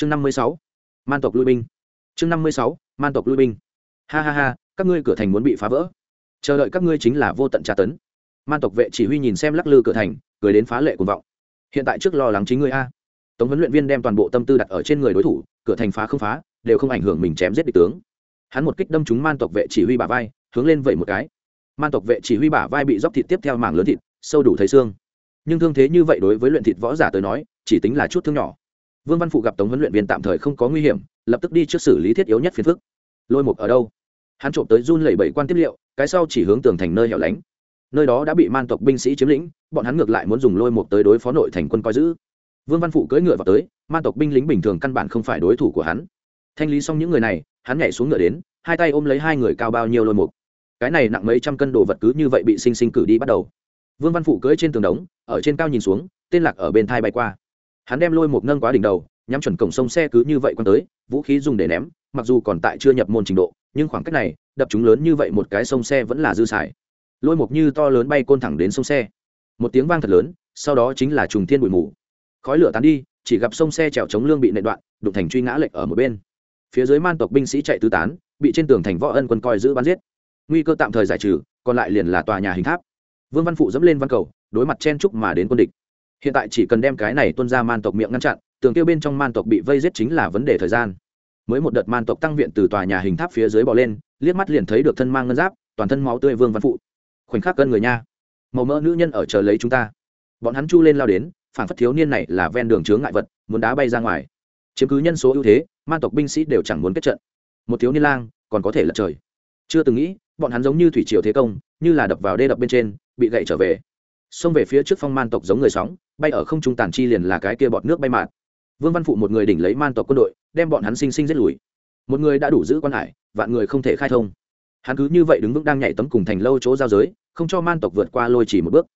chương năm mươi sáu, man tộc lui binh. Chương năm mươi sáu, man tộc lui binh. Ha ha ha, các ngươi cửa thành muốn bị phá vỡ. Chờ đợi các ngươi chính là vô tận tra tấn. Man tộc vệ chỉ huy nhìn xem lắc lư cửa thành, cười đến phá lệ cuồng vọng. Hiện tại trước lo lắng chính ngươi a. Tống huấn luyện viên đem toàn bộ tâm tư đặt ở trên người đối thủ, cửa thành phá không phá, đều không ảnh hưởng mình chém giết địch tướng. Hắn một kích đâm trúng man tộc vệ chỉ huy bả vai, hướng lên vậy một cái. Man tộc vệ chỉ huy bả vai bị dóc thịt tiếp theo mảng lớn thịt, sâu đủ thấy xương. Nhưng thương thế như vậy đối với luyện thịt võ giả tới nói, chỉ tính là chút thương nhỏ vương văn phụ gặp tống huấn luyện viên tạm thời không có nguy hiểm, lập tức đi trước xử lý thiết yếu nhất phiền phức. Lôi mục ở đâu? Hắn trộm tới run lẩy bẩy quan tiếp liệu, cái sau chỉ hướng tường thành nơi hẻo lánh. Nơi đó đã bị man tộc binh sĩ chiếm lĩnh, bọn hắn ngược lại muốn dùng lôi mục tới đối phó nội thành quân coi giữ. Vương văn phụ cưỡi ngựa vào tới, man tộc binh lính bình thường căn bản không phải đối thủ của hắn. Thanh lý xong những người này, hắn nhảy xuống ngựa đến, hai tay ôm lấy hai người cao bao nhiêu lôi mục. Cái này nặng mấy trăm cân đồ vật cứ như vậy bị sinh sinh cử đi bắt đầu. Vương văn phụ cưỡi trên tường đống, ở trên cao nhìn xuống, tên lạc ở bên thai bay qua hắn đem lôi một nâng quá đỉnh đầu, nhắm chuẩn cổng sông xe cứ như vậy quăng tới, vũ khí dùng để ném, mặc dù còn tại chưa nhập môn trình độ, nhưng khoảng cách này, đập chúng lớn như vậy một cái sông xe vẫn là dư xài. Lôi mục như to lớn bay côn thẳng đến sông xe. Một tiếng vang thật lớn, sau đó chính là trùng thiên bụi mù. Khói lửa tán đi, chỉ gặp sông xe trèo chống lương bị nệ đoạn, đụng thành truy ngã lệch ở một bên. Phía dưới man tộc binh sĩ chạy tứ tán, bị trên tường thành võ ân quân coi giữ bắn giết. Nguy cơ tạm thời giải trừ, còn lại liền là tòa nhà hình tháp. Vương văn phụ dẫm lên văn cầu, đối mặt chen trúc mà đến quân địch hiện tại chỉ cần đem cái này tuân ra man tộc miệng ngăn chặn, tường tiêu bên trong man tộc bị vây giết chính là vấn đề thời gian. Mới một đợt man tộc tăng viện từ tòa nhà hình tháp phía dưới bỏ lên, liếc mắt liền thấy được thân mang ngân giáp, toàn thân máu tươi vương văn phụ. Khoảnh khắc cân người nha. Màu mỡ nữ nhân ở chờ lấy chúng ta. Bọn hắn chu lên lao đến phản phất thiếu niên này là ven đường chướng ngại vật, muốn đá bay ra ngoài. Chiếm cứ nhân số ưu thế, man tộc binh sĩ đều chẳng muốn kết trận. Một thiếu niên lang, còn có thể lật trời. Chưa từng nghĩ, bọn hắn giống như thủy triều thế công, như là đập vào đê đập bên trên, bị gậy trở về xông về phía trước phong man tộc giống người sóng, bay ở không trung tàn chi liền là cái kia bọt nước bay mạt. Vương văn phụ một người đỉnh lấy man tộc quân đội, đem bọn hắn sinh sinh giết lùi. Một người đã đủ giữ quan hải, vạn người không thể khai thông. Hắn cứ như vậy đứng vững đang nhảy tấm cùng thành lâu chỗ giao giới, không cho man tộc vượt qua lôi chỉ một bước.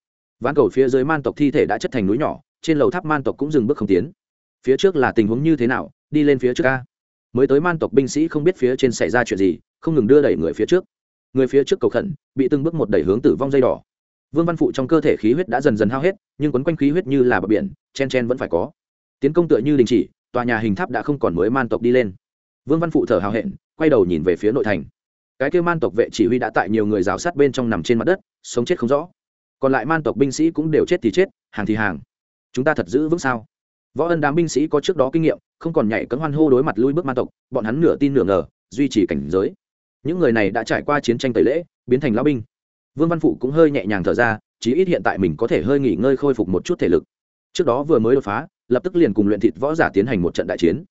Ván cầu phía dưới man tộc thi thể đã chất thành núi nhỏ, trên lầu tháp man tộc cũng dừng bước không tiến. Phía trước là tình huống như thế nào, đi lên phía trước ca mới tới man tộc binh sĩ không biết phía trên xảy ra chuyện gì, không ngừng đưa đẩy người phía trước. Người phía trước cầu khẩn, bị từng bước một đẩy hướng tử vong dây đỏ vương văn phụ trong cơ thể khí huyết đã dần dần hao hết, nhưng quấn quanh khí huyết như là bờ biển, chen chen vẫn phải có. Tiến công tựa như đình chỉ, tòa nhà hình tháp đã không còn mới man tộc đi lên. Vương văn phụ thở hào hẹn, quay đầu nhìn về phía nội thành. Cái kêu man tộc vệ chỉ huy đã tại nhiều người rào sát bên trong nằm trên mặt đất, sống chết không rõ. Còn lại man tộc binh sĩ cũng đều chết thì chết, hàng thì hàng. Chúng ta thật giữ vững sao? Võ ân đám binh sĩ có trước đó kinh nghiệm, không còn nhảy cấm hoan hô đối mặt lui bước man tộc, bọn hắn nửa tin nửa ngờ, duy trì cảnh giới. Những người này đã trải qua chiến tranh tẩy lễ, biến thành lao binh vương văn phụ cũng hơi nhẹ nhàng thở ra, chí ít hiện tại mình có thể hơi nghỉ ngơi khôi phục một chút thể lực. Trước đó vừa mới đột phá, lập tức liền cùng luyện thịt võ giả tiến hành một trận đại chiến.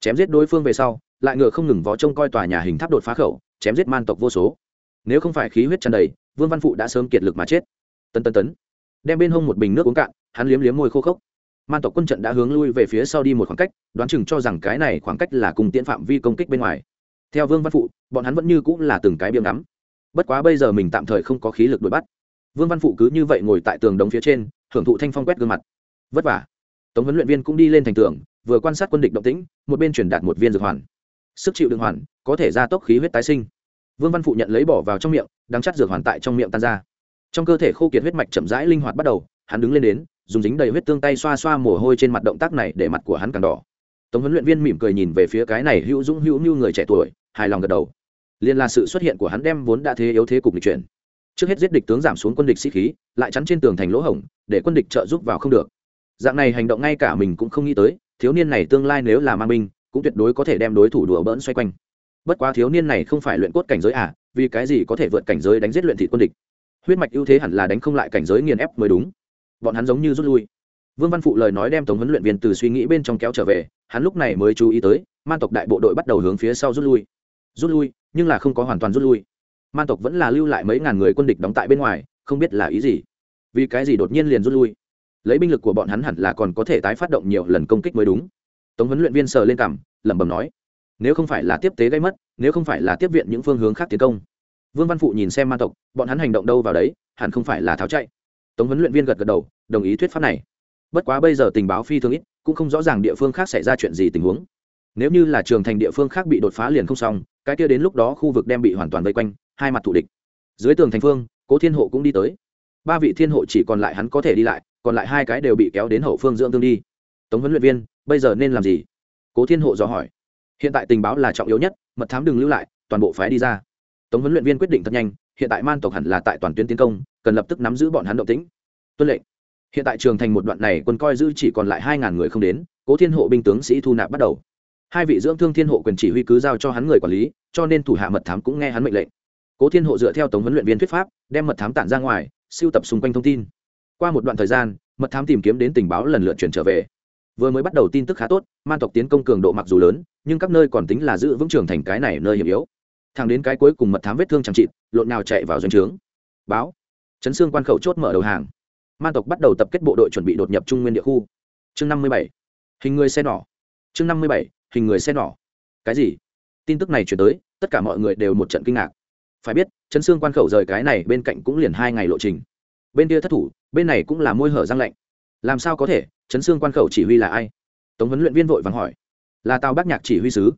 Chém giết đối phương về sau, lại ngựa không ngừng vó trông coi tòa nhà hình tháp đột phá khẩu, chém giết man tộc vô số. Nếu không phải khí huyết tràn đầy, vương văn phụ đã sớm kiệt lực mà chết. Tân tân tấn. Đem bên hông một bình nước uống cạn, hắn liếm liếm môi khô khốc. Man tộc quân trận đã hướng lui về phía sau đi một khoảng cách, đoán chừng cho rằng cái này khoảng cách là cùng tiễn phạm vi công kích bên ngoài. Theo vương văn phụ, bọn hắn vẫn như cũng là từng cái biếm ngắm bất quá bây giờ mình tạm thời không có khí lực đuổi bắt. Vương văn phụ cứ như vậy ngồi tại tường đống phía trên, hưởng thụ thanh phong quét gương mặt. Vất vả. Tống huấn luyện viên cũng đi lên thành tường, vừa quan sát quân địch động tĩnh, một bên truyền đạt một viên dược hoàn. Sức chịu đựng hoàn, có thể gia tốc khí huyết tái sinh. Vương văn phụ nhận lấy bỏ vào trong miệng, đắng chắt dược hoàn tại trong miệng tan ra. Trong cơ thể khô kiệt huyết mạch chậm rãi linh hoạt bắt đầu, hắn đứng lên đến, dùng dính đầy huyết tương tay xoa xoa mồ hôi trên mặt động tác này để mặt của hắn càng đỏ. Tống huấn luyện viên mỉm cười nhìn về phía cái này hữu dũng hữu như người trẻ tuổi, hài lòng gật đầu liên là sự xuất hiện của hắn đem vốn đã thế yếu thế cục lịch chuyển. Trước hết giết địch tướng giảm xuống quân địch sĩ khí, lại chắn trên tường thành lỗ hổng, để quân địch trợ giúp vào không được. Dạng này hành động ngay cả mình cũng không nghĩ tới, thiếu niên này tương lai nếu là mang binh, cũng tuyệt đối có thể đem đối thủ đùa bỡn xoay quanh. Bất quá thiếu niên này không phải luyện cốt cảnh giới à vì cái gì có thể vượt cảnh giới đánh giết luyện thị quân địch? Huyết mạch ưu thế hẳn là đánh không lại cảnh giới nghiền ép mới đúng. Bọn hắn giống như rút lui. Vương văn phụ lời nói đem tống huấn luyện viên từ suy nghĩ bên trong kéo trở về, hắn lúc này mới chú ý tới man tộc đại bộ đội bắt đầu hướng phía sau rút lui. Rút lui nhưng là không có hoàn toàn rút lui. Man tộc vẫn là lưu lại mấy ngàn người quân địch đóng tại bên ngoài, không biết là ý gì. Vì cái gì đột nhiên liền rút lui? Lấy binh lực của bọn hắn hẳn là còn có thể tái phát động nhiều lần công kích mới đúng. Tống huấn luyện viên sờ lên cằm, lẩm bẩm nói, nếu không phải là tiếp tế gây mất, nếu không phải là tiếp viện những phương hướng khác tiến công. Vương văn phụ nhìn xem man tộc, bọn hắn hành động đâu vào đấy, hẳn không phải là tháo chạy. Tống huấn luyện viên gật gật đầu, đồng ý thuyết pháp này. Bất quá bây giờ tình báo phi thường ít, cũng không rõ ràng địa phương khác xảy ra chuyện gì tình huống nếu như là trường thành địa phương khác bị đột phá liền không xong, cái kia đến lúc đó khu vực đem bị hoàn toàn vây quanh, hai mặt thủ địch. Dưới tường thành phương, cố thiên hộ cũng đi tới. Ba vị thiên hộ chỉ còn lại hắn có thể đi lại, còn lại hai cái đều bị kéo đến hậu phương dưỡng tương đi. Tống huấn luyện viên, bây giờ nên làm gì? Cố thiên hộ dò hỏi. Hiện tại tình báo là trọng yếu nhất, mật thám đừng lưu lại, toàn bộ phái đi ra. Tống huấn luyện viên quyết định thật nhanh, hiện tại man tộc hẳn là tại toàn tuyến tiến công, cần lập tức nắm giữ bọn hắn động tĩnh. Tuân lệnh. Hiện tại trường thành một đoạn này quân coi giữ chỉ còn lại hai ngàn người không đến, cố thiên hộ binh tướng sĩ thu nạp bắt đầu hai vị dưỡng thương thiên hộ quyền chỉ huy cứ giao cho hắn người quản lý, cho nên thủ hạ mật thám cũng nghe hắn mệnh lệnh. Cố thiên hộ dựa theo tổng huấn luyện viên thuyết pháp, đem mật thám tản ra ngoài siêu tập xung quanh thông tin. Qua một đoạn thời gian, mật thám tìm kiếm đến tình báo lần lượt chuyển trở về. Vừa mới bắt đầu tin tức khá tốt man tộc tiến công cường độ mặc dù lớn, nhưng các nơi còn tính là giữ vững trường thành cái này nơi hiểm yếu. Thằng đến cái cuối cùng mật thám vết thương chẳng trị lộn nào chạy vào doanh trướng. Báo. Chấn xương quan khẩu chốt mở đầu hàng. Man tộc bắt đầu tập kết bộ đội chuẩn bị đột nhập trung nguyên địa khu. Chương năm mươi bảy. Hình người xe nỏ chương năm mươi bảy hình người xe nỏ. Cái gì? Tin tức này chuyển tới, tất cả mọi người đều một trận kinh ngạc. Phải biết chấn xương quan khẩu rời cái này bên cạnh cũng liền hai ngày lộ trình. Bên kia thất thủ, bên này cũng là môi hở răng lạnh. Làm sao có thể? Chấn xương quan khẩu chỉ huy là ai? Tống huấn luyện viên vội vàng hỏi. Là tào bác nhạc chỉ huy sứ.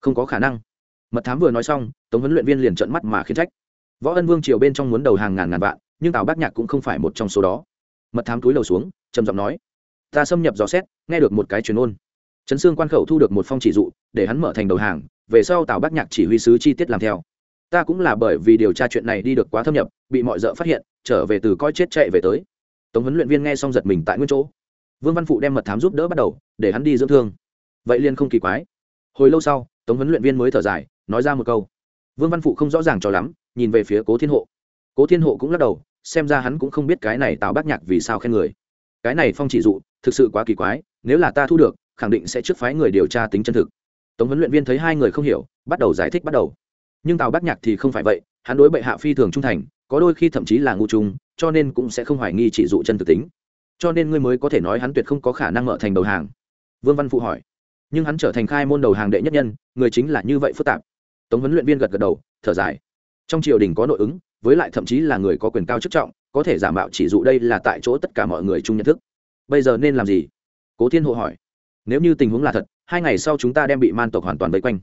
Không có khả năng. Mật thám vừa nói xong, tống huấn luyện viên liền trợn mắt mà khiến trách. Võ ân vương triều bên trong muốn đầu hàng ngàn ngàn vạn, nhưng tào bác nhạc cũng không phải một trong số đó. Mật thám túi lầu xuống, trầm giọng nói. Ta xâm nhập dò xét, nghe được một cái truyền ôn chấn xương quan khẩu thu được một phong chỉ dụ, để hắn mở thành đầu hàng, về sau tào bác nhạc chỉ huy sứ chi tiết làm theo. Ta cũng là bởi vì điều tra chuyện này đi được quá thâm nhập, bị mọi d phát hiện, trở về từ coi chết chạy về tới. Tống huấn luyện viên nghe xong giật mình tại nguyên chỗ. Vương văn phụ đem mật thám giúp đỡ bắt đầu, để hắn đi dưỡng thương. Vậy liên không kỳ quái. Hồi lâu sau, tống huấn luyện viên mới thở dài, nói ra một câu. Vương văn phụ không rõ ràng cho lắm, nhìn về phía cố thiên hộ. Cố thiên hộ cũng lắc đầu, xem ra hắn cũng không biết cái này tào bác nhạc vì sao khen người. Cái này phong chỉ dụ, thực sự quá kỳ quái, nếu là ta thu được khẳng định sẽ trước phái người điều tra tính chân thực. Tống huấn luyện viên thấy hai người không hiểu, bắt đầu giải thích bắt đầu. Nhưng tào bác nhạc thì không phải vậy, hắn đối bệ hạ phi thường trung thành, có đôi khi thậm chí là ngu trung, cho nên cũng sẽ không hoài nghi chỉ dụ chân thực tính. Cho nên ngươi mới có thể nói hắn tuyệt không có khả năng mở thành đầu hàng. Vương văn phụ hỏi. Nhưng hắn trở thành khai môn đầu hàng đệ nhất nhân, người chính là như vậy phức tạp. Tống huấn luyện viên gật gật đầu, thở dài. Trong triều đình có nội ứng, với lại thậm chí là người có quyền cao chức trọng, có thể giả mạo chỉ dụ đây là tại chỗ tất cả mọi người chung nhận thức. Bây giờ nên làm gì? Cố thiên hộ hỏi nếu như tình huống là thật, hai ngày sau chúng ta đem bị man tộc hoàn toàn vây quanh.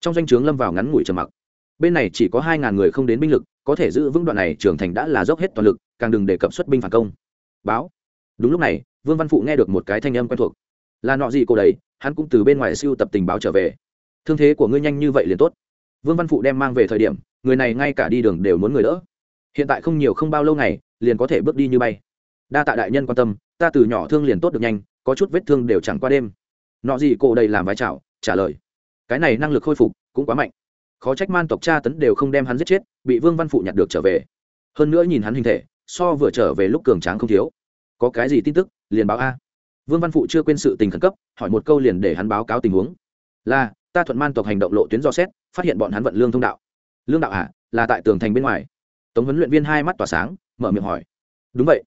Trong danh o chướng lâm vào ngắn ngủi trầm mặc. Bên này chỉ có hai ngàn người không đến binh lực, có thể giữ vững đoạn này trưởng thành đã là dốc hết toàn lực, càng đừng đề cập xuất binh phản công. Báo. Đúng lúc này, vương văn phụ nghe được một cái thanh âm quen thuộc. Là nọ gì cô đấy, hắn cũng từ bên ngoài siêu tập tình báo trở về. Thương thế của ngươi nhanh như vậy liền tốt. Vương văn phụ đem mang về thời điểm, người này ngay cả đi đường đều muốn người đỡ. Hiện tại không nhiều không bao lâu ngày, liền có thể bước đi như bay. Đa tạ đại nhân quan tâm, ta từ nhỏ thương liền tốt được nhanh, có chút vết thương đều chẳng qua đêm nọ gì cô đây làm vai trào trả lời. Cái này năng lực khôi phục cũng quá mạnh. Khó trách man tộc cha tấn đều không đem hắn giết chết bị vương văn phụ nhặt được trở về. Hơn nữa nhìn hắn hình thể so vừa trở về lúc cường tráng không thiếu. Có cái gì tin tức liền báo a. Vương văn phụ chưa quên sự tình khẩn cấp hỏi một câu liền để hắn báo cáo tình huống. Là ta thuận man tộc hành động lộ tuyến do xét phát hiện bọn hắn vận lương thông đạo. Lương đạo à, là tại tường thành bên ngoài. Tống huấn luyện viên hai mắt tỏa sáng mở miệng hỏi. Đúng vậy.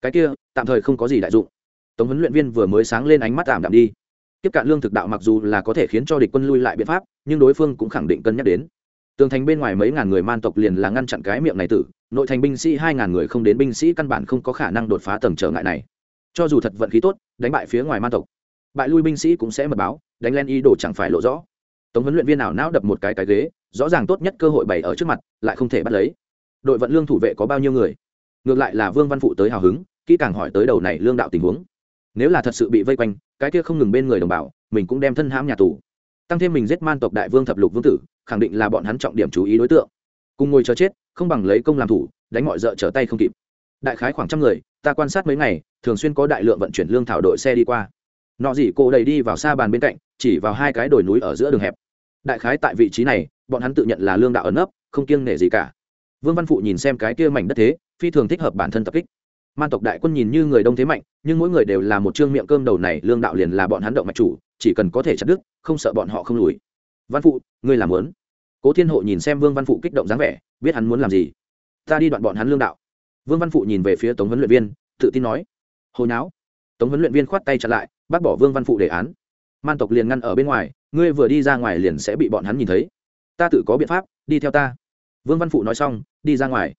Cái kia tạm thời không có gì đại dụng. Tống huấn luyện viên vừa mới sáng lên ánh mắt tạm đạm đi tiếp cạn lương thực đạo mặc dù là có thể khiến cho địch quân lui lại biện pháp, nhưng đối phương cũng khẳng định cân nhắc đến. Tường thành bên ngoài mấy ngàn người man tộc liền là ngăn chặn cái miệng này tử, nội thành binh sĩ hai ngàn người không đến binh sĩ căn bản không có khả năng đột phá tầng trở ngại này. Cho dù thật vận khí tốt, đánh bại phía ngoài man tộc, bại lui binh sĩ cũng sẽ mật báo, đánh lên y đồ chẳng phải lộ rõ. Tống huấn luyện viên nào não đập một cái cái ghế, rõ ràng tốt nhất cơ hội bày ở trước mặt, lại không thể bắt lấy. Đội vận lương thủ vệ có bao nhiêu người? Ngược lại là vương văn phụ tới hào hứng, kỹ càng hỏi tới đầu này lương đạo tình huống nếu là thật sự bị vây quanh, cái kia không ngừng bên người đồng bào, mình cũng đem thân hãm nhà tù. Tăng thêm mình giết man tộc đại vương thập lục vương tử, khẳng định là bọn hắn trọng điểm chú ý đối tượng. Cùng ngồi chờ chết, không bằng lấy công làm thủ, đánh mọi rợ trở tay không kịp. Đại khái khoảng trăm người, ta quan sát mấy ngày, thường xuyên có đại lượng vận chuyển lương thảo đội xe đi qua. Nọ gì cô đầy đi vào xa bàn bên cạnh, chỉ vào hai cái đồi núi ở giữa đường hẹp. Đại khái tại vị trí này, bọn hắn tự nhận là lương đạo ẩn nấp, không kiêng nể gì cả. Vương văn phụ nhìn xem cái kia mảnh đất thế, phi thường thích hợp bản thân tập kích man tộc đại quân nhìn như người đông thế mạnh, nhưng mỗi người đều là một chương miệng cơm đầu này, lương đạo liền là bọn hắn động mạch chủ, chỉ cần có thể chặt đứt, không sợ bọn họ không lùi. Văn phụ, ngươi làm muốn. Cố thiên hộ nhìn xem vương văn phụ kích động dáng vẻ, biết hắn muốn làm gì. Ta đi đoạn bọn hắn lương đạo. Vương văn phụ nhìn về phía tống huấn luyện viên, tự tin nói. Hồi não tống huấn luyện viên khoát tay chặn lại, bác bỏ vương văn phụ đề án. Man tộc liền ngăn ở bên ngoài, ngươi vừa đi ra ngoài liền sẽ bị bọn hắn nhìn thấy. Ta tự có biện pháp, đi theo ta. Vương văn phụ nói xong, đi ra ngoài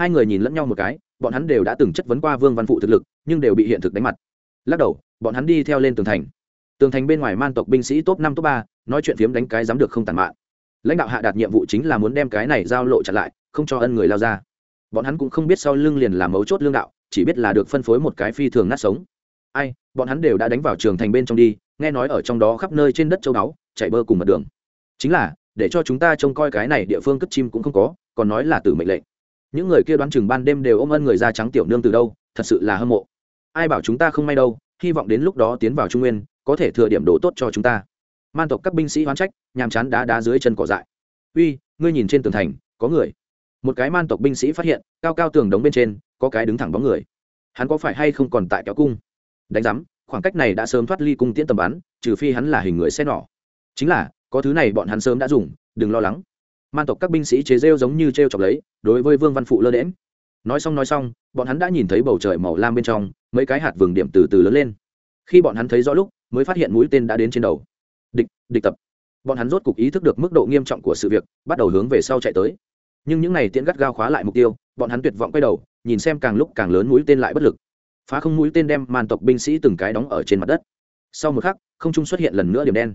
hai người nhìn lẫn nhau một cái, bọn hắn đều đã từng chất vấn qua vương văn phụ thực lực, nhưng đều bị hiện thực đánh mặt. Lắc đầu, bọn hắn đi theo lên tường thành. Tường thành bên ngoài man tộc binh sĩ top năm, top ba, nói chuyện phiếm đánh cái dám được không tàn mạn. Lãnh đạo hạ đạt nhiệm vụ chính là muốn đem cái này giao lộ chặn lại, không cho ân người lao ra. Bọn hắn cũng không biết sau lưng liền làm mấu chốt lương đạo, chỉ biết là được phân phối một cái phi thường nát sống. Ai, bọn hắn đều đã đánh vào trường thành bên trong đi, nghe nói ở trong đó khắp nơi trên đất châu báu chạy bơ cùng mặt đường. Chính là, để cho chúng ta trông coi cái này địa phương cất chim cũng không có, còn nói là từ mệnh lệnh những người kia đoán chừng ban đêm đều ôm ân người da trắng tiểu nương từ đâu, thật sự là hâm mộ. Ai bảo chúng ta không may đâu, hy vọng đến lúc đó tiến vào trung nguyên, có thể thừa điểm đồ tốt cho chúng ta. Man tộc các binh sĩ hoán trách, nhàm chán đá đá dưới chân cỏ dại. Uy, ngươi nhìn trên tường thành, có người. Một cái man tộc binh sĩ phát hiện, cao cao tường đống bên trên, có cái đứng thẳng bóng người. Hắn có phải hay không còn tại kéo cung? Đánh giám, khoảng cách này đã sớm thoát ly cung tiễn tầm bắn, trừ phi hắn là hình người xe nỏ. Chính là, có thứ này bọn hắn sớm đã dùng, đừng lo lắng man tộc các binh sĩ chế rêu giống như t r e o chọc lấy, đối với vương văn phụ lơ đễm nói xong nói xong, bọn hắn đã nhìn thấy bầu trời màu lam bên trong, mấy cái hạt vừng điểm từ từ lớn lên. Khi bọn hắn thấy rõ lúc, mới phát hiện mũi tên đã đến trên đầu. Địch địch tập. Bọn hắn rốt cục ý thức được mức độ nghiêm trọng của sự việc, bắt đầu hướng về sau chạy tới. Nhưng những n à y tiễn gắt gao khóa lại mục tiêu, bọn hắn tuyệt vọng quay đầu, nhìn xem càng lúc càng lớn mũi tên lại bất lực. Phá không mũi tên đem màn tộc binh sĩ từng cái đóng ở trên mặt đất. Sau một khắc, không trung xuất hiện lần nữa điểm đen.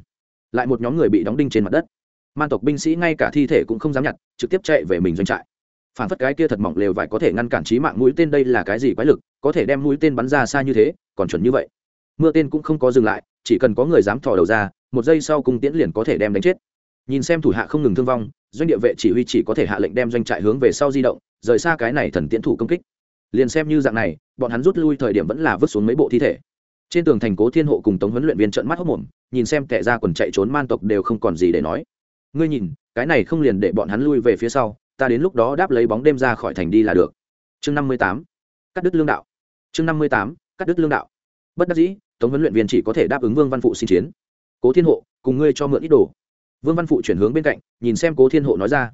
Lại một nhóm người bị đóng đinh trên mặt đất man tộc binh sĩ ngay cả thi thể cũng không dám nhặt, trực tiếp chạy về mình doanh trại. Phản phất cái kia thật mỏng lều vải có thể ngăn cản trí mạng mũi tên đây là cái gì quái lực, có thể đem mũi tên bắn ra xa như thế, còn chuẩn như vậy. Mưa tên cũng không có dừng lại, chỉ cần có người dám thò đầu ra, một giây sau cung tiễn liền có thể đem đánh chết. Nhìn xem thủ hạ không ngừng thương vong, doanh địa vệ chỉ huy chỉ có thể hạ lệnh đem doanh trại hướng về sau di động, rời xa cái này thần tiễn thủ công kích. Liền xem như dạng này, bọn hắn rút lui thời điểm vẫn là vứt xuống mấy bộ thi thể. Trên tường thành cố thiên hộ cùng tống huấn luyện viên trợn mắt hốc mồm, nhìn xem tệ ra quần chạy trốn man tộc đều không còn gì để nói ngươi nhìn, cái này không liền để bọn hắn lui về phía sau, ta đến lúc đó đáp lấy bóng đêm ra khỏi thành đi là được. Chương năm mươi tám, cắt đứt lương đạo. Chương năm mươi tám, cắt đứt lương đạo. Bất đắc dĩ, tống huấn luyện viên chỉ có thể đáp ứng vương văn phụ xin chiến. Cố thiên hộ, cùng ngươi cho mượn ít đồ. Vương văn phụ chuyển hướng bên cạnh, nhìn xem cố thiên hộ nói ra.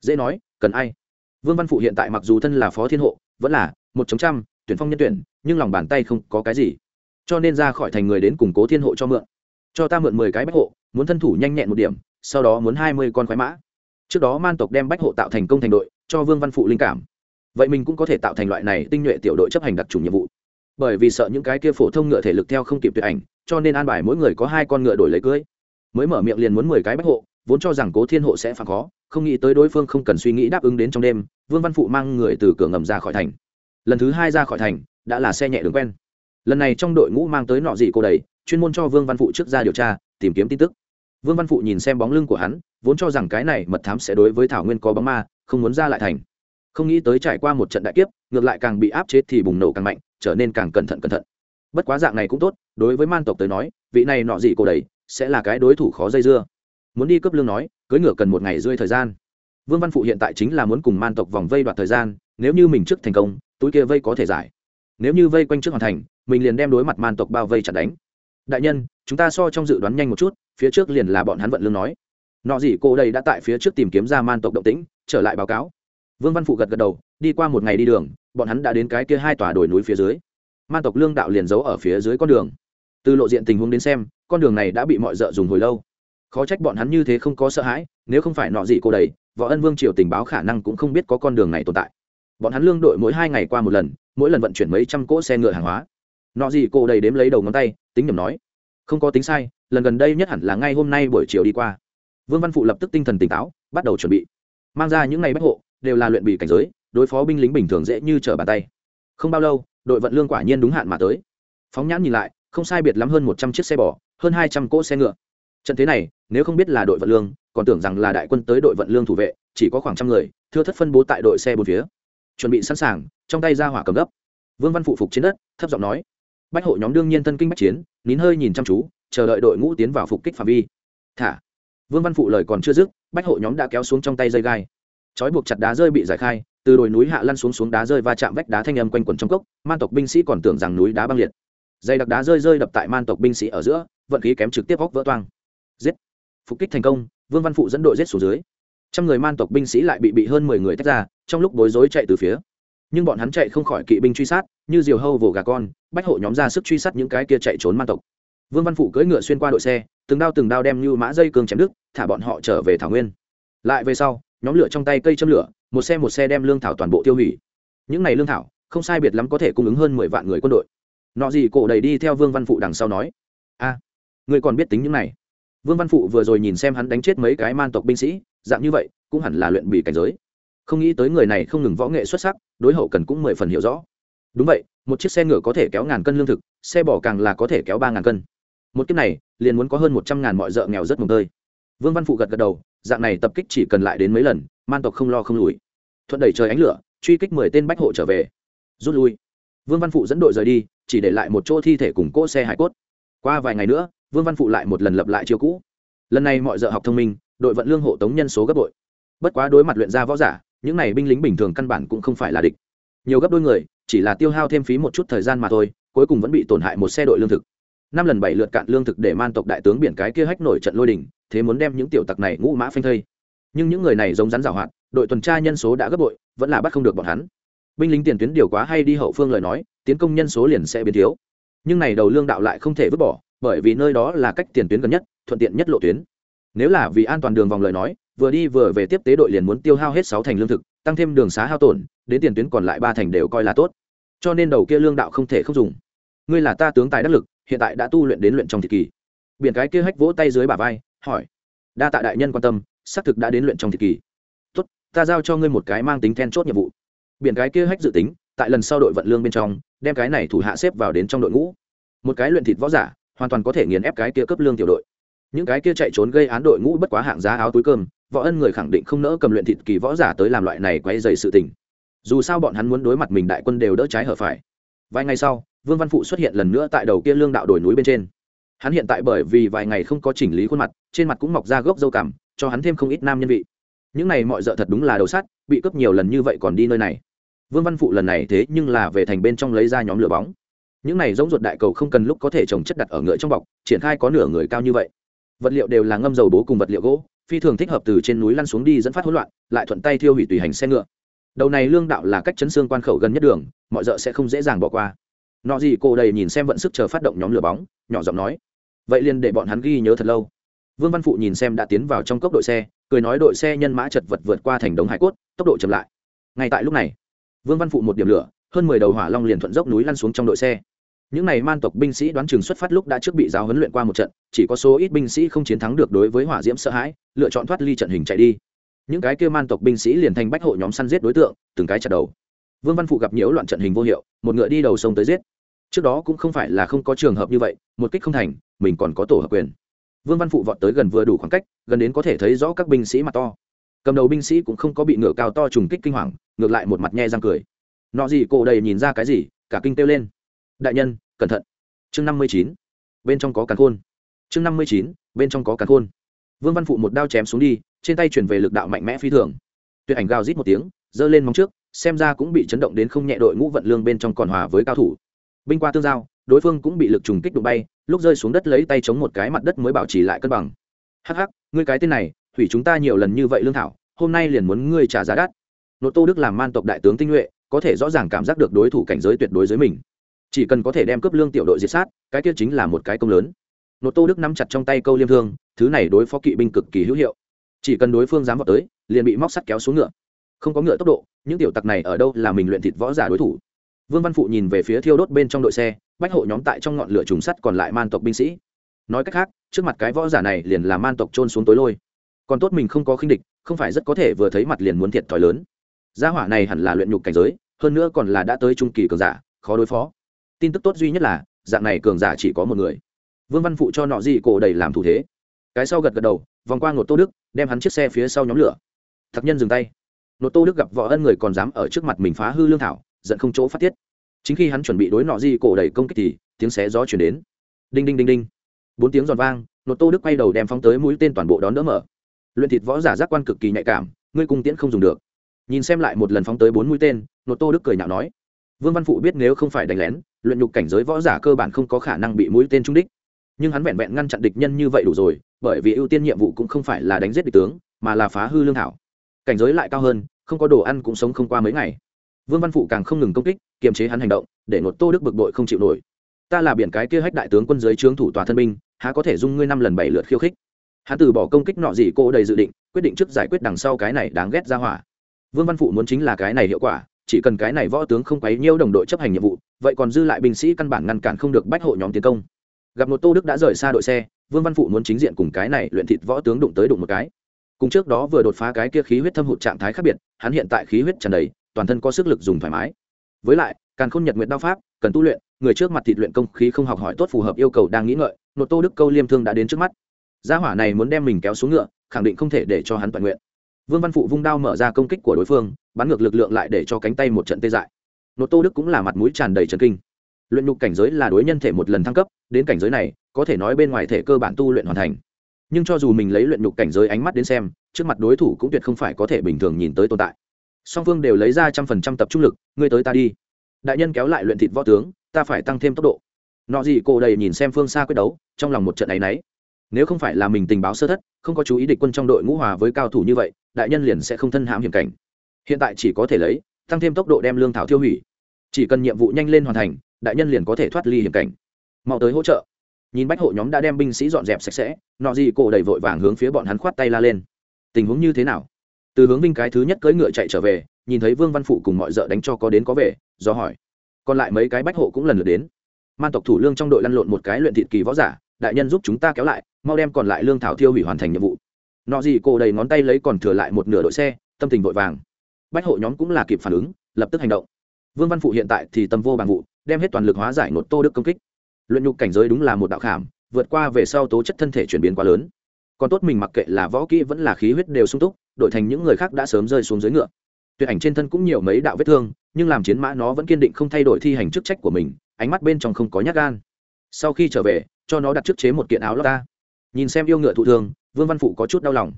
Dễ nói, cần ai? Vương văn phụ hiện tại mặc dù thân là phó thiên hộ, vẫn là một chống trăm, tuyển phong nhân tuyển, nhưng lòng bàn tay không có cái gì. Cho nên ra khỏi thành người đến củng cố thiên hộ cho mượn. Cho ta mượn mười cái bách hộ, muốn thân thủ nhanh nhẹn một điểm sau đó muốn hai mươi con khoái mã. Trước đó man tộc đem bách hộ tạo thành công thành đội, cho vương văn phụ linh cảm. Vậy mình cũng có thể tạo thành loại này tinh nhuệ tiểu đội chấp hành đặc trùng nhiệm vụ. Bởi vì sợ những cái kia phổ thông ngựa thể lực theo không kịp tuyệt ảnh, cho nên an bài mỗi người có hai con ngựa đổi lấy cưới. Mới mở miệng liền muốn mười cái bách hộ, vốn cho rằng cố thiên hộ sẽ phản khó, không nghĩ tới đối phương không cần suy nghĩ đáp ứng đến trong đêm, vương văn phụ mang người từ cửa ngầm ra khỏi thành. Lần thứ hai ra khỏi thành, đã là xe nhẹ đường quen. Lần này trong đội ngũ mang tới nọ gì cô đầy, chuyên môn cho vương văn phụ trước ra điều tra, tìm kiếm tin tức vương văn phụ nhìn xem bóng lưng của hắn, vốn cho rằng cái này mật thám sẽ đối với thảo nguyên có bóng ma, không muốn ra lại thành. Không nghĩ tới trải qua một trận đại kiếp, ngược lại càng bị áp chế thì bùng nổ càng mạnh, trở nên càng cẩn thận cẩn thận. Bất quá dạng này cũng tốt, đối với man tộc tới nói, vị này nọ gì cô đấy sẽ là cái đối thủ khó dây dưa. Muốn đi cấp lương nói, cưới ngựa cần một ngày rơi thời gian. Vương văn phụ hiện tại chính là muốn cùng man tộc vòng vây đoạt thời gian, nếu như mình trước thành công, túi kia vây có thể giải. Nếu như vây quanh trước hoàn thành, mình liền đem đối mặt man tộc bao vây chặt đánh. Đại nhân, chúng ta so trong dự đoán nhanh một chút phía trước liền là bọn hắn vận lương nói. Nọ gì cô đây đã tại phía trước tìm kiếm ra man tộc động tĩnh, trở lại báo cáo. Vương văn phụ gật gật đầu, đi qua một ngày đi đường, bọn hắn đã đến cái kia hai tòa đồi núi phía dưới. Man tộc lương đạo liền giấu ở phía dưới con đường. Từ lộ diện tình huống đến xem, con đường này đã bị mọi d dùng hồi lâu. Khó trách bọn hắn như thế không có sợ hãi, nếu không phải nọ gì cô đầy võ ân vương triều tình báo khả năng cũng không biết có con đường này tồn tại. Bọn hắn lương đội mỗi hai ngày qua một lần, mỗi lần vận chuyển mấy trăm cỗ xe ngựa hàng hóa. Nọ gì cô đầy đếm lấy đầu ngón tay, tính nhầm nói, không có tính sai lần gần đây nhất hẳn là ngay hôm nay buổi chiều đi qua. Vương văn phụ lập tức tinh thần tỉnh táo, bắt đầu chuẩn bị. Mang ra những ngày bách hộ, đều là luyện bị cảnh giới, đối phó binh lính bình thường dễ như trở bàn tay. Không bao lâu, đội vận lương quả nhiên đúng hạn mà tới. Phóng nhãn nhìn lại, không sai biệt lắm hơn một trăm chiếc xe bò, hơn hai trăm cỗ xe ngựa. Trận thế này, nếu không biết là đội vận lương, còn tưởng rằng là đại quân tới đội vận lương thủ vệ, chỉ có khoảng trăm người, thưa thất phân bố tại đội xe bốn phía. Chuẩn bị sẵn sàng, trong tay ra hỏa cầm gấp. Vương văn phụ phục trên đất, thấp giọng nói. Bách hộ nhóm đương nhiên thân kinh bách chiến, nín hơi nhìn chăm chú chờ đợi đội ngũ tiến vào phục kích phạm vi. Thả. Vương văn phụ lời còn chưa dứt, bách hộ nhóm đã kéo xuống trong tay dây gai. Trói buộc chặt đá rơi bị giải khai, từ đồi núi hạ lăn xuống xuống đá rơi va chạm vách đá thanh âm quanh quẩn trong cốc, man tộc binh sĩ còn tưởng rằng núi đá băng liệt. Dây đặc đá rơi rơi đập tại man tộc binh sĩ ở giữa, vận khí kém trực tiếp góc vỡ toang. Giết. Phục kích thành công, vương văn phụ dẫn đội giết xuống dưới. Trăm người man tộc binh sĩ lại bị bị hơn mười người tách ra, trong lúc bối rối chạy từ phía. Nhưng bọn hắn chạy không khỏi kỵ binh truy sát, như diều hâu vồ gà con, bách hộ nhóm ra sức truy sát những cái kia chạy trốn man tộc vương văn phụ cưỡi ngựa xuyên qua đội xe từng đao từng đao đem như mã dây cương chém đứt thả bọn họ trở về thảo nguyên. Lại về sau nhóm lửa trong tay cây châm lửa một xe một xe đem lương thảo toàn bộ tiêu hủy. Những n à y lương thảo không sai biệt lắm có thể cung ứng hơn mười vạn người quân đội. Nọ gì cổ đầy đi theo vương văn phụ đằng sau nói a à, người còn biết tính những này? Vương văn phụ vừa rồi nhìn xem hắn đánh chết mấy cái man tộc binh sĩ dạng như vậy cũng hẳn là luyện bị cảnh giới. Không nghĩ tới người này không ngừng võ nghệ xuất sắc đối hậu cần cũng mười phần hiểu rõ. Đúng vậy một chiếc xe ngựa có thể kéo ngàn cân lương thực xe bò càng là có thể kéo ba ngàn cân một kiếp này, liền muốn có hơn một trăm ngàn mọi d nghèo rất mồng tơi. Vương văn phụ gật gật đầu, dạng này tập kích chỉ cần lại đến mấy lần, man tộc không lo không lùi. Thuận đẩy trời ánh lửa, truy kích mười tên bách hộ trở về. Rút lui. Vương văn phụ dẫn đội rời đi, chỉ để lại một chỗ thi thể cùng cỗ xe hải cốt. Qua vài ngày nữa, vương văn phụ lại một lần lập lại chiêu cũ. Lần này mọi giờ học thông minh, đội vận lương hộ tống nhân số gấp bội bất quá đối mặt luyện ra võ giả, những này binh lính bình thường căn bản cũng không phải là địch. Nhiều gấp đôi người, chỉ là tiêu hao thêm phí một chút thời gian mà thôi, cuối cùng vẫn bị tổn hại một xe đội lương thực năm lần bảy lượt cạn lương thực để man tộc đại tướng biển cái kia hách nổi trận lôi đình, thế muốn đem những tiểu tặc này ngũ mã phanh thây. Nhưng những người này giống rắn rào hoạt, đội tuần tra nhân số đã gấp bội, vẫn là bắt không được bọn hắn. Binh lính tiền tuyến điều quá hay đi hậu phương lời nói, tiến công nhân số liền sẽ biến thiếu. Nhưng này đầu lương đạo lại không thể vứt bỏ, bởi vì nơi đó là cách tiền tuyến gần nhất, thuận tiện nhất lộ tuyến. Nếu là vì an toàn đường vòng lời nói, vừa đi vừa về tiếp tế đội liền muốn tiêu hao hết sáu thành lương thực, tăng thêm đường xá hao tổn, đến tiền tuyến còn lại ba thành đều coi là tốt. Cho nên đầu kia lương đạo không thể không dùng. Ngươi là ta tướng tài đắc lực hiện tại đã tu luyện đến luyện trong thị kỳ. Biển cái kia hách vỗ tay dưới bả vai, hỏi. Đa tạ đại nhân quan tâm, xác thực đã đến luyện trong thị kỳ. Tốt, ta giao cho ngươi một cái mang tính then chốt nhiệm vụ. Biển cái kia hách dự tính, tại lần sau đội vận lương bên trong, đem cái này thủ hạ xếp vào đến trong đội ngũ. Một cái luyện thịt võ giả, hoàn toàn có thể nghiền ép cái kia cấp lương tiểu đội. Những cái kia chạy trốn gây án đội ngũ bất quá hạng giá áo túi cơm, võ ân người khẳng định không nỡ cầm luyện thịt kỳ võ giả tới làm loại này quay dày sự tình. Dù sao bọn hắn muốn đối mặt mình đại quân đều đỡ trái hở phải. Vài ngày sau vương văn phụ xuất hiện lần nữa tại đầu kia lương đạo đồi núi bên trên. Hắn hiện tại bởi vì vài ngày không có chỉnh lý khuôn mặt, trên mặt cũng mọc ra gốc dâu cảm cho hắn thêm không ít nam nhân vị. Những này mọi d thật đúng là đầu sắt, bị cướp nhiều lần như vậy còn đi nơi này. Vương văn phụ lần này thế nhưng là về thành bên trong lấy ra nhóm lửa bóng. Những này giống ruột đại cầu không cần lúc có thể trồng chất đặt ở ngựa trong bọc, triển khai có nửa người cao như vậy. Vật liệu đều là ngâm dầu bố cùng vật liệu gỗ, phi thường thích hợp từ trên núi lăn xuống đi dẫn phát hỗn loạn, lại thuận tay thiêu hủy tùy hành xe ngựa. Đầu này lương đạo là cách chấn xương quan khẩu gần nhất đường, mọi d sẽ không dễ dàng bỏ qua nọ gì cô đầy nhìn xem vận sức chờ phát động nhóm lửa bóng, nhỏ giọng nói. Vậy liền để bọn hắn ghi nhớ thật lâu. Vương văn phụ nhìn xem đã tiến vào trong cốc đội xe, cười nói đội xe nhân mã chật vật vượt qua thành đống hải cốt, tốc độ chậm lại. Ngay tại lúc này, vương văn phụ một điểm lửa, hơn mười đầu hỏa long liền thuận dốc núi lăn xuống trong đội xe. Những này man tộc binh sĩ đoán chừng xuất phát lúc đã trước bị giáo huấn luyện qua một trận, chỉ có số ít binh sĩ không chiến thắng được đối với hỏa diễm sợ hãi, lựa chọn thoát ly trận hình chạy đi. Những cái kia man tộc binh sĩ liền thành bách hộ nhóm săn giết đối tượng, từng cái chặt đầu. Vương văn phụ gặp nhiễu loạn trận hình vô hiệu, một ngựa đi đầu sông tới giết trước đó cũng không phải là không có trường hợp như vậy, một kích không thành, mình còn có tổ hợp quyền. Vương văn phụ vọt tới gần vừa đủ khoảng cách, gần đến có thể thấy rõ các binh sĩ mặt to. Cầm đầu binh sĩ cũng không có bị ngựa cao to trùng kích kinh hoàng, ngược lại một mặt nhe răng cười. Nọ gì cổ đầy nhìn ra cái gì, cả kinh kêu lên. Đại nhân, cẩn thận. Chương năm mươi chín, bên trong có càn khôn. Chương năm mươi chín, bên trong có càn khôn. Vương văn phụ một đao chém xuống đi, trên tay chuyển về lực đạo mạnh mẽ phi thường. Tuyệt ảnh gào rít một tiếng, giơ lên móng trước, xem ra cũng bị chấn động đến không nhẹ đội ngũ vận lương bên trong còn hòa với cao thủ binh qua tương giao, đối phương cũng bị lực trùng kích đụng bay, lúc rơi xuống đất lấy tay chống một cái mặt đất mới bảo trì lại cân bằng. Hắc hắc, ngươi cái tên này, thủy chúng ta nhiều lần như vậy lương thảo, hôm nay liền muốn ngươi trả giá đắt. Nô tô đức làm man tộc đại tướng tinh nhuệ, có thể rõ ràng cảm giác được đối thủ cảnh giới tuyệt đối dưới mình. Chỉ cần có thể đem cướp lương tiểu đội diệt sát, cái kia chính là một cái công lớn. Nô tô đức nắm chặt trong tay câu liêm thương, thứ này đối phó kỵ binh cực kỳ hữu hiệu. Chỉ cần đối phương dám vào tới, liền bị móc sắt kéo xuống ngựa. Không có ngựa tốc độ, những tiểu tặc này ở đâu là mình luyện thịt võ giả đối thủ? Vương văn phụ nhìn về phía thiêu đốt bên trong đội xe, bách hộ nhóm tại trong ngọn lửa trùng sắt còn lại man tộc binh sĩ. Nói cách khác, trước mặt cái võ giả này liền là man tộc trôn xuống tối lôi. Còn tốt mình không có khinh địch, không phải rất có thể vừa thấy mặt liền muốn thiệt thòi lớn. Gia hỏa này hẳn là luyện nhục cảnh giới, hơn nữa còn là đã tới trung kỳ cường giả, khó đối phó. Tin tức tốt duy nhất là, dạng này cường giả chỉ có một người. Vương văn phụ cho nọ gì cổ đầy làm thủ thế. Cái sau gật gật đầu, vòng qua ngột tô đức, đem hắn chiếc xe phía sau nhóm lửa. Thật nhân dừng tay. Nột tô đức gặp võ ân người còn dám ở trước mặt mình phá hư lương thảo giận không chỗ phát tiết. Chính khi hắn chuẩn bị đối nọ di cổ đẩy công kích thì tiếng xé gió chuyển đến. Đinh đinh đinh đinh. Bốn tiếng giòn vang nột tô đức quay đầu đem phóng tới mũi tên toàn bộ đón đỡ mở. Luyện thịt võ giả giác quan cực kỳ nhạy cảm, ngươi cung tiễn không dùng được. Nhìn xem lại một lần phóng tới bốn mũi tên nột tô đức cười nhạo nói, vương văn phụ biết nếu không phải đánh lén, luyện nhục cảnh giới võ giả cơ bản không có khả năng bị mũi tên trúng đích. Nhưng hắn vẹn vẹn ngăn chặn địch nhân như vậy đủ rồi, bởi vì ưu tiên nhiệm vụ cũng không phải là đánh giết địch tướng, mà là phá hư lương thảo. Cảnh giới lại cao hơn, không có đồ ăn cũng sống không qua mấy ngày vương văn phụ càng không ngừng công kích, kiềm chế hắn hành động, để ngột tô đức bực bội không chịu nổi. Ta là biển cái kia hách đại tướng quân giới trướng thủ tòa thân binh, há có thể dung ngươi năm lần bảy lượt khiêu khích? Hắn từ bỏ công kích nọ gì cô đầy dự định, quyết định trước giải quyết đằng sau cái này đáng ghét ra hỏa. Vương văn phụ muốn chính là cái này hiệu quả, chỉ cần cái này võ tướng không quấy nhiêu đồng đội chấp hành nhiệm vụ, vậy còn dư lại binh sĩ căn bản ngăn cản không được bách hộ nhóm tiến công. Gặp một tô đức đã rời xa đội xe, vương văn phụ muốn chính diện cùng cái này luyện thịt võ tướng đụng tới đụng một cái. Cùng trước đó vừa đột phá cái kia khí huyết thâm hụt trạng thái khác biệt, hắn hiện tại khí huyết tràn đầy toàn thân có sức lực dùng thoải mái. Với lại, càng khôn nhật nguyện đao pháp, cần tu luyện, người trước mặt thịt luyện công khí không học hỏi tốt phù hợp yêu cầu đang nghĩ ngợi nội tô đức câu liêm thương đã đến trước mắt. Gia hỏa này muốn đem mình kéo xuống ngựa, khẳng định không thể để cho hắn toàn nguyện. Vương văn phụ vung đao mở ra công kích của đối phương, bắn ngược lực lượng lại để cho cánh tay một trận tê dại. Nội tô đức cũng là mặt mũi tràn đầy trần kinh. Luyện nhục cảnh giới là đối nhân thể một lần thăng cấp, đến cảnh giới này, có thể nói bên ngoài thể cơ bản tu luyện hoàn thành. Nhưng cho dù mình lấy luyện nhục cảnh giới ánh mắt đến xem, trước mặt đối thủ cũng tuyệt không phải có thể bình thường nhìn tới tồn tại song phương đều lấy ra trăm phần trăm tập trung lực, ngươi tới ta đi. Đại nhân kéo lại luyện thịt võ tướng, ta phải tăng thêm tốc độ. Nọ gì cổ đầy nhìn xem phương xa quyết đấu, trong lòng một trận áy náy. Nếu không phải là mình tình báo sơ thất, không có chú ý địch quân trong đội ngũ hòa với cao thủ như vậy, đại nhân liền sẽ không thân hãm hiểm cảnh. Hiện tại chỉ có thể lấy, tăng thêm tốc độ đem lương thảo tiêu hủy. Chỉ cần nhiệm vụ nhanh lên hoàn thành, đại nhân liền có thể thoát ly hiểm cảnh. Mau tới hỗ trợ. Nhìn bách hộ nhóm đã đem binh sĩ dọn dẹp sạch sẽ, nọ gì cổ đầy vội vàng hướng phía bọn hắn khoát tay la lên. Tình huống như thế nào? Từ hướng binh cái thứ nhất cưỡi ngựa chạy trở về, nhìn thấy vương văn phụ cùng mọi d đánh cho có đến có về, do hỏi. Còn lại mấy cái bách hộ cũng lần lượt đến. Man tộc thủ lương trong đội lăn lộn một cái luyện thịt kỳ võ giả, đại nhân giúp chúng ta kéo lại, mau đem còn lại lương thảo thiêu hủy hoàn thành nhiệm vụ. Nọ gì cổ đầy ngón tay lấy còn thừa lại một nửa đội xe, tâm tình vội vàng. Bách hộ nhóm cũng là kịp phản ứng, lập tức hành động. Vương văn phụ hiện tại thì tâm vô bằng vụ, đem hết toàn lực hóa giải một tô đức công kích. Luyện nhục cảnh giới đúng là một đạo khảm, vượt qua về sau tố chất thân thể chuyển biến quá lớn còn tốt mình mặc kệ là võ kỹ vẫn là khí huyết đều sung túc, đổi thành những người khác đã sớm rơi xuống dưới ngựa. Tuyệt ảnh trên thân cũng nhiều mấy đạo vết thương, nhưng làm chiến mã nó vẫn kiên định không thay đổi thi hành chức trách của mình, ánh mắt bên trong không có nhát gan. Sau khi trở về, cho nó đặt chức chế một kiện áo lót ta. Nhìn xem yêu ngựa thụ thương, vương văn phụ có chút đau lòng.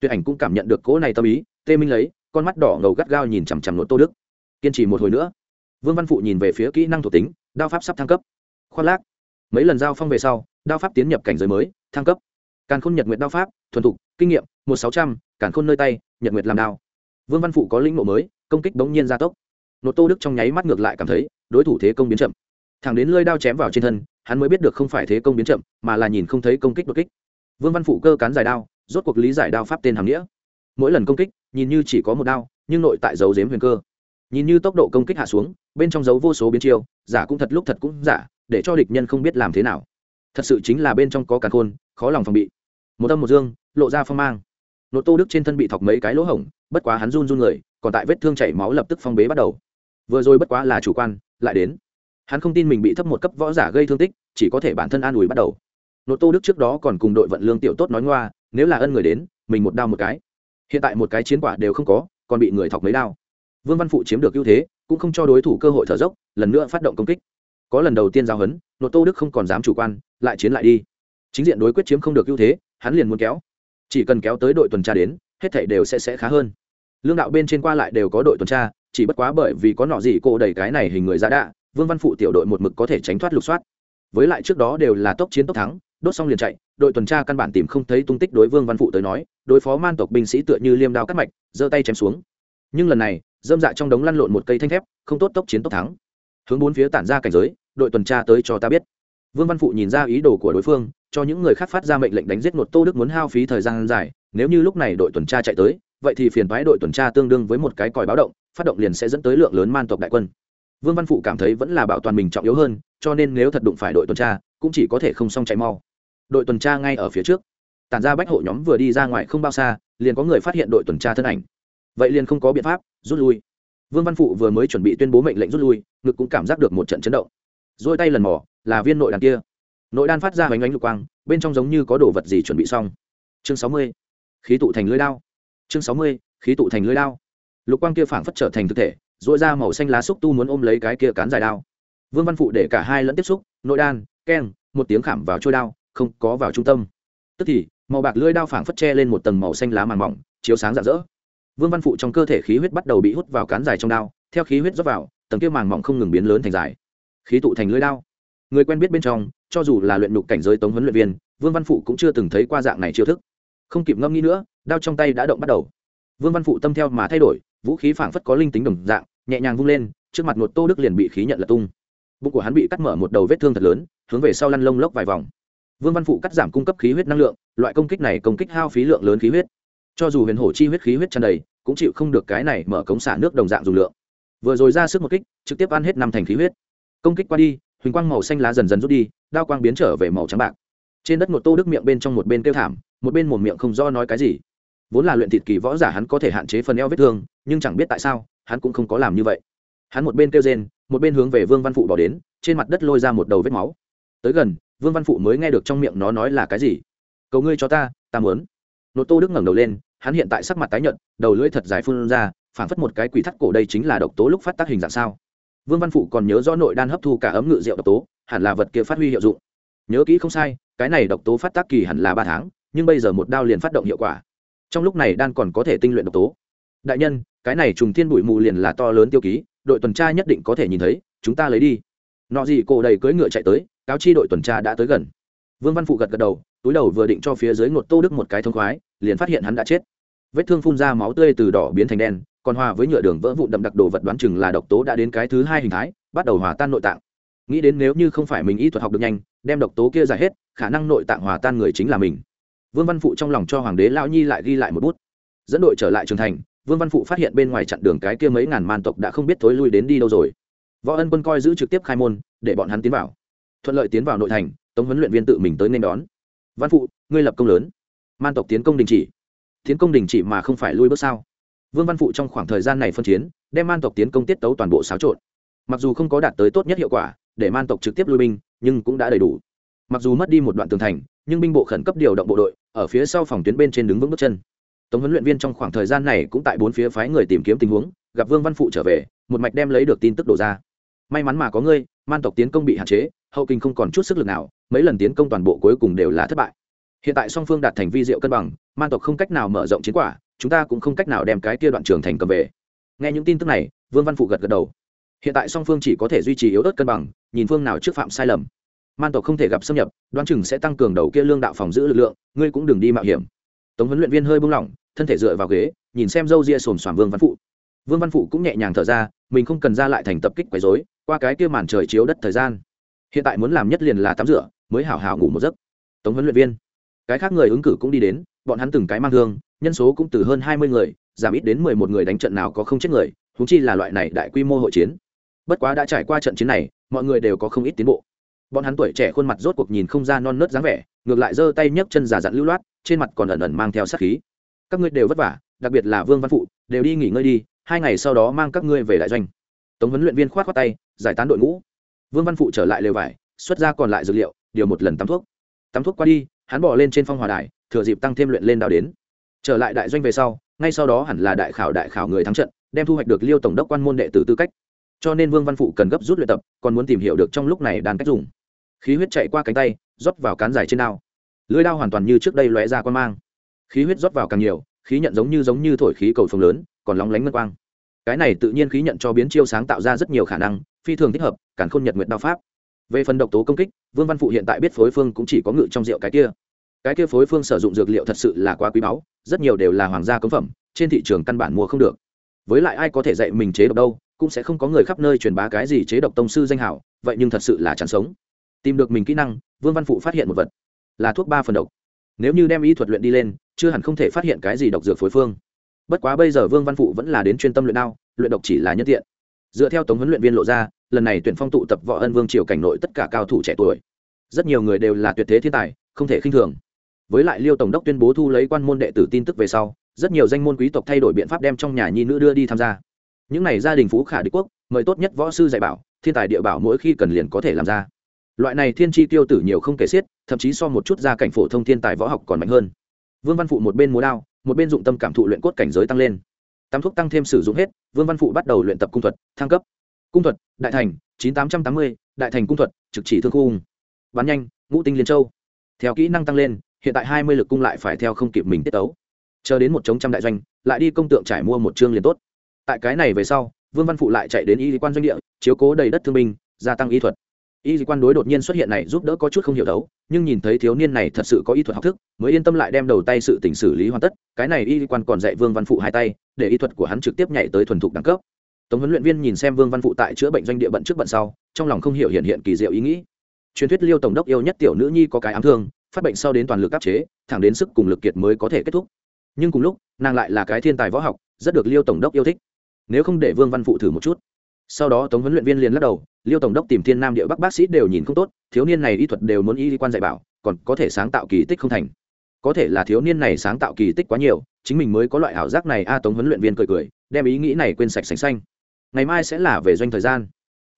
Tuyệt ảnh cũng cảm nhận được cỗ này tâm ý, tê minh lấy, con mắt đỏ ngầu gắt gao nhìn chằm chằm nội tô đức. Kiên trì một hồi nữa. Vương văn phụ nhìn về phía kỹ năng thuộc tính, đao pháp sắp thăng cấp. Khoác lác. Mấy lần giao phong về sau, đao pháp tiến nhập cảnh giới mới, thăng cấp càn khôn nhật nguyệt đao pháp, thuần thục, kinh nghiệm, một sáu trăm, càn khôn nơi tay, nhật nguyệt làm đao. Vương văn phụ có lĩnh ngộ mới, công kích bỗng nhiên gia tốc. Nốt tô đức trong nháy mắt ngược lại cảm thấy, đối thủ thế công biến chậm. Thẳng đến lơi đao chém vào trên thân, hắn mới biết được không phải thế công biến chậm, mà là nhìn không thấy công kích đột kích. Vương văn phụ cơ cán dài đao, rốt cuộc lý giải đao pháp tên hàm nghĩa. Mỗi lần công kích, nhìn như chỉ có một đao, nhưng nội tại dấu dếm huyền cơ. Nhìn như tốc độ công kích hạ xuống, bên trong dấu vô số biến chiêu, giả cũng thật lúc thật cũng giả, để cho địch nhân không biết làm thế nào. Thật sự chính là bên trong có càn khôn, khó lòng phòng bị một âm một dương, lộ ra phong mang. Nội tô đức trên thân bị thọc mấy cái lỗ hổng, bất quá hắn run run người, còn tại vết thương chảy máu lập tức phong bế bắt đầu. Vừa rồi bất quá là chủ quan, lại đến. Hắn không tin mình bị thấp một cấp võ giả gây thương tích, chỉ có thể bản thân an ủi bắt đầu. Nội tô đức trước đó còn cùng đội vận lương tiểu tốt nói ngoa, nếu là ân người đến, mình một đao một cái. Hiện tại một cái chiến quả đều không có, còn bị người thọc mấy đao. Vương văn phụ chiếm được ưu thế, cũng không cho đối thủ cơ hội thở dốc, lần nữa phát động công kích. Có lần đầu tiên giao hấn nội tô đức không còn dám chủ quan, lại chiến lại đi. Chính diện đối quyết chiếm không được ưu thế hắn liền muốn kéo. Chỉ cần kéo tới đội tuần tra đến, hết thảy đều sẽ sẽ khá hơn. Lương đạo bên trên qua lại đều có đội tuần tra, chỉ bất quá bởi vì có nọ gì cô đẩy cái này hình người ra đạ, vương văn phụ tiểu đội một mực có thể tránh thoát lục soát. Với lại trước đó đều là tốc chiến tốc thắng, đốt xong liền chạy, đội tuần tra căn bản tìm không thấy tung tích đối vương văn phụ tới nói, đối phó man tộc binh sĩ tựa như liêm đao cắt mạch, giơ tay chém xuống. Nhưng lần này, dâm dạ trong đống lăn lộn một cây thanh thép, không tốt tốc chiến tốc thắng. Hướng bốn phía tản ra cảnh giới, đội tuần tra tới cho ta biết. Vương văn phụ nhìn ra ý đồ của đối phương cho những người khác phát ra mệnh lệnh đánh giết một tô đức muốn hao phí thời gian dài. Nếu như lúc này đội tuần tra chạy tới, vậy thì phiền thoái đội tuần tra tương đương với một cái còi báo động, phát động liền sẽ dẫn tới lượng lớn man tộc đại quân. Vương văn phụ cảm thấy vẫn là bảo toàn mình trọng yếu hơn, cho nên nếu thật đụng phải đội tuần tra, cũng chỉ có thể không xong chạy mau. Đội tuần tra ngay ở phía trước. Tản ra bách hộ nhóm vừa đi ra ngoài không bao xa, liền có người phát hiện đội tuần tra thân ảnh. Vậy liền không có biện pháp, rút lui. Vương văn phụ vừa mới chuẩn bị tuyên bố mệnh lệnh rút lui, ngực cũng cảm giác được một trận chấn động. Dôi tay lần mỏ là viên nội đàn kia nội đan phát ra hoành ánh lục quang, bên trong giống như có đồ vật gì chuẩn bị xong. Chương sáu mươi, khí tụ thành lưới đao. Chương sáu mươi, khí tụ thành lưới đao. Lục quang kia phảng phất trở thành thực thể dội ra màu xanh lá xúc tu muốn ôm lấy cái kia cán dài đao. Vương văn phụ để cả hai lẫn tiếp xúc, nội đan, keng, một tiếng khảm vào trôi đao, không có vào trung tâm. Tức thì, màu bạc lưỡi đao phảng phất che lên một tầng màu xanh lá màng mỏng, chiếu sáng rạng rỡ. Vương văn phụ trong cơ thể khí huyết bắt đầu bị hút vào cán dài trong đao, theo khí huyết rót vào, tầng kia màng mỏng không ngừng biến lớn thành dài. Khí tụ thành lưỡi đao. Người quen biết bên trong cho dù là luyện nhục cảnh giới tống huấn luyện viên, vương văn phụ cũng chưa từng thấy qua dạng này chiêu thức. Không kịp ngâm nghĩ nữa, đao trong tay đã động bắt đầu. Vương văn phụ tâm theo mà thay đổi, vũ khí phảng phất có linh tính đồng dạng, nhẹ nhàng vung lên, trước mặt một tô đức liền bị khí nhận lật tung. Bụng của hắn bị cắt mở một đầu vết thương thật lớn, hướng về sau lăn lông lốc vài vòng. Vương văn phụ cắt giảm cung cấp khí huyết năng lượng, loại công kích này công kích hao phí lượng lớn khí huyết. Cho dù huyền hổ chi huyết khí huyết tràn đầy, cũng chịu không được cái này mở cống xả nước đồng dạng dùng lượng. Vừa rồi ra sức một kích, trực tiếp ăn hết năm thành khí huyết. Công kích qua đi, huỳnh quang màu xanh lá dần dần rút đi đao quang biến trở về màu trắng bạc. Trên đất một tô đức miệng bên trong một bên kêu thảm, một bên một miệng không do nói cái gì. Vốn là luyện thịt kỳ võ giả hắn có thể hạn chế phần eo vết thương, nhưng chẳng biết tại sao, hắn cũng không có làm như vậy. Hắn một bên kêu rên, một bên hướng về vương văn phụ bỏ đến, trên mặt đất lôi ra một đầu vết máu. Tới gần, vương văn phụ mới nghe được trong miệng nó nói là cái gì. Cầu ngươi cho ta ta muốn. Nội tô đức ngẩng đầu lên, hắn hiện tại sắc mặt tái nhợt, đầu lưỡi thật dài phun ra, phảng phất một cái quỷ thắt cổ đây chính là độc tố lúc phát tác hình dạng sao. Vương văn phụ còn nhớ rõ nội đan hấp thu cả ấm ngự rượu độc tố hẳn là vật kia phát huy hiệu dụng. Nhớ kỹ không sai, cái này độc tố phát tác kỳ hẳn là ba tháng, nhưng bây giờ một đao liền phát động hiệu quả. Trong lúc này đan còn có thể tinh luyện độc tố. Đại nhân, cái này trùng thiên bụi mù liền là to lớn tiêu ký, đội tuần tra nhất định có thể nhìn thấy, chúng ta lấy đi. Nọ gì cổ đầy cưỡi ngựa chạy tới, cáo chi đội tuần tra đã tới gần. Vương văn phụ gật gật đầu, túi đầu vừa định cho phía dưới ngột tô đức một cái thông khoái, liền phát hiện hắn đã chết. Vết thương phun ra máu tươi từ đỏ biến thành đen, còn hòa với nhựa đường vỡ vụn đậm đặc đồ vật đoán chừng là độc tố đã đến cái thứ hai hình thái, bắt đầu hòa tan nội tạng nghĩ đến nếu như không phải mình y thuật học được nhanh, đem độc tố kia giải hết, khả năng nội tạng hòa tan người chính là mình. Vương văn phụ trong lòng cho hoàng đế lão nhi lại ghi lại một bút. Dẫn đội trở lại trường thành, vương văn phụ phát hiện bên ngoài chặn đường cái kia mấy ngàn man tộc đã không biết thối lui đến đi đâu rồi. Võ ân quân coi giữ trực tiếp khai môn, để bọn hắn tiến vào. Thuận lợi tiến vào nội thành, tống huấn luyện viên tự mình tới nên đón. Văn phụ, ngươi lập công lớn. Man tộc tiến công đình chỉ. Tiến công đình chỉ mà không phải lui bước sao? Vương văn phụ trong khoảng thời gian này phân chiến, đem man tộc tiến công tiết tấu toàn bộ xáo trộn. Mặc dù không có đạt tới tốt nhất hiệu quả để man tộc trực tiếp lui binh, nhưng cũng đã đầy đủ. Mặc dù mất đi một đoạn tường thành, nhưng binh bộ khẩn cấp điều động bộ đội, ở phía sau phòng tuyến bên trên đứng vững bước chân. Tống huấn luyện viên trong khoảng thời gian này cũng tại bốn phía phái người tìm kiếm tình huống, gặp vương văn phụ trở về, một mạch đem lấy được tin tức đổ ra. May mắn mà có ngươi, man tộc tiến công bị hạn chế, hậu kinh không còn chút sức lực nào, mấy lần tiến công toàn bộ cuối cùng đều là thất bại. Hiện tại song phương đạt thành vi diệu cân bằng, man tộc không cách nào mở rộng chiến quả, chúng ta cũng không cách nào đem cái kia đoạn trường thành cầm về. Nghe những tin tức này, vương văn phụ gật gật đầu hiện tại song phương chỉ có thể duy trì yếu ớt cân bằng, nhìn phương nào trước phạm sai lầm. Man tộc không thể gặp xâm nhập, đoán chừng sẽ tăng cường đầu kia lương đạo phòng giữ lực lượng, ngươi cũng đừng đi mạo hiểm. Tống huấn luyện viên hơi buông lỏng, thân thể dựa vào ghế, nhìn xem dâu ria xồm xoàm vương văn phụ. Vương văn phụ cũng nhẹ nhàng thở ra, mình không cần ra lại thành tập kích quấy dối qua cái kia màn trời chiếu đất thời gian. Hiện tại muốn làm nhất liền là tắm rửa, mới hảo hảo ngủ một giấc. Tống huấn luyện viên, cái khác người ứng cử cũng đi đến, bọn hắn từng cái mang thương nhân số cũng từ hơn hai mươi người, giảm ít đến mười một người đánh trận nào có không chết người húng chi là loại này đại quy mô hội chiến bất quá đã trải qua trận chiến này, mọi người đều có không ít tiến bộ. Bọn hắn tuổi trẻ khuôn mặt rốt cuộc nhìn không ra non nớt dáng vẻ, ngược lại giơ tay nhấc chân giả dặn lưu loát, trên mặt còn ẩn ẩn mang theo sát khí. Các ngươi đều vất vả, đặc biệt là vương văn phụ, đều đi nghỉ ngơi đi, hai ngày sau đó mang các ngươi về đại doanh. Tống huấn luyện viên khoát khoát tay, giải tán đội ngũ. Vương văn phụ trở lại lều vải, xuất ra còn lại dược liệu, điều một lần tắm thuốc. Tắm thuốc qua đi, hắn bỏ lên trên phong hòa đài, thừa dịp tăng thêm luyện lên đào đến. Trở lại đại doanh về sau, ngay sau đó hẳn là đại khảo đại khảo người thắng trận, đem thu hoạch được liêu tổng đốc quan môn đệ tử tư cách cho nên vương văn phụ cần gấp rút luyện tập, còn muốn tìm hiểu được trong lúc này đàn cách dùng. Khí huyết chạy qua cánh tay, rót vào cán dài trên đao. Lưới đao hoàn toàn như trước đây lóe ra quan mang. Khí huyết rót vào càng nhiều, khí nhận giống như giống như thổi khí cầu phồng lớn, còn lóng lánh ngân quang. Cái này tự nhiên khí nhận cho biến chiêu sáng tạo ra rất nhiều khả năng, phi thường thích hợp cản khôn nhật nguyện đao pháp. Về phần độc tố công kích, vương văn phụ hiện tại biết phối phương cũng chỉ có ngự trong rượu cái kia. Cái kia phối phương sử dụng dược liệu thật sự là quá quý báu, rất nhiều đều là hoàng gia cấm phẩm, trên thị trường căn bản mua không được. Với lại ai có thể dạy mình chế độc đâu cũng sẽ không có người khắp nơi truyền bá cái gì chế độc tông sư danh hảo vậy nhưng thật sự là chẳng sống. Tìm được mình kỹ năng, vương văn phụ phát hiện một vật, là thuốc ba phần độc. Nếu như đem y thuật luyện đi lên, chưa hẳn không thể phát hiện cái gì độc dược phối phương. Bất quá bây giờ vương văn phụ vẫn là đến chuyên tâm luyện đao, luyện độc chỉ là nhân tiện. Dựa theo tống huấn luyện viên lộ ra, lần này tuyển phong tụ tập võ ân vương triều cảnh nội tất cả cao thủ trẻ tuổi. Rất nhiều người đều là tuyệt thế thiên tài, không thể khinh thường. Với lại liêu tổng đốc tuyên bố thu lấy quan môn đệ tử tin tức về sau, rất nhiều danh môn quý tộc thay đổi biện pháp đem trong nhà nhi nữ đưa đi tham gia những này gia đình phú khả đế quốc, mời tốt nhất võ sư dạy bảo, thiên tài địa bảo mỗi khi cần liền có thể làm ra. Loại này thiên tri tiêu tử nhiều không kể xiết, thậm chí so một chút gia cảnh phổ thông thiên tài võ học còn mạnh hơn. Vương văn phụ một bên múa đao, một bên dụng tâm cảm thụ luyện cốt cảnh giới tăng lên. Tam thuốc tăng thêm sử dụng hết, vương văn phụ bắt đầu luyện tập cung thuật, thăng cấp. Cung thuật, đại thành, chín tám trăm tám mươi, đại thành cung thuật, trực chỉ thương khung bắn nhanh, ngũ tinh liên châu. Theo kỹ năng tăng lên, hiện tại hai mươi lực cung lại phải theo không kịp mình tiết tấu. Chờ đến một chống trăm đại doanh, lại đi công tượng trải mua một chương liền tốt tại cái này về sau, vương văn phụ lại chạy đến y quan doanh địa, chiếu cố đầy đất thương binh, gia tăng y thuật. Y quan đối đột nhiên xuất hiện này giúp đỡ có chút không hiểu đấu, nhưng nhìn thấy thiếu niên này thật sự có y thuật học thức, mới yên tâm lại đem đầu tay sự tỉnh xử lý hoàn tất. Cái này y quan còn dạy vương văn phụ hai tay, để y thuật của hắn trực tiếp nhảy tới thuần thục đẳng cấp. Tống huấn luyện viên nhìn xem vương văn phụ tại chữa bệnh doanh địa bận trước bận sau, trong lòng không hiểu hiện hiện kỳ diệu ý nghĩ. Truyền thuyết liêu tổng đốc yêu nhất tiểu nữ nhi có cái ám thương, phát bệnh sau đến toàn lực áp chế, thẳng đến sức cùng lực kiệt mới có thể kết thúc. Nhưng cùng lúc, nàng lại là cái thiên tài võ học, rất được liêu tổng đốc yêu thích nếu không để vương văn phụ thử một chút sau đó tống huấn luyện viên liền lắc đầu liêu tổng đốc tìm thiên nam địa bắc bác sĩ đều nhìn không tốt thiếu niên này y thuật đều muốn y quan dạy bảo còn có thể sáng tạo kỳ tích không thành có thể là thiếu niên này sáng tạo kỳ tích quá nhiều chính mình mới có loại ảo giác này a à, tống huấn luyện viên cười cười đem ý nghĩ này quên sạch sành xanh ngày mai sẽ là về doanh thời gian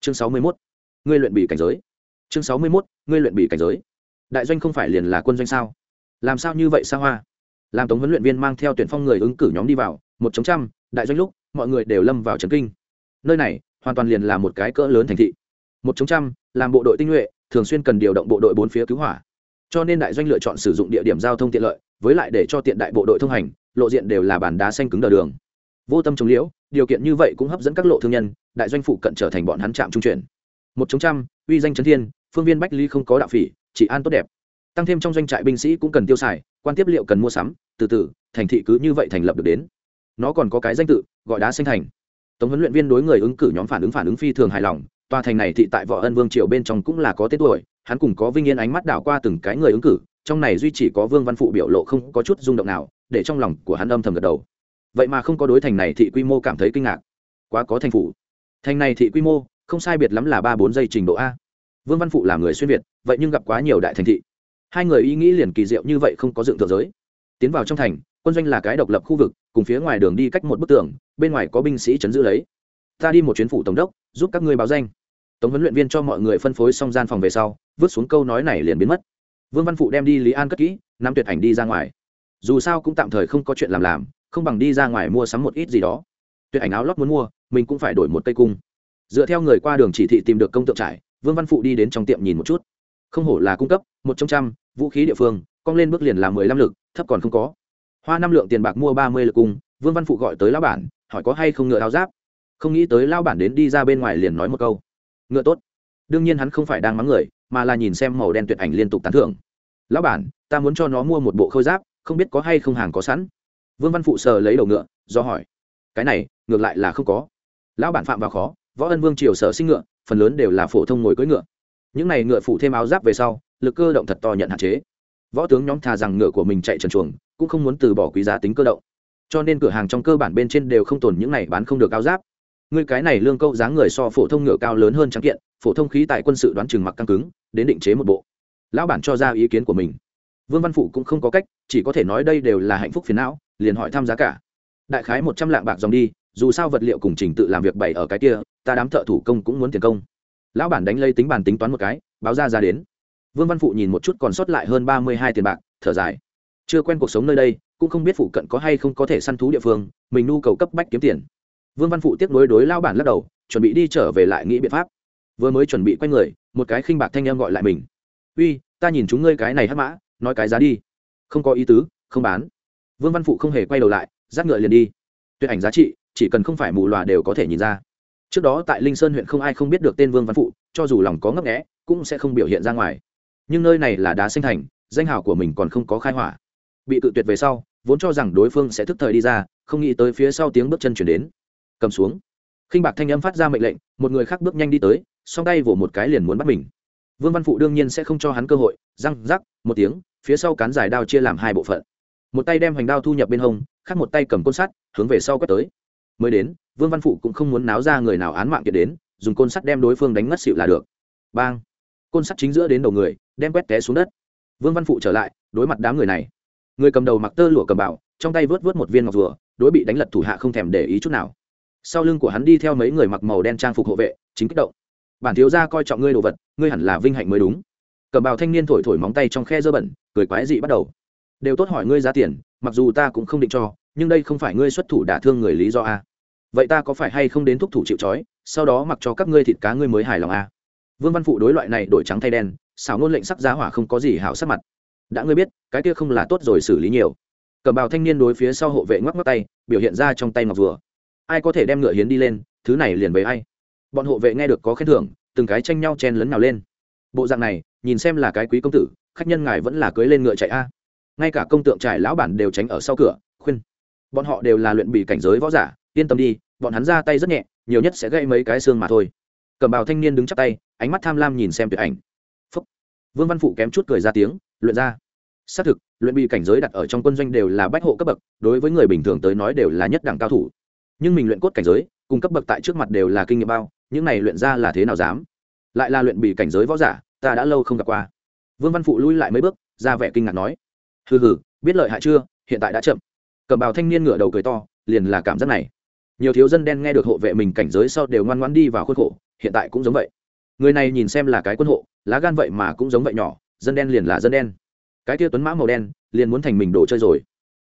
chương sáu mươi 61. ngươi luyện bị cảnh giới chương sáu mươi mốt ngươi luyện bị cảnh giới đại doanh không phải liền là quân doanh sao làm sao như vậy xa hoa làm tống huấn luyện viên mang theo tuyển phong người ứng cử nhóm đi vào một chống trăm đại doanh lúc mọi người đều lâm vào trấn kinh. Nơi này hoàn toàn liền là một cái cỡ lớn thành thị. Một chống trăm, làm bộ đội tinh nhuệ, thường xuyên cần điều động bộ đội bốn phía cứu hỏa. Cho nên đại doanh lựa chọn sử dụng địa điểm giao thông tiện lợi, với lại để cho tiện đại bộ đội thông hành, lộ diện đều là bàn đá xanh cứng đờ đường. Vô tâm chống liễu, điều kiện như vậy cũng hấp dẫn các lộ thương nhân, đại doanh phụ cận trở thành bọn hắn trạm trung chuyển. Một chống trăm, uy danh chấn thiên, phương viên bách ly không có đạo phỉ, chỉ an tốt đẹp. Tăng thêm trong doanh trại binh sĩ cũng cần tiêu xài, quan tiếp liệu cần mua sắm, từ từ, thành thị cứ như vậy thành lập được đến. Nó còn có cái danh tự gọi đá xanh thành. Tống huấn luyện viên đối người ứng cử nhóm phản ứng phản ứng phi thường hài lòng, tòa thành này thị tại võ ân vương triều bên trong cũng là có tên tuổi, hắn cùng có vinh yên ánh mắt đảo qua từng cái người ứng cử, trong này duy chỉ có vương văn phụ biểu lộ không có chút rung động nào, để trong lòng của hắn âm thầm gật đầu. Vậy mà không có đối thành này thị quy mô cảm thấy kinh ngạc. Quá có thành phủ. Thành này thị quy mô, không sai biệt lắm là ba bốn giây trình độ a. Vương văn phụ là người xuyên việt, vậy nhưng gặp quá nhiều đại thành thị. Hai người ý nghĩ liền kỳ diệu như vậy không có dựng thượng giới. Tiến vào trong thành, quân doanh là cái độc lập khu vực cùng phía ngoài đường đi cách một bức tường, bên ngoài có binh sĩ chấn giữ lấy. Ta đi một chuyến phủ tổng đốc, giúp các ngươi báo danh. Tống huấn luyện viên cho mọi người phân phối xong gian phòng về sau, vứt xuống câu nói này liền biến mất. Vương văn phụ đem đi lý an cất kỹ nắm tuyệt ảnh đi ra ngoài. Dù sao cũng tạm thời không có chuyện làm làm, không bằng đi ra ngoài mua sắm một ít gì đó. Tuyệt ảnh áo lót muốn mua, mình cũng phải đổi một cây cung. Dựa theo người qua đường chỉ thị tìm được công tượng trải, vương văn phụ đi đến trong tiệm nhìn một chút. Không hổ là cung cấp, một trong trăm, vũ khí địa phương, cong lên bước liền là mười lăm lực, thấp còn không có hoa năm lượng tiền bạc mua ba mươi lực cung, vương văn phụ gọi tới lão bản, hỏi có hay không ngựa áo giáp. Không nghĩ tới lão bản đến đi ra bên ngoài liền nói một câu. Ngựa tốt. Đương nhiên hắn không phải đang mắng người, mà là nhìn xem màu đen tuyệt ảnh liên tục tán thưởng. Lão bản, ta muốn cho nó mua một bộ khôi giáp, không biết có hay không hàng có sẵn. Vương văn phụ sờ lấy đầu ngựa, do hỏi. Cái này, ngược lại là không có. Lão bản phạm vào khó, võ ân vương triều sở sinh ngựa, phần lớn đều là phổ thông ngồi cưỡi ngựa. Những này ngựa phụ thêm áo giáp về sau, lực cơ động thật to nhận hạn chế võ tướng nhóm thà rằng ngựa của mình chạy trần chuồng, cũng không muốn từ bỏ quý giá tính cơ động. Cho nên cửa hàng trong cơ bản bên trên đều không tồn những này bán không được áo giáp. Ngươi cái này lương câu dáng người so phổ thông ngựa cao lớn hơn trắng kiện, phổ thông khí tại quân sự đoán chừng mặc căng cứng, đến định chế một bộ. Lão bản cho ra ý kiến của mình. Vương văn phụ cũng không có cách, chỉ có thể nói đây đều là hạnh phúc phiền não, liền hỏi thăm giá cả. Đại khái một trăm lạng bạc dòng đi, dù sao vật liệu cùng trình tự làm việc bày ở cái kia, ta đám thợ thủ công cũng muốn tiền công. Lão bản đánh lây tính bàn tính toán một cái, báo ra ra đến vương văn phụ nhìn một chút còn sót lại hơn ba mươi hai tiền bạc, thở dài. Chưa quen cuộc sống nơi đây, cũng không biết phụ cận có hay không có thể săn thú địa phương, mình nhu cầu cấp bách kiếm tiền. Vương văn phụ tiếp nối đối lao bản lắc đầu, chuẩn bị đi trở về lại nghĩ biện pháp. Vừa mới chuẩn bị quay người, một cái khinh bạc thanh em gọi lại mình. Uy, ta nhìn chúng ngươi cái này hắc mã, nói cái giá đi. Không có ý tứ, không bán. Vương văn phụ không hề quay đầu lại giáp ngựa liền đi. Tuyệt ảnh giá trị, chỉ cần không phải mù loà đều có thể nhìn ra. Trước đó tại linh sơn huyện không ai không biết được tên vương văn phụ, cho dù lòng có ngấp nghẽ cũng sẽ không biểu hiện ra ngoài nhưng nơi này là đá sinh thành, danh hào của mình còn không có khai hỏa. Bị tự tuyệt về sau, vốn cho rằng đối phương sẽ thức thời đi ra, không nghĩ tới phía sau tiếng bước chân chuyển đến. Cầm xuống. Khinh bạc thanh âm phát ra mệnh lệnh, một người khác bước nhanh đi tới, song tay vỗ một cái liền muốn bắt mình. Vương văn phụ đương nhiên sẽ không cho hắn cơ hội, răng rắc, một tiếng, phía sau cán dài đao chia làm hai bộ phận. Một tay đem hoành đao thu nhập bên hông, khác một tay cầm côn sắt, hướng về sau quét tới. Mới đến, vương văn phụ cũng không muốn náo ra người nào án mạng kiệt đến, dùng côn sắt đem đối phương đánh ngất xịu là được. Bang côn sắt chính giữa đến đầu người, đem quét té xuống đất. Vương văn phụ trở lại, đối mặt đám người này. Người cầm đầu mặc tơ lụa cầm bảo trong tay vớt vớt một viên ngọc rùa, đối bị đánh lật thủ hạ không thèm để ý chút nào. Sau lưng của hắn đi theo mấy người mặc màu đen trang phục hộ vệ, chính kích động. Bản thiếu gia coi trọng ngươi đồ vật, ngươi hẳn là vinh hạnh mới đúng. Cầm bào thanh niên thổi thổi móng tay trong khe dơ bẩn, cười quái dị bắt đầu. Đều tốt hỏi ngươi giá tiền, mặc dù ta cũng không định cho, nhưng đây không phải ngươi xuất thủ đả thương người lý do a. Vậy ta có phải hay không đến thúc thủ chịu trói, sau đó mặc cho các ngươi thịt cá ngươi mới hài lòng a? Vương văn phụ đối loại này đổi trắng thay đen, xảo ngôn lệnh sắc giá hỏa không có gì hảo sắc mặt. Đã ngươi biết, cái kia không là tốt rồi xử lý nhiều. Cầm bào thanh niên đối phía sau hộ vệ ngoắc ngoắc tay, biểu hiện ra trong tay ngọc vừa ai có thể đem ngựa hiến đi lên, thứ này liền với ai? Bọn hộ vệ nghe được có khen thưởng, từng cái tranh nhau chen lấn nào lên. Bộ dạng này, nhìn xem là cái quý công tử, khách nhân ngài vẫn là cưới lên ngựa chạy a. Ngay cả công tượng trải lão bản đều tránh ở sau cửa, khuyên. Bọn họ đều là luyện bị cảnh giới võ giả, yên tâm đi, bọn hắn ra tay rất nhẹ, nhiều nhất sẽ gây mấy cái xương mà thôi. Cầm bào thanh niên đứng chắp tay ánh mắt tham lam nhìn xem tuyệt ảnh. Phúc. vương văn phụ kém chút cười ra tiếng, luyện ra. Xác thực, luyện bị cảnh giới đặt ở trong quân doanh đều là bách hộ cấp bậc, đối với người bình thường tới nói đều là nhất đẳng cao thủ. Nhưng mình luyện cốt cảnh giới, cùng cấp bậc tại trước mặt đều là kinh nghiệm bao, những này luyện ra là thế nào dám? Lại là luyện bị cảnh giới võ giả, ta đã lâu không gặp qua. Vương văn phụ lui lại mấy bước, ra vẻ kinh ngạc nói, hừ hừ, biết lợi hại chưa? Hiện tại đã chậm. Cầm bào thanh niên ngửa đầu cười to, liền là cảm giác này. Nhiều thiếu dân đen nghe được hộ vệ mình cảnh giới sau đều ngoan ngoan đi vào khuôn khổ, hiện tại cũng giống vậy người này nhìn xem là cái quân hộ, lá gan vậy mà cũng giống vậy nhỏ, dân đen liền là dân đen. Cái kia tuấn mã màu đen, liền muốn thành mình đồ chơi rồi.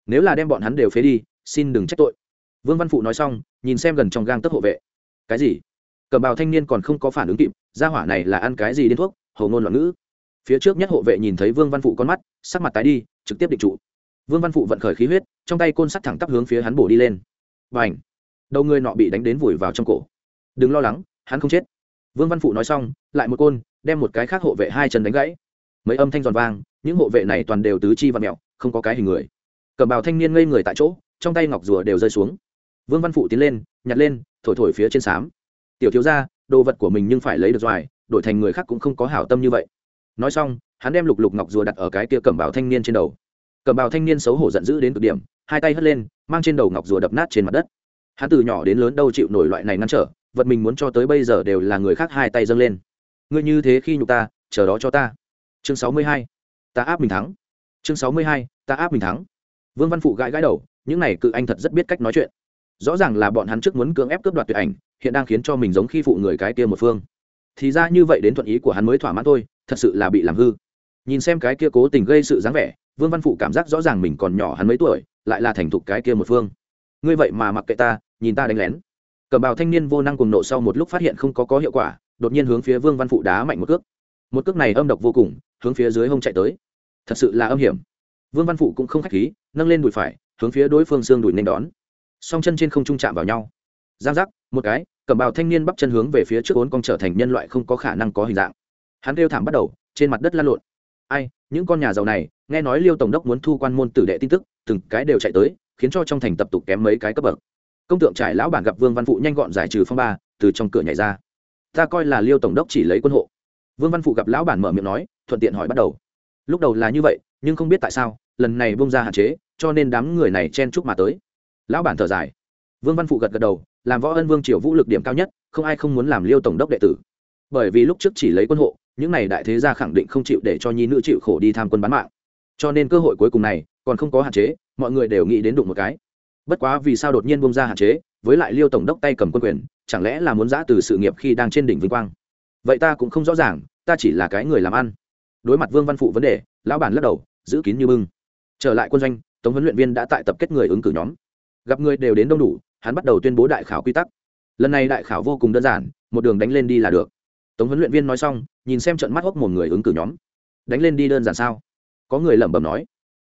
Nếu là đem bọn hắn đều phế đi, xin đừng trách tội. Vương văn phụ nói xong, nhìn xem gần trong gang tấc hộ vệ. Cái gì? Cẩm bào thanh niên còn không có phản ứng kịp, gia hỏa này là ăn cái gì đến thuốc, hầu ngôn loạn ngữ. Phía trước nhất hộ vệ nhìn thấy vương văn phụ con mắt, sắc mặt tái đi, trực tiếp định trụ. Vương văn phụ vận khởi khí huyết, trong tay côn sắt thẳng tắp hướng phía hắn bổ đi lên. Và ảnh đầu người nọ bị đánh đến vùi vào trong cổ. Đừng lo lắng, hắn không chết vương văn phụ nói xong, lại một côn, đem một cái khác hộ vệ hai chân đánh gãy. Mấy âm thanh giòn vang, những hộ vệ này toàn đều tứ chi và mẹo không có cái hình người. Cầm bào thanh niên ngây người tại chỗ, trong tay ngọc rùa đều rơi xuống. Vương văn phụ tiến lên, nhặt lên, thổi thổi phía trên xám tiểu thiếu ra đồ vật của mình nhưng phải lấy được doài đổi thành người khác cũng không có hảo tâm như vậy. Nói xong, hắn đem lục lục ngọc rùa đặt ở cái kia cầm bào thanh niên trên đầu. Cầm bào thanh niên xấu hổ giận dữ đến cực điểm, hai tay hất lên, mang trên đầu ngọc rùa đập nát trên mặt đất. Hắn từ nhỏ đến lớn đâu chịu nổi loại này ngăn trở vật mình muốn cho tới bây giờ đều là người khác hai tay dâng lên. Ngươi như thế khi nhục ta, chờ đó cho ta. Chương sáu mươi hai, ta áp mình thắng. Chương sáu mươi hai, ta áp mình thắng. Vương văn phụ gãi gãi đầu, những này cự anh thật rất biết cách nói chuyện. Rõ ràng là bọn hắn trước muốn cưỡng ép cướp đoạt tuyệt ảnh, hiện đang khiến cho mình giống khi phụ người cái kia một phương. Thì ra như vậy đến thuận ý của hắn mới thỏa mãn thôi, thật sự là bị làm hư. Nhìn xem cái kia cố tình gây sự dáng vẻ, vương văn phụ cảm giác rõ ràng mình còn nhỏ hắn mấy tuổi, lại là thành thục cái kia một phương. Ngươi vậy mà mặc kệ ta, nhìn ta đánh lén cầm bào thanh niên vô năng cùng nộ sau một lúc phát hiện không có có hiệu quả, đột nhiên hướng phía vương văn phụ đá mạnh một cước. Một cước này âm độc vô cùng, hướng phía dưới hông chạy tới. Thật sự là âm hiểm. Vương văn phụ cũng không k h á c h khí, nâng lên đùi phải, hướng phía đối phương xương đùi nên đón. Song chân trên không trung chạm vào nhau. Giang giác, một cái cầm bào thanh niên bắp chân hướng về phía trước ốn con trở thành nhân loại không có khả năng có hình dạng. Hắn kêu thảm bắt đầu, trên mặt đất lăn lộn. Ai, những con nhà giàu này, nghe nói liêu tổng đốc muốn thu quan môn tử đệ tin tức, từng cái đều chạy tới, khiến cho trong thành tập tục kém mấy cái cấp bậc công tượng trải lão bản gặp vương văn phụ nhanh gọn giải trừ phong ba, từ trong cửa nhảy ra. Ta coi là liêu tổng đốc chỉ lấy quân hộ. Vương văn phụ gặp lão bản mở miệng nói, thuận tiện hỏi bắt đầu. Lúc đầu là như vậy, nhưng không biết tại sao, lần này bông ra hạn chế, cho nên đám người này chen chúc mà tới. Lão bản thở dài. Vương văn phụ gật gật đầu, làm võ ân vương triều vũ lực điểm cao nhất, không ai không muốn làm liêu tổng đốc đệ tử. Bởi vì lúc trước chỉ lấy quân hộ, những này đại thế gia khẳng định không chịu để cho nhi nữ chịu khổ đi tham quân bán mạng. Cho nên cơ hội cuối cùng này còn không có hạn chế, mọi người đều nghĩ đến đụng một cái bất quá vì sao đột nhiên bông ra hạn chế, với lại liêu tổng đốc tay cầm quân quyền, chẳng lẽ là muốn giã từ sự nghiệp khi đang trên đỉnh vinh quang? Vậy ta cũng không rõ ràng, ta chỉ là cái người làm ăn. Đối mặt vương văn phụ vấn đề, lão bản lắc đầu, giữ kín như bưng. Trở lại quân doanh, tống huấn luyện viên đã tại tập kết người ứng cử nhóm. Gặp người đều đến đông đủ, hắn bắt đầu tuyên bố đại khảo quy tắc. Lần này đại khảo vô cùng đơn giản, một đường đánh lên đi là được. Tống huấn luyện viên nói xong, nhìn xem trận mắt hốc một người ứng cử nhóm. Đánh lên đi đơn giản sao? Có người lẩm bẩm nói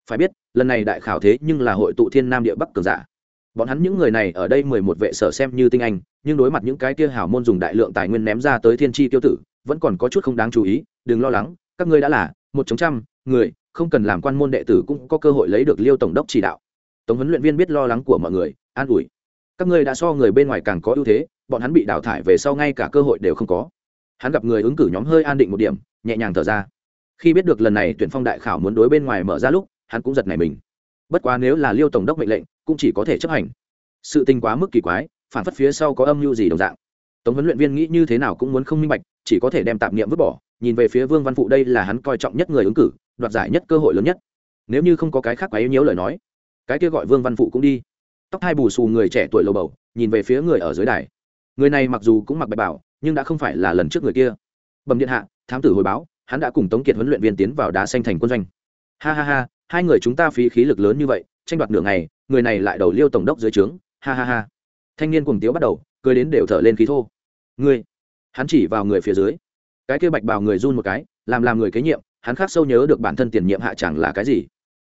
phải biết, lần này đại khảo thế nhưng là hội tụ thiên nam địa bắc cường giả. Bọn hắn những người này ở đây mười một vệ sở xem như tinh anh, nhưng đối mặt những cái kia hảo môn dùng đại lượng tài nguyên ném ra tới thiên tri tiêu tử, vẫn còn có chút không đáng chú ý, đừng lo lắng, các ngươi đã là một chống trăm người, không cần làm quan môn đệ tử cũng có cơ hội lấy được liêu tổng đốc chỉ đạo. Tổng huấn luyện viên biết lo lắng của mọi người, an ủi. Các ngươi đã so người bên ngoài càng có ưu thế, bọn hắn bị đào thải về sau ngay cả cơ hội đều không có. Hắn gặp người ứng cử nhóm hơi an định một điểm, nhẹ nhàng thở ra. Khi biết được lần này tuyển phong đại khảo muốn đối bên ngoài mở ra lúc hắn cũng giật này mình. Bất quá nếu là liêu tổng đốc mệnh lệnh, cũng chỉ có thể chấp hành. Sự tình quá mức kỳ quái, phản phất phía sau có âm mưu gì đồng dạng. Tống huấn luyện viên nghĩ như thế nào cũng muốn không minh bạch, chỉ có thể đem tạp niệm vứt bỏ, nhìn về phía vương văn phụ đây là hắn coi trọng nhất người ứng cử, đoạt giải nhất cơ hội lớn nhất. Nếu như không có cái khác quá yếu nhiễu lời nói, cái kia gọi vương văn phụ cũng đi. Tóc hai bù xù người trẻ tuổi lầu bầu, nhìn về phía người ở dưới đài. Người này mặc dù cũng mặc bạch bảo nhưng đã không phải là lần trước người kia. Bẩm điện hạ, thám tử hồi báo, hắn đã cùng tống kiệt huấn luyện viên tiến vào đá xanh thành quân doanh. Ha ha ha hai người chúng ta phí khí lực lớn như vậy, tranh đoạt nửa ngày, người này lại đầu liêu tổng đốc dưới trướng, ha ha ha. Thanh niên cùng tiếu bắt đầu, cười đến đều thở lên khí thô. Ngươi, hắn chỉ vào người phía dưới. Cái kia bạch bào người run một cái, làm làm người kế nhiệm, hắn khác sâu nhớ được bản thân tiền nhiệm hạ chẳng là cái gì.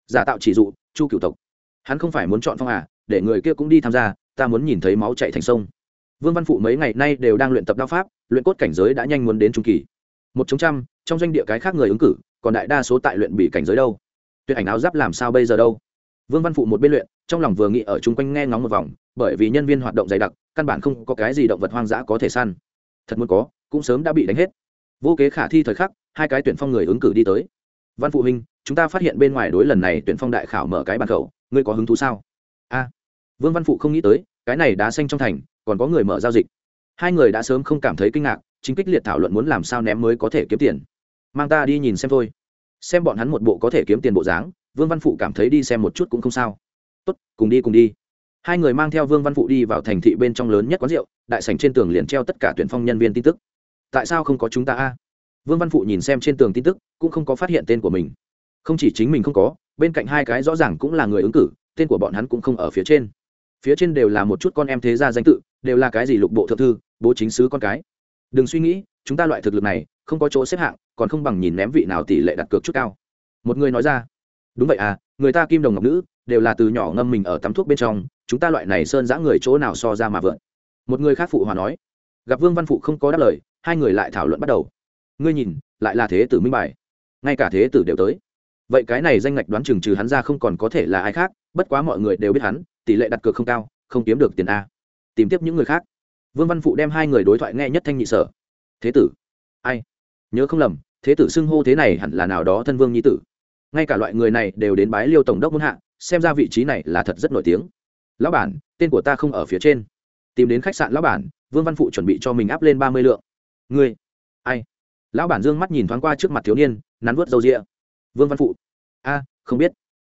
Giả tạo chỉ dụ, chu cửu tộc. Hắn không phải muốn chọn phong à để người kia cũng đi tham gia, ta muốn nhìn thấy máu chạy thành sông. Vương văn phụ mấy ngày nay đều đang luyện tập đao pháp, luyện cốt cảnh giới đã nhanh muốn đến trung kỳ. Một chống trăm, trong doanh địa cái khác người ứng cử, còn đại đa số tại luyện bị cảnh giới đâu tuyệt ảnh áo giáp làm sao bây giờ đâu? Vương văn phụ một bên luyện, trong lòng vừa nghĩ ở chung quanh nghe ngóng một vòng, bởi vì nhân viên hoạt động dày đặc, căn bản không có cái gì động vật hoang dã có thể săn. Thật muốn có, cũng sớm đã bị đánh hết. Vô kế khả thi thời khắc, hai cái tuyển phong người ứng cử đi tới. Văn phụ huynh, chúng ta phát hiện bên ngoài đối lần này tuyển phong đại khảo mở cái bàn khẩu, ngươi có hứng thú sao? A. Vương văn phụ không nghĩ tới, cái này đá xanh trong thành, còn có người mở giao dịch. Hai người đã sớm không cảm thấy kinh ngạc, chính kích liệt thảo luận muốn làm sao ném mới có thể kiếm tiền. Mang ta đi nhìn xem thôi xem bọn hắn một bộ có thể kiếm tiền bộ dáng, vương văn phụ cảm thấy đi xem một chút cũng không sao. Tốt, cùng đi cùng đi. Hai người mang theo vương văn phụ đi vào thành thị bên trong lớn nhất quán rượu, đại sảnh trên tường liền treo tất cả tuyển phong nhân viên tin tức. Tại sao không có chúng ta a? Vương văn phụ nhìn xem trên tường tin tức, cũng không có phát hiện tên của mình. Không chỉ chính mình không có, bên cạnh hai cái rõ ràng cũng là người ứng cử, tên của bọn hắn cũng không ở phía trên. Phía trên đều là một chút con em thế gia danh tự, đều là cái gì lục bộ thượng thư, bố chính sứ con cái. Đừng suy nghĩ, chúng ta loại thực lực này không có chỗ xếp hạng, còn không bằng nhìn ném vị nào tỷ lệ đặt cược chút cao. Một người nói ra, đúng vậy à người ta kim đồng ngọc nữ đều là từ nhỏ ngâm mình ở tắm thuốc bên trong, chúng ta loại này sơn giã người chỗ nào so ra mà vượn. Một người khác phụ hòa nói, gặp vương văn phụ không có đáp lời, hai người lại thảo luận bắt đầu. Ngươi nhìn, lại là thế tử minh bài. Ngay cả thế tử đều tới. Vậy cái này danh ngạch đoán chừng trừ hắn ra không còn có thể là ai khác, bất quá mọi người đều biết hắn, tỷ lệ đặt cược không cao, không kiếm được tiền a. Tìm tiếp những người khác. Vương văn phụ đem hai người đối thoại nghe nhất thanh nhị sở. Thế tử. Ai? Nhớ không lầm, thế tử xưng hô thế này hẳn là nào đó thân vương nhi tử. Ngay cả loại người này đều đến bái liêu tổng đốc muốn hạ, xem ra vị trí này là thật rất nổi tiếng. Lão bản, tên của ta không ở phía trên. Tìm đến khách sạn lão bản, vương văn phụ chuẩn bị cho mình áp lên ba mươi lượng. Ngươi, ai? Lão bản dương mắt nhìn thoáng qua trước mặt thiếu niên, nắn vớt dầu rịa vương văn phụ, a, không biết,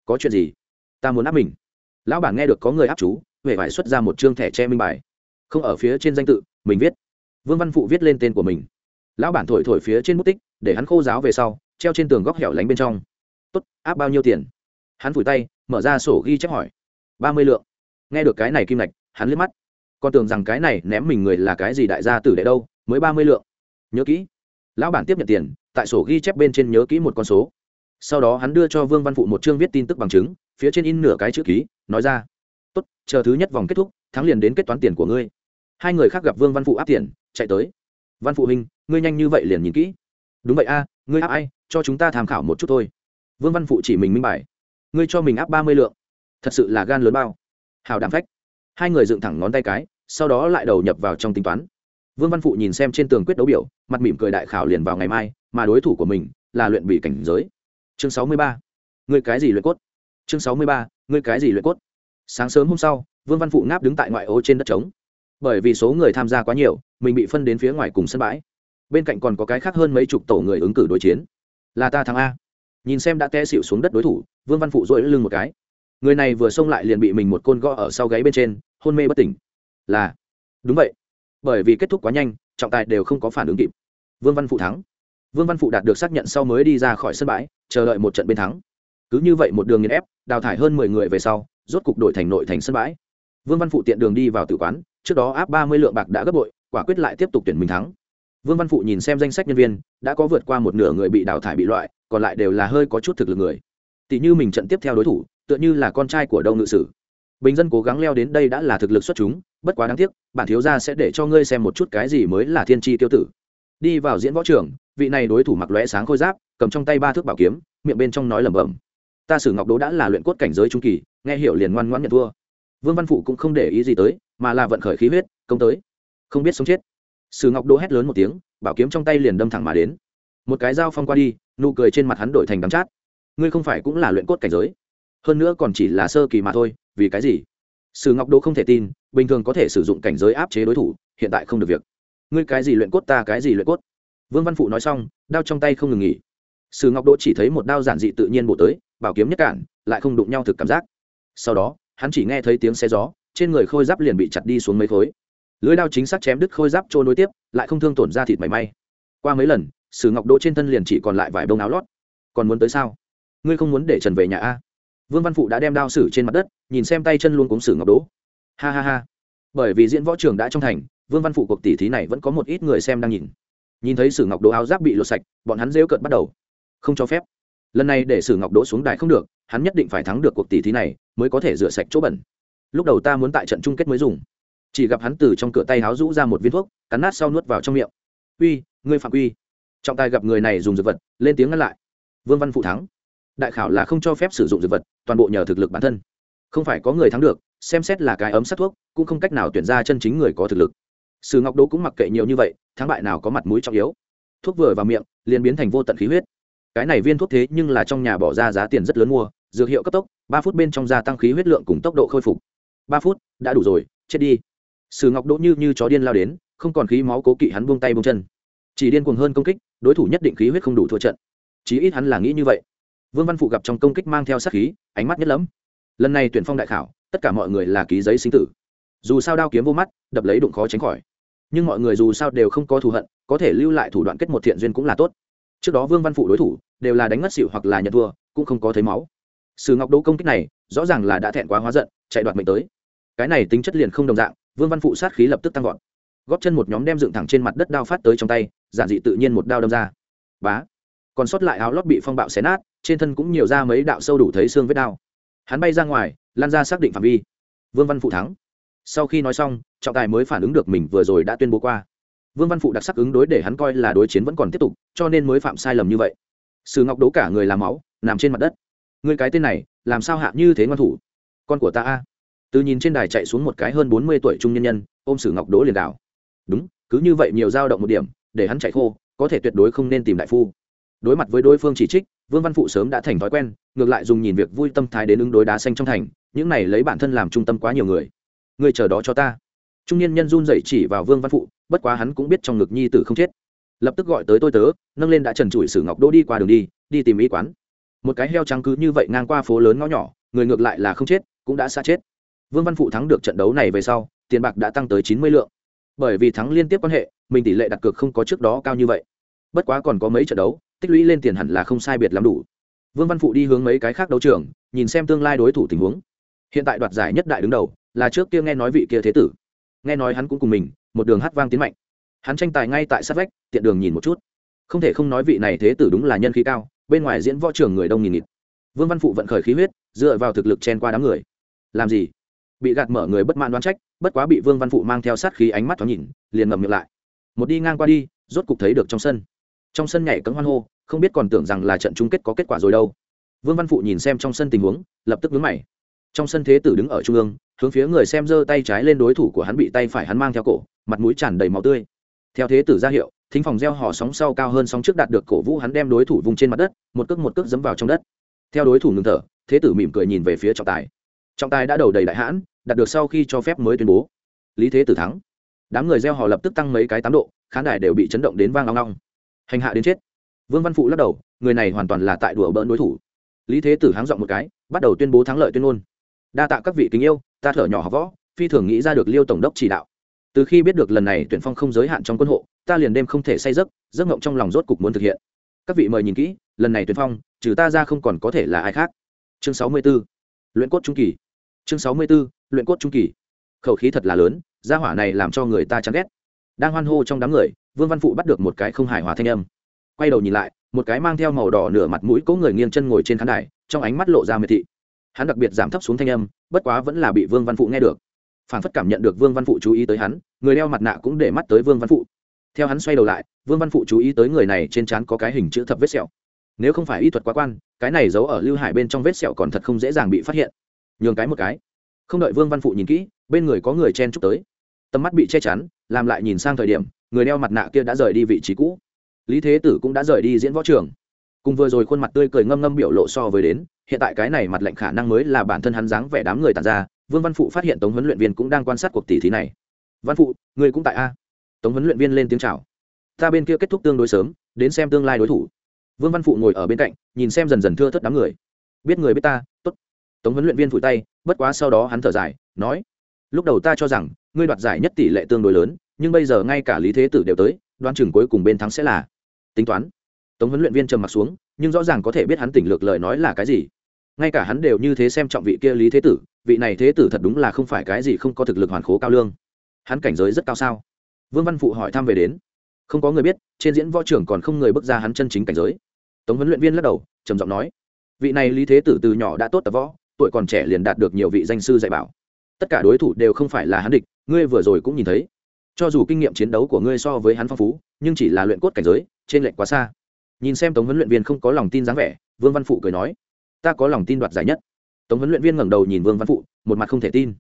có chuyện gì? Ta muốn áp mình. Lão bản nghe được có người áp chú huệ phải xuất ra một chương thẻ che minh bài. Không ở phía trên danh tự, mình viết. Vương văn phụ viết lên tên của mình lão bản thổi thổi phía trên bút tích, để hắn khô giáo về sau, treo trên tường góc hẻo lánh bên trong. Tốt, áp bao nhiêu tiền? Hắn vùi tay, mở ra sổ ghi chép hỏi. Ba mươi lượng. Nghe được cái này kim lạch hắn liếc mắt. Con tưởng rằng cái này ném mình người là cái gì đại gia tử đệ đâu, mới ba mươi lượng. Nhớ kỹ. Lão bản tiếp nhận tiền, tại sổ ghi chép bên trên nhớ kỹ một con số. Sau đó hắn đưa cho vương văn phụ một chương viết tin tức bằng chứng, phía trên in nửa cái chữ ký, nói ra. Tốt, chờ thứ nhất vòng kết thúc, thắng liền đến kết toán tiền của ngươi. Hai người khác gặp vương văn phụ áp tiền, chạy tới văn phụ huynh, ngươi nhanh như vậy liền nhìn kỹ. Đúng vậy a, ngươi áp ai, cho chúng ta tham khảo một chút thôi. Vương văn phụ chỉ mình minh bài. Ngươi cho mình áp ba mươi lượng. Thật sự là gan lớn bao. Hào đảm phách. Hai người dựng thẳng ngón tay cái, sau đó lại đầu nhập vào trong tính toán. Vương văn phụ nhìn xem trên tường quyết đấu biểu, mặt mỉm cười đại khảo liền vào ngày mai, mà đối thủ của mình là luyện bị cảnh giới. Chương sáu mươi ba. Người cái gì luyện cốt? Chương sáu mươi ba. Người cái gì luyện cốt? Sáng sớm hôm sau, vương văn phụ ngáp đứng tại ngoại ô trên đất trống bởi vì số người tham gia quá nhiều, mình bị phân đến phía ngoài cùng sân bãi. Bên cạnh còn có cái khác hơn mấy chục tổ người ứng cử đối chiến. Là ta thắng a. Nhìn xem đã té xịu xuống đất đối thủ, vương văn phụ dội lưng một cái. Người này vừa xông lại liền bị mình một côn gõ ở sau gáy bên trên, hôn mê bất tỉnh. Là, đúng vậy. Bởi vì kết thúc quá nhanh, trọng tài đều không có phản ứng kịp. Vương văn phụ thắng. Vương văn phụ đạt được xác nhận sau mới đi ra khỏi sân bãi, chờ đợi một trận bên thắng. Cứ như vậy một đường nghiền ép, đào thải hơn mười người về sau, rốt cục đổi thành nội thành sân bãi vương văn phụ tiện đường đi vào tử quán, trước đó áp ba mươi lượng bạc đã gấp bội, quả quyết lại tiếp tục tuyển mình thắng. Vương văn phụ nhìn xem danh sách nhân viên, đã có vượt qua một nửa người bị đào thải bị loại, còn lại đều là hơi có chút thực lực người. Tỷ như mình trận tiếp theo đối thủ, tựa như là con trai của đông ngự sử. Bình dân cố gắng leo đến đây đã là thực lực xuất chúng, bất quá đáng tiếc, bản thiếu gia sẽ để cho ngươi xem một chút cái gì mới là thiên tri tiêu tử. Đi vào diễn võ trường, vị này đối thủ mặc lóe sáng khôi giáp, cầm trong tay ba thước bảo kiếm, miệng bên trong nói lẩm bẩm. Ta sử ngọc đỗ đã là luyện cốt cảnh giới trung kỳ, nghe hiểu liền ngoan ngoãn nhận thua vương văn phụ cũng không để ý gì tới, mà là vận khởi khí huyết, công tới. Không biết sống chết. Sử ngọc đỗ hét lớn một tiếng, bảo kiếm trong tay liền đâm thẳng mà đến. Một cái dao phong qua đi, nụ cười trên mặt hắn đổi thành đắm chát. Ngươi không phải cũng là luyện cốt cảnh giới, hơn nữa còn chỉ là sơ kỳ mà thôi, vì cái gì? Sử ngọc đỗ không thể tin, bình thường có thể sử dụng cảnh giới áp chế đối thủ, hiện tại không được việc. Ngươi cái gì luyện cốt ta cái gì luyện cốt? Vương văn phụ nói xong, đao trong tay không ngừng nghỉ. Sử ngọc đỗ chỉ thấy một đao giản dị tự nhiên bổ tới, bảo kiếm nhất cản, lại không đụng nhau thực cảm giác. Sau đó hắn chỉ nghe thấy tiếng xe gió, trên người khôi giáp liền bị chặt đi xuống mấy khối. Lưới đao chính xác chém đứt khôi giáp trôi nối tiếp, lại không thương tổn ra thịt mảy may. Qua mấy lần, sử ngọc đỗ trên thân liền chỉ còn lại vài bông áo lót. Còn muốn tới sao? Ngươi không muốn để trần về nhà a? Vương văn phụ đã đem đao sử trên mặt đất, nhìn xem tay chân luôn cúng sử ngọc đỗ. Ha ha ha. Bởi vì diễn võ trường đã trong thành, vương văn phụ cuộc tỷ thí này vẫn có một ít người xem đang nhìn. Nhìn thấy sử ngọc đỗ áo giáp bị lột sạch, bọn hắn rêu cợt bắt đầu. Không cho phép lần này để sử ngọc đỗ xuống đài không được, hắn nhất định phải thắng được cuộc tỷ thí này, mới có thể rửa sạch chỗ bẩn. Lúc đầu ta muốn tại trận chung kết mới dùng. Chỉ gặp hắn từ trong cửa tay háo rũ ra một viên thuốc, cắn nát sau nuốt vào trong miệng. Uy, ngươi phạm uy trọng tài gặp người này dùng dược vật, lên tiếng ngăn lại. Vương văn phụ thắng. Đại khảo là không cho phép sử dụng dược vật, toàn bộ nhờ thực lực bản thân. Không phải có người thắng được, xem xét là cái ấm sát thuốc, cũng không cách nào tuyển ra chân chính người có thực lực. Sử ngọc đỗ cũng mặc kệ nhiều như vậy, thắng bại nào có mặt mũi trọng yếu. Thuốc vừa vào miệng, liền biến thành vô tận khí huyết cái này viên thuốc thế nhưng là trong nhà bỏ ra giá tiền rất lớn mua, dược hiệu cấp tốc, ba phút bên trong gia tăng khí huyết lượng cùng tốc độ khôi phục. Ba phút, đã đủ rồi, chết đi. Sử ngọc đỗ như như chó điên lao đến, không còn khí máu cố kỵ hắn buông tay buông chân. Chỉ điên cuồng hơn công kích, đối thủ nhất định khí huyết không đủ thua trận. Chí ít hắn là nghĩ như vậy. Vương văn phụ gặp trong công kích mang theo sát khí, ánh mắt nhất lắm lần này tuyển phong đại khảo, tất cả mọi người là ký giấy sinh tử. Dù sao đao kiếm vô mắt, đập lấy đụng khó tránh khỏi. Nhưng mọi người dù sao đều không có thù hận, có thể lưu lại thủ đoạn kết một thiện duyên cũng là tốt trước đó vương văn phụ đối thủ đều là đánh ngất xỉu hoặc là nhận thua, cũng không có thấy máu. Sử ngọc đấu công kích này rõ ràng là đã thẹn quá hóa giận, chạy đoạt mệnh tới. Cái này tính chất liền không đồng dạng, vương văn phụ sát khí lập tức tăng vọt. Góp chân một nhóm đem dựng thẳng trên mặt đất đao phát tới trong tay, giản dị tự nhiên một đao đâm ra. Bá. Còn sót lại áo lót bị phong bạo xé nát, trên thân cũng nhiều ra mấy đạo sâu đủ thấy xương vết đao. Hắn bay ra ngoài lan ra xác định phạm vi. Vương văn phụ thắng. Sau khi nói xong, trọng tài mới phản ứng được mình vừa rồi đã tuyên bố qua vương văn phụ đặc sắc ứng đối để hắn coi là đối chiến vẫn còn tiếp tục, cho nên mới phạm sai lầm như vậy. Sử ngọc đố cả người làm máu, nằm trên mặt đất. Người cái tên này, làm sao hạ như thế ngoan thủ? Con của ta a. Từ nhìn trên đài chạy xuống một cái hơn bốn mươi tuổi trung nhân nhân, ôm sử ngọc đố liền đảo. Đúng, cứ như vậy nhiều dao động một điểm, để hắn chạy khô, có thể tuyệt đối không nên tìm đại phu. Đối mặt với đối phương chỉ trích, vương văn phụ sớm đã thành thói quen, ngược lại dùng nhìn việc vui tâm thái đến ứng đối đá xanh trong thành, những này lấy bản thân làm trung tâm quá nhiều người. Người chờ đó cho ta trung niên nhân run dậy chỉ vào vương văn phụ, bất quá hắn cũng biết trong ngực nhi tử không chết. Lập tức gọi tới tôi tớ, nâng lên đã trần trụi sử ngọc đỗ đi qua đường đi đi tìm ý quán. Một cái heo trắng cứ như vậy ngang qua phố lớn ngõ nhỏ, người ngược lại là không chết, cũng đã xa chết. Vương văn phụ thắng được trận đấu này về sau, tiền bạc đã tăng tới chín mươi lượng. Bởi vì thắng liên tiếp quan hệ, mình tỷ lệ đặt cược không có trước đó cao như vậy. Bất quá còn có mấy trận đấu, tích lũy lên tiền hẳn là không sai biệt lắm đủ. Vương văn phụ đi hướng mấy cái khác đấu trường, nhìn xem tương lai đối thủ tình huống. Hiện tại đoạt giải nhất đại đứng đầu, là trước kia nghe nói vị kia thế tử nghe nói hắn cũng cùng mình, một đường hát vang tiến mạnh. Hắn tranh tài ngay tại sát vách, tiện đường nhìn một chút. Không thể không nói vị này thế tử đúng là nhân khí cao, bên ngoài diễn võ trường người đông nghìn nghịt. Vương văn phụ vận khởi khí huyết, dựa vào thực lực chen qua đám người. Làm gì? Bị gạt mở người bất mãn đoán trách, bất quá bị vương văn phụ mang theo sát khí ánh mắt thoáng nhìn, liền ngậm miệng lại. Một đi ngang qua đi, rốt cục thấy được trong sân. Trong sân nhảy cấm hoan hô, không biết còn tưởng rằng là trận chung kết có kết quả rồi đâu. Vương văn phụ nhìn xem trong sân tình huống, lập tức vướng mày trong sân thế tử đứng ở trung ương, hướng phía người xem giơ tay trái lên đối thủ của hắn bị tay phải hắn mang theo cổ, mặt mũi tràn đầy máu tươi. Theo thế tử ra hiệu, thính phòng gieo họ sóng sau cao hơn sóng trước đạt được cổ vũ hắn đem đối thủ vùng trên mặt đất, một cước một cước dẫm vào trong đất. Theo đối thủ ngừng thở, thế tử mỉm cười nhìn về phía trọng tài. Trọng tài đã đầu đầy đại hãn, đạt được sau khi cho phép mới tuyên bố. Lý thế tử thắng. Đám người gieo họ lập tức tăng mấy cái tám độ, khán đài đều bị chấn động đến vang long long. Hành hạ đến chết. Vương văn phụ lắc đầu, người này hoàn toàn là tại đùa bỡn đối thủ. Lý thế tử háng giọng một cái, bắt đầu tuyên bố thắng lợi tuyên ngôn đa tạ các vị kính yêu, ta thở nhỏ học võ, phi thường nghĩ ra được liêu tổng đốc chỉ đạo. Từ khi biết được lần này tuyển phong không giới hạn trong quân hộ, ta liền đêm không thể say giấc giấc ngộng trong lòng rốt cục muốn thực hiện. Các vị mời nhìn kỹ, lần này tuyển phong, trừ ta ra không còn có thể là ai khác. Chương sáu mươi 64. luyện cốt trung kỳ. Chương sáu mươi 64. luyện cốt trung kỳ. Khẩu khí thật là lớn, gia hỏa này làm cho người ta chán ghét. Đang hoan hô trong đám người, vương văn phụ bắt được một cái không hài hòa thanh âm. Quay đầu nhìn lại, một cái mang theo màu đỏ nửa mặt mũi cố người nghiêng chân ngồi trên khán đài, trong ánh mắt lộ ra miệt thị hắn đặc biệt giảm thấp xuống thanh âm, bất quá vẫn là bị vương văn phụ nghe được. Phản phất cảm nhận được vương văn phụ chú ý tới hắn, người đeo mặt nạ cũng để mắt tới vương văn phụ. Theo hắn xoay đầu lại, vương văn phụ chú ý tới người này trên trán có cái hình chữ thập vết sẹo. Nếu không phải y thuật quá quan, cái này giấu ở lưu hải bên trong vết sẹo còn thật không dễ dàng bị phát hiện. Nhường cái một cái. Không đợi vương văn phụ nhìn kỹ, bên người có người chen chúc tới. Tầm mắt bị che chắn, làm lại nhìn sang thời điểm, người đeo mặt nạ kia đã rời đi vị trí cũ. Lý thế tử cũng đã rời đi diễn võ trường. Cùng vừa rồi khuôn mặt tươi cười ngâm ngâm biểu lộ so với đến hiện tại cái này mặt lệnh khả năng mới là bản thân hắn dáng vẻ đám người tàn ra, vương văn phụ phát hiện tống huấn luyện viên cũng đang quan sát cuộc tỷ thí này. Văn phụ người cũng tại a? Tống huấn luyện viên lên tiếng chào. Ta bên kia kết thúc tương đối sớm, đến xem tương lai đối thủ. Vương văn phụ ngồi ở bên cạnh, nhìn xem dần dần thưa thất đám người. Biết người biết ta, tốt. Tống huấn luyện viên phủi tay, bất quá sau đó hắn thở dài, nói, lúc đầu ta cho rằng, ngươi đoạt giải nhất tỷ lệ tương đối lớn, nhưng bây giờ ngay cả lý thế tử đều tới đoan chừng cuối cùng bên thắng sẽ là. Tính toán. Tống huấn luyện viên trầm m ặ t xuống, nhưng rõ ràng có thể biết hắn tỉnh lược lời nói là cái gì ngay cả hắn đều như thế xem trọng vị kia lý thế tử, vị này thế tử thật đúng là không phải cái gì không có thực lực hoàn khố cao lương. Hắn cảnh giới rất cao sao? Vương văn phụ hỏi thăm về đến. Không có người biết, trên diễn võ trưởng còn không người bước ra hắn chân chính cảnh giới. Tống huấn luyện viên lắc đầu, trầm giọng nói, vị này lý thế tử từ nhỏ đã tốt tập võ, tuổi còn trẻ liền đạt được nhiều vị danh sư dạy bảo. Tất cả đối thủ đều không phải là hắn địch, ngươi vừa rồi cũng nhìn thấy. Cho dù kinh nghiệm chiến đấu của ngươi so với hắn phong phú, nhưng chỉ là luyện cốt cảnh giới, trên lệnh quá xa. Nhìn xem tống huấn luyện viên không có lòng tin dáng vẻ, vương văn phụ cười nói ta có lòng tin đoạt giải nhất. Tống huấn luyện viên ngẩng đầu nhìn vương văn phụ, một mặt không thể tin.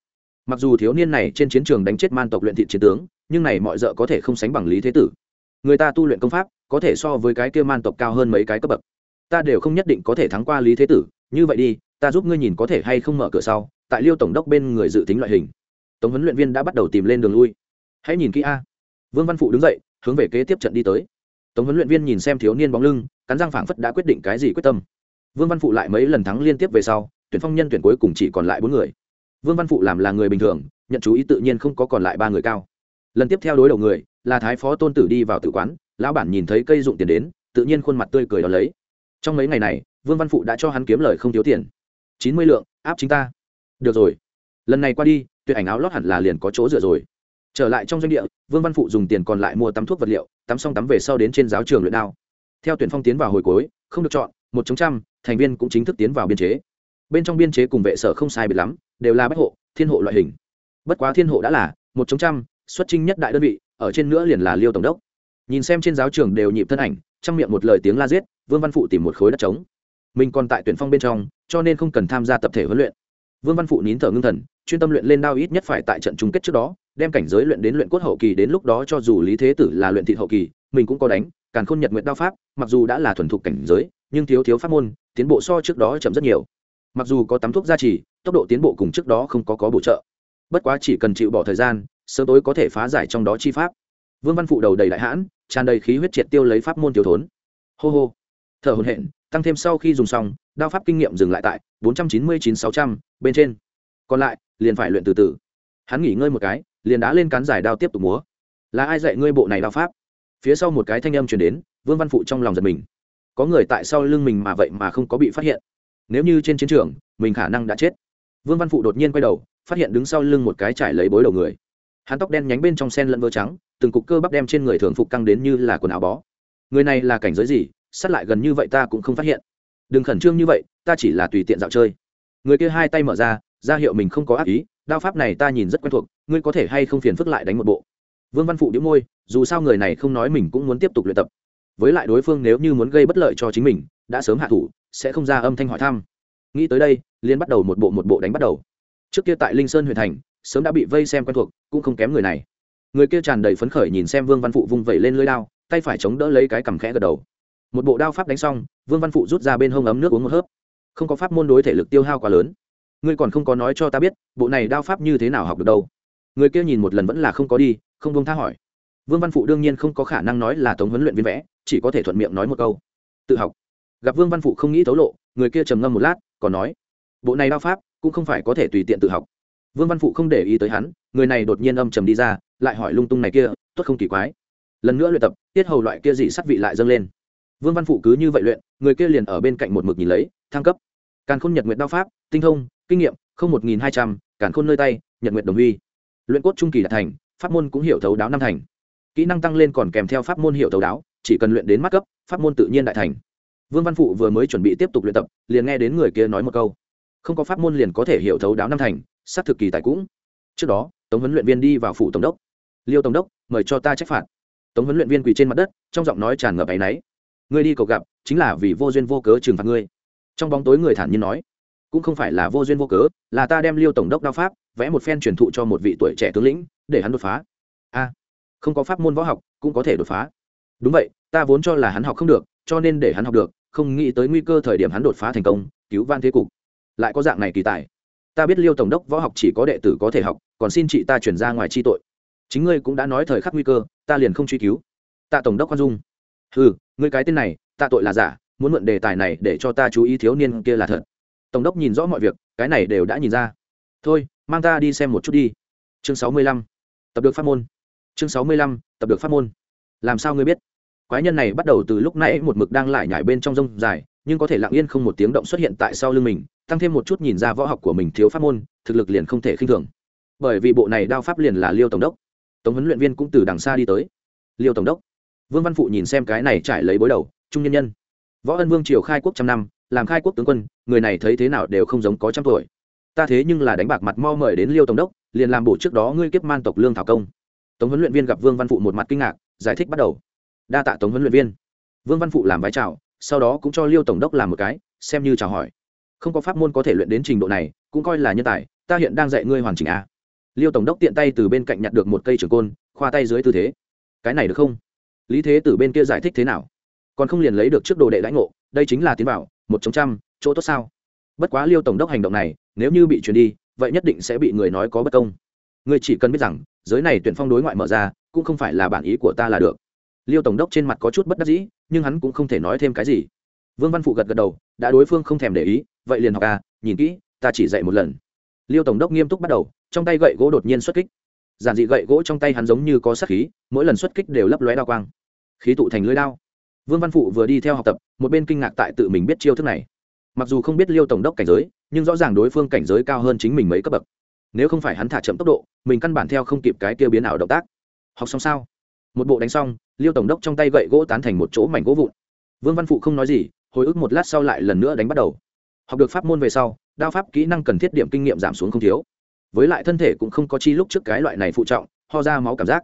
Mặc dù thiếu niên này trên chiến trường đánh chết man tộc luyện thị chiến tướng, nhưng này mọi d có thể không sánh bằng lý thế tử. Người ta tu luyện công pháp, có thể so với cái kia man tộc cao hơn mấy cái cấp bậc. Ta đều không nhất định có thể thắng qua lý thế tử, như vậy đi, ta giúp ngươi nhìn có thể hay không mở cửa sau, tại liêu tổng đốc bên người dự tính loại hình. Tống huấn luyện viên đã bắt đầu tìm lên đường lui. Hãy nhìn kỹ a. Vương văn phụ đứng dậy, hướng về kế tiếp trận đi tới. Tống huấn luyện viên nhìn xem thiếu niên bóng lưng, cắn răng phảng phất đã quyết định cái gì quyết tâm vương văn phụ lại mấy lần thắng liên tiếp về sau, tuyển phong nhân tuyển cuối cùng chỉ còn lại bốn người. Vương văn phụ làm là người bình thường, nhận chú ý tự nhiên không có còn lại ba người cao. Lần tiếp theo đối đầu người, là thái phó tôn tử đi vào tử quán, lão bản nhìn thấy cây dụng tiền đến, tự nhiên khuôn mặt tươi cười đón lấy. Trong mấy ngày này, vương văn phụ đã cho hắn kiếm lời không thiếu tiền. Chín mươi lượng, áp chính ta. Được rồi. Lần này qua đi tuyệt ảnh áo lót hẳn là liền có chỗ dựa rồi. Trở lại trong doanh địa, vương văn phụ dùng tiền còn lại mua tắm thuốc vật liệu, tắm xong tắm về sau đến trên giáo trường luyện đao. Theo tuyển phong tiến vào hồi cuối, không được chọn, một chống trăm thành viên cũng chính thức tiến vào biên chế. Bên trong biên chế cùng vệ sở không sai biệt lắm, đều là bách hộ, thiên hộ loại hình. Bất quá thiên hộ đã là một chống trăm, xuất trinh nhất đại đơn vị, ở trên nữa liền là liêu tổng đốc. Nhìn xem trên giáo trường đều nhịp thân ảnh, trong miệng một lời tiếng la giết, vương văn phụ tìm một khối đất trống. Mình còn tại tuyển phong bên trong, cho nên không cần tham gia tập thể huấn luyện. Vương văn phụ nín thở ngưng thần, chuyên tâm luyện lên đao ít nhất phải tại trận chung kết trước đó, đem cảnh giới luyện đến luyện cốt hậu kỳ đến lúc đó cho dù lý thế tử là luyện thị hậu kỳ, mình cũng có đánh càn khôn nhật nguyện đao pháp, mặc dù đã là thuần thục cảnh giới, nhưng thiếu thiếu pháp môn, tiến bộ so trước đó chậm rất nhiều. Mặc dù có tắm thuốc gia trì, tốc độ tiến bộ cùng trước đó không có có bổ trợ. Bất quá chỉ cần chịu bỏ thời gian, sớm tối có thể phá giải trong đó chi pháp. Vương văn phụ đầu đầy đại hãn, tràn đầy khí huyết triệt tiêu lấy pháp môn tiêu thốn. Hô hô. Thở hồn hện tăng thêm sau khi dùng xong, đao pháp kinh nghiệm dừng lại tại bốn trăm chín mươi chín sáu trăm, bên trên. Còn lại, liền phải luyện từ từ. Hắn nghỉ ngơi một cái, liền đá lên cán giải đao tiếp tục múa. Là ai dạy ngươi bộ này đao pháp? Phía sau một cái thanh âm truyền đến, vương văn phụ trong lòng giật mình. Có người tại sau lưng mình mà vậy mà không có bị phát hiện. Nếu như trên chiến trường, mình khả năng đã chết. Vương văn phụ đột nhiên quay đầu, phát hiện đứng sau lưng một cái trải lấy bối đầu người. Hắn tóc đen nhánh bên trong sen lẫn vơ trắng, từng cục cơ bắp đem trên người thường phục căng đến như là quần áo bó. Người này là cảnh giới gì, sát lại gần như vậy ta cũng không phát hiện. Đừng khẩn trương như vậy, ta chỉ là tùy tiện dạo chơi. Người kia hai tay mở ra ra hiệu mình không có ác ý, đao pháp này ta nhìn rất quen thuộc, ngươi có thể hay không phiền phức lại đánh một bộ vương văn phụ đĩu môi, dù sao người này không nói mình cũng muốn tiếp tục luyện tập. Với lại đối phương nếu như muốn gây bất lợi cho chính mình, đã sớm hạ thủ, sẽ không ra âm thanh hỏi thăm. Nghĩ tới đây liên bắt đầu một bộ một bộ đánh bắt đầu. Trước kia tại linh sơn huyện thành, sớm đã bị vây xem quen thuộc, cũng không kém người này. Người kia tràn đầy phấn khởi nhìn xem vương văn phụ vung vẩy lên lưới đao, tay phải chống đỡ lấy cái cằm khẽ gật đầu. Một bộ đao pháp đánh xong, vương văn phụ rút ra bên hông ấm nước uống một hớp. Không có pháp môn đối thể lực tiêu hao quá lớn. Ngươi còn không có nói cho ta biết, bộ này đao pháp như thế nào học được đâu. Người kia nhìn một lần vẫn là không có đi không công tha hỏi. Vương văn phụ đương nhiên không có khả năng nói là tống huấn luyện viên vẽ, chỉ có thể thuận miệng nói một câu. Tự học. Gặp vương văn phụ không nghĩ thấu lộ, người kia trầm ngâm một lát, còn nói, bộ này đao pháp cũng không phải có thể tùy tiện tự học. Vương văn phụ không để ý tới hắn, người này đột nhiên âm trầm đi ra, lại hỏi lung tung này kia, tốt không kỳ quái? Lần nữa luyện tập, tiết hầu loại kia dị sắt vị lại dâng lên. Vương văn phụ cứ như vậy luyện, người kia liền ở bên cạnh một mực nhìn lấy, thăng cấp. Càn khôn nhật nguyện đao pháp, tinh thông, kinh nghiệm, không một nghìn hai trăm, càn khôn nơi tay, nhật nguyện đồng huy. Luyện cốt trung kỳ đạt thành pháp môn cũng hiểu thấu đáo năm thành. Kỹ năng tăng lên còn kèm theo pháp môn hiểu thấu đáo, chỉ cần luyện đến mắt cấp, pháp môn tự nhiên đại thành. Vương văn phụ vừa mới chuẩn bị tiếp tục luyện tập, liền nghe đến người kia nói một câu. Không có pháp môn liền có thể hiểu thấu đáo năm thành, sát thực kỳ tài cũng. Trước đó, tống huấn luyện viên đi vào phủ tổng đốc. Liêu tổng đốc, mời cho ta trách phạt. Tống huấn luyện viên quỳ trên mặt đất, trong giọng nói tràn ngập áy náy. Ngươi đi cầu gặp, chính là vì vô duyên vô cớ trừng phạt ngươi. Trong bóng tối người thản nhiên nói. Cũng không phải là vô duyên vô cớ, là ta đem liêu tổng đốc đao pháp, vẽ một phen truyền thụ cho một vị tuổi trẻ tướng lĩnh để hắn đột phá. A, không có pháp môn võ học cũng có thể đột phá. Đúng vậy, ta vốn cho là hắn học không được, cho nên để hắn học được, không nghĩ tới nguy cơ thời điểm hắn đột phá thành công, cứu van thế cục. Lại có dạng này kỳ tài. Ta biết liêu tổng đốc võ học chỉ có đệ tử có thể học, còn xin chị ta chuyển ra ngoài chi tội. Chính ngươi cũng đã nói thời khắc nguy cơ, ta liền không truy cứu. Tạ tổng đốc khoan dung. Ừ ngươi cái tên này, tạ tội là giả, muốn mượn đề tài này để cho ta chú ý thiếu niên kia là thật. Tổng đốc nhìn rõ mọi việc, cái này đều đã nhìn ra. Thôi, mang ta đi xem một chút đi. Chương sáu mươi lăm tập được pháp môn. Chương sáu mươi lăm, tập được pháp môn. Làm sao ngươi biết? Quái nhân này bắt đầu từ lúc nãy một mực đang lại nhảy bên trong rông dài, nhưng có thể lặng yên không một tiếng động xuất hiện tại sau lưng mình, tăng thêm một chút nhìn ra võ học của mình thiếu pháp môn, thực lực liền không thể khinh thường. Bởi vì bộ này đao pháp liền là liêu tổng đốc. Tổng huấn luyện viên cũng từ đằng xa đi tới. Liêu tổng đốc. Vương văn phụ nhìn xem cái này trải lấy bối đầu, trung nhân nhân. Võ ân vương triều khai quốc trăm năm, làm khai quốc tướng quân, người này thấy thế nào đều không giống có trăm tuổi. Ta thế nhưng là đánh bạc mặt mo mời đến liêu tổng đốc liền làm bổ trước đó ngươi kiếp man tộc lương thảo công. Tống huấn luyện viên gặp vương văn phụ một mặt kinh ngạc, giải thích bắt đầu. Đa tạ tống huấn luyện viên. Vương văn phụ làm vái chào, sau đó cũng cho liêu tổng đốc làm một cái, xem như chào hỏi. Không có pháp môn có thể luyện đến trình độ này, cũng coi là nhân tài, ta hiện đang dạy ngươi hoàn chỉnh a. Liêu tổng đốc tiện tay từ bên cạnh nhặt được một cây trường côn, khoa tay dưới tư thế. Cái này được không? Lý thế từ bên kia giải thích thế nào? Còn không liền lấy được trước đồ đệ đãi ngộ, đây chính là tiến bảo, một chống trăm, chỗ tốt sao? Bất quá liêu tổng đốc hành động này, nếu như bị truyền đi vậy nhất định sẽ bị người nói có bất công. Ngươi chỉ cần biết rằng, giới này tuyển phong đối ngoại mở ra, cũng không phải là bản ý của ta là được. Liêu tổng đốc trên mặt có chút bất đắc dĩ, nhưng hắn cũng không thể nói thêm cái gì. Vương văn phụ gật gật đầu, đã đối phương không thèm để ý, vậy liền học à nhìn kỹ, ta chỉ dạy một lần. Liêu tổng đốc nghiêm túc bắt đầu, trong tay gậy gỗ đột nhiên xuất kích. Giản dị gậy gỗ trong tay hắn giống như có sắc khí, mỗi lần xuất kích đều lấp lóe đao quang. Khí tụ thành lưới đao. Vương văn phụ vừa đi theo học tập, một bên kinh ngạc tại tự mình biết chiêu thức này. Mặc dù không biết liêu tổng đốc cảnh giới nhưng rõ ràng đối phương cảnh giới cao hơn chính mình mấy cấp bậc. Nếu không phải hắn thả chậm tốc độ mình căn bản theo không kịp cái kia biến ảo động tác. Học xong sao? Một bộ đánh xong liêu tổng đốc trong tay gậy gỗ tán thành một chỗ mảnh gỗ vụn. Vương văn phụ không nói gì hồi ức một lát sau lại lần nữa đánh bắt đầu. Học được pháp môn về sau đao pháp kỹ năng cần thiết điểm kinh nghiệm giảm xuống không thiếu. Với lại thân thể cũng không có chi lúc trước cái loại này phụ trọng ho ra máu cảm giác.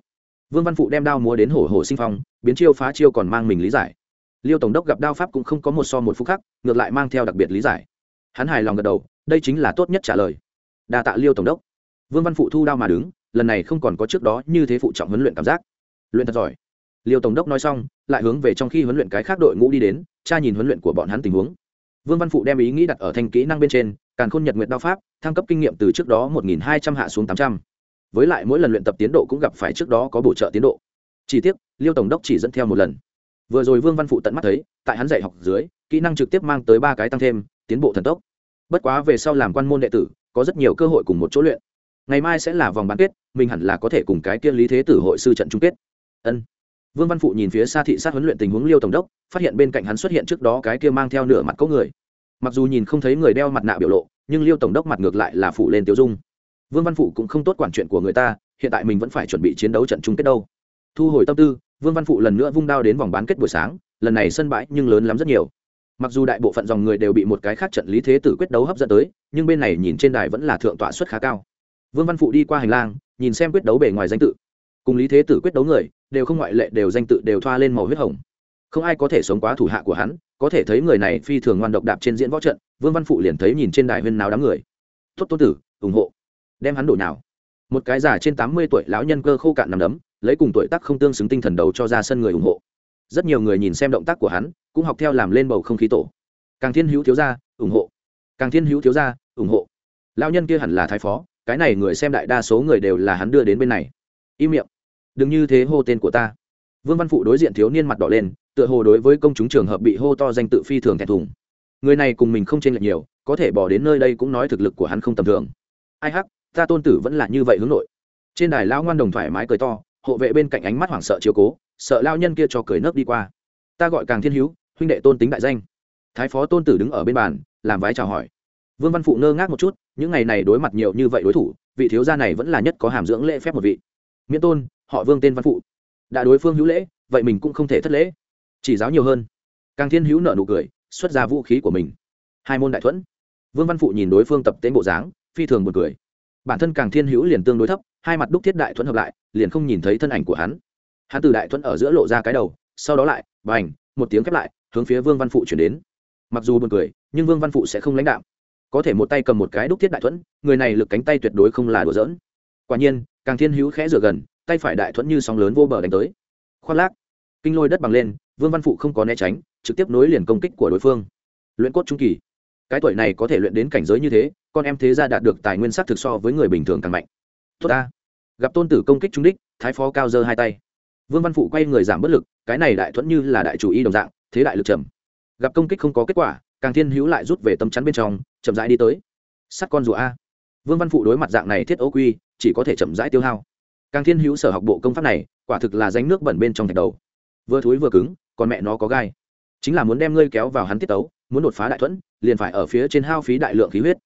Vương văn phụ đem đao múa đến hổ hổ sinh phong biến chiêu phá chiêu còn mang mình lý giải. Liêu tổng đốc gặp đao pháp cũng không có một so một phút khác, ngược lại mang theo đặc biệt lý giải hắn hài lòng gật đầu, đây chính là tốt nhất trả lời. Đa tạ liêu tổng đốc. Vương văn phụ thu đao mà đứng, lần này không còn có trước đó như thế phụ trọng huấn luyện cảm giác. Luyện thật giỏi. Liêu tổng đốc nói xong, lại hướng về trong khi huấn luyện cái khác đội ngũ đi đến, cha nhìn huấn luyện của bọn hắn tình huống. Vương văn phụ đem ý nghĩ đặt ở thanh kỹ năng bên trên càng khôn nhật nguyện đao pháp, thăng cấp kinh nghiệm từ trước đó một nghìn hai trăm hạ xuống tám trăm. Với lại mỗi lần luyện tập tiến độ cũng gặp phải trước đó có bổ trợ tiến độ. Chỉ tiếc, liêu tổng đốc chỉ dẫn theo một lần. Vừa rồi vương văn phụ tận mắt thấy, tại hắn dạy học dưới, kỹ năng trực tiếp mang tới ba cái tăng thêm, tiến bộ thần tốc bất quá về sau làm quan môn đệ tử, có rất nhiều cơ hội cùng một chỗ luyện. Ngày mai sẽ là vòng bán kết, mình hẳn là có thể cùng cái kia lý thế tử hội sư trận chung kết. Ân. Vương văn phụ nhìn phía xa thị sát huấn luyện tình huống liêu tổng đốc, phát hiện bên cạnh hắn xuất hiện trước đó cái kia mang theo nửa mặt có người. Mặc dù nhìn không thấy người đeo mặt nạ biểu lộ, nhưng liêu tổng đốc mặt ngược lại là phụ lên tiêu dung. Vương văn phụ cũng không tốt quản chuyện của người ta, hiện tại mình vẫn phải chuẩn bị chiến đấu trận chung kết đâu. Thu hồi tâm tư, vương văn phụ lần nữa vung đao đến vòng bán kết buổi sáng, lần này sân bãi nhưng lớn lắm rất nhiều mặc dù đại bộ phận dòng người đều bị một cái khác trận lý thế tử quyết đấu hấp dẫn tới, nhưng bên này nhìn trên đài vẫn là thượng tọa suất khá cao. Vương văn phụ đi qua hành lang, nhìn xem quyết đấu bề ngoài danh tự. Cùng lý thế tử quyết đấu người, đều không ngoại lệ, đều danh tự đều thoa lên màu huyết hồng. Không ai có thể sống quá thủ hạ của hắn, có thể thấy người này phi thường ngoan độc đạp trên diễn võ trận, vương văn phụ liền thấy nhìn trên đài huyên nào đám người. Tốt tôn tử, ủng hộ. Đem hắn đổi nào một cái già trên tám mươi tuổi lão nhân cơ khô cạn nằm đấm, lấy cùng tuổi tác không tương xứng tinh thần đầu cho ra sân người ủng hộ rất nhiều người nhìn xem động tác của hắn, cũng học theo làm lên bầu không khí tổ. Càng thiên hữu thiếu gia, ủng hộ. Càng thiên hữu thiếu gia, ủng hộ. Lão nhân kia hẳn là thái phó, cái này người xem đại đa số người đều là hắn đưa đến bên này. Im miệng. Đừng như thế hô tên của ta. Vương văn phụ đối diện thiếu niên mặt đỏ lên, tựa hồ đối với công chúng trường hợp bị hô to danh tự phi thường thẹn thùng. Người này cùng mình không chênh lệch nhiều, có thể bỏ đến nơi đây cũng nói thực lực của hắn không tầm thường. Ai hắc, ta tôn tử vẫn là như vậy hướng nội. Trên đài lão ngoan đồng thoải mái cười to, hộ vệ bên cạnh ánh mắt hoảng sợ chiếu cố sợ lao nhân kia cho cười nớp đi qua. Ta gọi càng thiên hữu, huynh đệ tôn tính đại danh. Thái phó tôn tử đứng ở bên bàn, làm vái chào hỏi. Vương văn phụ ngơ ngác một chút, những ngày này đối mặt nhiều như vậy đối thủ, vị thiếu gia này vẫn là nhất có hàm dưỡng lễ phép một vị. Miễn tôn, họ vương tên văn phụ. Đã đối phương hữu lễ, vậy mình cũng không thể thất lễ. Chỉ giáo nhiều hơn. Càng thiên hữu nợ nụ cười, xuất ra vũ khí của mình. Hai môn đại thuẫn. Vương văn phụ nhìn đối phương tập tên bộ dáng, phi thường một cười. Bản thân càng thiên hữu liền tương đối thấp, hai mặt đúc thiết đại thuẫn hợp lại, liền không nhìn thấy thân ảnh của hắn hắn từ đại thuẫn ở giữa lộ ra cái đầu, sau đó lại b à n h một tiếng khép lại, hướng phía vương văn phụ chuyển đến. Mặc dù buồn cười, nhưng vương văn phụ sẽ không lãnh đạo có thể một tay cầm một cái đúc thiết đại thuẫn, người này lực cánh tay tuyệt đối không là đùa giỡn. Quả nhiên, càng thiên hữu khẽ rửa gần, tay phải đại thuẫn như sóng lớn vô bờ đánh tới. Khoác lác. Kinh lôi đất bằng lên, vương văn phụ không có né tránh, trực tiếp nối liền công kích của đối phương. Luyện cốt trung kỳ. Cái tuổi này có thể luyện đến cảnh giới như thế, con em thế gia đạt được tài nguyên sắc thực so với người bình thường càng mạnh. Tốt ta. Gặp tôn tử công kích trung đích, thái phó cao giơ hai tay vương văn phụ quay người giảm bất lực, cái này đại thuẫn như là đại chủ y đồng dạng, thế đại lực trầm. Gặp công kích không có kết quả, càng thiên hữu lại rút về tấm chắn bên trong, chậm rãi đi tới. Sắt con rùa a. Vương văn phụ đối mặt dạng này thiết ấu quy, chỉ có thể chậm rãi tiêu hao. Càng thiên hữu sở học bộ công pháp này, quả thực là danh nước bẩn bên trong thạch đầu. Vừa thúi vừa cứng, còn mẹ nó có gai. Chính là muốn đem ngươi kéo vào hắn tiết tấu, muốn đột phá đại thuẫn, liền phải ở phía trên hao phí đại lượng khí huyết.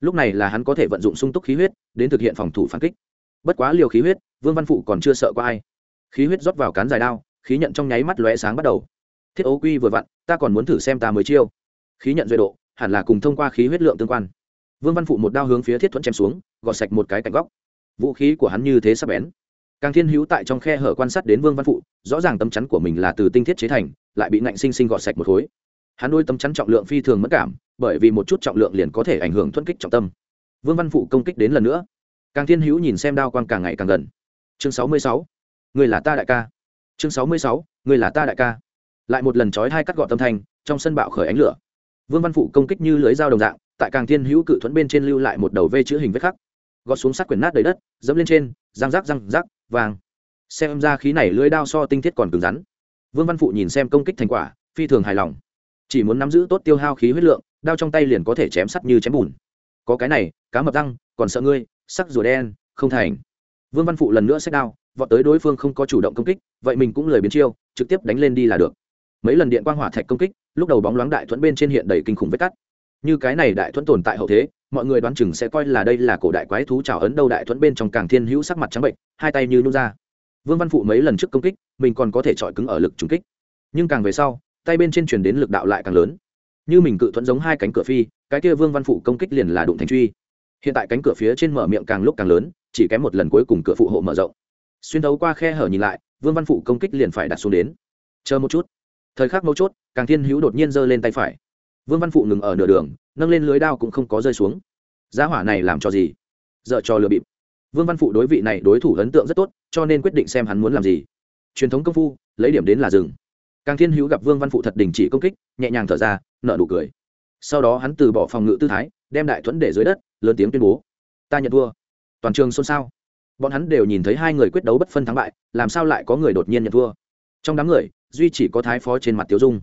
Lúc này là hắn có thể vận dụng sung túc khí huyết, đến thực hiện phòng thủ phản kích. Bất quá liều khí huyết, vương văn phụ còn chưa sợ có ai khí huyết rót vào cán dài đao, khí nhận trong nháy mắt lóe sáng bắt đầu. Thiết ấu quy vừa vặn, ta còn muốn thử xem ta mới chiêu. Khí nhận duy độ, hẳn là cùng thông qua khí huyết lượng tương quan. Vương văn phụ một đao hướng phía thiết thuẫn chém xuống, gọt sạch một cái cạnh góc. Vũ khí của hắn như thế sắp bén. Càng thiên hữu tại trong khe hở quan sát đến vương văn phụ, rõ ràng tấm chắn của mình là từ tinh thiết chế thành, lại bị nạnh sinh sinh gọt sạch một khối. Hắn đôi tấm chắn trọng lượng phi thường mất cảm, bởi vì một chút trọng lượng liền có thể ảnh hưởng thuận kích trọng tâm. Vương văn phụ công kích đến lần nữa. Càng thiên hữu nhìn xem đao quang càng ngày càng gần. Chương sáu mươi sáu người là ta đại ca. Chương sáu mươi sáu người là ta đại ca. Lại một lần trói hai cắt gọn tâm thanh, trong sân bạo khởi ánh lửa. Vương văn phụ công kích như lưới dao đồng dạng, tại càng thiên hữu cự thuẫn bên trên lưu lại một đầu vê chữ hình vết khắc. Gọt xuống sát quyển nát đầy đất, dẫm lên trên, răng rác răng rác vàng. Xem ra khí này lưới đao so tinh thiết còn cứng rắn. Vương văn phụ nhìn xem công kích thành quả, phi thường hài lòng. Chỉ muốn nắm giữ tốt tiêu hao khí huyết lượng, đao trong tay liền có thể chém sắt như chém bùn. Có cái này, cá mập răng, còn sợ ngươi, sắc rùa đen, không thành. Vương văn phụ lần nữa xách đao vọt tới đối phương không có chủ động công kích, vậy mình cũng lời biến chiêu, trực tiếp đánh lên đi là được. Mấy lần điện quang hỏa thạch công kích, lúc đầu bóng loáng đại thuẫn bên trên hiện đầy kinh khủng vết cắt. Như cái này đại thuẫn tồn tại hậu thế, mọi người đoán chừng sẽ coi là đây là cổ đại quái thú trào ấn đâu đại thuẫn bên trong càng thiên hữu sắc mặt trắng bệnh, hai tay như nút ra. Vương văn phụ mấy lần trước công kích, mình còn có thể chọi cứng ở lực trúng kích. Nhưng càng về sau, tay bên trên truyền đến lực đạo lại càng lớn. Như mình cự thuẫn giống hai cánh cửa phi, cái kia vương văn phụ công kích liền là đụng thành truy. Hiện tại cánh cửa phía trên mở miệng càng lúc càng lớn, chỉ kém một lần cuối cùng cửa phụ hộ mở rộng xuyên thấu qua khe hở nhìn lại, vương văn phụ công kích liền phải đặt xuống đến. Chờ một chút. Thời khắc mấu chốt, càng thiên hữu đột nhiên giơ lên tay phải. Vương văn phụ ngừng ở nửa đường, nâng lên lưới đao cũng không có rơi xuống. Giá hỏa này làm cho gì? Dợ cho lừa bịp. Vương văn phụ đối vị này đối thủ ấn tượng rất tốt, cho nên quyết định xem hắn muốn làm gì. Truyền thống công phu, lấy điểm đến là rừng càng thiên hữu gặp vương văn phụ thật đình chỉ công kích, nhẹ nhàng thở ra nợ nụ cười. Sau đó hắn từ bỏ phòng ngự tư thái, đem đại thuẫn để dưới đất, lớn tiếng tuyên bố. Ta nhận thua. Toàn trường xôn xao bọn hắn đều nhìn thấy hai người quyết đấu bất phân thắng bại, làm sao lại có người đột nhiên nhận thua? Trong đám người, duy chỉ có thái phó trên mặt tiêu dung.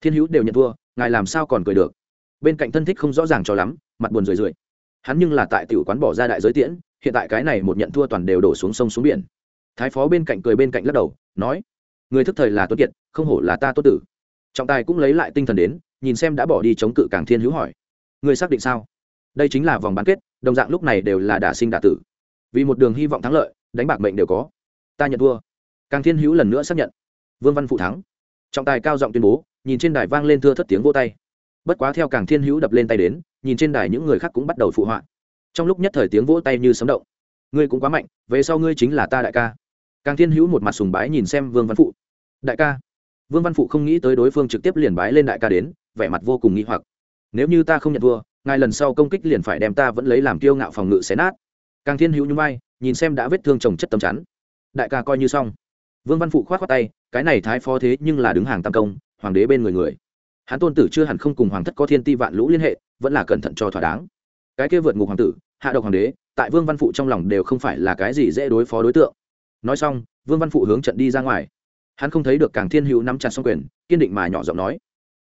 Thiên hữu đều nhận thua, ngài làm sao còn cười được? Bên cạnh thân thích không rõ ràng cho lắm, mặt buồn rười rượi. Hắn nhưng là tại tiểu quán bỏ ra đại giới tiễn, hiện tại cái này một nhận thua toàn đều đổ xuống sông xuống biển. Thái phó bên cạnh cười bên cạnh lắc đầu, nói, người thức thời là tuấn kiệt, không hổ là ta tốt tử. Trọng tài cũng lấy lại tinh thần đến, nhìn xem đã bỏ đi chống cự càng thiên hữu hỏi, người xác định sao? Đây chính là vòng bán kết, đồng dạng lúc này đều là đả sinh đả tử vì một đường hy vọng thắng lợi, đánh bạc mệnh đều có. Ta nhận thua. Càng thiên hữu lần nữa xác nhận. Vương văn phụ thắng. Trọng tài cao giọng tuyên bố, nhìn trên đài vang lên thưa thất tiếng vô tay. Bất quá theo càng thiên hữu đập lên tay đến, nhìn trên đài những người khác cũng bắt đầu phụ họa. Trong lúc nhất thời tiếng vỗ tay như sấm động. Ngươi cũng quá mạnh, về sau ngươi chính là ta đại ca. Càng thiên hữu một mặt sùng bái nhìn xem vương văn phụ. Đại ca. Vương văn phụ không nghĩ tới đối phương trực tiếp liền bái lên đại ca đến, vẻ mặt vô cùng nghĩ hoặc. Nếu như ta không nhận thua, ngài lần sau công kích liền phải đem ta vẫn lấy làm kiêu ngạo phòng ngự xé nát càng thiên hữu nhún vai, nhìn xem đã vết thương chồng chất tấm chắn. Đại ca coi như xong. Vương văn phụ khoát khoát tay, cái này thái phó thế nhưng là đứng hàng tam công, hoàng đế bên người người. Hắn tôn tử chưa hẳn không cùng hoàng thất có thiên ti vạn lũ liên hệ, vẫn là cẩn thận cho thỏa đáng. Cái kia vượt ngục hoàng tử, hạ độc hoàng đế, tại vương văn phụ trong lòng đều không phải là cái gì dễ đối phó đối tượng. Nói xong, vương văn phụ hướng trận đi ra ngoài. Hắn không thấy được càng thiên hữu nắm chặt xong quyền, kiên định mà nhỏ giọng nói,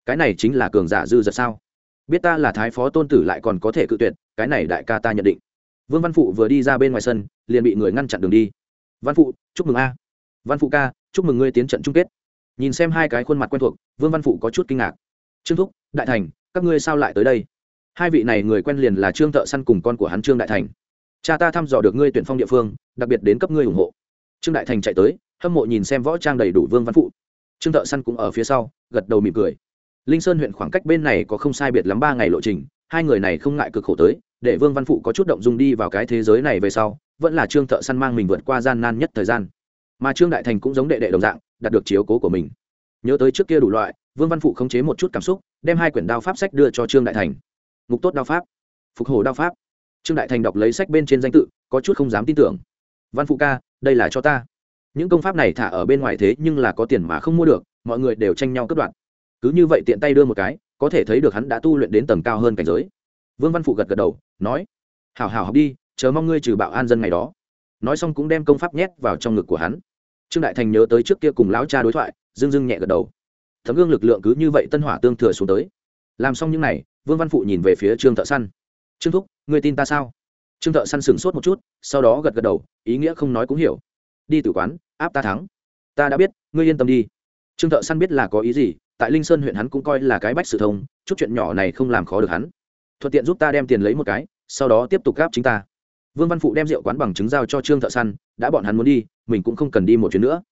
cái này chính là cường giả dư giật sao? Biết ta là thái phó tôn tử lại còn có thể cự tuyệt, cái này đại ca ta nhận định vương văn phụ vừa đi ra bên ngoài sân, liền bị người ngăn chặn đường đi. Văn phụ, chúc mừng a. Văn phụ ca, chúc mừng ngươi tiến trận chung kết. Nhìn xem hai cái khuôn mặt quen thuộc, vương văn phụ có chút kinh ngạc. Trương thúc, đại thành, các ngươi sao lại tới đây? Hai vị này người quen liền là trương thợ săn cùng con của hắn trương đại thành. Cha ta thăm dò được ngươi tuyển phong địa phương, đặc biệt đến cấp ngươi ủng hộ. Trương đại thành chạy tới, hâm mộ nhìn xem võ trang đầy đủ vương văn phụ. Trương thợ săn cũng ở phía sau, gật đầu mỉm cười. Linh sơn huyện khoảng cách bên này có không sai biệt lắm ba ngày lộ trình, hai người này không ngại cực khổ tới để vương văn phụ có chút động dung đi vào cái thế giới này về sau, vẫn là trương thợ săn mang mình vượt qua gian nan nhất thời gian. Mà trương đại thành cũng giống đệ đệ đồng dạng, đạt được chiếu cố của mình. Nhớ tới trước kia đủ loại, vương văn phụ khống chế một chút cảm xúc, đem hai quyển đao pháp sách đưa cho trương đại thành. Ngục tốt đao pháp, phục hồ đao pháp. Trương đại thành đọc lấy sách bên trên danh tự, có chút không dám tin tưởng. Văn phụ ca, đây là cho ta. Những công pháp này thả ở bên ngoài thế nhưng là có tiền mà không mua được, mọi người đều tranh nhau cất đoạn cứ như vậy tiện tay đưa một cái, có thể thấy được hắn đã tu luyện đến tầng cao hơn cảnh giới. Vương văn phụ gật gật đầu nói, hảo hảo học đi, chờ mong ngươi trừ bạo an dân ngày đó. Nói xong cũng đem công pháp nhét vào trong ngực của hắn. Trương đại thành nhớ tới trước kia cùng lão cha đối thoại dưng dưng nhẹ gật đầu. Thấm gương lực lượng cứ như vậy tân hỏa tương thừa xuống tới. Làm xong những n à y vương văn phụ nhìn về phía trương thợ săn. Trương thúc, ngươi tin ta sao? Trương thợ săn sửng sốt một chút, sau đó gật gật đầu, ý nghĩa không nói cũng hiểu. Đi tử quán, áp ta thắng. Ta đã biết, ngươi yên tâm đi. Trương thợ săn biết là có ý gì, tại linh sơn huyện hắn cũng coi là cái bách sự thông, chút chuyện nhỏ này không làm khó được hắn thuận tiện giúp ta đem tiền lấy một cái, sau đó tiếp tục gáp chính ta. Vương văn phụ đem rượu quán bằng chứng giao cho trương thợ săn, đã bọn hắn muốn đi, mình cũng không cần đi một chuyến nữa.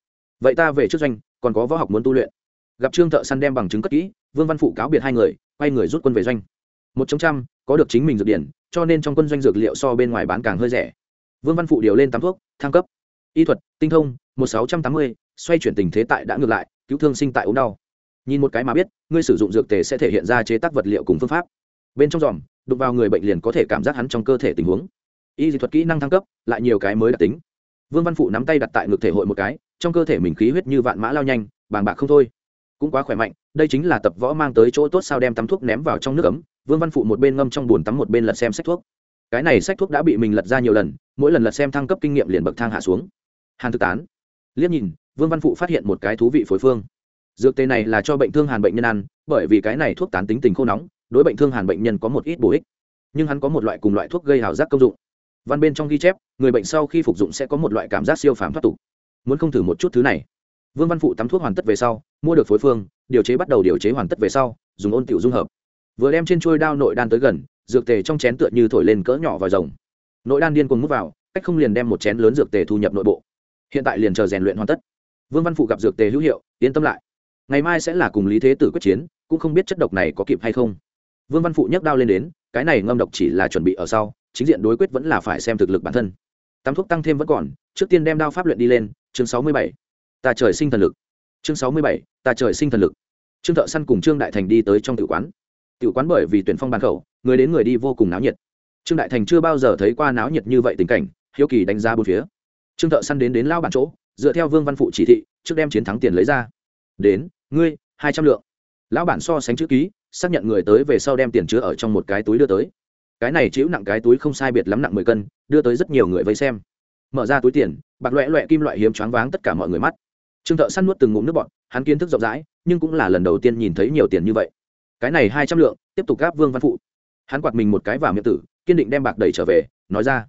Vậy ta về trước doanh, còn có võ học muốn tu luyện. Gặp trương thợ săn đem bằng chứng cất kỹ, vương văn phụ cáo biệt hai người, quay người rút quân về doanh. Một trong trăm, có được chính mình dược điển, cho nên trong quân doanh dược liệu so bên ngoài bán càng hơi rẻ. Vương văn phụ điều lên tám thuốc, thăng cấp. Y thuật, tinh thông, một sáu trăm tám mươi, xoay chuyển tình thế tại đã ngược lại, cứu thương sinh tại ốm đau. Nhìn một cái mà biết, ngươi sử dụng dược tề sẽ thể hiện ra chế tác vật liệu cùng phương pháp bên trong giòm đụng vào người bệnh liền có thể cảm giác hắn trong cơ thể tình huống. Y dị thuật kỹ năng thăng cấp, lại nhiều cái mới đặc tính. Vương văn phụ nắm tay đặt tại ngực thể hội một cái, trong cơ thể mình khí huyết như vạn mã lao nhanh, bàng bạc không thôi. Cũng quá khỏe mạnh, đây chính là tập võ mang tới chỗ tốt sao đem tắm thuốc ném vào trong nước ấm. Vương văn phụ một bên ngâm trong bồn tắm một bên lật xem sách thuốc. Cái này sách thuốc đã bị mình lật ra nhiều lần, mỗi lần lật xem thăng cấp kinh nghiệm liền bậc thang hạ xuống. Hàn thực tán. Liếc nhìn, vương văn phụ phát hiện một cái thú vị phối phương dược tê này là cho bệnh thương hàn bệnh nhân ăn, bởi vì cái này thuốc tán tính tình khô nóng, đối bệnh thương hàn bệnh nhân có một ít bổ ích. Nhưng hắn có một loại cùng loại thuốc gây hào giác công dụng. Văn bên trong ghi chép, người bệnh sau khi phục dụng sẽ có một loại cảm giác siêu phàm thoát tục. Muốn không thử một chút thứ này. Vương văn phụ tắm thuốc hoàn tất về sau, mua được phối phương, điều chế bắt đầu điều chế hoàn tất về sau, dùng ôn tiểu dung hợp. Vừa đem trên trôi đao nội đan tới gần, dược tề trong chén tựa như thổi lên cỡ nhỏ vào rồng. Nội đan điên cuồng mút vào, cách không liền đem một chén lớn dược tề thu nhập nội bộ. Hiện tại liền chờ rèn luyện hoàn tất. Vương văn phụ gặp dược tề hữu hiệu, yên tâm lại ngày mai sẽ là cùng lý thế tử quyết chiến, cũng không biết chất độc này có kịp hay không. Vương văn phụ nhấc đao lên đến, cái này ngâm độc chỉ là chuẩn bị ở sau, chính diện đối quyết vẫn là phải xem thực lực bản thân. Tắm thuốc tăng thêm vẫn còn, trước tiên đem đao pháp luyện đi lên, chương sáu mươi bảy. Ta trời sinh thần lực. Chương sáu mươi bảy, ta trời sinh thần lực. Trương thợ săn cùng trương đại thành đi tới trong tử quán. Tử quán bởi vì tuyển phong bàn khẩu, người đến người đi vô cùng náo nhiệt. Trương đại thành chưa bao giờ thấy qua náo nhiệt như vậy tình cảnh, hiếu kỳ đánh giá bốn phía. Trương thợ săn đến đến lao bàn chỗ, dựa theo vương văn phụ chỉ thị, trước đem chiến thắng tiền lấy ra. Đến ngươi, hai trăm lượng. Lão bản so sánh chữ ký, xác nhận người tới về sau đem tiền chứa ở trong một cái túi đưa tới. Cái này chịu nặng cái túi không sai biệt lắm nặng mười cân, đưa tới rất nhiều người vây xem. Mở ra túi tiền, bạc loẹ loẹ kim loại hiếm choáng váng tất cả mọi người mắt. Trương thợ săn nuốt từng ngụm nước bọn hắn kiến thức rộng rãi, nhưng cũng là lần đầu tiên nhìn thấy nhiều tiền như vậy. Cái này hai trăm lượng, tiếp tục gáp vương văn phụ. Hắn quạt mình một cái vào miệng tử, kiên định đem bạc đẩy trở về, nói ra,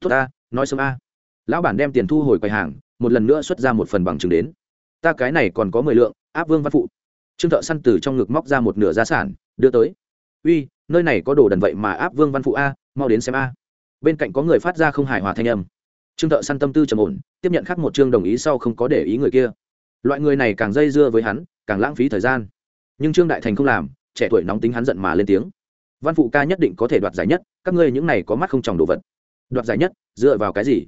tốt ta, nói sớm a. Lão bản đem tiền thu hồi quầy hàng, một lần nữa xuất ra một phần bằng chứng đến. Ta cái này còn có mười lượng áp vương văn phụ. Trương thợ săn từ trong ngực móc ra một nửa gia sản, đưa tới. Uy, nơi này có đồ đần vậy mà áp vương văn phụ a, mau đến xem a. Bên cạnh có người phát ra không hài hòa thanh âm. Trương thợ săn tâm tư trầm ổn, tiếp nhận khắc một chương đồng ý sau không có để ý người kia. Loại người này càng dây dưa với hắn, càng lãng phí thời gian. Nhưng trương đại thành không làm, trẻ tuổi nóng tính hắn giận mà lên tiếng. Văn phụ ca nhất định có thể đoạt giải nhất, các ngươi những này có mắt không tròng đồ vật. Đoạt giải nhất, dựa vào cái gì?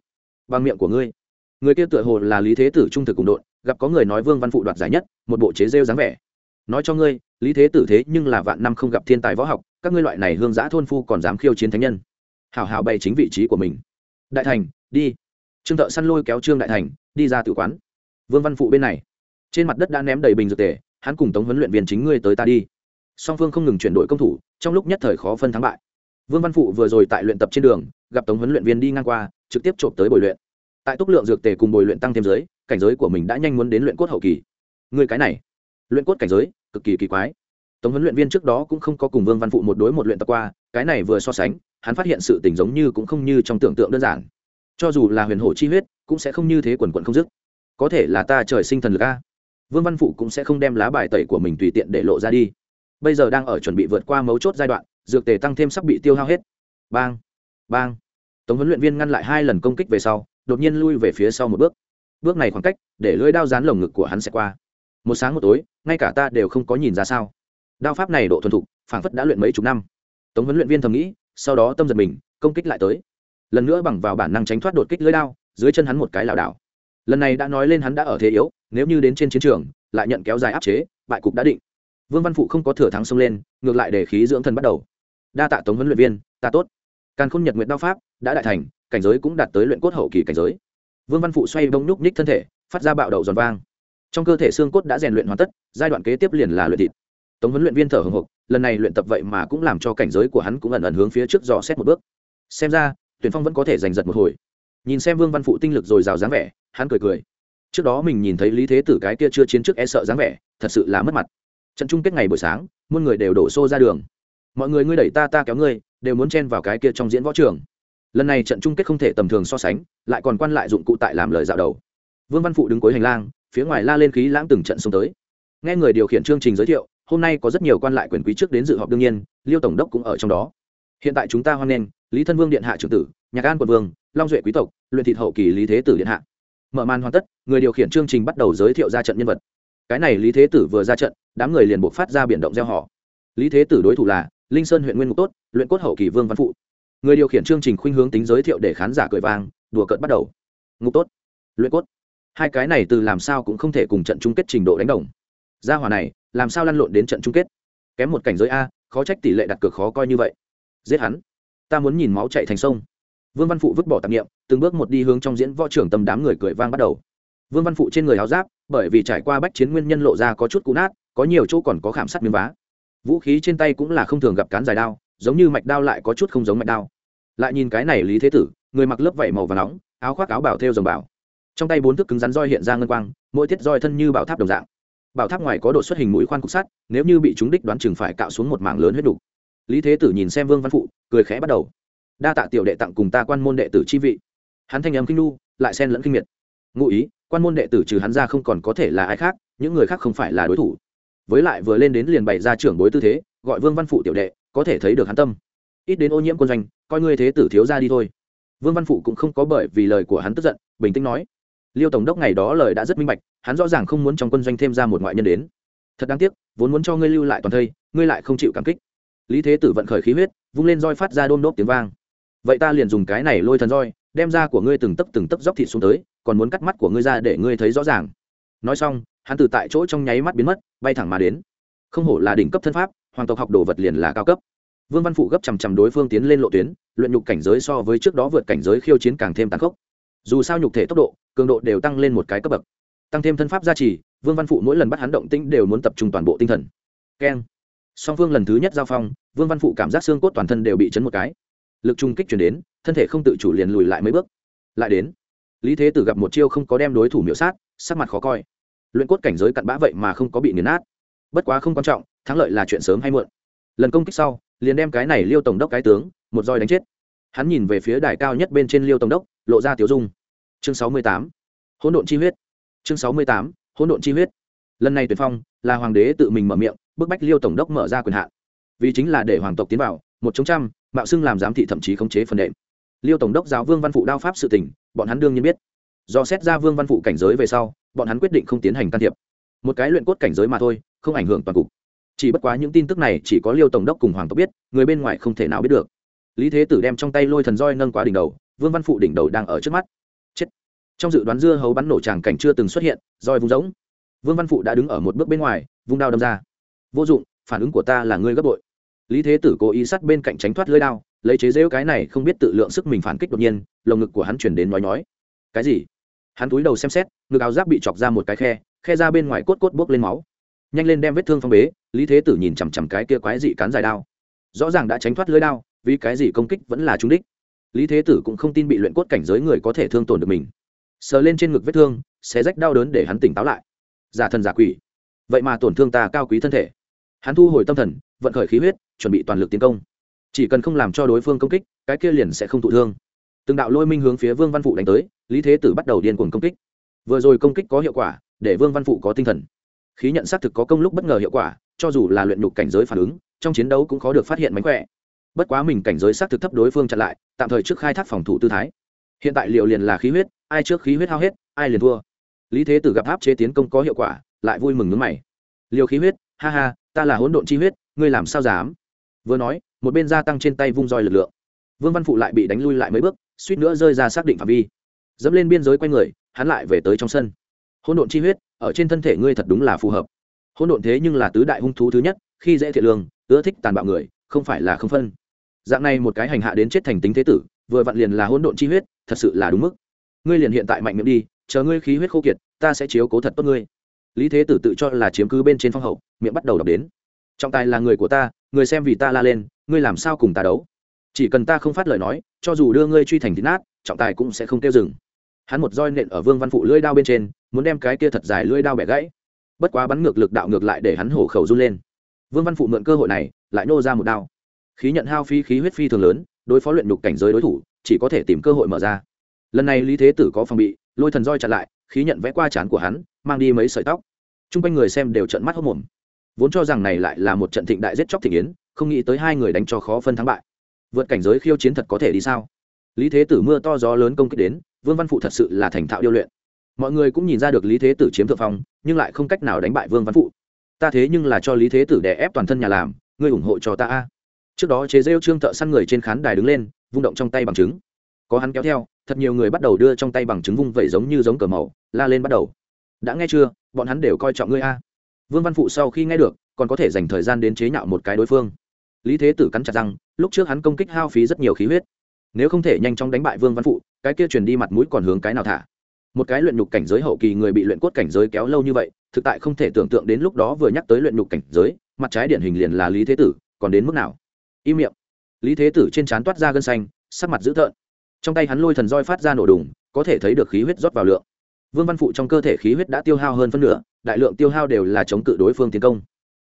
Bằng miệng của ngươi. Người kia tựa hồ là lý thế tử trung thực cùng đội gặp có người nói vương văn phụ đoạt giải nhất, một bộ chế rêu dáng vẻ. Nói cho ngươi, lý thế tử thế nhưng là vạn năm không gặp thiên tài võ học, các ngươi loại này hương giã thôn phu còn dám khiêu chiến thánh nhân. Hảo hảo bày chính vị trí của mình. Đại thành, đi. Trương thợ săn lôi kéo trương đại thành, đi ra tự quán. Vương văn phụ bên này. Trên mặt đất đã ném đầy bình dược tề, hắn cùng tống huấn luyện viên chính ngươi tới ta đi. Song phương không ngừng chuyển đổi công thủ, trong lúc nhất thời khó phân thắng bại. Vương văn phụ vừa rồi tại luyện tập trên đường, gặp tống huấn luyện viên đi ngang qua, trực tiếp trộm tới bồi luyện. Tại túc lượng dược tề cùng bồi luyện tăng thêm giới cảnh giới của mình đã nhanh muốn đến luyện cốt hậu kỳ. Người cái này, luyện cốt cảnh giới, cực kỳ kỳ quái. Tống huấn luyện viên trước đó cũng không có cùng vương văn phụ một đối một luyện tập qua, cái này vừa so sánh, hắn phát hiện sự tình giống như cũng không như trong tưởng tượng đơn giản. Cho dù là huyền hổ chi huyết, cũng sẽ không như thế quần quận không dứt. Có thể là ta trời sinh thần lực a. Vương văn phụ cũng sẽ không đem lá bài tẩy của mình tùy tiện để lộ ra đi. Bây giờ đang ở chuẩn bị vượt qua mấu chốt giai đoạn, dược tề tăng thêm sắp bị tiêu hao hết. Bang bang. Tống huấn luyện viên ngăn lại hai lần công kích về sau, đột nhiên lui về phía sau một bước bước này khoảng cách, để lưỡi đao dán lồng ngực của hắn sẽ qua. Một sáng một tối, ngay cả ta đều không có nhìn ra sao. Đao pháp này độ thuần thục, phảng phất đã luyện mấy chục năm. Tống huấn luyện viên thầm nghĩ, sau đó tâm giật mình, công kích lại tới. Lần nữa bằng vào bản năng tránh thoát đột kích lưỡi đao, dưới chân hắn một cái lảo đảo. Lần này đã nói lên hắn đã ở thế yếu, nếu như đến trên chiến trường, lại nhận kéo dài áp chế, bại cục đã định. Vương văn phụ không có thừa thắng xông lên, ngược lại để khí dưỡng thân bắt đầu. Đa tạ tống huấn luyện viên, ta tốt. Càn khôn nhật nguyện đao pháp đã đại thành, cảnh giới cũng đạt tới luyện cốt hậu kỳ cảnh giới vương văn phụ xoay bông nhúc nhích thân thể, phát ra bạo đầu giòn vang. Trong cơ thể xương cốt đã rèn luyện hoàn tất, giai đoạn kế tiếp liền là luyện thịt. Tống huấn luyện viên thở hồng hộc, lần này luyện tập vậy mà cũng làm cho cảnh giới của hắn cũng ẩn ẩn hướng phía trước dò xét một bước. Xem ra, tuyển phong vẫn có thể giành giật một hồi. Nhìn xem vương văn phụ tinh lực dồi dào dáng vẻ, hắn cười cười. Trước đó mình nhìn thấy lý thế tử cái kia chưa chiến trước e sợ dáng vẻ, thật sự là mất mặt. Trận chung kết ngày buổi sáng, muôn người đều đổ xô ra đường. Mọi người ngươi đẩy ta ta kéo ngươi, đều muốn chen vào cái kia trong diễn võ trường lần này trận chung kết không thể tầm thường so sánh, lại còn quan lại dụng cụ tại làm lời dạo đầu. Vương văn phụ đứng cuối hành lang, phía ngoài la lên khí lãng từng trận xông tới. Nghe người điều khiển chương trình giới thiệu, hôm nay có rất nhiều quan lại quyền quý trước đến dự họp đương nhiên, liêu tổng đốc cũng ở trong đó. Hiện tại chúng ta hoan nghênh lý thân vương điện hạ trưởng tử, nhạc an quận vương, long duệ quý tộc, luyện thịt hậu kỳ lý thế tử điện hạ. Mở màn hoàn tất, người điều khiển chương trình bắt đầu giới thiệu ra trận nhân vật. Cái này lý thế tử vừa ra trận, đám người liền buộc phát ra biển động gieo họ. Lý thế tử đối thủ là linh sơn huyện nguyên ngục tốt, luyện cốt hậu kỳ vương văn phụ người điều khiển chương trình khuynh hướng tính giới thiệu để khán giả cười vang, đùa cợt bắt đầu. Ngục tốt. Luyện cốt. Hai cái này từ làm sao cũng không thể cùng trận chung kết trình độ đánh đồng. Gia hòa này, làm sao lăn lộn đến trận chung kết? Kém một cảnh giới a, khó trách tỷ lệ đặt cược khó coi như vậy. Giết hắn. Ta muốn nhìn máu chạy thành sông. Vương văn phụ vứt bỏ tạp nghiệm từng bước một đi hướng trong diễn võ trưởng tâm đám người cười vang bắt đầu. Vương văn phụ trên người áo giáp, bởi vì trải qua bách chiến nguyên nhân lộ ra có chút cũ nát, có nhiều chỗ còn có khảm sát miếng vá. Vũ khí trên tay cũng là không thường gặp cán dài đao, giống như mạch đao lại có chút không giống mạch đao lại nhìn cái này lý thế tử, người mặc lớp vảy màu và nóng, áo khoác áo bảo theo dòng bảo trong tay bốn thước cứng rắn roi hiện ra ngân quang, mỗi tiết roi thân như bảo tháp đồng dạng. Bảo tháp ngoài có độ xuất hình mũi khoan cục sắt, nếu như bị chúng đích đoán chừng phải cạo xuống một mảng lớn huyết đục. Lý thế tử nhìn xem vương văn phụ, cười khẽ bắt đầu. Đa tạ tiểu đệ tặng cùng ta quan môn đệ tử chi vị. Hắn thanh âm kinh nu, lại xen lẫn kinh miệt. Ngụ ý, quan môn đệ tử trừ hắn ra không còn có thể là ai khác, những người khác không phải là đối thủ. Với lại vừa lên đến liền bày ra trưởng bối tư thế, gọi vương văn phụ tiểu đệ, có thể thấy được hắn tâm ít đến ô nhiễm quân doanh, coi ngươi thế tử thiếu ra đi thôi. Vương văn phụ cũng không có bởi vì lời của hắn tức giận, bình tĩnh nói. Liêu tổng đốc ngày đó lời đã rất minh bạch, hắn rõ ràng không muốn trong quân doanh thêm ra một ngoại nhân đến. Thật đáng tiếc, vốn muốn cho ngươi lưu lại toàn thây, ngươi lại không chịu cảm kích. Lý thế tử vận khởi khí huyết, vung lên roi phát ra đôm đốp tiếng vang. Vậy ta liền dùng cái này lôi thần roi, đem ra của ngươi từng tấc từng tấc dốc thịt xuống tới, còn muốn cắt mắt của ngươi ra để ngươi thấy rõ ràng. Nói xong, hắn từ tại chỗ trong nháy mắt biến mất, bay thẳng mà đến. Không hổ là đỉnh cấp thân pháp, hoàng tộc học đồ vật liền là cao cấp vương văn phụ gấp chằm chằm đối phương tiến lên lộ tuyến, luyện nhục cảnh giới so với trước đó vượt cảnh giới khiêu chiến càng thêm tàn khốc. Dù sao nhục thể tốc độ, cường độ đều tăng lên một cái cấp bậc. Tăng thêm thân pháp gia trì, vương văn phụ mỗi lần bắt hắn động tĩnh đều muốn tập trung toàn bộ tinh thần. Keng. Song phương lần thứ nhất giao phong, vương văn phụ cảm giác xương cốt toàn thân đều bị chấn một cái. Lực trung kích chuyển đến, thân thể không tự chủ liền lùi lại mấy bước. Lại đến. Lý thế tử gặp một chiêu không có đem đối thủ miểu sát, sắc mặt khó coi. Luyện cốt cảnh giới cặn bã vậy mà không có bị nghiền nát. Bất quá không quan trọng, thắng lợi là chuyện sớm hay muộn. Lần công kích sau liền đem cái này liêu tổng đốc cái tướng, một roi đánh chết. Hắn nhìn về phía đài cao nhất bên trên liêu tổng đốc, lộ ra tiểu dung. Chương sáu mươi tám. Hỗn độn chi huyết. Chương sáu mươi tám. Hỗn độn chi huyết. Lần này tuyển phong, là hoàng đế tự mình mở miệng, bức bách liêu tổng đốc mở ra quyền hạn. Vì chính là để hoàng tộc tiến vào, một chống trăm, mạo xưng làm giám thị thậm chí khống chế phần đệm. Liêu tổng đốc giáo vương văn phụ đao pháp sự tỉnh bọn hắn đương nhiên biết. Do xét ra vương văn phụ cảnh giới về sau, bọn hắn quyết định không tiến hành can thiệp. Một cái luyện cốt cảnh giới mà thôi, không ảnh hưởng toàn cục chỉ bất quá những tin tức này chỉ có liêu tổng đốc cùng hoàng tộc biết, người bên ngoài không thể nào biết được. Lý thế tử đem trong tay lôi thần roi nâng quá đỉnh đầu, vương văn phụ đỉnh đầu đang ở trước mắt. Chết! Trong dự đoán dưa hấu bắn nổ tràng cảnh chưa từng xuất hiện, roi vung giống vương văn phụ đã đứng ở một bước bên ngoài, vung đao đâm ra. Vô dụng, phản ứng của ta là ngươi gấp bội. Lý thế tử cố ý sát bên cạnh tránh thoát lưới đao, lấy chế rêu cái này không biết tự lượng sức mình phản kích đột nhiên, lồng ngực của hắn chuyển đến nói nói. Cái gì? Hắn túi đầu xem xét, ngực áo giáp bị chọc ra một cái khe khe ra bên ngoài cốt cốt bốc lên máu nhanh lên đem vết thương phong bế, lý thế tử nhìn chằm chằm cái kia quái dị cán dài đao. Rõ ràng đã tránh thoát lưới đao, vì cái gì công kích vẫn là trúng đích. Lý thế tử cũng không tin bị luyện cốt cảnh giới người có thể thương tổn được mình. Sờ lên trên ngực vết thương, xé rách đau đớn để hắn tỉnh táo lại. Giả thần giả quỷ. Vậy mà tổn thương ta cao quý thân thể. Hắn thu hồi tâm thần, vận khởi khí huyết, chuẩn bị toàn lực tiến công. Chỉ cần không làm cho đối phương công kích, cái kia liền sẽ không thụ thương. Từng đạo lôi minh hướng phía vương văn phụ đánh tới, lý thế tử bắt đầu điên cuồng công kích. Vừa rồi công kích có hiệu quả, để vương văn phụ có tinh thần khí nhận xác thực có công lúc bất ngờ hiệu quả, cho dù là luyện nhục cảnh giới phản ứng, trong chiến đấu cũng khó được phát hiện mánh khỏe. Bất quá mình cảnh giới xác thực thấp đối phương chặn lại, tạm thời trước khai thác phòng thủ tư thái. Hiện tại liệu liền là khí huyết, ai trước khí huyết hao hết, ai liền thua. Lý thế tử gặp áp chế tiến công có hiệu quả, lại vui mừng nước mày. Liều khí huyết, ha ha, ta là hỗn độn chi huyết, ngươi làm sao dám? Vừa nói, một bên gia tăng trên tay vung roi lực lượng. Vương văn phụ lại bị đánh lui lại mấy bước, suýt nữa rơi ra xác định phạm vi. Dẫm lên biên giới quay người, hắn lại về tới trong sân hỗn độn chi huyết, ở trên thân thể ngươi thật đúng là phù hợp. Hỗn độn thế nhưng là tứ đại hung thú thứ nhất, khi dễ thiện lương, ưa thích tàn bạo người, không phải là không phân. Dạng này một cái hành hạ đến chết thành tính thế tử, vừa vặn liền là hỗn độn chi huyết, thật sự là đúng mức. Ngươi liền hiện tại mạnh miệng đi, chờ ngươi khí huyết khô kiệt, ta sẽ chiếu cố thật tốt ngươi. Lý thế tử tự cho là chiếm cứ bên trên phong hậu, miệng bắt đầu đọc đến. Trọng tài là người của ta, người xem vì ta la lên, ngươi làm sao cùng ta đấu? Chỉ cần ta không phát lời nói, cho dù đưa ngươi truy thành thịt nát, trọng tài cũng sẽ không tiêu dừng. Hắn một roi nện ở vương văn phụ lưỡi đao bên trên muốn đem cái kia thật dài lưỡi đao bẻ gãy. Bất quá bắn ngược lực đạo ngược lại để hắn hổ khẩu run lên. Vương văn phụ mượn cơ hội này, lại nô ra một đao. Khí nhận hao phi khí huyết phi thường lớn, đối phó luyện nhục cảnh giới đối thủ, chỉ có thể tìm cơ hội mở ra. Lần này lý thế tử có phòng bị, lôi thần roi chặn lại, khí nhận vẽ qua trán của hắn, mang đi mấy sợi tóc. T r u n g quanh người xem đều trận mắt hốc mồm. Vốn cho rằng này lại là một trận thịnh đại giết chóc thịnh yến, không nghĩ tới hai người đánh cho khó phân thắng bại. Vượt cảnh giới khiêu chiến thật có thể đi sao? Lý thế tử mưa to gió lớn công kích đến, vương văn phụ thật sự là thành thạo điêu luyện mọi người cũng nhìn ra được lý thế tử chiếm thượng phong, nhưng lại không cách nào đánh bại vương văn phụ. Ta thế nhưng là cho lý thế tử đè ép toàn thân nhà làm, ngươi ủng hộ cho ta a. Trước đó chế rêu trương thợ săn người trên khán đài đứng lên, vung động trong tay bằng chứng có hắn kéo theo, thật nhiều người bắt đầu đưa trong tay bằng chứng vung vẩy giống như giống cờ màu, la lên bắt đầu. Đã nghe chưa? Bọn hắn đều coi trọng ngươi a. Vương văn phụ sau khi nghe được, còn có thể dành thời gian đến chế nhạo một cái đối phương. Lý thế tử cắn chặt rằng lúc trước hắn công kích hao phí rất nhiều khí huyết. Nếu không thể nhanh chóng đánh bại vương văn phụ, cái kia truyền đi mặt mũi còn hướng cái nào thả? Một cái luyện nhục cảnh giới hậu kỳ người bị luyện cốt cảnh giới kéo lâu như vậy, thực tại không thể tưởng tượng đến lúc đó vừa nhắc tới luyện nhục cảnh giới, mặt trái điển hình liền là lý thế tử, còn đến mức nào? Im miệng. Lý thế tử trên trán toát ra gân xanh, sắc mặt dữ thợn trong tay hắn lôi thần roi phát ra nổ đùng, có thể thấy được khí huyết rót vào lượng. Vương văn phụ trong cơ thể khí huyết đã tiêu hao hơn phân nửa, đại lượng tiêu hao đều là chống cự đối phương tiến công.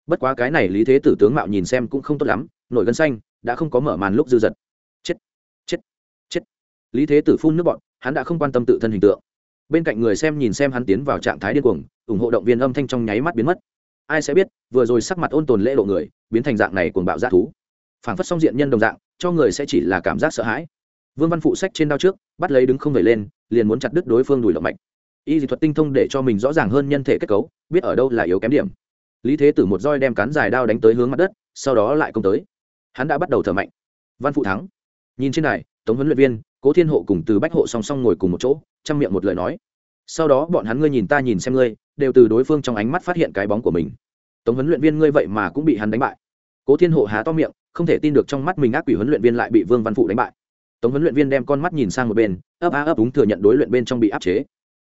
Bất quá cái này lý thế tử tướng mạo nhìn xem cũng không tốt lắm, nổi gân xanh, đã không có mở màn lúc dư dật. Chết lý thế tử phun nước bọn hắn đã không quan tâm tự thân hình tượng bên cạnh người xem nhìn xem hắn tiến vào trạng thái điên cuồng, ủng hộ động viên âm thanh trong nháy mắt biến mất. Ai sẽ biết, vừa rồi sắc mặt ôn tồn lễ độ người, biến thành dạng này cuồng bạo dã thú. Phảng phất song diện nhân đồng dạng, cho người sẽ chỉ là cảm giác sợ hãi. Vương văn phụ sách trên đao trước, bắt lấy đứng không về lên, liền muốn chặt đứt đối phương đùi động mạch. Y dị thuật tinh thông để cho mình rõ ràng hơn nhân thể kết cấu, biết ở đâu là yếu kém điểm. Lý thế tử một roi đem cán dài đao đánh tới hướng mặt đất, sau đó lại công tới. Hắn đã bắt đầu thở mạnh. Văn phụ thắng. Nhìn trên này tống huấn luyện viên, cố thiên hộ cùng từ bách hộ song song ngồi cùng một chỗ chăm miệng một lời nói. Sau đó bọn hắn ngươi nhìn ta nhìn xem ngươi, đều từ đối phương trong ánh mắt phát hiện cái bóng của mình. Tống huấn luyện viên ngươi vậy mà cũng bị hắn đánh bại. Cố thiên hộ há to miệng, không thể tin được trong mắt mình ác quỷ huấn luyện viên lại bị vương văn phụ đánh bại. Tống huấn luyện viên đem con mắt nhìn sang một bên, ấp á ấp úng thừa nhận đối luyện bên trong bị áp chế.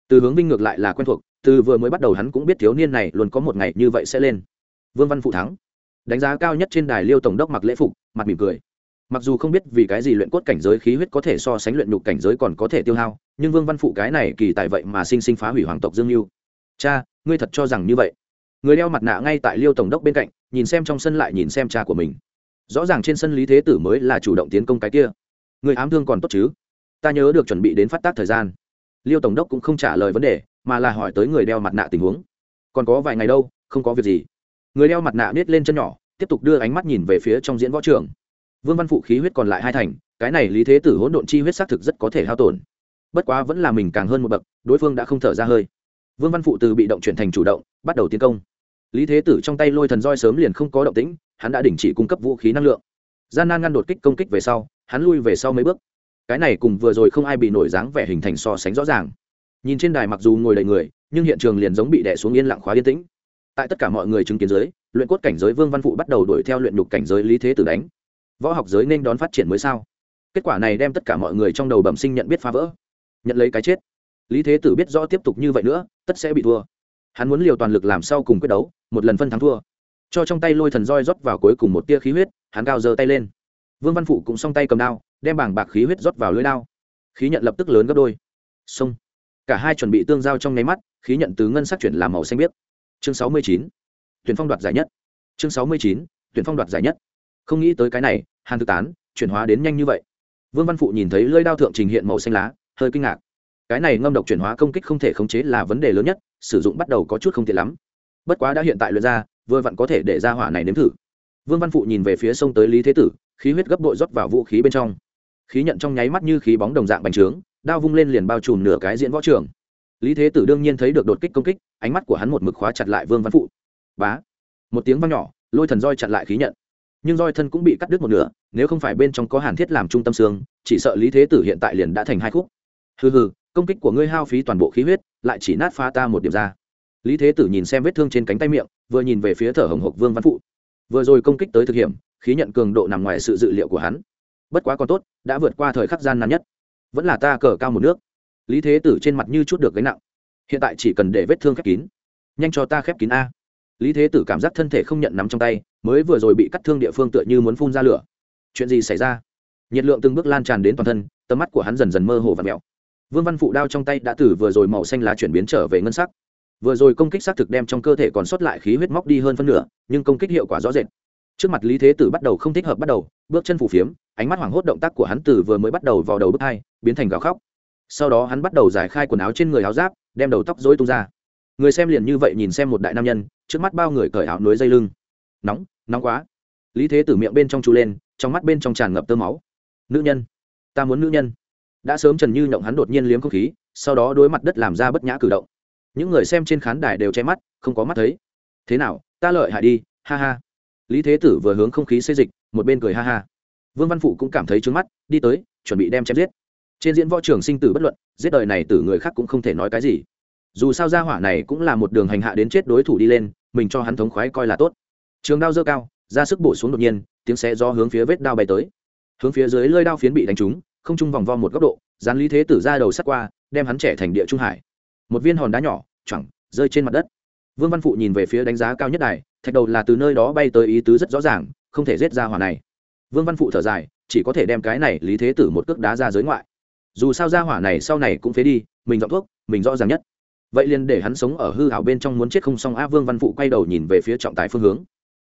Từ hướng vinh ngược lại là quen thuộc, từ vừa mới bắt đầu hắn cũng biết thiếu niên này luôn có một ngày như vậy sẽ lên. Vương văn phụ thắng. Đánh giá cao nhất trên đài liêu tổng đốc mặc lễ phục, mặt mỉm cười mặc dù không biết vì cái gì luyện cốt cảnh giới khí huyết có thể so sánh luyện nhục cảnh giới còn có thể tiêu hao, nhưng vương văn phụ cái này kỳ tại vậy mà sinh sinh phá hủy hoàng tộc dương lưu. Cha, ngươi thật cho rằng như vậy? Người đeo mặt nạ ngay tại liêu tổng đốc bên cạnh, nhìn xem trong sân lại nhìn xem cha của mình. Rõ ràng trên sân lý thế tử mới là chủ động tiến công cái kia. Người ám thương còn tốt chứ? Ta nhớ được chuẩn bị đến phát tác thời gian. Liêu tổng đốc cũng không trả lời vấn đề, mà là hỏi tới người đeo mặt nạ tình huống. Còn có vài ngày đâu, không có việc gì. Người đeo mặt nạ biết lên chân nhỏ, tiếp tục đưa ánh mắt nhìn về phía trong diễn võ trường vương văn phụ khí huyết còn lại hai thành, cái này lý thế tử hỗn độn chi huyết xác thực rất có thể hao tổn. Bất quá vẫn là mình càng hơn một bậc, đối phương đã không thở ra hơi. Vương văn phụ từ bị động chuyển thành chủ động, bắt đầu tiến công. Lý thế tử trong tay lôi thần roi sớm liền không có động tĩnh, hắn đã đình chỉ cung cấp vũ khí năng lượng. Gian nan ngăn đột kích công kích về sau, hắn lui về sau mấy bước. Cái này cùng vừa rồi không ai bị nổi dáng vẻ hình thành so sánh rõ ràng. Nhìn trên đài mặc dù ngồi đầy người, nhưng hiện trường liền giống bị đẻ xuống yên lặng khóa yên tĩnh. Tại tất cả mọi người chứng kiến giới luyện cốt cảnh giới vương văn phụ bắt đầu đuổi theo luyện nhục cảnh giới lý thế tử đánh võ học giới nên đón phát triển mới sao? Kết quả này đem tất cả mọi người trong đầu bẩm sinh nhận biết phá vỡ. Nhận lấy cái chết. Lý thế tử biết rõ tiếp tục như vậy nữa, tất sẽ bị thua. Hắn muốn liều toàn lực làm sau cùng quyết đấu, một lần phân thắng thua. Cho trong tay lôi thần roi rót vào cuối cùng một tia khí huyết, hắn cao giơ tay lên. Vương văn phụ cũng s tay cầm đao, đem bảng bạc khí huyết rót vào lưới đao. Khí nhận lập tức lớn gấp đôi. Xông. Cả hai chuẩn bị tương giao trong nháy mắt, khí nhận từ ngân sắc chuyển làm màu xanh biếc. Chương sáu mươi chín. Tuyển phong đoạt giải nhất. Chương sáu mươi chín. Tuyển phong đoạt giải nhất không nghĩ tới cái này, hàn thực tán, chuyển hóa đến nhanh như vậy. Vương văn phụ nhìn thấy lưỡi đao thượng trình hiện màu xanh lá, hơi kinh ngạc. Cái này ngâm độc chuyển hóa công kích không thể khống chế là vấn đề lớn nhất, sử dụng bắt đầu có chút không tiện lắm. Bất quá đã hiện tại luyện ra, vừa vặn có thể để ra hỏa này nếm thử. Vương văn phụ nhìn về phía sông tới lý thế tử, khí huyết gấp bội rót vào vũ khí bên trong. Khí nhận trong nháy mắt như khí bóng đồng dạng bành trướng, đao vung lên liền bao trùm nửa cái diễn võ trường. Lý thế tử đương nhiên thấy được đột kích công kích, ánh mắt của hắn một mực khóa chặt lại vương văn phụ. Bá! Một tiếng vang nhỏ, lôi thần roi chặn lại khí nhận nhưng roi thân cũng bị cắt đứt một nửa, nếu không phải bên trong có hàn thiết làm trung tâm xương, chỉ sợ lý thế tử hiện tại liền đã thành hai khúc. Hừ hừ, công kích của ngươi hao phí toàn bộ khí huyết, lại chỉ nát phá ta một điểm ra. Lý thế tử nhìn xem vết thương trên cánh tay miệng, vừa nhìn về phía thở hồng hộc vương văn phụ. Vừa rồi công kích tới thực hiểm, khí nhận cường độ nằm ngoài sự dự liệu của hắn. Bất quá còn tốt, đã vượt qua thời khắc gian nan nhất. Vẫn là ta cờ cao một nước. Lý thế tử trên mặt như chút được gánh nặng. Hiện tại chỉ cần để vết thương khép kín. Nhanh cho ta khép kín a lý thế tử cảm giác thân thể không nhận nắm trong tay, mới vừa rồi bị cắt thương địa phương tựa như muốn phun ra lửa. Chuyện gì xảy ra? Nhiệt lượng từng bước lan tràn đến toàn thân, tầm mắt của hắn dần dần mơ hồ và mẹo. Vương văn phụ đao trong tay đã từ vừa rồi màu xanh lá chuyển biến trở về ngân sắc. Vừa rồi công kích xác thực đem trong cơ thể còn sót lại khí huyết móc đi hơn phân nửa, nhưng công kích hiệu quả rõ rệt. Trước mặt lý thế tử bắt đầu không thích hợp bắt đầu, bước chân phủ phiếm, ánh mắt hoảng hốt động tác của hắn từ vừa mới bắt đầu vào đầu bước hai, biến thành gào khóc. Sau đó hắn bắt đầu giải khai quần áo trên người áo giáp, đem đầu tóc dối tung ra người xem liền như vậy nhìn xem một đại nam nhân, trước mắt bao người cởi áo núi dây lưng. Nóng nóng quá. Lý thế tử miệng bên trong chú lên, trong mắt bên trong tràn ngập tơ máu. Nữ nhân, ta muốn nữ nhân. Đã sớm trần như nhộng hắn đột nhiên liếm không khí, sau đó đối mặt đất làm ra bất nhã cử động. Những người xem trên khán đài đều che mắt, không có mắt thấy. Thế nào, ta lợi hại đi, ha ha. Lý thế tử vừa hướng không khí xây dịch, một bên cười ha ha. Vương văn phụ cũng cảm thấy trướng mắt, đi tới, chuẩn bị đem chém giết. Trên diễn võ trường sinh tử bất luận, giết đời này tử người khác cũng không thể nói cái gì dù sao gia hỏa này cũng là một đường hành hạ đến chết đối thủ đi lên, mình cho hắn thống khoái coi là tốt. Trường đao dơ cao, ra sức bổ xuống đột nhiên, tiếng xe do hướng phía vết đao bay tới. Hướng phía dưới lơi đao phiến bị đánh trúng, không trung vòng vo một góc độ, dán lý thế tử ra đầu sắt qua, đem hắn trẻ thành địa trung hải. Một viên hòn đá nhỏ chẳng rơi trên mặt đất. Vương văn phụ nhìn về phía đánh giá cao nhất đài, thạch đầu là từ nơi đó bay tới ý tứ rất rõ ràng, không thể giết ra hỏa này. Vương văn phụ thở dài, chỉ có thể đem cái này lý thế tử một cước đá ra giới ngoại. Dù sao ra hỏa này sau này cũng phế đi, mình dọn thuốc, mình rõ ràng nhất vậy liền để hắn sống ở hư hảo bên trong muốn chết không xong a vương văn phụ quay đầu nhìn về phía trọng tài phương hướng.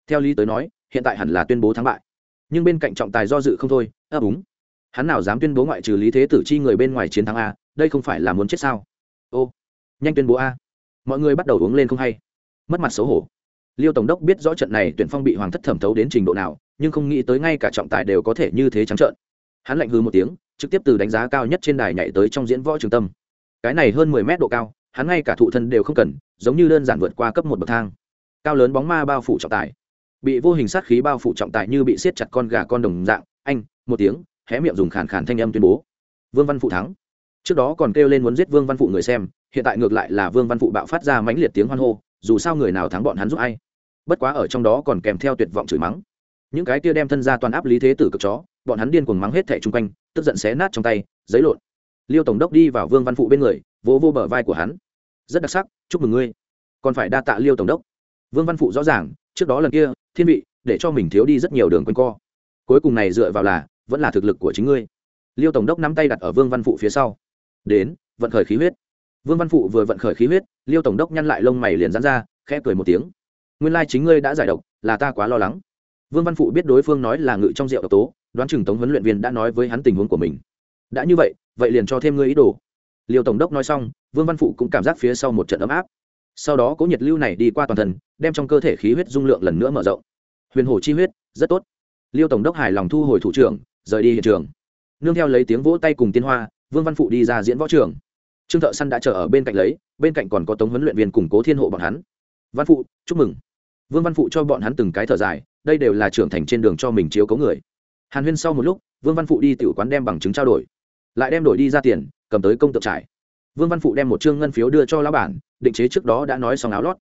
Theo lý tới nói, hiện tại hẳn là tuyên bố thắng bại. Nhưng bên cạnh trọng tài do dự không thôi ấp úng hắn nào dám tuyên bố ngoại trừ lý thế tử chi người bên ngoài chiến thắng a, đây không phải là muốn chết sao? Ô, nhanh tuyên bố a. Mọi người bắt đầu uống lên không hay. Mất mặt xấu hổ. Liêu tổng đốc biết rõ trận này tuyển phong bị hoàng thất thẩm thấu đến trình độ nào, nhưng không nghĩ tới ngay cả trọng tài đều có thể như thế trắng trợn. Hắn lạnh hư một tiếng, trực tiếp từ đánh giá cao nhất trên đài nhảy tới trong diễn võ trường tâm. Cái này hơn mười mét độ cao hắn ngay cả thụ thân đều không cần giống như đơn giản vượt qua cấp một bậc thang. Cao lớn bóng ma bao phủ trọng tài. Bị vô hình sát khí bao phủ trọng tài như bị siết chặt con gà con đồng dạng anh một tiếng hé miệng dùng khàn khàn thanh âm tuyên bố. Vương văn phụ thắng. Trước đó còn kêu lên muốn giết vương văn phụ người xem hiện tại ngược lại là vương văn phụ bạo phát ra mãnh liệt tiếng hoan hô dù sao người nào thắng bọn hắn giúp ai. Bất quá ở trong đó còn kèm theo tuyệt vọng chửi mắng. Những cái kia đem thân ra toàn áp lý thế tử cực chó bọn hắn điên cuồng mắng hết thẻ chung quanh tức giận xé nát trong tay giấy lộn. Liêu tổng đốc đi vào vương văn phụ bên người vỗ vô, vô bờ vai của hắn rất đặc sắc, chúc mừng ngươi. Còn phải đa tạ liêu tổng đốc. Vương văn phụ rõ ràng, trước đó lần kia, thiên vị, để cho mình thiếu đi rất nhiều đường quanh co. Cuối cùng này dựa vào là, vẫn là thực lực của chính ngươi. Liêu tổng đốc nắm tay đặt ở vương văn phụ phía sau. Đến, vận khởi khí huyết. Vương văn phụ vừa vận khởi khí huyết, liêu tổng đốc nhăn lại lông mày liền dán ra, khẽ cười một tiếng. Nguyên lai chính ngươi đã giải độc, là ta quá lo lắng. Vương văn phụ biết đối phương nói là ngự trong rượu độc tố, đoán chừng tống huấn luyện viên đã nói với hắn tình huống của mình. Đã như vậy vậy liền cho thêm ngươi ý đồ. Liêu tổng đốc nói xong vương văn phụ cũng cảm giác phía sau một trận ấm áp. Sau đó cố nhiệt lưu này đi qua toàn thân, đem trong cơ thể khí huyết dung lượng lần nữa mở rộng. Huyền hồ chi huyết, rất tốt. Liêu tổng đốc hài lòng thu hồi thủ trưởng, rời đi hiện trường. Nương theo lấy tiếng vỗ tay cùng tiên hoa, vương văn phụ đi ra diễn võ trường. Trương thợ săn đã chờ ở bên cạnh lấy, bên cạnh còn có tống huấn luyện viên củng cố thiên hộ bọn hắn. Văn phụ, chúc mừng. Vương văn phụ cho bọn hắn từng cái thở dài, đây đều là trưởng thành trên đường cho mình chiếu cấu người. Hàn huyên sau một lúc, vương văn phụ đi tiểu quán đem bằng chứng trao đổi. Lại đem đổi đi ra tiền, cầm tới công tượng trải vương văn phụ đem một chương ngân phiếu đưa cho lão bản, định chế trước đó đã nói xong áo lót.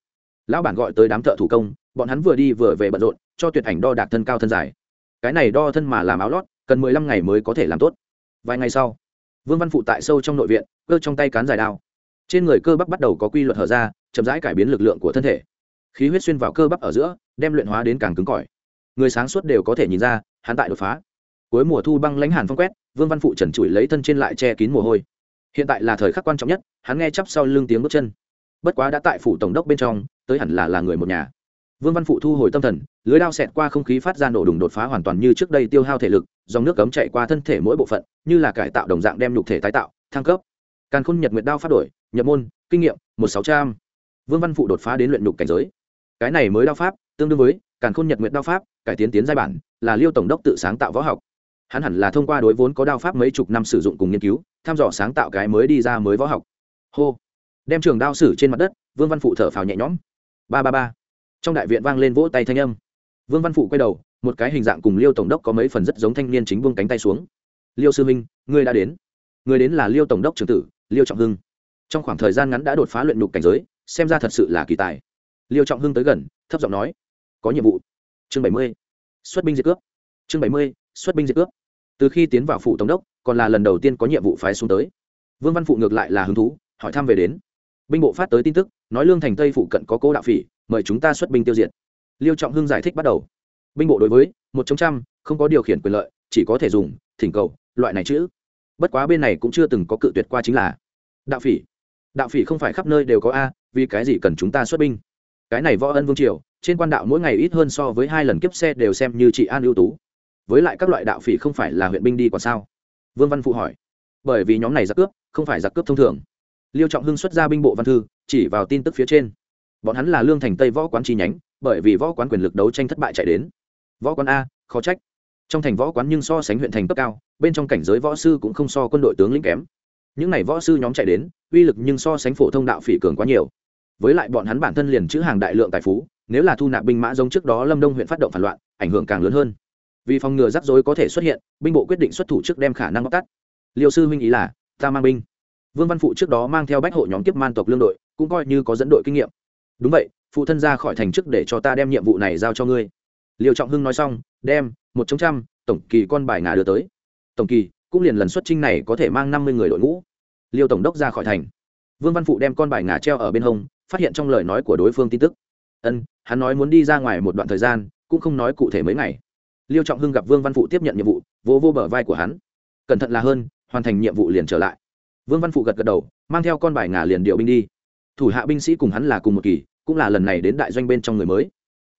Lão bản gọi tới đám thợ thủ công, bọn hắn vừa đi vừa về bận rộn, cho tuyệt ảnh đo đạc thân cao thân dài. Cái này đo thân mà làm áo lót, cần mười lăm ngày mới có thể làm tốt. Vài ngày sau, vương văn phụ tại sâu trong nội viện, cơ trong tay cán dài đao. Trên người cơ bắp bắt đầu có quy luật hở ra, chậm rãi cải biến lực lượng của thân thể. Khí huyết xuyên vào cơ bắp ở giữa, đem luyện hóa đến càng cứng cỏi. Người sáng suốt đều có thể nhìn ra, hắn tại đột phá. Cuối mùa thu băng lãnh hàn phong quét, vương văn phụ trần trụi lấy thân trên lại che kín mồ hôi hiện tại là thời khắc quan trọng nhất, hắn nghe chắp sau lưng tiếng bước chân. Bất quá đã tại phủ tổng đốc bên trong, tới hẳn là là người một nhà. Vương văn phụ thu hồi tâm thần, lưới đao xẹt qua không khí phát ra nổ đùng đột phá hoàn toàn như trước đây tiêu hao thể lực, dòng nước cấm chạy qua thân thể mỗi bộ phận, như là cải tạo đồng dạng đem nhục thể tái tạo, thăng cấp. Càn khôn nhật nguyệt đao phát đổi, nhập môn, kinh nghiệm, một sáu trăm. Vương văn phụ đột phá đến luyện nhục cảnh giới. Cái này mới đao pháp, tương đương với càn khôn nhật nguyệt đao pháp, cải tiến tiến giai bản, là liêu tổng đốc tự sáng tạo võ học hắn hẳn là thông qua đối vốn có đao pháp mấy chục năm sử dụng cùng nghiên cứu, thăm dò sáng tạo cái mới đi ra mới võ học. Hô. Đem trường đao sử trên mặt đất, vương văn phụ thở phào nhẹ nhõm. Ba ba ba. Trong đại viện vang lên vỗ tay thanh âm. Vương văn phụ quay đầu, một cái hình dạng cùng liêu tổng đốc có mấy phần rất giống thanh niên chính buông cánh tay xuống. Liêu sư minh ngươi đã đến. Người đến là liêu tổng đốc trường tử, liêu trọng hưng. Trong khoảng thời gian ngắn đã đột phá luyện đục cảnh giới, xem ra thật sự là kỳ tài. Liêu trọng hưng tới gần, thấp giọng nói, có nhiệm vụ. Chương bảy mươi. Xuất binh diệt cướp. Chương bảy mươi xuất binh diệt cướp. Từ khi tiến vào phủ tổng đốc, còn là lần đầu tiên có nhiệm vụ phái xuống tới. Vương văn phụ ngược lại là hứng thú, hỏi thăm về đến. Binh bộ phát tới tin tức, nói lương thành tây phụ cận có cố đạo phỉ, mời chúng ta xuất binh tiêu diệt. Liêu trọng hưng giải thích bắt đầu. Binh bộ đối với, một trong trăm, không có điều khiển quyền lợi, chỉ có thể dùng, thỉnh cầu, loại này chữ. Bất quá bên này cũng chưa từng có cự tuyệt qua chính là, đạo phỉ. Đạo phỉ không phải khắp nơi đều có a, vì cái gì cần chúng ta xuất binh? Cái này võ ân vương triều, trên quan đạo mỗi ngày ít hơn so với hai lần kiếp xe đều xem như chị an ưu tú với lại các loại đạo phỉ không phải là huyện binh đi còn sao? Vương văn phụ hỏi. Bởi vì nhóm này giặc cướp, không phải giặc cướp thông thường. Liêu trọng hưng xuất ra binh bộ văn thư, chỉ vào tin tức phía trên. Bọn hắn là lương thành tây võ quán chi nhánh, bởi vì võ quán quyền lực đấu tranh thất bại chạy đến. Võ quán a, khó trách. Trong thành võ quán nhưng so sánh huyện thành cấp cao, bên trong cảnh giới võ sư cũng không so quân đội tướng lĩnh kém. Những n à y võ sư nhóm chạy đến, uy lực nhưng so sánh phổ thông đạo phỉ cường quá nhiều. Với lại bọn hắn bản thân liền chữ hàng đại lượng tài phú, nếu là thu nạp binh mã giống trước đó lâm đông huyện phát động phản loạn, ảnh hưởng càng lớn hơn vì phòng ngừa rắc rối có thể xuất hiện, binh bộ quyết định xuất thủ trước đem khả năng bóc tắt Liệu sư huynh ý là, ta mang binh. Vương văn phụ trước đó mang theo bách hộ nhóm kiếp man tộc lương đội, cũng coi như có dẫn đội kinh nghiệm. Đúng vậy, phụ thân ra khỏi thành trước để cho ta đem nhiệm vụ này giao cho ngươi. Liêu trọng hưng nói xong, đem một chống trăm, tổng kỳ con bài ngà đưa tới. Tổng kỳ, cũng liền lần xuất trinh này có thể mang năm mươi người đội ngũ. Liêu tổng đốc ra khỏi thành. Vương văn phụ đem con bài ngà treo ở bên hông, phát hiện trong lời nói của đối phương tin tức. Ân, hắn nói muốn đi ra ngoài một đoạn thời gian, cũng không nói cụ thể mấy ngày liêu trọng hưng gặp vương văn phụ tiếp nhận nhiệm vụ vỗ vô, vô bờ vai của hắn. Cẩn thận là hơn hoàn thành nhiệm vụ liền trở lại. Vương văn phụ gật gật đầu mang theo con bài ngà liền điệu binh đi. Thủ hạ binh sĩ cùng hắn là cùng một kỳ cũng là lần này đến đại doanh bên trong người mới.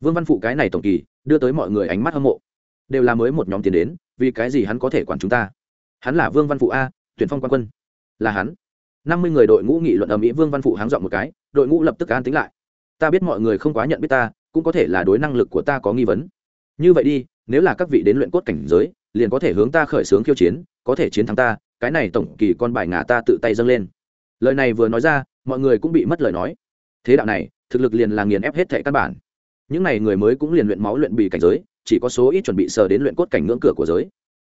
Vương văn phụ cái này tổng kỳ đưa tới mọi người ánh mắt hâm mộ. Đều là mới một nhóm tiền đến vì cái gì hắn có thể quản chúng ta? Hắn là vương văn phụ a tuyển phong quan quân. Là hắn. Năm mươi người đội ngũ nghị luận ở mỹ vương văn phụ háng dọn một cái đội ngũ lập tức an tính lại. Ta biết mọi người không quá nhận biết ta cũng có thể là đối năng lực của ta có nghi vấn. Như vậy đi nếu là các vị đến luyện cốt cảnh giới, liền có thể hướng ta khởi xướng khiêu chiến, có thể chiến thắng ta, cái này tổng kỳ con bài ngà ta tự tay dâng lên. Lời này vừa nói ra, mọi người cũng bị mất lời nói. Thế đạo này, thực lực liền là nghiền ép hết thệ căn bản. Những n à y người mới cũng liền luyện máu luyện bì cảnh giới, chỉ có số ít chuẩn bị sờ đến luyện cốt cảnh ngưỡng cửa của giới.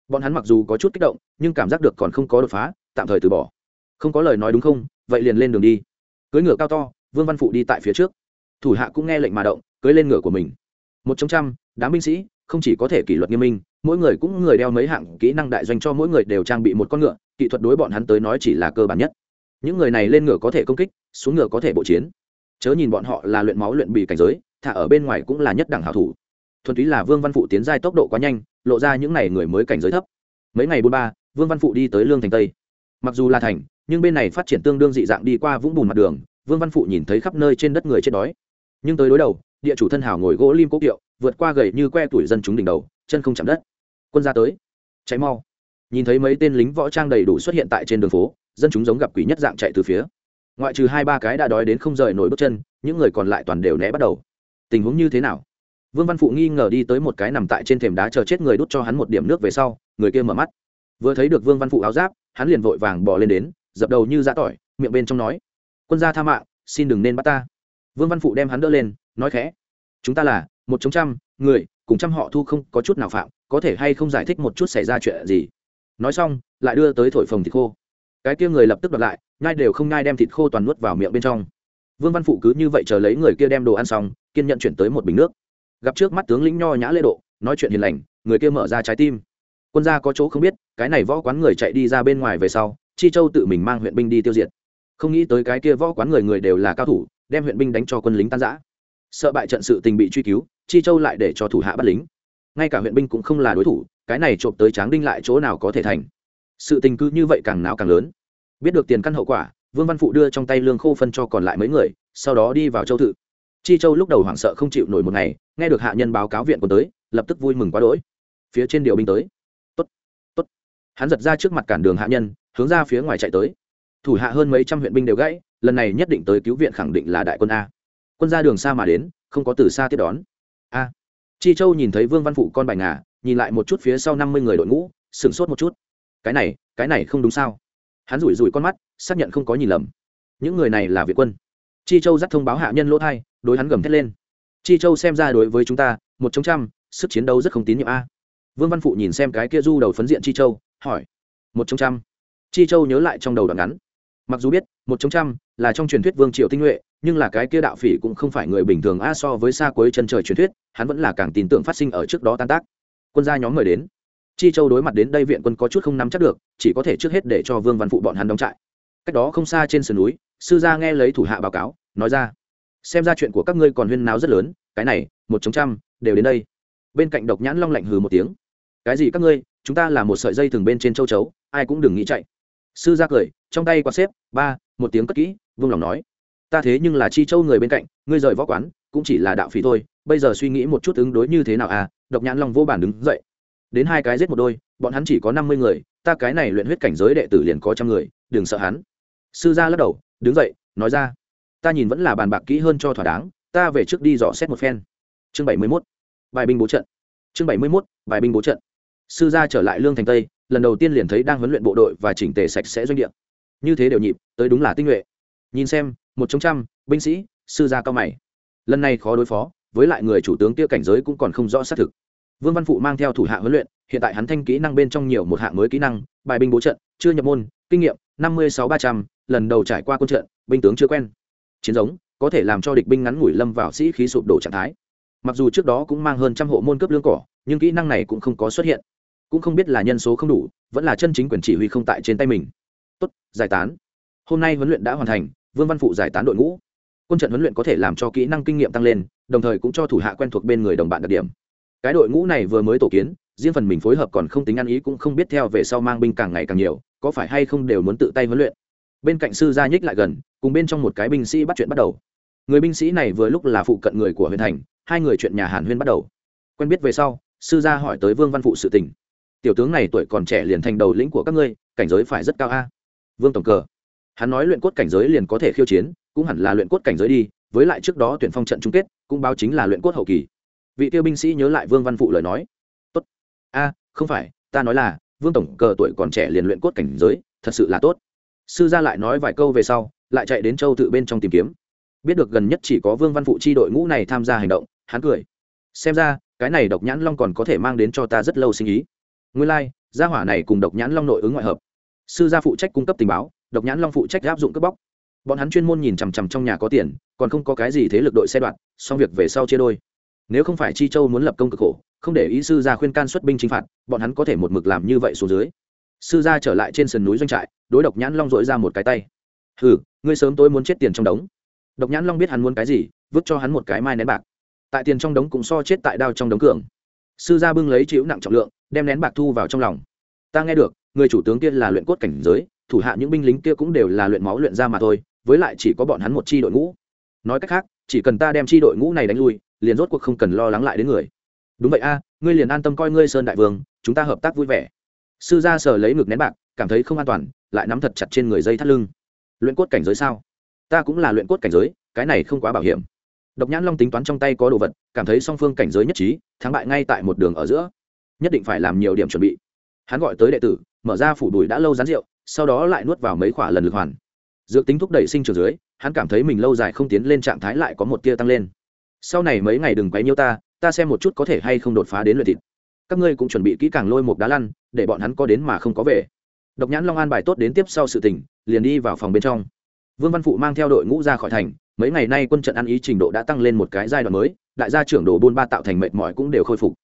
Bọn hắn mặc dù có chút kích động, nhưng cảm giác được còn không có đột phá, tạm thời từ bỏ. Không có lời nói đúng không? Vậy liền lên đường đi. Cưới ngựa cao to, vương văn phụ đi tại phía trước. Thủ hạ cũng nghe lệnh mà động, cưới lên ngựa của mình. Một trong trăm, đám binh sĩ không chỉ có thể kỷ luật nghiêm minh, mỗi người cũng người đeo mấy hạng kỹ năng đại doanh cho mỗi người đều trang bị một con ngựa, kỹ thuật đối bọn hắn tới nói chỉ là cơ bản nhất. Những người này lên ngựa có thể công kích, xuống ngựa có thể bộ chiến. Chớ nhìn bọn họ là luyện máu luyện bì cảnh giới, thả ở bên ngoài cũng là nhất đẳng hảo thủ. Thuần túy là vương văn phụ tiến giai tốc độ quá nhanh, lộ ra những n à y người mới cảnh giới thấp. Mấy ngày bốn ba, vương văn phụ đi tới lương thành tây. Mặc dù là thành, nhưng bên này phát triển tương đương dị dạng đi qua vũng bùn mặt đường, vương văn phụ nhìn thấy khắp nơi trên đất người chết đói. Nhưng tới đối đầu, địa chủ thân hảo ngồi gỗ lim cố kiệu vượt qua gầy như que tuổi dân chúng đỉnh đầu, chân không chạm đất. Quân ra tới. Cháy mau. Nhìn thấy mấy tên lính võ trang đầy đủ xuất hiện tại trên đường phố, dân chúng giống gặp quỷ nhất dạng chạy từ phía. Ngoại trừ hai ba cái đã đói đến không rời nổi bước chân, những người còn lại toàn đều né bắt đầu. Tình huống như thế nào? Vương văn phụ nghi ngờ đi tới một cái nằm tại trên thềm đá chờ chết người đút cho hắn một điểm nước về sau, người kia mở mắt. Vừa thấy được vương văn phụ áo giáp, hắn liền vội vàng bỏ lên đến, dập đầu như giã tỏi, miệng bên trong nói, quân gia tha mạng, xin đừng nên bắt ta. Vương văn phụ đem hắn đỡ lên, nói khẽ, chúng ta là một chống trăm, người, cùng trăm họ thu không có chút nào phạm, có thể hay không giải thích một chút xảy ra chuyện gì? Nói xong, lại đưa tới thổi phồng thịt khô. Cái kia người lập tức đọc lại, nhai đều không nhai đem thịt khô toàn nuốt vào miệng bên trong. Vương văn phụ cứ như vậy chờ lấy người kia đem đồ ăn xong, kiên nhận chuyển tới một bình nước. Gặp trước mắt tướng lĩnh nho nhã lễ độ, nói chuyện hiền lành, người kia mở ra trái tim. Quân gia có chỗ không biết, cái này võ quán người chạy đi ra bên ngoài về sau, chi châu tự mình mang huyện binh đi tiêu diệt. Không nghĩ tới cái kia võ quán người người đều là cao thủ, đem huyện binh đánh cho quân lính tan giã sợ bại trận sự tình bị truy cứu, chi châu lại để cho thủ hạ bắt lính. Ngay cả huyện binh cũng không là đối thủ, cái này trộm tới tráng đinh lại chỗ nào có thể thành. Sự tình cứ như vậy càng não càng lớn. Biết được tiền căn hậu quả, vương văn phụ đưa trong tay lương khô phân cho còn lại mấy người, sau đó đi vào châu thự. Chi châu lúc đầu hoảng sợ không chịu nổi một ngày, nghe được hạ nhân báo cáo viện quân tới, lập tức vui mừng quá đỗi. Phía trên điều binh tới. Tốt tốt. Hắn giật ra trước mặt cản đường hạ nhân, hướng ra phía ngoài chạy tới. Thủ hạ hơn mấy trăm huyện binh đều gãy, lần này nhất định tới cứu viện khẳng định là đại quân a quân ra đường xa mà đến, không có từ xa tiếp đón. A. Chi châu nhìn thấy vương văn phụ con bài ngà, nhìn lại một chút phía sau năm mươi người đội ngũ, sửng sốt một chút. Cái này cái này không đúng sao? Hắn rủi rủi con mắt, xác nhận không có nhìn lầm. Những người này là việt quân. Chi châu dắt thông báo hạ nhân lỗ thai, đối hắn gầm thét lên. Chi châu xem ra đối với chúng ta, một trong trăm, sức chiến đấu rất không tín nhiệm a. Vương văn phụ nhìn xem cái kia du đầu phấn diện chi châu, hỏi. Một trong trăm. Chi châu nhớ lại trong đầu đoạn ngắn. Mặc dù biết, một trong trăm là trong truyền thuyết vương triều tinh nhuệ nhưng là cái kia đạo phỉ cũng không phải người bình thường a, so với xa cuối chân trời truyền thuyết, hắn vẫn là càng tin tưởng phát sinh ở trước đó tan tác. Quân gia nhóm người đến. Chi châu đối mặt đến đây viện quân có chút không nắm chắc được, chỉ có thể trước hết để cho vương văn phụ bọn hắn đóng trại. Cách đó không xa trên sườn núi, sư gia nghe lấy thủ hạ báo cáo, nói ra, xem ra chuyện của các ngươi còn huyên náo rất lớn, cái này, một chống trăm, đều đến đây. Bên cạnh độc nhãn long lạnh hừ một tiếng, cái gì các ngươi, chúng ta là một sợi dây thường bên trên châu chấu, ai cũng đừng nghĩ chạy. Sư gia cười, trong tay quạt xếp, ba, một tiếng cất kỹ, vương lòng nói ta thế nhưng là chi châu người bên cạnh, ngươi rời võ quán, cũng chỉ là đạo phí thôi, bây giờ suy nghĩ một chút ứng đối như thế nào à? Độc nhãn long vô bản đứng dậy. Đến hai cái giết một đôi, bọn hắn chỉ có năm mươi người, ta cái này luyện huyết cảnh giới đệ tử liền có trăm người, đừng sợ hắn. Sư gia lắc đầu, đứng dậy, nói ra. Ta nhìn vẫn là bàn bạc kỹ hơn cho thỏa đáng, ta về trước đi dò xét một phen. Chương bảy mươi mốt. Bài binh bố trận. Chương bảy mươi mốt, bài binh bố trận. Sư gia trở lại lương thành tây, lần đầu tiên liền thấy đang huấn luyện bộ đội và chỉnh tề sạch sẽ doanh địa. Như thế đều nhịp, tới đúng là tinh nhuệ. Nhìn xem một trong trăm, binh sĩ, sư gia cao mày. Lần này khó đối phó, với lại người chủ tướng kia cảnh giới cũng còn không rõ xác thực. Vương văn phụ mang theo thủ hạ huấn luyện, hiện tại hắn thanh kỹ năng bên trong nhiều một hạng mới kỹ năng, bài binh bố trận, chưa nhập môn, kinh nghiệm, năm mươi sáu ba trăm, lần đầu trải qua quân trận, binh tướng chưa quen. Chiến giống, có thể làm cho địch binh ngắn ngủi lâm vào sĩ khí sụp đổ trạng thái. Mặc dù trước đó cũng mang hơn trăm hộ môn cấp lương cỏ, nhưng kỹ năng này cũng không có xuất hiện. Cũng không biết là nhân số không đủ, vẫn là chân chính quyền chỉ huy không tại trên tay mình. Tốt, giải tán. Hôm nay huấn luyện đã hoàn thành vương văn phụ giải tán đội ngũ. Quân trận huấn luyện có thể làm cho kỹ năng kinh nghiệm tăng lên, đồng thời cũng cho thủ hạ quen thuộc bên người đồng bạn đặc điểm. Cái đội ngũ này vừa mới tổ kiến, riêng phần mình phối hợp còn không tính ăn ý cũng không biết theo về sau mang binh càng ngày càng nhiều, có phải hay không đều muốn tự tay huấn luyện. Bên cạnh sư gia nhích lại gần, cùng bên trong một cái binh sĩ bắt chuyện bắt đầu. Người binh sĩ này vừa lúc là phụ cận người của Huyền thành, hai người chuyện nhà hàn huyên bắt đầu. Quen biết về sau, sư gia hỏi tới vương văn phụ sự tình. Tiểu tướng này tuổi còn trẻ liền thành đầu lĩnh của các ngươi, cảnh giới phải rất cao a. Vương tổng cờ hắn nói luyện cốt cảnh giới liền có thể khiêu chiến cũng hẳn là luyện cốt cảnh giới đi với lại trước đó tuyển phong trận chung kết cũng báo chính là luyện cốt hậu kỳ. Vị tiêu binh sĩ nhớ lại vương văn phụ lời nói. Tốt. A không phải ta nói là vương tổng cờ tuổi còn trẻ liền luyện cốt cảnh giới thật sự là tốt. Sư gia lại nói vài câu về sau lại chạy đến châu tự bên trong tìm kiếm. Biết được gần nhất chỉ có vương văn phụ chi đội ngũ này tham gia hành động hắn cười. Xem ra cái này độc nhãn long còn có thể mang đến cho ta rất lâu sinh ý. Nguyên lai、like, gia hỏa này cùng độc nhãn long nội ứng ngoại hợp. Sư gia phụ trách cung cấp tình báo độc nhãn long phụ trách áp dụng cướp bóc. Bọn hắn chuyên môn nhìn chằm chằm trong nhà có tiền, còn không có cái gì thế lực đội xe đoạn, xong việc về sau chia đôi. Nếu không phải chi châu muốn lập công cực khổ, không để ý sư gia khuyên can xuất binh chinh phạt, bọn hắn có thể một mực làm như vậy xuống dưới. Sư gia trở lại trên sườn núi doanh trại, đối độc nhãn long dội ra một cái tay. Hừ, ngươi sớm tối muốn chết tiền trong đống. Độc nhãn long biết hắn muốn cái gì, vứt cho hắn một cái mai nén bạc. Tại tiền trong đống cũng so chết tại đao trong đống cường. Sư gia bưng lấy chịu nặng trọng lượng, đem nén bạc thu vào trong lòng. Ta nghe được, người chủ tướng kia là luyện cốt cảnh giới thủ hạ những binh lính kia cũng đều là luyện máu luyện ra mà thôi, với lại chỉ có bọn hắn một chi đội ngũ. Nói cách khác, chỉ cần ta đem chi đội ngũ này đánh lui, liền rốt cuộc không cần lo lắng lại đến người. Đúng vậy a, ngươi liền an tâm coi ngươi sơn đại vương, chúng ta hợp tác vui vẻ. Sư gia sờ lấy ngực nén bạc, cảm thấy không an toàn, lại nắm thật chặt trên người dây thắt lưng. Luyện cốt cảnh giới sao? Ta cũng là luyện cốt cảnh giới, cái này không quá bảo hiểm. Độc nhãn long tính toán trong tay có đồ vật, cảm thấy song phương cảnh giới nhất trí, thắng bại ngay tại một đường ở giữa. Nhất định phải làm nhiều điểm chuẩn bị. Hắn gọi tới đệ tử, mở ra phủ đùi đã lâu rán rượu sau đó lại nuốt vào mấy khỏa lần lực hoàn. Dược tính thúc đẩy sinh trưởng dưới, hắn cảm thấy mình lâu dài không tiến lên trạng thái lại có một tia tăng lên. Sau này mấy ngày đừng quấy nhiêu ta ta xem một chút có thể hay không đột phá đến luyện thịt. Các ngươi cũng chuẩn bị kỹ càng lôi một đá lăn, để bọn hắn có đến mà không có về. Độc nhãn long an bài tốt đến tiếp sau sự tình, liền đi vào phòng bên trong. Vương văn phụ mang theo đội ngũ ra khỏi thành, mấy ngày nay quân trận ăn ý trình độ đã tăng lên một cái giai đoạn mới, đại gia trưởng đồ buôn ba tạo thành mệt mỏi cũng đều khôi phục.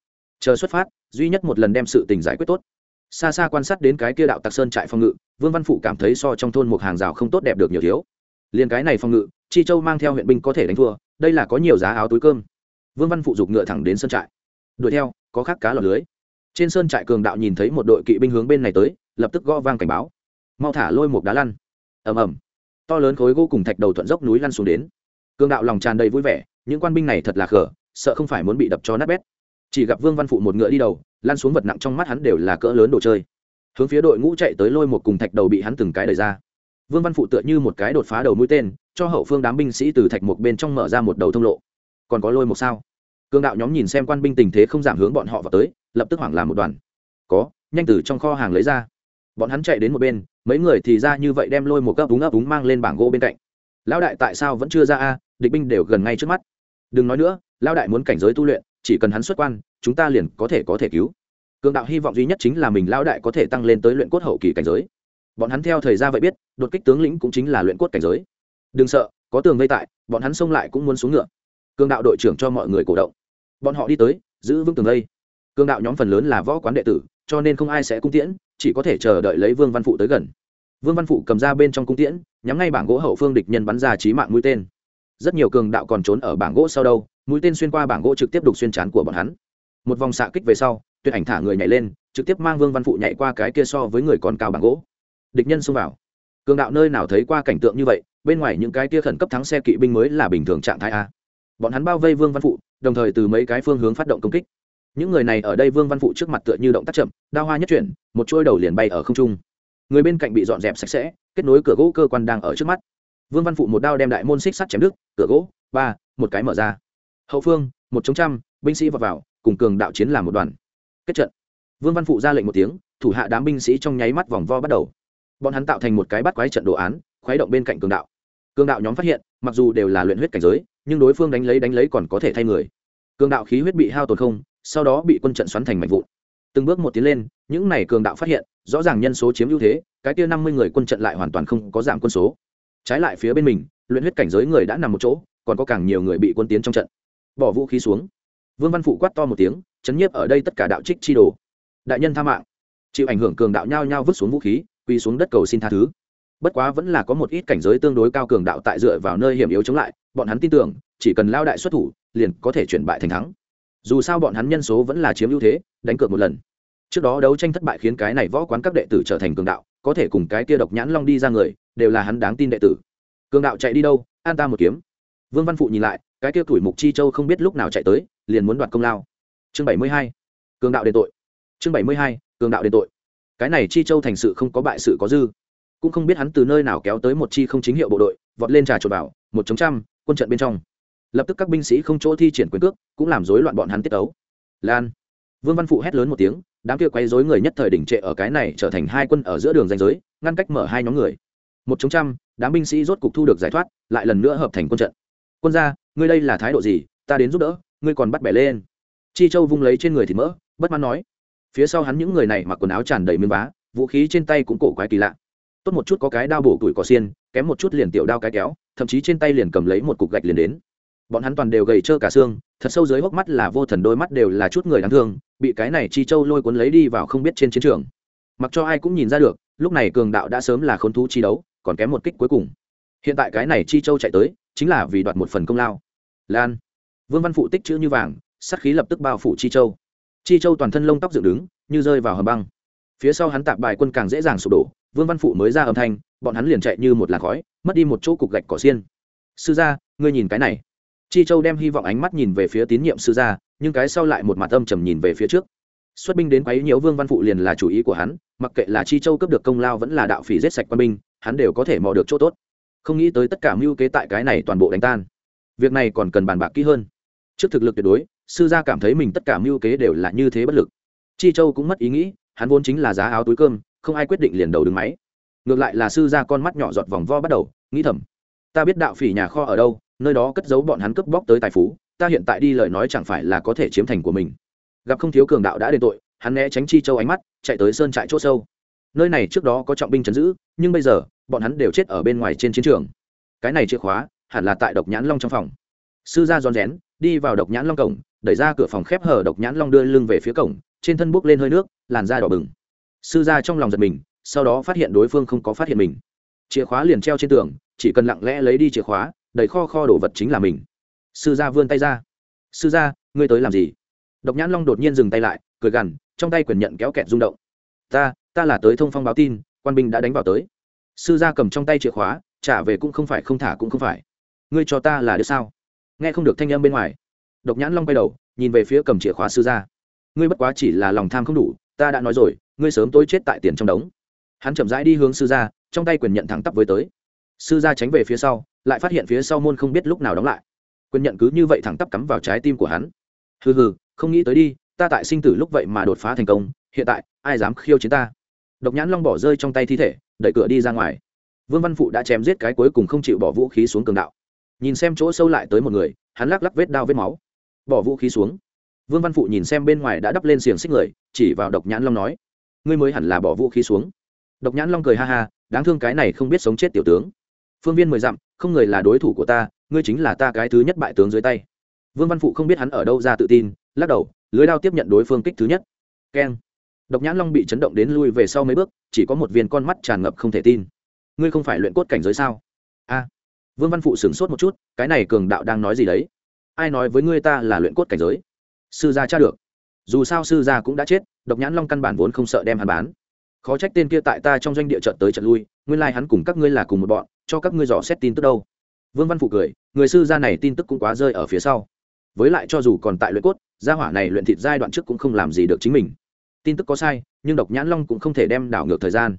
Chờ xuất phát, duy nhất một lần đem sự tình giải quyết tốt xa xa quan sát đến cái kia đạo tặc sơn trại phòng ngự, vương văn phụ cảm thấy so trong thôn một hàng rào không tốt đẹp được nhiều thiếu. Liền cái này phòng ngự, chi châu mang theo huyện binh có thể đánh thua, đây là có nhiều giá áo túi cơm. Vương văn phụ giục ngựa thẳng đến sơn trại. Đuổi theo, có khắc cá lọt lưới. Trên sơn trại cường đạo nhìn thấy một đội kỵ binh hướng bên này tới, lập tức gõ vang cảnh báo. Mau thả lôi một đá lăn. Ầm ầm. To lớn khối gỗ cùng thạch đầu thuận dốc núi lăn xuống đến. Cường đạo lòng tràn đầy vui vẻ, những quan binh này thật là khở sợ không phải muốn bị đập cho nát bét chỉ gặp vương văn phụ một ngựa đi đầu lan xuống vật nặng trong mắt hắn đều là cỡ lớn đồ chơi. Hướng phía đội ngũ chạy tới lôi một cùng thạch đầu bị hắn từng cái đẩy ra. Vương văn phụ tựa như một cái đột phá đầu mũi tên, cho hậu phương đám binh sĩ từ thạch một bên trong mở ra một đầu thông lộ. Còn có lôi một sao? Cương đạo nhóm nhìn xem quan binh tình thế không giảm hướng bọn họ vào tới, lập tức hoảng làm một đoàn. Có, nhanh từ trong kho hàng lấy ra. Bọn hắn chạy đến một bên, mấy người thì ra như vậy đem lôi một gấp úng ấp úng mang lên bảng gỗ bên cạnh. Lão đại tại sao vẫn chưa ra a? Địch binh đều gần ngay trước mắt. Đừng nói nữa, lão đại muốn cảnh giới tu luyện chỉ cần hắn xuất quan, chúng ta liền có thể có thể cứu. Cường đạo hy vọng duy nhất chính là mình lão đại có thể tăng lên tới luyện cốt hậu kỳ cảnh giới. Bọn hắn theo thời gian vậy biết, đột kích tướng lĩnh cũng chính là luyện cốt cảnh giới. Đừng sợ, có tường vây tại, bọn hắn xông lại cũng muốn xuống ngựa. Cường đạo đội trưởng cho mọi người cổ động. Bọn họ đi tới, giữ vững tường vây. Cường đạo nhóm phần lớn là võ quán đệ tử, cho nên không ai sẽ cung tiễn, chỉ có thể chờ đợi lấy vương văn phụ tới gần. Vương văn phụ cầm ra bên trong cung tiễn, nhắm ngay bảng gỗ hậu phương địch nhân bắn ra trí mạng mũi tên. Rất nhiều cường đạo còn trốn ở bảng gỗ sau đâu mũi tên xuyên qua bảng gỗ trực tiếp đục xuyên chán của bọn hắn. Một vòng xạ kích về sau, tuyệt ảnh thả người nhảy lên, trực tiếp mang vương văn phụ nhảy qua cái kia so với người còn cao bảng gỗ. Địch nhân xông vào. Cường đạo nơi nào thấy qua cảnh tượng như vậy, bên ngoài những cái kia khẩn cấp thắng xe kỵ binh mới là bình thường trạng thái a. Bọn hắn bao vây vương văn phụ, đồng thời từ mấy cái phương hướng phát động công kích. Những người này ở đây vương văn phụ trước mặt tựa như động tác chậm đa hoa nhất chuyển, một chuôi đầu liền bay ở không trung. Người bên cạnh bị dọn dẹp sạch sẽ, kết nối cửa gỗ cơ quan đang ở trước mắt. Vương văn phụ một đao đem đại môn xích sắt chém đứt, cửa gỗ, ba, một cái mở ra hậu phương, một chống trăm, binh sĩ vọt vào, cùng cường đạo chiến làm một đoàn. Kết trận. Vương văn phụ ra lệnh một tiếng, thủ hạ đám binh sĩ trong nháy mắt vòng vo bắt đầu. Bọn hắn tạo thành một cái bắt quái trận đồ án, khuấy động bên cạnh cường đạo. Cường đạo nhóm phát hiện, mặc dù đều là luyện huyết cảnh giới, nhưng đối phương đánh lấy đánh lấy còn có thể thay người. Cường đạo khí huyết bị hao tổn không, sau đó bị quân trận xoắn thành mạch vụn. Từng bước một tiến lên, những này cường đạo phát hiện, rõ ràng nhân số chiếm ưu thế, cái kia năm mươi người quân trận lại hoàn toàn không có giảm quân số. Trái lại phía bên mình, luyện huyết cảnh giới người đã nằm một chỗ, còn có càng nhiều người bị quân tiến trong trận bỏ vũ khí xuống. Vương văn phụ quát to một tiếng, chấn nhiếp ở đây tất cả đạo trích chi đồ. Đại nhân tha mạng. Chịu ảnh hưởng cường đạo nhao nhao vứt xuống vũ khí quy xuống đất cầu xin tha thứ. Bất quá vẫn là có một ít cảnh giới tương đối cao cường đạo tại dựa vào nơi hiểm yếu chống lại, bọn hắn tin tưởng, chỉ cần lao đại xuất thủ, liền có thể chuyển bại thành thắng. Dù sao bọn hắn nhân số vẫn là chiếm ưu thế, đánh cược một lần. Trước đó đấu tranh thất bại khiến cái này võ quán các đệ tử trở thành cường đạo, có thể cùng cái kia độc nhãn long đi ra người, đều là hắn đáng tin đệ tử. Cường đạo chạy đi đâu? An ta một kiếm. Vương văn phụ nhìn lại cái kia tuổi mục chi châu không biết lúc nào chạy tới, liền muốn đoạt công lao. Chương bảy mươi hai, cường đạo đền tội. Chương bảy mươi hai, cường đạo đền tội. Cái này chi châu thành sự không có bại sự có dư. Cũng không biết hắn từ nơi nào kéo tới một chi không chính hiệu bộ đội, vọt lên trà trộn vào, một chống trăm, quân trận bên trong. Lập tức các binh sĩ không chỗ thi triển quyền cước, cũng làm rối loạn bọn hắn tiết ấu lan. Vương văn phụ hét lớn một tiếng, đám kia quấy rối người nhất thời đỉnh trệ ở cái này trở thành hai quân ở giữa đường danh giới, ngăn cách mở hai nhóm người. Một chống trăm, đám binh sĩ rốt cục thu được giải thoát, lại lần nữa hợp thành quân trận. Quân gia ngươi đây là thái độ gì, ta đến giúp đỡ, ngươi còn bắt bẻ lên. Chi châu vung lấy trên người thì mỡ, bất mãn nói. Phía sau hắn những người này mặc quần áo tràn đầy miếng vá, vũ khí trên tay cũng cổ quái kỳ lạ. Tốt một chút có cái đao bổ tuổi cỏ xiên, kém một chút liền tiểu đao cái kéo, thậm chí trên tay liền cầm lấy một cục gạch liền đến. Bọn hắn toàn đều gầy trơ cả xương, thật sâu dưới hốc mắt là vô thần, đôi mắt đều là chút người đáng thương, bị cái này chi châu lôi cuốn lấy đi vào không biết trên chiến trường. Mặc cho ai cũng nhìn ra được, lúc này cường đạo đã sớm là khốn thú chi đấu, còn kém một kích cuối cùng. Hiện tại cái này chi châu chạy tới chính là vì đoạt một phần công lao. Lan. Vương văn phụ tích chữ như vàng sắt khí lập tức bao phủ chi châu. Chi châu toàn thân lông tóc dựng đứng, như rơi vào hầm băng. Phía sau hắn tạp bài quân càng dễ dàng sụp đổ, vương văn phụ mới ra âm thanh, bọn hắn liền chạy như một làn khói, mất đi một chỗ cục gạch cỏ xiên. Sư gia, ngươi nhìn cái này. Chi châu đem hy vọng ánh mắt nhìn về phía tín nhiệm sư gia, nhưng cái sau lại một mặt âm trầm nhìn về phía trước. Xuất binh đến quấy nhiễu vương văn phụ liền là chủ ý của hắn, mặc kệ là chi châu cướp được công lao vẫn là đạo phỉ giết sạch quân binh, hắn đều có thể mò được chỗ tốt không nghĩ tới tất cả mưu kế tại cái này toàn bộ đánh tan. Việc này còn cần bàn bạc kỹ hơn. Trước thực lực tuyệt đối, sư gia cảm thấy mình tất cả mưu kế đều là như thế bất lực. Chi châu cũng mất ý nghĩ, hắn vốn chính là giá áo túi cơm, không ai quyết định liền đầu đứng máy. Ngược lại là sư gia con mắt nhỏ giọt vòng vo bắt đầu, nghĩ thầm, ta biết đạo phỉ nhà kho ở đâu, nơi đó cất giấu bọn hắn cướp bóc tới tài phú, ta hiện tại đi lời nói chẳng phải là có thể chiếm thành của mình. Gặp không thiếu cường đạo đã đền tội, hắn né tránh chi châu ánh mắt, chạy tới sơn trại c h ỗ sâu nơi này trước đó có trọng binh chấn giữ, nhưng bây giờ, bọn hắn đều chết ở bên ngoài trên chiến trường. Cái này chìa khóa, hẳn là tại độc nhãn long trong phòng. Sư gia rón rén, đi vào độc nhãn long cổng, đẩy ra cửa phòng khép hở độc nhãn long đưa lưng về phía cổng, trên thân bốc lên hơi nước, làn da đỏ bừng. Sư gia trong lòng giật mình, sau đó phát hiện đối phương không có phát hiện mình. Chìa khóa liền treo trên tường, chỉ cần lặng lẽ lấy đi chìa khóa, đầy kho kho đồ vật chính là mình. Sư gia vươn tay ra. Sư gia, ngươi tới làm gì? Độc nhãn long đột nhiên dừng tay lại, cười gằn, trong tay quyền nhận kéo kẹt rung động. Ta ta là tới thông phong báo tin, quan binh đã đánh vào tới. Sư gia cầm trong tay chìa khóa, trả về cũng không phải không thả cũng không phải. Ngươi cho ta là đứa sao? Nghe không được thanh âm bên ngoài. Độc nhãn long quay đầu, nhìn về phía cầm chìa khóa sư gia. Ngươi bất quá chỉ là lòng tham không đủ, ta đã nói rồi, ngươi sớm tối chết tại tiền trong đống. Hắn chậm rãi đi hướng sư gia, trong tay quyền nhận thẳng tắp với tới. Sư gia tránh về phía sau, lại phát hiện phía sau môn không biết lúc nào đóng lại. Quyền nhận cứ như vậy thẳng tắp cắm vào trái tim của hắn. Hừ hừ, không nghĩ tới đi, ta tại sinh tử lúc vậy mà đột phá thành công, hiện tại, ai dám khiêu chiến ta? Độc nhãn long bỏ rơi trong tay thi thể, đẩy cửa đi ra ngoài. Vương văn phụ đã chém giết cái cuối cùng không chịu bỏ vũ khí xuống cường đạo. Nhìn xem chỗ sâu lại tới một người, hắn lắc lắc vết đao vết máu. Bỏ vũ khí xuống. Vương văn phụ nhìn xem bên ngoài đã đắp lên xiềng xích người, chỉ vào độc nhãn long nói, ngươi mới hẳn là bỏ vũ khí xuống. Độc nhãn long cười ha ha, đáng thương cái này không biết sống chết tiểu tướng. Phương viên mười dặm, không người là đối thủ của ta, ngươi chính là ta cái thứ nhất bại tướng dưới tay. Vương văn phụ không biết hắn ở đâu ra tự tin, lắc đầu, lưới đao tiếp nhận đối phương kích thứ nhất. Keng độc nhãn long bị chấn động đến lui về sau mấy bước, chỉ có một viên con mắt tràn ngập không thể tin. Ngươi không phải luyện cốt cảnh giới sao? A. Vương văn phụ sửng sốt một chút, cái này cường đạo đang nói gì đấy? Ai nói với ngươi ta là luyện cốt cảnh giới? Sư gia cha được. Dù sao sư gia cũng đã chết, độc nhãn long căn bản vốn không sợ đem hắn bán. Khó trách tên kia tại ta trong doanh địa trận tới trận lui, nguyên lai hắn cùng các ngươi là cùng một bọn, cho các ngươi dò xét tin tức đâu. Vương văn phụ cười, người sư gia này tin tức cũng quá rơi ở phía sau. Với lại cho dù còn tại luyện cốt, gia hỏa này luyện thịt giai đoạn trước cũng không làm gì được chính mình tin tức có sai, nhưng độc nhãn long cũng không thể đem đảo ngược thời gian.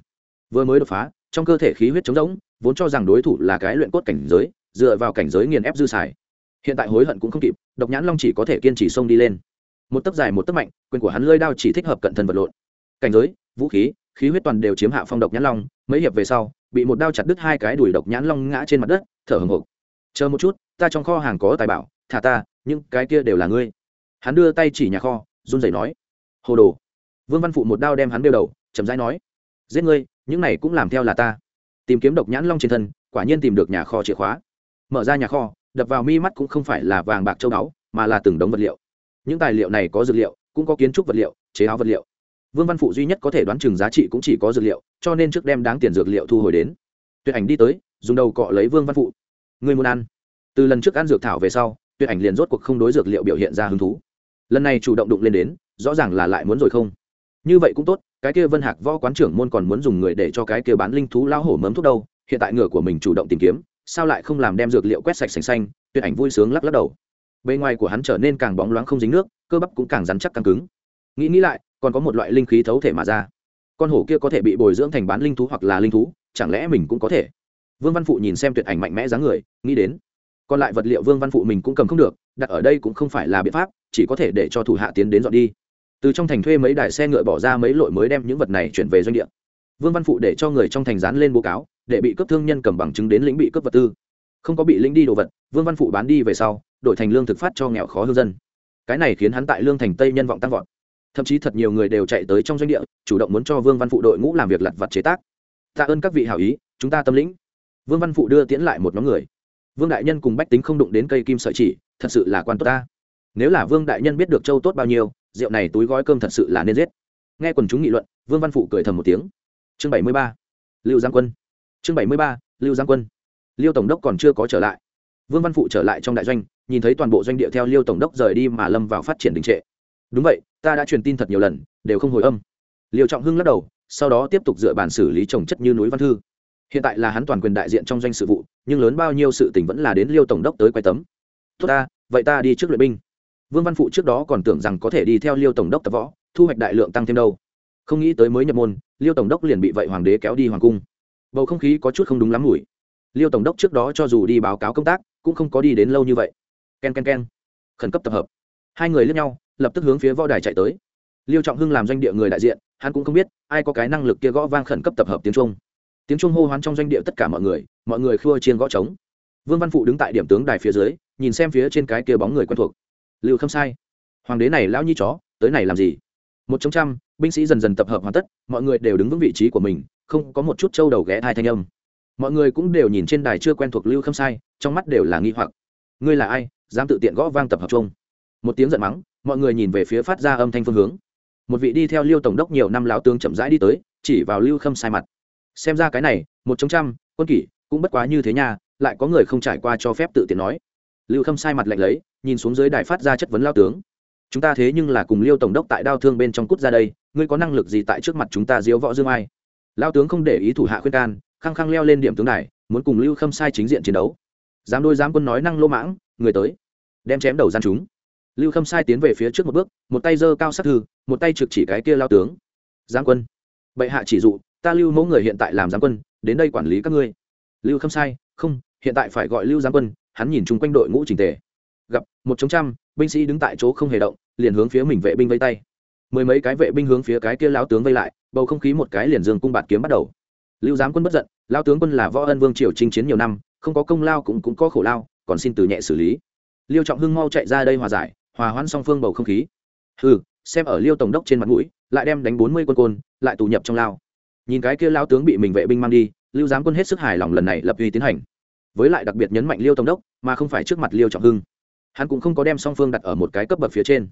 Vừa mới đột phá, trong cơ thể khí huyết trống rỗng, vốn cho rằng đối thủ là cái luyện cốt cảnh giới, dựa vào cảnh giới nghiền ép dư xài. Hiện tại hối hận cũng không kịp, độc nhãn long chỉ có thể kiên trì xông đi lên. Một tấc dài một tấc mạnh, quyền của hắn lơi đao chỉ thích hợp cận thân vật lộn. Cảnh giới, vũ khí khí huyết toàn đều chiếm hạ phong độc nhãn long, mấy hiệp về sau, bị một đao chặt đứt hai cái đùi độc nhãn long ngã trên mặt đất, thở hồng hộc. Chờ một chút, ta trong kho hàng có tài bảo, thả ta, những cái kia đều là ngươi. Hắn đưa tay chỉ nhà kho, run rẩy nói, hồ đồ vương văn phụ một đao đem hắn đeo đầu, chậm rãi nói, giết ngươi, những này cũng làm theo là ta. Tìm kiếm độc nhãn long trên thân, quả nhiên tìm được nhà kho chìa khóa. Mở ra nhà kho, đập vào mi mắt cũng không phải là vàng bạc châu báu, mà là từng đống vật liệu. Những tài liệu này có dược liệu, cũng có kiến trúc vật liệu, chế áo vật liệu. Vương văn phụ duy nhất có thể đoán chừng giá trị cũng chỉ có dược liệu, cho nên trước đem đáng tiền dược liệu thu hồi đến. Tuyệt ảnh đi tới, dùng đầu cọ lấy vương văn phụ. Người muốn ăn? Từ lần trước ăn dược thảo về sau, tuyệt ảnh liền rốt cuộc không đối dược liệu biểu hiện ra hứng thú. Lần này chủ động đụng lên đến, rõ ràng là lại muốn rồi không? Như vậy cũng tốt, cái kia vân hạc võ quán trưởng môn còn muốn dùng người để cho cái kia bán linh thú lao hổ mớm thuốc đâu, hiện tại ngựa của mình chủ động tìm kiếm, sao lại không làm đem dược liệu quét sạch sành xanh, tuyệt ảnh vui sướng lắc lắc đầu. Bề ngoài của hắn trở nên càng bóng loáng không dính nước, cơ bắp cũng càng rắn chắc càng cứng. Nghĩ nghĩ lại, còn có một loại linh khí thấu thể mà ra. Con hổ kia có thể bị bồi dưỡng thành bán linh thú hoặc là linh thú, chẳng lẽ mình cũng có thể? Vương văn phụ nhìn xem tuyệt ảnh mạnh mẽ dáng người, nghĩ đến. Còn lại vật liệu vương văn phụ mình cũng cầm không được, đặt ở đây cũng không phải là biện pháp, chỉ có thể để cho thủ hạ tiến đến dọn đi từ trong thành thuê mấy đài xe ngựa bỏ ra mấy lội mới đem những vật này chuyển về doanh địa. Vương văn phụ để cho người trong thành dán lên báo cáo, để bị cấp thương nhân cầm bằng chứng đến lĩnh bị cấp vật tư. Không có bị lĩnh đi đồ vật, vương văn phụ bán đi về sau, đổi thành lương thực phát cho nghèo khó hương dân. Cái này khiến hắn tại lương thành tây nhân vọng tăng vọt. Thậm chí thật nhiều người đều chạy tới trong doanh địa, chủ động muốn cho vương văn phụ đội ngũ làm việc lặt vặt chế tác. Tạ ơn các vị hảo ý, chúng ta tâm lĩnh. Vương văn phụ đưa tiễn lại một nhóm người. Vương đại nhân cùng bách tính không đụng đến cây kim sợi chỉ, thật sự là quan tốt ta nếu là vương đại nhân biết được châu tốt bao nhiêu, rượu này túi gói cơm thật sự là nên giết. Nghe quần chúng nghị luận, vương văn phụ cười thầm một tiếng. Chương bảy mươi ba, lưu giang quân. Chương bảy mươi ba, lưu giang quân. Liêu tổng đốc còn chưa có trở lại. Vương văn phụ trở lại trong đại doanh, nhìn thấy toàn bộ doanh địa theo liêu tổng đốc rời đi mà lâm vào phát triển đình trệ. Đúng vậy, ta đã truyền tin thật nhiều lần, đều không hồi âm. Liêu trọng hưng lắc đầu, sau đó tiếp tục dựa bản xử lý trồng chất như núi văn thư. Hiện tại là hắn toàn quyền đại diện trong doanh sự vụ, nhưng lớn bao nhiêu sự tình vẫn là đến liêu tổng đốc tới quay tấm. Tốt ta, vậy ta đi trước luyện binh vương văn phụ trước đó còn tưởng rằng có thể đi theo liêu tổng đốc tập võ, thu hoạch đại lượng tăng thêm đâu. Không nghĩ tới mới nhập môn, liêu tổng đốc liền bị vậy hoàng đế kéo đi hoàng cung. Bầu không khí có chút không đúng lắm mùi. Liêu tổng đốc trước đó cho dù đi báo cáo công tác, cũng không có đi đến lâu như vậy. K e n k e n k e n khẩn cấp tập hợp. Hai người lướt nhau, lập tức hướng phía võ đài chạy tới. Liêu trọng hưng làm doanh địa người đại diện, hắn cũng không biết ai có cái năng lực kia gõ vang khẩn cấp tập hợp tiếng trung. Tiếng trung hô hoán trong doanh địa tất cả mọi người mọi người khua chiên gõ trống. Vương văn phụ đứng tại điểm tướng đài phía dưới, nhìn xem phía trên cái kia bóng người quen thuộc lưu khâm sai. Hoàng đế này lão nhi chó, tới này làm gì? Một trong trăm, binh sĩ dần dần tập hợp hoàn tất, mọi người đều đứng vững vị trí của mình, không có một chút trâu đầu ghé thai thanh âm. Mọi người cũng đều nhìn trên đài chưa quen thuộc lưu khâm sai, trong mắt đều là nghi hoặc. Ngươi là ai, dám tự tiện gõ vang tập hợp chung? Một tiếng giận mắng, mọi người nhìn về phía phát ra âm thanh phương hướng. Một vị đi theo lưu tổng đốc nhiều năm lão tướng chậm rãi đi tới, chỉ vào lưu khâm sai mặt. Xem ra cái này, một trong trăm, quân kỷ, cũng bất quá như thế nha, lại có người không trải qua cho phép tự tiện nói. Lưu khâm sai mặt lạnh lấy nhìn xuống dưới đài phát ra chất vấn lao tướng. Chúng ta thế nhưng là cùng liêu tổng đốc tại đao thương bên trong cút ra đây, ngươi có năng lực gì tại trước mặt chúng ta diếu võ dương ai? Lao tướng không để ý thủ hạ khuyên can, khăng khăng leo lên điểm tướng đài, muốn cùng lưu khâm sai chính diện chiến đấu. Dám đôi dám quân nói năng lô mãng, người tới. Đem chém đầu gian chúng. Lưu khâm sai tiến về phía trước một bước, một tay giơ cao sát thư, một tay trực chỉ cái kia lao tướng. Giáng quân. Bệ hạ chỉ dụ, ta lưu mẫu người hiện tại làm giáng quân, đến đây quản lý các ngươi. Lưu khâm sai, không, hiện tại phải gọi lưu giáng quân, hắn nhìn chung quanh đội ngũ trình tề gặp một chống trăm, binh sĩ đứng tại chỗ không hề động, liền hướng phía mình vệ binh vây tay. Mười mấy cái vệ binh hướng phía cái kia lao tướng vây lại, bầu không khí một cái liền dương cung bạt kiếm bắt đầu. Lưu giám quân bất giận lao tướng quân là võ ân vương triều chinh chiến nhiều năm, không có công lao cũng cũng có khổ lao, còn xin từ nhẹ xử lý. Liêu trọng hưng mau chạy ra đây hòa giải, hòa hoãn song phương bầu không khí. Ừ xem ở liêu tổng đốc trên mặt mũi, lại đem đánh bốn mươi quân côn, lại tù nhập trong lao. Nhìn cái kia lao tướng bị mình vệ binh mang đi, lưu giám quân hết sức hài lòng lần này lập uy tiến hành. Với lại đặc biệt nhấn mạnh liêu tổng đốc, mà không phải trước mặt liêu trọng hưng hắn cũng không có đem song phương đặt ở một cái cấp bậc phía trên.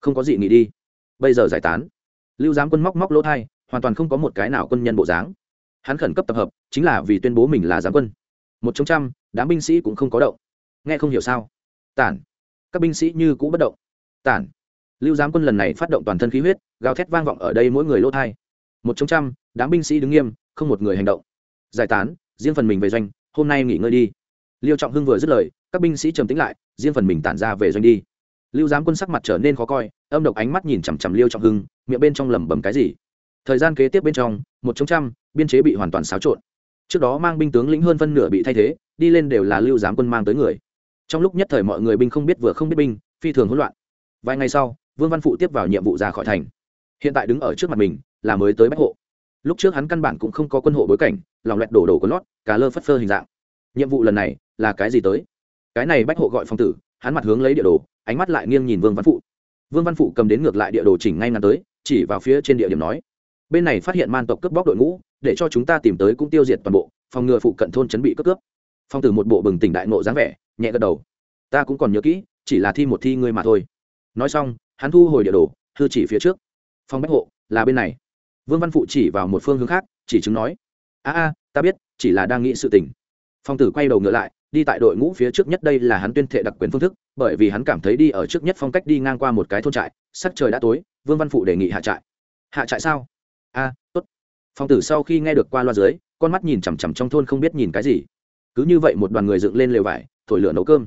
Không có gì nghỉ đi. Bây giờ giải tán. Lưu giám quân móc móc lỗ thai, hoàn toàn không có một cái nào quân nhân bộ dáng. Hắn khẩn cấp tập hợp, chính là vì tuyên bố mình là giám quân. Một trong trăm, đám binh sĩ cũng không có động. Nghe không hiểu sao? Tản. Các binh sĩ như cũ bất động. Tản. Lưu giám quân lần này phát động toàn thân khí huyết, gào thét vang vọng ở đây mỗi người lỗ thai. Một trong trăm, đám binh sĩ đứng nghiêm, không một người hành động. Giải tán, riêng phần mình về doanh, hôm nay nghỉ ngơi đi. Liêu trọng hưng vừa dứt lời các binh sĩ trầm tĩnh lại, riêng phần mình tản ra về doanh đi. Lưu giám quân sắc mặt trở nên khó coi, âm độc ánh mắt nhìn chằm chằm liêu trọng hưng, miệng bên trong lẩm bẩm cái gì. Thời gian kế tiếp bên trong, một trong trăm, biên chế bị hoàn toàn xáo trộn. Trước đó mang binh tướng lĩnh hơn phân nửa bị thay thế, đi lên đều là lưu giám quân mang tới người. Trong lúc nhất thời mọi người binh không biết vừa không biết binh, phi thường hỗn loạn. Vài ngày sau, vương văn phụ tiếp vào nhiệm vụ ra khỏi thành. Hiện tại đứng ở trước mặt mình là mới tới bách hộ. Lúc trước hắn căn bản cũng không có quân hộ bối cảnh, lòng loẹt đổ đổ có lót cả lơ phất phơ hình dạng. Nhiệm vụ lần này là cái gì tới? Cái này bách hộ gọi phong tử, hắn mặt hướng lấy địa đồ, ánh mắt lại nghiêng nhìn vương văn phụ. Vương văn phụ cầm đến ngược lại địa đồ chỉnh ngay ngắn tới, chỉ vào phía trên địa điểm nói, bên này phát hiện man tộc cướp bóc đội ngũ, để cho chúng ta tìm tới cũng tiêu diệt toàn bộ, phòng ngừa phụ cận thôn chuẩn bị cướp cướp. Phong tử một bộ bừng tỉnh đại nộ dáng vẻ, nhẹ gật đầu. Ta cũng còn nhớ kỹ, chỉ là thi một thi ngươi mà thôi. Nói xong, hắn thu hồi địa đồ thư chỉ phía trước. Phong bách hộ, là bên này. Vương văn phụ chỉ vào một phương hướng khác, chỉ chứng nói, a a, ta biết, chỉ là đang nghĩ sự tình. Phong tử quay đầu ngựa lại đi tại đội ngũ phía trước nhất đây là hắn tuyên thệ đặc quyền phương thức, bởi vì hắn cảm thấy đi ở trước nhất phong cách đi ngang qua một cái thôn trại, sắc trời đã tối, vương văn phụ đề nghị hạ trại. Hạ trại sao? A, tốt. Phong tử sau khi nghe được qua loa dưới, con mắt nhìn chằm chằm trong thôn không biết nhìn cái gì. Cứ như vậy một đoàn người dựng lên lều vải, thổi lửa nấu cơm.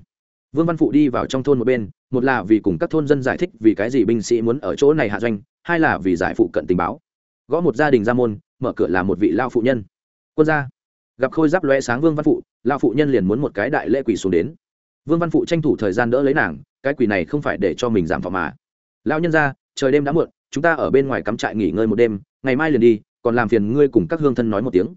Vương văn phụ đi vào trong thôn một bên, một là vì cùng các thôn dân giải thích vì cái gì binh sĩ muốn ở chỗ này hạ doanh, hai là vì giải phụ cận tình báo. Gõ một gia đình ra môn, mở cửa là một vị lao phụ nhân. Quân gia gặp khôi giáp loe sáng vương văn phụ lao phụ nhân liền muốn một cái đại lễ quỷ xuống đến. Vương văn phụ tranh thủ thời gian đỡ lấy nàng, cái quỷ này không phải để cho mình giảm phòng mà. Lao nhân ra, trời đêm đã muộn, chúng ta ở bên ngoài cắm trại nghỉ ngơi một đêm, ngày mai liền đi, còn làm phiền ngươi cùng các hương thân nói một tiếng.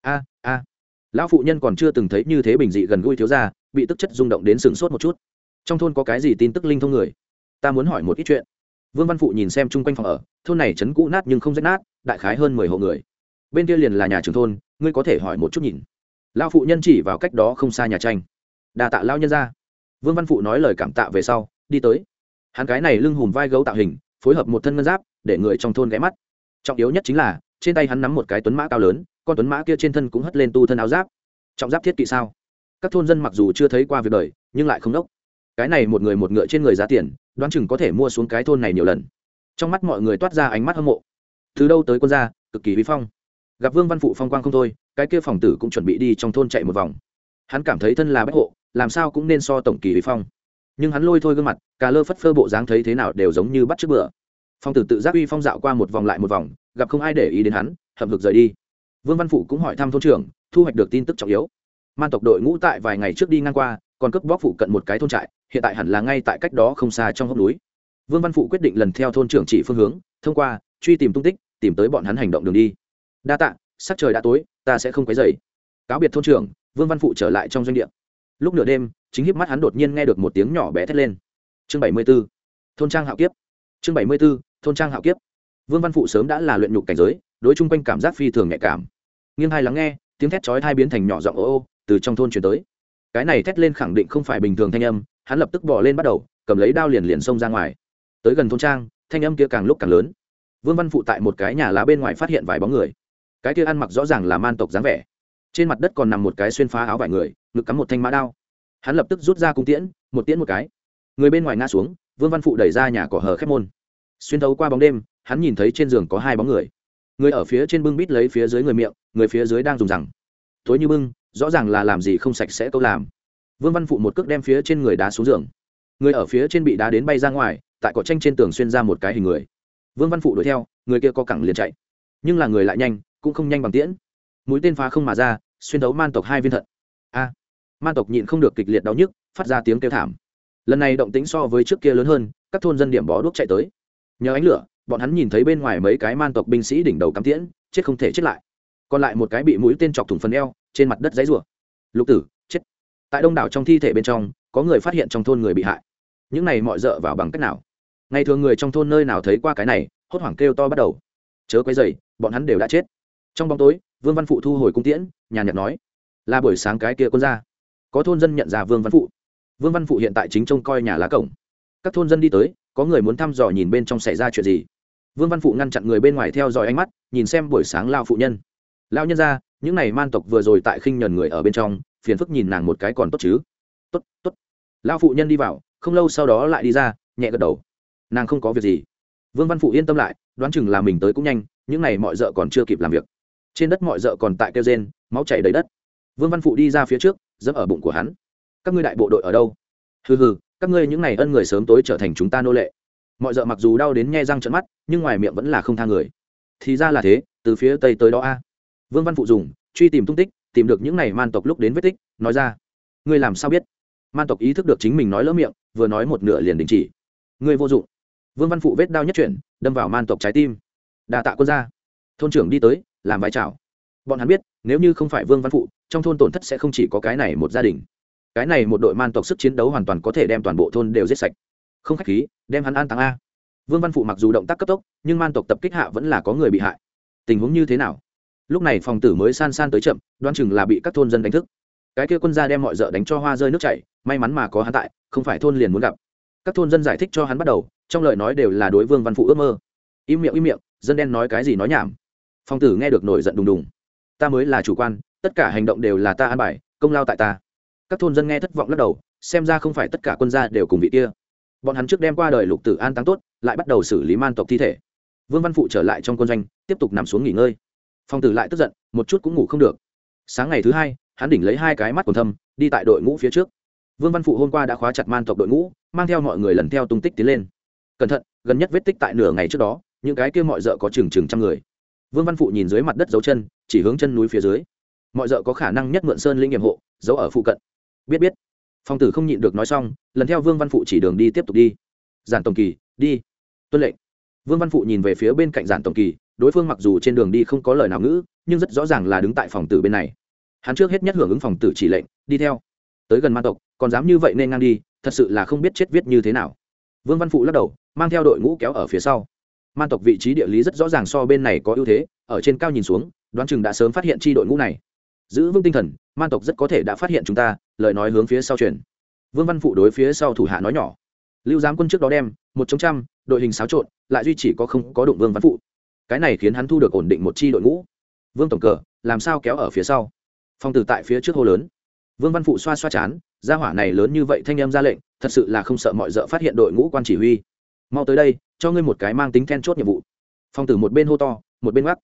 A a. Lão phụ nhân còn chưa từng thấy như thế bình dị gần gũi thiếu ra bị tức chất rung động đến sừng sốt một chút. Trong thôn có cái gì tin tức linh thông người? Ta muốn hỏi một ít chuyện. Vương văn phụ nhìn xem chung quanh phòng ở, thôn này chấn cũ nát nhưng không rách nát, đại khái hơn mười hộ người bên kia liền là nhà trường thôn, ngươi có thể hỏi một chút nhìn. Lão phụ nhân chỉ vào cách đó không xa nhà tranh. Đà tạ lao nhân ra vương văn phụ nói lời cảm tạ về sau, đi tới. Hắn cái này lưng hùm vai gấu tạo hình, phối hợp một thân ngân giáp, để người trong thôn ghé mắt. Trọng yếu nhất chính là, trên tay hắn nắm một cái tuấn mã cao lớn, con tuấn mã kia trên thân cũng hất lên tu thân áo giáp. Trọng giáp thiết kỵ sao? Các thôn dân mặc dù chưa thấy qua việc đời, nhưng lại không đốc. Cái này một người một ngựa trên người giá tiền, đoán chừng có thể mua xuống cái thôn này nhiều lần. Trong mắt mọi người toát ra ánh mắt hâm mộ. Từ đâu tới quân gia, cực kỳ vi phong gặp vương văn phụ phong quang không thôi, cái kia phòng tử cũng chuẩn bị đi trong thôn chạy một vòng. Hắn cảm thấy thân là bách hộ, làm sao cũng nên so tổng kỳ huy phong. Nhưng hắn lôi thôi gương mặt, cà lơ phất phơ bộ dáng thấy thế nào đều giống như bắt trước bữa. Phong tử tự giác uy phong dạo qua một vòng lại một vòng, gặp không ai để ý đến hắn, hậm hực rời đi. Vương văn phụ cũng hỏi thăm thôn trưởng, thu hoạch được tin tức trọng yếu. Man tộc đội ngũ tại vài ngày trước đi ngang qua, còn cướp bóc phụ cận một cái thôn trại, hiện tại hẳn là ngay tại cách đó không xa trong hốc núi. Vương văn phụ quyết định lần theo thôn trưởng chỉ phương hướng, thông qua, truy tìm tung tích, tìm tới bọn hắn hành động đường đi đa tạ, sắc trời đã tối, ta sẽ không quấy dày cáo biệt thôn trưởng, vương văn phụ trở lại trong doanh địa. Lúc nửa đêm, chính hiếp mắt hắn đột nhiên nghe được một tiếng nhỏ bé thét lên. Chương bảy mươi b ố thôn trang hạo kiếp. Chương bảy mươi b ố thôn trang hạo kiếp. Vương văn phụ sớm đã là luyện nhục cảnh giới, đối chung quanh cảm giác phi thường nhạy cảm. Nghiêng hai lắng nghe, tiếng thét chói thai biến thành nhỏ giọng ô ô, từ trong thôn chuyển tới. Cái này thét lên khẳng định không phải bình thường thanh âm, hắn lập tức bỏ lên bắt đầu, cầm lấy đao liền liền xông ra ngoài. Tới gần thôn trang, thanh âm kia càng lúc càng lớn. Vương văn phụ tại một cái nhà lá bên ngoài phát hiện vài bóng người cái kia ăn mặc rõ ràng là man tộc dáng vẻ. Trên mặt đất còn nằm một cái xuyên phá áo vải người, ngực cắm một thanh mã đao. Hắn lập tức rút ra cung tiễn, một tiễn một cái. Người bên ngoài ngã xuống, vương văn phụ đẩy ra nhà cỏ hờ khép môn. Xuyên thấu qua bóng đêm, hắn nhìn thấy trên giường có hai bóng người. Người ở phía trên bưng bít lấy phía dưới người miệng, người phía dưới đang dùng rằng. Tối như bưng, rõ ràng là làm gì không sạch sẽ câu làm. Vương văn phụ một cước đem phía trên người đá xuống giường. Người ở phía trên bị đá đến bay ra ngoài, tại cỏ tranh trên tường xuyên ra một cái hình người. Vương văn phụ đuổi theo, người kia có cẳng liền chạy. Nhưng là người lại nhanh cũng không nhanh bằng tiễn. Mũi tên phá không mà ra, xuyên đấu man tộc hai viên thận. A, man tộc nhịn không được kịch liệt đau nhức, phát ra tiếng kêu thảm. Lần này động tính so với trước kia lớn hơn, các thôn dân điểm bó đuốc chạy tới. Nhờ ánh lửa, bọn hắn nhìn thấy bên ngoài mấy cái man tộc binh sĩ đỉnh đầu cắm tiễn, chết không thể chết lại. Còn lại một cái bị mũi tên chọc thủng phần eo, trên mặt đất dãy rùa lục tử, chết. Tại đông đảo trong thi thể bên trong, có người phát hiện trong thôn người bị hại. Những này mọi dợ vào bằng cách nào? Ngày thường người trong thôn nơi nào thấy qua cái này, hốt hoảng kêu to bắt đầu. Chớ quấy dày bọn hắn đều đã chết trong bóng tối, vương văn phụ thu hồi cung tiễn, nhàn nhạt nói, là buổi sáng cái kia quân ra có thôn dân nhận ra vương văn phụ. Vương văn phụ hiện tại chính trông coi nhà lá cổng. Các thôn dân đi tới, có người muốn thăm dò nhìn bên trong xảy ra chuyện gì. Vương văn phụ ngăn chặn người bên ngoài theo dõi ánh mắt, nhìn xem buổi sáng lao phụ nhân. Lao nhân ra, những n à y man tộc vừa rồi tại khinh nhờn người ở bên trong, phiền phức nhìn nàng một cái còn tốt chứ. Tốt tốt. Lao phụ nhân đi vào, không lâu sau đó lại đi ra, nhẹ gật đầu. Nàng không có việc gì. Vương văn phụ yên tâm lại, đoán chừng là mình tới cũng nhanh, những n à y mọi d ợ còn chưa kịp làm việc trên đất mọi d ợ còn tại kêu rên, máu chảy đầy đất. Vương văn phụ đi ra phía trước, dẫm ở bụng của hắn. Các ngươi đại bộ đội ở đâu? Hừ hừ, các ngươi những n à y ân người sớm tối trở thành chúng ta nô lệ. Mọi d ợ mặc dù đau đến nghe răng trận mắt, nhưng ngoài miệng vẫn là không tha người. Thì ra là thế, từ phía tây tới đó a. Vương văn phụ dùng, truy tìm tung tích, tìm được những n à y man tộc lúc đến vết tích, nói ra. Ngươi làm sao biết? Man tộc ý thức được chính mình nói lỡ miệng, vừa nói một nửa liền đình chỉ. Ngươi vô dụng. Vương văn phụ vết đau nhất chuyển đâm vào man tộc trái tim. Đà tạ quân gia. Thôn trưởng đi tới làm vai trào bọn hắn biết, nếu như không phải vương văn phụ, trong thôn tổn thất sẽ không chỉ có cái này một gia đình. Cái này một đội man tộc sức chiến đấu hoàn toàn có thể đem toàn bộ thôn đều giết sạch. Không khách khí, đem hắn an táng a. Vương văn phụ mặc dù động tác cấp tốc, nhưng man tộc tập kích hạ vẫn là có người bị hại. Tình huống như thế nào? Lúc này phòng tử mới san san tới chậm đoan chừng là bị các thôn dân đánh thức. Cái kia quân gia đem mọi d đánh cho hoa rơi nước chảy, may mắn mà có hắn tại, không phải thôn liền muốn gặp. Các thôn dân giải thích cho hắn bắt đầu, trong lời nói đều là đối vương văn phụ ước mơ. Im miệng im miệng, dân đen nói cái gì nói nhảm phong tử nghe được nổi giận đùng đùng. Ta mới là chủ quan, tất cả hành động đều là ta an bài, công lao tại ta. Các thôn dân nghe thất vọng lắc đầu, xem ra không phải tất cả quân gia đều cùng vị kia. Bọn hắn trước đem qua đời lục tử an táng tốt, lại bắt đầu xử lý man tộc thi thể. Vương văn phụ trở lại trong quân doanh, tiếp tục nằm xuống nghỉ ngơi. Phong tử lại tức giận, một chút cũng ngủ không được. Sáng ngày thứ hai, hắn đỉnh lấy hai cái mắt còn thâm, đi tại đội ngũ phía trước. Vương văn phụ hôm qua đã khóa chặt man tộc đội ngũ, mang theo mọi người lần theo tung tích tiến lên. Cẩn thận, gần nhất vết tích tại nửa ngày trước đó, những cái kia mọi d ợ có chừng chừng trăm người vương văn phụ nhìn dưới mặt đất dấu chân, chỉ hướng chân núi phía dưới. Mọi d ợ có khả năng nhất mượn sơn linh nghiệm hộ, giấu ở phụ cận. Biết biết. Phong tử không nhịn được nói xong, lần theo vương văn phụ chỉ đường đi tiếp tục đi. Giản tổng kỳ, đi. Tuân lệnh. Vương văn phụ nhìn về phía bên cạnh giản tổng kỳ, đối phương mặc dù trên đường đi không có lời nào ngữ, nhưng rất rõ ràng là đứng tại phòng tử bên này. Hắn trước hết nhất hưởng ứng phòng tử chỉ lệnh, đi theo. Tới gần ma tộc, còn dám như vậy nên ngang đi, thật sự là không biết chết viết như thế nào. Vương văn phụ lắc đầu, mang theo đội ngũ kéo ở phía sau man tộc vị trí địa lý rất rõ ràng so bên này có ưu thế, ở trên cao nhìn xuống, đoán chừng đã sớm phát hiện chi đội ngũ này. Giữ vững tinh thần, man tộc rất có thể đã phát hiện chúng ta, lời nói hướng phía sau truyền. Vương văn phụ đối phía sau thủ hạ nói nhỏ. Lưu giám quân trước đó đem, một chống trăm, đội hình xáo trộn, lại duy chỉ có không có đụng vương văn phụ. Cái này khiến hắn thu được ổn định một chi đội ngũ. Vương tổng cờ, làm sao kéo ở phía sau? Phong tử tại phía trước hô lớn. Vương văn phụ xoa xoa chán, gia hỏa này lớn như vậy thanh em ra lệnh, thật sự là không sợ mọi d ợ phát hiện đội ngũ quan chỉ huy mau tới đây, cho ngươi một cái mang tính then chốt nhiệm vụ. Phong tử một bên hô to, một bên gác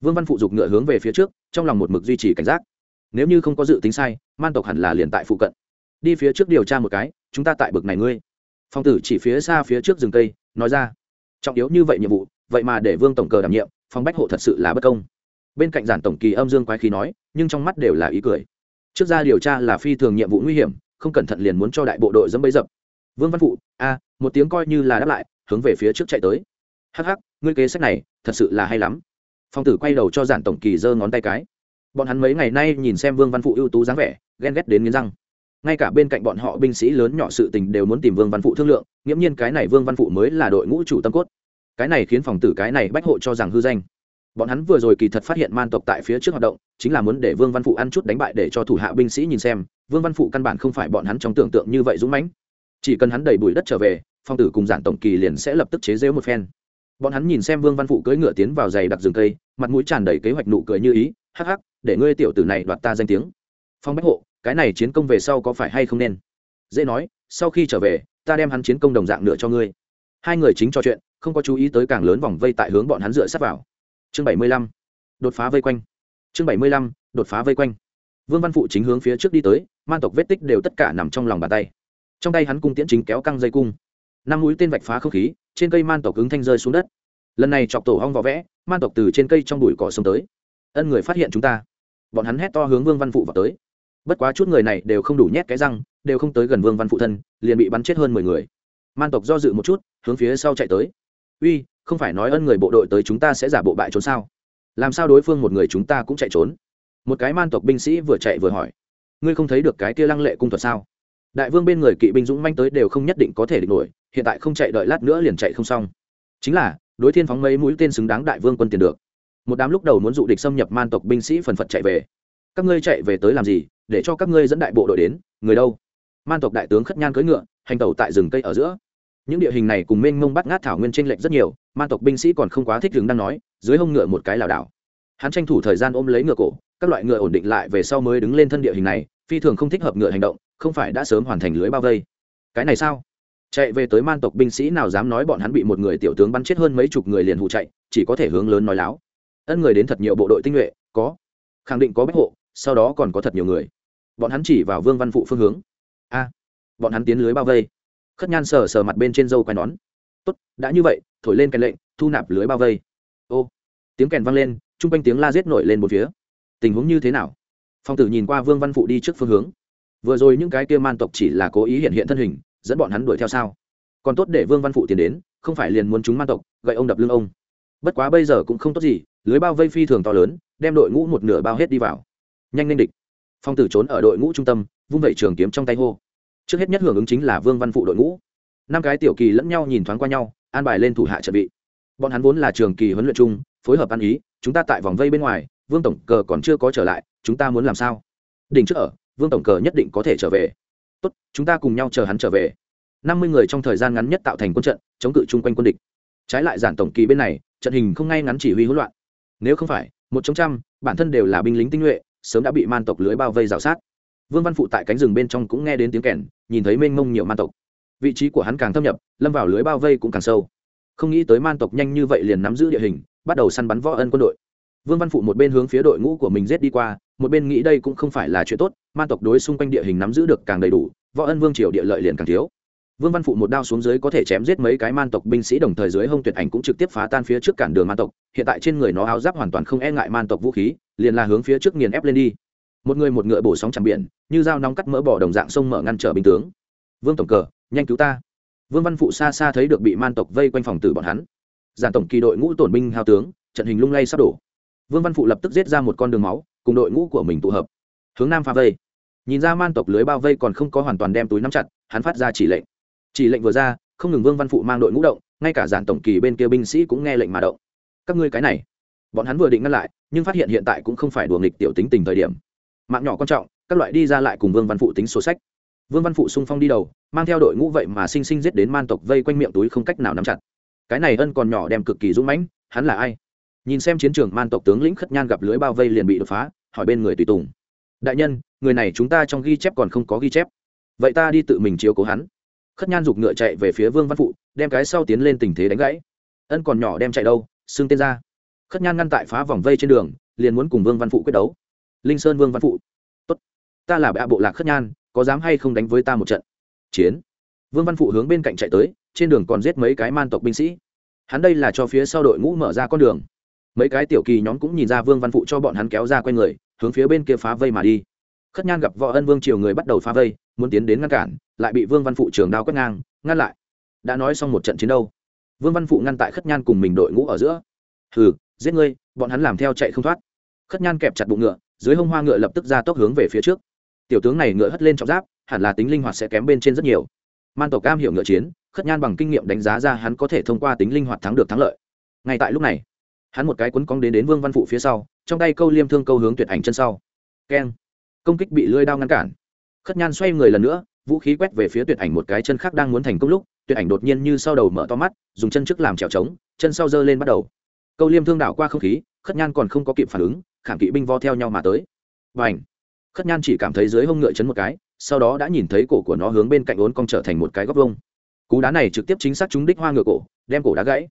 vương văn phụ dục ngựa hướng về phía trước, trong lòng một mực duy trì cảnh giác. Nếu như không có dự tính sai, man tộc hẳn là liền tại phụ cận. Đi phía trước điều tra một cái, chúng ta tại bực này ngươi. Phong tử chỉ phía xa phía trước rừng cây, nói ra. Trọng yếu như vậy nhiệm vụ, vậy mà để vương tổng cờ đảm nhiệm, phong bách hộ thật sự là bất công. Bên cạnh giản tổng kỳ âm dương quái khí nói, nhưng trong mắt đều là ý cười. Trước ra điều tra là phi thường nhiệm vụ nguy hiểm, không cẩn thận liền muốn cho đại bộ đội dẫm bấy dập. Vương văn phụ, a, một tiếng coi như là đáp lại hướng về phía trước chạy tới. Hắc hắc, ngươi kế sách này, thật sự là hay lắm. Phong tử quay đầu cho giản tổng kỳ giơ ngón tay cái. Bọn hắn mấy ngày nay nhìn xem vương văn phụ ưu tú dáng vẻ, ghen ghét đến nghiến răng. Ngay cả bên cạnh bọn họ binh sĩ lớn nhỏ sự tình đều muốn tìm vương văn phụ thương lượng, nghiễm nhiên cái này vương văn phụ mới là đội ngũ chủ tâm cốt. Cái này khiến phòng tử cái này bách hộ cho rằng hư danh. Bọn hắn vừa rồi kỳ thật phát hiện man tộc tại phía trước hoạt động, chính là muốn để vương văn phụ ăn chút đánh bại để cho thủ hạ binh sĩ nhìn xem. Vương văn phụ căn bản không phải bọn hắn trong tưởng tượng như vậy dũng mãnh. Chỉ cần hắn đẩy bụi đất trở về phong tử cùng giản tổng kỳ liền sẽ lập tức chế rễu một phen. Bọn hắn nhìn xem vương văn phụ cưỡi ngựa tiến vào giày đặc rừng cây, mặt mũi tràn đầy kế hoạch nụ cười như ý, hắc hắc, để ngươi tiểu tử này đoạt ta danh tiếng. Phong bách hộ, cái này chiến công về sau có phải hay không nên? Dễ nói, sau khi trở về, ta đem hắn chiến công đồng dạng nửa cho ngươi. Hai người chính trò chuyện, không có chú ý tới càng lớn vòng vây tại hướng bọn hắn dựa sát vào. Chương bảy mươi lăm, đột phá vây quanh. Chương bảy mươi lăm, đột phá vây quanh. Vương văn phụ chính hướng phía trước đi tới, man tộc vết tích đều tất cả nằm trong lòng bàn tay. Trong tay hắn cung tiễn chính kéo căng dây cung năm mũi tên vạch phá không khí, trên cây man tộc cứng thanh rơi xuống đất. Lần này chọc tổ hong vỏ vẽ, man tộc từ trên cây trong bụi cỏ xông tới. Ân người phát hiện chúng ta. Bọn hắn hét to hướng vương văn phụ vào tới. Bất quá chút người này đều không đủ nhét cái răng, đều không tới gần vương văn phụ thân, liền bị bắn chết hơn mười người. Man tộc do dự một chút, hướng phía sau chạy tới. Uy, không phải nói ân người bộ đội tới chúng ta sẽ giả bộ bại trốn sao? Làm sao đối phương một người chúng ta cũng chạy trốn? Một cái man tộc binh sĩ vừa chạy vừa hỏi. Ngươi không thấy được cái kia lăng lệ cung thuật sao? Đại vương bên người kỵ binh dũng manh tới đều không nhất định có thể địch nổi hiện tại không chạy đợi lát nữa liền chạy không xong. Chính là, đối thiên phóng mấy mũi tên xứng đáng đại vương quân tiền được. Một đám lúc đầu muốn dụ địch xâm nhập man tộc binh sĩ phần phật chạy về. Các ngươi chạy về tới làm gì? Để cho các ngươi dẫn đại bộ đội đến, người đâu? Man tộc đại tướng khất nhan cưỡi ngựa, hành tẩu tại rừng cây ở giữa. Những địa hình này cùng mênh mông bắt ngát thảo nguyên tranh lệch rất nhiều, man tộc binh sĩ còn không quá thích đứng đang nói, dưới hông ngựa một cái lảo đảo. Hắn tranh thủ thời gian ôm lấy ngựa cổ, các loại ngựa ổn định lại về sau mới đứng lên thân địa hình này, phi thường không thích hợp ngựa hành động, không phải đã sớm hoàn thành lưới bao vây. Cái này sao? Chạy về tới man tộc binh sĩ nào dám nói bọn hắn bị một người tiểu tướng bắn chết hơn mấy chục người liền hụ chạy, chỉ có thể hướng lớn nói láo. Ân người đến thật nhiều bộ đội tinh nhuệ, có. Khẳng định có bách hộ, sau đó còn có thật nhiều người. Bọn hắn chỉ vào vương văn phụ phương hướng. A, bọn hắn tiến lưới bao vây. Khất nhan sờ sờ mặt bên trên dâu quai nón. Tốt, đã như vậy, thổi lên kèn lệnh, thu nạp lưới bao vây. Ô, tiếng kèn vang lên chung quanh tiếng la giết nổi lên một phía. Tình huống như thế nào? Phong tử nhìn qua vương văn phụ đi trước phương hướng. Vừa rồi những cái kia man tộc chỉ là cố ý hiện hiện thân hình dẫn bọn hắn đuổi theo sao? Còn tốt để vương văn phụ tiến đến, không phải liền muốn chúng man tộc, gậy ông đập lưng ông. Bất quá bây giờ cũng không tốt gì, lưới bao vây phi thường to lớn, đem đội ngũ một nửa bao hết đi vào. Nhanh lên địch. Phong tử trốn ở đội ngũ trung tâm, vung vẩy trường kiếm trong tay hô. Trước hết nhất hưởng ứng chính là vương văn phụ đội ngũ. Năm cái tiểu kỳ lẫn nhau nhìn thoáng qua nhau, an bài lên thủ hạ trận bị. Bọn hắn vốn là trường kỳ huấn luyện chung, phối hợp ăn ý, chúng ta tại vòng vây bên ngoài, vương tổng cờ còn chưa có trở lại, chúng ta muốn làm sao? Đỉnh trước ở, vương tổng cờ nhất định có thể trở về tốt, chúng ta cùng nhau chờ hắn trở về. Năm mươi người trong thời gian ngắn nhất tạo thành quân trận, chống cự chung quanh quân địch. Trái lại giản tổng kỳ bên này, trận hình không ngay ngắn chỉ huy hỗn loạn. Nếu không phải, một trong trăm, bản thân đều là binh lính tinh nhuệ, sớm đã bị man tộc lưới bao vây rào sát. Vương văn phụ tại cánh rừng bên trong cũng nghe đến tiếng kèn, nhìn thấy mênh mông nhiều man tộc. Vị trí của hắn càng thâm nhập, lâm vào lưới bao vây cũng càng sâu. Không nghĩ tới man tộc nhanh như vậy liền nắm giữ địa hình, bắt đầu săn bắn võ ân quân đội. Vương văn phụ một bên hướng phía đội ngũ của mình rết đi qua, một bên nghĩ đây cũng không phải là chuyện tốt man tộc đối xung quanh địa hình nắm giữ được càng đầy đủ, võ ân vương triều địa lợi liền càng thiếu. Vương văn phụ một đao xuống dưới có thể chém giết mấy cái man tộc binh sĩ đồng thời dưới hông tuyệt ảnh cũng trực tiếp phá tan phía trước cản đường man tộc, hiện tại trên người nó áo giáp hoàn toàn không e ngại man tộc vũ khí, liền là hướng phía trước nghiền ép lên đi. Một người một ngựa bổ sóng chẳng biển, như dao nóng cắt mỡ bỏ đồng dạng sông mở ngăn trở binh tướng. Vương tổng cờ, nhanh cứu ta. Vương văn phụ xa xa thấy được bị man tộc vây quanh phòng tử bọn hắn. Giản tổng kỳ đội ngũ tổn binh hao tướng, trận hình lung lay sắp đổ. Vương văn phụ lập tức giết ra một con đường máu, cùng đội ngũ của mình tụ hợp. Hướng nam pha vây nhìn ra man tộc lưới bao vây còn không có hoàn toàn đem túi nắm chặt, hắn phát ra chỉ lệnh. Chỉ lệnh vừa ra, không ngừng vương văn phụ mang đội ngũ động, ngay cả giản tổng kỳ bên kia binh sĩ cũng nghe lệnh mà động. Các ngươi cái này. Bọn hắn vừa định ngăn lại, nhưng phát hiện hiện tại cũng không phải đùa nghịch tiểu tính tình thời điểm. Mạng nhỏ quan trọng, các loại đi ra lại cùng vương văn phụ tính sổ sách. Vương văn phụ sung phong đi đầu, mang theo đội ngũ vậy mà sinh sinh giết đến man tộc vây quanh miệng túi không cách nào nắm chặt. Cái này ân còn nhỏ đem cực kỳ dũng mãnh, hắn là ai? Nhìn xem chiến trường man tộc tướng lĩnh khất nhan gặp lưới bao vây liền bị đột phá, hỏi bên người tùy tùng đại nhân, người này chúng ta trong ghi chép còn không có ghi chép. Vậy ta đi tự mình chiếu cố hắn. Khất nhan giục ngựa chạy về phía vương văn phụ, đem cái sau tiến lên tình thế đánh gãy. Ân còn nhỏ đem chạy đâu xưng tên ra. Khất nhan ngăn tại phá vòng vây trên đường, liền muốn cùng vương văn phụ quyết đấu. Linh sơn vương văn phụ. Tốt. Ta là bệ bộ lạc khất nhan, có dám hay không đánh với ta một trận? Chiến. Vương văn phụ hướng bên cạnh chạy tới, trên đường còn giết mấy cái man tộc binh sĩ. Hắn đây là cho phía sau đội ngũ mở ra con đường. Mấy cái tiểu kỳ nhóm cũng nhìn ra vương văn phụ cho bọn hắn kéo ra q u a n người hướng phía bên kia phá vây mà đi. Khất nhan gặp võ ân vương triều người bắt đầu phá vây, muốn tiến đến ngăn cản, lại bị vương văn phụ trường đao quét ngang, ngăn lại. Đã nói xong một trận chiến đâu. Vương văn phụ ngăn tại khất nhan cùng mình đội ngũ ở giữa. Hừ, giết ngươi, bọn hắn làm theo chạy không thoát. Khất nhan kẹp chặt bụng ngựa, dưới hông hoa ngựa lập tức ra tốc hướng về phía trước. Tiểu tướng này ngựa hất lên trọng giáp, hẳn là tính linh hoạt sẽ kém bên trên rất nhiều. Man tộc cam hiểu ngựa chiến, khất nhan bằng kinh nghiệm đánh giá ra hắn có thể thông qua tính linh hoạt thắng được thắng lợi. Ngay tại lúc này, hắn một cái quấn cong đến đến vương văn phụ phía sau trong tay câu liêm thương câu hướng tuyệt ảnh chân sau. Keng. Công kích bị lưỡi đao ngăn cản. Khất nhan xoay người lần nữa, vũ khí quét về phía tuyệt ảnh một cái chân khác đang muốn thành công lúc, tuyệt ảnh đột nhiên như sau đầu mở to mắt, dùng chân trước làm trèo trống, chân sau giơ lên bắt đầu. Câu liêm thương đảo qua không khí, khất nhan còn không có kịp phản ứng, khảm kỵ binh vo theo nhau mà tới. Và ảnh khất nhan chỉ cảm thấy dưới hông ngựa chấn một cái, sau đó đã nhìn thấy cổ của nó hướng bên cạnh ốn cong trở thành một cái góc vông cú đá này trực tiếp chính xác trúng đích hoa ngựa cổ, đem cổ đá gãy.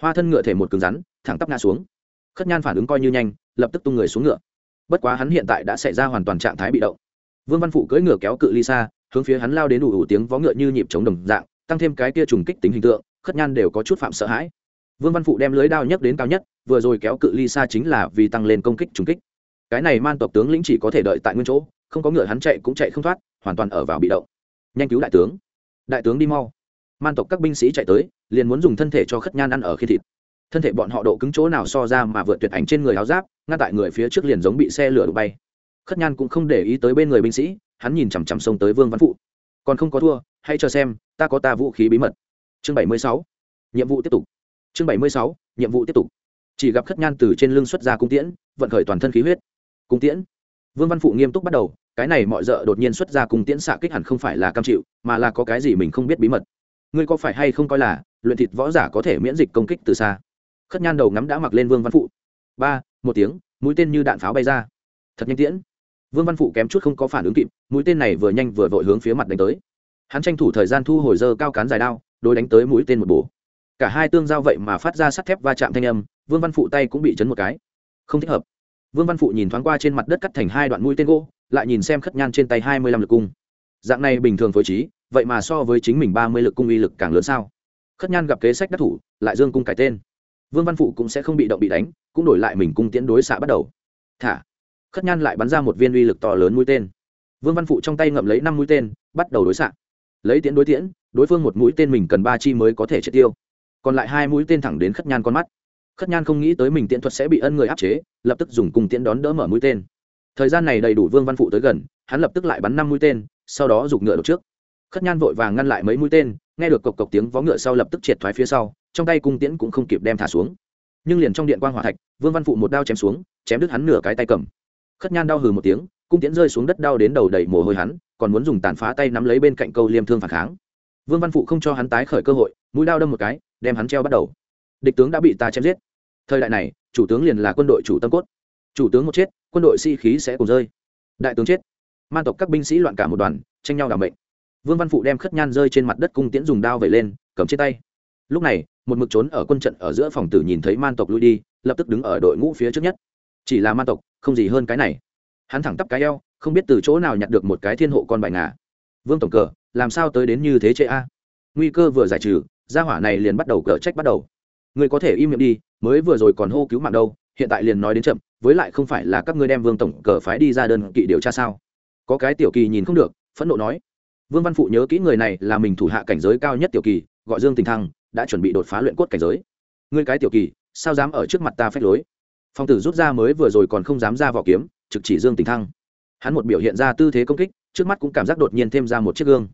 Hoa thân ngựa thể một cứng rắn, thẳng tắp ngã xuống. Khất nhan phản ứng coi như nhanh lập tức tung người xuống ngựa. Bất quá hắn hiện tại đã xảy ra hoàn toàn trạng thái bị động. Vương văn phụ cưỡi ngựa kéo cự ly xa, hướng phía hắn lao đến đủ đủ tiếng vó ngựa như nhịp chống đồng dạng, tăng thêm cái kia trùng kích tính hình tượng, khất nhan đều có chút phạm sợ hãi. Vương văn phụ đem lưới đao nhấc đến cao nhất, vừa rồi kéo cự ly xa chính là vì tăng lên công kích trùng kích. Cái này man tộc tướng lĩnh chỉ có thể đợi tại nguyên chỗ, không có ngựa hắn chạy cũng chạy không thoát, hoàn toàn ở vào bị động. Nhanh cứu đại tướng. Đại tướng đi mau. Man tộc các binh sĩ chạy tới, liền muốn dùng thân thể cho khất nhan ăn ở khi thịt thân thể bọn họ độ cứng chỗ nào so ra mà vượt tuyệt ảnh trên người áo giáp, ngăn tại người phía trước liền giống bị xe lửa đụng bay. Khất nhan cũng không để ý tới bên người binh sĩ, hắn nhìn chằm chằm xông tới vương văn phụ. Còn không có thua, hãy cho xem, ta có ta vũ khí bí mật. Chương bảy mươi sáu, nhiệm vụ tiếp tục. Chương bảy mươi sáu, nhiệm vụ tiếp tục. Chỉ gặp khất nhan từ trên lưng xuất ra cung tiễn, vận khởi toàn thân khí huyết. Cung tiễn? Vương văn phụ nghiêm túc bắt đầu, cái này mọi d đột nhiên xuất ra cung tiễn xạ kích hẳn không phải là cam chịu, mà là có cái gì mình không biết bí mật. Ngươi có phải hay không coi là, luyện thịt võ giả có thể miễn dịch công kích từ xa? Khất nhan đầu ngắm đã mặc lên vương văn phụ. Ba, một tiếng, mũi tên như đạn pháo bay ra. Thật nhanh tiễn. Vương văn phụ kém chút không có phản ứng kịp, mũi tên này vừa nhanh vừa vội hướng phía mặt đánh tới. Hắn tranh thủ thời gian thu hồi dơ cao cán dài đao đôi đánh tới mũi tên một bổ. Cả hai tương giao vậy mà phát ra sắt thép va chạm thanh âm, vương văn phụ tay cũng bị chấn một cái. Không thích hợp. Vương văn phụ nhìn thoáng qua trên mặt đất cắt thành hai đoạn mũi tên gỗ, lại nhìn xem khất nhan trên tay hai mươi lăm lực cung. Dạng này bình thường phối trí, vậy mà so với chính mình ba mươi lực cung uy lực càng lớn sao? Khất nhan gặp kế sách đắc thủ, lại dương cung cải tên vương văn phụ cũng sẽ không bị động bị đánh, cũng đổi lại mình cung tiễn đối xạ bắt đầu. Thả. Khất nhan lại bắn ra một viên uy lực to lớn mũi tên. Vương văn phụ trong tay ngậm lấy năm mũi tên, bắt đầu đối xạ. Lấy tiễn đối tiễn, đối phương một mũi tên mình cần ba chi mới có thể triệt tiêu. Còn lại hai mũi tên thẳng đến khất nhan con mắt. Khất nhan không nghĩ tới mình tiễn thuật sẽ bị ân người áp chế, lập tức dùng cung tiễn đón đỡ mở mũi tên. Thời gian này đầy đủ vương văn phụ tới gần, hắn lập tức lại bắn năm mũi tên, sau đó giục ngựa đột trước. Khất nhan vội vàng ngăn lại mấy mũi tên, nghe được cộc cộc tiếng vó ngựa sau lập tức triệt thoái phía sau trong tay cung tiễn cũng không kịp đem thả xuống. Nhưng liền trong điện quan g hỏa thạch, vương văn phụ một đao chém xuống, chém đứt hắn nửa cái tay cầm. Khất nhan đau hừ một tiếng, cung tiễn rơi xuống đất đau đến đầu đầy mồ hôi hắn, còn muốn dùng tàn phá tay nắm lấy bên cạnh câu liêm thương phản kháng. Vương văn phụ không cho hắn tái khởi cơ hội, mũi đao đâm một cái, đem hắn treo bắt đầu. Địch tướng đã bị ta chém giết. Thời đại này, chủ tướng liền là quân đội chủ tâm cốt. Chủ tướng một chết, quân đội sĩ、si、khí sẽ cùng rơi. Đại tướng chết. Man tộc các binh sĩ loạn cả một đoàn, tranh nhau đảm bệnh vương văn phụ đem khất nhan rơi trên mặt đất cung tiễn dùng đao vẩy lên, cầm trên tay. Lúc này một mực trốn ở quân trận ở giữa phòng tử nhìn thấy man tộc lui đi, lập tức đứng ở đội ngũ phía trước nhất. Chỉ là man tộc, không gì hơn cái này. Hắn thẳng tắp cái eo, không biết từ chỗ nào nhặt được một cái thiên hộ con bài ngà. Vương tổng cờ, làm sao tới đến như thế chế a? Nguy cơ vừa giải trừ, gia hỏa này liền bắt đầu cờ trách bắt đầu. Người có thể im miệng đi, mới vừa rồi còn hô cứu mạng đâu, hiện tại liền nói đến chậm, với lại không phải là các ngươi đem vương tổng cờ phái đi ra đơn kỵ điều tra sao? Có cái tiểu kỳ nhìn không được, phẫn nộ nói. Vương văn phụ nhớ kỹ người này là mình thủ hạ cảnh giới cao nhất tiểu kỳ, gọi dương tình thăng đã chuẩn bị đột phá luyện cốt cảnh giới. Ngươi cái tiểu kỳ, sao dám ở trước mặt ta phép lối? Phong tử rút ra mới vừa rồi còn không dám ra vỏ kiếm, trực chỉ dương tình thăng. Hắn một biểu hiện ra tư thế công kích, trước mắt cũng cảm giác đột nhiên thêm ra một chiếc gương.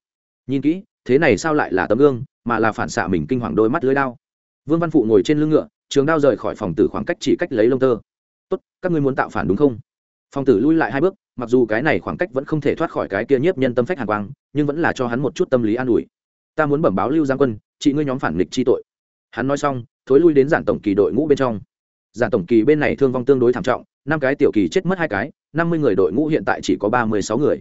Nhìn kỹ, thế này sao lại là tấm gương, mà là phản xạ mình kinh hoàng đôi mắt lưới đao. Vương văn phụ ngồi trên lưng ngựa, trường đao rời khỏi phòng tử khoảng cách chỉ cách lấy lông tơ. Tốt, các ngươi muốn tạo phản đúng không? Phòng tử lui lại hai bước, mặc dù cái này khoảng cách vẫn không thể thoát khỏi cái kia nhiếp nhân tâm phách hàn quang, nhưng vẫn là cho hắn một chút tâm lý an ủi. Ta muốn bẩm báo lưu giang quân chị ngươi nhóm phản nghịch chi tội. Hắn nói xong, thối lui đến giản tổng kỳ đội ngũ bên trong. Giản tổng kỳ bên này thương vong tương đối thảm trọng, năm cái tiểu kỳ chết mất hai cái, năm mươi người đội ngũ hiện tại chỉ có ba mươi sáu người.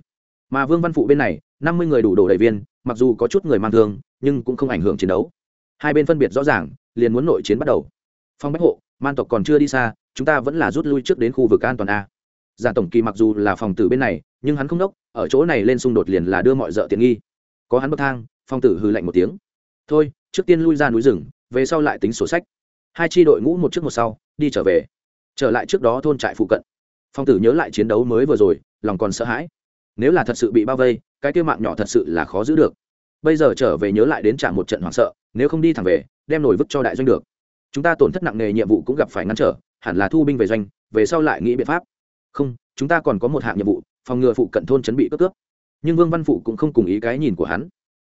Mà vương văn phụ bên này, năm mươi người đủ đổ đầy viên, mặc dù có chút người mang thương, nhưng cũng không ảnh hưởng chiến đấu. Hai bên phân biệt rõ ràng, liền muốn nội chiến bắt đầu. Phong bách hộ, man tộc còn chưa đi xa, chúng ta vẫn là rút lui trước đến khu vực an toàn a. Giả tổng kỳ mặc dù là phòng tử bên này, nhưng hắn không đốc, ở chỗ này lên xung đột liền là đưa mọi d ợ tiện nghi. Có hắn bậc thang, phong tử hư lạnh một tiếng thôi, trước tiên lui ra núi rừng, về sau lại tính sổ sách. Hai tri đội ngũ một trước một sau, đi trở về. Trở lại trước đó thôn trại phụ cận. Phong tử nhớ lại chiến đấu mới vừa rồi, lòng còn sợ hãi. Nếu là thật sự bị bao vây, cái tiêu mạng nhỏ thật sự là khó giữ được. Bây giờ trở về nhớ lại đến trả một trận hoảng sợ, nếu không đi thẳng về, đem nổi vứt cho đại doanh được. Chúng ta tổn thất nặng nề nhiệm vụ cũng gặp phải ngăn trở, hẳn là thu binh về doanh, về sau lại nghĩ biện pháp. Không, chúng ta còn có một hạng nhiệm vụ, phòng ngừa phụ cận thôn chấn bị cướp cướp. Nhưng vương văn phụ cũng không cùng ý cái nhìn của hắn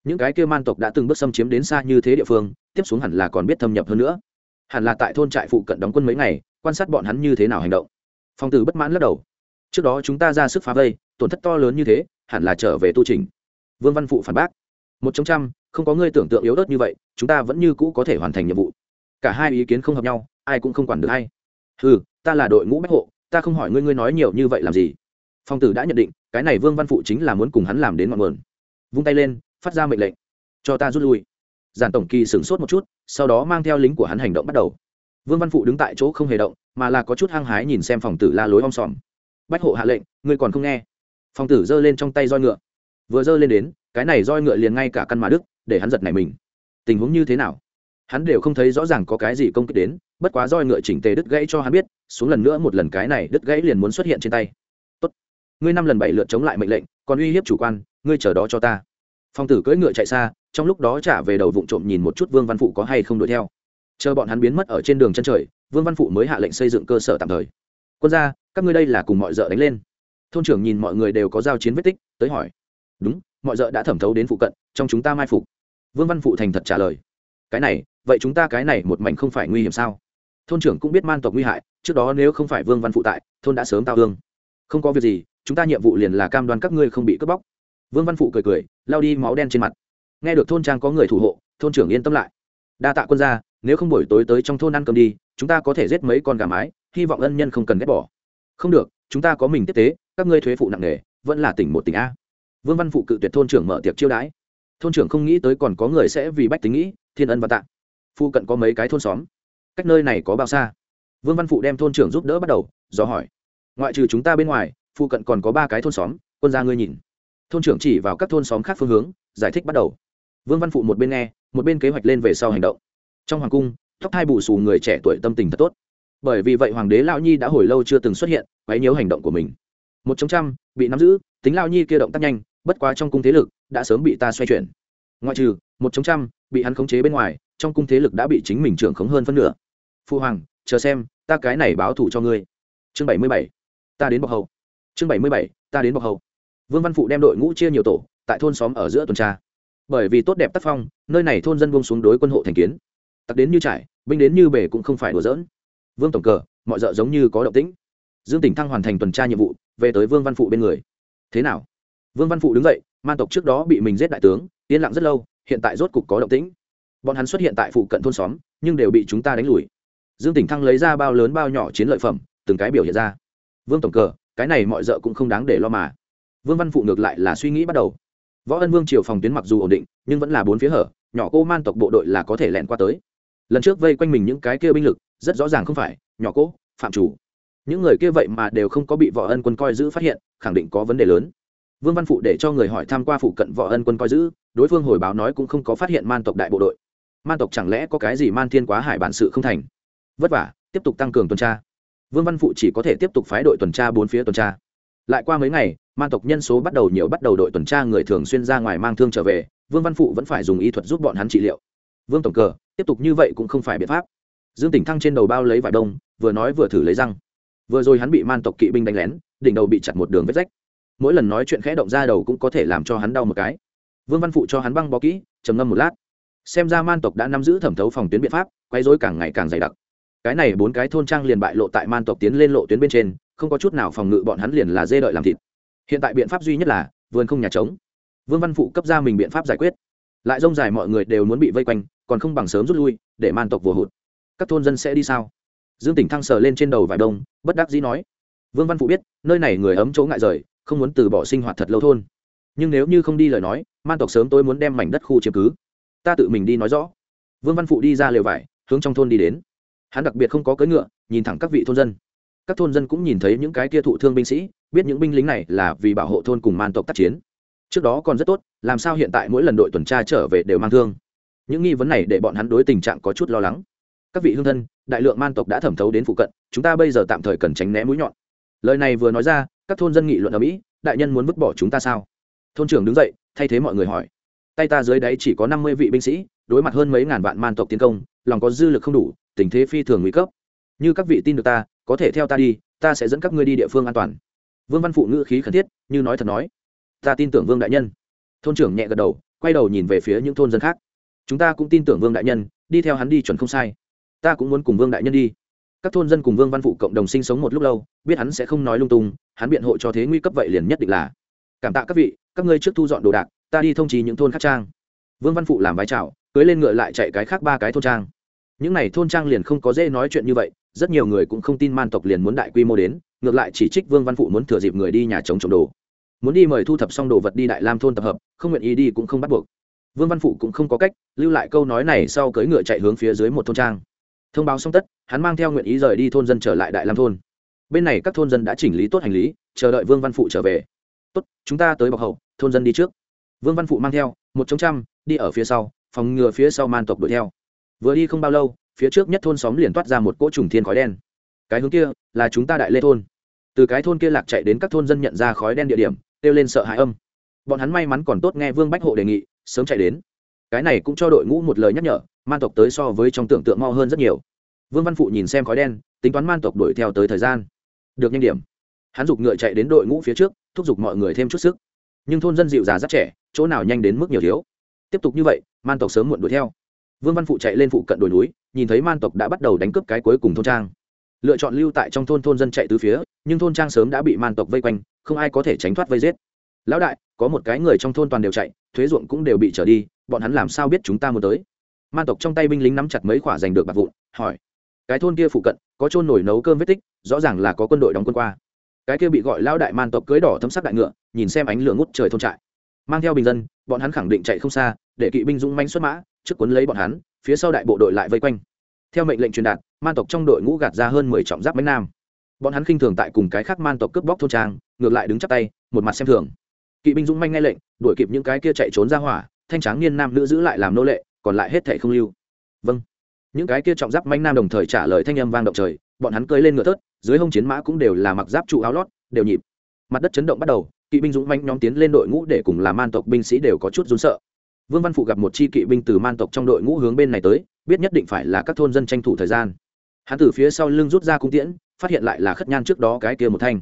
những cái kia man tộc đã từng bước xâm chiếm đến xa như thế địa phương, tiếp xuống hẳn là còn biết thâm nhập hơn nữa. Hẳn là tại thôn trại phụ cận đóng quân mấy ngày, quan sát bọn hắn như thế nào hành động. Phong tử bất mãn lắc đầu. Trước đó chúng ta ra sức phá vây, tổn thất to lớn như thế, hẳn là trở về tu trình. Vương văn phụ phản bác. Một trong trăm, không có người tưởng tượng yếu ớt như vậy, chúng ta vẫn như cũ có thể hoàn thành nhiệm vụ. Cả hai ý kiến không hợp nhau, ai cũng không quản được hay ừ ta là đội ngũ bách hộ, ta không hỏi ngươi ngươi nói nhiều như vậy làm gì. Phong tử đã nhận định, cái này vương văn phụ chính là muốn cùng hắn làm đến ngọn nguồn. Vung tay lên phát ra mệnh lệnh, cho ta rút lui. Giản tổng kỳ sửng sốt một chút, sau đó mang theo lính của hắn hành động bắt đầu. Vương văn phụ đứng tại chỗ không hề động, mà là có chút hăng hái nhìn xem phòng tử la lối om sòm. Bách hộ hạ lệnh, ngươi còn không nghe. Phòng tử giơ lên trong tay roi ngựa. Vừa giơ lên đến, cái này roi ngựa liền ngay cả căn mà đức để hắn giật này mình. Tình huống như thế nào? Hắn đều không thấy rõ ràng có cái gì công kích đến, bất quá roi ngựa chỉnh tề đứt gãy cho hắn biết, xuống lần nữa một lần cái này đứt gãy liền muốn xuất hiện trên tay. Tốt. Ngươi năm lần bảy lượt chống lại mệnh lệnh, còn uy hiếp chủ quan, ngươi chờ đó cho ta phong tử cưỡi ngựa chạy xa, trong lúc đó trả về đầu vụ trộm nhìn một chút vương văn phụ có hay không đuổi theo. Chờ bọn hắn biến mất ở trên đường chân trời, vương văn phụ mới hạ lệnh xây dựng cơ sở tạm thời. Quân gia, các ngươi đây là cùng mọi d đánh lên. Thôn trưởng nhìn mọi người đều có giao chiến vết tích, tới hỏi. Đúng, mọi d đã thẩm thấu đến phụ cận, trong chúng ta mai phục. Vương văn phụ thành thật trả lời. Cái này, vậy chúng ta cái này một mảnh không phải nguy hiểm sao? Thôn trưởng cũng biết man tộc nguy hại, trước đó nếu không phải vương văn phụ tại, thôn đã sớm tao hương không có việc gì, chúng ta nhiệm vụ liền là cam đoan các ngươi không bị cướp bóc vương văn phụ cười cười lao đi máu đen trên mặt. Nghe được thôn trang có người thủ hộ, thôn trưởng yên tâm lại. Đa tạ quân gia, nếu không buổi tối tới trong thôn ăn cơm đi, chúng ta có thể giết mấy con gà mái, hy vọng ân nhân không cần ghét bỏ. Không được, chúng ta có mình tiếp tế, các ngươi thuế phụ nặng nề, vẫn là tỉnh một tỉnh a. Vương văn phụ cự tuyệt thôn trưởng mở tiệc chiêu đãi. Thôn trưởng không nghĩ tới còn có người sẽ vì bách tính nghĩ, thiên ân và tạ. Phụ cận có mấy cái thôn xóm. Cách nơi này có bao xa? Vương văn phụ đem thôn trưởng giúp đỡ bắt đầu, do hỏi. Ngoại trừ chúng ta bên ngoài phụ cận còn có ba cái thôn xóm, quân gia ngươi nhìn thôn trưởng chỉ vào các thôn xóm khác phương hướng, giải thích bắt đầu. Vương văn phụ một bên nghe, một bên kế hoạch lên về sau hành động. Trong hoàng cung, tóc thai bù xù người trẻ tuổi tâm tình thật tốt. Bởi vì vậy hoàng đế lao nhi đã hồi lâu chưa từng xuất hiện, quấy nhiễu hành động của mình. Một trong trăm, bị nắm giữ, tính lao nhi kia động tác nhanh, bất quá trong cung thế lực đã sớm bị ta xoay chuyển. Ngoại trừ, một trong trăm, bị hắn khống chế bên ngoài, trong cung thế lực đã bị chính mình trưởng khống hơn phân nửa. Phu hoàng, chờ xem, ta cái này báo thủ cho ngươi. Chương bảy mươi bảy, ta đến bọc hậu chương bảy mươi bảy, ta đến bọc hậu vương văn phụ đem đội ngũ chia nhiều tổ, tại thôn xóm ở giữa tuần tra. Bởi vì tốt đẹp tác phong, nơi này thôn dân buông xuống đối quân hộ thành kiến. Tặc đến như trải, binh đến như bể cũng không phải đùa giỡn. Vương tổng cờ, mọi dợ giống như có động tĩnh. Dương tỉnh thăng hoàn thành tuần tra nhiệm vụ, về tới vương văn phụ bên người. Thế nào? Vương văn phụ đứng dậy, man tộc trước đó bị mình giết đại tướng, yên lặng rất lâu, hiện tại rốt cục có động tĩnh. Bọn hắn xuất hiện tại phụ cận thôn xóm, nhưng đều bị chúng ta đánh lùi. Dương tỉnh thăng lấy ra bao lớn bao nhỏ chiến lợi phẩm, từng cái biểu hiện ra. Vương tổng cờ, cái này mọi dợ cũng không đáng để lo mà vương văn phụ ngược lại là suy nghĩ bắt đầu. Võ ân vương triều phòng tuyến mặc dù ổn định, nhưng vẫn là bốn phía hở, nhỏ cô man tộc bộ đội là có thể lẹn qua tới. Lần trước vây quanh mình những cái kia binh lực, rất rõ ràng không phải, nhỏ cô, phạm chủ. Những người kia vậy mà đều không có bị võ ân quân coi giữ phát hiện, khẳng định có vấn đề lớn. Vương văn phụ để cho người hỏi tham q u a phụ cận võ ân quân coi giữ, đối phương hồi báo nói cũng không có phát hiện man tộc đại bộ đội. Man tộc chẳng lẽ có cái gì man thiên quá hải bản sự không thành? Vất vả, tiếp tục tăng cường tuần tra. Vương văn phụ chỉ có thể tiếp tục phái đội tuần tra bốn phía tuần tra. Lại qua mấy ngày man tộc nhân số bắt đầu nhiều bắt đầu đội tuần tra người thường xuyên ra ngoài mang thương trở về, vương văn phụ vẫn phải dùng y thuật giúp bọn hắn trị liệu. Vương tổng cờ, tiếp tục như vậy cũng không phải biện pháp. Dương tỉnh thăng trên đầu bao lấy vải đông, vừa nói vừa thử lấy răng. Vừa rồi hắn bị man tộc kỵ binh đánh lén, đỉnh đầu bị chặt một đường vết rách. Mỗi lần nói chuyện khẽ động ra đầu cũng có thể làm cho hắn đau một cái. Vương văn phụ cho hắn băng bó kỹ, trầm ngâm một lát. Xem ra man tộc đã nắm giữ thẩm thấu phòng tuyến biện pháp quay dối càng ngày càng dày đặc. Cái này bốn cái thôn trang liền bại lộ tại man tộc tiến lên lộ tuyến bên trên, không có chút nào phòng ngự bọn hắn liền là dê đợi làm thịt hiện tại biện pháp duy nhất là vườn không nhà trống. Vương văn phụ cấp ra mình biện pháp giải quyết. Lại rông dài mọi người đều muốn bị vây quanh, còn không bằng sớm rút lui, để man tộc vừa hụt. Các thôn dân sẽ đi sao? Dương tỉnh thăng sờ lên trên đầu vải đông, bất đắc dĩ nói. Vương văn phụ biết, nơi này người ấm chỗ ngại rời, không muốn từ bỏ sinh hoạt thật lâu thôn. Nhưng nếu như không đi lời nói, man tộc sớm tôi muốn đem mảnh đất khu chiếm cứ. Ta tự mình đi nói rõ. Vương văn phụ đi ra lều vải, hướng trong thôn đi đến. Hắn đặc biệt không có cưỡi ngựa, nhìn thẳng các vị thôn dân các thôn dân cũng nhìn thấy những cái kia thụ thương binh sĩ, biết những binh lính này là vì bảo hộ thôn cùng man tộc tác chiến. Trước đó còn rất tốt, làm sao hiện tại mỗi lần đội tuần tra trở về đều mang thương. Những nghi vấn này để bọn hắn đối tình trạng có chút lo lắng. Các vị hương thân, đại lượng man tộc đã thẩm thấu đến phụ cận, chúng ta bây giờ tạm thời cần tránh né mũi nhọn. Lời này vừa nói ra, các thôn dân nghị luận ở mỹ, đại nhân muốn vứt bỏ chúng ta sao? Thôn trưởng đứng dậy, thay thế mọi người hỏi. Tay ta dưới đáy chỉ có năm mươi vị binh sĩ, đối mặt hơn mấy ngàn vạn man tộc tiến công, lòng có dư lực không đủ, tình thế phi thường nguy cấp. Như các vị tin được ta có thể theo ta đi, ta sẽ dẫn các ngươi đi địa phương an toàn. Vương văn phụ ngữ khí khẩn thiết, như nói thật nói. Ta tin tưởng vương đại nhân. Thôn trưởng nhẹ gật đầu, quay đầu nhìn về phía những thôn dân khác. Chúng ta cũng tin tưởng vương đại nhân, đi theo hắn đi chuẩn không sai. Ta cũng muốn cùng vương đại nhân đi. Các thôn dân cùng vương văn phụ cộng đồng sinh sống một lúc lâu, biết hắn sẽ không nói lung tung, hắn biện hộ cho thế nguy cấp vậy liền nhất định là. Cảm tạ các vị, các ngươi trước thu dọn đồ đạc, ta đi thông trì những thôn khác trang. Vương văn phụ làm vai trào cưới lên ngựa lại chạy cái khác ba cái thôn trang. Những n à y thôn trang liền không có dễ nói chuyện như vậy rất nhiều người cũng không tin man tộc liền muốn đại quy mô đến, ngược lại chỉ trích vương văn phụ muốn thừa dịp người đi nhà chống trộm đồ. Muốn đi mời thu thập xong đồ vật đi đại lam thôn tập hợp, không nguyện ý đi cũng không bắt buộc. Vương văn phụ cũng không có cách, lưu lại câu nói này sau cưỡi ngựa chạy hướng phía dưới một thôn trang. Thông báo xong tất, hắn mang theo nguyện ý rời đi thôn dân trở lại đại lam thôn. Bên này các thôn dân đã chỉnh lý tốt hành lý, chờ đợi vương văn phụ trở về. Tốt, chúng ta tới bọc hậu, thôn dân đi trước. Vương văn phụ mang theo, một chống trăm đi ở phía sau, phòng ngừa phía sau man tộc đuổi theo. Vừa đi không bao lâu phía trước nhất thôn xóm liền toát ra một cỗ trùng thiên khói đen. Cái hướng kia là chúng ta đại lê thôn. Từ cái thôn kia lạc chạy đến các thôn dân nhận ra khói đen địa điểm, kêu lên sợ hãi âm. Bọn hắn may mắn còn tốt nghe vương bách hộ đề nghị, sớm chạy đến. Cái này cũng cho đội ngũ một lời nhắc nhở, man tộc tới so với trong tưởng tượng mau hơn rất nhiều. Vương văn phụ nhìn xem khói đen, tính toán man tộc đuổi theo tới thời gian. Được nhanh điểm. Hắn giục ngựa chạy đến đội ngũ phía trước, thúc giục mọi người thêm chút sức. Nhưng thôn dân dịu già rất trẻ, chỗ nào nhanh đến mức nhiều thiếu. Tiếp tục như vậy, man tộc sớm muộn đuổi theo vương văn phụ chạy lên phụ cận đồi núi, nhìn thấy man tộc đã bắt đầu đánh cướp cái cuối cùng thôn trang. Lựa chọn lưu tại trong thôn thôn dân chạy từ phía, nhưng thôn trang sớm đã bị man tộc vây quanh, không ai có thể tránh thoát vây giết. Lão đại, có một cái người trong thôn toàn đều chạy, thuế ruộng cũng đều bị trở đi, bọn hắn làm sao biết chúng ta muốn tới? Man tộc trong tay binh lính nắm chặt mấy khoả giành được bạc vụn, hỏi. Cái thôn kia phụ cận, có trôn nổi nấu cơm vết tích, rõ ràng là có quân đội đóng quân qua. Cái kia bị gọi Lão đại man tộc cưới đỏ thấm sắc đại ngựa, nhìn xem ánh lửa ngút trời thôn trại. Mang theo bình dân, bọn hắn khẳng định chạy không xa, để kỵ binh dũng manh xuất mã trước cuốn lấy bọn hắn phía sau đại bộ đội lại vây quanh. Theo mệnh lệnh truyền đạt man tộc trong đội ngũ gạt ra hơn mười trọng giáp mấy nam. Bọn hắn khinh thường tại cùng cái khác man tộc cướp bóc thôn trang ngược lại đứng chắp tay một mặt xem thường. Kỵ binh dũng manh nghe lệnh đuổi kịp những cái kia chạy trốn ra hỏa thanh tráng niên nam nữ giữ lại làm nô lệ còn lại hết thảy không lưu. Vâng. Những cái kia trọng giáp manh nam đồng thời trả lời thanh âm vang động trời bọn hắn cưỡi lên ngựa thớt, dưới hông chiến mã cũng đều là mặc giáp trụ áo lót đều nhịp. Mặt đất chấn động bắt đầu kỵ binh dũng manh nhóm tiến lên đội ngũ để cùng là man tộc binh sĩ đều có chút run sợ vương văn phụ gặp một chi kỵ binh từ man tộc trong đội ngũ hướng bên này tới, biết nhất định phải là các thôn dân tranh thủ thời gian. Hắn từ phía sau lưng rút ra cung tiễn, phát hiện lại là khất nhan trước đó cái kia một thanh.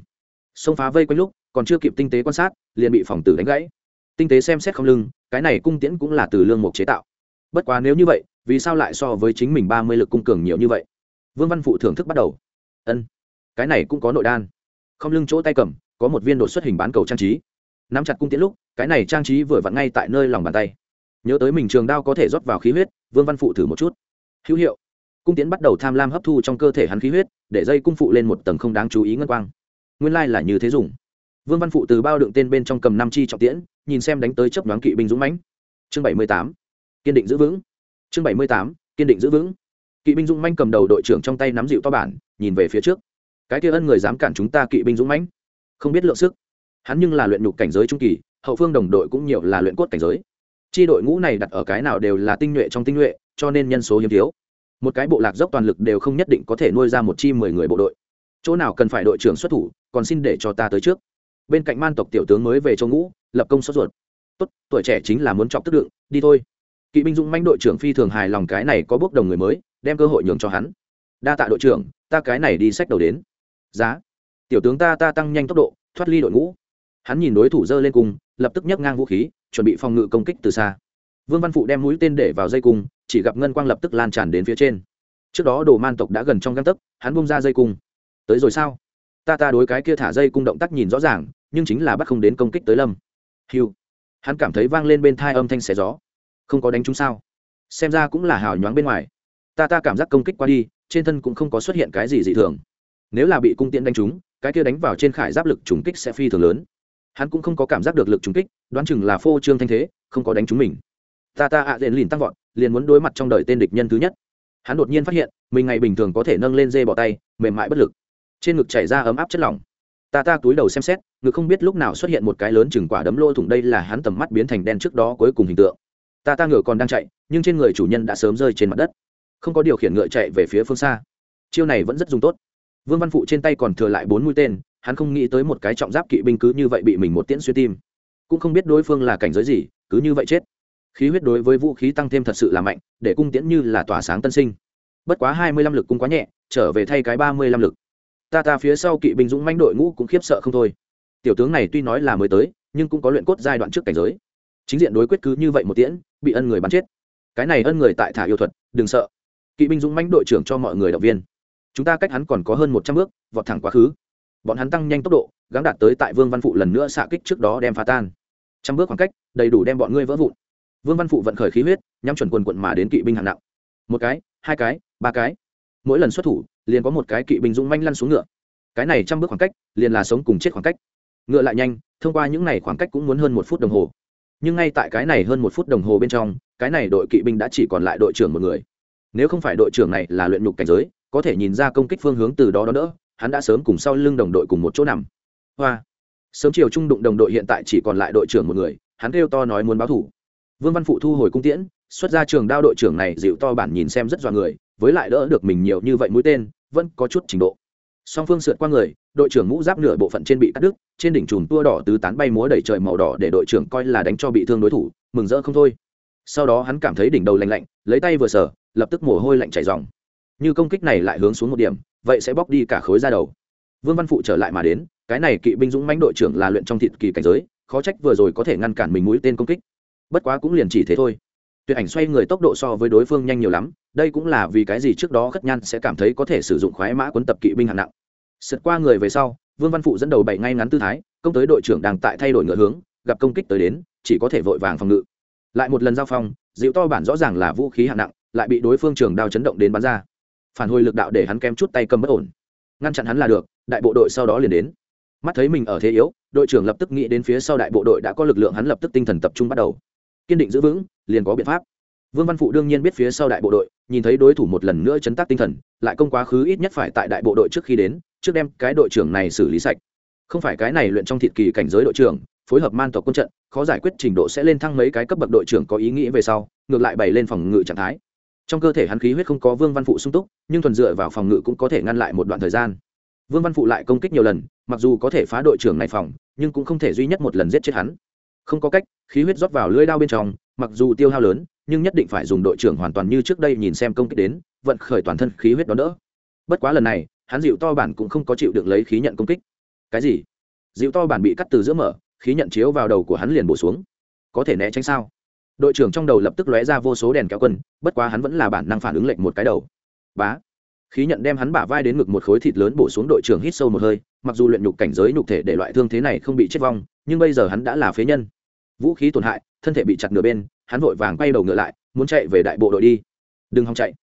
Xông phá vây quanh lúc, còn chưa kịp tinh tế quan sát, liền bị phòng tử đánh gãy. Tinh tế xem xét không lưng, cái này cung tiễn cũng là từ lương mục chế tạo. Bất quá nếu như vậy, vì sao lại so với chính mình ba mươi lực cung cường nhiều như vậy? Vương văn phụ thưởng thức bắt đầu. Ân, cái này cũng có nội đan. Không lưng chỗ tay cầm, có một viên đột xuất hình bán cầu trang trí. Nắm chặt cung tiễn lúc, cái này trang trí vừa vặn ngay tại nơi lòng bàn tay nhớ tới mình trường đao có thể rót vào khí huyết, vương văn phụ thử một chút. Hữu hiệu. Cung tiễn bắt đầu tham lam hấp thu trong cơ thể hắn khí huyết, để dây cung phụ lên một tầng không đáng chú ý ngân quang. Nguyên lai là như thế dùng. Vương văn phụ từ bao đựng tên bên trong cầm năm chi trọng tiễn, nhìn xem đánh tới chấp đoán kỵ binh dũng mãnh. Chương bảy mươi tám. Kiên định giữ vững. Chương bảy mươi tám. Kiên định giữ vững. Kỵ binh dũng mãnh cầm đầu đội trưởng trong tay nắm dịu to bản, nhìn về phía trước. Cái kia ân người dám cản chúng ta kỵ binh dũng mãnh. Không biết lượng sức. Hắn nhưng là luyện nhục cảnh giới trung kỳ, hậu phương đồng đội cũng nhiều là luyện cốt cảnh giới chi đội ngũ này đặt ở cái nào đều là tinh nhuệ trong tinh nhuệ, cho nên nhân số hiếm thiếu. Một cái bộ lạc dốc toàn lực đều không nhất định có thể nuôi ra một chi mười người bộ đội. Chỗ nào cần phải đội trưởng xuất thủ, còn xin để cho ta tới trước. Bên cạnh man tộc tiểu tướng mới về châu ngũ, lập công sốt ruột. Tốt, tuổi trẻ chính là muốn chọc tức đựng, đi thôi. Kỵ binh dũng manh đội trưởng phi thường hài lòng cái này có bước đồng người mới, đem cơ hội nhường cho hắn. Đa tạ đội trưởng, ta cái này đi sách đầu đến. Giá. Tiểu tướng ta ta tăng nhanh tốc độ, thoát ly đội ngũ. Hắn nhìn đối thủ dơ lên cùng lập tức nhấc ngang vũ khí, chuẩn bị phòng ngự công kích từ xa. Vương văn phụ đem mũi tên để vào dây cung, chỉ gặp ngân quang lập tức lan tràn đến phía trên. Trước đó đồ man tộc đã gần trong găng tấc, hắn bung ra dây cung. Tới rồi sao? Ta ta đối cái kia thả dây cung động tác nhìn rõ ràng, nhưng chính là bắt không đến công kích tới lâm. Hiu hắn cảm thấy vang lên bên thai âm thanh xé gió. Không có đánh trúng sao? Xem ra cũng là hào nhoáng bên ngoài. Ta ta cảm giác công kích qua đi, trên thân cũng không có xuất hiện cái gì dị thường. Nếu là bị cung tiễn đánh trúng, cái kia đánh vào trên khải giáp lực trùng kích sẽ phi thường lớn hắn cũng không có cảm giác được lực trùng kích, đoán chừng là phô trương thanh thế, không có đánh trúng mình. Ta ta ạ à liền lìn tăng vọt, liền muốn đối mặt trong đời tên địch nhân thứ nhất. Hắn đột nhiên phát hiện, mình ngày bình thường có thể nâng lên dê bỏ tay, mềm mại bất lực. Trên ngực chảy ra ấm áp chất lỏng. Ta ta túi đầu xem xét, ngực không biết lúc nào xuất hiện một cái lớn chừng quả đấm lô thủng đây là hắn tầm mắt biến thành đen trước đó cuối cùng hình tượng. Ta ta ngựa còn đang chạy, nhưng trên người chủ nhân đã sớm rơi trên mặt đất. Không có điều khiển ngựa chạy về phía phương xa. Chiêu này vẫn rất dùng tốt. Vương văn phụ trên tay còn thừa lại bốn mũi tên hắn không nghĩ tới một cái trọng giáp kỵ binh cứ như vậy bị mình một tiễn xuyên tim. Cũng không biết đối phương là cảnh giới gì, cứ như vậy chết. Khí huyết đối với vũ khí tăng thêm thật sự là mạnh, để cung tiễn như là tỏa sáng tân sinh. Bất quá hai mươi lăm lực cung quá nhẹ, trở về thay cái ba mươi lăm lực. Ta ta phía sau kỵ binh dũng manh đội ngũ cũng khiếp sợ không thôi. Tiểu tướng này tuy nói là mới tới, nhưng cũng có luyện cốt giai đoạn trước cảnh giới. Chính diện đối quyết cứ như vậy một tiễn, bị ân người bắn chết. Cái này ân người tại thả yêu thuật, đừng sợ. Kỵ binh dũng mãnh đội trưởng cho mọi người động viên. Chúng ta cách hắn còn có hơn một trăm bước, vọt thẳng quá khứ bọn hắn tăng nhanh tốc độ, gắng đạt tới tại vương văn phụ lần nữa xạ kích trước đó đem phá tan. Trăm bước khoảng cách, đầy đủ đem bọn ngươi vỡ vụn. Vương văn phụ vận khởi khí huyết, nhắm chuẩn quần quận mà đến kỵ binh hạng nặng. Một cái, hai cái, ba cái. Mỗi lần xuất thủ, liền có một cái kỵ binh dũng manh lăn xuống ngựa. Cái này trăm bước khoảng cách, liền là sống cùng chết khoảng cách. Ngựa lại nhanh, thông qua những này khoảng cách cũng muốn hơn một phút đồng hồ. Nhưng ngay tại cái này hơn một phút đồng hồ bên trong, cái này đội kỵ binh đã chỉ còn lại đội trưởng một người. Nếu không phải đội trưởng này là luyện nhục cảnh giới, có thể nhìn ra công kích phương hướng từ đó đó đỡ hắn đã sớm cùng sau lưng đồng đội cùng một chỗ nằm. Hoa. Sớm chiều trung đụng đồng đội hiện tại chỉ còn lại đội trưởng một người, hắn kêu to nói muốn báo thủ. Vương văn phụ thu hồi cung tiễn, xuất ra trường đao đội trưởng này, dịu to bản nhìn xem rất dọa người, với lại đỡ được mình nhiều như vậy mũi tên, vẫn có chút trình độ. Song phương sượt qua người, đội trưởng mũ giáp nửa bộ phận trên bị cắt đứt, trên đỉnh chùm tua đỏ tứ tán bay múa đầy trời màu đỏ để đội trưởng coi là đánh cho bị thương đối thủ, mừng rỡ không thôi. Sau đó hắn cảm thấy đỉnh đầu lạnh lạnh, lấy tay vừa sở lập tức mồ hôi lạnh chảy dòng như công kích này lại hướng xuống một điểm vậy sẽ bóc đi cả khối ra đầu. Vương văn phụ trở lại mà đến, cái này kỵ binh dũng mãnh đội trưởng là luyện trong thịt kỳ cảnh giới, khó trách vừa rồi có thể ngăn cản mình mũi tên công kích. Bất quá cũng liền chỉ thế thôi. Tuyệt ảnh xoay người tốc độ so với đối phương nhanh nhiều lắm, đây cũng là vì cái gì trước đó khất nhan sẽ cảm thấy có thể sử dụng khoái mã quấn tập kỵ binh hạng nặng. Sượt qua người về sau, vương văn phụ dẫn đầu bảy ngay ngắn tư thái, công tới đội trưởng đang tại thay đổi ngựa hướng, gặp công kích tới đến, chỉ có thể vội vàng phòng ngự. Lại một lần giao phong, dịu to bản rõ ràng là vũ khí hạng nặng, lại bị đối phương trường đao chấn động đến bắn ra phản hồi lực đạo để hắn kém chút tay cầm bất ổn. Ngăn chặn hắn là được, đại bộ đội sau đó liền đến. Mắt thấy mình ở thế yếu, đội trưởng lập tức nghĩ đến phía sau đại bộ đội đã có lực lượng hắn lập tức tinh thần tập trung bắt đầu. Kiên định giữ vững, liền có biện pháp. Vương văn phụ đương nhiên biết phía sau đại bộ đội, nhìn thấy đối thủ một lần nữa chấn tác tinh thần, lại công quá khứ ít nhất phải tại đại bộ đội trước khi đến, trước đem cái đội trưởng này xử lý sạch. Không phải cái này luyện trong thịt kỳ cảnh giới đội trưởng, phối hợp man tộc quân trận, khó giải quyết trình độ sẽ lên thăng mấy cái cấp bậc đội trưởng có ý nghĩ về sau, ngược lại bày lên phòng ngự trạng thái trong cơ thể hắn khí huyết không có vương văn phụ sung túc, nhưng thuần dựa vào phòng ngự cũng có thể ngăn lại một đoạn thời gian. Vương văn phụ lại công kích nhiều lần, mặc dù có thể phá đội trưởng này phòng, nhưng cũng không thể duy nhất một lần giết chết hắn. Không có cách, khí huyết rót vào lưỡi đao bên trong, mặc dù tiêu hao lớn, nhưng nhất định phải dùng đội trưởng hoàn toàn như trước đây nhìn xem công kích đến, vận khởi toàn thân khí huyết đó đỡ. Bất quá lần này, hắn dịu to bản cũng không có chịu được lấy khí nhận công kích. Cái gì? Dịu to bản bị cắt từ giữa mở, khí nhận chiếu vào đầu của hắn liền bổ xuống. Có thể né tránh sao? Đội trưởng trong đầu lập tức lóe ra vô số đèn kéo quân, bất quá hắn vẫn là bản năng phản ứng lệnh một cái đầu. Bá. Khí nhận đem hắn bả vai đến ngực một khối thịt lớn bổ xuống đội trưởng hít sâu một hơi, mặc dù luyện nhục cảnh giới nhục thể để loại thương thế này không bị chết vong, nhưng bây giờ hắn đã là phế nhân. Vũ khí tổn hại, thân thể bị chặt nửa bên, hắn vội vàng quay đầu ngựa lại, muốn chạy về đại bộ đội đi. Đừng hòng chạy.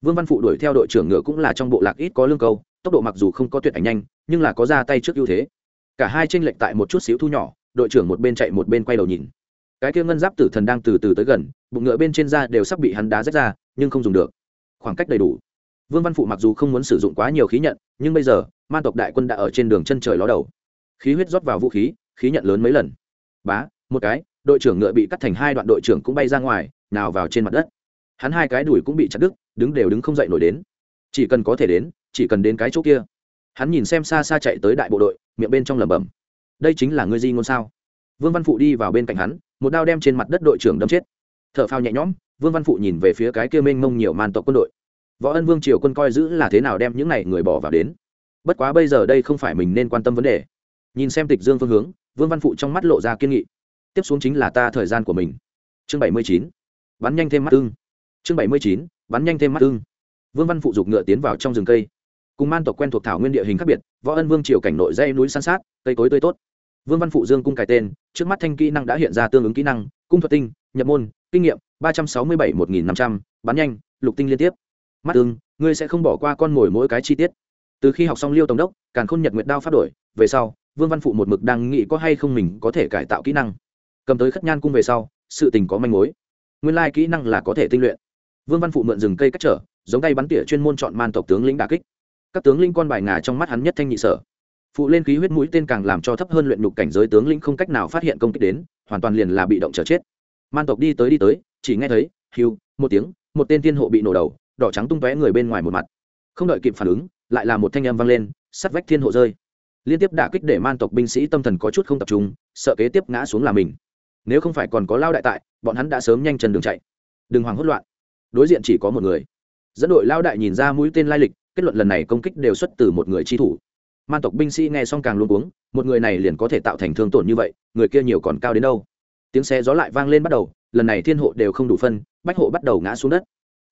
Vương văn phụ đuổi theo đội trưởng ngựa cũng là trong bộ lạc ít có lương câu, tốc độ mặc dù không có tuyệt ảnh nhanh, nhưng là có ra tay trước ưu thế. Cả hai tranh lệch tại một chút xíu thu nhỏ, đội trưởng một bên chạy một bên quay đầu nhìn cái kia ngân giáp tử thần đang từ từ tới gần, bụng ngựa bên trên da đều sắp bị hắn đá rách ra, nhưng không dùng được. Khoảng cách đầy đủ. Vương văn phụ mặc dù không muốn sử dụng quá nhiều khí nhận, nhưng bây giờ, man tộc đại quân đã ở trên đường chân trời ló đầu. Khí huyết rót vào vũ khí khí nhận lớn mấy lần. Bá, một cái, đội trưởng ngựa bị cắt thành hai đoạn đội trưởng cũng bay ra ngoài, nào vào trên mặt đất. Hắn hai cái đùi cũng bị chặt đứt, đứng đều đứng không dậy nổi đến. Chỉ cần có thể đến, chỉ cần đến cái chỗ kia. Hắn nhìn xem xa xa chạy tới đại bộ đội, miệng bên trong lẩm bẩm. Đây chính là ngươi di ngôn sao? Vương văn phụ đi vào bên cạnh hắn, một đao đem trên mặt đất đội trưởng đâm chết. T h ở phao nhẹ nhõm, vương văn phụ nhìn về phía cái kia mênh mông nhiều màn tộc quân đội. Võ ân vương triều quân coi giữ là thế nào đem những n à y người bỏ vào đến. Bất quá bây giờ đây không phải mình nên quan tâm vấn đề. Nhìn xem tịch dương phương hướng, vương văn phụ trong mắt lộ ra kiên nghị. Tiếp xuống chính là ta thời gian của mình. Chương bảy mươi chín, bắn nhanh thêm mắt ưng. Chương bảy mươi chín, bắn nhanh thêm mắt ưng. Vương văn phụ giục ngựa tiến vào trong rừng cây. Cùng man tộc quen thuộc thảo nguyên địa hình khác biệt, võ ân vương triều cảnh nội dây núi san sát, cây cối tươi tốt vương văn phụ dương cung cài tên, trước mắt thanh kỹ năng đã hiện ra tương ứng kỹ năng, cung thuật tinh, nhập môn, kinh nghiệm, ba trăm sáu mươi bảy một nghìn năm trăm, bắn nhanh, lục tinh liên tiếp. Mắt ưng, ngươi sẽ không bỏ qua con mồi mỗi cái chi tiết. Từ khi học xong liêu tổng đốc càng khôn nhật nguyệt đao phát đổi, về sau, vương văn phụ một mực đang nghĩ có hay không mình có thể cải tạo kỹ năng. Cầm tới khất nhan cung về sau, sự tình có manh mối. Nguyên lai kỹ năng là có thể tinh luyện. Vương văn phụ mượn rừng cây cách trở, giống tay bắn tỉa chuyên môn chọn man tộc tướng lĩnh đà kích. Các tướng linh con bài ngà trong mắt hắn nhất thanh nhị sở phụ lên khí huyết mũi tên càng làm cho thấp hơn luyện nhục cảnh giới tướng lĩnh không cách nào phát hiện công kích đến, hoàn toàn liền là bị động chờ chết. Man tộc đi tới đi tới, chỉ nghe thấy hiu một tiếng, một tên thiên hộ bị nổ đầu, đỏ trắng tung tóe người bên ngoài một mặt. Không đợi kịp phản ứng, lại là một thanh âm vang lên, sắt vách thiên hộ rơi. Liên tiếp đả kích để man tộc binh sĩ tâm thần có chút không tập trung, sợ kế tiếp ngã xuống là mình. Nếu không phải còn có lao đại tại, bọn hắn đã sớm nhanh chân đường chạy. Đừng hoảng hốt loạn. Đối diện chỉ có một người. Dẫn đội lao đại nhìn ra mũi tên lai lịch, kết luận lần này công kích đều xuất từ một người chi thủ man tộc binh sĩ nghe xong càng luôn uống một người này liền có thể tạo thành thương tổn như vậy, người kia nhiều còn cao đến đâu? Tiếng xe gió lại vang lên bắt đầu, lần này thiên hộ đều không đủ phân, bách hộ bắt đầu ngã xuống đất.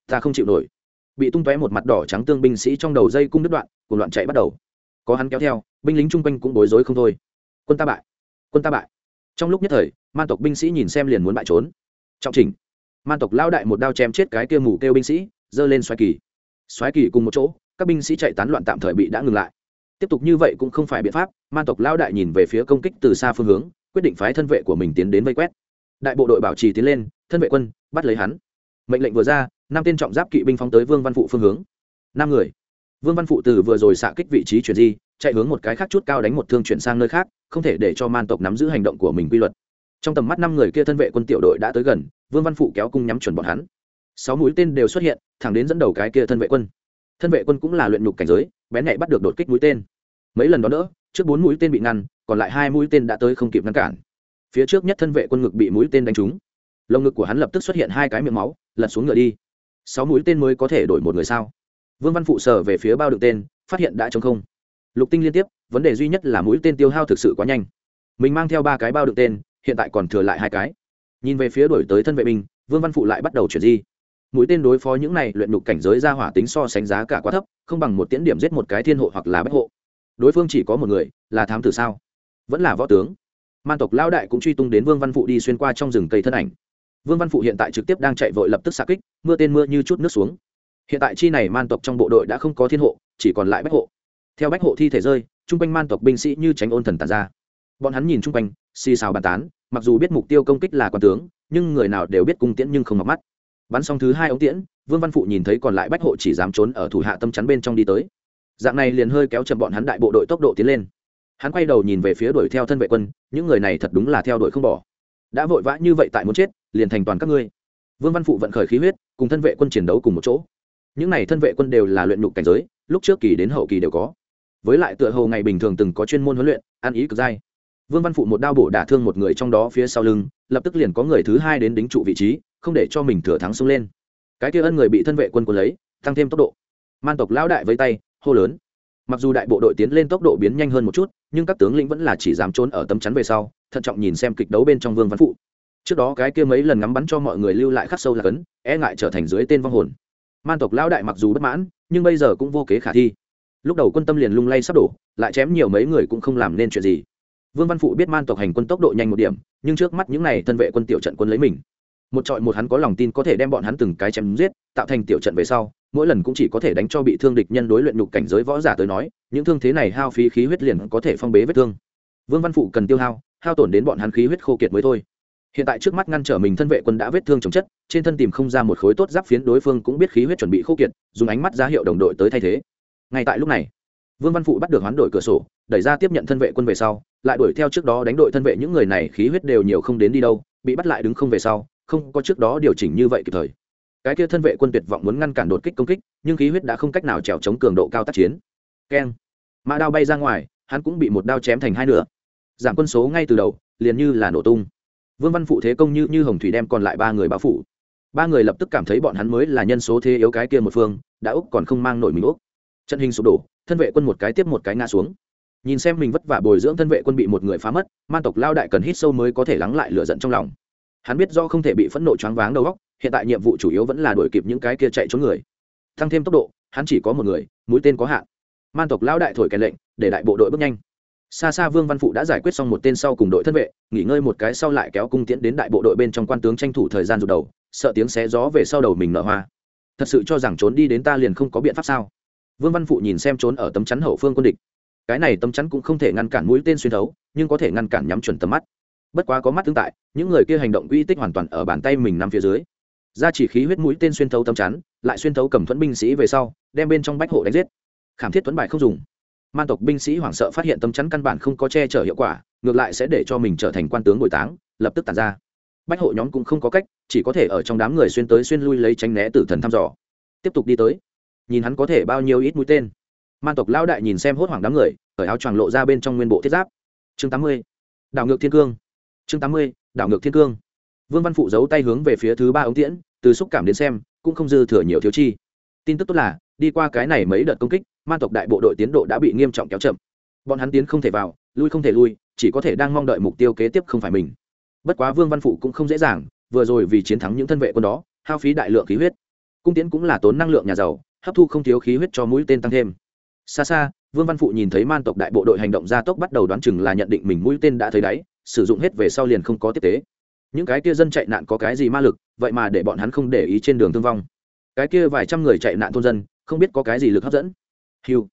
Ta không chịu nổi. Bị tung tóe một mặt đỏ trắng tương binh sĩ trong đầu dây cung đứt đoạn cùng loạn chạy bắt đầu. Có hắn kéo theo, binh lính chung quanh cũng bối rối không thôi. Quân ta bại. Quân ta bại. Trong lúc nhất thời, man tộc binh sĩ nhìn xem liền muốn bại trốn. Trọng trình man tộc lao đại một đao chém chết cái kia mù kêu binh sĩ, giơ lên xoáy kỳ. Xoáy kỳ cùng một chỗ, các binh sĩ chạy tán loạn tạm thời bị đã ngừng lại tiếp tục như vậy cũng không phải biện pháp man tộc lao đại nhìn về phía công kích từ xa phương hướng, quyết định phái thân vệ của mình tiến đến vây quét. Đại bộ đội bảo trì tiến lên, thân vệ quân, bắt lấy hắn. Mệnh lệnh vừa ra, năm tên trọng giáp kỵ binh phóng tới vương văn phụ phương hướng. Năm người. Vương văn phụ từ vừa rồi xạ kích vị trí chuyển di, chạy hướng một cái khác chút cao đánh một thương chuyển sang nơi khác, không thể để cho man tộc nắm giữ hành động của mình quy luật. Trong tầm mắt năm người kia thân vệ quân tiểu đội đã tới gần, vương văn phụ kéo cung nhắm chuẩn bọn hắn. Sáu mũi tên đều xuất hiện, thẳng đến dẫn đầu cái kia thân vệ quân thân vệ quân cũng là luyện nhục cảnh giới, bén nhạy bắt được đột kích mũi tên. Mấy lần đó nữa, trước bốn mũi tên bị ngăn, còn lại hai mũi tên đã tới không kịp ngăn cản. Phía trước nhất thân vệ quân ngực bị mũi tên đánh trúng. Lồng ngực của hắn lập tức xuất hiện hai cái miệng máu, lật xuống ngựa đi. Sáu mũi tên mới có thể đổi một người sao? Vương văn phụ sở về phía bao đựng tên, phát hiện đã chống không. Lục tinh liên tiếp, vấn đề duy nhất là mũi tên tiêu hao thực sự quá nhanh. Mình mang theo ba cái bao đựng tên, hiện tại còn thừa lại hai cái. Nhìn về phía đổi tới thân vệ binh, vương văn phụ lại bắt đầu chuyển di mũi tên đối phó những này luyện nhục cảnh giới ra hỏa tính so sánh giá cả quá thấp, không bằng một tiễn điểm giết một cái thiên hộ hoặc là bách hộ. Đối phương chỉ có một người, là thám tử sao? Vẫn là võ tướng. Man tộc lao đại cũng truy tung đến vương văn phụ đi xuyên qua trong rừng cây thân ảnh. Vương văn phụ hiện tại trực tiếp đang chạy vội lập tức xa kích, mưa tên mưa như chút nước xuống. Hiện tại chi này man tộc trong bộ đội đã không có thiên hộ, chỉ còn lại bách hộ. Theo bách hộ thi thể rơi, chung quanh man tộc binh sĩ như tránh ôn thần tàn ra. Bọn hắn nhìn chung quanh, xì xào bàn tán, mặc dù biết mục tiêu công kích là quan tướng, nhưng người nào đều biết cung tiễn nhưng không mặc mắt bắn xong thứ hai ống tiễn, vương văn phụ nhìn thấy còn lại bách hộ chỉ dám trốn ở thủ hạ tâm chắn bên trong đi tới. Dạng này liền hơi kéo chậm bọn hắn đại bộ đội tốc độ tiến lên. Hắn quay đầu nhìn về phía đuổi theo thân vệ quân, những người này thật đúng là theo đuổi không bỏ. Đã vội vã như vậy tại muốn chết, liền thành toàn các ngươi. Vương văn phụ vận khởi khí huyết, cùng thân vệ quân chiến đấu cùng một chỗ. Những này thân vệ quân đều là luyện nhục cảnh giới, lúc trước kỳ đến hậu kỳ đều có. Với lại tựa hồ ngày bình thường từng có chuyên môn huấn luyện, ăn ý cực dai. Vương văn phụ một đao bổ đả thương một người trong đó phía sau lưng, lập tức liền có người thứ hai đến đính trụ vị trí không để cho mình thừa thắng xông lên. Cái kia ân người bị thân vệ quân quân lấy, tăng thêm tốc độ. Man tộc lão đại với tay, hô lớn. Mặc dù đại bộ đội tiến lên tốc độ biến nhanh hơn một chút, nhưng các tướng lĩnh vẫn là chỉ dám trốn ở tấm chắn về sau, thận trọng nhìn xem kịch đấu bên trong vương văn phụ. Trước đó cái kia mấy lần ngắm bắn cho mọi người lưu lại khắc sâu là cấn e ngại trở thành dưới tên vong hồn. Man tộc lão đại mặc dù bất mãn, nhưng bây giờ cũng vô kế khả thi. Lúc đầu quân tâm liền lung lay sắp đổ, lại chém nhiều mấy người cũng không làm nên chuyện gì. Vương văn phụ biết man tộc hành quân tốc độ nhanh một điểm, nhưng trước mắt những n à y thân vệ quân tiểu trận quân lấy mình một trọi một hắn có lòng tin có thể đem bọn hắn từng cái chém giết, tạo thành tiểu trận về sau, mỗi lần cũng chỉ có thể đánh cho bị thương địch nhân đối luyện nhục cảnh giới võ giả tới nói, những thương thế này hao phí khí huyết liền có thể phong bế vết thương. Vương văn phụ cần tiêu hao hao tổn đến bọn hắn khí huyết khô kiệt mới thôi. Hiện tại trước mắt ngăn trở mình thân vệ quân đã vết thương chồng chất, trên thân tìm không ra một khối tốt giáp phiến đối phương cũng biết khí huyết chuẩn bị khô kiệt, dùng ánh mắt ra hiệu đồng đội tới thay thế. Ngay tại lúc này, vương văn phụ bắt được hoán đổi cửa sổ, đẩy ra tiếp nhận thân vệ quân về sau, lại đuổi theo trước đó đánh đội thân vệ những người này, khí huyết đều nhiều không đến đi đâu, bị bắt lại đứng không về sau không có trước đó điều chỉnh như vậy kịp thời. Cái kia thân vệ quân tuyệt vọng muốn ngăn cản đột kích công kích, nhưng khí huyết đã không cách nào trèo chống cường độ cao tác chiến. Keng. Mã đao bay ra ngoài, hắn cũng bị một đao chém thành hai nửa. Giảm quân số ngay từ đầu, liền như là nổ tung. Vương văn phụ thế công như như hồng thủy đem còn lại ba người bao phủ. Ba người lập tức cảm thấy bọn hắn mới là nhân số thế yếu cái kia một phương, đã úc còn không mang nổi mình úc. Trận hình sụp đổ, thân vệ quân một cái tiếp một cái ngã xuống. Nhìn xem mình vất vả bồi dưỡng thân vệ quân bị một người phá mất man tộc lao đại cần hít sâu mới có thể lắng lại lửa giận trong lòng hắn biết do không thể bị phẫn nộ choáng váng đầu góc hiện tại nhiệm vụ chủ yếu vẫn là đuổi kịp những cái kia chạy trốn người. Tăng thêm tốc độ, hắn chỉ có một người, mũi tên có hạn. Man tộc lão đại thổi kèn lệnh, để đại bộ đội bước nhanh. Xa xa vương văn phụ đã giải quyết xong một tên sau cùng đội thân vệ, nghỉ ngơi một cái sau lại kéo cung tiễn đến đại bộ đội bên trong quan tướng tranh thủ thời gian rụt đầu, sợ tiếng xé gió về sau đầu mình nở hoa. Thật sự cho rằng trốn đi đến ta liền không có biện pháp sao? Vương văn phụ nhìn xem trốn ở tấm chắn hậu phương quân địch. Cái này tấm chắn cũng không thể ngăn cản mũi tên xuyên thấu, nhưng có thể ngăn cản nhắm chuẩn tầm mắt bất quá có mắt tương tại, những người kia hành động uy tích hoàn toàn ở bàn tay mình nằm phía dưới. Ra chỉ khí huyết mũi tên xuyên thấu tấm chắn, lại xuyên thấu cầm thuẫn binh sĩ về sau, đem bên trong bách hộ đánh giết. Khảm thiết thuẫn bại không dùng. Man tộc binh sĩ hoảng sợ phát hiện tấm chắn căn bản không có che chở hiệu quả, ngược lại sẽ để cho mình trở thành quan tướng bồi táng, lập tức tàn ra. Bách hộ nhóm cũng không có cách, chỉ có thể ở trong đám người xuyên tới xuyên lui lấy tránh né tử thần thăm dò. Tiếp tục đi tới. Nhìn hắn có thể bao nhiêu ít mũi tên. Man tộc lao đại nhìn xem hốt hoảng đám người ở áo choàng lộ ra bên trong nguyên bộ thiết giáp. Chương tám mươi. Đảo ngược thiên cương chương tám mươi, đảo ngược thiên cương. Vương văn phụ giấu tay hướng về phía thứ ba ống tiễn, từ xúc cảm đến xem, cũng không dư thừa nhiều thiếu chi. Tin tức tốt là, đi qua cái này mấy đợt công kích man tộc đại bộ đội tiến độ đã bị nghiêm trọng kéo chậm. Bọn hắn tiến không thể vào, lui không thể lui, chỉ có thể đang mong đợi mục tiêu kế tiếp không phải mình. Bất quá vương văn phụ cũng không dễ dàng, vừa rồi vì chiến thắng những thân vệ quân đó, hao phí đại lượng khí huyết. Cung tiến cũng là tốn năng lượng nhà giàu, hấp thu không thiếu khí huyết cho mũi tên tăng thêm. Xa xa, vương văn phụ nhìn thấy man tộc đại bộ đội hành động gia tốc bắt đầu đoán chừng là nhận định mình mũi tên đã thấy đáy sử dụng hết về sau liền không có tiếp tế. Những cái kia dân chạy nạn có cái gì ma lực, vậy mà để bọn hắn không để ý trên đường thương vong. Cái kia vài trăm người chạy nạn thôn dân, không biết có cái gì lực hấp dẫn. Hiu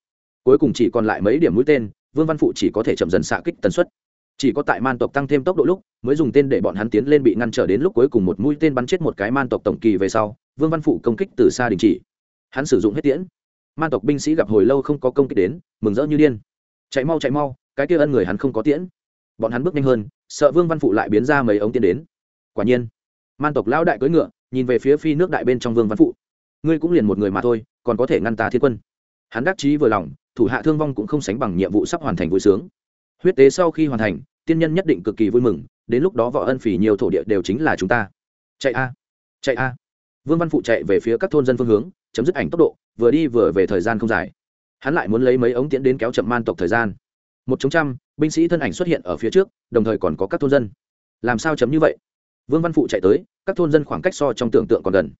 cuối cùng chỉ còn lại mấy điểm mũi tên, vương văn phụ chỉ có thể chậm dần xạ kích tần suất. Chỉ có tại man tộc tăng thêm tốc độ lúc, mới dùng tên để bọn hắn tiến lên bị ngăn trở đến lúc cuối cùng một mũi tên bắn chết một cái man tộc tổng kỳ về sau, vương văn phụ công kích từ xa đình chỉ. Hắn sử dụng hết tiễn. Man tộc binh sĩ gặp hồi lâu không có công kích đến, mừng rỡ như điên. Chạy mau chạy mau, cái kia ân người hắn không có tiễn bọn hắn bước nhanh hơn, sợ vương văn phụ lại biến ra mấy ống tiên đến. Quả nhiên, man tộc lão đại cưỡi ngựa, nhìn về phía phi nước đại bên trong vương văn phụ. Ngươi cũng liền một người mà thôi, còn có thể ngăn ta thiên quân. Hắn đắc chí vừa lòng, thủ hạ thương vong cũng không sánh bằng nhiệm vụ sắp hoàn thành vui sướng. Huyết tế sau khi hoàn thành, tiên nhân nhất định cực kỳ vui mừng, đến lúc đó võ ân phỉ nhiều thổ địa đều chính là chúng ta. Chạy a chạy a. Vương văn phụ chạy về phía các thôn dân phương hướng, chấm dứt ảnh tốc độ, vừa đi vừa về thời gian không dài. Hắn lại muốn lấy mấy ống tiễn đến kéo chậm man tộc thời gian một chống trăm, binh sĩ thân ảnh xuất hiện ở phía trước, đồng thời còn có các thôn dân. Làm sao chấm như vậy? Vương văn phụ chạy tới, các thôn dân khoảng cách so trong tưởng tượng còn gần.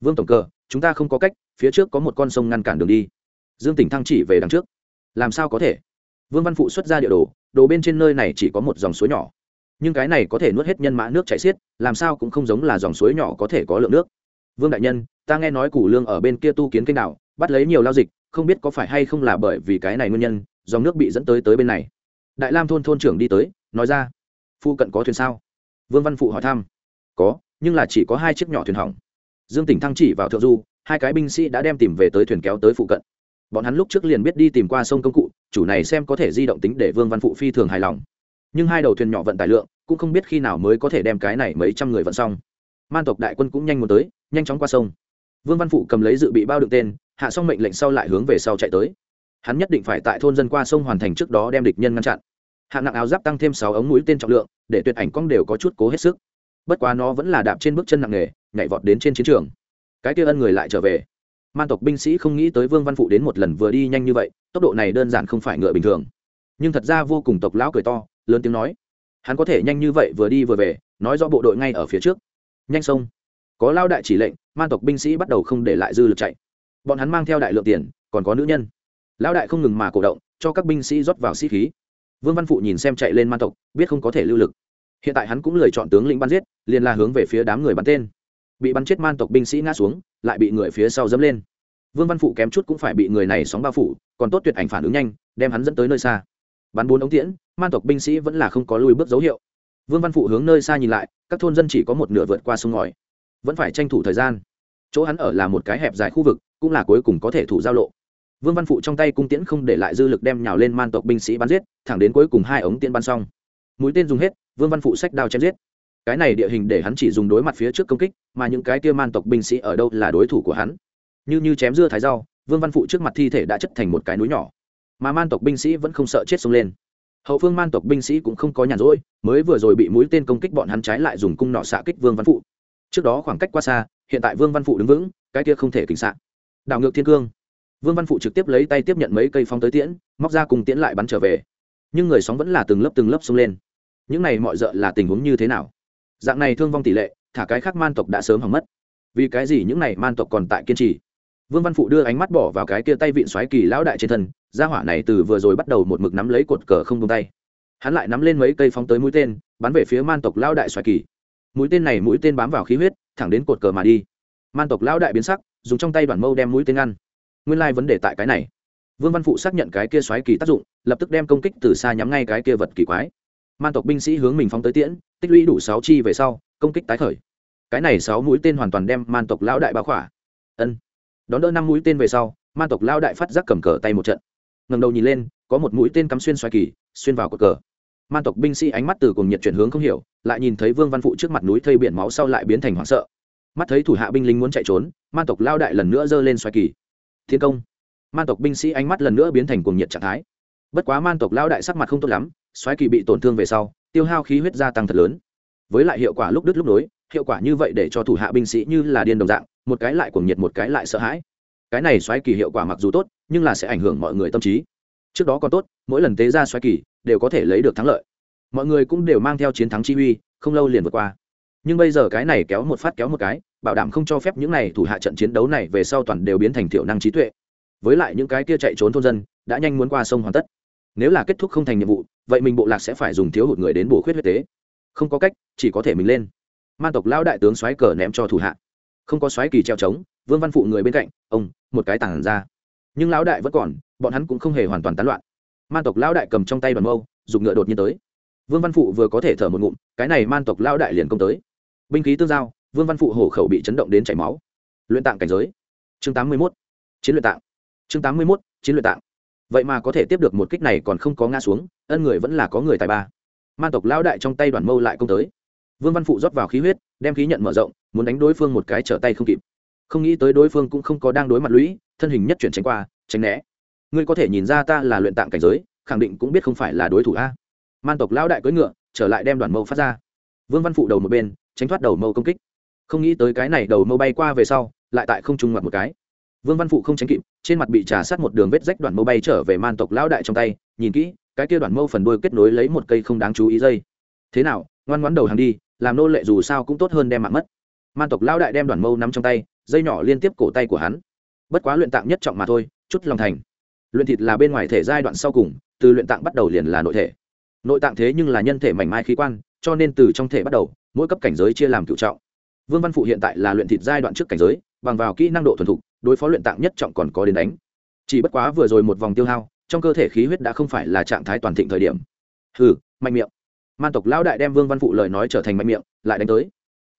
Vương tổng cơ, chúng ta không có cách, phía trước có một con sông ngăn cản đường đi. Dương tỉnh thăng chỉ về đằng trước. Làm sao có thể? Vương văn phụ xuất ra địa đồ đồ bên trên nơi này chỉ có một dòng suối nhỏ. Nhưng cái này có thể nuốt hết nhân mã nước chảy xiết, làm sao cũng không giống là dòng suối nhỏ có thể có lượng nước. Vương đại nhân, ta nghe nói củ lương ở bên kia tu kiến kênh đảo, bắt lấy nhiều lao dịch, không biết có phải hay không là bởi vì cái này nguyên nhân dòng nước bị dẫn tới tới bên này. Đại lam thôn thôn trưởng đi tới, nói ra, phu cận có thuyền sao? Vương văn phụ hỏi thăm, có, nhưng là chỉ có hai chiếc nhỏ thuyền hỏng. Dương tỉnh thăng chỉ vào thượng du, hai cái binh sĩ đã đem tìm về tới thuyền kéo tới phụ cận. Bọn hắn lúc trước liền biết đi tìm qua sông công cụ, chủ này xem có thể di động tính để vương văn phụ phi thường hài lòng. Nhưng hai đầu thuyền nhỏ vận tải lượng, cũng không biết khi nào mới có thể đem cái này mấy trăm người vận xong. Man tộc đại quân cũng nhanh muốn tới, nhanh chóng qua sông. Vương văn phụ cầm lấy dự bị bao đựng tên, hạ xong mệnh lệnh sau lại hướng về sau chạy tới hắn nhất định phải tại thôn dân qua sông hoàn thành trước đó đem địch nhân ngăn chặn. Hạng nặng áo giáp tăng thêm sáu ống mũi tên trọng lượng, để tuyệt ảnh cong đều có chút cố hết sức. Bất quá nó vẫn là đạp trên bước chân nặng nề, nhảy vọt đến trên chiến trường. Cái kia ân người lại trở về. Man tộc binh sĩ không nghĩ tới vương văn phụ đến một lần vừa đi nhanh như vậy, tốc độ này đơn giản không phải ngựa bình thường. Nhưng thật ra vô cùng tộc lão cười to, lớn tiếng nói, hắn có thể nhanh như vậy vừa đi vừa về, nói rõ bộ đội ngay ở phía trước. Nhanh sông. Có lao đại chỉ lệnh, man tộc binh sĩ bắt đầu không để lại dư lực chạy. Bọn hắn mang theo đại lượng tiền, còn có nữ nhân lão đại không ngừng mà cổ động, cho các binh sĩ rót vào sĩ khí. Vương văn phụ nhìn xem chạy lên man tộc, biết không có thể lưu lực. Hiện tại hắn cũng lười chọn tướng lĩnh bắn giết, liền là hướng về phía đám người bắn tên. Bị bắn chết man tộc binh sĩ ngã xuống, lại bị người phía sau dẫm lên. Vương văn phụ kém chút cũng phải bị người này sóng bao phủ, còn tốt tuyệt ảnh phản ứng nhanh, đem hắn dẫn tới nơi xa. Bắn bốn ống tiễn, man tộc binh sĩ vẫn là không có lùi bước dấu hiệu. Vương văn phụ hướng nơi xa nhìn lại, các thôn dân chỉ có một nửa vượt qua sông ngòi. Vẫn phải tranh thủ thời gian. Chỗ hắn ở là một cái hẹp dài khu vực, cũng là cuối cùng có thể thủ giao lộ vương văn phụ trong tay cung tiễn không để lại dư lực đem nhào lên man tộc binh sĩ bắn giết, thẳng đến cuối cùng hai ống tiễn bắn xong. Mũi tên dùng hết, vương văn phụ sách đao chém giết. Cái này địa hình để hắn chỉ dùng đối mặt phía trước công kích, mà những cái kia man tộc binh sĩ ở đâu là đối thủ của hắn. Như như chém dưa thái rau, vương văn phụ trước mặt thi thể đã chất thành một cái núi nhỏ. Mà man tộc binh sĩ vẫn không sợ chết xông lên. Hậu phương man tộc binh sĩ cũng không có nhàn rỗi, mới vừa rồi bị mũi tên công kích bọn hắn trái lại dùng cung nọ xạ kích vương văn phụ. Trước đó khoảng cách qua xa, hiện tại vương văn phụ đứng vững, cái kia không thể kính xạ. Đảo ngược thiên cương vương văn phụ trực tiếp lấy tay tiếp nhận mấy cây phong tới tiễn, móc ra cùng tiễn lại bắn trở về. Nhưng người sóng vẫn là từng lớp từng lớp xông lên. Những này mọi d là tình huống như thế nào? Dạng này thương vong tỷ lệ, thả cái khác man tộc đã sớm hỏng mất. Vì cái gì những này man tộc còn tại kiên trì? Vương văn phụ đưa ánh mắt bỏ vào cái kia tay vịn xoáy kỳ lão đại trên thân, gia hỏa này từ vừa rồi bắt đầu một mực nắm lấy cột cờ không tung tay. Hắn lại nắm lên mấy cây phóng tới mũi tên, bắn về phía man tộc lão đại xoáy kỳ. Mũi tên này mũi tên bám vào khí huyết, thẳng đến cột cờ mà đi. Man tộc lão đại biến sắc, dùng trong tay đoàn mâu đem mũi tên ngăn nguyên lai vấn đề tại cái này. Vương văn phụ xác nhận cái kia xoáy kỳ tác dụng, lập tức đem công kích từ xa nhắm ngay cái kia vật kỳ quái. Man tộc binh sĩ hướng mình phóng tới tiễn, tích lũy đủ sáu chi về sau, công kích tái khởi. Cái này sáu mũi tên hoàn toàn đem man tộc lão đại báo khỏa. Ân. Đón đỡ năm mũi tên về sau, man tộc lão đại phát giác cầm cờ tay một trận. Ngầm đầu nhìn lên, có một mũi tên cắm xuyên xoáy kỳ, xuyên vào cột cờ. Man tộc binh sĩ ánh mắt từ cùng nhiệt chuyển hướng không hiểu, lại nhìn thấy vương văn phụ trước mặt núi thây biển máu sau lại biến thành hoảng sợ. Mắt thấy thủ hạ binh lính muốn chạy trốn, man tộc lao đại lần nữa giơ lên xoáy kỳ thiên công. Man tộc binh sĩ ánh mắt lần nữa biến thành cuồng nhiệt trạng thái. Bất quá man tộc lao đại sắc mặt không tốt lắm, xoáy kỳ bị tổn thương về sau, tiêu hao khí huyết gia tăng thật lớn. Với lại hiệu quả lúc đứt lúc nối, hiệu quả như vậy để cho thủ hạ binh sĩ như là điên đồng dạng, một cái lại cuồng nhiệt một cái lại sợ hãi. Cái này xoáy kỳ hiệu quả mặc dù tốt, nhưng là sẽ ảnh hưởng mọi người tâm trí. Trước đó còn tốt, mỗi lần tế ra xoáy kỳ, đều có thể lấy được thắng lợi. Mọi người cũng đều mang theo chiến thắng chi uy, không lâu liền vượt qua. Nhưng bây giờ cái này kéo một phát kéo một cái bảo đảm không cho phép những này thủ hạ trận chiến đấu này về sau toàn đều biến thành thiểu năng trí tuệ. Với lại những cái kia chạy trốn thôn dân, đã nhanh muốn qua sông hoàn tất. Nếu là kết thúc không thành nhiệm vụ, vậy mình bộ lạc sẽ phải dùng thiếu hụt người đến bổ khuyết huyết tế. Không có cách, chỉ có thể mình lên. Man tộc lão đại tướng xoáy cờ ném cho thủ hạ. Không có xoáy kỳ treo trống, vương văn phụ người bên cạnh, ông, một cái tảng ra. Nhưng lão đại vẫn còn, bọn hắn cũng không hề hoàn toàn tán loạn. Man tộc lão đại cầm trong tay bản mâu dùng ngựa đột nhiên tới. Vương văn phụ vừa có thể thở một ngụm, cái này man tộc lão đại liền công tới. Binh khí tương giao vương văn phụ hổ khẩu bị chấn động đến chảy máu. Luyện tạng cảnh giới. Chương tám mươi mốt. Chiến luyện tạng. Chương tám mươi mốt. Chiến luyện tạng. Vậy mà có thể tiếp được một kích này còn không có ngã xuống, ân người vẫn là có người tài ba. Man tộc lão đại trong tay đoàn mâu lại công tới. Vương văn phụ rót vào khí huyết, đem khí nhận mở rộng, muốn đánh đối phương một cái trở tay không kịp. Không nghĩ tới đối phương cũng không có đang đối mặt lũy, thân hình nhất chuyển tránh qua, tránh né. Ngươi có thể nhìn ra ta là luyện tạng cảnh giới, khẳng định cũng biết không phải là đối thủ a. Man tộc lão đại cưỡi ngựa, trở lại đem đoàn mâu phát ra. Vương văn phụ đầu một bên, tránh thoát đầu mâu công kích không nghĩ tới cái này đầu mâu bay qua về sau, lại tại không trung ngoặt một cái. Vương văn phụ không tránh kịp, trên mặt bị trà sát một đường vết rách đoạn mâu bay trở về man tộc lão đại trong tay, nhìn kỹ, cái kia đoạn mâu phần đuôi kết nối lấy một cây không đáng chú ý dây. Thế nào, ngoan ngoãn đầu hàng đi, làm nô lệ dù sao cũng tốt hơn đem mạng mất. Man tộc lão đại đem đoạn mâu nắm trong tay, dây nhỏ liên tiếp cổ tay của hắn. Bất quá luyện tạng nhất trọng mà thôi, chút lòng thành. Luyện thịt là bên ngoài thể giai đoạn sau cùng, từ luyện tạng bắt đầu liền là nội thể. Nội tạng thế nhưng là nhân thể mảnh mai khí quan, cho nên từ trong thể bắt đầu, mỗi cấp cảnh giới chia làm cựu trọng vương văn phụ hiện tại là luyện thịt giai đoạn trước cảnh giới, bằng vào kỹ năng độ thuần thục, đối phó luyện tạng nhất trọng còn có đến đánh. Chỉ bất quá vừa rồi một vòng tiêu hao, trong cơ thể khí huyết đã không phải là trạng thái toàn thịnh thời điểm. Hừ, mạnh miệng. Man tộc lão đại đem vương văn phụ lời nói trở thành mạnh miệng, lại đánh tới.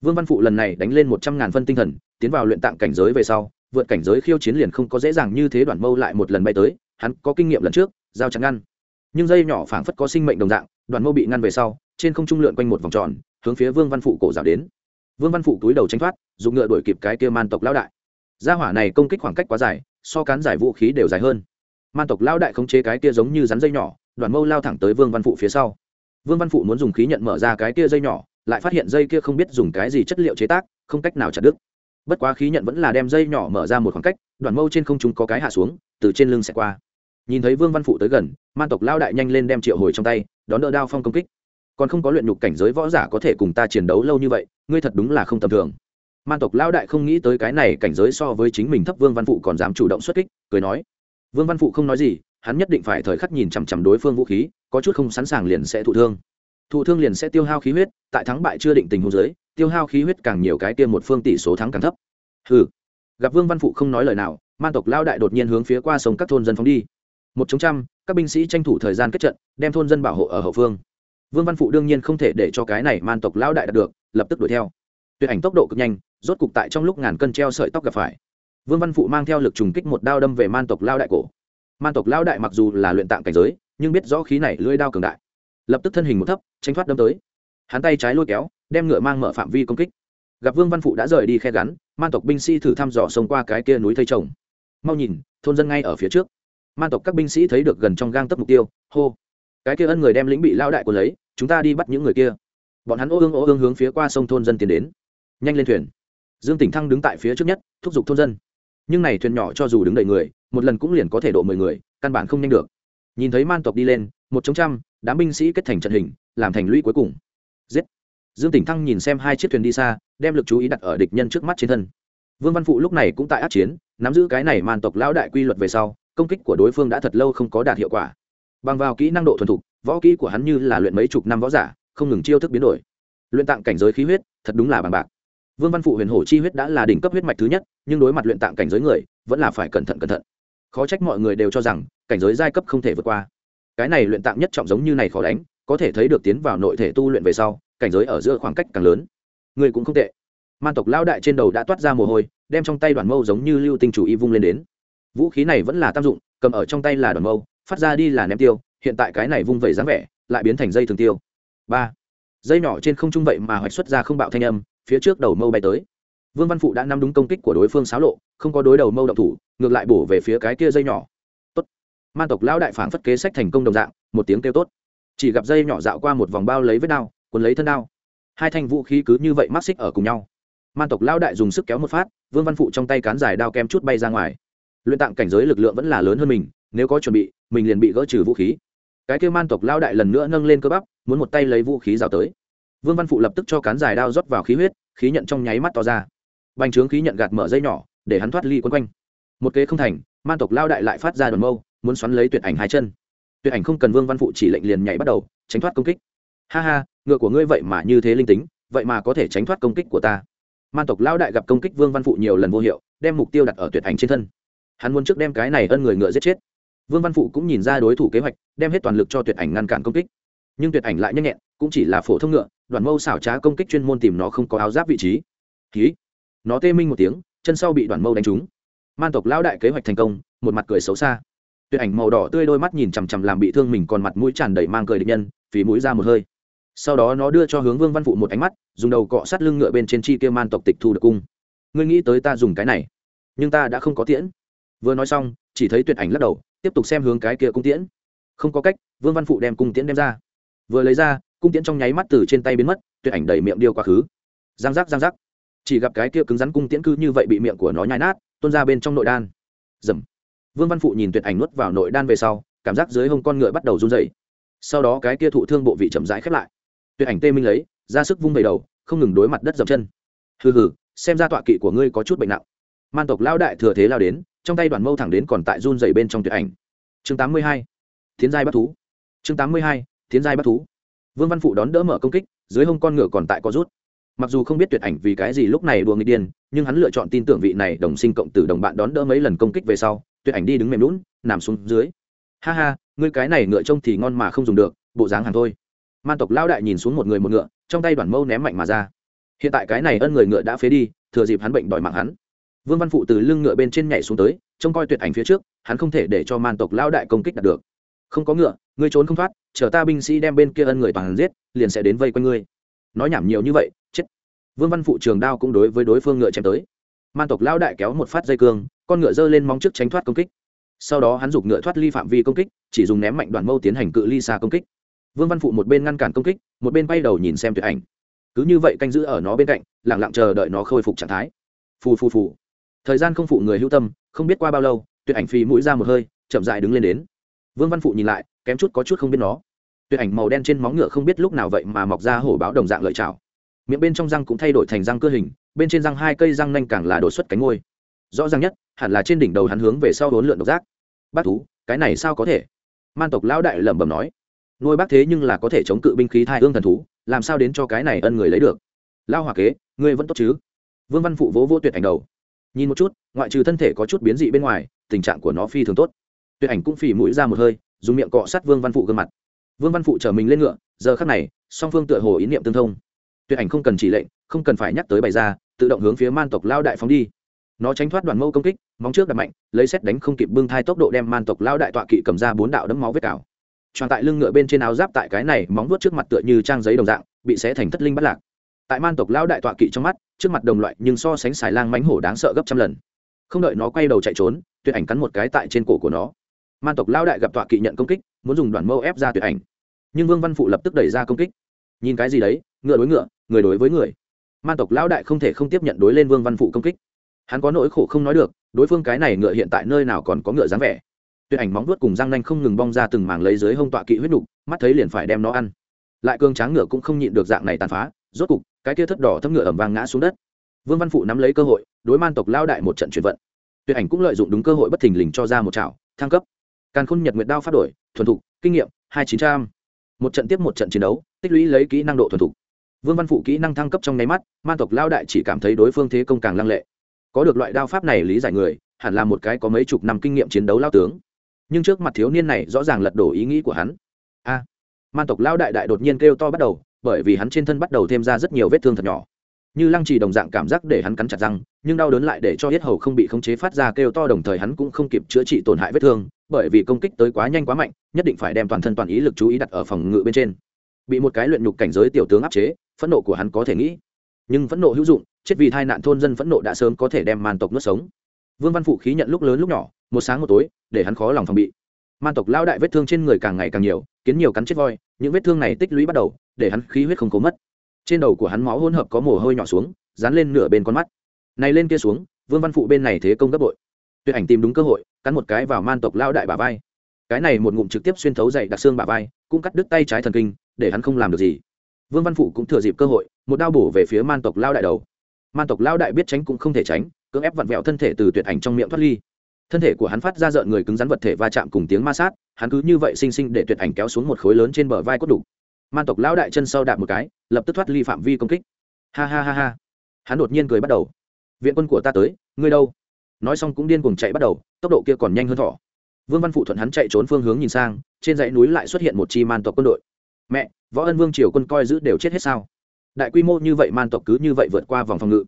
Vương văn phụ lần này đánh lên một trăm ngàn phân tinh thần, tiến vào luyện tạng cảnh giới về sau, vượt cảnh giới khiêu chiến liền không có dễ dàng như thế đoàn mâu lại một lần bay tới, hắn có kinh nghiệm lần trước, giao chắn ngăn. Nhưng dây nhỏ phảng phất có sinh mệnh đồng dạng đoàn mâu bị ngăn về sau, trên không trung lượn quanh một vòng tròn, hướng phía vương văn phụ cổ rào đến vương văn phụ túi đầu tranh thoát, dùng ngựa đuổi kịp cái kia man tộc lão đại. Gia hỏa này công kích khoảng cách quá dài, so cán giải vũ khí đều dài hơn. Man tộc lão đại khống chế cái kia giống như rắn dây nhỏ đoàn mâu lao thẳng tới vương văn phụ phía sau. Vương văn phụ muốn dùng khí nhận mở ra cái kia dây nhỏ, lại phát hiện dây kia không biết dùng cái gì chất liệu chế tác, không cách nào chặt đứt. Bất quá khí nhận vẫn là đem dây nhỏ mở ra một khoảng cách đoàn mâu trên không chúng có cái hạ xuống, từ trên lưng sẽ qua. Nhìn thấy vương văn phụ tới gần, man tộc lao đại nhanh lên đem triệu hồi trong tay, đón đỡ đao phong công kích còn không có luyện nhục cảnh giới võ giả có thể cùng ta chiến đấu lâu như vậy, ngươi thật đúng là không tầm thường. Man tộc lao đại không nghĩ tới cái này cảnh giới so với chính mình thấp vương văn phụ còn dám chủ động xuất kích, cười nói. Vương văn phụ không nói gì, hắn nhất định phải thời khắc nhìn chằm chằm đối phương vũ khí, có chút không sẵn sàng liền sẽ thụ thương. Thụ thương liền sẽ tiêu hao khí huyết, tại thắng bại chưa định tình huống giới tiêu hao khí huyết càng nhiều cái tiêm một phương tỷ số thắng càng thấp. Hừ. Gặp vương văn phụ không nói lời nào, man tộc lao đại đột nhiên hướng phía qua sông các thôn dân phóng đi. Một chống trăm, các binh sĩ tranh thủ thời gian kết trận, đem thôn dân bảo hộ ở hậu phương vương văn phụ đương nhiên không thể để cho cái này man tộc Lão đại đạt được, lập tức đuổi theo. Tuyệt ảnh tốc độ cực nhanh, rốt cục tại trong lúc ngàn cân treo sợi tóc gặp phải. Vương văn phụ mang theo lực trùng kích một đao đâm về man tộc lao đại cổ. Man tộc lao đại mặc dù là luyện tạng cảnh giới, nhưng biết rõ khí này lưỡi đao cường đại. Lập tức thân hình một thấp, tránh thoát đâm tới. Hắn tay trái lôi kéo, đem ngựa mang mở phạm vi công kích. Gặp vương văn phụ đã rời đi khe gắn, man tộc binh sĩ thử thăm dò xông qua cái kia núi thây trồng. Mau nhìn, thôn dân ngay ở phía trước. Man tộc các binh sĩ thấy được gần trong gang tấp mục tiêu, hô. Cái kia ân người đem lĩnh bị lao đại của lấy chúng ta đi bắt những người kia. Bọn hắn ô ương ô ương hướng phía qua sông thôn dân tiến đến. Nhanh lên thuyền. Dương tỉnh thăng đứng tại phía trước nhất, thúc giục thôn dân. Nhưng này thuyền nhỏ cho dù đứng đầy người, một lần cũng liền có thể độ mười người, căn bản không nhanh được. Nhìn thấy man tộc đi lên, một chống trăm, đám binh sĩ kết thành trận hình, làm thành lũy cuối cùng. Giết. Dương tỉnh thăng nhìn xem hai chiếc thuyền đi xa, đem lực chú ý đặt ở địch nhân trước mắt trên thân. Vương văn phụ lúc này cũng tại át chiến, nắm giữ cái này man tộc lão đại quy luật về sau, công kích của đối phương đã thật lâu không có đạt hiệu quả. Bằng vào kỹ năng độ thuần thục võ kỹ của hắn như là luyện mấy chục năm võ giả, không ngừng chiêu thức biến đổi. Luyện tạng cảnh giới khí huyết, thật đúng là bằng bạc. Vương văn phụ huyền hổ chi huyết đã là đỉnh cấp huyết mạch thứ nhất, nhưng đối mặt luyện tạng cảnh giới người, vẫn là phải cẩn thận cẩn thận. Khó trách mọi người đều cho rằng, cảnh giới giai cấp không thể vượt qua. Cái này luyện tạng nhất trọng giống như này khó đánh, có thể thấy được tiến vào nội thể tu luyện về sau, cảnh giới ở giữa khoảng cách càng lớn. Người cũng không tệ. Man tộc lao đại trên đầu đã toát ra mồ hôi, đem trong tay đoàn mâu giống như lưu tinh chủ y vung lên đến. Vũ khí này vẫn là tác dụng, cầm ở trong tay là đoàn mâu, phát ra đi là ném tiêu hiện tại cái này vung vẩy dáng vẻ lại biến thành dây thường tiêu. Ba. Dây nhỏ trên không trung vậy mà hoạch xuất ra không bạo thanh âm, phía trước đầu mâu bay tới. Vương văn phụ đã nắm đúng công kích của đối phương xáo lộ, không có đối đầu mâu động thủ, ngược lại bổ về phía cái kia dây nhỏ. Tốt. Man tộc lão đại phản phất kế sách thành công đồng dạng, một tiếng kêu tốt. Chỉ gặp dây nhỏ dạo qua một vòng bao lấy vết đao, cuốn lấy thân đao. Hai thanh vũ khí cứ như vậy mắc xích ở cùng nhau. Man tộc lão đại dùng sức kéo một phát, vương văn phụ trong tay cán dài đao kem chút bay ra ngoài. Luyện tạng cảnh giới lực lượng vẫn là lớn hơn mình, nếu có chuẩn bị, mình liền bị gỡ trừ vũ khí cái kêu man tộc lao đại lần nữa nâng lên cơ bắp, muốn một tay lấy vũ khí rào tới. Vương văn phụ lập tức cho cán dài đao rót vào khí huyết, khí nhận trong nháy mắt to ra. Bành trướng khí nhận gạt mở dây nhỏ, để hắn thoát ly quấn quanh. Một kế không thành, man tộc lao đại lại phát ra đòn mâu, muốn xoắn lấy tuyệt ảnh hai chân. Tuyệt ảnh không cần vương văn phụ chỉ lệnh liền nhảy bắt đầu, tránh thoát công kích. Ha ha, ngựa của ngươi vậy mà như thế linh tính, vậy mà có thể tránh thoát công kích của ta. Man tộc lao đại gặp công kích vương văn phụ nhiều lần vô hiệu, đem mục tiêu đặt ở tuyệt ảnh trên thân. Hắn muốn trước đem cái này ân người ngựa giết chết vương văn phụ cũng nhìn ra đối thủ kế hoạch, đem hết toàn lực cho tuyệt ảnh ngăn cản công kích. Nhưng tuyệt ảnh lại nhanh nhẹn, cũng chỉ là phổ thông ngựa đoàn mâu xảo trá công kích chuyên môn tìm nó không có áo giáp vị trí. Ký nó tê minh một tiếng, chân sau bị đoàn mâu đánh trúng. Man tộc lão đại kế hoạch thành công, một mặt cười xấu xa. Tuyệt ảnh màu đỏ tươi đôi mắt nhìn chằm chằm làm bị thương mình còn mặt mũi tràn đầy mang cười địch nhân, phí mũi ra một hơi. Sau đó nó đưa cho hướng vương văn phụ một ánh mắt, dùng đầu cọ sát lưng ngựa bên trên chi kia man tộc tịch thu được cung. Ngươi nghĩ tới ta dùng cái này, nhưng ta đã không có tiễn. Vừa nói xong, chỉ thấy tuyệt ảnh lắc đầu tiếp tục xem hướng cái kia cung tiễn. Không có cách, vương văn phụ đem cung tiễn đem ra. Vừa lấy ra, cung tiễn trong nháy mắt từ trên tay biến mất, tuyệt ảnh đẩy miệng điêu quá khứ. Giang giác giang giác. Chỉ gặp cái kia cứng rắn cung tiễn cứ như vậy bị miệng của nó nhai nát, tuôn ra bên trong nội đan. Dầm vương văn phụ nhìn tuyệt ảnh nuốt vào nội đan về sau, cảm giác dưới hông con ngựa bắt đầu run dày sau đó cái kia thụ thương bộ vị chậm rãi khép lại. Tuyệt ảnh tê minh lấy, ra sức vung đầy đầu, không ngừng đối mặt đất dậm chân. Hừ hừ, xem ra tọa kỵ của ngươi có chút bệnh nặng man tộc lao đại thừa thế lao đến, trong tay đoàn mâu thẳng đến còn tại run dày bên trong tuyệt ảnh. Chương tám mươi hai tiến giai bắt thú. Chương tám mươi hai tiến giai bắt thú. Vương văn phụ đón đỡ mở công kích, dưới hông con ngựa còn tại có rút. Mặc dù không biết tuyệt ảnh vì cái gì lúc này đùa người điên, nhưng hắn lựa chọn tin tưởng vị này đồng sinh cộng tử đồng bạn đón đỡ mấy lần công kích về sau, tuyệt ảnh đi đứng mềm lún nằm xuống dưới. Ha ha, ngươi cái này ngựa trông thì ngon mà không dùng được, bộ dáng hàng thôi. Man tộc lao đại nhìn xuống một người một ngựa, trong tay đoàn mâu ném mạnh mà ra. Hiện tại cái này ân người ngựa đã phế đi, thừa dịp hắn bệnh đòi mạng hắn vương văn phụ từ lưng ngựa bên trên nhảy xuống tới, trông coi tuyệt ảnh phía trước, hắn không thể để cho man tộc lao đại công kích đạt được. Không có ngựa, ngươi trốn không thoát, chờ ta binh sĩ đem bên kia ân người toàn giết, liền sẽ đến vây quanh ngươi. Nói nhảm nhiều như vậy, chết. Vương văn phụ trường đao cũng đối với đối phương ngựa chém tới. Man tộc lao đại kéo một phát dây cương, con ngựa giơ lên móng trước tránh thoát công kích. Sau đó hắn giục ngựa thoát ly phạm vi công kích, chỉ dùng ném mạnh đoàn mâu tiến hành cự ly xa công kích. Vương văn phụ một bên ngăn cản công kích, một bên bay đầu nhìn xem tuyệt ảnh. Cứ như vậy canh giữ ở nó bên cạnh lẳng lặng chờ đợi nó khôi phục trạng thái. Phù phù phù thời gian không phụ người hữu tâm, không biết qua bao lâu, tuyệt ảnh phì mũi ra một hơi, chậm dại đứng lên đến. Vương văn phụ nhìn lại, kém chút có chút không biết nó. Tuyệt ảnh màu đen trên móng ngựa không biết lúc nào vậy mà mọc ra hổ báo đồng dạng lợi chảo. Miệng bên trong răng cũng thay đổi thành răng cơ hình, bên trên răng hai cây răng nanh càng là đột xuất cánh ngôi. Rõ ràng nhất, hẳn là trên đỉnh đầu hắn hướng về sau hốn lượn độc giác. Bác thú, cái này sao có thể? Man tộc lão đại lẩm bẩm nói. Nuôi bác thế nhưng là có thể chống cự binh khí thai hương thần thú, làm sao đến cho cái này ân người lấy được? Lao hòa kế, ngươi vẫn tốt chứ? Vương văn phụ vỗ vô tuyệt ảnh đầu nhìn một chút, ngoại trừ thân thể có chút biến dị bên ngoài, tình trạng của nó phi thường tốt. Tuyệt ảnh cũng phì mũi ra một hơi, dùng miệng cọ sát vương văn phụ gương mặt. Vương văn phụ chở mình lên ngựa, giờ khắc này, song phương tựa hồ ý niệm tương thông. Tuyệt ảnh không cần chỉ lệnh, không cần phải nhắc tới bày ra, tự động hướng phía man tộc lao đại phóng đi. Nó tránh thoát đoàn mâu công kích, móng trước đập mạnh, lấy xét đánh không kịp bưng thai tốc độ đem man tộc lao đại tọa kỵ cầm ra bốn đạo đấm máu vết cào. Tròn tại lưng ngựa bên trên áo giáp tại cái này móng vuốt trước mặt tựa như trang giấy đồng dạng, bị xé thành thất linh bắt lạc tại man tộc Lão đại tọa kỵ trong mắt, trước mặt đồng loại nhưng so sánh xài lang mánh hổ đáng sợ gấp trăm lần. Không đợi nó quay đầu chạy trốn, tuyệt ảnh cắn một cái tại trên cổ của nó. Man tộc Lão đại gặp tọa kỵ nhận công kích, muốn dùng đoàn mâu ép ra tuyệt ảnh. Nhưng vương văn phụ lập tức đẩy ra công kích. Nhìn cái gì đấy, ngựa đối ngựa, người đối với người. Man tộc Lão đại không thể không tiếp nhận đối lên vương văn phụ công kích. Hắn có nỗi khổ không nói được, đối phương cái này ngựa hiện tại nơi nào còn có ngựa dáng vẻ. Tuyệt ảnh móng vuốt cùng răng nanh không ngừng bong ra từng mảng lấy dưới hông tọa kỵ huyết đục mắt thấy liền phải đem nó ăn. Lại cương tráng ngựa cũng không nhịn được dạng này tàn phá rốt cục, cái kia thất đỏ thâm ngựa ẩm vàng ngã xuống đất. Vương văn phụ nắm lấy cơ hội, đối man tộc lao đại một trận chuyển vận. Tuyệt ảnh cũng lợi dụng đúng cơ hội bất thình lình cho ra một chảo, thăng cấp. Càn khôn nhật nguyệt đao phát đổi, thuần thục, kinh nghiệm, hai chín trăm. Một trận tiếp một trận chiến đấu, tích lũy lấy kỹ năng độ thuần thục. Vương văn phụ kỹ năng thăng cấp trong nháy mắt, man tộc lao đại chỉ cảm thấy đối phương thế công càng lăng lệ. Có được loại đao pháp này lý giải người, hẳn là một cái có mấy chục năm kinh nghiệm chiến đấu lao tướng. Nhưng trước mặt thiếu niên này rõ ràng lật đổ ý nghĩ của hắn. A, man tộc lao đại đại đột nhiên kêu to bắt đầu bởi vì hắn trên thân bắt đầu thêm ra rất nhiều vết thương thật nhỏ. Như lăng trì đồng dạng cảm giác để hắn cắn chặt răng, nhưng đau đớn lại để cho hết hầu không bị khống chế phát ra kêu to đồng thời hắn cũng không kịp chữa trị tổn hại vết thương, bởi vì công kích tới quá nhanh quá mạnh, nhất định phải đem toàn thân toàn ý lực chú ý đặt ở phòng ngự bên trên. Bị một cái luyện nhục cảnh giới tiểu tướng áp chế, phẫn nộ của hắn có thể nghĩ. Nhưng phẫn nộ hữu dụng, chết vì tai nạn thôn dân phẫn nộ đã sớm có thể đem màn tộc nuốt sống. Vương văn phụ khí nhận lúc lớn lúc nhỏ, một sáng một tối, để hắn khó lòng phòng bị man tộc lao đại vết thương trên người càng ngày càng nhiều, kiến nhiều cắn chết voi, những vết thương này tích lũy bắt đầu, để hắn khí huyết không cố mất. Trên đầu của hắn máu hỗn hợp có mồ hôi nhỏ xuống, dán lên nửa bên con mắt. Này lên kia xuống, vương văn phụ bên này thế công gấp bội. Tuyệt ảnh tìm đúng cơ hội, cắn một cái vào man tộc lao đại bà vai. Cái này một ngụm trực tiếp xuyên thấu dậy đặc xương bà vai, cũng cắt đứt tay trái thần kinh, để hắn không làm được gì. Vương văn phụ cũng thừa dịp cơ hội, một đao bổ về phía man tộc lao đại đầu. Man tộc lao đại biết tránh cũng không thể tránh, cưỡng ép vặn vẹo thân thể từ tuyệt ảnh trong miệng thoát ly thân thể của hắn phát ra rợn người cứng rắn vật thể va chạm cùng tiếng ma sát, hắn cứ như vậy xinh xinh để tuyệt ảnh kéo xuống một khối lớn trên bờ vai cốt đủ man tộc lão đại chân sau đạp một cái, lập tức thoát ly phạm vi công kích. Ha ha ha ha. Hắn đột nhiên cười bắt đầu. Viện quân của ta tới, ngươi đâu? Nói xong cũng điên cuồng chạy bắt đầu, tốc độ kia còn nhanh hơn thỏ vương văn phụ thuận hắn chạy trốn phương hướng nhìn sang, trên dãy núi lại xuất hiện một chi man tộc quân đội. Mẹ, võ ân vương triều quân coi giữ đều chết hết sao? Đại quy mô như vậy man tộc cứ như vậy vượt qua vòng phòng ngự.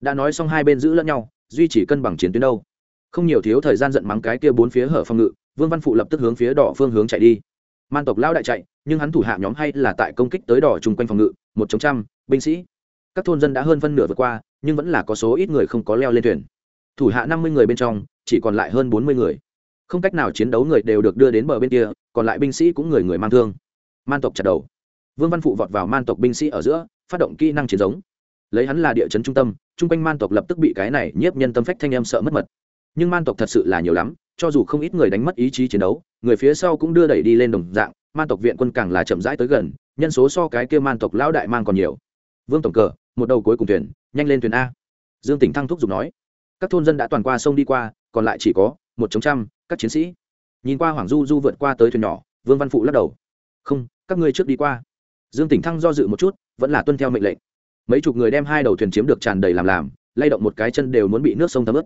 Đã nói xong hai bên giữ lẫn nhau, duy trì cân bằng chiến tuyến đâu? Không nhiều thiếu thời gian giận mắng cái kia bốn phía hở phòng ngự, vương văn phụ lập tức hướng phía đỏ phương hướng chạy đi. Man tộc lao đại chạy, nhưng hắn thủ hạ nhóm hay là tại công kích tới đỏ chung quanh phòng ngự, một chống trăm, binh sĩ. Các thôn dân đã hơn phân nửa vượt qua, nhưng vẫn là có số ít người không có leo lên thuyền. Thủ hạ năm mươi người bên trong, chỉ còn lại hơn bốn mươi người. Không cách nào chiến đấu người đều được đưa đến bờ bên kia, còn lại binh sĩ cũng người người mang thương. Man tộc chặt đầu. Vương văn phụ vọt vào man tộc binh sĩ ở giữa, phát động kỹ năng chiến giống. Lấy hắn là địa chấn trung tâm, chung quanh man tộc lập tức bị cái này nhiếp nhân tâm phách thanh em sợ mất mật nhưng man tộc thật sự là nhiều lắm, cho dù không ít người đánh mất ý chí chiến đấu, người phía sau cũng đưa đẩy đi lên đồng dạng, man tộc viện quân càng là chậm rãi tới gần, nhân số so cái kia man tộc lão đại mang còn nhiều. Vương tổng cờ, một đầu cuối cùng thuyền, nhanh lên thuyền a. Dương tỉnh thăng thúc giục nói. Các thôn dân đã toàn qua sông đi qua, còn lại chỉ có một chống trăm, các chiến sĩ. Nhìn qua hoàng du du vượt qua tới thuyền nhỏ, vương văn phụ lắc đầu. Không, các ngươi trước đi qua. Dương tỉnh thăng do dự một chút, vẫn là tuân theo mệnh lệnh. Mấy chục người đem hai đầu thuyền chiếm được tràn đầy làm làm, lay động một cái chân đều muốn bị nước sông thấm ướt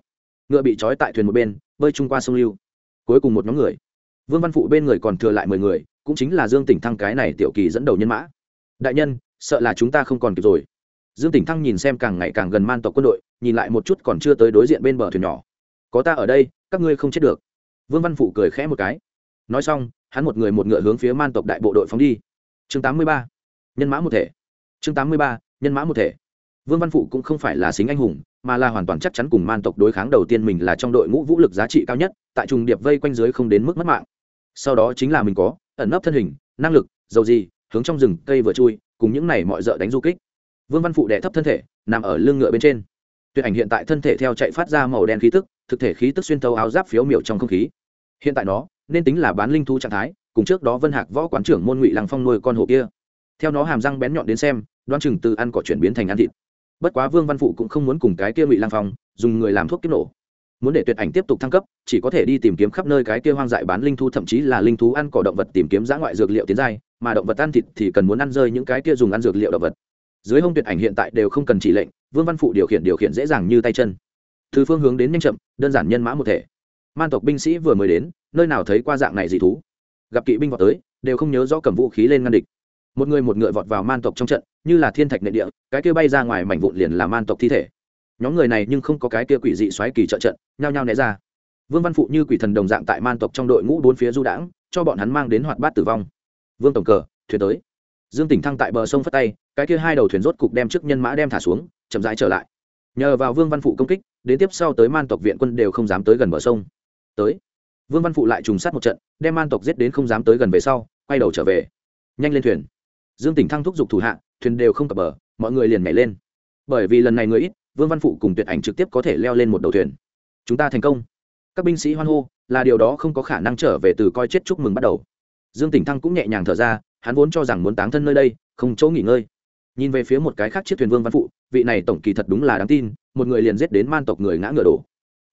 ngựa bị trói tại thuyền một bên, bơi chung qua sông lưu. Cuối cùng một nhóm người. Vương văn phụ bên người còn thừa lại mười người, cũng chính là dương tỉnh thăng cái này tiểu kỳ dẫn đầu nhân mã. Đại nhân, sợ là chúng ta không còn kịp rồi. Dương tỉnh thăng nhìn xem càng ngày càng gần man tộc quân đội, nhìn lại một chút còn chưa tới đối diện bên bờ thuyền nhỏ. Có ta ở đây, các ngươi không chết được. Vương văn phụ cười khẽ một cái. Nói xong, hắn một người một ngựa hướng phía man tộc đại bộ đội phóng đi. Chương tám mươi ba, nhân mã một thể. Chương tám mươi ba, nhân mã một thể. Vương văn phụ cũng không phải là xính anh hùng mà là hoàn toàn chắc chắn cùng man tộc đối kháng đầu tiên mình là trong đội ngũ vũ lực giá trị cao nhất, tại trùng điệp vây quanh dưới không đến mức mất mạng. Sau đó chính là mình có ẩn nấp thân hình, năng lực, dầu gì, hướng trong rừng cây vừa chui, cùng những này mọi d đánh du kích. Vương văn phụ đẻ thấp thân thể, nằm ở lưng ngựa bên trên. Tuyệt ảnh hiện tại thân thể theo chạy phát ra màu đen khí tức, thực thể khí tức xuyên tấu áo giáp phiếu miểu trong không khí. Hiện tại nó nên tính là bán linh thu trạng thái, cùng trước đó vân hạc võ quán trưởng môn ngụy lăng phong nuôi con hổ kia. Theo nó hàm răng bén nhọn đến xem đoan chừng từ ăn cỏ chuyển biến thành ăn thịt bất quá vương văn phụ cũng không muốn cùng cái kia ngụy lăng phong dùng người làm thuốc kiếp nổ. Muốn để tuyệt ảnh tiếp tục thăng cấp, chỉ có thể đi tìm kiếm khắp nơi cái kia hoang dại bán linh thú, thậm chí là linh thú ăn cỏ động vật tìm kiếm giã ngoại dược liệu tiến giai, mà động vật ăn thịt thì cần muốn ăn rơi những cái kia dùng ăn dược liệu động vật. Dưới hông tuyệt ảnh hiện tại đều không cần chỉ lệnh, vương văn phụ điều khiển điều khiển dễ dàng như tay chân. Từ phương hướng đến nhanh chậm, đơn giản nhân mã một thể. Man tộc binh sĩ vừa mới đến, nơi nào thấy qua dạng này dị thú? Gặp kỵ binh vào tới, đều không nhớ rõ cầm vũ khí lên ngăn địch một người một ngựa vọt vào man tộc trong trận, như là thiên thạch nệ địa, cái kia bay ra ngoài mảnh vụn liền là man tộc thi thể. Nhóm người này nhưng không có cái kia quỷ dị xoáy kỳ trợ trận, nhao nhao né ra. Vương văn phụ như quỷ thần đồng dạng tại man tộc trong đội ngũ bốn phía du đãng, cho bọn hắn mang đến hoạt bát tử vong. Vương tổng cờ, thuyền tới. Dương tỉnh thăng tại bờ sông phất tay, cái kia hai đầu thuyền rốt cục đem trước nhân mã đem thả xuống, chậm rãi trở lại. Nhờ vào vương văn phụ công kích, đến tiếp sau tới man tộc viện quân đều không dám tới gần bờ sông. Tới. Vương văn phụ lại trùng sát một trận, đem man tộc giết đến không dám tới gần về sau, quay đầu trở về. Nhanh lên thuyền dương tỉnh thăng thúc giục thủ hạ, thuyền đều không cập bờ, mọi người liền nhảy lên. Bởi vì lần này người ít, vương văn phụ cùng tuyệt ảnh trực tiếp có thể leo lên một đầu thuyền. Chúng ta thành công. Các binh sĩ hoan hô, là điều đó không có khả năng trở về từ coi chết chúc mừng bắt đầu. Dương tỉnh thăng cũng nhẹ nhàng thở ra, hắn vốn cho rằng muốn táng thân nơi đây, không chỗ nghỉ ngơi. Nhìn về phía một cái khác chiếc thuyền vương văn phụ, vị này tổng kỳ thật đúng là đáng tin, một người liền giết đến man tộc người ngã ngựa đổ.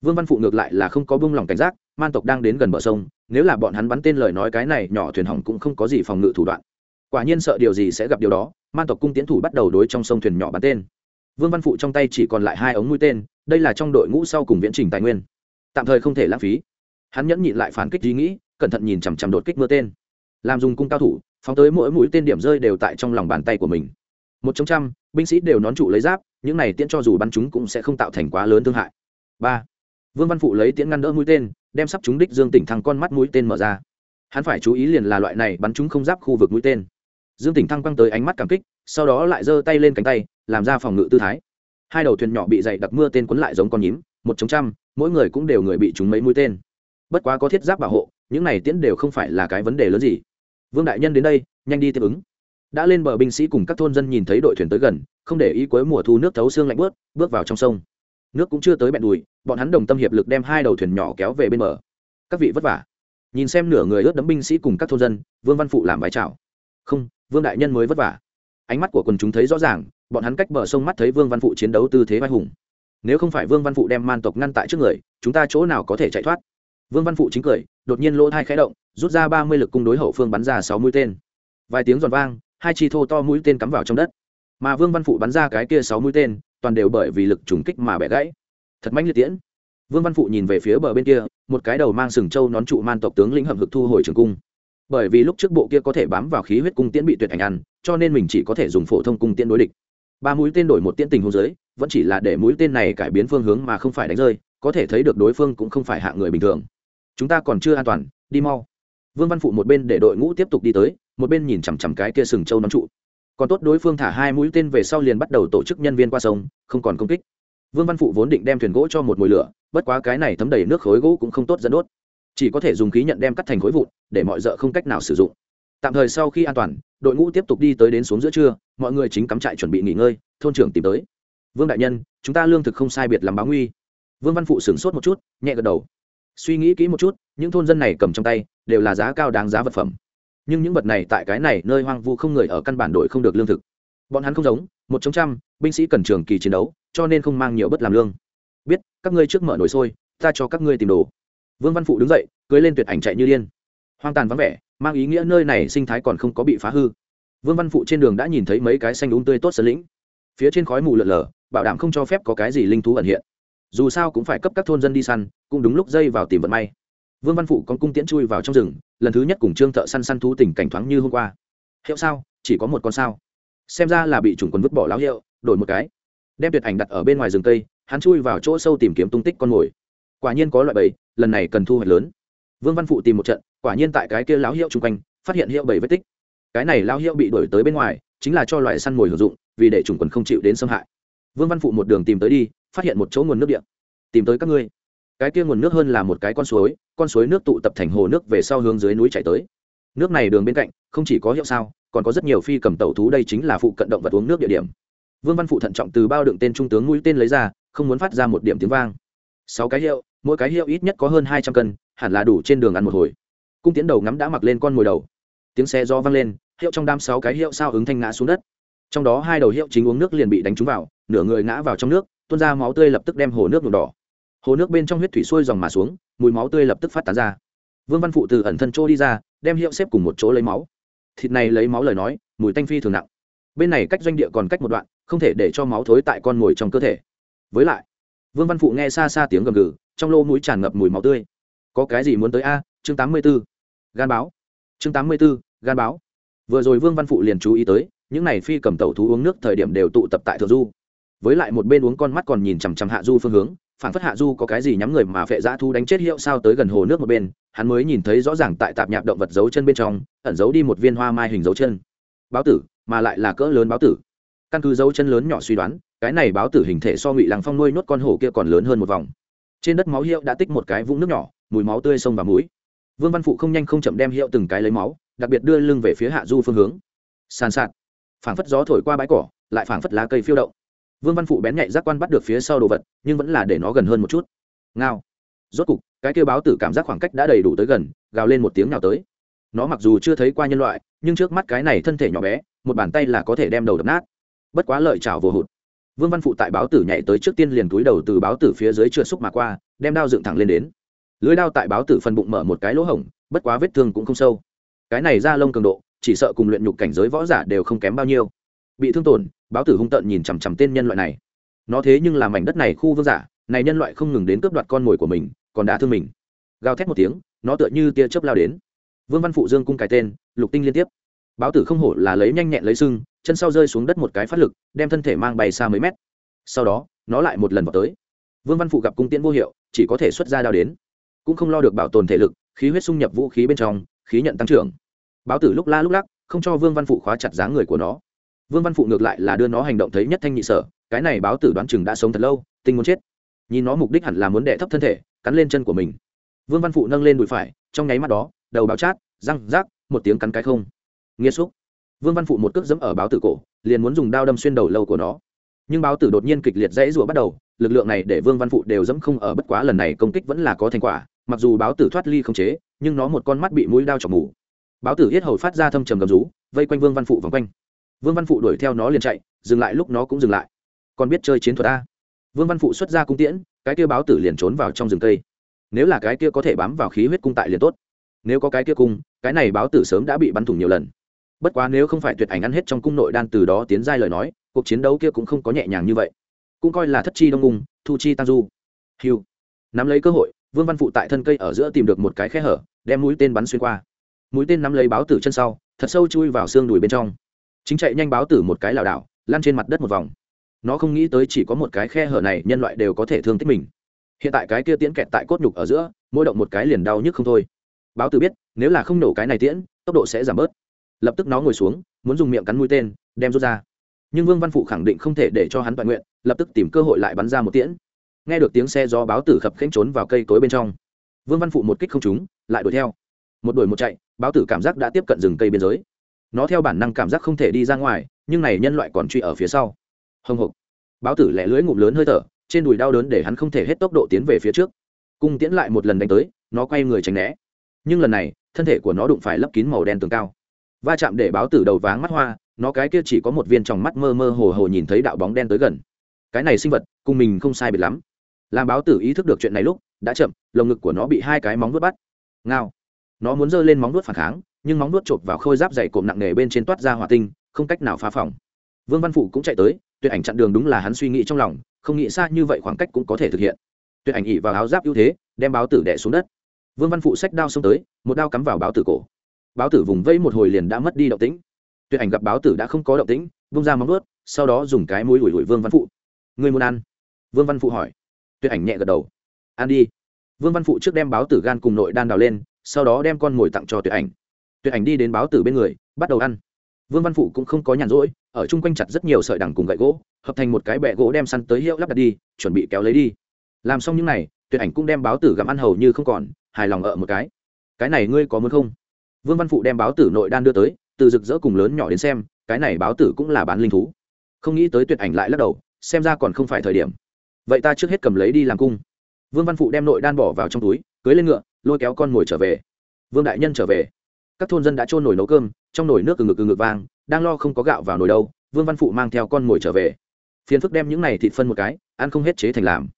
Vương văn phụ ngược lại là không có bông lòng cảnh giác, man tộc đang đến gần bờ sông, nếu là bọn hắn bắn tên lời nói cái này, nhỏ thuyền hỏng cũng không có gì phòng ngự thủ đoạn quả nhiên sợ điều gì sẽ gặp điều đó, man tộc cung tiến thủ bắt đầu đối trong sông thuyền nhỏ bắn tên. Vương văn phụ trong tay chỉ còn lại hai ống mũi tên, đây là trong đội ngũ sau cùng viễn trình tài nguyên. Tạm thời không thể lãng phí. Hắn nhẫn nhịn lại phản kích ý nghĩ, cẩn thận nhìn chằm chằm đột kích mưa tên. Làm dùng cung cao thủ, phóng tới mỗi mũi tên điểm rơi đều tại trong lòng bàn tay của mình. Một trong trăm, binh sĩ đều nón trụ lấy giáp, những này tiễn cho dù bắn chúng cũng sẽ không tạo thành quá lớn thương hại. Ba, vương văn phụ lấy tiễn ngăn đỡ mũi tên, đem sắp chúng đích dương tỉnh thăng con mắt mũi tên mở ra. Hắn phải chú ý liền là loại này bắn chúng không giáp khu vực mũi tên dương tỉnh thăng quăng tới ánh mắt cảm kích, sau đó lại giơ tay lên cánh tay, làm ra phòng ngự tư thái. Hai đầu thuyền nhỏ bị dày đặc mưa tên quấn lại giống con nhím, một chống trăm, mỗi người cũng đều người bị trúng mấy mũi tên. Bất quá có thiết giáp bảo hộ, những này tiễn đều không phải là cái vấn đề lớn gì. Vương đại nhân đến đây, nhanh đi tiếp ứng. Đã lên bờ binh sĩ cùng các thôn dân nhìn thấy đội thuyền tới gần, không để ý cuối mùa thu nước thấu xương lạnh bớt, bước vào trong sông. Nước cũng chưa tới bẹn đùi, bọn hắn đồng tâm hiệp lực đem hai đầu thuyền nhỏ kéo về bên bờ. Các vị vất vả. Nhìn xem nửa người ướt đấm binh sĩ cùng các thôn dân, vương văn phụ làm vái chào không, vương đại nhân mới vất vả. Ánh mắt của quần chúng thấy rõ ràng, bọn hắn cách bờ sông mắt thấy vương văn phụ chiến đấu tư thế vai hùng. Nếu không phải vương văn phụ đem man tộc ngăn tại trước người, chúng ta chỗ nào có thể chạy thoát? Vương văn phụ chính cười, đột nhiên lỗ thai khẽ động, rút ra ba mươi lực cung đối hậu phương bắn ra sáu mũi tên. Vài tiếng giòn vang, hai chi thô to mũi tên cắm vào trong đất. Mà vương văn phụ bắn ra cái kia sáu mũi tên, toàn đều bởi vì lực trùng kích mà bẻ gãy. Thật mãnh liệt tiễn. Vương văn phụ nhìn về phía bờ bên kia, một cái đầu mang sừng trâu nón trụ man tộc tướng lĩnh hợp hực thu hồi trường cung bởi vì lúc trước bộ kia có thể bám vào khí huyết cung tiễn bị tuyệt ảnh ăn, cho nên mình chỉ có thể dùng phổ thông cung tiễn đối địch. Ba mũi tên đổi một tiễn tình hôn giới vẫn chỉ là để mũi tên này cải biến phương hướng mà không phải đánh rơi, có thể thấy được đối phương cũng không phải hạ người bình thường. Chúng ta còn chưa an toàn, đi mau. Vương văn phụ một bên để đội ngũ tiếp tục đi tới, một bên nhìn chằm chằm cái kia sừng trâu nón trụ. Còn tốt đối phương thả hai mũi tên về sau liền bắt đầu tổ chức nhân viên qua sông, không còn công kích. Vương văn phụ vốn định đem thuyền gỗ cho một mồi lửa, bất quá cái này thấm đầy nước khối gỗ cũng không tốt dẫn đốt chỉ có thể dùng khí nhận đem cắt thành khối vụn, để mọi d ợ không cách nào sử dụng. Tạm thời sau khi an toàn, đội ngũ tiếp tục đi tới đến xuống giữa trưa, mọi người chính cắm trại chuẩn bị nghỉ ngơi, thôn trưởng tìm tới. Vương đại nhân, chúng ta lương thực không sai biệt làm báo nguy. Vương văn phụ sửng sốt một chút, nhẹ gật đầu. Suy nghĩ kỹ một chút, những thôn dân này cầm trong tay, đều là giá cao đáng giá vật phẩm. Nhưng những vật này tại cái này nơi hoang vu không người ở căn bản đội không được lương thực. Bọn hắn không giống, một trong trăm, binh sĩ cần trường kỳ chiến đấu, cho nên không mang nhiều bất làm lương. Biết, các ngươi trước mở nồi sôi, ta cho các ngươi tìm đồ vương văn phụ đứng dậy, cưới lên tuyệt ảnh chạy như điên. Hoang tàn vắng vẻ, mang ý nghĩa nơi này sinh thái còn không có bị phá hư. Vương văn phụ trên đường đã nhìn thấy mấy cái xanh đúng tươi tốt sơn lĩnh. Phía trên khói mù lợn lờ bảo đảm không cho phép có cái gì linh thú ẩn hiện. Dù sao cũng phải cấp các thôn dân đi săn, cũng đúng lúc dây vào tìm vận may. Vương văn phụ con cung tiễn chui vào trong rừng, lần thứ nhất cùng trương thợ săn săn thú tình cảnh thoáng như hôm qua. Hiệu sao? Chỉ có một con sao. Xem ra là bị chủng quần vứt bỏ láo hiệu, đổi một cái. Đem tuyệt ảnh đặt ở bên ngoài rừng cây, hắn chui vào chỗ sâu tìm kiếm tung tích con mồi. Quả nhiên có loại bầy lần này cần thu hoạch lớn. Vương văn phụ tìm một trận, quả nhiên tại cái kia lão hiệu chung quanh, phát hiện hiệu bảy vết tích. Cái này lão hiệu bị đuổi tới bên ngoài, chính là cho loại săn mồi hữu dụng, vì để chủng quần không chịu đến xâm hại. Vương văn phụ một đường tìm tới đi, phát hiện một chỗ nguồn nước điện tìm tới các ngươi. Cái kia nguồn nước hơn là một cái con suối con suối nước tụ tập thành hồ nước về sau hướng dưới núi chảy tới. Nước này đường bên cạnh, không chỉ có hiệu sao, còn có rất nhiều phi cầm tẩu thú, đây chính là phụ cận động vật uống nước địa điểm. Vương văn phụ thận trọng từ bao đựng tên trung tướng mũi tên lấy ra, không muốn phát ra một điểm tiếng vang. Sáu cái hiệu mỗi cái hiệu ít nhất có hơn hai trăm cân, hẳn là đủ trên đường ăn một hồi. Cung tiến đầu ngắm đã mặc lên con mồi đầu. Tiếng xe do vang lên, hiệu trong đám sáu cái hiệu sao ứng thanh ngã xuống đất. Trong đó hai đầu hiệu chính uống nước liền bị đánh trúng vào, nửa người ngã vào trong nước, tuôn ra máu tươi lập tức đem hồ nước nhuộm đỏ. Hồ nước bên trong huyết thủy sôi dòng mà xuống, mùi máu tươi lập tức phát tán ra. Vương văn phụ từ ẩn thân trôi đi ra, đem hiệu xếp cùng một chỗ lấy máu. Thịt này lấy máu lời nói, mùi tanh phi thường nặng. Bên này cách doanh địa còn cách một đoạn, không thể để cho máu thối tại con mồi trong cơ thể. Với lại vương văn phụ nghe xa xa tiếng gầm gừ, trong lô mũi tràn ngập mùi máu tươi. Có cái gì muốn tới a? Chương tám mươi b ố gan báo. Chương tám mươi b ố gan báo. Vừa rồi vương văn phụ liền chú ý tới, những n à y phi cầm tàu thú uống nước thời điểm đều tụ tập tại thượng du. Với lại một bên uống con mắt còn nhìn chằm chằm hạ du phương hướng, phản phất hạ du có cái gì nhắm người mà phệ dã thu đánh chết hiệu sao tới gần hồ nước một bên, hắn mới nhìn thấy rõ ràng tại tạp nhạp động vật dấu chân bên trong, ẩn giấu đi một viên hoa mai hình dấu chân. Báo tử, mà lại là cỡ lớn báo tử căn cứ dấu chân lớn nhỏ suy đoán, cái này báo tử hình thể so ngụy làng phong nuôi nhốt con hổ kia còn lớn hơn một vòng. Trên đất máu hiệu đã tích một cái vũng nước nhỏ, mùi máu tươi sông và mũi. Vương văn phụ không nhanh không chậm đem hiệu từng cái lấy máu, đặc biệt đưa lưng về phía hạ du phương hướng. Sàn sạt. Phảng phất gió thổi qua bãi cỏ, lại phảng phất lá cây phiêu động. Vương văn phụ bén nhạy giác quan bắt được phía sau đồ vật, nhưng vẫn là để nó gần hơn một chút. Ngao. Rốt cục, cái kêu báo tử cảm giác khoảng cách đã đầy đủ tới gần, gào lên một tiếng nào tới. Nó mặc dù chưa thấy qua nhân loại, nhưng trước mắt cái này thân thể nhỏ bé, một bàn tay là có thể đem đầu đập nát bất quá lợi chảo vô hụt. Vương văn phụ tại báo tử nhảy tới trước tiên liền túi đầu từ báo tử phía dưới trượt xúc mà qua, đem đao dựng thẳng lên đến. Lưới đao tại báo tử phần bụng mở một cái lỗ hổng, bất quá vết thương cũng không sâu. Cái này ra lông cường độ, chỉ sợ cùng luyện nhục cảnh giới võ giả đều không kém bao nhiêu. Bị thương tổn, báo tử hung tợn nhìn chằm chằm tên nhân loại này. Nó thế nhưng làm mảnh đất này khu vương giả, này nhân loại không ngừng đến cướp đoạt con mồi của mình, còn đả thương mình. Gào thét một tiếng, nó tựa như tia chớp lao đến. Vương văn phụ dương cung cái tên, lục tinh liên tiếp. Báo tử không hổ là lấy nhanh nhẹn lấy sưng chân sau rơi xuống đất một cái phát lực, đem thân thể mang bay xa mấy mét. Sau đó, nó lại một lần vào tới. Vương văn phụ gặp cung tiễn vô hiệu, chỉ có thể xuất ra đao đến. Cũng không lo được bảo tồn thể lực, khí huyết xung nhập vũ khí bên trong, khí nhận tăng trưởng. Báo tử lúc la lúc lắc, không cho vương văn phụ khóa chặt dáng người của nó. Vương văn phụ ngược lại là đưa nó hành động thấy nhất thanh nhị sở, cái này báo tử đoán chừng đã sống thật lâu, tinh muốn chết. Nhìn nó mục đích hẳn là muốn đẻ thấp thân thể, cắn lên chân của mình. Vương văn phụ nâng lên đùi phải, trong nháy mắt đó, đầu báo chát, răng rác, một tiếng cắn cái không. Nghĩa xúc vương văn phụ một cước dẫm ở báo tử cổ, liền muốn dùng đao đâm xuyên đầu lâu của nó. Nhưng báo tử đột nhiên kịch liệt dãy rủa bắt đầu, lực lượng này để vương văn phụ đều dẫm không ở bất quá lần này công kích vẫn là có thành quả, mặc dù báo tử thoát ly không chế, nhưng nó một con mắt bị mũi đao chọc mù. Báo tử yết hầu phát ra thâm trầm gầm rú, vây quanh vương văn phụ vòng quanh. Vương văn phụ đuổi theo nó liền chạy, dừng lại lúc nó cũng dừng lại. Còn biết chơi chiến thuật a? Vương văn phụ xuất ra cung tiễn, cái kia báo tử liền trốn vào trong rừng cây. Nếu là cái kia có thể bám vào khí huyết cung tại liền tốt. Nếu có cái kia cung, cái này báo tử sớm đã bị bắn thủng nhiều lần bất quá nếu không phải tuyệt ảnh ăn hết trong cung nội đan từ đó tiến giai lời nói, cuộc chiến đấu kia cũng không có nhẹ nhàng như vậy. Cũng coi là thất chi đông cung, thu chi tăng du. Hiu. Nắm lấy cơ hội, vương văn phụ tại thân cây ở giữa tìm được một cái khe hở, đem mũi tên bắn xuyên qua. Mũi tên nắm lấy báo tử chân sau, thật sâu chui vào xương đùi bên trong. Chính chạy nhanh báo tử một cái lảo đảo, lăn trên mặt đất một vòng. Nó không nghĩ tới chỉ có một cái khe hở này nhân loại đều có thể thương tích mình. Hiện tại cái kia tiễn kẹt tại cốt nhục ở giữa, mỗi động một cái liền đau nhức không thôi. Báo tử biết, nếu là không nổ cái này tiễn, tốc độ sẽ giảm bớt lập tức nó ngồi xuống, muốn dùng miệng cắn mũi tên, đem rút ra. Nhưng vương văn phụ khẳng định không thể để cho hắn toàn nguyện, lập tức tìm cơ hội lại bắn ra một tiễn. Nghe được tiếng xe gió báo tử khập khênh trốn vào cây tối bên trong, vương văn phụ một kích không trúng, lại đuổi theo. Một đuổi một chạy, báo tử cảm giác đã tiếp cận rừng cây biên giới. Nó theo bản năng cảm giác không thể đi ra ngoài, nhưng này nhân loại còn truy ở phía sau. Hồng hộc. Báo tử lẻ lưới ngụm lớn hơi thở, trên đùi đau đớn để hắn không thể hết tốc độ tiến về phía trước. Cung tiễn lại một lần đánh tới, nó quay người tránh né. Nhưng lần này, thân thể của nó đụng phải lấp kín màu đen tường cao va chạm để báo tử đầu váng mắt hoa, nó cái kia chỉ có một viên trong mắt mơ mơ hồ hồ nhìn thấy đạo bóng đen tới gần. Cái này sinh vật, cùng mình không sai biệt lắm. Làm báo tử ý thức được chuyện này lúc, đã chậm, lồng ngực của nó bị hai cái móng vuốt bắt. Ngao. Nó muốn giơ lên móng vuốt phản kháng, nhưng móng vuốt chộp vào khôi giáp dày cộm nặng nề bên trên toát ra hỏa tinh, không cách nào phá phòng. Vương văn phụ cũng chạy tới, tuyệt ảnh chặn đường đúng là hắn suy nghĩ trong lòng, không nghĩ xa như vậy khoảng cách cũng có thể thực hiện. Tuyệt ảnh ỉ vào áo giáp ưu thế, đem báo tử đẻ xuống đất. Vương văn phụ sách đao xông tới, một đao cắm vào báo tử cổ báo tử vùng vẫy một hồi liền đã mất đi động tĩnh. Tuyệt ảnh gặp báo tử đã không có động tĩnh, vung ra móng vuốt, sau đó dùng cái mũi ủi ủi vương văn phụ. Người muốn ăn? Vương văn phụ hỏi. Tuyệt ảnh nhẹ gật đầu. Ăn đi. Vương văn phụ trước đem báo tử gan cùng nội đan đào lên, sau đó đem con mồi tặng cho tuyệt ảnh. Tuyệt ảnh đi đến báo tử bên người, bắt đầu ăn. Vương văn phụ cũng không có nhàn rỗi, ở chung quanh chặt rất nhiều sợi đằng cùng gậy gỗ, hợp thành một cái bẹ gỗ đem săn tới hiệu lắp đặt đi, chuẩn bị kéo lấy đi. Làm xong những n à y tuyệt ảnh cũng đem báo tử gặm ăn hầu như không còn, hài lòng ở một cái. Cái này ngươi có muốn không? Vương văn phụ đem báo tử nội đan đưa tới, từ rực rỡ cùng lớn nhỏ đến xem, cái này báo tử cũng là bán linh thú. Không nghĩ tới tuyệt ảnh lại lắc đầu, xem ra còn không phải thời điểm. Vậy ta trước hết cầm lấy đi làm cung. Vương văn phụ đem nội đan bỏ vào trong túi, cưới lên ngựa, lôi kéo con mồi trở về. Vương đại nhân trở về. Các thôn dân đã trôn nổi nấu cơm, trong nồi nước từ ngực từ ngực vang, đang lo không có gạo vào nồi đâu, vương văn phụ mang theo con mồi trở về. Phiền phức đem những này thịt phân một cái, ăn không hết chế thành làm.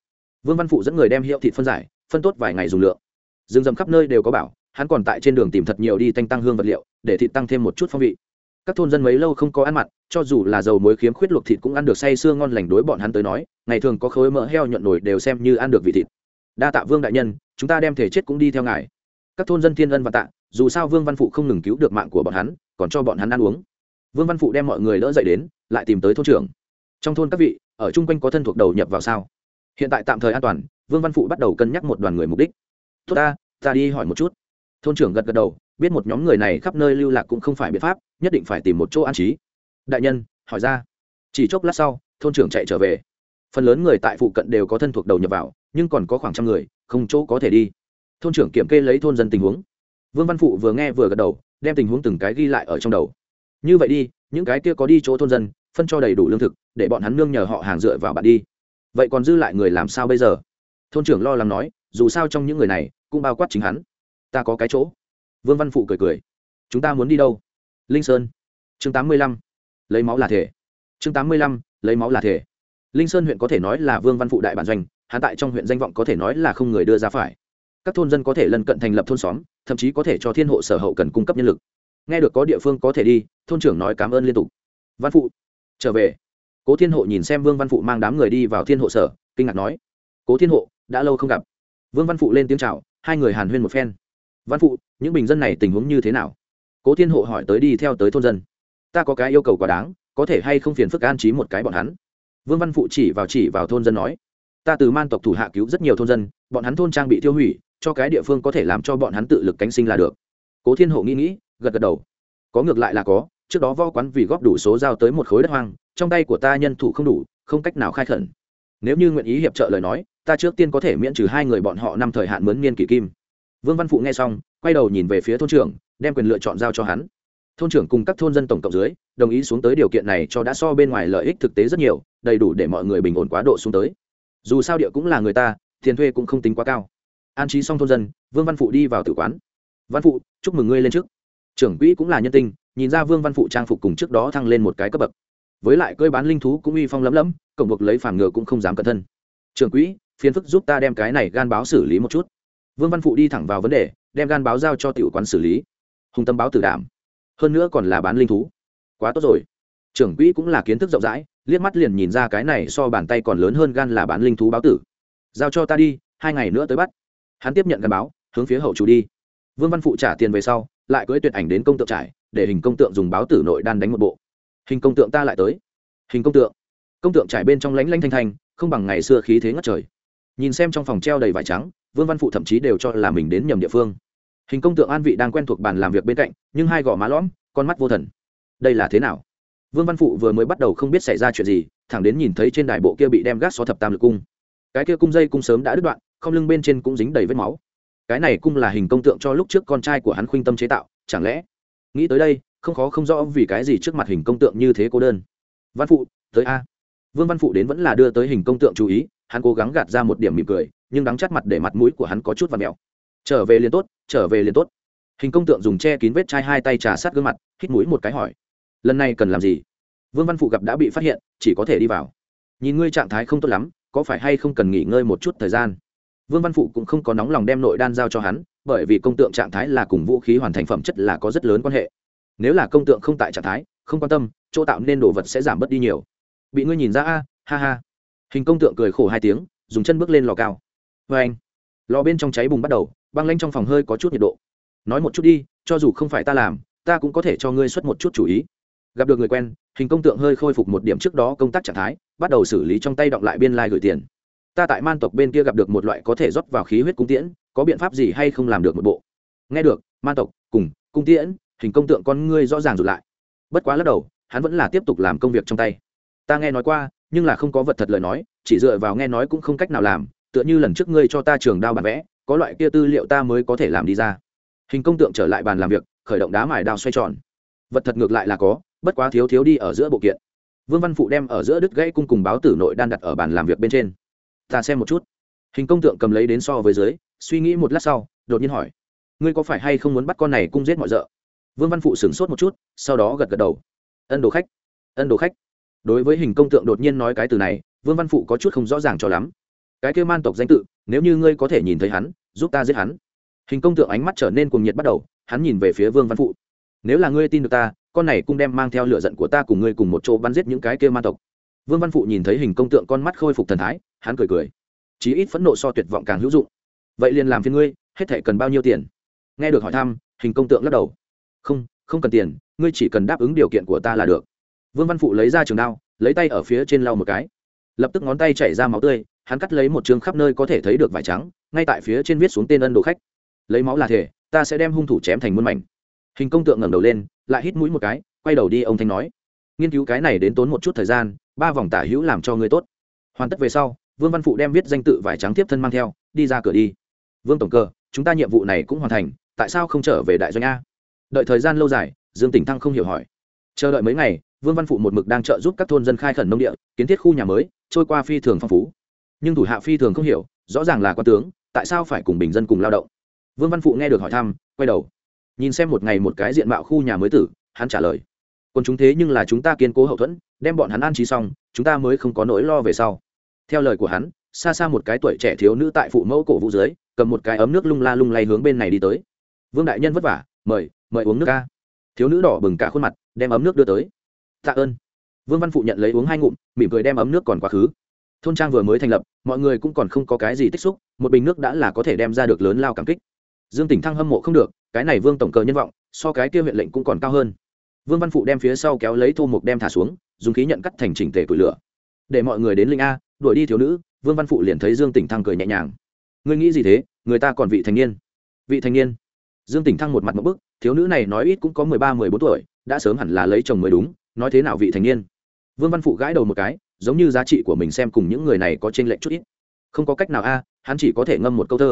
Vương văn phụ dẫn người đem hiệu thịt phân giải, phân tốt vài ngày dùng lượng. Rừng rậm khắp nơi đều có bảo hắn còn tại trên đường tìm thật nhiều đi thanh tăng hương vật liệu, để thịt tăng thêm một chút phong vị. Các thôn dân mấy lâu không có ăn mặn, cho dù là dầu muối khiếm khuyết luộc thịt cũng ăn được say sưa ngon lành đối bọn hắn tới nói, ngày thường có khối mỡ heo nhuận nổi đều xem như ăn được vị thịt. Đa tạ vương đại nhân, chúng ta đem thể chết cũng đi theo ngài. Các thôn dân thiên ân và tạ, dù sao vương văn phụ không ngừng cứu được mạng của bọn hắn, còn cho bọn hắn ăn uống. Vương văn phụ đem mọi người đỡ dậy đến, lại tìm tới thôn trưởng. Trong thôn các vị, ở chung quanh có thân thuộc đầu nhập vào sao? Hiện tại tạm thời an toàn, vương văn phụ bắt đầu cân nhắc một đoàn người mục đích. Tốt ta ta đi hỏi một chút thôn trưởng gật gật đầu, biết một nhóm người này khắp nơi lưu lạc cũng không phải biện pháp, nhất định phải tìm một chỗ an trí. Đại nhân, hỏi ra. Chỉ chốc lát sau, thôn trưởng chạy trở về. Phần lớn người tại phụ cận đều có thân thuộc đầu nhập vào, nhưng còn có khoảng trăm người, không chỗ có thể đi. Thôn trưởng kiểm kê lấy thôn dân tình huống. Vương văn phụ vừa nghe vừa gật đầu, đem tình huống từng cái ghi lại ở trong đầu. Như vậy đi, những cái kia có đi chỗ thôn dân, phân cho đầy đủ lương thực, để bọn hắn nương nhờ họ hàng dựa vào bạn đi. Vậy còn dư lại người làm sao bây giờ? Thôn trưởng lo lắng nói, dù sao trong những người này, cũng bao quát chính hắn ta có cái chỗ. Vương văn phụ cười cười. Chúng ta muốn đi đâu? Linh sơn. Chương tám mươi lăm. Lấy máu là thể. Chương tám mươi lăm. Lấy máu là thể. Linh sơn huyện có thể nói là vương văn phụ đại bản doanh hạ tại trong huyện danh vọng có thể nói là không người đưa ra phải. Các thôn dân có thể lân cận thành lập thôn xóm, thậm chí có thể cho thiên hộ sở hậu cần cung cấp nhân lực. Nghe được có địa phương có thể đi, thôn trưởng nói cảm ơn liên tục. Văn phụ, trở về. Cố thiên hộ nhìn xem vương văn phụ mang đám người đi vào thiên hộ sở, kinh ngạc nói. Cố thiên hộ, đã lâu không gặp. Vương văn phụ lên tiếng c h à o hai người hàn huyên một phen văn phụ, những bình dân này tình huống như thế nào? Cố thiên hộ hỏi tới đi theo tới thôn dân. Ta có cái yêu cầu quá đáng, có thể hay không phiền phức an trí một cái bọn hắn? Vương văn phụ chỉ vào chỉ vào thôn dân nói. Ta từ man tộc thủ hạ cứu rất nhiều thôn dân, bọn hắn thôn trang bị tiêu hủy, cho cái địa phương có thể làm cho bọn hắn tự lực cánh sinh là được. Cố thiên hộ nghĩ nghĩ, gật gật đầu. Có ngược lại là có, trước đó võ quán vì góp đủ số giao tới một khối đất hoang, trong tay của ta nhân thủ không đủ, không cách nào khai khẩn. Nếu như nguyện ý hiệp trợ lời nói, ta trước tiên có thể miễn trừ hai người bọn họ năm thời hạn mướn niên kỷ kim vương văn phụ nghe xong, quay đầu nhìn về phía thôn trưởng, đem quyền lựa chọn giao cho hắn. Thôn trưởng cùng các thôn dân tổng cộng dưới, đồng ý xuống tới điều kiện này cho đã so bên ngoài lợi ích thực tế rất nhiều, đầy đủ để mọi người bình ổn quá độ xuống tới. Dù sao địa cũng là người ta, tiền thuê cũng không tính quá cao. An trí xong thôn dân, vương văn phụ đi vào tử quán. Văn phụ, chúc mừng ngươi lên trước. Trưởng quỹ cũng là nhân tinh nhìn ra vương văn phụ trang phục cùng trước đó thăng lên một cái cấp bậc. Với lại cơi bán linh thú cũng uy phong lấm lấm cổng buộc lấy phản ngựa cũng không dám cẩn thân. Trưởng quỹ, phiền phức giúp ta đem cái này gan báo xử lý một chút vương văn phụ đi thẳng vào vấn đề, đem gan báo giao cho tiểu quán xử lý. Hùng tâm báo tử đảm. Hơn nữa còn là bán linh thú. Quá tốt rồi. Trưởng quỹ cũng là kiến thức rộng rãi, liếc mắt liền nhìn ra cái này so bàn tay còn lớn hơn gan là bán linh thú báo tử. Giao cho ta đi, hai ngày nữa tới bắt. Hắn tiếp nhận gan báo, hướng phía hậu chủ đi. Vương văn phụ trả tiền về sau, lại cưỡi tuyệt ảnh đến công tượng trải, để hình công tượng dùng báo tử nội đan đánh một bộ. Hình công tượng ta lại tới. Hình công tượng. Công tượng trải bên trong lánh lanh thanh thanh, không bằng ngày xưa khí thế ngất trời. Nhìn xem trong phòng treo đầy vải trắng vương văn phụ thậm chí đều cho là mình đến nhầm địa phương. Hình công tượng an vị đang quen thuộc bàn làm việc bên cạnh, nhưng hai gò má lõm, con mắt vô thần. Đây là thế nào? Vương văn phụ vừa mới bắt đầu không biết xảy ra chuyện gì, thẳng đến nhìn thấy trên đài bộ kia bị đem gác xó thập tam lực cung. Cái kia cung dây cung sớm đã đứt đoạn, không lưng bên trên cũng dính đầy vết máu. Cái này cung là hình công tượng cho lúc trước con trai của hắn khuynh tâm chế tạo, chẳng lẽ? Nghĩ tới đây, không khó không rõ vì cái gì trước mặt hình công tượng như thế cô đơn. Văn phụ, tới a. Vương văn phụ đến vẫn là đưa tới hình công tượng chú ý hắn cố gắng gạt ra một điểm mỉm cười, nhưng đắng chắt mặt để mặt mũi của hắn có chút và mèo trở về liền tốt, trở về liền tốt. Hình công tượng dùng che kín vết chai hai tay trà sát gương mặt, hít mũi một cái hỏi, lần này cần làm gì? Vương văn phụ gặp đã bị phát hiện, chỉ có thể đi vào. Nhìn ngươi trạng thái không tốt lắm, có phải hay không cần nghỉ ngơi một chút thời gian? Vương văn phụ cũng không có nóng lòng đem nội đan giao cho hắn, bởi vì công tượng trạng thái là cùng vũ khí hoàn thành phẩm chất là có rất lớn quan hệ. Nếu là công tượng không tại trạng thái, không quan tâm, chỗ tạo nên đồ vật sẽ giảm bớt đi nhiều. Bị ngươi nhìn ra a, ha ha hình công tượng cười khổ hai tiếng, dùng chân bước lên lò cao. Vê anh, lò bên trong cháy bùng bắt đầu, băng lanh trong phòng hơi có chút nhiệt độ. Nói một chút đi, cho dù không phải ta làm, ta cũng có thể cho ngươi xuất một chút chủ ý. Gặp được người quen, hình công tượng hơi khôi phục một điểm trước đó công tác trạng thái, bắt đầu xử lý trong tay đọng lại biên lai、like、gửi tiền. Ta tại man tộc bên kia gặp được một loại có thể rót vào khí huyết cung tiễn, có biện pháp gì hay không làm được một bộ? Nghe được, man tộc, cùng, cung tiễn, hình công tượng con ngươi rõ ràng rụt lại. Bất quá lắc đầu, hắn vẫn là tiếp tục làm công việc trong tay. Ta nghe nói qua nhưng là không có vật thật lời nói, chỉ dựa vào nghe nói cũng không cách nào làm, tựa như lần trước ngươi cho ta trường đao bản vẽ, có loại kia tư liệu ta mới có thể làm đi ra. Hình công tượng trở lại bàn làm việc, khởi động đá mài đao xoay tròn. Vật thật ngược lại là có, bất quá thiếu thiếu đi ở giữa bộ kiện. Vương văn phụ đem ở giữa đứt gãy cung cùng báo tử nội đan đặt ở bàn làm việc bên trên. Ta xem một chút. Hình công tượng cầm lấy đến so với dưới, suy nghĩ một lát sau, đột nhiên hỏi, ngươi có phải hay không muốn bắt con này cung giết mọi d vương văn phụ sửng sốt một chút, sau đó gật gật đầu. Ân đồ khách, ân đồ khách đối với hình công tượng đột nhiên nói cái từ này, vương văn phụ có chút không rõ ràng cho lắm. Cái kêu man tộc danh tự, nếu như ngươi có thể nhìn thấy hắn, giúp ta giết hắn. Hình công tượng ánh mắt trở nên cuồng nhiệt bắt đầu, hắn nhìn về phía vương văn phụ. Nếu là ngươi tin được ta, con này cũng đem mang theo lửa giận của ta cùng ngươi cùng một chỗ bắn giết những cái kia man tộc. Vương văn phụ nhìn thấy hình công tượng con mắt khôi phục thần thái, hắn cười cười. Chí ít phẫn nộ so tuyệt vọng càng hữu dụng. Vậy liền làm phiên ngươi, hết thể cần bao nhiêu tiền? Nghe được hỏi thăm, hình công tượng lắc đầu. Không không cần tiền, ngươi chỉ cần đáp ứng điều kiện của ta là được vương văn phụ lấy ra trường đao, lấy tay ở phía trên lau một cái. Lập tức ngón tay chảy ra máu tươi, hắn cắt lấy một trường khắp nơi có thể thấy được vải trắng, ngay tại phía trên viết xuống tên ân đồ khách. Lấy máu là thể, ta sẽ đem hung thủ chém thành muôn mảnh. Hình công tượng ngẩng đầu lên, lại hít mũi một cái, quay đầu đi ông thanh nói. Nghiên cứu cái này đến tốn một chút thời gian, ba vòng tả hữu làm cho người tốt. Hoàn tất về sau, vương văn phụ đem viết danh tự vải trắng tiếp thân mang theo, đi ra cửa đi. Vương tổng cơ, chúng ta nhiệm vụ này cũng hoàn thành, tại sao không trở về đại doanh a? Đợi thời gian lâu dài, dương tỉnh thăng không hiểu hỏi. Chờ đợi mấy ngày vương văn phụ một mực đang trợ giúp các thôn dân khai khẩn nông địa, kiến thiết khu nhà mới, trôi qua phi thường phong phú. Nhưng thủ hạ phi thường không hiểu, rõ ràng là quan tướng, tại sao phải cùng bình dân cùng lao động? Vương văn phụ nghe được hỏi thăm, quay đầu. Nhìn xem một ngày một cái diện mạo khu nhà mới tử, hắn trả lời. Còn chúng thế nhưng là chúng ta kiên cố hậu thuẫn, đem bọn hắn an trí xong, chúng ta mới không có nỗi lo về sau. Theo lời của hắn, xa xa một cái tuổi trẻ thiếu nữ tại phụ mẫu cổ vũ dưới, cầm một cái ấm nước lung la lung lay hướng bên này đi tới. Vương đại nhân vất vả, mời mời uống nước ca. Thiếu nữ đỏ bừng cả khuôn mặt, đem ấm nước đưa tới tạ ơn. Vương văn phụ nhận lấy uống hai ngụm, mỉm cười đem ấm nước còn quá khứ. Thôn trang vừa mới thành lập, mọi người cũng còn không có cái gì tích xúc, một bình nước đã là có thể đem ra được lớn lao cảm kích. Dương tỉnh thăng hâm mộ không được, cái này vương tổng cờ nhân vọng, so cái kia huyện lệnh cũng còn cao hơn. Vương văn phụ đem phía sau kéo lấy thô mục đem thả xuống, dùng khí nhận cắt thành chỉnh tề củi lửa. Để mọi người đến linh a, đuổi đi thiếu nữ, vương văn phụ liền thấy dương tỉnh thăng cười nhẹ nhàng. Ngươi nghĩ gì thế? Người ta còn vị thành niên. Vị thành niên. Dương tỉnh thăng một mặt một bức, thiếu nữ này nói ít cũng có mười ba, mười bốn tuổi, đã sớm hẳn là lấy chồng mới đúng nói thế nào vị thành niên? Vương văn phụ gãi đầu một cái, giống như giá trị của mình xem cùng những người này có t r ê n lệch chút ít. Không có cách nào a, hắn chỉ có thể ngâm một câu thơ.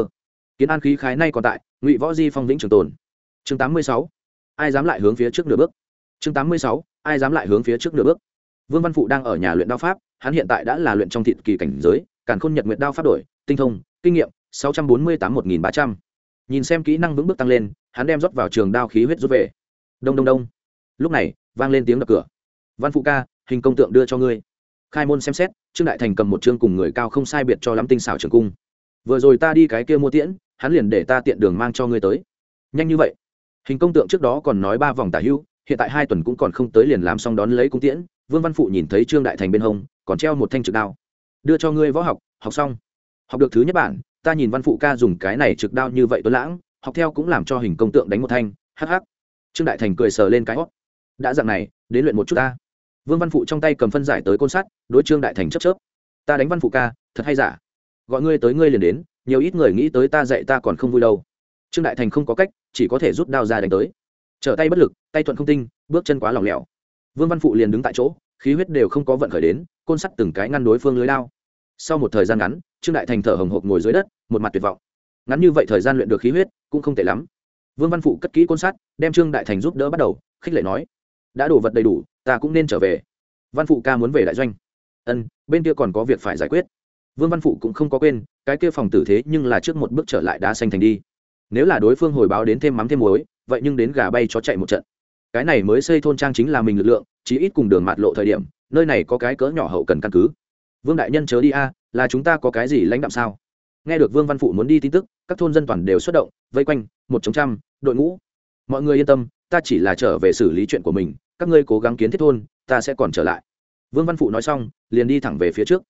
Kiến an khí khái nay còn tại, ngụy võ di phong vĩnh trường tồn. Chương tám mươi sáu, ai dám lại hướng phía trước nửa bước? Chương tám mươi sáu, ai dám lại hướng phía trước nửa bước? Vương văn phụ đang ở nhà luyện đao pháp, hắn hiện tại đã là luyện trong thịt kỳ cảnh giới, càn khôn nhật nguyện đao pháp đổi, tinh thông, kinh nghiệm, sáu trăm bốn mươi tám một nghìn ba trăm. Nhìn xem kỹ năng vững bước tăng lên, hắn đem rót vào trường đao khí huyết rút về. Đông đông đông. Lúc này, vang lên tiếng đập cửa văn phụ ca, hình công tượng đưa cho ngươi. Khai môn xem xét, trương đại thành cầm một chương cùng người cao không sai biệt cho lắm tinh xảo trường cung. Vừa rồi ta đi cái kia mua tiễn, hắn liền để ta tiện đường mang cho ngươi tới. Nhanh như vậy. Hình công tượng trước đó còn nói ba vòng tả hưu, hiện tại hai tuần cũng còn không tới liền làm xong đón lấy cung tiễn. Vương văn phụ nhìn thấy trương đại thành bên hông, còn treo một thanh trực đao. Đưa cho ngươi võ học học xong. Học được thứ nhất bản, ta nhìn văn phụ ca dùng cái này trực đao như vậy tuấn lãng, học theo cũng làm cho hình công tượng đánh một thanh, hắc hắc. Trương đại thành cười sờ lên cái hót đã dặn này, đến luyện một chút ta vương văn phụ trong tay cầm phân giải tới côn sắt đối trương đại thành chấp chớp. Ta đánh văn phụ ca thật hay giả? Gọi ngươi tới ngươi liền đến nhiều ít người nghĩ tới ta dạy ta còn không vui đâu. Trương đại thành không có cách chỉ có thể rút đao ra đánh tới. Trở tay bất lực tay thuận không tinh bước chân quá lỏng lẻo. Vương văn phụ liền đứng tại chỗ khí huyết đều không có vận khởi đến côn sắt từng cái ngăn đối phương lưới lao sau một thời gian ngắn trương đại thành thở hồng hộc ngồi dưới đất một mặt tuyệt vọng. Ngắn như vậy thời gian luyện được khí huyết cũng không tệ lắm. Vương văn phụ cất kỹ côn sắt, đem trương đại thành giúp đỡ bắt đầu khích lệ nói đã đổ vật đầy đủ, ta cũng nên trở về. Văn phụ ca muốn về đại doanh. Ân, bên kia còn có việc phải giải quyết. Vương văn phụ cũng không có quên, cái kia phòng tử thế nhưng là trước một bước trở lại đá xanh thành đi. Nếu là đối phương hồi báo đến thêm mắm thêm muối, vậy nhưng đến gà bay cho chạy một trận. Cái này mới xây thôn trang chính là mình lực lượng, chí ít cùng đường mạt lộ thời điểm, nơi này có cái cỡ nhỏ hậu cần căn cứ. Vương đại nhân chớ đi a, là chúng ta có cái gì lãnh đạm sao? Nghe được vương văn phụ muốn đi tin tức, các thôn dân toàn đều xuất động, vây quanh, một chống trăm, đội ngũ. Mọi người yên tâm, ta chỉ là trở về xử lý chuyện của mình các ngươi cố gắng kiến thiết thôn, ta sẽ còn trở lại. Vương văn phụ nói xong, liền đi thẳng về phía trước.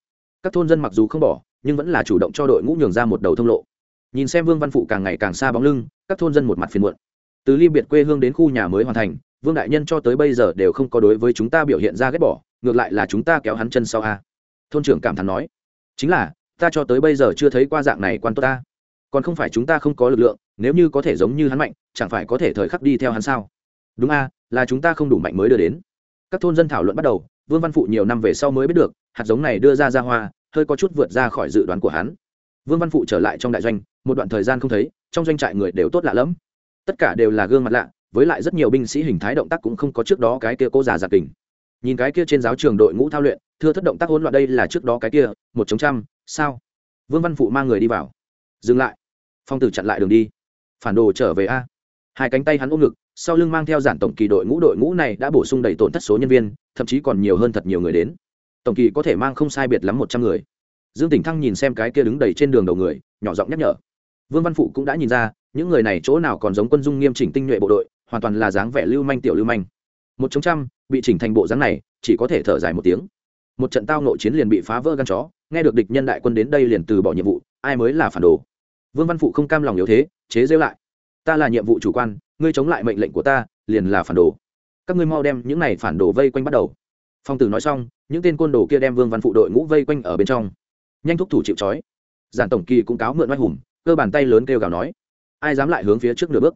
Các thôn dân mặc dù không bỏ, nhưng vẫn là chủ động cho đội ngũ nhường ra một đầu thông lộ. Nhìn xem vương văn phụ càng ngày càng xa bóng lưng, các thôn dân một mặt phiền muộn. Từ ly biệt quê hương đến khu nhà mới hoàn thành, vương đại nhân cho tới bây giờ đều không có đối với chúng ta biểu hiện ra ghét bỏ, ngược lại là chúng ta kéo hắn chân sau a. Thôn trưởng cảm thán nói, chính là, ta cho tới bây giờ chưa thấy qua dạng này quan tốt ta. Còn không phải chúng ta không có lực lượng, nếu như có thể giống như hắn mạnh, chẳng phải có thể thời khắc đi theo hắn sao? Đúng a là chúng ta không đủ mạnh mới đưa đến. Các thôn dân thảo luận bắt đầu, vương văn phụ nhiều năm về sau mới biết được, hạt giống này đưa ra ra hoa, hơi có chút vượt ra khỏi dự đoán của hắn. Vương văn phụ trở lại trong đại doanh, một đoạn thời gian không thấy, trong doanh trại người đều tốt lạ lẫm. Tất cả đều là gương mặt lạ, với lại rất nhiều binh sĩ hình thái động tác cũng không có trước đó cái kia cố già giặc tình. Nhìn cái kia trên giáo trường đội ngũ thao luyện, thưa thất động tác hỗn loạn đây là trước đó cái kia, một chống trăm, sao? Vương văn phụ mang người đi vào. Dừng lại. Phong tử chặn lại đường đi. Phản đồ trở về a. Hai cánh tay hắn ôm ngực sau lưng mang theo giản tổng kỳ đội ngũ đội ngũ này đã bổ sung đầy tổn thất số nhân viên, thậm chí còn nhiều hơn thật nhiều người đến. Tổng kỳ có thể mang không sai biệt lắm một trăm người. Dương tỉnh thăng nhìn xem cái kia đứng đầy trên đường đầu người, nhỏ giọng nhắc nhở. Vương văn phụ cũng đã nhìn ra, những người này chỗ nào còn giống quân dung nghiêm chỉnh tinh nhuệ bộ đội, hoàn toàn là dáng vẻ lưu manh tiểu lưu manh. Một chống trăm, bị chỉnh thành bộ dáng này, chỉ có thể thở dài một tiếng. Một trận tao nội chiến liền bị phá vỡ gan chó, nghe được địch nhân đại quân đến đây liền từ bỏ nhiệm vụ, ai mới là phản đồ? Vương văn phụ không cam lòng yếu thế, chế rêu lại ta là nhiệm vụ chủ quan, ngươi chống lại mệnh lệnh của ta, liền là phản đồ. Các ngươi mau đem những này phản đồ vây quanh bắt đầu. Phong tử nói xong, những tên côn đồ kia đem vương văn phụ đội ngũ vây quanh ở bên trong. Nhanh thúc thủ chịu trói. Giản tổng kỳ cũng cáo mượn oai hùng, cơ bàn tay lớn kêu gào nói, ai dám lại hướng phía trước nửa bước?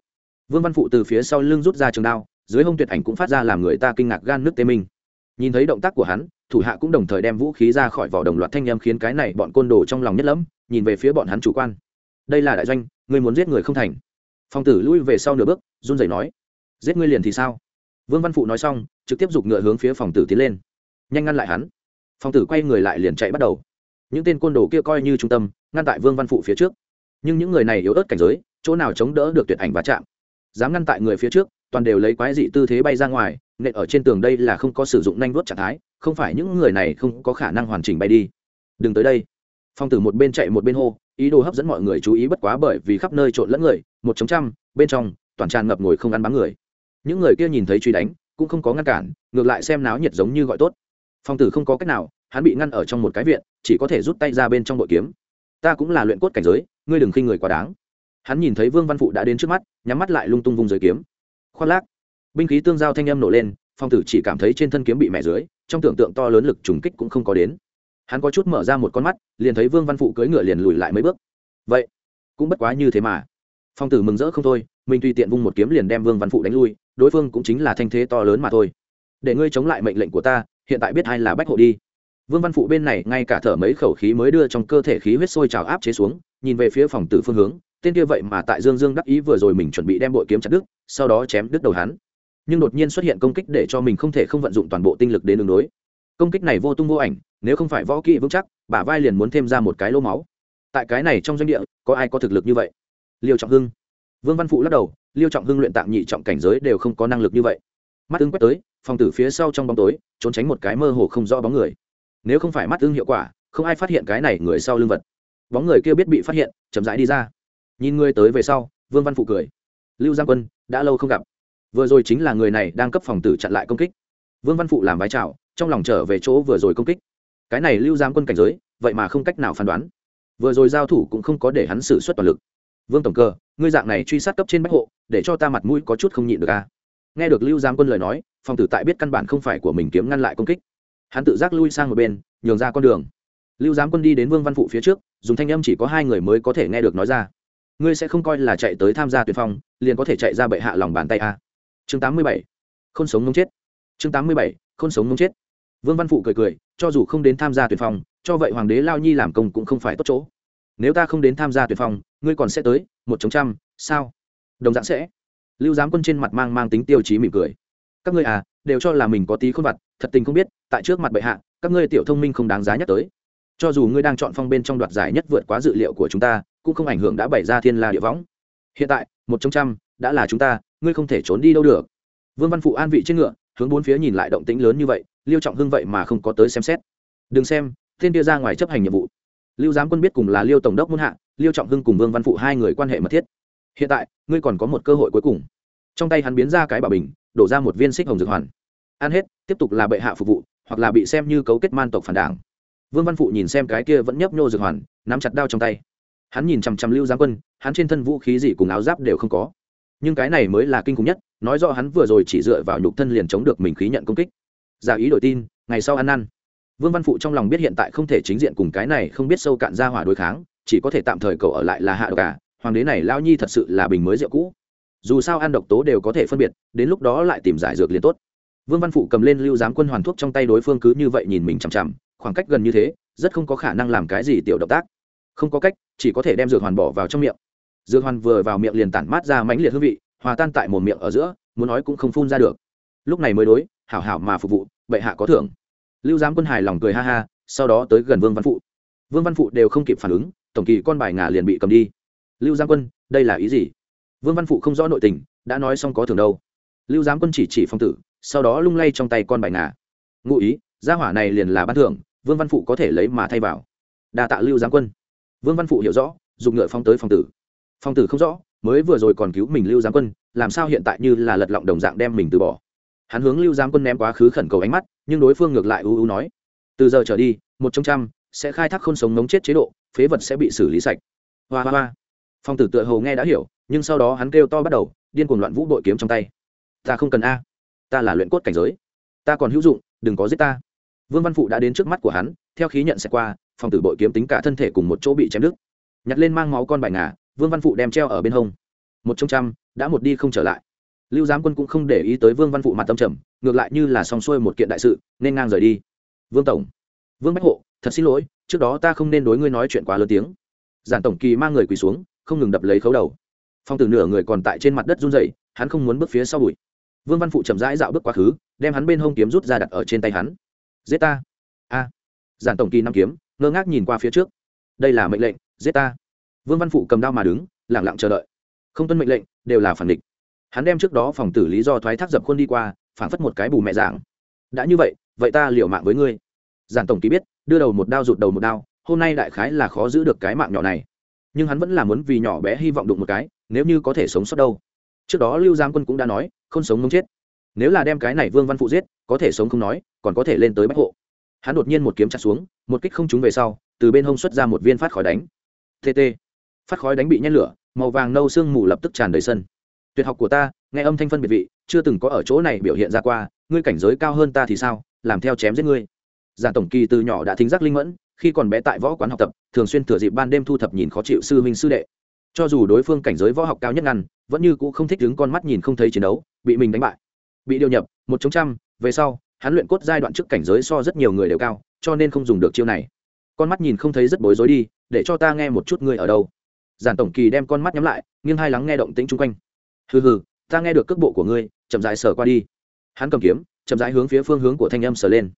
Vương văn phụ từ phía sau lưng rút ra trường đao, dưới hông tuyệt ảnh cũng phát ra làm người ta kinh ngạc gan nước tê minh. Nhìn thấy động tác của hắn, thủ hạ cũng đồng thời đem vũ khí ra khỏi vỏ đồng loạt thanh em khiến cái này bọn côn đồ trong lòng nhất lẫm, nhìn về phía bọn hắn chủ quan. Đây là đại doanh người muốn giết người không thành phong tử lui về sau nửa bước, run rẩy nói, giết ngươi liền thì sao? Vương văn phụ nói xong, trực tiếp giục ngựa hướng phía phòng tử tiến lên. Nhanh ngăn lại hắn. Phong tử quay người lại liền chạy bắt đầu. Những tên côn đồ kia coi như trung tâm, ngăn tại vương văn phụ phía trước. Nhưng những người này yếu ớt cảnh giới, chỗ nào chống đỡ được tuyệt ảnh và chạm. Dám ngăn tại người phía trước, toàn đều lấy quái dị tư thế bay ra ngoài, nện ở trên tường đây là không có sử dụng nanh vuốt trạng thái, không phải những người này không có khả năng hoàn chỉnh bay đi. Đừng tới đây. Phong tử một bên chạy một bên hô ý đồ hấp dẫn mọi người chú ý bất quá bởi vì khắp nơi trộn lẫn người, một chống trăm, bên trong, toàn tràn ngập ngồi không ăn bám người. Những người kia nhìn thấy truy đánh, cũng không có ngăn cản, ngược lại xem náo nhiệt giống như gọi tốt. Phong tử không có cách nào, hắn bị ngăn ở trong một cái viện, chỉ có thể rút tay ra bên trong bội kiếm. Ta cũng là luyện cốt cảnh giới, ngươi đừng khinh người quá đáng. Hắn nhìn thấy vương văn phụ đã đến trước mắt, nhắm mắt lại lung tung vùng dưới kiếm. Khoác lác. Binh khí tương giao thanh âm nổ lên, phong tử chỉ cảm thấy trên thân kiếm bị mẹ dưới, trong tưởng tượng to lớn lực trùng kích cũng không có đến hắn có chút mở ra một con mắt, liền thấy vương văn phụ cưỡi ngựa liền lùi lại mấy bước. Vậy, cũng bất quá như thế mà. Phong tử mừng rỡ không thôi, mình tùy tiện vung một kiếm liền đem vương văn phụ đánh lui, đối phương cũng chính là thanh thế to lớn mà thôi. Để ngươi chống lại mệnh lệnh của ta, hiện tại biết ai là bách hộ đi. Vương văn phụ bên này ngay cả thở mấy khẩu khí mới đưa trong cơ thể khí huyết sôi trào áp chế xuống, nhìn về phía phòng tử phương hướng, tên kia vậy mà tại dương dương đắc ý vừa rồi mình chuẩn bị đem bội kiếm chặt đứt, sau đó chém đứt đầu hắn. Nhưng đột nhiên xuất hiện công kích để cho mình không thể không vận dụng toàn bộ tinh lực đến đường đối công kích này vô tung vô ảnh, nếu không phải võ kỹ vững chắc, bả vai liền muốn thêm ra một cái lô máu. Tại cái này trong doanh địa, có ai có thực lực như vậy? Liêu trọng hưng. Vương văn phụ lắc đầu, liêu trọng hưng luyện tạm nhị trọng cảnh giới đều không có năng lực như vậy. Mắt ưng quét tới, phòng tử phía sau trong bóng tối, trốn tránh một cái mơ hồ không rõ bóng người. Nếu không phải mắt ưng hiệu quả, không ai phát hiện cái này người sau lưng vật. Bóng người kia biết bị phát hiện, chậm rãi đi ra. Nhìn người tới về sau, vương văn phụ cười. Lưu giang quân, đã lâu không gặp. Vừa rồi chính là người này đang cấp phòng tử chặn lại công kích. Vương văn phụ làm vái chào trong lòng trở về chỗ vừa rồi công kích. Cái này lưu giang quân cảnh giới, vậy mà không cách nào phán đoán. Vừa rồi giao thủ cũng không có để hắn xử suất toàn lực. Vương tổng cơ, ngươi dạng này truy sát cấp trên bách hộ, để cho ta mặt mũi có chút không nhịn được a nghe được lưu giang quân lời nói, phòng tử tại biết căn bản không phải của mình kiếm ngăn lại công kích. Hắn tự giác lui sang một bên, nhường ra con đường. Lưu giám quân đi đến vương văn phụ phía trước, dùng thanh âm chỉ có hai người mới có thể nghe được nói ra. Ngươi sẽ không coi là chạy tới tham gia tuyển phong, liền có thể chạy ra bệ hạ lòng bàn tay a chương tám mươi bảy không sống mông chết. Chương tám mươi bảy không sống mông chết vương văn phụ cười cười cho dù không đến tham gia tuyển phòng, cho vậy hoàng đế lao nhi làm công cũng không phải tốt chỗ. Nếu ta không đến tham gia tuyển phòng, ngươi còn sẽ tới một chống trăm sao? Đồng dạng sẽ. Lưu giám quân trên mặt mang mang tính tiêu chí mỉm cười. Các ngươi à đều cho là mình có tí khôn vặt thật tình không biết tại trước mặt bệ hạ các ngươi tiểu thông minh không đáng giá nhắc tới. Cho dù ngươi đang chọn phong bên trong đoạt giải nhất vượt quá dự liệu của chúng ta cũng không ảnh hưởng đã bày ra thiên la địa võng. Hiện tại một trong trăm đã là chúng ta ngươi không thể trốn đi đâu được. Vương văn phụ an vị trên ngựa hướng bốn phía nhìn lại động tĩnh lớn như vậy, liêu trọng hưng vậy mà không có tới xem xét. Đừng xem, thiên kia ra ngoài chấp hành nhiệm vụ. Lưu giám quân biết cùng là liêu tổng đốc muôn hạ, liêu trọng hưng cùng vương văn phụ hai người quan hệ mật thiết. Hiện tại, ngươi còn có một cơ hội cuối cùng. Trong tay hắn biến ra cái bảo bình, đổ ra một viên xích hồng dược hoàn. Ăn hết, tiếp tục là bệ hạ phục vụ, hoặc là bị xem như cấu kết man tộc phản đảng. Vương văn phụ nhìn xem cái kia vẫn nhấp nhô dược hoàn, nắm chặt đao trong tay. Hắn nhìn chằm chằm lưu giám quân, hắn trên thân vũ khí gì cùng áo giáp đều không có. Nhưng cái này mới là kinh khủng nhất nói rõ hắn vừa rồi chỉ dựa vào nhục thân liền chống được mình khí nhận công kích. Giả ý đổi tin, ngày sau ăn năn. Vương văn phụ trong lòng biết hiện tại không thể chính diện cùng cái này không biết sâu cạn ra hỏa đối kháng, chỉ có thể tạm thời cầu ở lại là hạ độc cả hoàng đế này lao nhi thật sự là bình mới rượu cũ. Dù sao ăn độc tố đều có thể phân biệt, đến lúc đó lại tìm giải dược liền tốt. Vương văn phụ cầm lên lưu giám quân hoàn thuốc trong tay đối phương cứ như vậy nhìn mình chằm chằm, khoảng cách gần như thế, rất không có khả năng làm cái gì tiểu động tác. Không có cách, chỉ có thể đem dược hoàn bỏ vào trong miệng. Dược hoàn vừa vào miệng liền tản mát ra mãnh liệt hương vị hòa tan tại một miệng ở giữa, muốn nói cũng không phun ra được. Lúc này mới đối, hảo hảo mà phục vụ, bệ hạ có thưởng. Lưu giám quân hài lòng cười ha ha, sau đó tới gần vương văn phụ. Vương văn phụ đều không kịp phản ứng, tổng kỳ con bài ngà liền bị cầm đi. Lưu giám quân, đây là ý gì? Vương văn phụ không rõ nội tình, đã nói xong có thưởng đâu. Lưu giám quân chỉ chỉ phong tử, sau đó lung lay trong tay con bài ngà. Ngụ ý, gia hỏa này liền là ban thưởng, vương văn phụ có thể lấy mà thay vào. Đa tạ lưu giám quân. Vương văn phụ hiểu rõ dùng ngựa phong tới phong tử. Phong tử không rõ mới vừa rồi còn cứu mình lưu giám quân, làm sao hiện tại như là lật lọng đồng dạng đem mình từ bỏ. Hắn hướng lưu giám quân ném quá khứ khẩn cầu ánh mắt, nhưng đối phương ngược lại ưu ưu nói, từ giờ trở đi, một trong trăm sẽ khai thác khôn sống nóng chết chế độ, phế vật sẽ bị xử lý sạch. Hoa hoa hoa. Phong tử tựa hầu nghe đã hiểu, nhưng sau đó hắn kêu to bắt đầu, điên cuồng loạn vũ bội kiếm trong tay. Ta không cần a, ta là luyện cốt cảnh giới. Ta còn hữu dụng, đừng có giết ta. Vương văn phụ đã đến trước mắt của hắn, theo khí nhận sẽ qua phòng tử bội kiếm tính cả thân thể cùng một chỗ bị chém đứt. Nhặt lên mang máu con bài ngà vương văn phụ đem treo ở bên hông. Một trong trăm, đã một đi không trở lại. Lưu giám quân cũng không để ý tới vương văn phụ mặt tâm trầm, ngược lại như là xong xuôi một kiện đại sự, nên ngang rời đi. Vương tổng. Vương bách hộ, thật xin lỗi, trước đó ta không nên đối ngươi nói chuyện quá lớn tiếng. Giản tổng kỳ mang người quỳ xuống, không ngừng đập lấy khấu đầu. Phong tử nửa người còn tại trên mặt đất run dậy hắn không muốn bước phía sau bụi. Vương văn phụ chậm rãi dạo bước quá khứ, đem hắn bên hông kiếm rút ra đặt ở trên tay hắn. Giết ta. A. Giản tổng kỳ năm kiếm, ngơ ngác nhìn qua phía trước. Đây là mệnh lệnh, giết ta vương văn phụ cầm đao mà đứng lẳng lặng chờ đợi. Không tuân mệnh lệnh, đều là phản địch. Hắn đem trước đó phòng tử lý do thoái thác dập khuôn đi qua, phản phất một cái bù mẹ giảng đã như vậy vậy ta liều mạng với ngươi. Giản tổng ký biết, đưa đầu một đao rụt đầu một đao, hôm nay đại khái là khó giữ được cái mạng nhỏ này. Nhưng hắn vẫn là muốn vì nhỏ bé hy vọng đụng một cái, nếu như có thể sống sót đâu. Trước đó lưu giang quân cũng đã nói, không sống không chết. Nếu là đem cái này vương văn phụ giết, có thể sống không nói, còn có thể lên tới bách hộ. Hắn đột nhiên một kiếm chặt xuống, một kích không trúng về sau, từ bên hông xuất ra một viên phát khỏi đánh. Tt phát khói đánh bị nhét lửa, màu vàng nâu sương mù lập tức tràn đầy sân. Tuyệt học của ta, nghe âm thanh phân biệt vị, chưa từng có ở chỗ này biểu hiện ra qua, ngươi cảnh giới cao hơn ta thì sao, làm theo chém giết ngươi. Giản tổng kỳ từ nhỏ đã thính giác linh mẫn, khi còn bé tại võ quán học tập, thường xuyên thừa dịp ban đêm thu thập nhìn khó chịu sư huynh sư đệ. Cho dù đối phương cảnh giới võ học cao nhất ngăn, vẫn như cũ không thích đứng con mắt nhìn không thấy chiến đấu, bị mình đánh bại, bị điều nhập, một chống trăm, về sau, hắn luyện cốt giai đoạn trước cảnh giới so rất nhiều người đều cao, cho nên không dùng được chiêu này. Con mắt nhìn không thấy rất bối rối đi, để cho ta nghe một chút ngươi ở đâu giản tổng kỳ đem con mắt nhắm lại, nghiêng hai lắng nghe động tĩnh chung quanh. Hừ hừ, ta nghe được cước bộ của ngươi, chậm rãi sờ qua đi. Hắn cầm kiếm, chậm rãi hướng phía phương hướng của thanh âm sờ lên.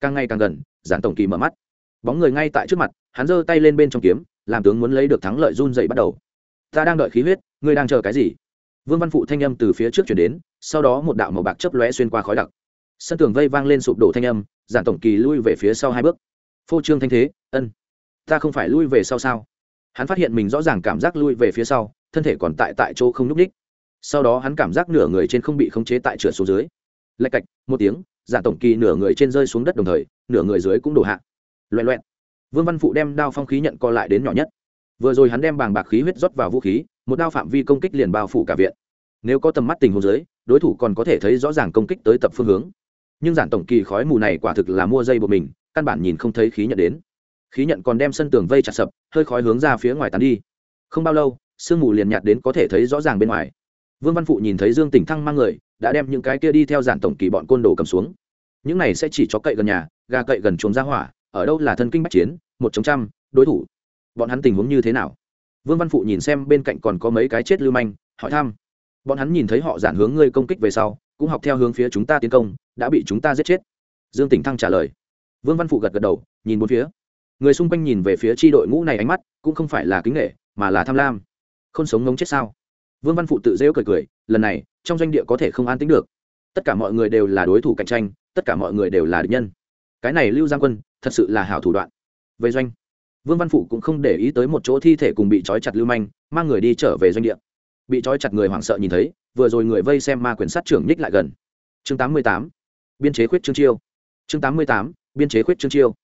Càng ngày càng gần, giản tổng kỳ mở mắt. Bóng người ngay tại trước mặt, hắn giơ tay lên bên trong kiếm, làm tướng muốn lấy được thắng lợi run dậy bắt đầu. Ta đang đợi khí huyết, ngươi đang chờ cái gì? Vương văn phụ thanh âm từ phía trước chuyển đến, sau đó một đạo màu bạc chấp lóe xuyên qua khói đặc. Sân tường vây vang lên sụp đổ thanh âm, giản tổng kỳ lui về phía sau hai bước. Phô trương thanh thế, ân, ta không phải lui về sau sao? Hắn phát hiện mình rõ ràng cảm giác lui về phía sau, thân thể còn tại tại chỗ không n ú c ních sau đó hắn cảm giác nửa người trên không bị khống chế tại trượt xuống dưới. Lạch cạch, một tiếng, giả tổng kỳ nửa người trên rơi xuống đất đồng thời, nửa người dưới cũng đổ hạ. Loẹ loẹn vương văn phụ đem đao phong khí nhận co lại đến nhỏ nhất. Vừa rồi hắn đem bàng bạc khí huyết rót vào vũ khí, một đao phạm vi công kích liền bao phủ cả viện. Nếu có tầm mắt tình hồ dưới, đối thủ còn có thể thấy rõ ràng công kích tới tập phương hướng. Nhưng giản tổng kỳ khói mù này quả thực là mua dây của mình, căn bản nhìn không thấy khí nhận đến khí nhận còn đem sân tường vây chặt sập, hơi khói hướng ra phía ngoài tán đi. Không bao lâu, sương mù liền nhạt đến có thể thấy rõ ràng bên ngoài. Vương văn phụ nhìn thấy dương tỉnh thăng mang người, đã đem những cái kia đi theo giản tổng kỳ bọn côn đồ cầm xuống. Những này sẽ chỉ cho cậy gần nhà, gà cậy gần chuồng ra hỏa, ở đâu là thân kinh bách chiến, một chống trăm, đối thủ. Bọn hắn tình huống như thế nào? Vương văn phụ nhìn xem bên cạnh còn có mấy cái chết lưu manh, hỏi thăm. Bọn hắn nhìn thấy họ giản hướng ngươi công kích về sau, cũng học theo hướng phía chúng ta tiến công, đã bị chúng ta giết chết. Dương tỉnh thăng trả lời. Vương văn phụ gật gật đầu, nhìn bốn phía người xung quanh nhìn về phía tri đội ngũ này ánh mắt, cũng không phải là kính nghệ mà là tham lam. Không sống ngống chết sao? Vương văn phụ tự rêu cười cười, lần này, trong doanh địa có thể không an tính được. Tất cả mọi người đều là đối thủ cạnh tranh, tất cả mọi người đều là địch nhân. Cái này lưu giang quân, thật sự là hảo thủ đoạn. Về doanh, vương văn phụ cũng không để ý tới một chỗ thi thể cùng bị trói chặt lưu manh, mang người đi trở về doanh địa. Bị trói chặt người hoảng sợ nhìn thấy, vừa rồi người vây xem ma quyền sát trưởng nhích lại gần. Chương tám mươi tám, biên chế khuyết trương chiêu. Chương tám mươi tám, biên chế khuyết trương chiêu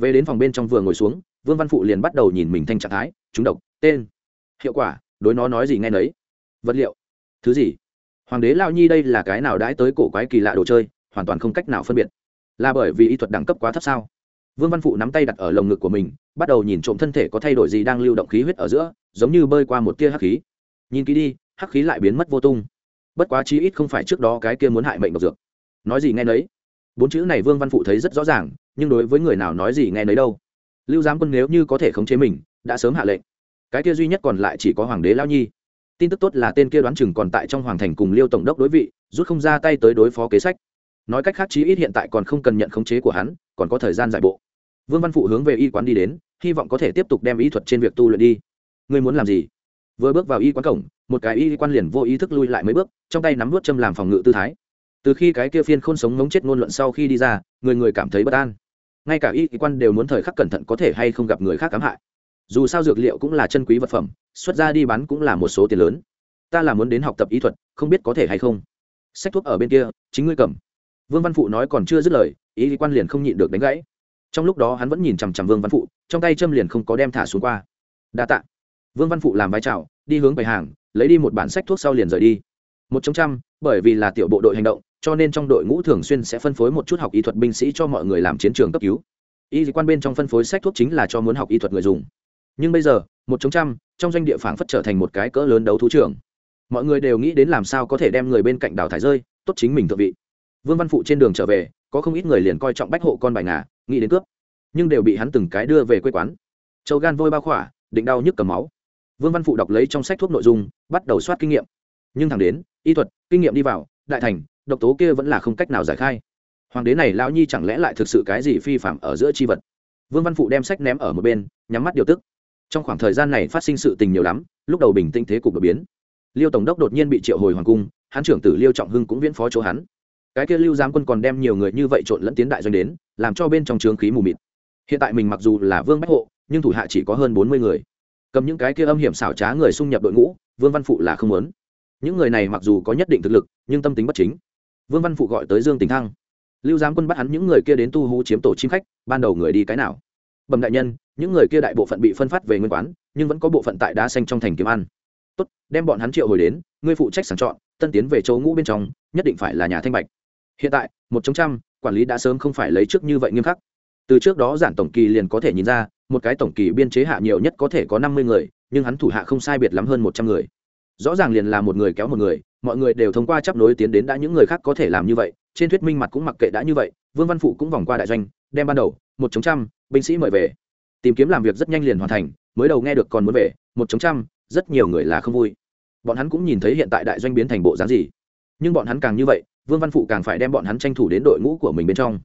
về đến phòng bên trong vừa ngồi xuống, vương văn phụ liền bắt đầu nhìn mình thanh trạng thái trúng độc, tên. Hiệu quả, đối nó nói gì nghe nấy. Vật liệu. Thứ gì? Hoàng đế lao nhi đây là cái nào đãi tới cổ quái kỳ lạ đồ chơi, hoàn toàn không cách nào phân biệt. Là bởi vì y thuật đẳng cấp quá thấp sao? Vương văn phụ nắm tay đặt ở lồng ngực của mình, bắt đầu nhìn trộm thân thể có thay đổi gì đang lưu động khí huyết ở giữa, giống như bơi qua một tia hắc khí. Nhìn kỹ đi, hắc khí lại biến mất vô tung. Bất quá chí ít không phải trước đó cái kia muốn hại mệnh độc dược. Nói gì nghe nấy bốn chữ này vương văn phụ thấy rất rõ ràng, nhưng đối với người nào nói gì nghe nấy đâu. Lưu giám quân nếu như có thể khống chế mình, đã sớm hạ lệnh. Cái kia duy nhất còn lại chỉ có hoàng đế lao nhi. Tin tức tốt là tên kia đoán chừng còn tại trong hoàng thành cùng liêu tổng đốc đối vị, rút không ra tay tới đối phó kế sách. Nói cách khác chí ít hiện tại còn không cần nhận khống chế của hắn, còn có thời gian giải bộ. Vương văn phụ hướng về y quán đi đến, hy vọng có thể tiếp tục đem y thuật trên việc tu luyện đi. Ngươi muốn làm gì? Vừa bước vào y quán cổng, một cái y quan liền vô ý thức lui lại mấy bước, trong tay nắm vút châm làm phòng ngự tư thái từ khi cái kia phiên khôn sống ngống chết ngôn luận sau khi đi ra, người người cảm thấy bất an. Ngay cả y quan đều muốn thời khắc cẩn thận có thể hay không gặp người khác cám hại. Dù sao dược liệu cũng là chân quý vật phẩm, xuất ra đi bán cũng là một số tiền lớn. Ta là muốn đến học tập y thuật, không biết có thể hay không. Sách thuốc ở bên kia, chính ngươi cầm. Vương văn phụ nói còn chưa dứt lời, y quan liền không nhịn được đánh gãy. Trong lúc đó hắn vẫn nhìn chằm chằm vương văn phụ, trong tay châm liền không có đem thả xuống qua. Đa t ạ vương văn phụ làm vai trào đi hướng bày hàng, lấy đi một bản sách thuốc sau liền rời đi một trong trăm, bởi vì là tiểu bộ đội hành động, cho nên trong đội ngũ thường xuyên sẽ phân phối một chút học y thuật binh sĩ cho mọi người làm chiến trường cấp cứu. Y quan bên trong phân phối sách thuốc chính là cho muốn học y thuật người dùng. Nhưng bây giờ, một chống trăm, trong doanh địa phảng phất trở thành một cái cỡ lớn đấu thú trưởng. mọi người đều nghĩ đến làm sao có thể đem người bên cạnh đào thải rơi, tốt chính mình thượng vị. Vương văn phụ trên đường trở về, có không ít người liền coi trọng bách hộ con bài ngà, nghĩ đến cướp. Nhưng đều bị hắn từng cái đưa về quê quán. Châu gan vôi bao khỏa, định đau nhức cầm máu. Vương văn phụ đọc lấy trong sách thuốc nội dung, bắt đầu soát kinh nghiệm nhưng thẳng đến, y thuật, kinh nghiệm đi vào, đại thành, độc tố kia vẫn là không cách nào giải khai. Hoàng đế này lão nhi chẳng lẽ lại thực sự cái gì phi phạm ở giữa c h i vật? Vương văn phụ đem sách ném ở một bên, nhắm mắt điều tức. Trong khoảng thời gian này phát sinh sự tình nhiều lắm, lúc đầu bình tĩnh thế cục đột biến. Liêu tổng đốc đột nhiên bị triệu hồi hoàng cung, hán trưởng tử liêu trọng hưng cũng viễn phó chỗ hắn. Cái kia lưu giám quân còn đem nhiều người như vậy trộn lẫn tiến đại doanh đến, làm cho bên trong trướng khí mù mịt. Hiện tại mình mặc dù là vương bách hộ, nhưng thủ hạ chỉ có hơn bốn mươi người. Cầm những cái kia âm hiểm xảo trá người xung nhập đội ngũ, vương văn phụ là không muốn những người này mặc dù có nhất định thực lực, nhưng tâm tính bất chính. Vương văn phụ gọi tới dương tình thăng. Lưu giám quân bắt hắn những người kia đến tu hú chiếm tổ chim khách, ban đầu người đi cái nào? Bẩm đại nhân, những người kia đại bộ phận bị phân phát về nguyên quán, nhưng vẫn có bộ phận tại đá xanh trong thành kiếm ăn. Tốt, đem bọn hắn triệu hồi đến, ngươi phụ trách sàng chọn, tân tiến về chỗ ngũ bên trong, nhất định phải là nhà thanh bạch. Hiện tại, một trong trăm, quản lý đã sớm không phải lấy trước như vậy nghiêm khắc. Từ trước đó giản tổng kỳ liền có thể nhìn ra, một cái tổng kỳ biên chế hạ nhiều nhất có thể có năm mươi người, nhưng hắn thủ hạ không sai biệt lắm hơn một trăm người rõ ràng liền là một người kéo một người, mọi người đều thông qua chấp nối tiến đến đã những người khác có thể làm như vậy, trên thuyết minh mặt cũng mặc kệ đã như vậy, vương văn phụ cũng vòng qua đại doanh, đem ban đầu, một chống trăm, binh sĩ mời về. Tìm kiếm làm việc rất nhanh liền hoàn thành, mới đầu nghe được còn muốn về, một chống trăm, rất nhiều người là không vui. Bọn hắn cũng nhìn thấy hiện tại đại doanh biến thành bộ dáng gì. Nhưng bọn hắn càng như vậy, vương văn phụ càng phải đem bọn hắn tranh thủ đến đội ngũ của mình bên trong.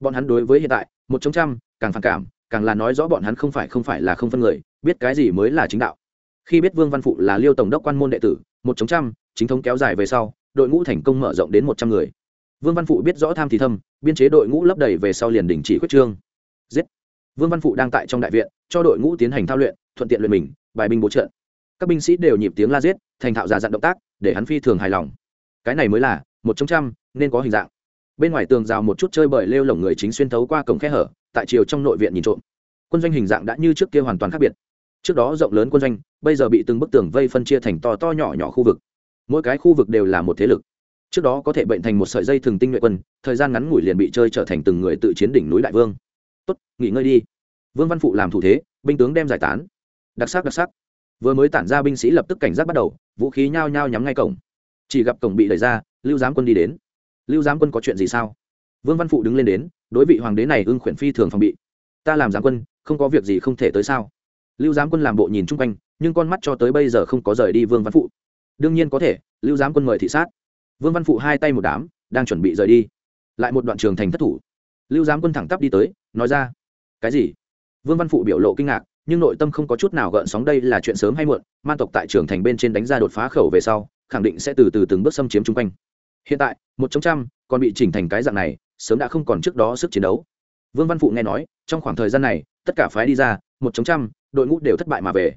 Bọn hắn đối với hiện tại, một chống trăm, càng phản cảm, càng là nói rõ bọn hắn không phải không phải là không phân người, biết cái gì mới là chính đạo khi biết vương văn phụ là liêu tổng đốc quan môn đệ tử, một chống trăm, chính thống kéo dài về sau, đội ngũ thành công mở rộng đến một trăm người. Vương văn phụ biết rõ tham thì thâm, biên chế đội ngũ lấp đầy về sau liền đình chỉ khuyết trương. Giết! Vương văn phụ đang tại trong đại viện, cho đội ngũ tiến hành thao luyện, thuận tiện luyện mình, bài binh bố trận. Các binh sĩ đều nhịp tiếng la giết, thành thạo giả dặn động tác, để hắn phi thường hài lòng. Cái này mới là, một trong trăm, nên có hình dạng. Bên ngoài tường rào một chút chơi bời lêu lồng người chính xuyên thấu qua cổng khe hở, tại chiều trong nội viện nhìn trộm. Quân doanh hình dạng đã như trước kia hoàn toàn khác biệt trước đó rộng lớn quân doanh, bây giờ bị từng bức tường vây phân chia thành to to nhỏ nhỏ khu vực. Mỗi cái khu vực đều là một thế lực. Trước đó có thể bệnh thành một sợi dây thường tinh nhuệ quân, thời gian ngắn ngủi liền bị chơi trở thành từng người tự chiến đỉnh núi đại vương. Tốt, nghỉ ngơi đi. Vương văn phụ làm thủ thế, binh tướng đem giải tán. Đặc sắc đặc sắc. Vừa mới tản ra binh sĩ lập tức cảnh giác bắt đầu, vũ khí nhao nhao nhắm ngay cổng. Chỉ gặp cổng bị đẩy ra, lưu giám quân đi đến. Lưu giám quân có chuyện gì sao? Vương văn phụ đứng lên đến, đối vị hoàng đế này ưng khuyển phi thường phòng bị. Ta làm giám quân, không có việc gì không thể tới sao? Lưu giám quân làm bộ nhìn chung quanh, nhưng con mắt cho tới bây giờ không có rời đi vương văn phụ. Đương nhiên có thể, lưu giám quân mời thị sát. Vương văn phụ hai tay một đám, đang chuẩn bị rời đi. Lại một đoạn trường thành thất thủ. Lưu giám quân thẳng tắp đi tới, nói ra, cái gì? Vương văn phụ biểu lộ kinh ngạc, nhưng nội tâm không có chút nào gợn sóng đây là chuyện sớm hay muộn man tộc tại trường thành bên trên đánh ra đột phá khẩu về sau, khẳng định sẽ từ từ từng bước xâm chiếm chung quanh. Hiện tại, một trong trăm, còn bị chỉnh thành cái dạng này, sớm đã không còn trước đó sức chiến đấu. Vương văn phụ nghe nói, trong khoảng thời gian này, tất cả phái đi ra, một chống trăm đội ngũ đều thất bại mà về.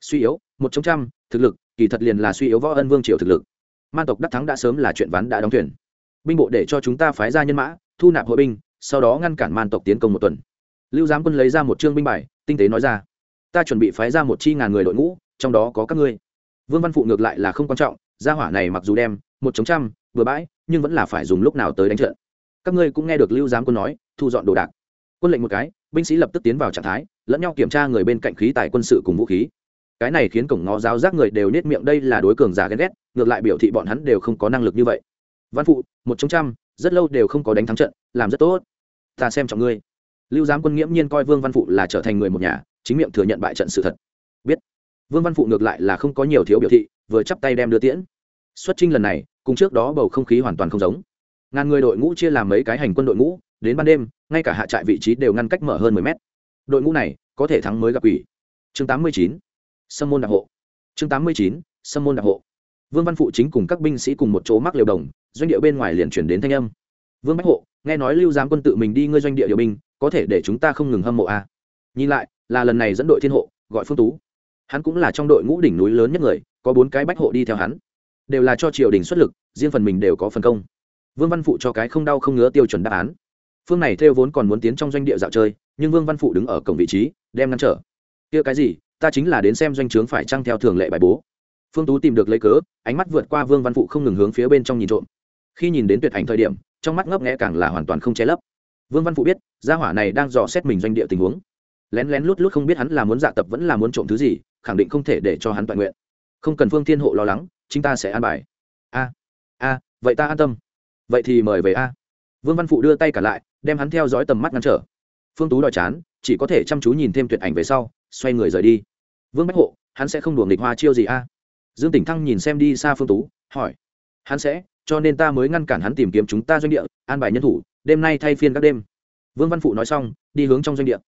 Suy yếu, một chống trăm, thực lực, kỳ thật liền là suy yếu võ ân vương triều thực lực. Man tộc đắc thắng đã sớm là chuyện ván đã đóng thuyền. Binh bộ để cho chúng ta phái ra nhân mã, thu nạp hội binh, sau đó ngăn cản man tộc tiến công một tuần. Lưu giám quân lấy ra một chương binh bài, tinh tế nói ra, ta chuẩn bị phái ra một chi ngàn người đội ngũ, trong đó có các ngươi. Vương văn phụ ngược lại là không quan trọng, gia hỏa này mặc dù đem, một chống trăm, vừa bãi, nhưng vẫn là phải dùng lúc nào tới đánh trận. Các ngươi cũng nghe được lưu giám quân nói, thu dọn đồ đạc. Quân lệnh một cái, binh sĩ lập tức tiến vào trạng thái lẫn nhau kiểm tra người bên cạnh khí tài quân sự cùng vũ khí. Cái này khiến cổng ngó giáo giác người đều nết miệng đây là đối cường giả ghen ghét, ngược lại biểu thị bọn hắn đều không có năng lực như vậy. Văn phụ, một trong trăm, rất lâu đều không có đánh thắng trận, làm rất tốt. Ta xem trọng ngươi. Lưu giám quân nghiễm nhiên coi vương văn phụ là trở thành người một nhà, chính miệng thừa nhận bại trận sự thật. Biết. Vương văn phụ ngược lại là không có nhiều thiếu biểu thị, vừa chắp tay đem đưa tiễn. Xuất trinh lần này, cùng trước đó bầu không khí hoàn toàn không giống. Ngàn người đội ngũ chia làm mấy cái hành quân đội ngũ, đến ban đêm, ngay cả hạ trại vị trí đều ngăn cách mở hơn mười mét đội ngũ này có thể thắng mới gặp ủy chương tám mươi chín, sâm môn đặc hộ. Chương tám mươi chín, sâm môn đặc hộ. Vương văn phụ chính cùng các binh sĩ cùng một chỗ mắc liều đồng, doanh địa bên ngoài liền chuyển đến thanh âm. Vương bách hộ, nghe nói lưu giám quân tự mình đi ngươi doanh địa điều binh, có thể để chúng ta không ngừng hâm mộ a à. nhìn lại, là lần này dẫn đội thiên hộ, gọi phương tú. Hắn cũng là trong đội ngũ đỉnh núi lớn nhất người, có bốn cái bách hộ đi theo hắn. Đều là cho triều đình xuất lực, riêng phần mình đều có phần công. Vương văn phụ cho cái không đau không ngứa tiêu chuẩn đáp án. Phương này theo vốn còn muốn tiến trong doanh địa dạo chơi nhưng vương văn phụ đứng ở cổng vị trí, đem ngăn trở. Kia cái gì? Ta chính là đến xem doanh trướng phải trăng theo thường lệ bài bố. Phương tú tìm được lấy cớ, ánh mắt vượt qua vương văn phụ không ngừng hướng phía bên trong nhìn trộm. Khi nhìn đến tuyệt ảnh thời điểm, trong mắt ngấp nghẽ càng là hoàn toàn không che lấp. Vương văn phụ biết, gia hỏa này đang dò xét mình doanh địa tình huống. Lén lén lút lút không biết hắn là muốn dạ tập vẫn là muốn trộm thứ gì, khẳng định không thể để cho hắn toàn nguyện. Không cần phương thiên hộ lo lắng chúng ta sẽ an bài. A a, vậy ta an tâm. Vậy thì mời về a. Vương văn phụ đưa tay cả lại, đem hắn theo dõi tầm mắt ngăn trở phương tú đòi chán, chỉ có thể chăm chú nhìn thêm tuyệt ảnh về sau, xoay người rời đi. Vương bách hộ, hắn sẽ không đùa nghịch hoa chiêu gì a? Dương tỉnh thăng nhìn xem đi xa phương tú, hỏi. Hắn sẽ, cho nên ta mới ngăn cản hắn tìm kiếm chúng ta doanh địa, an bài nhân thủ, đêm nay thay phiên các đêm. Vương văn phụ nói xong, đi hướng trong doanh địa.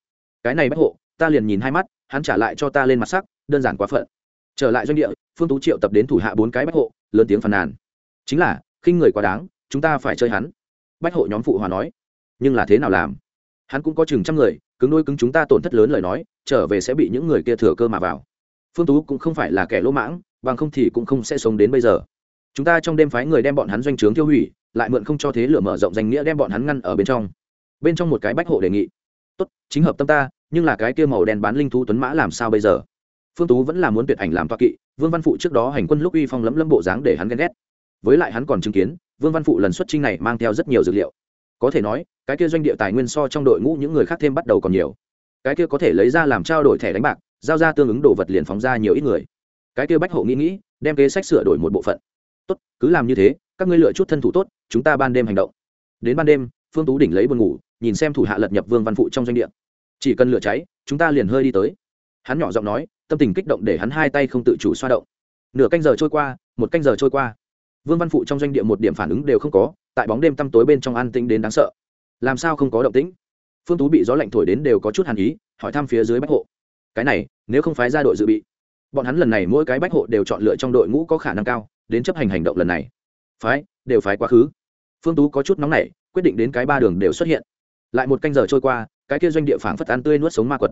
Cái này bách hộ, ta liền nhìn hai mắt, hắn trả lại cho ta lên mặt sắc, đơn giản quá phận. Trở lại doanh địa, phương tú triệu tập đến thủ hạ bốn cái bách hộ, lớn tiếng phàn nàn. Chính là, khinh người quá đáng, chúng ta phải chơi hắn. Bách hộ nhóm phụ hòa nói. Nhưng là thế nào làm? Hắn cũng có chừng trăm người, cứng đôi cứng chúng ta tổn thất lớn lời nói, trở về sẽ bị những người kia thừa cơ mà vào. Phương tú cũng không phải là kẻ lỗ mãng, bằng không thì cũng không sẽ sống đến bây giờ. Chúng ta trong đêm phái người đem bọn hắn doanh trướng tiêu hủy, lại mượn không cho thế lửa mở rộng danh nghĩa đem bọn hắn ngăn ở bên trong. Bên trong một cái bách hộ đề nghị. Tốt, chính hợp tâm ta, nhưng là cái kia màu đen bán linh thú tuấn mã làm sao bây giờ? Phương tú vẫn là muốn tuyệt ảnh làm toa kỵ, vương văn phụ trước đó hành quân lúc uy phong lấm lấm bộ dáng để hắn ghen ghét. Với lại hắn còn chứng kiến, vương văn phụ lần xuất trinh này mang theo rất nhiều dược liệu. Có thể nói cái kia doanh địa tài nguyên so trong đội ngũ những người khác thêm bắt đầu còn nhiều. Cái kia có thể lấy ra làm trao đổi thẻ đánh bạc, giao ra tương ứng đồ vật liền phóng ra nhiều ít người. Cái kia bách hộ nghĩ nghĩ, đem kế sách sửa đổi một bộ phận. Tốt, cứ làm như thế, các ngươi lựa chút thân thủ tốt, chúng ta ban đêm hành động. Đến ban đêm, phương tú đỉnh lấy buồn ngủ, nhìn xem thủ hạ lật nhập vương văn phụ trong doanh địa. Chỉ cần lửa cháy, chúng ta liền hơi đi tới. Hắn nhỏ giọng nói, tâm tình kích động để hắn hai tay không tự chủ xoa động. Nửa canh giờ trôi qua, một canh giờ trôi qua. Vương văn phụ trong doanh địa một điểm phản ứng đều không có, tại bóng đêm tăm tối bên trong an tĩnh đến đáng sợ làm sao không có động tĩnh? Phương tú bị gió lạnh thổi đến đều có chút hàn ý, hỏi thăm phía dưới bách hộ. Cái này, nếu không phái ra đội dự bị. Bọn hắn lần này mỗi cái bách hộ đều chọn lựa trong đội ngũ có khả năng cao, đến chấp hành hành động lần này. Phái, đều phái quá khứ. Phương tú có chút nóng nảy, quyết định đến cái ba đường đều xuất hiện. Lại một canh giờ trôi qua, cái kia doanh địa phản phất ăn tươi nuốt sống ma quật.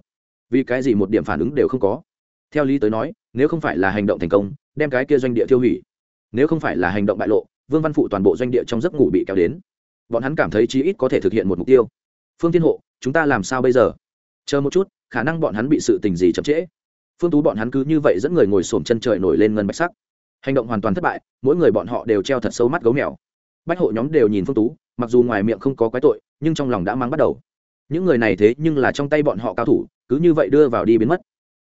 Vì cái gì một điểm phản ứng đều không có? Theo lý tới nói, nếu không phải là hành động thành công, đem cái kia doanh địa tiêu hủy. Nếu không phải là hành động bại lộ, vương văn phụ toàn bộ doanh địa trong giấc ngủ bị kéo đến bọn hắn cảm thấy chí ít có thể thực hiện một mục tiêu. Phương thiên hộ, chúng ta làm sao bây giờ? Chờ một chút, khả năng bọn hắn bị sự tình gì chậm trễ. Phương tú bọn hắn cứ như vậy dẫn người ngồi xổm chân trời nổi lên ngân bạch sắc. Hành động hoàn toàn thất bại, mỗi người bọn họ đều treo thật sâu mắt gấu mèo. Bách hộ nhóm đều nhìn phương tú, mặc dù ngoài miệng không có quái tội, nhưng trong lòng đã mang bắt đầu. Những người này thế nhưng là trong tay bọn họ cao thủ, cứ như vậy đưa vào đi biến mất.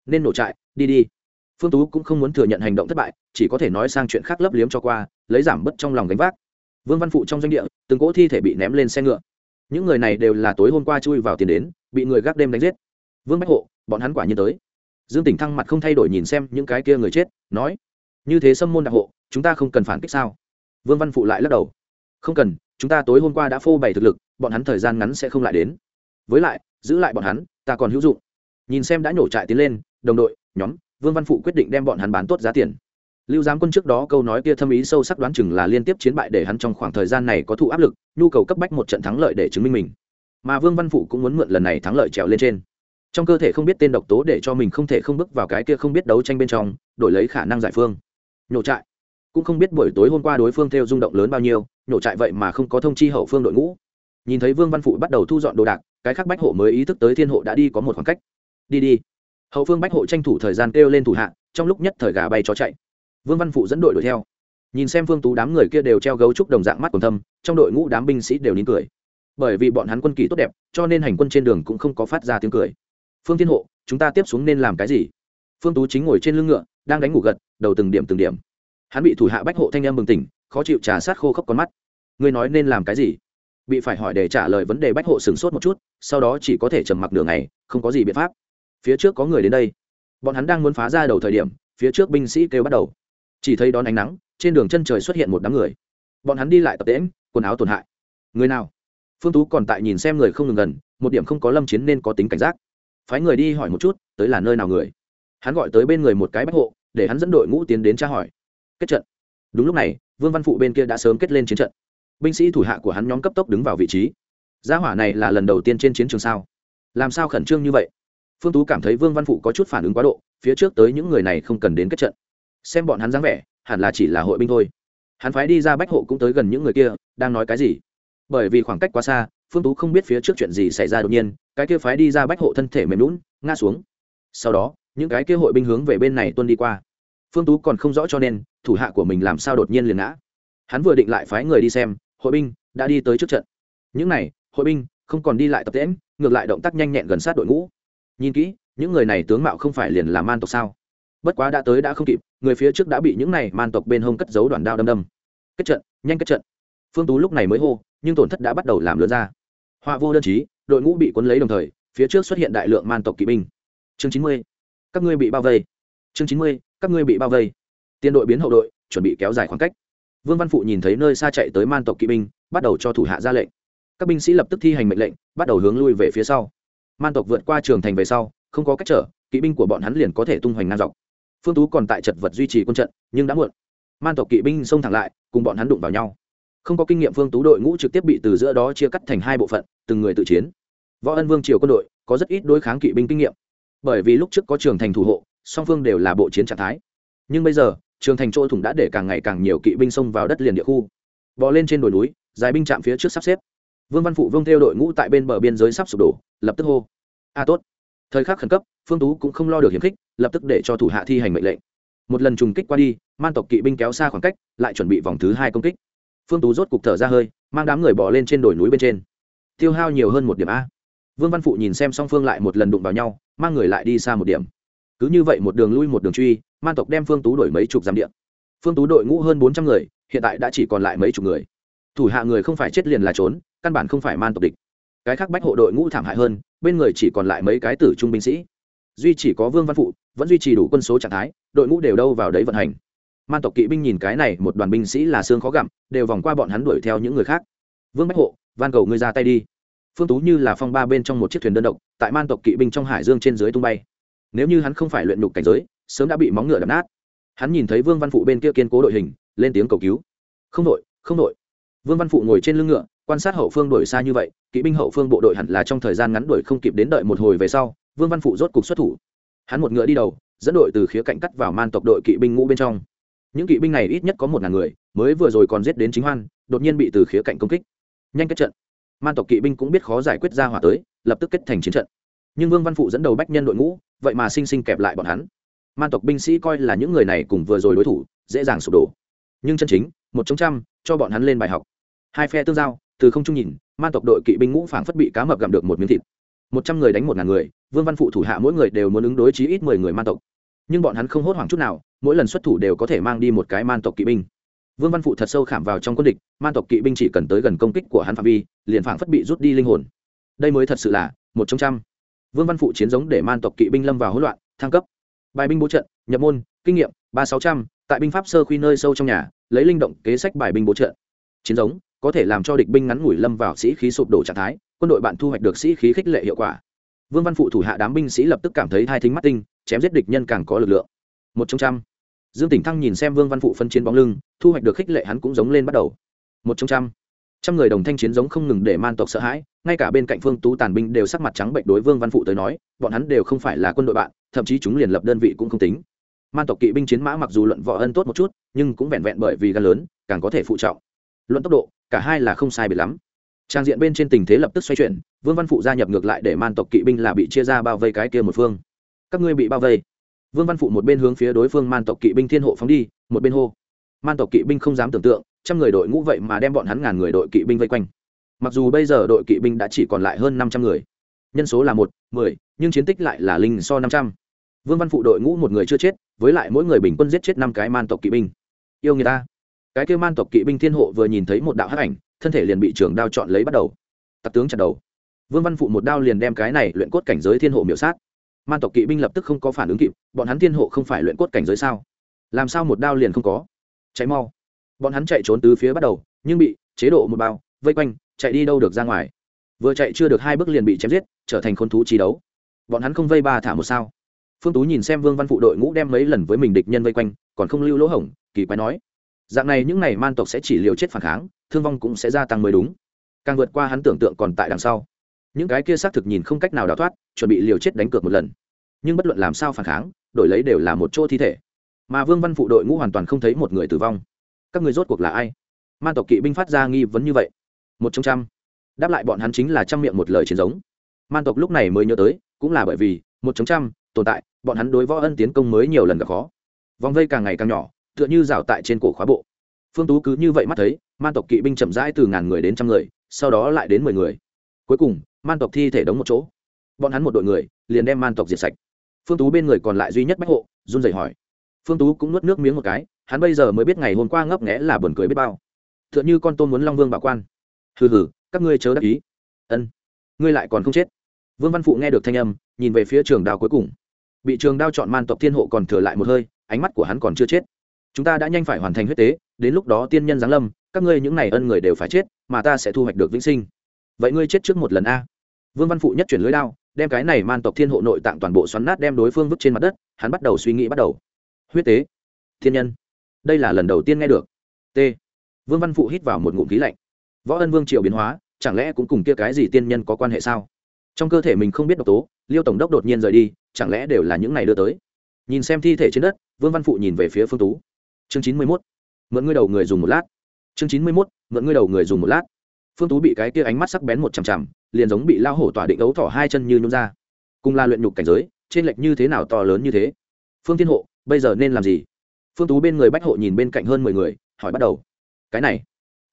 Nên nổ trại, đi đi. Phương tú cũng không muốn thừa nhận hành động thất bại, chỉ có thể nói sang chuyện khác lấp liếm cho qua, lấy giảm bớt trong lòng gánh vác vương văn phụ trong doanh địa, từng cỗ thi thể bị ném lên xe ngựa. Những người này đều là tối hôm qua chui vào tiền đến, bị người gác đêm đánh giết. Vương bách hộ, bọn hắn quả nhiên tới. Dương tỉnh thăng mặt không thay đổi nhìn xem những cái kia người chết, nói, như thế xâm môn đặc hộ, chúng ta không cần phản kích sao? Vương văn phụ lại lắc đầu, không cần, chúng ta tối hôm qua đã phô bày thực lực, bọn hắn thời gian ngắn sẽ không lại đến. Với lại, giữ lại bọn hắn, ta còn hữu dụng. Nhìn xem đã nhổ trại tiến lên, đồng đội, nhóm, vương văn phụ quyết định đem bọn hắn bán tốt giá tiền lưu giám quân trước đó câu nói kia thâm ý sâu sắc đoán chừng là liên tiếp chiến bại để hắn trong khoảng thời gian này có thụ áp lực, nhu cầu cấp bách một trận thắng lợi để chứng minh mình. Mà vương văn phụ cũng muốn mượn lần này thắng lợi trèo lên trên. Trong cơ thể không biết tên độc tố để cho mình không thể không bước vào cái kia không biết đấu tranh bên trong, đổi lấy khả năng giải phương. Nhổ trại. Cũng không biết buổi tối hôm qua đối phương theo rung động lớn bao nhiêu, nhổ trại vậy mà không có thông chi hậu phương đội ngũ. Nhìn thấy vương văn phụ bắt đầu thu dọn đồ đạc, cái khác bách hộ mới ý thức tới thiên hộ đã đi có một khoảng cách. Đi đi. Hậu phương bách hộ tranh thủ thời gian kêu lên thủ hạ, trong lúc nhất thời gà bay chó chạy vương văn phụ dẫn đội đuổi theo. Nhìn xem phương tú đám người kia đều treo gấu trúc đồng dạng mắt còn thâm, trong đội ngũ đám binh sĩ đều nín cười. Bởi vì bọn hắn quân kỳ tốt đẹp, cho nên hành quân trên đường cũng không có phát ra tiếng cười. Phương thiên hộ, chúng ta tiếp xuống nên làm cái gì? Phương tú chính ngồi trên lưng ngựa, đang đánh ngủ gật, đầu từng điểm từng điểm. Hắn bị thủ hạ bách hộ thanh em bừng tỉnh, khó chịu trà sát khô khốc con mắt. Ngươi nói nên làm cái gì? Bị phải hỏi để trả lời vấn đề bách hộ sửng sốt một chút, sau đó chỉ có thể trầm mặc đường này không có gì biện pháp. Phía trước có người đến đây. Bọn hắn đang muốn phá ra đầu thời điểm, phía trước binh sĩ kêu bắt đầu chỉ thấy đón ánh nắng, trên đường chân trời xuất hiện một đám người. Bọn hắn đi lại tập tễm quần áo tổn hại. Người nào? Phương tú còn tại nhìn xem người không ngừng gần, một điểm không có lâm chiến nên có tính cảnh giác. Phái người đi hỏi một chút, tới là nơi nào người? Hắn gọi tới bên người một cái bách hộ, để hắn dẫn đội ngũ tiến đến tra hỏi. Kết trận. Đúng lúc này, vương văn phụ bên kia đã sớm kết lên chiến trận. Binh sĩ thủ hạ của hắn nhóm cấp tốc đứng vào vị trí. Gia hỏa này là lần đầu tiên trên chiến trường sao? Làm sao khẩn trương như vậy? Phương tú cảm thấy vương văn phụ có chút phản ứng quá độ, phía trước tới những người này không cần đến kết trận xem bọn hắn dáng vẻ, hẳn là chỉ là hội binh thôi. Hắn phái đi ra bách hộ cũng tới gần những người kia, đang nói cái gì? Bởi vì khoảng cách quá xa, phương tú không biết phía trước chuyện gì xảy ra đột nhiên, cái kia phái đi ra bách hộ thân thể mềm lún ngã xuống. Sau đó, những cái kia hội binh hướng về bên này tuân đi qua. Phương tú còn không rõ cho nên, thủ hạ của mình làm sao đột nhiên liền ngã. Hắn vừa định lại phái người đi xem, hội binh đã đi tới trước trận. Những này, hội binh không còn đi lại tập tễm ngược lại động tác nhanh nhẹn gần sát đội ngũ. Nhìn kỹ, những người này tướng mạo không phải liền là man tộc sao? Bất quá đã tới đã không kịp, người phía trước đã bị những này man tộc bên hông cất giấu đoàn đao đâm đâm. Kết trận, nhanh kết trận. Phương tú lúc này mới hô, nhưng tổn thất đã bắt đầu làm lớn ra. Họa vô đơn chí, đội ngũ bị cuốn lấy đồng thời, phía trước xuất hiện đại lượng man tộc kỵ binh. Chương chín mươi, các ngươi bị bao vây. Chương chín mươi, các ngươi bị bao vây. Tiên đội biến hậu đội, chuẩn bị kéo dài khoảng cách. Vương văn phụ nhìn thấy nơi xa chạy tới man tộc kỵ binh, bắt đầu cho thủ hạ ra lệnh. Các binh sĩ lập tức thi hành mệnh lệnh, bắt đầu hướng lui về phía sau. Man tộc vượt qua trường thành về sau, không có cách trở, kỵ binh của bọn hắn liền có thể tung hoành ngang dọc phương tú còn tại chật vật duy trì quân trận, nhưng đã muộn. Man tộc kỵ binh xông thẳng lại, cùng bọn hắn đụng vào nhau. Không có kinh nghiệm, phương tú đội ngũ trực tiếp bị từ giữa đó chia cắt thành hai bộ phận, từng người tự chiến. Võ ân vương triều quân đội, có rất ít đối kháng kỵ binh kinh nghiệm. Bởi vì lúc trước có trường thành thủ hộ, song phương đều là bộ chiến trạng thái. Nhưng bây giờ, trường thành chỗ thủng đã để càng ngày càng nhiều kỵ binh xông vào đất liền địa khu. Bò lên trên đồi núi, dài binh chạm phía trước sắp xếp. Vương văn phụ, vương theo đội ngũ tại bên bờ biên giới sắp sụp đổ, lập tức hô. A, tốt thời khắc khẩn cấp, phương tú cũng không lo được hiểm khích, lập tức để cho thủ hạ thi hành mệnh lệnh. Một lần trùng kích qua đi, man tộc kỵ binh kéo xa khoảng cách, lại chuẩn bị vòng thứ hai công kích. Phương tú rốt cục thở ra hơi, mang đám người bỏ lên trên đồi núi bên trên. Tiêu hao nhiều hơn một điểm a. Vương văn phụ nhìn xem song phương lại một lần đụng vào nhau, mang người lại đi xa một điểm. Cứ như vậy một đường lui một đường truy, man tộc đem phương tú đổi mấy chục giam điện phương tú đội ngũ hơn bốn trăm người, hiện tại đã chỉ còn lại mấy chục người. Thủ hạ người không phải chết liền là trốn, căn bản không phải man tộc địch cái khác bách hộ đội ngũ thảm hại hơn, bên người chỉ còn lại mấy cái tử trung binh sĩ. Duy chỉ có vương văn phụ, vẫn duy trì đủ quân số trạng thái, đội ngũ đều đâu vào đấy vận hành. Man tộc kỵ binh nhìn cái này, một đoàn binh sĩ là xương khó gặm, đều vòng qua bọn hắn đuổi theo những người khác. Vương bách hộ, van cầu ngươi ra tay đi. Phương tú như là phong ba bên trong một chiếc thuyền đơn độc, tại man tộc kỵ binh trong hải dương trên dưới tung bay. Nếu như hắn không phải luyện nhục cảnh giới, sớm đã bị móng ngựa đập nát. Hắn nhìn thấy vương văn phụ bên kia kiên cố đội hình, lên tiếng cầu cứu. Không đội không đội. Vương văn phụ ngồi trên lưng ngựa quan sát hậu phương đuổi xa như vậy, kỵ binh hậu phương bộ đội hẳn là trong thời gian ngắn đuổi không kịp đến đợi một hồi về sau, vương văn phụ rốt cục xuất thủ. Hắn một ngựa đi đầu, dẫn đội từ khía cạnh cắt vào man tộc đội kỵ binh ngũ bên trong. Những kỵ binh này ít nhất có một ngàn người, mới vừa rồi còn giết đến chính hoan, đột nhiên bị từ khía cạnh công kích. Nhanh kết trận. Man tộc kỵ binh cũng biết khó giải quyết ra hỏa tới, lập tức kết thành chiến trận. Nhưng vương văn phụ dẫn đầu bách nhân đội ngũ, vậy mà sinh sinh kẹp lại bọn hắn. Man tộc binh sĩ coi là những người này cùng vừa rồi đối thủ, dễ dàng sụp đổ. Nhưng chân chính, một chống trăm, cho bọn hắn lên bài học. Hai phe tương giao từ không trung nhìn, man tộc đội kỵ binh ngũ phảng phất bị cá mập gặm được một miếng thịt. Một trăm người đánh một ngàn người, vương văn phụ thủ hạ mỗi người đều muốn ứng đối chí ít mười người man tộc. Nhưng bọn hắn không hốt hoảng chút nào, mỗi lần xuất thủ đều có thể mang đi một cái man tộc kỵ binh. Vương văn phụ thật sâu khảm vào trong quân địch, man tộc kỵ binh chỉ cần tới gần công kích của hắn phạm vi, liền phảng phất bị rút đi linh hồn. Đây mới thật sự là một trong trăm. Vương văn phụ chiến giống để man tộc kỵ binh lâm vào hỗn loạn, thăng cấp. Bài binh bố trận, nhập môn, kinh nghiệm, ba sáu trăm, tại binh pháp sơ khuy nơi sâu trong nhà, lấy linh động kế sách bài binh bố trận. Chiến giống có thể làm cho địch binh ngắn ngủi lâm vào sĩ khí sụp đổ trạng thái, quân đội bạn thu hoạch được sĩ khí khích lệ hiệu quả. Vương văn phụ thủ hạ đám binh sĩ lập tức cảm thấy hai thính mắt tinh, chém giết địch nhân càng có lực lượng. Một trong trăm. Dương tỉnh thăng nhìn xem vương văn phụ phân chiến bóng lưng, thu hoạch được khích lệ hắn cũng giống lên bắt đầu. Một trong trăm. Trăm người đồng thanh chiến giống không ngừng để man tộc sợ hãi, ngay cả bên cạnh phương tú tàn binh đều sắc mặt trắng bệnh đối vương văn phụ tới nói, bọn hắn đều không phải là quân đội bạn, thậm chí chúng liền lập đơn vị cũng không tính. Man tộc kỵ binh chiến mã mặc dù luận võ ân tốt một chút, nhưng cũng vẹn vẹn bởi vì gan lớn, càng có thể phụ trọng. Luận tốc độ cả hai là không sai biệt lắm. Trang diện bên trên tình thế lập tức xoay chuyển, vương văn phụ gia nhập ngược lại để man tộc kỵ binh là bị chia ra bao vây cái kia một phương. Các ngươi bị bao vây. Vương văn phụ một bên hướng phía đối phương man tộc kỵ binh thiên hộ phóng đi, một bên hô. Man tộc kỵ binh không dám tưởng tượng, trăm người đội ngũ vậy mà đem bọn hắn ngàn người đội kỵ binh vây quanh. Mặc dù bây giờ đội kỵ binh đã chỉ còn lại hơn năm trăm người, nhân số là một, mười, nhưng chiến tích lại là linh so năm trăm. Vương văn phụ đội ngũ một người chưa chết, với lại mỗi người bình quân giết chết năm cái man tộc kỵ binh. Yêu người ta cái kêu man tộc kỵ binh thiên hộ vừa nhìn thấy một đạo hắc ảnh, thân thể liền bị trường đao chọn lấy bắt đầu. Tặc tướng chặt đầu. Vương văn phụ một đao liền đem cái này luyện cốt cảnh giới thiên hộ miểu sát. Man tộc kỵ binh lập tức không có phản ứng kịp, bọn hắn thiên hộ không phải luyện cốt cảnh giới sao? Làm sao một đao liền không có? Cháy mau. Bọn hắn chạy trốn từ phía bắt đầu, nhưng bị chế độ một bao, vây quanh, chạy đi đâu được ra ngoài. Vừa chạy chưa được hai bước liền bị chém giết, trở thành khôn thú trí đấu. Bọn hắn không vây ba thả một sao. Phương tú nhìn xem vương văn phụ đội ngũ đem mấy lần với mình địch nhân vây quanh, còn không lưu lỗ hổng, kỳ quái nói dạng này những n à y man tộc sẽ chỉ liều chết phản kháng, thương vong cũng sẽ gia tăng mới đúng. Càng vượt qua hắn tưởng tượng còn tại đằng sau. Những cái kia xác thực nhìn không cách nào đào thoát, chuẩn bị liều chết đánh cược một lần. Nhưng bất luận làm sao phản kháng, đổi lấy đều là một chỗ thi thể. Mà vương văn phụ đội ngũ hoàn toàn không thấy một người tử vong. Các người rốt cuộc là ai? Man tộc kỵ binh phát ra nghi vấn như vậy. Một trong trăm. Đáp lại bọn hắn chính là trăm miệng một lời chiến giống. Man tộc lúc này mới nhớ tới, cũng là bởi vì, một trong trăm, tồn tại, bọn hắn đối võ ân tiến công mới nhiều lần gặp khó. Vòng vây càng ngày càng nhỏ tựa như rào tại trên cổ khóa bộ. Phương tú cứ như vậy mắt thấy, man tộc kỵ binh chậm rãi từ ngàn người đến trăm người, sau đó lại đến mười người. Cuối cùng, man tộc thi thể đóng một chỗ. Bọn hắn một đội người, liền đem man tộc diệt sạch. Phương tú bên người còn lại duy nhất bách hộ, run rẩy hỏi. Phương tú cũng nuốt nước miếng một cái, hắn bây giờ mới biết ngày hôm qua ngấp nghẽ là buồn cười biết bao. T h ư ợ n h ư con tôm muốn long vương bảo quan. Hừ hừ, các ngươi chớ đắc ý. Ân, ngươi lại còn không chết. Vương văn phụ nghe được thanh âm, nhìn về phía trường đao cuối cùng. Bị trường đao chọn man tộc thiên hộ còn thừa lại một hơi, ánh mắt của hắn còn chưa chết chúng ta đã nhanh phải hoàn thành huyết tế, đến lúc đó tiên nhân giáng lâm, các ngươi những n à y ân người đều phải chết, mà ta sẽ thu hoạch được vĩnh sinh. Vậy ngươi chết trước một lần a. Vương văn phụ nhất chuyển lưới đao, đem cái này man tộc thiên hộ nội tạng toàn bộ xoắn nát đem đối phương vứt trên mặt đất, hắn bắt đầu suy nghĩ bắt đầu. Huyết tế. Thiên nhân. Đây là lần đầu tiên nghe được. T. Vương văn phụ hít vào một ngụm khí lạnh. Võ ân vương triều biến hóa, chẳng lẽ cũng cùng kia cái gì tiên nhân có quan hệ sao? Trong cơ thể mình không biết độc tố, liêu tổng đốc đột nhiên rời đi, chẳng lẽ đều là những này đưa tới? Nhìn xem thi thể trên đất, vương văn phụ nhìn về phía phương tú chương chín mươi mốt, mượn ngươi đầu người dùng một lát. Chương chín mươi mốt, mượn ngươi đầu người dùng một lát. Phương tú bị cái kia ánh mắt sắc bén một chằm chằm, liền giống bị lao hổ tỏa định ấu thỏ hai chân như nhún ra. Cùng là luyện nhục cảnh giới, trên lệch như thế nào to lớn như thế? Phương thiên hộ, bây giờ nên làm gì? Phương tú bên người bách hộ nhìn bên cạnh hơn mười người, hỏi bắt đầu. Cái này.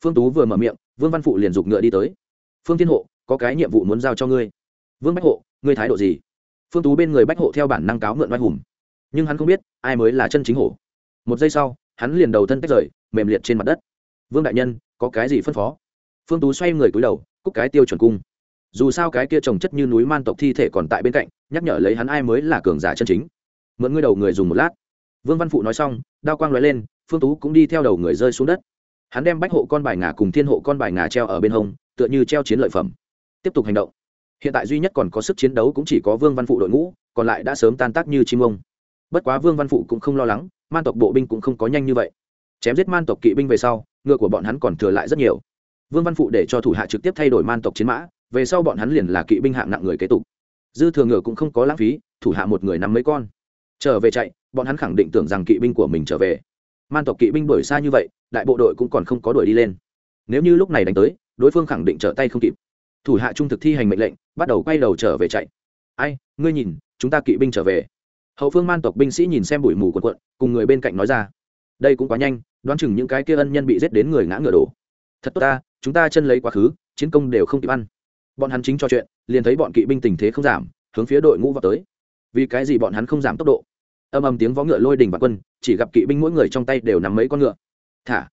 Phương tú vừa mở miệng, vương văn phụ liền giục ngựa đi tới. Phương thiên hộ, có cái nhiệm vụ muốn giao cho ngươi. Vương bách hộ, ngươi thái độ gì? Phương tú bên người bách hộ theo bản năng cáo mượn oai hùng. Nhưng hắn không biết, ai mới là chân chính hổ. Một giây sau hắn liền đầu thân tách rời, mềm liệt trên mặt đất. Vương đại nhân, có cái gì phân phó? Phương tú xoay người cúi đầu, cúc cái tiêu chuẩn cung. Dù sao cái kia trồng chất như núi man tộc thi thể còn tại bên cạnh, nhắc nhở lấy hắn ai mới là cường giả chân chính. Mượn ngươi đầu người dùng một lát. Vương văn phụ nói xong, đao quang l lên, phương tú cũng đi theo đầu người rơi xuống đất. Hắn đem bách hộ con bài ngà cùng thiên hộ con bài ngà treo ở bên hông, tựa như treo chiến lợi phẩm. Tiếp tục hành động. Hiện tại duy nhất còn có sức chiến đấu cũng chỉ có vương văn phụ đội ngũ, còn lại đã sớm tan tác như chim ông. Bất quá vương văn phụ cũng không lo lắng man tộc bộ binh cũng không có nhanh như vậy. Chém giết man tộc kỵ binh về sau, ngựa của bọn hắn còn thừa lại rất nhiều. Vương văn phụ để cho thủ hạ trực tiếp thay đổi man tộc chiến mã, về sau bọn hắn liền là kỵ binh hạng nặng người kế tục. Dư thừa ngựa cũng không có lãng phí, thủ hạ một người nắm mấy con. Trở về chạy, bọn hắn khẳng định tưởng rằng kỵ binh của mình trở về. Man tộc kỵ binh đuổi xa như vậy, đại bộ đội cũng còn không có đuổi đi lên. Nếu như lúc này đánh tới, đối phương khẳng định trở tay không kịp. Thủ hạ trung thực thi hành mệnh lệnh, bắt đầu quay đầu trở về chạy. Ai, ngươi nhìn, chúng ta kỵ binh trở về hậu phương man tộc binh sĩ nhìn xem bụi mù quần quận, cùng người bên cạnh nói ra, đây cũng quá nhanh, đoán chừng những cái kia ân nhân bị giết đến người ngã ngựa đổ. Thật tốt ta, chúng ta chân lấy quá khứ, chiến công đều không kịp ăn. Bọn hắn chính cho chuyện, liền thấy bọn kỵ binh tình thế không giảm, hướng phía đội ngũ vào tới. Vì cái gì bọn hắn không giảm tốc độ? Âm âm tiếng vó ngựa lôi đình và quân, chỉ gặp kỵ binh mỗi người trong tay đều nắm mấy con ngựa. Thả!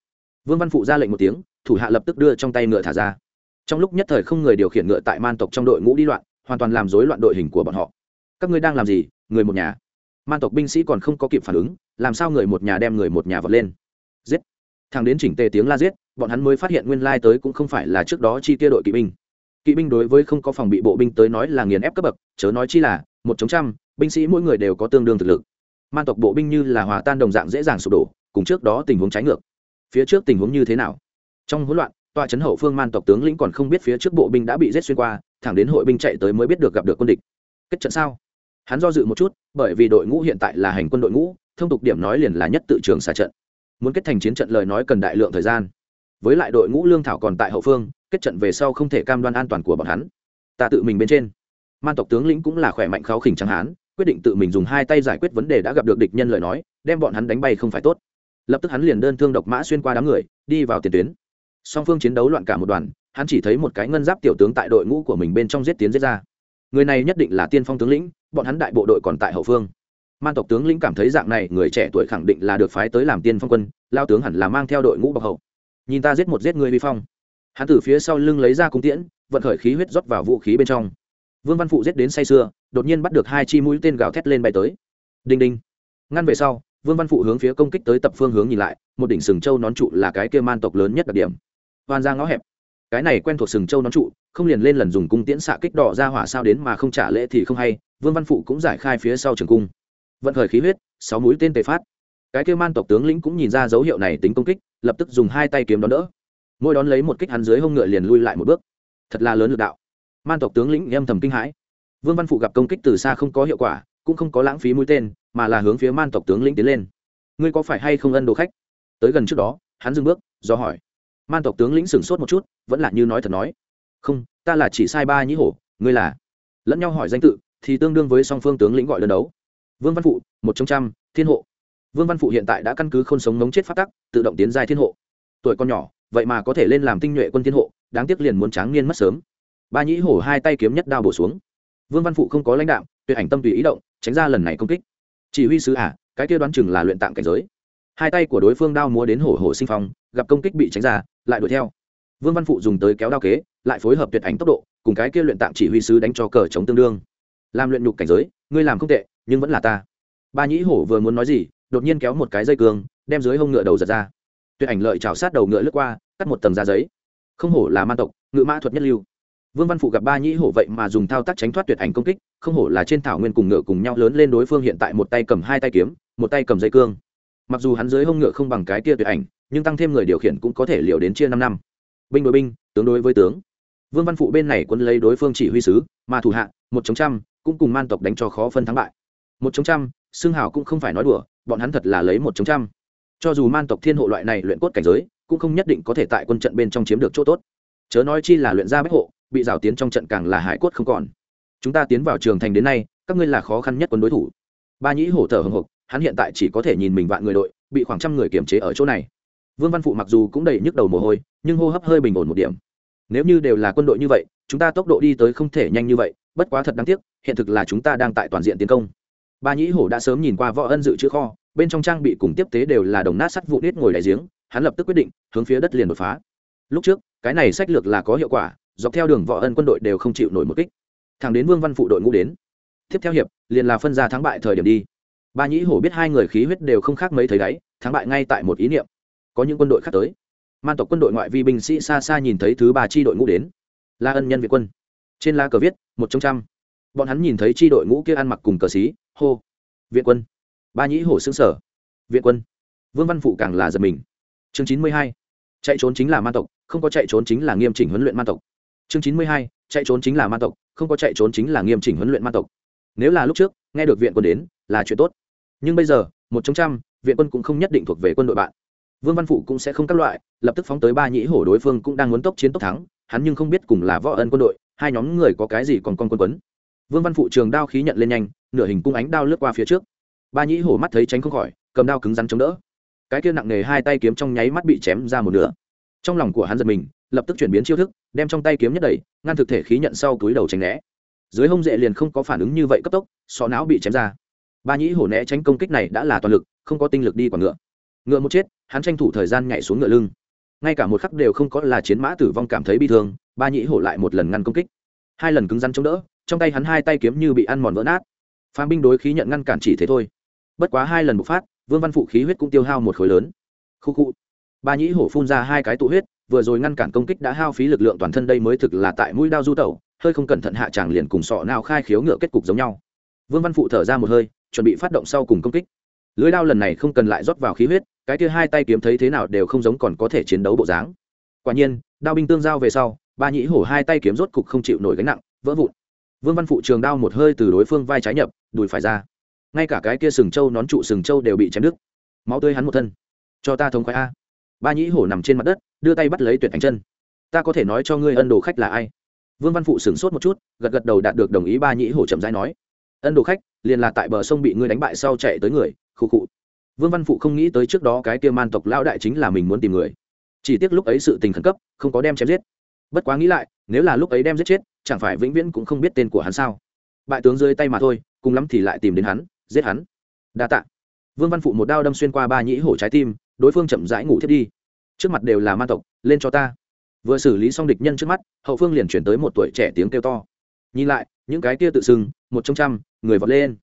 Vương văn phụ ra lệnh một tiếng, thủ hạ lập tức đưa trong tay ngựa thả ra. Trong lúc nhất thời không người điều khiển ngựa tại man tộc trong đội ngũ đi loạn, hoàn toàn làm rối loạn đội hình của bọn họ. Các ngươi đang làm gì? Người một nhà man tộc binh sĩ còn không có kịp phản ứng, làm sao người một nhà đem người một nhà vật lên? Giết! Thằng đến chỉnh tề tiếng la giết, bọn hắn mới phát hiện nguyên lai tới cũng không phải là trước đó chi tiêu đội kỵ binh. Kỵ binh đối với không có phòng bị bộ binh tới nói là nghiền ép cấp bậc, chớ nói chi là, một chống trăm, binh sĩ mỗi người đều có tương đương thực lực. Man tộc bộ binh như là hòa tan đồng dạng dễ dàng sụp đổ, cùng trước đó tình huống trái ngược. Phía trước tình huống như thế nào? Trong hỗn loạn, tòa trấn hậu phương man tộc tướng lĩnh còn không biết phía trước bộ binh đã bị giết xuyên qua, thẳng đến hội binh chạy tới mới biết được gặp được quân địch. Kết trận sao? Hắn do dự một chút, bởi vì đội ngũ hiện tại là hành quân đội ngũ, thông tục điểm nói liền là nhất tự trường xả trận. Muốn kết thành chiến trận lời nói cần đại lượng thời gian. Với lại đội ngũ lương thảo còn tại hậu phương, kết trận về sau không thể cam đoan an toàn của bọn hắn. Ta tự mình bên trên. Man tộc tướng lĩnh cũng là khỏe mạnh kháo khỉnh chẳng hán, quyết định tự mình dùng hai tay giải quyết vấn đề đã gặp được địch nhân lời nói, đem bọn hắn đánh bay không phải tốt. Lập tức hắn liền đơn thương độc mã xuyên qua đám người, đi vào tiền tuyến. Song phương chiến đấu loạn cả một đoàn, hắn chỉ thấy một cái ngân giáp tiểu tướng tại đội ngũ của mình bên trong giết tiến giết ra người này nhất định là tiên phong tướng lĩnh, bọn hắn đại bộ đội còn tại hậu phương. Man tộc tướng lĩnh cảm thấy dạng này, người trẻ tuổi khẳng định là được phái tới làm tiên phong quân, lao tướng hẳn là mang theo đội ngũ bọc hậu. Nhìn ta giết một giết người vi phong. Hắn từ phía sau lưng lấy ra cung tiễn, vận khởi khí huyết rót vào vũ khí bên trong. Vương văn phụ giết đến say sưa, đột nhiên bắt được hai chi mũi tên gào thét lên bay tới. Đinh đinh. Ngăn về sau, vương văn phụ hướng phía công kích tới tập phương hướng nhìn lại, một đỉnh sừng châu nón trụ là cái kia man tộc lớn nhất đặc điểm. Hoàn ra ngõ hẹp cái này quen thuộc sừng châu nón trụ, không liền lên lần dùng cung tiễn xạ kích đỏ ra hỏa sao đến mà không trả lễ thì không hay, vương văn phụ cũng giải khai phía sau trường cung. Vận khởi khí huyết, sáu mũi tên tề phát. Cái kia man tộc tướng lĩnh cũng nhìn ra dấu hiệu này tính công kích, lập tức dùng hai tay kiếm đón đỡ. Mỗi đón lấy một kích hắn dưới hông ngựa liền lui lại một bước. Thật là lớn lực đạo. Man tộc tướng lĩnh âm thầm kinh hãi. Vương văn phụ gặp công kích từ xa không có hiệu quả, cũng không có lãng phí mũi tên, mà là hướng phía man tộc tướng lĩnh tiến lên. Ngươi có phải hay không ân đồ khách? Tới gần trước đó, hắn dừng bước, do hỏi man tộc tướng lĩnh sửng sốt một chút vẫn là như nói thật nói. Không ta là chỉ sai ba nhĩ hổ ngươi là. Lẫn nhau hỏi danh tự thì tương đương với song phương tướng lĩnh gọi đơn đấu. Vương văn phụ một trong trăm thiên hộ. Vương văn phụ hiện tại đã căn cứ không sống ngống chết phát tắc tự động tiến giai thiên hộ. Tuổi con nhỏ vậy mà có thể lên làm tinh nhuệ quân thiên hộ đáng tiếc liền muốn tráng niên mất sớm. Ba nhĩ hổ hai tay kiếm nhất đao bổ xuống. Vương văn phụ không có lãnh đạo tuyệt ảnh tâm tùy ý động tránh ra lần này công kích. Chỉ huy sứ ả à, cái kia đoán chừng là luyện tạm cảnh giới. Hai tay của đối phương đao múa đến hổ hổ sinh phong gặp công kích bị tránh ra, lại đuổi theo. Vương văn phụ dùng tới kéo đao kế, lại phối hợp tuyệt ảnh tốc độ, cùng cái kia luyện tạm chỉ huy sứ đánh cho cờ chống tương đương. Làm luyện nhục cảnh giới, ngươi làm không tệ, nhưng vẫn là ta. Ba nhĩ hổ vừa muốn nói gì, đột nhiên kéo một cái dây cương, đem dưới hông ngựa đầu giật ra. Tuyệt ảnh lợi trào sát đầu ngựa lướt qua, cắt một tầng da giấy. Không hổ là man tộc ngựa mã thuật nhất lưu. Vương văn phụ gặp ba nhĩ hổ vậy mà dùng thao tác tránh thoát tuyệt ảnh công kích, không hổ là trên thảo nguyên cùng ngựa cùng nhau lớn lên đối phương hiện tại một tay cầm hai tay kiếm, một tay cầm dây cương. Mặc dù hắn dưới hông ngựa không bằng cái tia tuyệt ảnh nhưng tăng thêm người điều khiển cũng có thể liều đến chia năm năm. Binh đối binh, tướng đối với tướng. Vương văn phụ bên này quân lấy đối phương chỉ huy sứ, mà thủ hạ, một chống trăm, cũng cùng man tộc đánh cho khó phân thắng bại. Một chống trăm xương hào cũng không phải nói đùa, bọn hắn thật là lấy một chống trăm. Cho dù man tộc thiên hộ loại này luyện cốt cảnh giới, cũng không nhất định có thể tại quân trận bên trong chiếm được chỗ tốt. Chớ nói chi là luyện ra bách hộ, bị rào tiến trong trận càng là hải cốt không còn. Chúng ta tiến vào trường thành đến nay, các ngươi là khó khăn nhất quân đối thủ. Ba nhĩ hổ thở hồng hộc, hắn hiện tại chỉ có thể nhìn mình vạn người đội, bị khoảng trăm người kiềm chế ở chỗ này vương văn phụ mặc dù cũng đầy nhức đầu mồ hôi, nhưng hô hấp hơi bình ổn một điểm. Nếu như đều là quân đội như vậy, chúng ta tốc độ đi tới không thể nhanh như vậy, bất quá thật đáng tiếc, hiện thực là chúng ta đang tại toàn diện tiến công. Ba nhĩ hổ đã sớm nhìn qua võ ân dự trữ kho, bên trong trang bị cùng tiếp tế đều là đồng nát sắt vụ nết ngồi đại giếng, hắn lập tức quyết định, hướng phía đất liền đột phá. Lúc trước, cái này sách lược là có hiệu quả, dọc theo đường võ ân quân đội đều không chịu nổi một kích. Thẳng đến vương văn phụ đội ngũ đến. Tiếp theo hiệp, liền là phân ra thắng bại thời điểm đi. Ba nhĩ hổ biết hai người khí huyết đều không khác mấy thấy đáy, thắng bại ngay tại một ý niệm có những quân đội khác tới. Man tộc quân đội ngoại vi binh sĩ xa xa nhìn thấy thứ ba tri đội ngũ đến. Là ân nhân việt quân, trên lá cờ viết, một trong trăm. Bọn hắn nhìn thấy tri đội ngũ kia ăn mặc cùng cờ xí, hô, viện quân, ba nhĩ hổ xương sở, viện quân. Vương văn phụ càng là giật mình. Chương chín mươi hai, chạy trốn chính là man tộc, không có chạy trốn chính là nghiêm chỉnh huấn luyện man tộc. Chương chín mươi hai, chạy trốn chính là man tộc, không có chạy trốn chính là nghiêm chỉnh huấn luyện man tộc. Nếu là lúc trước, nghe được viện quân đến, là chuyện tốt. Nhưng bây giờ, một trong trăm, viện quân cũng không nhất định thuộc về quân đội bạn vương văn phụ cũng sẽ không các loại, lập tức phóng tới ba nhĩ hổ đối phương cũng đang muốn tốc chiến tốc thắng, hắn nhưng không biết cùng là võ ân quân đội, hai nhóm người có cái gì còn con quân quấn. Vương văn phụ trường đao khí nhận lên nhanh, nửa hình cung ánh đao lướt qua phía trước. Ba nhĩ hổ mắt thấy tránh không khỏi, cầm đao cứng rắn chống đỡ. Cái kia nặng nề hai tay kiếm trong nháy mắt bị chém ra một nửa. Trong lòng của hắn giật mình, lập tức chuyển biến chiêu thức, đem trong tay kiếm nhất đẩy, ngăn thực thể khí nhận sau túi đầu tránh né. Dưới hông dệ liền không có phản ứng như vậy cấp tốc, sọ não bị chém ra. Ba nhĩ hổ né tránh công kích này đã là toàn lực, không có tinh lực đi còn ngựa. Ngựa một chết hắn tranh thủ thời gian nhảy xuống ngựa lưng. Ngay cả một khắc đều không có là chiến mã tử vong cảm thấy bi thương, ba nhĩ hổ lại một lần ngăn công kích. Hai lần cứng rắn chống đỡ, trong tay hắn hai tay kiếm như bị ăn mòn vỡ nát. Phan binh đối khí nhận ngăn cản chỉ thế thôi. Bất quá hai lần bộc phát, vương văn phụ khí huyết cũng tiêu hao một khối lớn. Khu khu. Ba nhĩ hổ phun ra hai cái tụ huyết, vừa rồi ngăn cản công kích đã hao phí lực lượng toàn thân đây mới thực là tại mũi đao du tẩu, hơi không cẩn thận hạ tràng liền cùng sọ nào khai khiếu ngựa kết cục giống nhau. Vương văn phụ thở ra một hơi, chuẩn bị phát động sau cùng công kích lưới đao lần này không cần lại rót vào khí huyết, cái kia hai tay kiếm thấy thế nào đều không giống còn có thể chiến đấu bộ dáng. Quả nhiên, đao binh tương giao về sau, ba nhĩ hổ hai tay kiếm rốt cục không chịu nổi gánh nặng, vỡ vụn. Vương văn phụ trường đao một hơi từ đối phương vai trái nhập, đùi phải ra. Ngay cả cái kia sừng trâu nón trụ sừng trâu đều bị chém đứt. Máu tươi hắn một thân. Cho ta thống khoái a. Ba nhĩ hổ nằm trên mặt đất, đưa tay bắt lấy tuyệt ảnh chân. Ta có thể nói cho ngươi ân đồ khách là ai? Vương văn phụ sửng sốt một chút, gật gật đầu đạt được đồng ý ba nhĩ hổ chậm rãi nói ân đồ khách, liền là tại bờ sông bị ngươi đánh bại sau chạy tới người khu cụ vương văn phụ không nghĩ tới trước đó cái kia man tộc lão đại chính là mình muốn tìm người. Chỉ tiếc lúc ấy sự tình khẩn cấp, không có đem chém giết. Bất quá nghĩ lại, nếu là lúc ấy đem giết chết, chẳng phải vĩnh viễn cũng không biết tên của hắn sao. Bại tướng dưới tay mà thôi, cùng lắm thì lại tìm đến hắn, giết hắn. Đa tạ. Vương văn phụ một đao đâm xuyên qua ba nhĩ hổ trái tim, đối phương chậm rãi ngủ thiết đi. Trước mặt đều là man tộc, lên cho ta. Vừa xử lý xong địch nhân trước mắt, hậu phương liền chuyển tới một tuổi trẻ tiếng kêu to. Nhìn lại, những cái kia tự xưng, một trong trăm người vọt lên.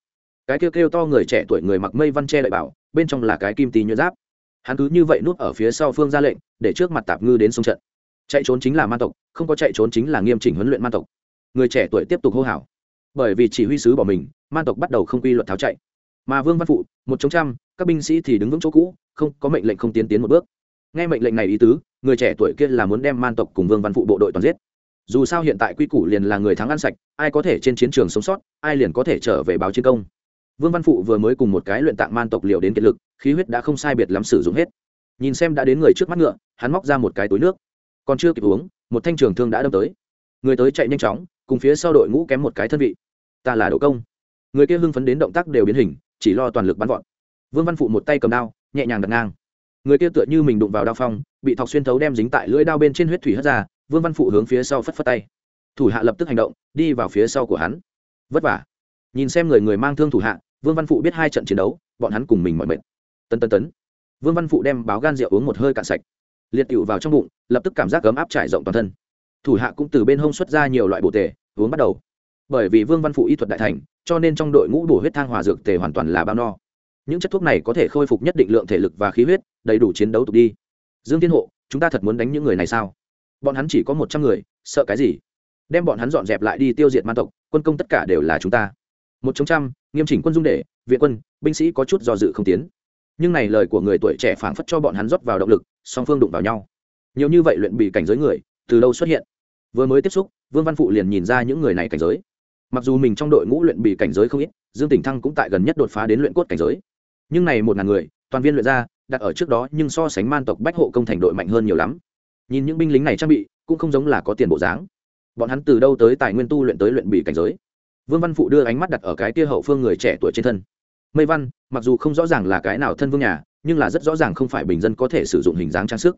Cái kêu kêu to người trẻ tuổi người mặc mây văn che lại bảo, bên trong là cái kim tì nhuyễn giáp. Hắn cứ như vậy nuốt ở phía sau phương ra lệnh, để trước mặt tạp ngư đến sông trận. Chạy trốn chính là man tộc, không có chạy trốn chính là nghiêm chỉnh huấn luyện man tộc. Người trẻ tuổi tiếp tục hô hào. Bởi vì chỉ huy sứ bỏ mình man tộc bắt đầu không quy luật tháo chạy. Mà vương văn phụ, một chống trăm, các binh sĩ thì đứng vững chỗ cũ, không, có mệnh lệnh không tiến tiến một bước. Nghe mệnh lệnh này ý tứ, người trẻ tuổi kia là muốn đem man tộc cùng vương văn phụ bộ đội toàn giết dù sao hiện tại quy củ liền là người thắng ăn sạch, ai có thể trên chiến trường sống sót, ai liền có thể trở về báo chiến công. Vương văn phụ vừa mới cùng một cái luyện tạng man tộc liều đến kiệt lực, khí huyết đã không sai biệt lắm sử dụng hết. Nhìn xem đã đến người trước mắt ngựa, hắn móc ra một cái túi nước. Còn chưa kịp uống, một thanh trường thương đã đâm tới. Người tới chạy nhanh chóng, cùng phía sau đội ngũ kém một cái thân vị. Ta là đỗ công. Người kia hưng phấn đến động tác đều biến hình, chỉ lo toàn lực bắn vọt. Vương văn phụ một tay cầm đao, nhẹ nhàng đặt ngang. Người kia tựa như mình đụng vào đao phong, bị thọc xuyên thấu đem dính tại lưỡi đao bên trên huyết thủy hất ra vương văn phụ hướng phía sau phất phất tay. Thủ hạ lập tức hành động, đi vào phía sau của hắn. Vất vả. Nhìn xem người người mang thương thủ hạ, vương văn phụ biết hai trận chiến đấu, bọn hắn cùng mình mọi mệt tân tân tấn. Vương văn phụ đem báo gan rượu uống một hơi cạn sạch. Liệt cựu vào trong bụng, lập tức cảm giác ấm áp trải rộng toàn thân. Thủ hạ cũng từ bên hông xuất ra nhiều loại bổ tề, uống bắt đầu. Bởi vì vương văn phụ y thuật đại thành, cho nên trong đội ngũ bổ huyết thang hòa dược tề hoàn toàn là bao no. Những chất thuốc này có thể khôi phục nhất định lượng thể lực và khí huyết, đầy đủ chiến đấu tục đi. Dương thiên hộ, chúng ta thật muốn đánh những người này sao? Bọn hắn chỉ có một trăm người, sợ cái gì? Đem bọn hắn dọn dẹp lại đi tiêu diệt man tộc, quân công tất cả đều là chúng ta. Một chống trăm, nghiêm chỉnh quân dung để, viện quân, binh sĩ có chút do dự không tiến. Nhưng này lời của người tuổi trẻ phảng phất cho bọn hắn rót vào động lực, song phương đụng vào nhau. Nhiều như vậy luyện bị cảnh giới người, từ đâu xuất hiện? Vừa mới tiếp xúc, vương văn phụ liền nhìn ra những người này cảnh giới. Mặc dù mình trong đội ngũ luyện bị cảnh giới không ít, dương tỉnh thăng cũng tại gần nhất đột phá đến luyện cốt cảnh giới. Nhưng này một ngàn người, toàn viên luyện ra, đặt ở trước đó nhưng so sánh man tộc bách hộ công thành đội mạnh hơn nhiều lắm nhìn những binh lính này trang bị, cũng không giống là có tiền bộ dáng. Bọn hắn từ đâu tới tài nguyên tu luyện tới luyện bị cảnh giới? Vương văn phụ đưa ánh mắt đặt ở cái tia hậu phương người trẻ tuổi trên thân. Mây văn, mặc dù không rõ ràng là cái nào thân vương nhà, nhưng là rất rõ ràng không phải bình dân có thể sử dụng hình dáng trang sức.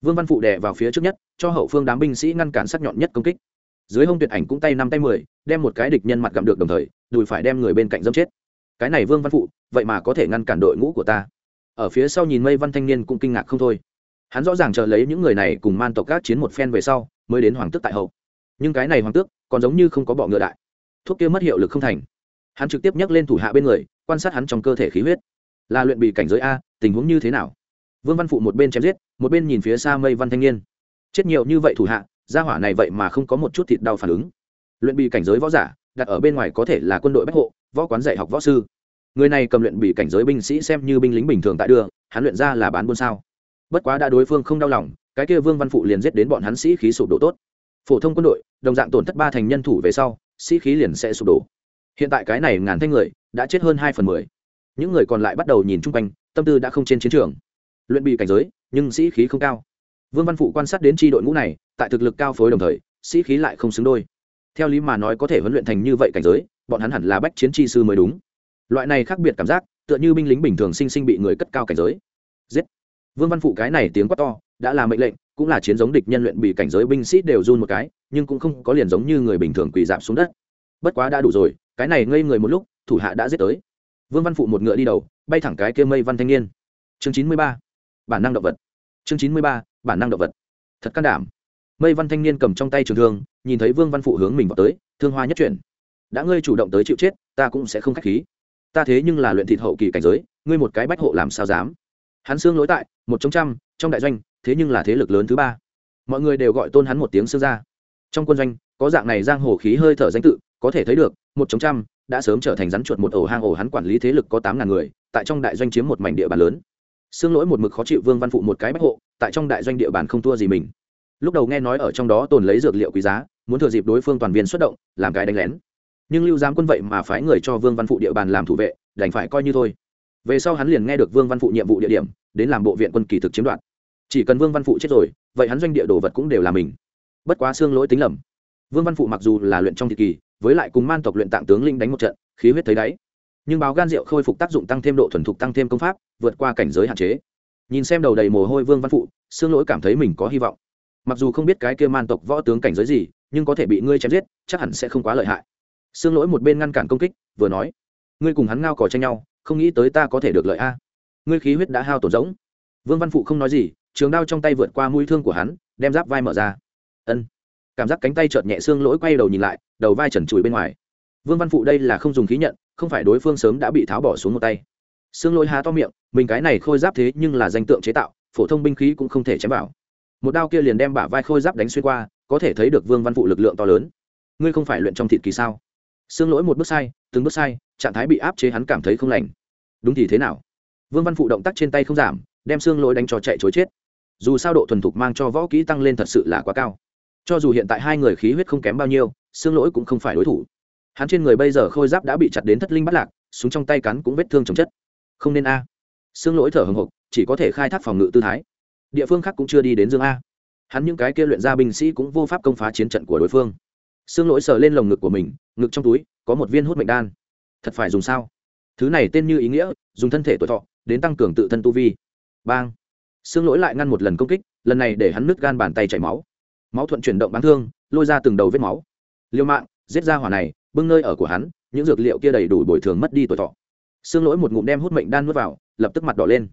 Vương văn phụ đè vào phía trước nhất, cho hậu phương đám binh sĩ ngăn cản sắc nhọn nhất công kích. Dưới hông tuyệt ảnh cũng tay năm tay mười, đem một cái địch nhân mặt gặm được đồng thời, đùi phải đem người bên cạnh dâm chết. Cái này vương văn phụ, vậy mà có thể ngăn cản đội ngũ của ta? Ở phía sau nhìn mây văn thanh niên cũng kinh ngạc không thôi hắn rõ ràng chờ lấy những người này cùng man tộc các chiến một phen về sau, mới đến hoàng tước tại hậu. Nhưng cái này hoàng tước còn giống như không có bọ ngựa đại. Thuốc kia mất hiệu lực không thành. Hắn trực tiếp nhắc lên thủ hạ bên người, quan sát hắn trong cơ thể khí huyết. Là luyện bị cảnh giới a, tình huống như thế nào? Vương văn phụ một bên chém giết, một bên nhìn phía xa mây văn thanh niên. Chết nhiều như vậy thủ hạ, gia hỏa này vậy mà không có một chút thịt đau phản ứng. Luyện bị cảnh giới võ giả, đặt ở bên ngoài có thể là quân đội bách hộ, võ quán dạy học võ sư. Người này cầm luyện bị cảnh giới binh sĩ xem như binh lính bình thường tại đường hắn luyện ra là bán buôn sao? Bất quá đã đối phương không đau lòng, cái kia vương văn phụ liền giết đến bọn hắn sĩ khí sụp đổ tốt. Phổ thông quân đội, đồng dạng tổn thất ba thành nhân thủ về sau, sĩ khí liền sẽ sụp đổ. Hiện tại cái này ngàn thanh người, đã chết hơn hai phần mười. Những người còn lại bắt đầu nhìn chung quanh, tâm tư đã không trên chiến trường. Luyện bị cảnh giới, nhưng sĩ khí không cao. Vương văn phụ quan sát đến tri đội ngũ này, tại thực lực cao phối đồng thời, sĩ khí lại không xứng đôi. Theo lý mà nói có thể huấn luyện thành như vậy cảnh giới, bọn hắn hẳn là bách chiến tri sư mới đúng. Loại này khác biệt cảm giác, tựa như binh lính bình thường sinh sinh bị người cất cao cảnh giới. Giết! Vương văn phụ cái này tiếng quát to, đã là mệnh lệnh, cũng là chiến giống địch nhân luyện bị cảnh giới binh sĩ đều run một cái, nhưng cũng không có liền giống như người bình thường quỳ dạp xuống đất. Bất quá đã đủ rồi, cái này ngây người một lúc, thủ hạ đã giết tới. Vương văn phụ một ngựa đi đầu, bay thẳng cái kia mây văn thanh niên. Chương chín mươi ba, bản năng động vật. Chương chín mươi ba, bản năng động vật. Thật can đảm. Mây văn thanh niên cầm trong tay trường thương, nhìn thấy vương văn phụ hướng mình vào tới, thương hoa nhất chuyển. Đã ngươi chủ động tới chịu chết, ta cũng sẽ không k h á c h khí. Ta thế nhưng là luyện thịt hậu kỳ cảnh giới, ngươi một cái bách hộ làm sao dám? Hắn xương lối tại, một trong trăm, trong đại doanh, thế nhưng là thế lực lớn thứ ba. Mọi người đều gọi tôn hắn một tiếng xương ra trong quân doanh, có dạng này giang hồ khí hơi thở danh tự, có thể thấy được, một chống trăm đã sớm trở thành rắn chuột một ổ hang ổ hắn quản lý thế lực có tám ngàn người, tại trong đại doanh chiếm một mảnh địa bàn lớn. Xương lỗi một mực khó chịu vương văn phụ một cái bách hộ, tại trong đại doanh địa bàn không thua gì mình. Lúc đầu nghe nói ở trong đó tồn lấy dược liệu quý giá, muốn thừa dịp đối phương toàn viên xuất động, làm cái đánh lén. Nhưng lưu giám quân vậy mà phái người cho vương văn phụ địa bàn làm thủ vệ, đành phải coi như thôi về sau hắn liền nghe được vương văn phụ nhiệm vụ địa điểm, đến làm bộ viện quân kỳ thực chiếm đoạt. Chỉ cần vương văn phụ chết rồi, vậy hắn doanh địa đồ vật cũng đều là mình. Bất quá xương lỗi tính lầm. Vương văn phụ mặc dù là luyện trong thị kỳ, với lại cùng man tộc luyện tạng tướng linh đánh một trận, khí huyết thấy đáy. Nhưng báo gan rượu khôi phục tác dụng tăng thêm độ thuần thục tăng thêm công pháp, vượt qua cảnh giới hạn chế. Nhìn xem đầu đầy mồ hôi vương văn phụ, xương lỗi cảm thấy mình có hy vọng. Mặc dù không biết cái kia man tộc võ tướng cảnh giới gì, nhưng có thể bị ngươi chém giết, chắc hẳn sẽ không quá lợi hại. Xương lỗi một bên ngăn cản công kích, vừa nói, ngươi cùng hắn ngao cò tranh nhau không nghĩ tới ta có thể được lợi a. Ngươi khí huyết đã hao tổn giống vương văn phụ không nói gì, trường đao trong tay vượt qua mũi thương của hắn, đem giáp vai mở ra. Ân. Cảm giác cánh tay chợt nhẹ xương lỗi quay đầu nhìn lại, đầu vai trần trụi bên ngoài. Vương văn phụ đây là không dùng khí nhận, không phải đối phương sớm đã bị tháo bỏ xuống một tay. Xương lỗi há to miệng, mình cái này khôi giáp thế nhưng là danh tượng chế tạo, phổ thông binh khí cũng không thể chém vào. Một đao kia liền đem bả vai khôi giáp đánh xuyên qua, có thể thấy được vương văn phụ lực lượng to lớn. Ngươi không phải luyện trong thịt kỳ sao? Xương lỗi một bước sai, từng bước sai trạng thái bị áp chế hắn cảm thấy không lành. Đúng thì thế nào? Vương văn phụ động tác trên tay không giảm, đem xương lỗi đánh cho chạy chối chết. Dù sao độ thuần thục mang cho võ kỹ tăng lên thật sự là quá cao. Cho dù hiện tại hai người khí huyết không kém bao nhiêu, xương lỗi cũng không phải đối thủ. Hắn trên người bây giờ khôi giáp đã bị chặt đến thất linh bắt lạc, súng trong tay cắn cũng vết thương chồng chất. Không nên a. Xương lỗi thở hồng hộc, chỉ có thể khai thác phòng ngự tư thái. Địa phương khác cũng chưa đi đến dương a. Hắn những cái kia luyện ra binh sĩ cũng vô pháp công phá chiến trận của đối phương. Xương lỗi sờ lên lồng ngực của mình, ngực trong túi, có một viên hút mệnh đan thật phải dùng sao? Thứ này tên như ý nghĩa, dùng thân thể tuổi thọ, đến tăng cường tự thân tu vi. Bang. Xương lỗi lại ngăn một lần công kích, lần này để hắn nứt gan bàn tay chảy máu. Máu thuận chuyển động bán thương, lôi ra từng đầu vết máu. Liêu mạng, giết ra hỏa này, bưng nơi ở của hắn, những dược liệu kia đầy đủ bồi thường mất đi tuổi thọ. Xương lỗi một ngụm đem hút mệnh đan nuốt vào, lập tức mặt đỏ lên.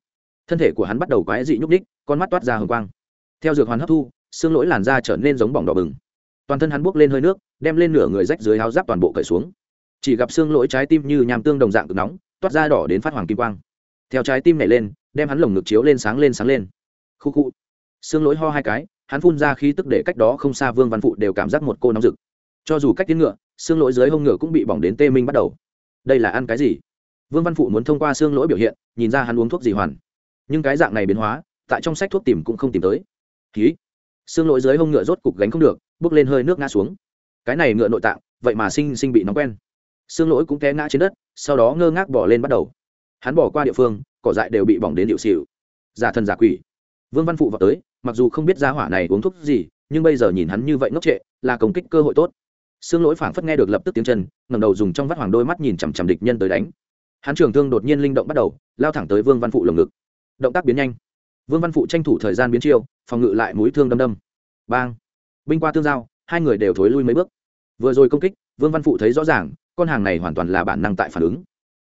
Thân thể của hắn bắt đầu quái dị nhúc ních con mắt toát ra hồng quang. Theo dược hoàn hấp thu, xương lỗi làn da trở nên giống bỏng đỏ bừng. Toàn thân hắn buốc lên hơi nước, đem lên nửa người rách dưới áo giáp toàn bộ cởi xuống chỉ gặp xương lỗi trái tim như nham tương đồng dạng cực nóng, toát ra đỏ đến phát hoàng kim quang. Theo trái tim nhảy lên, đem hắn lồng ngực chiếu lên sáng lên sáng lên. Khu khu. Xương lỗi ho hai cái, hắn phun ra khí tức để cách đó không xa vương văn phụ đều cảm giác một cô nóng rực. Cho dù cách tiến ngựa, xương lỗi dưới hông ngựa cũng bị bỏng đến tê minh bắt đầu. Đây là ăn cái gì? Vương văn phụ muốn thông qua xương lỗi biểu hiện, nhìn ra hắn uống thuốc gì hoàn. Nhưng cái dạng này biến hóa, tại trong sách thuốc tìm cũng không tìm tới. Ký xương lỗi dưới hông ngựa rốt cục gánh không được, bước lên hơi nước ngã xuống. Cái này ngựa nội tạng, vậy mà sinh sinh bị nóng quen xương lỗi cũng té ngã trên đất, sau đó ngơ ngác bỏ lên bắt đầu. Hắn bỏ qua địa phương, cỏ dại đều bị bỏng đến điệu xịu giả thần giả quỷ. Vương văn phụ vào tới, mặc dù không biết giá hỏa này uống thuốc gì, nhưng bây giờ nhìn hắn như vậy ngốc trệ, là công kích cơ hội tốt. Xương lỗi phảng phất nghe được lập tức tiếng chân ngầm đầu dùng trong vắt hoàng đôi mắt nhìn chằm chằm địch nhân tới đánh. Hắn trường thương đột nhiên linh động bắt đầu, lao thẳng tới vương văn phụ lồng ngực. Động tác biến nhanh. Vương văn phụ tranh thủ thời gian biến chiêu, phòng ngự lại mũi thương đâm đâm. Bang! Binh qua tương giao, hai người đều thối lui mấy bước. Vừa rồi công kích, vương văn phụ thấy rõ ràng con hàng này hoàn toàn là bản năng tại phản ứng,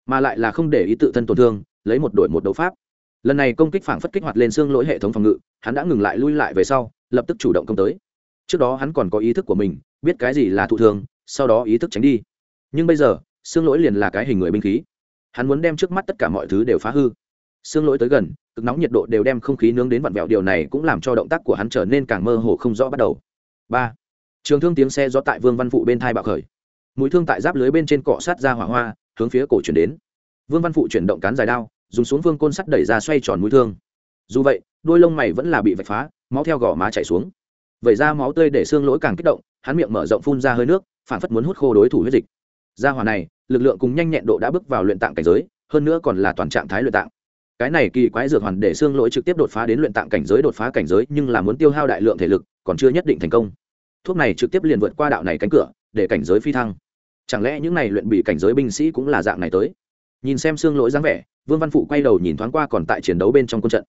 mà lại là không để ý tự thân tổn thương, lấy một đội một đấu pháp. Lần này công kích phản phất kích hoạt lên xương lỗi hệ thống phòng ngự, hắn đã ngừng lại lui lại về sau, lập tức chủ động công tới. Trước đó hắn còn có ý thức của mình, biết cái gì là thụ thương, sau đó ý thức tránh đi. Nhưng bây giờ, xương lỗi liền là cái hình người binh khí. Hắn muốn đem trước mắt tất cả mọi thứ đều phá hư. Xương lỗi tới gần, cực nóng nhiệt độ đều đem không khí nướng đến vặn vẹo, điều này cũng làm cho động tác của hắn trở nên càng mơ hồ không rõ bắt đầu. Ba. Trường thương tiếng xe gió tại vương văn phụ bên thai bạo khởi mũi thương tại giáp lưới bên trên cọ sát ra hỏa hoa, hướng phía cổ chuyển đến. Vương văn phụ chuyển động cán dài đao, dùng xuống vương côn sắt đẩy ra xoay tròn mũi thương. Dù vậy, đôi lông mày vẫn là bị vạch phá, máu theo gò má chảy xuống. Vẩy ra máu tươi để xương lỗi càng kích động, hắn miệng mở rộng phun ra hơi nước, phản phất muốn hút khô đối thủ huyết dịch. Ra hỏa này, lực lượng cùng nhanh nhẹn độ đã bước vào luyện tạng cảnh giới, hơn nữa còn là toàn trạng thái luyện tạng. Cái này kỳ quái dược hoàn để xương lỗi trực tiếp đột phá đến luyện tạng cảnh giới, đột phá cảnh giới, nhưng là muốn tiêu hao đại lượng thể lực, còn chưa nhất định thành công. Thuốc này trực tiếp liền vượt qua đạo này cánh cửa, để cảnh giới phi thăng chẳng lẽ những này luyện bị cảnh giới binh sĩ cũng là dạng này tới? Nhìn xem xương lỗi dáng vẻ, vương văn phụ quay đầu nhìn thoáng qua còn tại chiến đấu bên trong quân trận.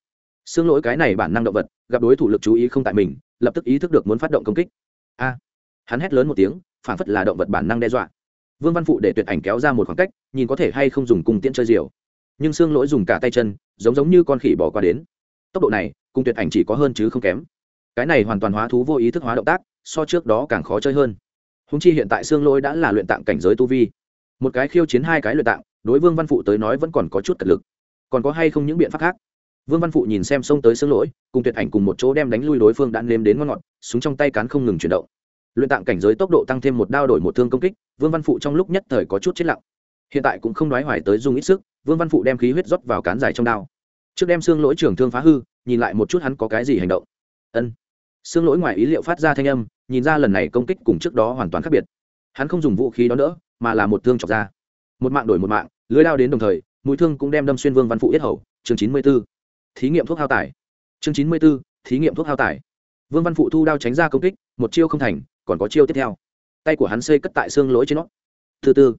Xương lỗi cái này bản năng động vật, gặp đối thủ lực chú ý không tại mình, lập tức ý thức được muốn phát động công kích. A! Hắn hét lớn một tiếng, phản phất là động vật bản năng đe dọa. Vương văn phụ để tuyệt ảnh kéo ra một khoảng cách, nhìn có thể hay không dùng cung tiễn chơi diều. Nhưng xương lỗi dùng cả tay chân, giống giống như con khỉ bỏ qua đến. Tốc độ này, cung tuyệt ảnh chỉ có hơn chứ không kém. Cái này hoàn toàn hóa thú vô ý thức hóa động tác, so trước đó càng khó chơi hơn húng chi hiện tại xương lỗi đã là luyện tạng cảnh giới tu vi. Một cái khiêu chiến hai cái luyện tạng, đối vương văn phụ tới nói vẫn còn có chút cật lực. Còn có hay không những biện pháp khác? Vương văn phụ nhìn xem xông tới xương lỗi, cùng tuyệt ảnh cùng một chỗ đem đánh lui đối phương đã nêm đến ngon ngọt, súng trong tay cán không ngừng chuyển động. Luyện tạng cảnh giới tốc độ tăng thêm một đao đổi một thương công kích, vương văn phụ trong lúc nhất thời có chút chết lặng. Hiện tại cũng không nói hoài tới dùng ít sức, vương văn phụ đem khí huyết rót vào cán dài trong đao. Trước đem xương lỗi trưởng thương phá hư, nhìn lại một chút hắn có cái gì hành động. Ân xương lỗi ngoài ý liệu phát ra thanh âm, nhìn ra lần này công kích cùng trước đó hoàn toàn khác biệt. Hắn không dùng vũ khí đó nữa, mà là một thương chọc ra. Một mạng đổi một mạng, lưới đao đến đồng thời, mũi thương cũng đem đâm xuyên vương văn phụ yết hầu. Chương chín mươi b ố thí nghiệm thuốc hao tải. Chương chín mươi b ố thí nghiệm thuốc hao tải. Vương văn phụ thu đao tránh ra công kích, một chiêu không thành, còn có chiêu tiếp theo. Tay của hắn xây cất tại xương lỗi trên nó. Thứ tư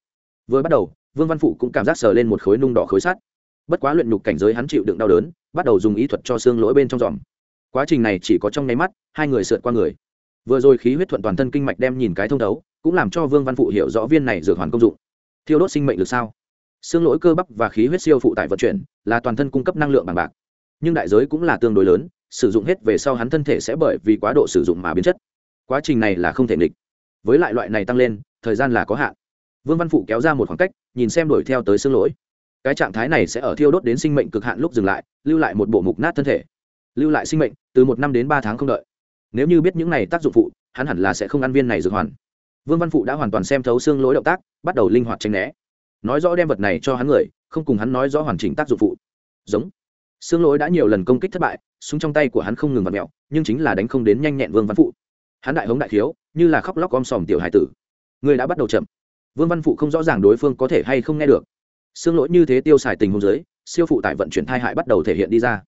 vừa bắt đầu, vương văn phụ cũng cảm giác sờ lên một khối nung đỏ khối sắt. Bất quá luyện nhục cảnh giới hắn chịu đựng đau đớn, bắt đầu dùng ý thuật cho xương lỗi bên trong dòm quá trình này chỉ có trong nháy mắt, hai người sượt qua người. Vừa rồi khí huyết thuận toàn thân kinh mạch đem nhìn cái thông thấu, cũng làm cho vương văn phụ hiểu rõ viên này dược hoàn công dụng. Thiêu đốt sinh mệnh lực sao? Xương lỗi cơ bắp và khí huyết siêu phụ tại vận chuyển, là toàn thân cung cấp năng lượng bằng bạc. Nhưng đại giới cũng là tương đối lớn, sử dụng hết về sau hắn thân thể sẽ bởi vì quá độ sử dụng mà biến chất. Quá trình này là không thể nghịch. Với lại loại này tăng lên, thời gian là có hạn. Vương văn phụ kéo ra một khoảng cách, nhìn xem đuổi theo tới xương lỗi. Cái trạng thái này sẽ ở thiêu đốt đến sinh mệnh cực hạn lúc dừng lại, lưu lại một bộ mục nát thân thể lưu lại sinh mệnh, từ một năm đến ba tháng không đợi. Nếu như biết những này tác dụng phụ, hắn hẳn là sẽ không ăn viên này dược hoàn. Vương văn phụ đã hoàn toàn xem thấu xương lỗi động tác, bắt đầu linh hoạt tranh né. Nói rõ đem vật này cho hắn người, không cùng hắn nói rõ hoàn chỉnh tác dụng phụ. Giống. Xương lỗi đã nhiều lần công kích thất bại, súng trong tay của hắn không ngừng vặt mẹo nhưng chính là đánh không đến nhanh nhẹn vương văn phụ. Hắn đại hống đại thiếu như là khóc lóc om sòm tiểu hải tử. Người đã bắt đầu chậm. Vương văn phụ không rõ ràng đối phương có thể hay không nghe được. Xương lỗi như thế tiêu xài tình hôn giới siêu phụ tải vận chuyển thai hại bắt đầu thể hiện đi ra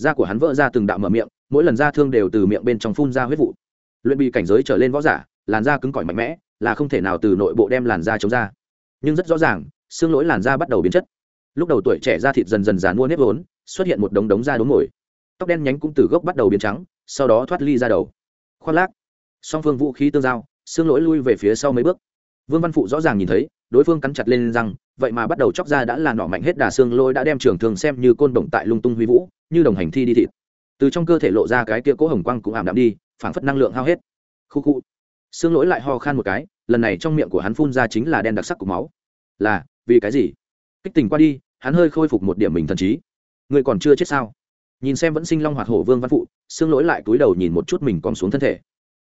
da của hắn vỡ ra từng đạo mở miệng, mỗi lần da thương đều từ miệng bên trong phun ra huyết vụ. Luyện bị cảnh giới trở lên võ giả, làn da cứng cỏi mạnh mẽ, là không thể nào từ nội bộ đem làn da chống ra. Nhưng rất rõ ràng, xương lỗi làn da bắt đầu biến chất. Lúc đầu tuổi trẻ da thịt dần dần dàn mua nếp vốn, xuất hiện một đống đống da đốm ngồi tóc đen nhánh cũng từ gốc bắt đầu biến trắng, sau đó thoát ly ra đầu. Khoác lác. Song phương vũ khí tương giao, xương lỗi lui về phía sau mấy bước. Vương văn phụ rõ ràng nhìn thấy, đối phương cắn chặt lên răng, vậy mà bắt đầu chóc ra đã là nọ mạnh hết đà xương lỗi đã đem trường thường xem như côn đồng tại lung tung huy vũ như đồng hành thi đi thịt. Từ trong cơ thể lộ ra cái kia cố hồng quang cũng ảm đạm đi, phảng phất năng lượng hao hết. Khu khu. Xương lỗi lại ho khan một cái, lần này trong miệng của hắn phun ra chính là đen đặc sắc của máu. Là, vì cái gì? Kích tình qua đi, hắn hơi khôi phục một điểm mình thần trí. Người còn chưa chết sao? Nhìn xem vẫn sinh long hoạt hổ vương văn phụ xương lỗi lại túi đầu nhìn một chút mình còn xuống thân thể.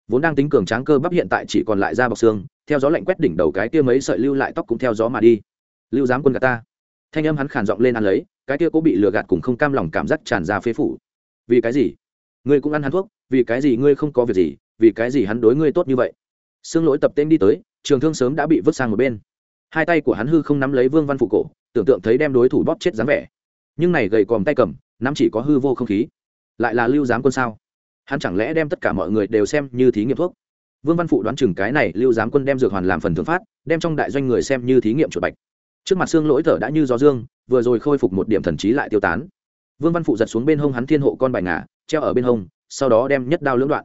Vốn đang tính cường tráng cơ bắp hiện tại chỉ còn lại da bọc xương, theo gió lạnh quét đỉnh đầu cái kia mấy sợi lưu lại tóc cũng theo gió mà đi. Lưu giám quân gạt ta. Thanh âm hắn khản giọng lên ăn lấy cái kia cố bị lừa gạt cùng không cam lòng cảm giác tràn ra phế phủ. Vì cái gì? Ngươi cũng ăn hắn thuốc, vì cái gì ngươi không có việc gì, vì cái gì hắn đối ngươi tốt như vậy? Xương lỗi tập tên đi tới, trường thương sớm đã bị vứt sang một bên. Hai tay của hắn hư không nắm lấy vương văn phụ cổ, tưởng tượng thấy đem đối thủ bóp chết dáng vẻ. Nhưng này gầy còm tay cầm, nắm chỉ có hư vô không khí. Lại là lưu giám quân sao? Hắn chẳng lẽ đem tất cả mọi người đều xem như thí nghiệm thuốc? Vương văn phụ đoán chừng cái này lưu giám quân đem dược hoàn làm phần thưởng phát, đem trong đại doanh người xem như thí nghiệm chuột bạch trước mặt xương lỗi thở đã như gió dương, vừa rồi khôi phục một điểm thần trí lại tiêu tán. Vương văn phụ giật xuống bên hông hắn thiên hộ con bài ngà, treo ở bên hông, sau đó đem nhất đao lưỡng đoạn.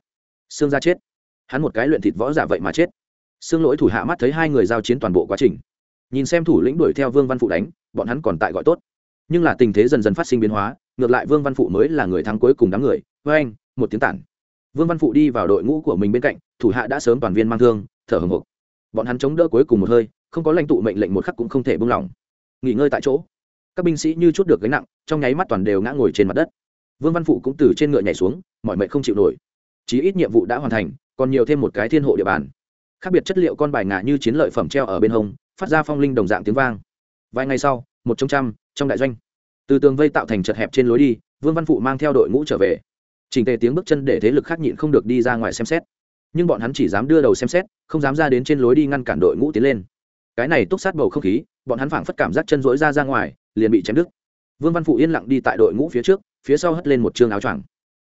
Xương ra chết. Hắn một cái luyện thịt võ giả vậy mà chết. Xương lỗi thủ hạ mắt thấy hai người giao chiến toàn bộ quá trình. Nhìn xem thủ lĩnh đuổi theo vương văn phụ đánh, bọn hắn còn tại gọi tốt. Nhưng là tình thế dần dần phát sinh biến hóa, ngược lại vương văn phụ mới là người thắng cuối cùng đám người. Với anh, một tiếng tản. Vương văn phụ đi vào đội ngũ của mình bên cạnh, thủ hạ đã sớm toàn viên mang thương, thở hồng hộc. Bọn hắn chống đỡ cuối cùng một hơi không có lãnh tụ mệnh lệnh một khắc cũng không thể buông lỏng. Nghỉ ngơi tại chỗ. Các binh sĩ như chút được gánh nặng, trong nháy mắt toàn đều ngã ngồi trên mặt đất. Vương văn phụ cũng từ trên ngựa nhảy xuống, mọi mệnh không chịu nổi. Chí ít nhiệm vụ đã hoàn thành, còn nhiều thêm một cái thiên hộ địa bàn. Khác biệt chất liệu con bài ngả như chiến lợi phẩm treo ở bên hông, phát ra phong linh đồng dạng tiếng vang. Vài ngày sau, một trong trăm, trong đại doanh. Từ tường vây tạo thành chật hẹp trên lối đi, vương văn phụ mang theo đội ngũ trở về. Chỉnh tề tiếng bước chân để thế lực khác nhịn không được đi ra ngoài xem xét. Nhưng bọn hắn chỉ dám đưa đầu xem xét, không dám ra đến trên lối đi ngăn cản đội ngũ tiến lên cái này túc sát bầu không khí, bọn hắn phảng phất cảm giác chân rỗi ra ra ngoài, liền bị chém đứt. Vương văn phụ yên lặng đi tại đội ngũ phía trước, phía sau hất lên một chương áo choàng.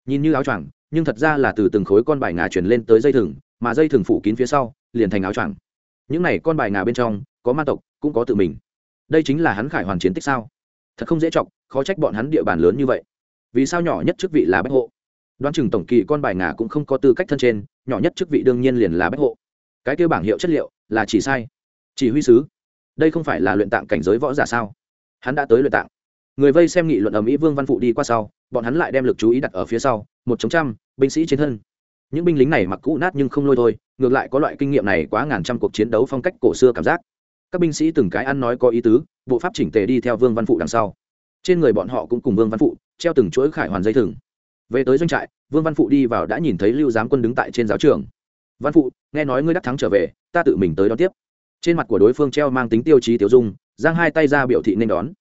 Nhìn như áo choàng, nhưng thật ra là từ từng khối con bài ngà chuyển lên tới dây thừng, mà dây thừng phủ kín phía sau, liền thành áo choàng. Những này con bài ngà bên trong, có ma tộc, cũng có tự mình. Đây chính là hắn khải hoàn chiến tích sao? Thật không dễ chọc, khó trách bọn hắn địa bàn lớn như vậy. Vì sao nhỏ nhất chức vị là bách hộ? Đoán chừng tổng kỳ con bài ngà cũng không có tư cách thân trên, nhỏ nhất chức vị đương nhiên liền là bách hộ. Cái kêu bảng hiệu chất liệu là chỉ sai chỉ huy sứ, đây không phải là luyện tạng cảnh giới võ giả sao? Hắn đã tới luyện tạng. Người vây xem nghị luận ở mỹ vương văn phụ đi qua sau, bọn hắn lại đem lực chú ý đặt ở phía sau, một chống trăm, binh sĩ trên thân. Những binh lính này mặc cũ nát nhưng không lôi thôi, ngược lại có loại kinh nghiệm này quá ngàn trăm cuộc chiến đấu phong cách cổ xưa cảm giác. Các binh sĩ từng cái ăn nói có ý tứ, bộ pháp chỉnh tề đi theo vương văn phụ đằng sau. Trên người bọn họ cũng cùng vương văn phụ treo từng chuỗi khải hoàn dây thừng. Về tới doanh trại, vương văn phụ đi vào đã nhìn thấy lưu giám quân đứng tại trên giáo trường. Văn phụ, nghe nói ngươi đắc thắng trở về, ta tự mình tới đón tiếp trên mặt của đối phương treo mang tính tiêu chí tiêu dung, giang hai tay ra biểu thị nên đón.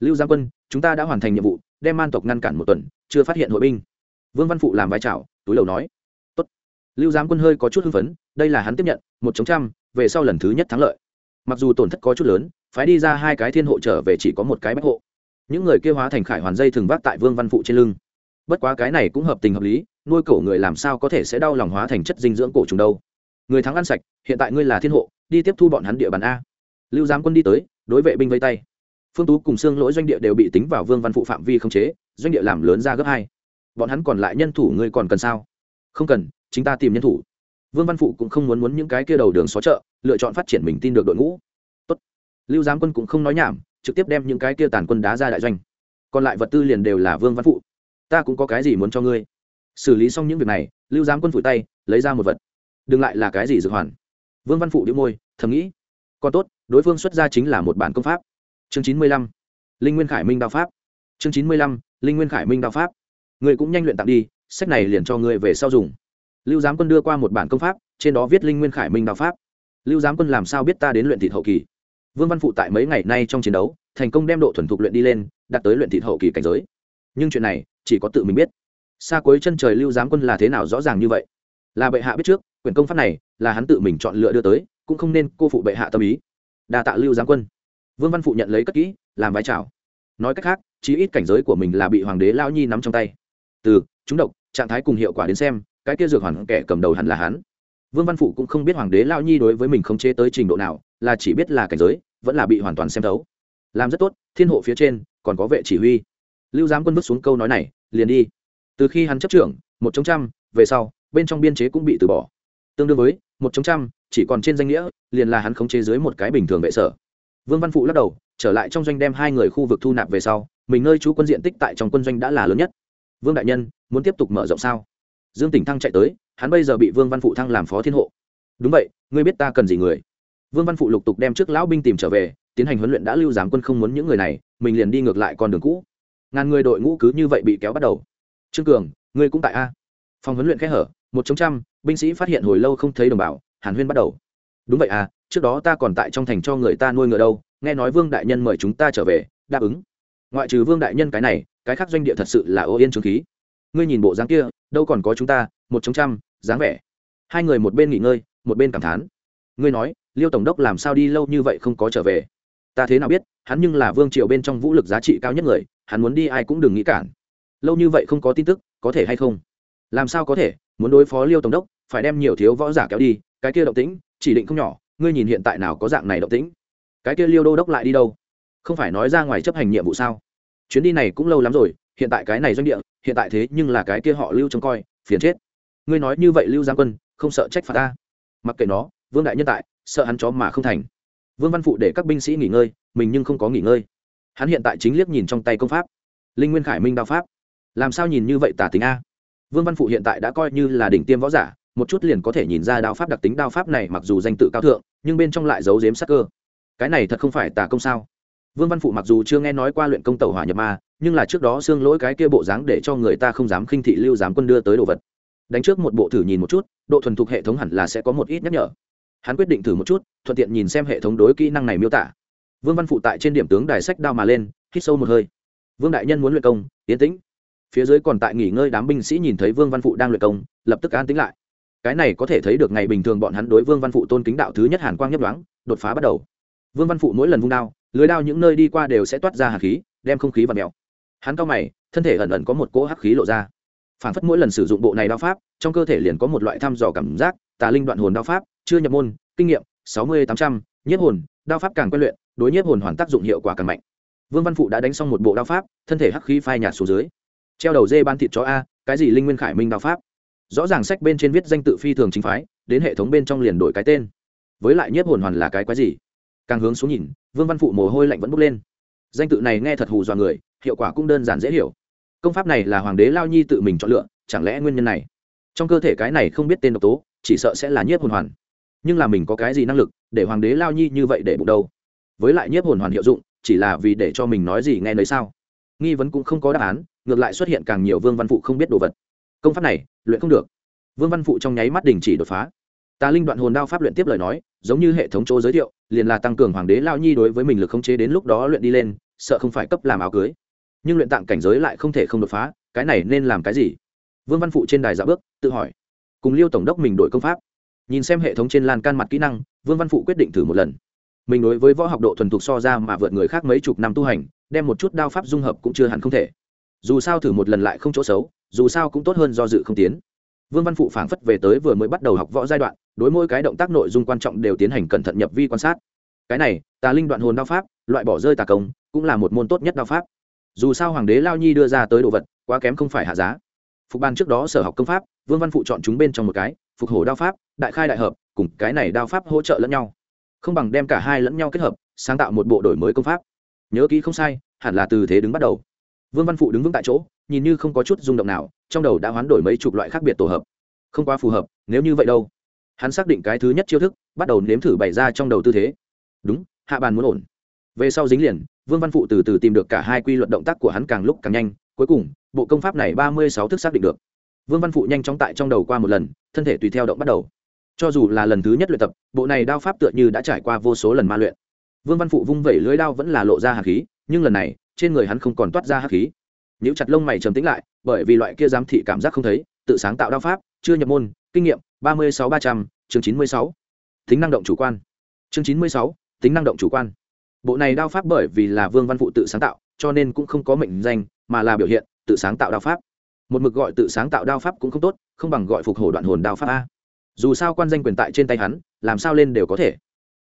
Lưu giang quân, chúng ta đã hoàn thành nhiệm vụ, đem man tộc ngăn cản một tuần, chưa phát hiện hội binh. Vương văn phụ làm vai trào túi lầu nói. Tốt. lưu Giang quân hơi có chút hưng phấn, đây là hắn tiếp nhận, một chống trăm, về sau lần thứ nhất thắng lợi. Mặc dù tổn thất có chút lớn, phái đi ra hai cái thiên hộ trở về chỉ có một cái bách hộ. Những người kêu hóa thành khải hoàn dây thường vác tại vương văn phụ trên lưng. Bất quá cái này cũng hợp tình hợp lý, nuôi cổ người làm sao có thể sẽ đau lòng hóa thành chất dinh dưỡng cổ trùng đâu người thắng ăn sạch, hiện tại ngươi là thiên hộ, đi tiếp thu bọn hắn địa bàn a. Lưu giám quân đi tới, đối vệ binh vây tay. Phương tú cùng xương lỗi doanh địa đều bị tính vào vương văn phụ phạm vi không chế, doanh địa làm lớn ra gấp hai. Bọn hắn còn lại nhân thủ ngươi còn cần sao? Không cần, chính ta tìm nhân thủ. Vương văn phụ cũng không muốn muốn những cái kia đầu đường xó chợ, lựa chọn phát triển mình tin được đội ngũ. Tốt. lưu giám quân cũng không nói nhảm, trực tiếp đem những cái kia tàn quân đá ra đại doanh. Còn lại vật tư liền đều là vương văn phụ. Ta cũng có cái gì muốn cho ngươi? Xử lý xong những việc này, lưu giám quân phủi tay, lấy ra một vật đừng lại là cái gì dược hoàn. Vương văn phụ đĩu môi, thầm nghĩ, còn tốt, đối phương xuất ra chính là một bản công pháp. Chương chín mươi lăm, linh nguyên khải minh đao pháp. Chương chín mươi lăm, linh nguyên khải minh đao pháp. Người cũng nhanh luyện tặng đi, sách này liền cho người về sau dùng. Lưu giám quân đưa qua một bản công pháp, trên đó viết linh nguyên khải minh đao pháp. Lưu giám quân làm sao biết ta đến luyện thịt hậu kỳ? Vương văn phụ tại mấy ngày nay trong chiến đấu, thành công đem độ thuần thục luyện đi lên, đạt tới luyện thịt hậu kỳ cảnh giới. Nhưng chuyện này, chỉ có tự mình biết. Xa cuối chân trời lưu giám quân là thế nào rõ ràng như vậy? Là bệ hạ biết trước quyền công pháp này là hắn tự mình chọn lựa đưa tới, cũng không nên cô phụ bệ hạ tâm ý. Đa tạ lưu giám quân. Vương văn phụ nhận lấy cất kỹ, làm vai trào nói cách khác, chí ít cảnh giới của mình là bị hoàng đế lao nhi nắm trong tay. Từ, chúng độc, trạng thái cùng hiệu quả đến xem, cái kia dược hoàn kẻ cầm đầu hẳn là hắn. Vương văn phụ cũng không biết hoàng đế lao nhi đối với mình không chế tới trình độ nào, là chỉ biết là cảnh giới, vẫn là bị hoàn toàn xem thấu. Làm rất tốt, thiên hộ phía trên, còn có vệ chỉ huy. Lưu giám quân vứt xuống câu nói này, liền đi. Từ khi hắn chấp trưởng, một chống trăm, về sau bên trong biên chế cũng bị từ bỏ. Tương đương với, một chống trăm, chỉ còn trên danh nghĩa, liền là hắn khống chế dưới một cái bình thường vệ sở. Vương văn phụ lắc đầu, trở lại trong doanh đem hai người khu vực thu nạp về sau, mình nơi trú quân diện tích tại trong quân doanh đã là lớn nhất. Vương đại nhân, muốn tiếp tục mở rộng sao? Dương tỉnh thăng chạy tới, hắn bây giờ bị vương văn phụ thăng làm phó thiên hộ. Đúng vậy, ngươi biết ta cần gì người? Vương văn phụ lục tục đem trước lão binh tìm trở về, tiến hành huấn luyện đã lưu giám quân không muốn những người này, mình liền đi ngược lại con đường cũ. Ngàn người đội ngũ cứ như vậy bị kéo bắt đầu. Trương cường, ngươi cũng tại a? Phòng huấn luyện khẽ hở một chống trăm, binh sĩ phát hiện hồi lâu không thấy đồng bào, hàn huyên bắt đầu. Đúng vậy à trước đó ta còn tại trong thành cho người ta nuôi ngựa đâu, nghe nói vương đại nhân mời chúng ta trở về, đáp ứng. Ngoại trừ vương đại nhân cái này, cái khác doanh địa thật sự là ô yên trường khí. Ngươi nhìn bộ dáng kia, đâu còn có chúng ta, một chống trăm, dáng vẻ. Hai người một bên nghỉ ngơi, một bên cảm thán. Ngươi nói, liêu tổng đốc làm sao đi lâu như vậy không có trở về? Ta thế nào biết, hắn nhưng là vương triều bên trong vũ lực giá trị cao nhất người, hắn muốn đi ai cũng đừng nghĩ cản. Lâu như vậy không có tin tức, có thể hay không? Làm sao có thể? Muốn đối phó liêu tổng đốc, phải đem nhiều thiếu võ giả kéo đi, cái kia động tĩnh, chỉ định không nhỏ, ngươi nhìn hiện tại nào có dạng này động tĩnh. Cái kia liêu đô đốc lại đi đâu? Không phải nói ra ngoài chấp hành nhiệm vụ sao? Chuyến đi này cũng lâu lắm rồi, hiện tại cái này doanh địa, hiện tại thế nhưng là cái kia họ lưu trông coi, phiền chết. Ngươi nói như vậy lưu giang quân, không sợ trách phạt ta? Mặc kệ nó, vương đại nhân tại, sợ hắn chó mà không thành. Vương văn phụ để các binh sĩ nghỉ ngơi, mình nhưng không có nghỉ ngơi. Hắn hiện tại chính liếc nhìn trong tay công pháp. Linh nguyên khải minh đao pháp. Làm sao nhìn như vậy tả tính a? Vương văn phụ hiện tại đã coi như là đỉnh tiêm võ giả, một chút liền có thể nhìn ra đao pháp đặc tính đao pháp này mặc dù danh tự cao thượng, nhưng bên trong lại giấu giếm sắc cơ. Cái này thật không phải tà công sao? Vương văn phụ mặc dù chưa nghe nói qua luyện công tẩu hỏa nhập ma, nhưng là trước đó xương lỗi cái kia bộ dáng để cho người ta không dám khinh thị lưu giám quân đưa tới đồ vật. Đánh trước một bộ thử nhìn một chút, độ thuần thục hệ thống hẳn là sẽ có một ít nhắc nhở. Hắn quyết định thử một chút, thuận tiện nhìn xem hệ thống đối kỹ năng này miêu tả. Vương văn phụ tại trên điểm tướng đài sách đao mà lên, hít sâu một hơi. Vương đại nhân muốn luyện công, yên tĩnh phía dưới còn tại nghỉ ngơi đám binh sĩ nhìn thấy vương văn phụ đang luyện công, lập tức an tính lại. Cái này có thể thấy được ngày bình thường bọn hắn đối vương văn phụ tôn kính đạo thứ nhất hàn quang nhấp đoán đột phá bắt đầu. Vương văn phụ mỗi lần vung đao, lưới đao những nơi đi qua đều sẽ toát ra hạt khí, đem không khí và mèo. Hắn cao mày, thân thể ẩn ẩn có một cỗ hắc khí lộ ra. Phản phất mỗi lần sử dụng bộ này đao pháp, trong cơ thể liền có một loại thăm dò cảm giác, tà linh đoạn hồn đao pháp, chưa nhập môn, kinh nghiệm, sáu mươi tám trăm, nhiếp hồn, đao pháp càng quen luyện, đối nhiếp hồn hoàn tác dụng hiệu quả càng mạnh. Vương văn phụ đã đánh xong một bộ đao pháp, thân thể hắc khí phai nhạt xuống dưới treo đầu dê ban thịt chó a, cái gì linh nguyên khải minh đạo pháp? Rõ ràng sách bên trên viết danh tự phi thường chính phái, đến hệ thống bên trong liền đổi cái tên. Với lại nhiếp hồn hoàn là cái quái gì? Càng hướng xuống nhìn, vương văn phụ mồ hôi lạnh vẫn bốc lên. Danh tự này nghe thật hù dọa người, hiệu quả cũng đơn giản dễ hiểu. Công pháp này là hoàng đế lao nhi tự mình chọn lựa, chẳng lẽ nguyên nhân này? Trong cơ thể cái này không biết tên độc tố, chỉ sợ sẽ là nhiếp hồn hoàn. Nhưng là mình có cái gì năng lực để hoàng đế lao nhi như vậy để bụng đâu? Với lại nhiếp hồn hoàn hiệu dụng, chỉ là vì để cho mình nói gì nghe nấy sao? Nghi vấn cũng không có đáp án, ngược lại xuất hiện càng nhiều vương văn phụ không biết đồ vật. Công pháp này, luyện không được. Vương văn phụ trong nháy mắt đình chỉ đột phá. Tà linh đoạn hồn đao pháp luyện tiếp lời nói, giống như hệ thống chỗ giới thiệu, liền là tăng cường hoàng đế lao nhi đối với mình lực khống chế đến lúc đó luyện đi lên, sợ không phải cấp làm áo cưới. Nhưng luyện tạng cảnh giới lại không thể không đột phá, cái này nên làm cái gì? Vương văn phụ trên đài dạ bước, tự hỏi. Cùng liêu tổng đốc mình đổi công pháp. Nhìn xem hệ thống trên lan can mặt kỹ năng, vương văn phụ quyết định thử một lần mình đối với võ học độ thuần thục so ra mà vượt người khác mấy chục năm tu hành, đem một chút đao pháp dung hợp cũng chưa hẳn không thể. Dù sao thử một lần lại không chỗ xấu, dù sao cũng tốt hơn do dự không tiến. Vương văn phụ phảng phất về tới vừa mới bắt đầu học võ giai đoạn, đối mỗi cái động tác nội dung quan trọng đều tiến hành cẩn thận nhập vi quan sát. Cái này, tà linh đoạn hồn đao pháp, loại bỏ rơi tà công, cũng là một môn tốt nhất đao pháp. Dù sao hoàng đế lao nhi đưa ra tới đồ vật, quá kém không phải hạ giá. Phục ban trước đó sở học công pháp, vương văn phụ chọn chúng bên trong một cái, phục hổ đao pháp, đại khai đại hợp, cùng cái này đao pháp hỗ trợ lẫn nhau không bằng đem cả hai lẫn nhau kết hợp, sáng tạo một bộ đổi mới công pháp. Nhớ kỹ không sai, hẳn là từ thế đứng bắt đầu. Vương văn phụ đứng vững tại chỗ, nhìn như không có chút rung động nào, trong đầu đã hoán đổi mấy chục loại khác biệt tổ hợp. Không quá phù hợp, nếu như vậy đâu? Hắn xác định cái thứ nhất chiêu thức, bắt đầu nếm thử bày ra trong đầu tư thế. Đúng, hạ bàn muốn ổn. Về sau dính liền, vương văn phụ từ từ tìm được cả hai quy luật động tác của hắn càng lúc càng nhanh, cuối cùng, bộ công pháp này ba mươi sáu thức xác định được. Vương văn phụ nhanh chóng tại trong đầu qua một lần, thân thể tùy theo động bắt đầu cho dù là lần thứ nhất luyện tập, bộ này đao pháp tựa như đã trải qua vô số lần ma luyện. Vương văn phụ vung vẩy lưới đao vẫn là lộ ra hạt khí, nhưng lần này, trên người hắn không còn toát ra hạt khí. Nếu chặt lông mày trầm tĩnh lại, bởi vì loại kia giám thị cảm giác không thấy, tự sáng tạo đao pháp, chưa nhập môn, kinh nghiệm, ba mươi sáu ba trăm, chương chín mươi sáu. Tính năng động chủ quan. Chương chín mươi sáu, tính năng động chủ quan. Bộ này đao pháp bởi vì là vương văn phụ tự sáng tạo, cho nên cũng không có mệnh danh, mà là biểu hiện, tự sáng tạo đao pháp. Một mực gọi tự sáng tạo đao pháp cũng không tốt, không bằng gọi phục hổ đoạn hồn đao pháp a dù sao quan danh quyền tại trên tay hắn, làm sao lên đều có thể.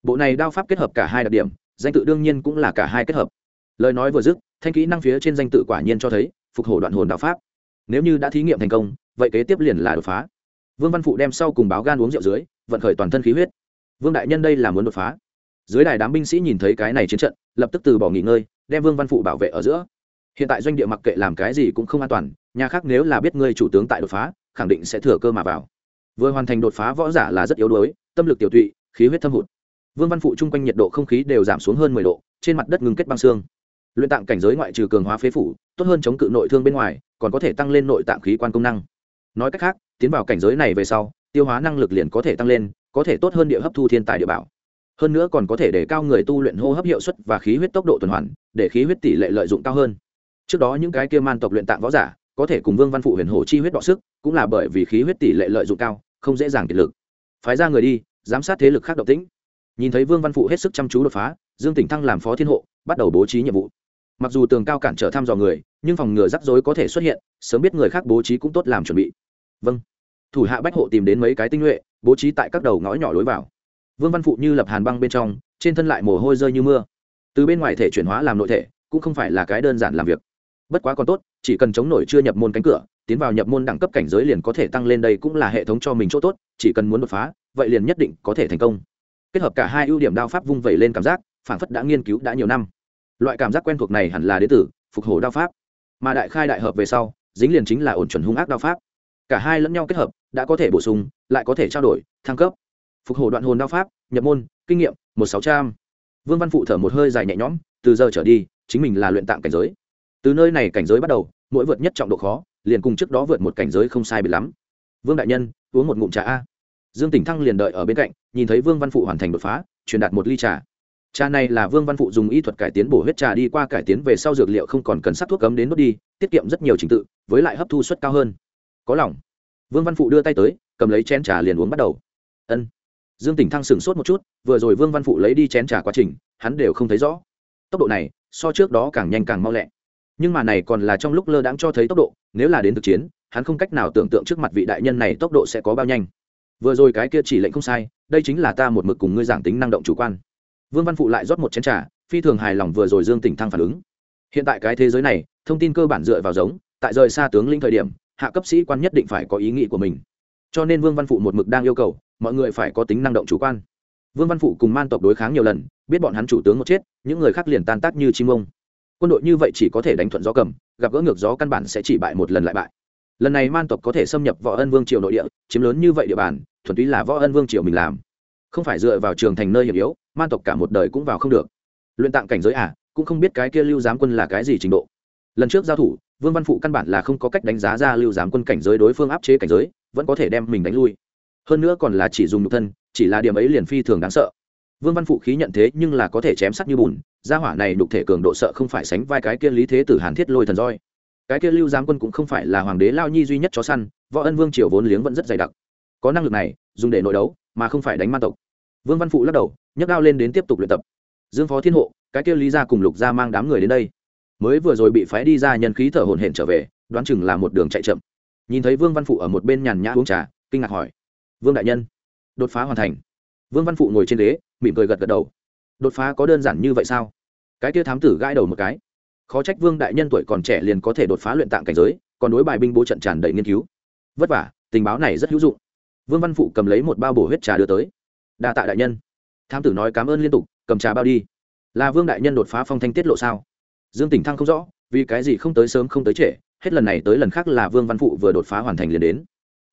Bộ này đao pháp kết hợp cả hai đặc điểm, danh tự đương nhiên cũng là cả hai kết hợp. Lời nói vừa dứt, thanh kỹ năng phía trên danh tự quả nhiên cho thấy, phục hồi đoạn hồn đạo pháp. Nếu như đã thí nghiệm thành công, vậy kế tiếp liền là đột phá. Vương văn phụ đem sau cùng báo gan uống rượu dưới, vận khởi toàn thân khí huyết. Vương đại nhân đây là muốn đột phá. Dưới đài đám binh sĩ nhìn thấy cái này chiến trận, lập tức từ bỏ nghỉ ngơi, đem vương văn phụ bảo vệ ở giữa. Hiện tại doanh địa mặc kệ làm cái gì cũng không an toàn, nhà khác nếu là biết ngươi chủ tướng tại đột phá, khẳng định sẽ thừa cơ mà vào vừa hoàn thành đột phá võ giả là rất yếu đuối, tâm lực tiểu tụy, khí huyết thâm hụt. Vương văn phụ chung quanh nhiệt độ không khí đều giảm xuống hơn mười độ, trên mặt đất ngừng kết băng xương. Luyện tạng cảnh giới ngoại trừ cường hóa phế phủ, tốt hơn chống cự nội thương bên ngoài, còn có thể tăng lên nội tạng khí quan công năng. Nói cách khác, tiến vào cảnh giới này về sau, tiêu hóa năng lực liền có thể tăng lên, có thể tốt hơn địa hấp thu thiên tài địa bảo. Hơn nữa còn có thể để cao người tu luyện hô hấp hiệu suất và khí huyết tốc độ tuần hoàn, để khí huyết tỷ lệ lợi dụng cao hơn. Trước đó những cái kia man tộc luyện tạng võ giả, có thể cùng vương văn phụ huyền hồ chi huyết đọ sức, cũng là bởi vì khí huyết tỷ lệ lợi dụng cao không dễ dàng kiệt lực. Phái ra người đi, giám sát thế lực khác độc tĩnh. Nhìn thấy vương văn phụ hết sức chăm chú đột phá, dương tỉnh thăng làm phó thiên hộ, bắt đầu bố trí nhiệm vụ. Mặc dù tường cao cản trở thăm dò người, nhưng phòng ngừa rắc rối có thể xuất hiện, sớm biết người khác bố trí cũng tốt làm chuẩn bị. Vâng. Thủ hạ bách hộ tìm đến mấy cái tinh nhuệ, bố trí tại các đầu ngõ nhỏ lối vào. Vương văn phụ như lập hàn băng bên trong, trên thân lại mồ hôi rơi như mưa. Từ bên ngoài thể chuyển hóa làm nội thể, cũng không phải là cái đơn giản làm việc bất quá còn tốt, chỉ cần chống nổi chưa nhập môn cánh cửa, tiến vào nhập môn đẳng cấp cảnh giới liền có thể tăng lên đây cũng là hệ thống cho mình chỗ tốt, chỉ cần muốn đột phá, vậy liền nhất định có thể thành công. Kết hợp cả hai ưu điểm đao pháp vung vẩy lên cảm giác, phản phất đã nghiên cứu đã nhiều năm. Loại cảm giác quen thuộc này hẳn là đế tử phục hồi đao pháp. Mà đại khai đại hợp về sau, dính liền chính là ổn chuẩn hung ác đao pháp. Cả hai lẫn nhau kết hợp, đã có thể bổ sung, lại có thể trao đổi, thăng cấp. Phục hồi đoạn hồn đao pháp, nhập môn, kinh nghiệm, một sáu trăm. Vương văn phụ thở một hơi dài nhẹ nhõm, từ giờ trở đi, chính mình là luyện tạng cảnh giới từ nơi này cảnh giới bắt đầu, mỗi vượt nhất trọng độ khó, liền cùng trước đó vượt một cảnh giới không sai biệt lắm. Vương đại nhân, uống một ngụm trà a. Dương tỉnh thăng liền đợi ở bên cạnh, nhìn thấy vương văn phụ hoàn thành đột phá, truyền đạt một ly trà. Trà này là vương văn phụ dùng y thuật cải tiến bổ huyết trà đi qua cải tiến về sau dược liệu không còn cần sắc thuốc cấm đến nốt đi, tiết kiệm rất nhiều trình tự, với lại hấp thu suất cao hơn. Có lòng. Vương văn phụ đưa tay tới, cầm lấy chén trà liền uống bắt đầu. Ân. Dương tỉnh thăng sửng sốt một chút, vừa rồi vương văn phụ lấy đi chén trà quá trình, hắn đều không thấy rõ. Tốc độ này, so trước đó càng nhanh càng mau lẹ nhưng mà này còn là trong lúc lơ đãng cho thấy tốc độ, nếu là đến thực chiến, hắn không cách nào tưởng tượng trước mặt vị đại nhân này tốc độ sẽ có bao nhanh. Vừa rồi cái kia chỉ lệnh không sai, đây chính là ta một mực cùng ngươi giảng tính năng động chủ quan. Vương văn phụ lại rót một chén t r à phi thường hài lòng vừa rồi dương tỉnh thăng phản ứng. Hiện tại cái thế giới này, thông tin cơ bản dựa vào giống, tại rời xa tướng linh thời điểm, hạ cấp sĩ quan nhất định phải có ý nghĩ của mình. Cho nên vương văn phụ một mực đang yêu cầu, mọi người phải có tính năng động chủ quan. Vương văn phụ cùng man tộc đối kháng nhiều lần, biết bọn hắn chủ tướng một chết, những người khác liền tan tác như chim ông quân đội như vậy chỉ có thể đánh thuận gió cầm, gặp gỡ ngược gió căn bản sẽ chỉ bại một lần lại bại. Lần này man tộc có thể xâm nhập võ ân vương triều nội địa, chiếm lớn như vậy địa bàn, thuần túy là võ ân vương triều mình làm. Không phải dựa vào trường thành nơi hiểm yếu, man tộc cả một đời cũng vào không được. Luyện tạng cảnh giới à cũng không biết cái kia lưu giám quân là cái gì trình độ. Lần trước giao thủ, vương văn phụ căn bản là không có cách đánh giá ra lưu giám quân cảnh giới đối phương áp chế cảnh giới, vẫn có thể đem mình đánh lui. Hơn nữa còn là chỉ dùng nhục thân, chỉ là điểm ấy liền phi thường đáng sợ. Vương văn phụ khí nhận thế nhưng là có thể chém sắt như bùn gia hỏa này đục thể cường độ sợ không phải sánh vai cái kia lý thế tử hàn thiết lôi thần roi. Cái kia lưu giám quân cũng không phải là hoàng đế lao nhi duy nhất chó săn, võ ân vương triều vốn liếng vẫn rất dày đặc. Có năng lực này, dùng để nội đấu, mà không phải đánh man tộc. Vương văn phụ lắc đầu, nhấc đao lên đến tiếp tục luyện tập. Dương phó thiên hộ, cái kia lý ra cùng lục ra mang đám người đến đây. Mới vừa rồi bị phái đi ra nhân khí thở hổn hển trở về, đoán chừng là một đường chạy chậm. Nhìn thấy vương văn phụ ở một bên nhàn nhã uống trà, kinh ngạc hỏi, vương đại nhân, đột phá hoàn thành? Vương văn phụ ngồi trên ghế, mỉm cười gật gật đầu, đột phá có đơn giản như vậy sao? Cái kia thám tử gãi đầu một cái. Khó trách vương đại nhân tuổi còn trẻ liền có thể đột phá luyện tạng cảnh giới, còn đối bài binh bố trận tràn đầy nghiên cứu. Vất vả, tình báo này rất hữu dụng. Vương văn phụ cầm lấy một bao bổ huyết trà đưa tới. Đa tạ đại nhân. Thám tử nói cảm ơn liên tục, cầm trà bao đi. Là vương đại nhân đột phá phong thanh tiết lộ sao? Dương tỉnh thăng không rõ, vì cái gì không tới sớm không tới trễ, hết lần này tới lần khác là vương văn phụ vừa đột phá hoàn thành liền đến.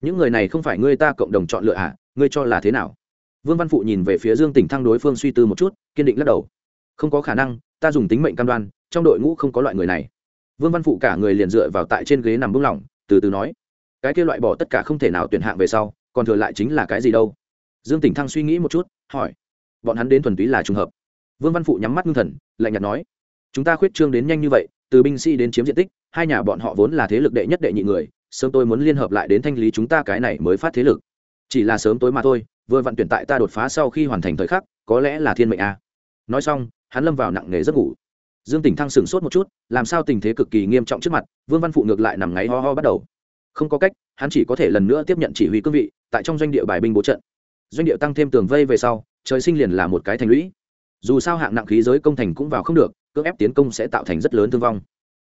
Những người này không phải ngươi ta cộng đồng chọn lựa à ngươi cho là thế nào? Vương văn phụ nhìn về phía dương tỉnh thăng đối phương suy tư một chút, kiên định lắc đầu. Không có khả năng ta dùng tính mệnh cam đoan, trong đội ngũ không có loại người này. Vương văn phụ cả người liền dựa vào tại trên ghế nằm bưng lỏng, từ từ nói, cái kia loại bỏ tất cả không thể nào tuyển hạng về sau, còn thừa lại chính là cái gì đâu? Dương tỉnh thăng suy nghĩ một chút, hỏi, bọn hắn đến thuần túy là trùng hợp. Vương văn phụ nhắm mắt ngưng thần, lạnh nhạt nói, chúng ta khuyết trương đến nhanh như vậy, từ binh sĩ đến chiếm diện tích, hai nhà bọn họ vốn là thế lực đệ nhất đệ nhị người, sớm tôi muốn liên hợp lại đến thanh lý chúng ta cái này mới phát thế lực. Chỉ là sớm tối mà thôi, vừa vặn tuyển tại ta đột phá sau khi hoàn thành thời khắc, có lẽ là thiên mệnh a. Nói xong hắn lâm vào nặng nề giấc ngủ. Dương tỉnh thăng sửng sốt một chút, làm sao tình thế cực kỳ nghiêm trọng trước mặt, vương văn phụ ngược lại nằm ngáy ho ho bắt đầu. Không có cách, hắn chỉ có thể lần nữa tiếp nhận chỉ huy cương vị, tại trong doanh địa bài binh bố trận. Doanh địa tăng thêm tường vây về sau, trời sinh liền là một cái thành lũy. Dù sao hạng nặng khí giới công thành cũng vào không được, cưỡng ép tiến công sẽ tạo thành rất lớn thương vong.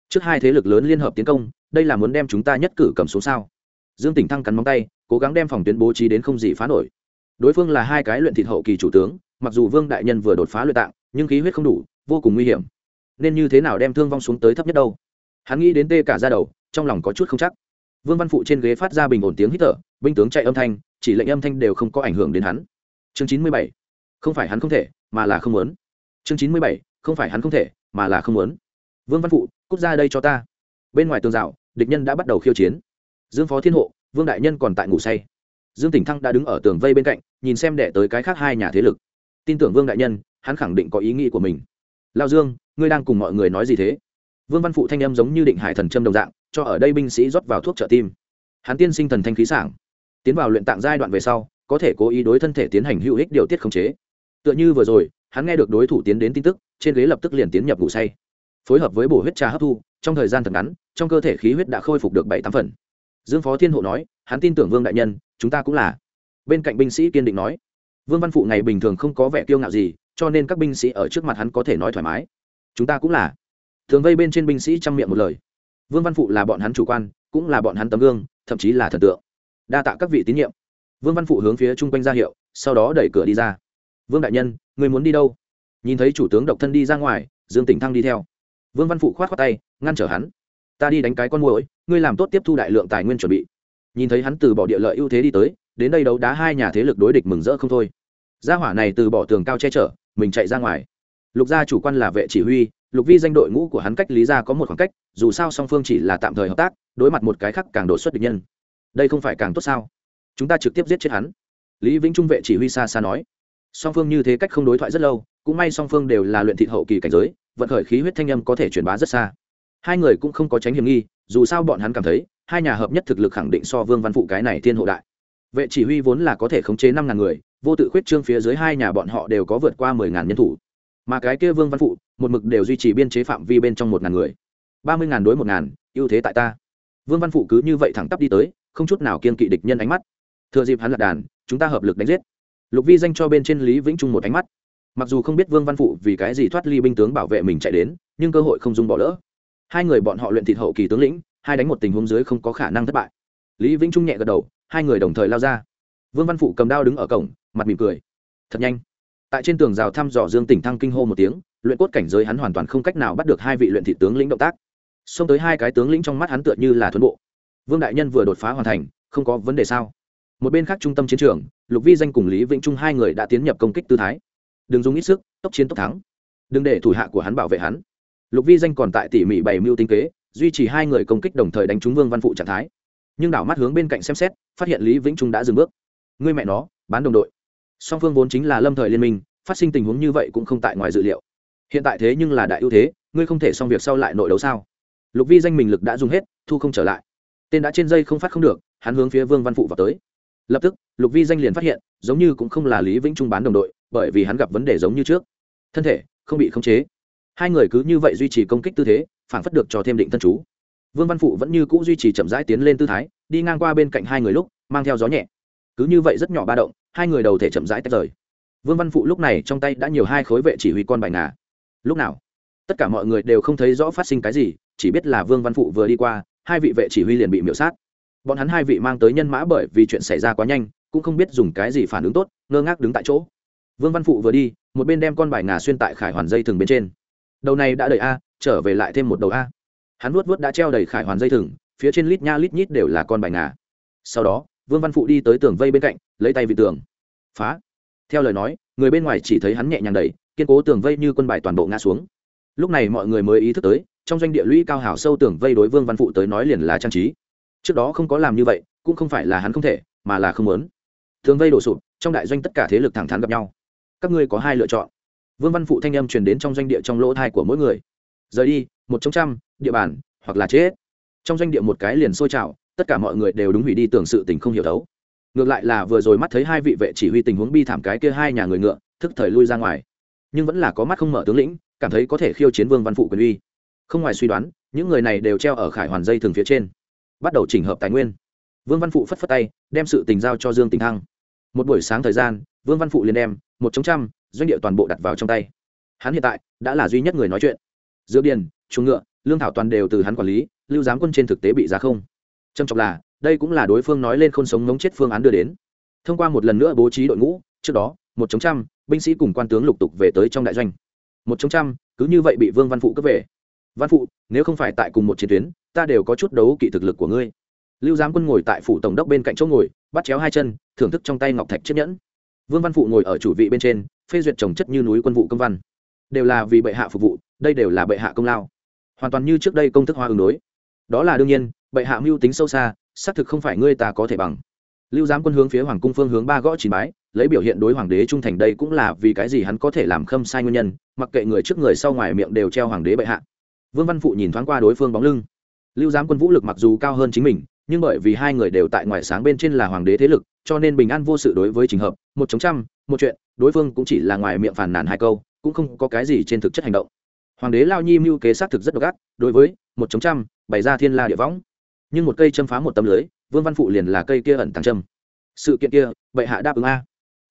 Trước hai thế lực lớn liên hợp tiến công, đây là muốn đem chúng ta nhất cử cầm xuống sao? Dương tỉnh thăng cắn móng tay, cố gắng đem phòng tuyến bố trí đến không gì phá nổi. Đối phương là hai cái luyện thịt hậu kỳ chủ tướng, mặc dù vương đại nhân vừa đột phá luyện tạng nhưng khí huyết không đủ, vô cùng nguy hiểm. Nên như thế nào đem thương vong xuống tới thấp nhất đâu? Hắn nghĩ đến tê cả ra đầu, trong lòng có chút không chắc. Vương văn phụ trên ghế phát ra bình ổn tiếng hít thở, binh tướng chạy âm thanh, chỉ lệnh âm thanh đều không có ảnh hưởng đến hắn. Chương chín mươi bảy, không phải hắn không thể, mà là không muốn. Chương chín mươi bảy, không phải hắn không thể, mà là không muốn. Vương văn phụ, cút ra đây cho ta. Bên ngoài tường rào, địch nhân đã bắt đầu khiêu chiến. Dương phó thiên hộ, vương đại nhân còn tại ngủ say. Dương tỉnh thăng đã đứng ở tường vây bên cạnh, nhìn xem đẻ tới cái khác hai nhà thế lực. Tin tưởng vương đại nhân hắn khẳng định có ý nghĩ của mình. Lao dương, ngươi đang cùng mọi người nói gì thế? Vương văn phụ thanh âm giống như định hải thần châm đồng dạng, cho ở đây binh sĩ rót vào thuốc trợ tim. Hắn tiên sinh thần thanh khí sảng. Tiến vào luyện tạng giai đoạn về sau, có thể cố ý đối thân thể tiến hành hữu ích điều tiết khống chế. Tựa như vừa rồi, hắn nghe được đối thủ tiến đến tin tức, trên ghế lập tức liền tiến nhập ngủ say. Phối hợp với bổ huyết trà hấp thu, trong thời gian thật ngắn, trong cơ thể khí huyết đã khôi phục được bảy tám phần. Dương phó thiên hộ nói, hắn tin tưởng vương đại nhân, chúng ta cũng là. Bên cạnh binh sĩ kiên định nói, vương văn phụ ngày bình thường không có vẻ kiêu ngạo gì cho nên các binh sĩ ở trước mặt hắn có thể nói thoải mái. Chúng ta cũng là. Thường vây bên trên binh sĩ chăm miệng một lời. Vương văn phụ là bọn hắn chủ quan, cũng là bọn hắn tấm gương, thậm chí là thần tượng. Đa tạ các vị tín nhiệm. Vương văn phụ hướng phía chung quanh ra hiệu, sau đó đẩy cửa đi ra. Vương đại nhân, người muốn đi đâu? Nhìn thấy chủ tướng độc thân đi ra ngoài, dương tỉnh thăng đi theo. Vương văn phụ k h o á t khoác tay, ngăn trở hắn. Ta đi đánh cái con mồi ngươi làm tốt tiếp thu đại lượng tài nguyên chuẩn bị. Nhìn thấy hắn từ bỏ địa lợi ưu thế đi tới, đến đây đấu đá hai nhà thế lực đối địch mừng rỡ không thôi. Gia hỏa này từ bỏ tường cao che chở mình chạy ra ngoài. Lục gia chủ quan là vệ chỉ huy, lục vi danh đội ngũ của hắn cách lý ra có một khoảng cách, dù sao song phương chỉ là tạm thời hợp tác, đối mặt một cái khác càng đột xuất địch nhân. Đây không phải càng tốt sao? Chúng ta trực tiếp giết chết hắn. Lý vĩnh trung vệ chỉ huy xa xa nói. Song phương như thế cách không đối thoại rất lâu, cũng may song phương đều là luyện thị hậu kỳ cảnh giới, vận khởi khí huyết thanh âm có thể truyền bá rất xa. Hai người cũng không có tránh hiểm nghi, dù sao bọn hắn cảm thấy, hai nhà hợp nhất thực lực khẳng định so vương văn phụ cái này thiên hộ đại. Vệ chỉ huy vốn là có thể khống chế năm ngàn người vô tự khuyết trương phía dưới hai nhà bọn họ đều có vượt qua mười ngàn nhân thủ. Mà cái kia vương văn phụ, một mực đều duy trì biên chế phạm vi bên trong một ngàn người. Ba mươi ngàn đối một ngàn, ưu thế tại ta. Vương văn phụ cứ như vậy thẳng tắp đi tới, không chút nào kiên kỵ địch nhân ánh mắt. Thừa dịp hắn lạc đàn, chúng ta hợp lực đánh giết. Lục vi danh cho bên trên lý vĩnh trung một ánh mắt. Mặc dù không biết vương văn phụ vì cái gì thoát ly binh tướng bảo vệ mình chạy đến, nhưng cơ hội không dùng bỏ lỡ. Hai người bọn họ luyện thịt hậu kỳ tướng lĩnh, hai đánh một tình huống dưới không có khả năng thất bại. Lý vĩnh trung nhẹ gật đầu, hai người đồng thời lao ra. Vương văn phụ cầm đao đứng ở cổng mặt mỉm cười. Thật nhanh. Tại trên tường rào thăm dò dương tỉnh thăng kinh hô một tiếng, luyện cốt cảnh giới hắn hoàn toàn không cách nào bắt được hai vị luyện thị tướng lĩnh động tác. Xông tới hai cái tướng lĩnh trong mắt hắn tựa như là thuần bộ. Vương đại nhân vừa đột phá hoàn thành, không có vấn đề sao? Một bên khác trung tâm chiến trường, lục vi danh cùng lý vĩnh trung hai người đã tiến nhập công kích tư thái. Đừng dùng ít sức, tốc chiến tốc thắng. Đừng để thủ hạ của hắn bảo vệ hắn. Lục vi danh còn tại tỉ mỉ bày mưu tinh kế, duy trì hai người công kích đồng thời đánh trúng vương văn phụ trạng thái. Nhưng đảo mắt hướng bên cạnh xem xét, phát hiện lý vĩnh trung đã dừng bước. Ngươi mẹ nó, bán đồng đội song phương vốn chính là lâm thời liên minh, phát sinh tình huống như vậy cũng không tại ngoài dự liệu. Hiện tại thế nhưng là đại ưu thế, ngươi không thể xong việc sau lại nội đấu sao? Lục vi danh mình lực đã dùng hết, thu không trở lại. Tên đã trên dây không phát không được, hắn hướng phía vương văn phụ vào tới. Lập tức, lục vi danh liền phát hiện, giống như cũng không là lý vĩnh trung bán đồng đội, bởi vì hắn gặp vấn đề giống như trước. Thân thể, không bị khống chế. Hai người cứ như vậy duy trì công kích tư thế, phản phất được cho thêm định thân chú. Vương văn phụ vẫn như c ũ duy trì chậm rãi tiến lên tư thái, đi ngang qua bên cạnh hai người lúc, mang theo gió nhẹ cứ như vậy rất nhỏ ba động, hai người đầu thể chậm rãi tách rời. Vương văn phụ lúc này trong tay đã nhiều hai khối vệ chỉ huy con bài ngà. Lúc nào? Tất cả mọi người đều không thấy rõ phát sinh cái gì, chỉ biết là vương văn phụ vừa đi qua, hai vị vệ chỉ huy liền bị miễu sát. Bọn hắn hai vị mang tới nhân mã bởi vì chuyện xảy ra quá nhanh, cũng không biết dùng cái gì phản ứng tốt, ngơ ngác đứng tại chỗ. Vương văn phụ vừa đi, một bên đem con bài ngà xuyên tại khải hoàn dây thừng bên trên. Đầu này đã đầy a, trở về lại thêm một đầu a. Hắn vuốt vuốt đã treo đầy khải hoàn dây thừng, phía trên lít nha lít nhít đều là con bài ngà. Sau đó vương văn phụ đi tới tường vây bên cạnh, lấy tay vị tường. Phá. Theo lời nói, người bên ngoài chỉ thấy hắn nhẹ nhàng đẩy, kiên cố tường vây như quân bài toàn bộ ngã xuống. Lúc này mọi người mới ý thức tới, trong doanh địa lũy cao hào sâu tường vây đối vương văn phụ tới nói liền là trang trí. Trước đó không có làm như vậy, cũng không phải là hắn không thể, mà là không muốn. Tường vây đổ sụp, trong đại doanh tất cả thế lực thẳng thắn gặp nhau. Các ngươi có hai lựa chọn. Vương văn phụ thanh âm truyền đến trong doanh địa trong lỗ thai của mỗi người. Rời đi, một trong trăm, địa bàn, hoặc là chết. Trong doanh địa một cái liền sôi trào tất cả mọi người đều đúng hủy đi tưởng sự tình không hiểu thấu. Ngược lại là vừa rồi mắt thấy hai vị vệ chỉ huy tình huống bi thảm cái kia hai nhà người ngựa, thức thời lui ra ngoài. Nhưng vẫn là có mắt không mở tướng lĩnh, cảm thấy có thể khiêu chiến vương văn phụ quyền uy. Không ngoài suy đoán, những người này đều treo ở khải hoàn dây thường phía trên. Bắt đầu chỉnh hợp tài nguyên. Vương văn phụ phất phất tay, đem sự tình giao cho dương tình thăng. Một buổi sáng thời gian, vương văn phụ liền đem, một chống trăm, doanh địa toàn bộ đặt vào trong tay. Hắn hiện tại, đã là duy nhất người nói chuyện. Dược điền, chuồng ngựa, lương thảo toàn đều từ hắn quản lý, lưu giám quân trên thực tế bị giá không trầm trọng là, đây cũng là đối phương nói lên khôn sống ngống chết phương án đưa đến. Thông qua một lần nữa bố trí đội ngũ, trước đó, một chống trăm, binh sĩ cùng quan tướng lục tục về tới trong đại doanh. Một chống trăm, cứ như vậy bị vương văn phụ cướp về. Văn phụ, nếu không phải tại cùng một chiến tuyến, ta đều có chút đấu kỵ thực lực của ngươi. Lưu giám quân ngồi tại phủ tổng đốc bên cạnh chỗ ngồi, bắt chéo hai chân, thưởng thức trong tay ngọc thạch chiếc nhẫn. Vương văn phụ ngồi ở chủ vị bên trên, phê duyệt trồng chất như núi quân vụ công văn. Đều là vì bệ hạ phục vụ, đây đều là bệ hạ công lao. Hoàn toàn như trước đây công thức hoa ứng đối. Đó là đương nhiên bệ hạ mưu tính sâu xa, xác thực không phải ngươi ta có thể bằng. Lưu giám quân hướng phía hoàng cung phương hướng ba gõ chỉ bái, lấy biểu hiện đối hoàng đế trung thành đây cũng là vì cái gì hắn có thể làm khâm sai nguyên nhân, mặc kệ người trước người sau ngoài miệng đều treo hoàng đế bệ hạ. Vương văn phụ nhìn thoáng qua đối phương bóng lưng. Lưu giám quân vũ lực mặc dù cao hơn chính mình, nhưng bởi vì hai người đều tại ngoài sáng bên trên là hoàng đế thế lực, cho nên bình an vô sự đối với trình hợp, một chống trăm, một chuyện, đối phương cũng chỉ là ngoài miệng phàn nàn hai câu, cũng không có cái gì trên thực chất hành động. Hoàng đế lao nhi mưu kế xác thực rất độc ác, đối với, một chống trăm, bày ra thiên la địa võng nhưng một cây châm phá một tấm lưới, vương văn phụ liền là cây kia ẩn tàng châm. Sự kiện kia, bệ hạ đáp ứng a.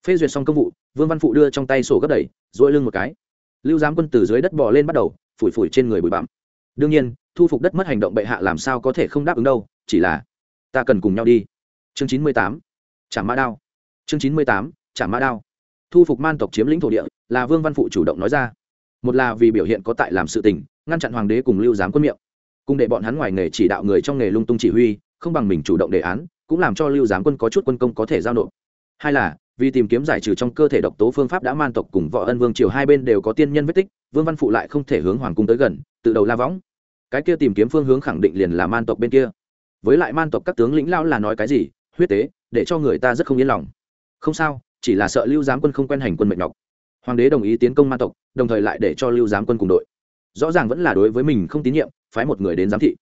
Phê duyệt xong công vụ, vương văn phụ đưa trong tay sổ gấp đẩy dỗi lưng một cái. Lưu giám quân từ dưới đất bò lên bắt đầu, phủi phủi trên người bụi bặm. Đương nhiên, thu phục đất mất hành động bệ hạ làm sao có thể không đáp ứng đâu, chỉ là, ta cần cùng nhau đi. Chương chín mươi tám, trả mã đao. Chương chín mươi tám, trả mã đao. Thu phục man tộc chiếm lĩnh thổ địa, là vương văn phụ chủ động nói ra. Một là vì biểu hiện có tại làm sự tình, ngăn chặn hoàng đế cùng lưu giám quân miệng cùng để bọn hắn ngoài nghề chỉ đạo người trong nghề lung tung chỉ huy, không bằng mình chủ động đề án, cũng làm cho lưu giám quân có chút quân công có thể giao nộp. Hai là, vì tìm kiếm giải trừ trong cơ thể độc tố phương pháp đã man tộc cùng võ ân vương triều hai bên đều có tiên nhân vết tích, vương văn phụ lại không thể hướng hoàng cung tới gần, tự đầu la võng. Cái kia tìm kiếm phương hướng khẳng định liền là man tộc bên kia. Với lại man tộc các tướng lĩnh lão là nói cái gì, huyết tế, để cho người ta rất không yên lòng. Không sao, chỉ là sợ lưu giám quân không quen hành quân mệt nhọc. Hoàng đế đồng ý tiến công man tộc, đồng thời lại để cho lưu giám quân cùng đội. Rõ ràng vẫn là đối với mình không tín nhiệm phái một người đến giám thị.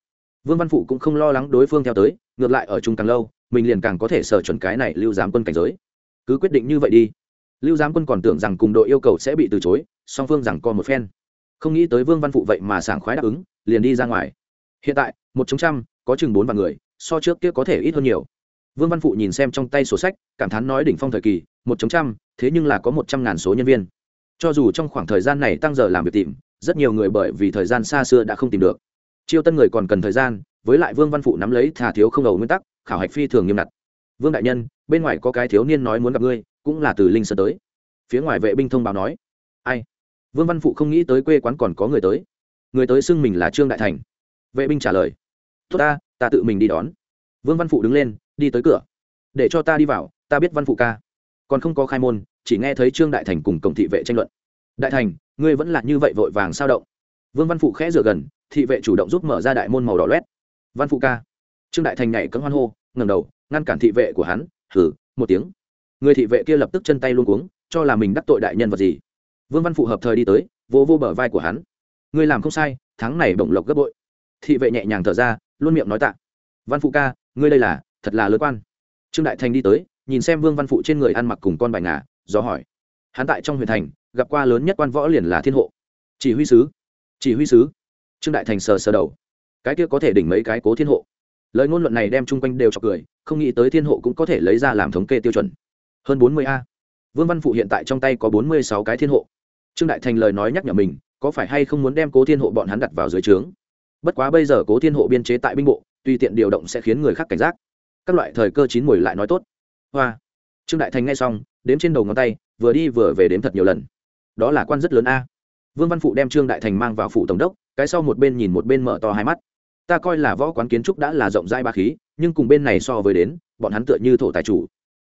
Vương văn phụ cũng không lo lắng đối phương theo tới, ngược lại ở chung càng lâu, mình liền càng có thể sở chuẩn cái này lưu giám quân cảnh giới. Cứ quyết định như vậy đi. Lưu giám quân còn tưởng rằng cùng đội yêu cầu sẽ bị từ chối, song phương rằng co một phen. Không nghĩ tới vương văn phụ vậy mà sảng khoái đáp ứng, liền đi ra ngoài. Hiện tại, một chống trăm, có chừng bốn vạn người, so trước kia có thể ít hơn nhiều. Vương văn phụ nhìn xem trong tay sổ sách, cảm thán nói đỉnh phong thời kỳ, một chống trăm, thế nhưng là có một trăm ngàn số nhân viên. Cho dù trong khoảng thời gian này tăng giờ làm việc tìm, rất nhiều người bởi vì thời gian xa xưa đã không tìm được chiêu tân người còn cần thời gian, với lại vương văn phụ nắm lấy thà thiếu không đầu nguyên tắc, khảo hạch phi thường nghiêm ngặt. Vương đại nhân, bên ngoài có cái thiếu niên nói muốn gặp ngươi, cũng là từ linh sơn tới. Phía ngoài vệ binh thông báo nói. Ai? Vương văn phụ không nghĩ tới quê quán còn có người tới. Người tới xưng mình là trương đại thành. Vệ binh trả lời. Tốt ta ta tự mình đi đón. Vương văn phụ đứng lên, đi tới cửa. Để cho ta đi vào, ta biết văn phụ ca. Còn không có khai môn, chỉ nghe thấy trương đại thành cùng cổng thị vệ tranh luận. Đại thành, ngươi vẫn là như vậy vội vàng sao động? Vương văn phụ khẽ rửa gần, thị vệ chủ động giúp mở ra đại môn màu đỏ loét. Văn phụ ca. Trương đại thành nhảy cấm hoan hô ngầm đầu, ngăn cản thị vệ của hắn hử một tiếng. Người thị vệ kia lập tức chân tay luôn cuống, cho là mình đắc tội đại nhân vật gì. Vương văn phụ hợp thời đi tới, vô vô bờ vai của hắn. Ngươi làm không sai, tháng này bổng lộc gấp bội. Thị vệ nhẹ nhàng thở ra, luôn miệng nói tạ. Văn phụ ca, ngươi đây là, thật là lớn quan. Trương đại thành đi tới, nhìn xem vương văn phụ trên người ăn mặc cùng con bài ngà, do hỏi. Hắn tại trong huyện thành, gặp qua lớn nhất quan võ liền là thiên hộ. Chỉ huy sứ chỉ huy sứ. Trương đại thành sờ sờ đầu. Cái kia có thể đỉnh mấy cái cố thiên hộ. Lời ngôn luận này đem chung quanh đều cho cười, không nghĩ tới thiên hộ cũng có thể lấy ra làm thống kê tiêu chuẩn. Hơn bốn mươi a. Vương văn phụ hiện tại trong tay có bốn mươi sáu cái thiên hộ. Trương đại thành lời nói nhắc nhở mình, có phải hay không muốn đem cố thiên hộ bọn hắn đặt vào dưới trướng? Bất quá bây giờ cố thiên hộ biên chế tại binh bộ, tùy tiện điều động sẽ khiến người khác cảnh giác. Các loại thời cơ chín mùi lại nói tốt. Hoa. Trương đại thành nghe xong, đếm trên đầu ngón tay, vừa đi vừa về đếm thật nhiều lần. Đó là quan rất lớn a vương văn phụ đem trương đại thành mang vào phủ tổng đốc, cái sau một bên nhìn một bên mở to hai mắt. Ta coi là võ quán kiến trúc đã là rộng rãi ba khí, nhưng cùng bên này so với đến, bọn hắn tựa như thổ tài chủ.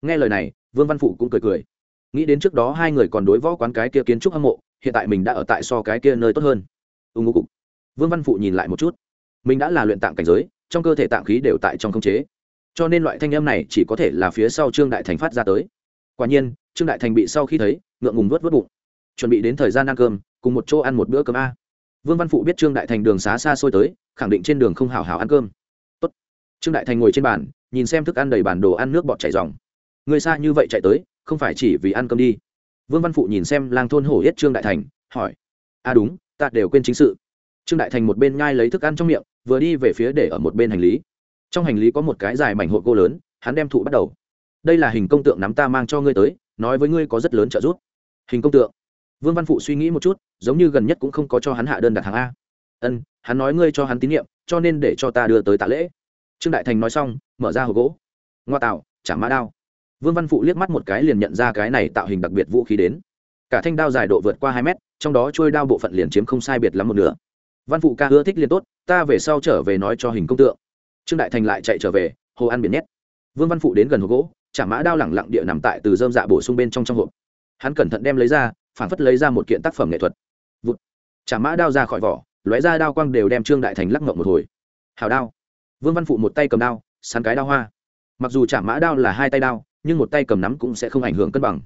Nghe lời này, vương văn phụ cũng cười cười. Nghĩ đến trước đó hai người còn đối võ quán cái kia kiến trúc hâm mộ, hiện tại mình đã ở tại so cái kia nơi tốt hơn. Ưng ngô cục. Vương văn phụ nhìn lại một chút. Mình đã là luyện tạng cảnh giới, trong cơ thể tạng khí đều tại trong khống chế. Cho nên loại thanh âm này chỉ có thể là phía sau trương đại thành phát ra tới. Quả nhiên, trương đại thành bị sau khi thấy, ngượng ngùng vớt vớt bụng. Chuẩn bị đến thời gian ăn cơm cùng một chỗ ăn một bữa cơm a. Vương văn phụ biết trương đại thành đường xá xa xôi tới, khẳng định trên đường không hào hào ăn cơm. Tốt. trương đại thành ngồi trên bàn, nhìn xem thức ăn đầy bản đồ ăn nước bọt chảy dòng người xa như vậy chạy tới, không phải chỉ vì ăn cơm đi. Vương văn phụ nhìn xem lang thôn hổ yết trương đại thành, hỏi. A, đúng, ta đều quên chính sự. Trương đại thành một bên nhai lấy thức ăn trong miệng, vừa đi về phía để ở một bên hành lý. Trong hành lý có một cái dài mảnh hộp gỗ lớn, hắn đem thụ bắt đầu. Đây là hình công tượng nắm ta mang cho ngươi tới, nói với ngươi có rất lớn trợ giúp. Hình công tượng? Vương văn phụ suy nghĩ một chút, giống như gần nhất cũng không có cho hắn hạ đơn đặt hàng a. Ân, hắn nói ngươi cho hắn tín nhiệm, cho nên để cho ta đưa tới tạ lễ. Trương đại thành nói xong, mở ra hộp gỗ. Ngoa tạo chả mã đao. Vương văn phụ liếc mắt một cái liền nhận ra cái này tạo hình đặc biệt vũ khí đến. Cả thanh đao dài độ vượt qua hai mét, trong đó trôi đao bộ phận liền chiếm không sai biệt lắm một nửa. Văn phụ ca ưa thích liền tốt, ta về sau trở về nói cho hình công tượng. Trương đại thành lại chạy trở về, hồ ăn biển nhét. Vương văn phụ đến gần hộp gỗ chả mã đao lẳng lặng địa nằm tại từ dơm dạ bổ sung bên trong trong hộp. Hắn cẩn thận đem lấy ra phản phất lấy ra một kiện tác phẩm nghệ thuật. Vụt. Chả mã đao ra khỏi vỏ, lóe ra đao quang đều đem trương đại thành lắc ngộng một hồi. Hào đao. Vương văn phụ một tay cầm đao, sắn cái đao hoa. Mặc dù chả mã đao là hai tay đao, nhưng một tay cầm nắm cũng sẽ không ảnh hưởng cân bằng.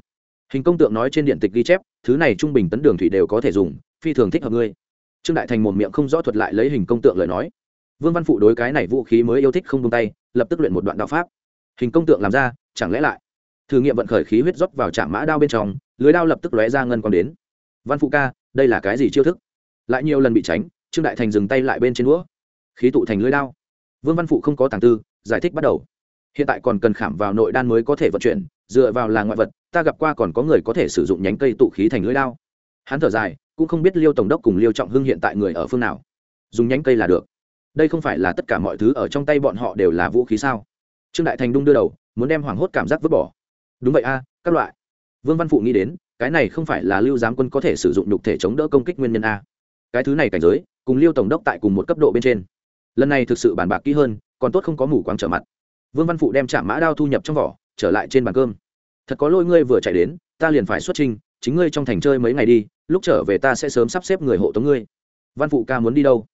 Hình công tượng nói trên điện tịch ghi chép, thứ này trung bình tấn đường thủy đều có thể dùng, phi thường thích hợp ngươi. Trương đại thành một miệng không rõ thuật lại lấy hình công tượng lời nói. Vương văn phụ đối cái này vũ khí mới yêu thích không tung tay, lập tức luyện một đoạn đạo pháp. Hình công tượng làm ra, chẳng lẽ lại? Thử nghiệm vận khởi khí huyết rót vào trạm mã đao bên trong lưới đao lập tức lóe ra ngân còn đến. Văn phụ ca, đây là cái gì chiêu thức? Lại nhiều lần bị tránh, trương đại thành dừng tay lại bên trên đũa. Khí tụ thành lưới đao. Vương văn phụ không có tàng tư, giải thích bắt đầu. Hiện tại còn cần khảm vào nội đan mới có thể vận chuyển, dựa vào là ngoại vật, ta gặp qua còn có người có thể sử dụng nhánh cây tụ khí thành lưới đao. Hắn thở dài, cũng không biết liêu tổng đốc cùng liêu trọng hưng hiện tại người ở phương nào. Dùng nhánh cây là được. Đây không phải là tất cả mọi thứ ở trong tay bọn họ đều là vũ khí sao? Trương đại thành đung đưa đầu, muốn đem hoảng hốt cảm giác vứt bỏ. Đúng vậy a, các loại vương văn phụ nghĩ đến, cái này không phải là lưu giám quân có thể sử dụng nhục thể chống đỡ công kích nguyên nhân a. Cái thứ này cảnh giới, cùng Lưu tổng đốc tại cùng một cấp độ bên trên. Lần này thực sự bàn bạc kỹ hơn, còn tốt không có mù quáng trở mặt. Vương văn phụ đem trả mã đao thu nhập trong vỏ, trở lại trên bàn cơm. Thật có lỗi ngươi vừa chạy đến, ta liền phải xuất trình, chính ngươi trong thành chơi mấy ngày đi, lúc trở về ta sẽ sớm sắp xếp người hộ tống ngươi. Văn phụ ca muốn đi đâu?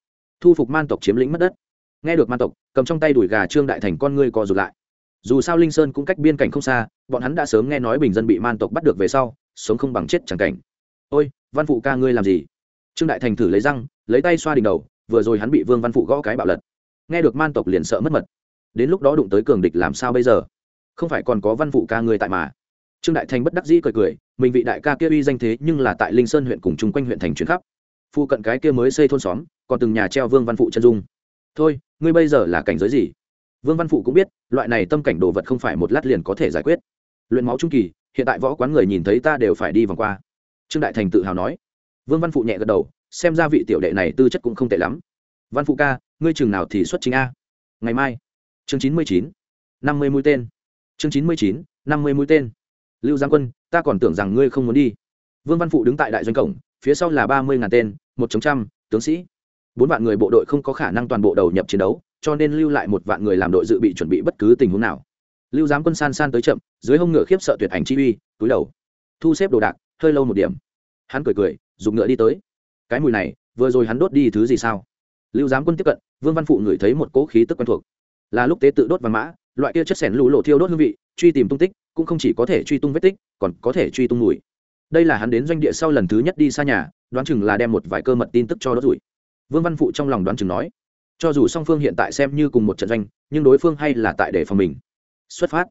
Thu phục man tộc chiếm lĩnh mất đất. Nghe được man tộc, cầm trong tay đùi gà trương đại thành con ngươi co rụt lại dù sao linh sơn cũng cách biên cảnh không xa, bọn hắn đã sớm nghe nói bình dân bị man tộc bắt được về sau, sống không bằng chết chẳng cảnh. Ôi, văn phụ ca ngươi làm gì? Trương đại thành thử lấy răng, lấy tay xoa đỉnh đầu, vừa rồi hắn bị vương văn phụ gõ cái bạo lật. Nghe được man tộc liền sợ mất mật. Đến lúc đó đụng tới cường địch làm sao bây giờ? Không phải còn có văn phụ ca ngươi tại mà. Trương đại thành bất đắc dĩ cười cười, mình vị đại ca kia uy danh thế nhưng là tại linh sơn huyện cùng chung quanh huyện thành chuyến khắp. Phụ cận cái kia mới xây thôn xóm, còn từng nhà treo vương văn phụ chân dung. Thôi, ngươi bây giờ là cảnh giới gì? Vương văn phụ cũng biết, loại này tâm cảnh đồ vật không phải một lát liền có thể giải quyết. Luyện máu trung kỳ, hiện tại võ quán người nhìn thấy ta đều phải đi vòng qua. Trương đại thành tự hào nói. Vương văn phụ nhẹ gật đầu, xem ra vị tiểu đệ này tư chất cũng không tệ lắm. Văn phụ ca, ngươi chừng nào thì xuất chính a? Ngày mai. Chương chín mươi chín. năm mươi mũi tên. Chương chín mươi chín, năm mươi mũi tên. Lưu giang quân, ta còn tưởng rằng ngươi không muốn đi. Vương văn phụ đứng tại đại doanh cổng, phía sau là ba mươi ngàn tên, một chống trăm, tướng sĩ. Bốn vạn người bộ đội không có khả năng toàn bộ đầu nhập chiến đấu cho nên lưu lại một vạn người làm đội dự bị chuẩn bị bất cứ tình huống nào. Lưu giám quân san san tới chậm, dưới hông ngựa khiếp sợ tuyệt ảnh chi uy, túi đầu, thu xếp đồ đạc, hơi lâu một điểm. Hắn cười cười dùng ngựa đi tới. Cái mùi này, vừa rồi hắn đốt đi thứ gì sao? Lưu giám quân tiếp cận, vương văn phụ ngửi thấy một cỗ khí tức quen thuộc. Là lúc tế tự đốt vàng mã, loại kia chất sẻn lũ lộ thiêu đốt hương vị, truy tìm tung tích, cũng không chỉ có thể truy tung vết tích, còn có thể truy tung mùi. Đây là hắn đến doanh địa sau lần thứ nhất đi xa nhà, đoán chừng là đem một vài cơ mật tin tức cho đốt rủi. Vương văn phụ trong lòng đoán chừng nói cho dù song phương hiện tại xem như cùng một trận doanh, nhưng đối phương hay là tại để phòng mình. Xuất phát.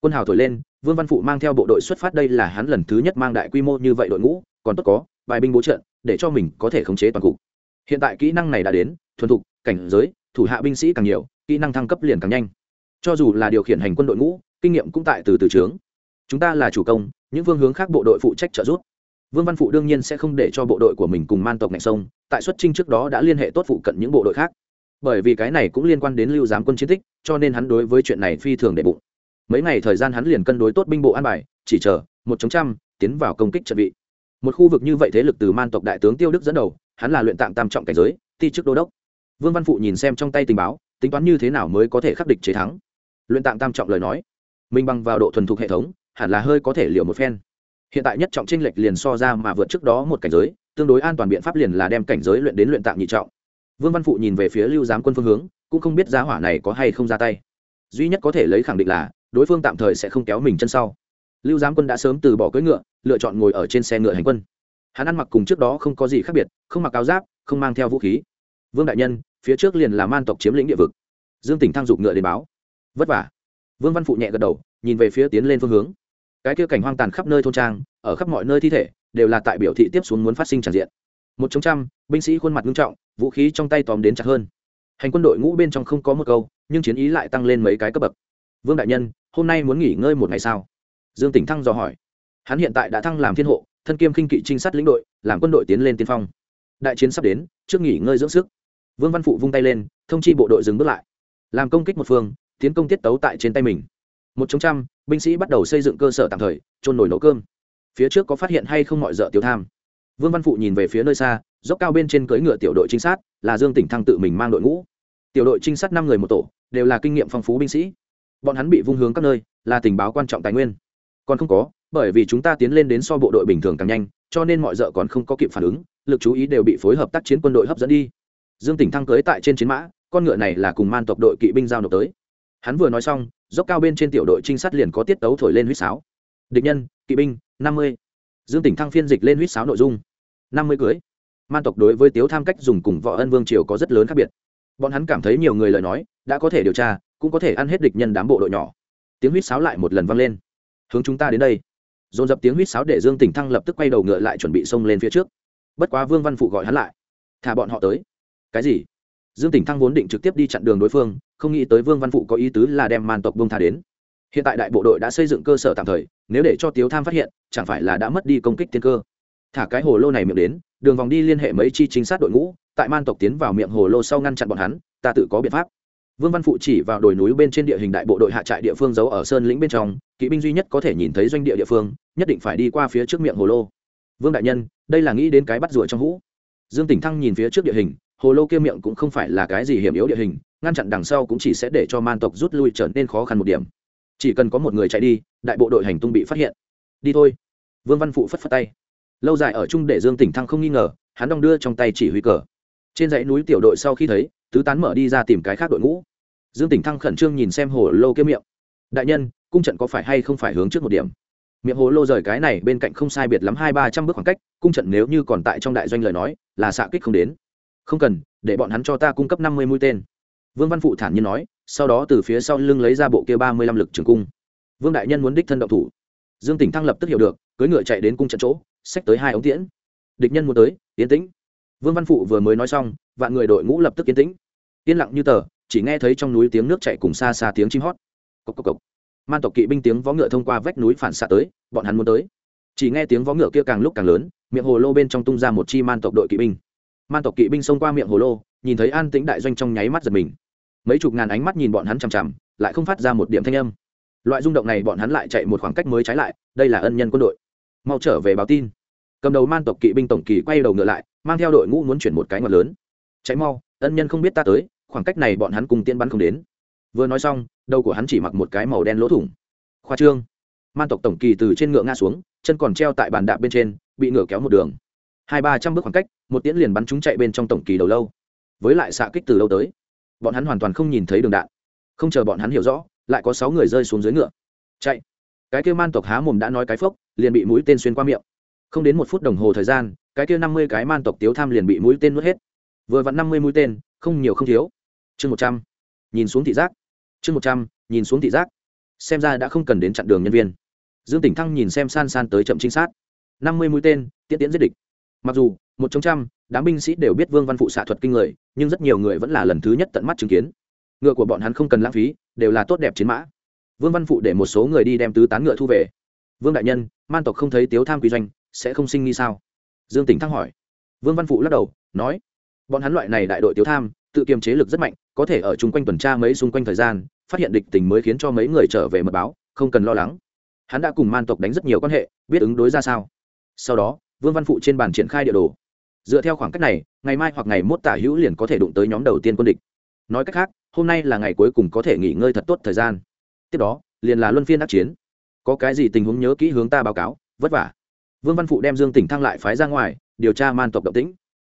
Quân hào thổi lên, vương văn phụ mang theo bộ đội xuất phát đây là hắn lần thứ nhất mang đại quy mô như vậy đội ngũ, còn tốt có bài binh bố trận, để cho mình có thể khống chế toàn cục. Hiện tại kỹ năng này đã đến, thuần thục, cảnh giới, thủ hạ binh sĩ càng nhiều, kỹ năng thăng cấp liền càng nhanh. Cho dù là điều khiển hành quân đội ngũ, kinh nghiệm cũng tại từ từ trướng. Chúng ta là chủ công, những phương hướng khác bộ đội phụ trách trợ giúp. Vương văn phụ đương nhiên sẽ không để cho bộ đội của mình cùng man tộc ngạch sông tại xuất trinh trước đó đã liên hệ tốt phụ cận những bộ đội khác bởi vì cái này cũng liên quan đến lưu giám quân chiến tích, cho nên hắn đối với chuyện này phi thường đệ bụng. Mấy ngày thời gian hắn liền cân đối tốt binh bộ an bài, chỉ chờ một chống trăm tiến vào công kích trận vị. Một khu vực như vậy thế lực từ man tộc đại tướng tiêu đức dẫn đầu, hắn là luyện tạng tam trọng cảnh giới, ti chức đô đốc. Vương văn phụ nhìn xem trong tay tình báo, tính toán như thế nào mới có thể khắc địch chế thắng. Luyện tạng tam trọng lời nói minh bằng vào độ thuần thục hệ thống, hẳn là hơi có thể liều một phen. Hiện tại nhất trọng tranh lệch liền so ra mà vượt trước đó một cảnh giới, tương đối an toàn biện pháp liền là đem cảnh giới luyện đến luyện tạng nhị trọng vương văn phụ nhìn về phía lưu giám quân phương hướng, cũng không biết giá hỏa này có hay không ra tay. Duy nhất có thể lấy khẳng định là, đối phương tạm thời sẽ không kéo mình chân sau. Lưu giám quân đã sớm từ bỏ cưỡi ngựa, lựa chọn ngồi ở trên xe ngựa hành quân. Hắn ăn mặc cùng trước đó không có gì khác biệt, không mặc áo giáp, không mang theo vũ khí. Vương đại nhân, phía trước liền là man tộc chiếm lĩnh địa vực. Dương tỉnh thăng dục ngựa đến báo. Vất vả. Vương văn phụ nhẹ gật đầu, nhìn về phía tiến lên phương hướng. Cái kia cảnh hoang tàn khắp nơi thôn trang, ở khắp mọi nơi thi thể, đều là tại biểu thị tiếp xuống muốn phát sinh tràn diện một trong trăm, binh sĩ khuôn mặt nghiêm trọng, vũ khí trong tay tóm đến chặt hơn. Hành quân đội ngũ bên trong không có một câu, nhưng chiến ý lại tăng lên mấy cái cấp bậc. Vương đại nhân, hôm nay muốn nghỉ ngơi một ngày sao? Dương tỉnh thăng dò hỏi. Hắn hiện tại đã thăng làm thiên hộ, thân kiêm khinh kỵ trinh sát lĩnh đội, làm quân đội tiến lên tiên phong. Đại chiến sắp đến, trước nghỉ ngơi dưỡng sức. Vương văn phụ vung tay lên, thông chi bộ đội dừng bước lại. Làm công kích một phương, tiến công tiết tấu tại trên tay mình. Một chống trăm, binh sĩ bắt đầu xây dựng cơ sở tạm thời trôn nổi nấu cơm. Phía trước có phát hiện hay không mọi d ợ tiêu tham? Vương văn phụ nhìn về phía nơi xa, dốc cao bên trên cưỡi ngựa tiểu đội trinh sát, là dương tỉnh thăng tự mình mang đội ngũ. Tiểu đội trinh sát năm người một tổ, đều là kinh nghiệm phong phú binh sĩ. Bọn hắn bị vung hướng các nơi, là tình báo quan trọng tài nguyên. Còn không có, bởi vì chúng ta tiến lên đến so bộ đội bình thường càng nhanh, cho nên mọi d ợ còn không có kịp phản ứng, lực chú ý đều bị phối hợp tác chiến quân đội hấp dẫn đi. Dương tỉnh thăng cưới tại trên chiến mã, con ngựa này là cùng man tộc đội kỵ binh giao nộp tới. Hắn vừa nói xong, dốc cao bên trên tiểu đội trinh sát liền có tiết tấu thổi lên huýt sáo. Địch nhân, kỵ binh, năm mươi dương tỉnh thăng phiên dịch lên huýt sáo nội dung. Năm mươi cưới. Man tộc đối với tiếu tham cách dùng cùng võ ân vương triều có rất lớn khác biệt. Bọn hắn cảm thấy nhiều người lời nói, đã có thể điều tra, cũng có thể ăn hết địch nhân đám bộ đội nhỏ. Tiếng huýt sáo lại một lần vang lên. Hướng chúng ta đến đây. Dồn dập tiếng huýt sáo để dương tỉnh thăng lập tức quay đầu ngựa lại chuẩn bị xông lên phía trước. Bất quá vương văn phụ gọi hắn lại. Thả bọn họ tới. Cái gì? Dương tỉnh thăng vốn định trực tiếp đi chặn đường đối phương, không nghĩ tới vương văn phụ có ý tứ là đem man tộc bông tha đến hiện tại đại bộ đội đã xây dựng cơ sở tạm thời, nếu để cho tiếu tham phát hiện, chẳng phải là đã mất đi công kích tiên cơ. Thả cái hồ lô này miệng đến, đường vòng đi liên hệ mấy chi chính sát đội ngũ, tại man tộc tiến vào miệng hồ lô sau ngăn chặn bọn hắn, ta tự có biện pháp. Vương văn phụ chỉ vào đồi núi bên trên địa hình đại bộ đội hạ trại địa phương giấu ở sơn lĩnh bên trong, kỵ binh duy nhất có thể nhìn thấy doanh địa địa phương, nhất định phải đi qua phía trước miệng hồ lô. Vương đại nhân, đây là nghĩ đến cái bắt rùa trong hũ. Dương tỉnh thăng nhìn phía trước địa hình, hồ lô kia miệng cũng không phải là cái gì hiểm yếu địa hình, ngăn chặn đằng sau cũng chỉ sẽ để cho man tộc rút lui trở nên khó khăn một điểm chỉ cần có một người chạy đi, đại bộ đội hành tung bị phát hiện. Đi thôi. Vương văn phụ phất phất tay. Lâu dài ở chung để dương tỉnh thăng không nghi ngờ, hắn đong đưa trong tay chỉ huy cờ. Trên dãy núi tiểu đội sau khi thấy, tứ tán mở đi ra tìm cái khác đội ngũ. Dương tỉnh thăng khẩn trương nhìn xem hồ lô kia miệng. Đại nhân, cung trận có phải hay không phải hướng trước một điểm? Miệng hồ lô rời cái này bên cạnh không sai biệt lắm hai ba trăm bước khoảng cách, cung trận nếu như còn tại trong đại doanh lời nói, là xạ kích không đến. Không cần, để bọn hắn cho ta cung cấp năm mươi mũi tên vương văn phụ thản nhiên nói, sau đó từ phía sau lưng lấy ra bộ kia ba mươi lăm lực trường cung. Vương đại nhân muốn đích thân động thủ. Dương tỉnh thăng lập tức hiểu được, cưỡi ngựa chạy đến cung trận chỗ, xách tới hai ống tiễn. Địch nhân muốn tới, yên tĩnh. Vương văn phụ vừa mới nói xong, vạn người đội ngũ lập tức yên tĩnh. Yên lặng như tờ, chỉ nghe thấy trong núi tiếng nước chạy cùng xa xa tiếng chim hót. Cốc cốc cốc. man tộc kỵ binh tiếng vó ngựa thông qua vách núi phản xạ tới, bọn hắn muốn tới. Chỉ nghe tiếng vó ngựa kia càng lúc càng lớn, miệng hồ lô bên trong tung ra một chi man tộc đội kỵ binh. Man tộc kỵ binh xông qua miệng hồ lô, nhìn thấy an tĩnh đại doanh trong nháy mắt giật mình mấy chục ngàn ánh mắt nhìn bọn hắn chằm chằm, lại không phát ra một điểm thanh âm. Loại rung động này bọn hắn lại chạy một khoảng cách mới trái lại, đây là ân nhân quân đội. Mau trở về báo tin. Cầm đầu man tộc kỵ binh tổng kỳ quay đầu ngựa lại, mang theo đội ngũ muốn chuyển một cái ngọt lớn. Chạy mau, ân nhân không biết ta tới, khoảng cách này bọn hắn cùng tiên bắn không đến. Vừa nói xong, đầu của hắn chỉ mặc một cái màu đen lỗ thủng. Khoa trương. Man tộc tổng kỳ từ trên ngựa ngã xuống, chân còn treo tại bàn đạp bên trên, bị ngựa kéo một đường. Hai ba trăm bước khoảng cách, một tiễn liền bắn chúng chạy bên trong tổng kỳ đầu lâu. Với lại xạ kích từ lâu tới bọn hắn hoàn toàn không nhìn thấy đường đạn. Không chờ bọn hắn hiểu rõ, lại có sáu người rơi xuống dưới ngựa. Chạy. Cái kêu man tộc há mồm đã nói cái phốc, liền bị mũi tên xuyên qua miệng. Không đến một phút đồng hồ thời gian, cái kia năm mươi cái man tộc tiếu tham liền bị mũi tên nuốt hết. Vừa vặn năm mươi mũi tên, không nhiều không thiếu. Chương một trăm. Nhìn xuống thị giác. Chương một trăm, nhìn xuống thị giác. Xem ra đã không cần đến chặn đường nhân viên. Dương tỉnh thăng nhìn xem san san tới chậm trinh sát. Năm mươi mũi tên, tiễn tiễn giết địch. Mặc dù, một trong trăm đám binh sĩ đều biết vương văn phụ xạ thuật kinh người, nhưng rất nhiều người vẫn là lần thứ nhất tận mắt chứng kiến. Ngựa của bọn hắn không cần lãng phí, đều là tốt đẹp chiến mã. Vương văn phụ để một số người đi đem tứ tán ngựa thu về. Vương đại nhân, man tộc không thấy tiếu tham quy doanh, sẽ không sinh nghi sao? Dương tỉnh thăng hỏi. Vương văn phụ lắc đầu, nói, bọn hắn loại này đại đội tiếu tham, tự kiềm chế lực rất mạnh, có thể ở chung quanh tuần tra mấy xung quanh thời gian, phát hiện địch tình mới khiến cho mấy người trở về mật báo, không cần lo lắng. Hắn đã cùng man tộc đánh rất nhiều quan hệ, biết ứng đối ra sao. Sau đó, vương văn phụ trên bàn triển khai địa đồ dựa theo khoảng cách này, ngày mai hoặc ngày mốt tả hữu liền có thể đụng tới nhóm đầu tiên quân địch. Nói cách khác, hôm nay là ngày cuối cùng có thể nghỉ ngơi thật tốt thời gian. Tiếp đó, liền là luân phiên đắc chiến. Có cái gì tình huống nhớ kỹ hướng ta báo cáo, vất vả. Vương văn phụ đem dương tỉnh thăng lại phái ra ngoài, điều tra man tộc động tĩnh.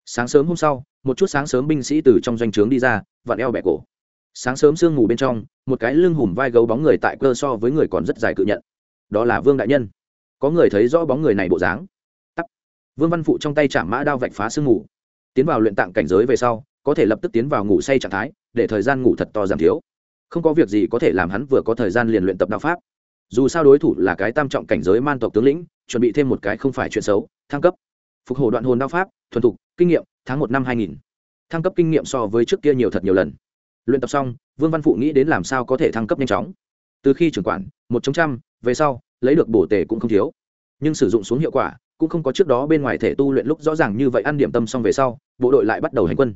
Sáng sớm hôm sau, một chút sáng sớm binh sĩ từ trong doanh trướng đi ra, vặn eo bẹ cổ. Sáng sớm sương mù bên trong, một cái lưng hùm vai gấu bóng người tại cơ so với người còn rất dài cự nhận. Đó là vương đại nhân. Có người thấy rõ bóng người này bộ dáng vương văn phụ trong tay chạm mã đao vạch phá sương ngủ. Tiến vào luyện tạng cảnh giới về sau, có thể lập tức tiến vào ngủ say trạng thái, để thời gian ngủ thật to giảm thiếu. Không có việc gì có thể làm hắn vừa có thời gian liền luyện tập đạo pháp. Dù sao đối thủ là cái tam trọng cảnh giới man tộc tướng lĩnh, chuẩn bị thêm một cái không phải chuyện xấu, thăng cấp. Phục hồi đoạn hồn đao pháp, thuần thục, kinh nghiệm, tháng một năm hai nghìn. Thăng cấp kinh nghiệm so với trước kia nhiều thật nhiều lần. Luyện tập xong, vương văn phụ nghĩ đến làm sao có thể thăng cấp nhanh chóng. Từ khi trưởng quản, một trăm, về sau, lấy được bổ tề cũng không thiếu. Nhưng sử dụng xuống hiệu quả cũng không có trước đó bên ngoài thể tu luyện lúc rõ ràng như vậy ăn điểm tâm xong về sau, bộ đội lại bắt đầu hành quân.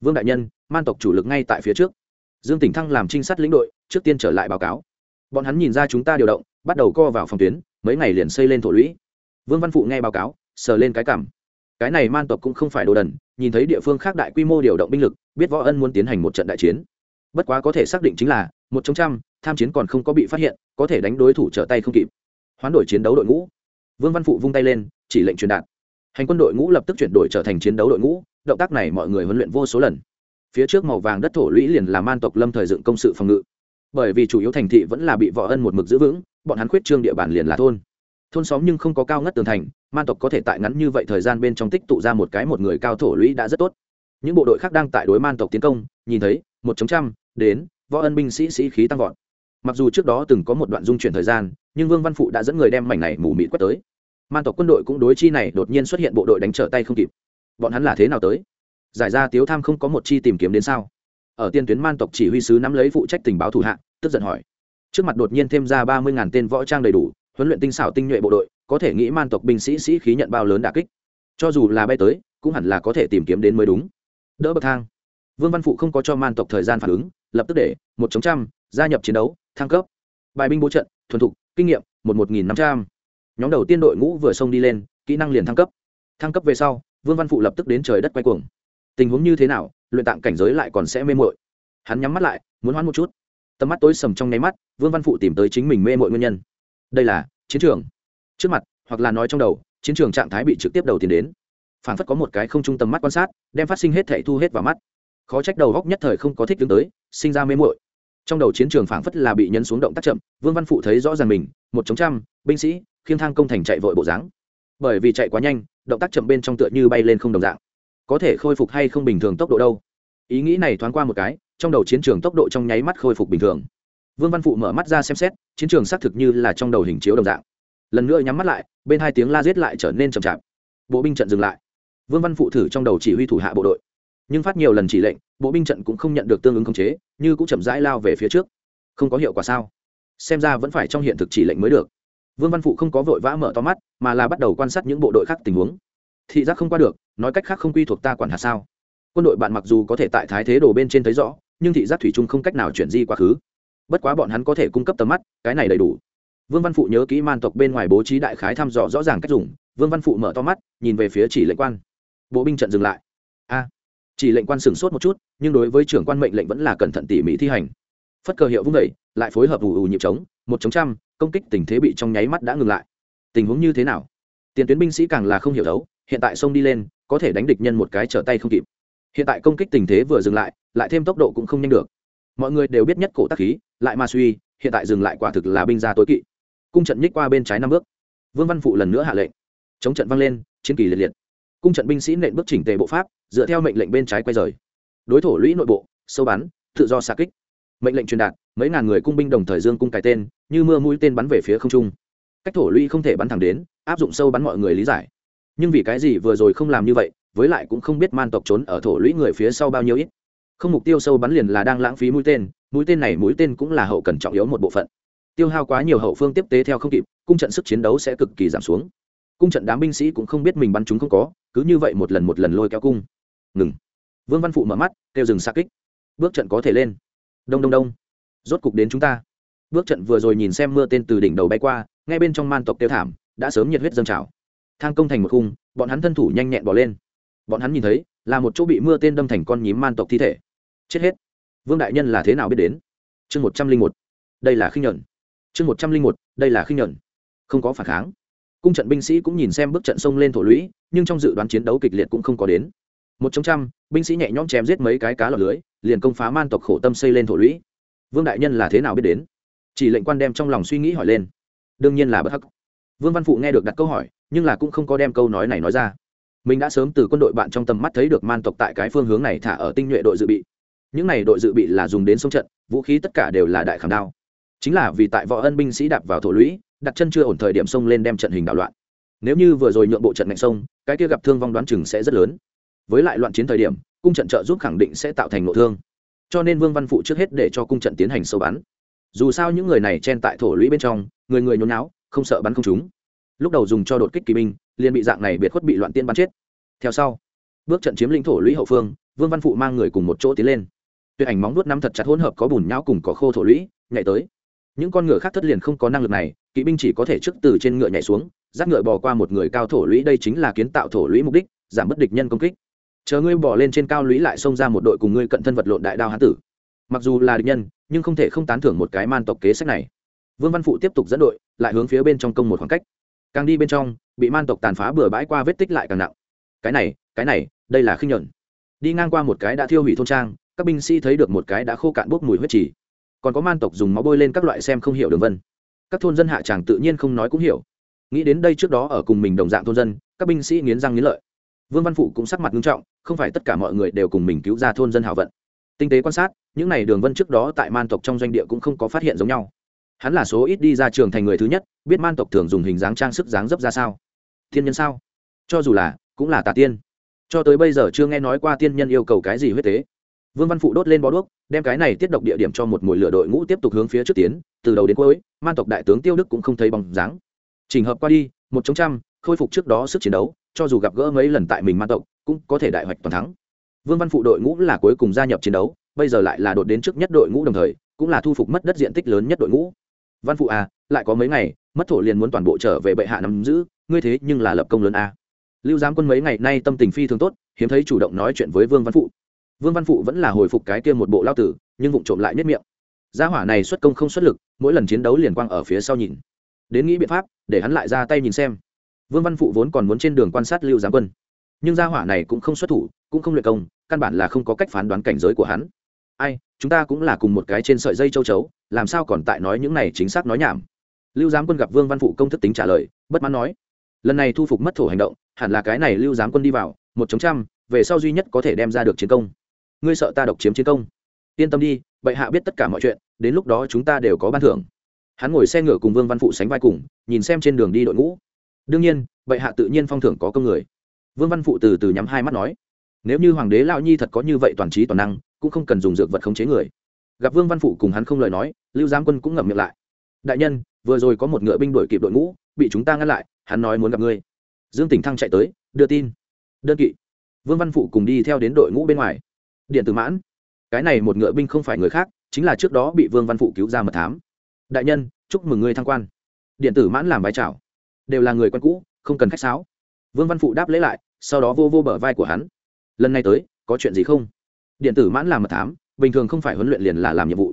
Vương đại nhân, man tộc chủ lực ngay tại phía trước. Dương tỉnh thăng làm trinh sát lĩnh đội, trước tiên trở lại báo cáo. Bọn hắn nhìn ra chúng ta điều động, bắt đầu co vào phòng tuyến, mấy ngày liền xây lên thổ lũy. Vương văn phụ nghe báo cáo, sờ lên cái cảm. Cái này man tộc cũng không phải đồ đần, nhìn thấy địa phương khác đại quy mô điều động binh lực, biết võ ân muốn tiến hành một trận đại chiến. Bất quá có thể xác định chính là, một trong trăm, tham chiến còn không có bị phát hiện, có thể đánh đối thủ trở tay không kịp. Hoán đổi chiến đấu đội ngũ vương văn phụ vung tay lên, chỉ lệnh truyền đạt. Hành quân đội ngũ lập tức chuyển đổi trở thành chiến đấu đội ngũ, động tác này mọi người huấn luyện vô số lần. Phía trước màu vàng đất thổ lũy liền là man tộc lâm thời dựng công sự phòng ngự. Bởi vì chủ yếu thành thị vẫn là bị võ ân một mực giữ vững, bọn hắn khuyết trương địa bàn liền là thôn. Thôn xóm nhưng không có cao ngất tường thành, man tộc có thể tại ngắn như vậy thời gian bên trong tích tụ ra một cái một người cao thổ lũy đã rất tốt. Những bộ đội khác đang tại đối man tộc tiến công, nhìn thấy, một chống trăm, đến, võ ân binh sĩ sĩ khí tăng vọt. Mặc dù trước đó từng có một đoạn dung chuyển thời gian nhưng vương văn phụ đã dẫn người đem mảnh này mù mịt quét tới man tộc quân đội cũng đối chi này đột nhiên xuất hiện bộ đội đánh trở tay không kịp bọn hắn là thế nào tới giải ra tiếu tham không có một chi tìm kiếm đến sao ở tiên tuyến man tộc chỉ huy sứ nắm lấy phụ trách tình báo thủ hạ tức giận hỏi trước mặt đột nhiên thêm ra ba mươi ngàn tên võ trang đầy đủ huấn luyện tinh xảo tinh nhuệ bộ đội có thể nghĩ man tộc binh sĩ sĩ khí nhận bao lớn đà kích cho dù là bay tới cũng hẳn là có thể tìm kiếm đến mới đúng đỡ bậc thang vương văn phụ không có cho man tộc thời gian phản ứng lập tức để một chống trăm gia nhập chiến đấu thăng cấp bài binh bố trận thuần thục kinh nghiệm, một một nghìn năm trăm. Nhóm đầu tiên đội ngũ vừa xông đi lên, kỹ năng liền thăng cấp. Thăng cấp về sau, vương văn phụ lập tức đến trời đất quay cuồng. Tình huống như thế nào, luyện tạng cảnh giới lại còn sẽ mê mội hắn nhắm mắt lại, muốn hoán một chút. Tầm mắt tối sầm trong nháy mắt, vương văn phụ tìm tới chính mình mê mội nguyên nhân. Đây là chiến trường. Trước mặt, hoặc là nói trong đầu, chiến trường trạng thái bị trực tiếp đầu tiến đến. Phản phất có một cái không trung tầm mắt quan sát, đem phát sinh hết thảy thu hết vào mắt. Khó trách đầu góc nhất thời không có thích đứng tới, sinh ra mê muội trong đầu chiến trường phảng phất là bị nhấn xuống động tác chậm, vương văn phụ thấy rõ ràng mình, một chống trăm, binh sĩ khiêng thang công thành chạy vội bộ dáng. Bởi vì chạy quá nhanh, động tác chậm bên trong tựa như bay lên không đồng dạng. Có thể khôi phục hay không bình thường tốc độ đâu? Ý nghĩ này thoáng qua một cái, trong đầu chiến trường tốc độ trong nháy mắt khôi phục bình thường. Vương văn phụ mở mắt ra xem xét, chiến trường xác thực như là trong đầu hình chiếu đồng dạng. Lần nữa nhắm mắt lại, bên hai tiếng la giết lại trở nên chậm chạp. Bộ binh trận dừng lại. Vương văn phụ thử trong đầu chỉ huy thủ hạ bộ đội nhưng phát nhiều lần chỉ lệnh, bộ binh trận cũng không nhận được tương ứng khống chế, như cũng chậm rãi lao về phía trước. Không có hiệu quả sao? Xem ra vẫn phải trong hiện thực chỉ lệnh mới được. Vương văn phụ không có vội vã mở to mắt, mà là bắt đầu quan sát những bộ đội khác tình huống. Thị giác không qua được, nói cách khác không quy thuộc ta quản hạt sao? Quân đội bạn mặc dù có thể tại thái thế đồ bên trên thấy rõ, nhưng thị giác thủy chung không cách nào chuyển di quá khứ. Bất quá bọn hắn có thể cung cấp tầm mắt, cái này đầy đủ. Vương văn phụ nhớ kỹ man tộc bên ngoài bố trí đại khái thăm dò rõ ràng cách dùng, vương văn phụ mở to mắt, nhìn về phía chỉ lệnh quan. Bộ binh trận dừng lại. A! Chỉ lệnh quan sửng sốt một chút, nhưng đối với trưởng quan mệnh lệnh vẫn là cẩn thận tỉ mỉ thi hành. Phất cờ hiệu vung vẩy lại phối hợp ù ù nhịp trống, một chống trăm, công kích tình thế bị trong nháy mắt đã ngừng lại. Tình huống như thế nào? Tiền tuyến binh sĩ càng là không hiểu đấu, hiện tại sông đi lên, có thể đánh địch nhân một cái trở tay không kịp. Hiện tại công kích tình thế vừa dừng lại lại thêm tốc độ cũng không nhanh được. Mọi người đều biết nhất cổ tác khí, lại ma suy, hiện tại dừng lại quả thực là binh gia tối kỵ. Cung trận nhích qua bên trái năm bước. Vương văn phụ lần nữa hạ lệnh. Chống trận văng lên, chiến kỳ liệt liệt cung trận binh sĩ nện bước chỉnh tề bộ pháp, dựa theo mệnh lệnh bên trái quay rời. Đối thổ lũy nội bộ, sâu bắn, tự do xa kích. Mệnh lệnh truyền đạt, mấy ngàn người cung binh đồng thời dương cung cài tên, như mưa mũi tên bắn về phía không trung. Cách thổ lũy không thể bắn thẳng đến, áp dụng sâu bắn mọi người lý giải. Nhưng vì cái gì vừa rồi không làm như vậy, với lại cũng không biết man tộc trốn ở thổ lũy người phía sau bao nhiêu ít. Không mục tiêu sâu bắn liền là đang lãng phí mũi tên mũi tên này mũi tên cũng là hậu cần trọng yếu một bộ phận. Tiêu hao quá nhiều hậu phương tiếp tế theo không kịp, cung trận sức chiến đấu sẽ cực kỳ giảm xuống cung trận đám binh sĩ cũng không biết mình bắn chúng không có, cứ như vậy một lần một lần lôi kéo cung. Ngừng. Vương văn phụ mở mắt, kêu dừng xa kích. Bước trận có thể lên. Đông đông đông. Rốt cục đến chúng ta. Bước trận vừa rồi nhìn xem mưa tên từ đỉnh đầu bay qua ngay bên trong man tộc tiêu thảm, đã sớm nhiệt huyết dâng trào. Thang công thành một khung, bọn hắn thân thủ nhanh nhẹn bỏ lên. Bọn hắn nhìn thấy, là một chỗ bị mưa tên đâm thành con nhím man tộc thi thể. Chết hết. Vương đại nhân là thế nào biết đến? Chương một trăm linh một. Đây là khinh nhuận. Chương một trăm linh một. Đây là khinh nhuận. Không có phản kháng cung trận binh sĩ cũng nhìn xem bước trận sông lên thổ lũy, nhưng trong dự đoán chiến đấu kịch liệt cũng không có đến. Một trong trăm, binh sĩ nhẹ nhõm chém giết mấy cái cá lọc lưới, liền công phá man tộc khổ tâm xây lên thổ lũy. Vương đại nhân là thế nào biết đến? Chỉ lệnh quan đem trong lòng suy nghĩ hỏi lên. Đương nhiên là bất hắc. Vương văn phụ nghe được đặt câu hỏi, nhưng là cũng không có đem câu nói này nói ra. Mình đã sớm từ quân đội bạn trong tầm mắt thấy được man tộc tại cái phương hướng này thả ở tinh nhuệ đội dự bị. Những này đội dự bị là dùng đến sông trận, vũ khí tất cả đều là đại khảm đao. Chính là vì tại võ ân binh sĩ đạp vào thổ lũy đặt chân chưa ổn thời điểm sông lên đem trận hình đảo loạn. Nếu như vừa rồi nhượng bộ trận ngạnh sông, cái kia gặp thương vong đoán chừng sẽ rất lớn. Với lại loạn chiến thời điểm, cung trận trợ giúp khẳng định sẽ tạo thành nội thương. Cho nên vương văn phụ trước hết để cho cung trận tiến hành sâu bắn. Dù sao những người này chen tại thổ lũy bên trong, người người nhốn náo không sợ bắn không chúng lúc đầu dùng cho đột kích kỳ binh, liền bị dạng này biệt khuất bị loạn tiên bắn chết. Theo sau, bước trận chiếm lĩnh thổ lũy hậu phương, vương văn phụ mang người cùng một chỗ tiến lên. Tuyệt ảnh móng nuốt năm thật chặt hỗn hợp có bùn nhão cùng có khô thổ lũy, nhảy tới những con ngựa khác thất liền không có năng lực này, kỵ binh chỉ có thể trước từ trên ngựa nhảy xuống, dắt ngựa bò qua một người cao thổ lũy, đây chính là kiến tạo thổ lũy mục đích, giảm bất địch nhân công kích. Chờ ngươi bỏ lên trên cao lũy lại xông ra một đội cùng ngươi cận thân vật lộn đại đao hán tử. Mặc dù là địch nhân, nhưng không thể không tán thưởng một cái man tộc kế sách này. Vương văn phụ tiếp tục dẫn đội, lại hướng phía bên trong công một khoảng cách. Càng đi bên trong, bị man tộc tàn phá bừa bãi qua vết tích lại càng nặng. Cái này cái này, đây là khinh nhuận. Đi ngang qua một cái đã thiêu hủy thôn trang, các binh sĩ thấy được một cái đã khô cạn bốc mùi huyết trì còn có man tộc dùng máu bôi lên các loại xem không hiểu đường vân. Các thôn dân hạ tràng tự nhiên không nói cũng hiểu. Nghĩ đến đây trước đó ở cùng mình đồng dạng thôn dân, các binh sĩ nghiến răng nghiến lợi. Vương văn phụ cũng sắc mặt nghiêm trọng, không phải tất cả mọi người đều cùng mình cứu ra thôn dân hảo vận. Tinh tế quan sát, những n à y đường vân trước đó tại man tộc trong doanh địa cũng không có phát hiện giống nhau. Hắn là số ít đi ra trường thành người thứ nhất, biết man tộc thường dùng hình dáng trang sức dáng dấp ra sao. Thiên nhân sao? Cho dù là, cũng là tà tiên. Cho tới bây giờ chưa nghe nói qua tiên nhân yêu cầu cái gì huyết tế vương văn phụ đốt lên bó đuốc, đem cái này tiết độc địa điểm cho một mùi lửa đội ngũ tiếp tục hướng phía trước tiến, từ đầu đến cuối, man tộc đại tướng tiêu đức cũng không thấy bóng dáng. Trình hợp qua đi, một chống trăm, khôi phục trước đó sức chiến đấu, cho dù gặp gỡ mấy lần tại mình man tộc, cũng có thể đại hoạch toàn thắng. Vương văn phụ đội ngũ là cuối cùng gia nhập chiến đấu, bây giờ lại là đột đến trước nhất đội ngũ đồng thời, cũng là thu phục mất đất diện tích lớn nhất đội ngũ. Văn phụ à lại có mấy ngày, mất thổ liền muốn toàn bộ trở về bệ hạ nắm giữ, ngươi thế nhưng là lập công lớn à. lưu giám quân mấy ngày nay tâm tình phi thường tốt, hiếm thấy chủ động nói chuyện với vương văn phụ vương văn phụ vẫn là hồi phục cái kia một bộ lao tử, nhưng vụng trộm lại nhất miệng. Gia hỏa này xuất công không xuất lực, mỗi lần chiến đấu liền quang ở phía sau nhìn. Đến nghĩ biện pháp, để hắn lại ra tay nhìn xem. Vương văn phụ vốn còn muốn trên đường quan sát lưu giám quân. Nhưng gia hỏa này cũng không xuất thủ, cũng không luyện công, căn bản là không có cách phán đoán cảnh giới của hắn. Ai, chúng ta cũng là cùng một cái trên sợi dây châu chấu, làm sao còn tại nói những này chính xác nói nhảm? Lưu giám quân gặp vương văn phụ công thức tính trả lời, bất mãn nói. Lần này thu phục mất thổ hành động, hẳn là cái này lưu giám quân đi vào, một chống trăm, về sau duy nhất có thể đem ra được chiến công ngươi sợ ta độc chiếm chiến công. Yên tâm đi, bệ hạ biết tất cả mọi chuyện, đến lúc đó chúng ta đều có ban thưởng. Hắn ngồi xe ngựa cùng vương văn phụ sánh vai cùng, nhìn xem trên đường đi đội ngũ. Đương nhiên, bệ hạ tự nhiên phong thưởng có công người. Vương văn phụ từ từ nhắm hai mắt nói. Nếu như hoàng đế lão nhi thật có như vậy toàn trí toàn năng, cũng không cần dùng dược vật khống chế người. Gặp vương văn phụ cùng hắn không lời nói, lưu giám quân cũng ngậm miệng lại. Đại nhân, vừa rồi có một ngựa binh đuổi kịp đội ngũ, bị chúng ta ngăn lại, hắn nói muốn gặp ngươi. Dương tỉnh thăng chạy tới, đưa tin. Đơn kỵ. Vương văn phụ cùng đi theo đến đội ngũ bên ngoài điện tử mãn. Cái này một ngựa binh không phải người khác, chính là trước đó bị vương văn phụ cứu ra mật thám. Đại nhân, chúc mừng ngươi thăng quan. Điện tử mãn làm vai trào đều là người quen cũ, không cần khách sáo. Vương văn phụ đáp lễ lại, sau đó vô vô bờ vai của hắn. Lần này tới, có chuyện gì không? Điện tử mãn làm mật thám, bình thường không phải huấn luyện liền là làm nhiệm vụ.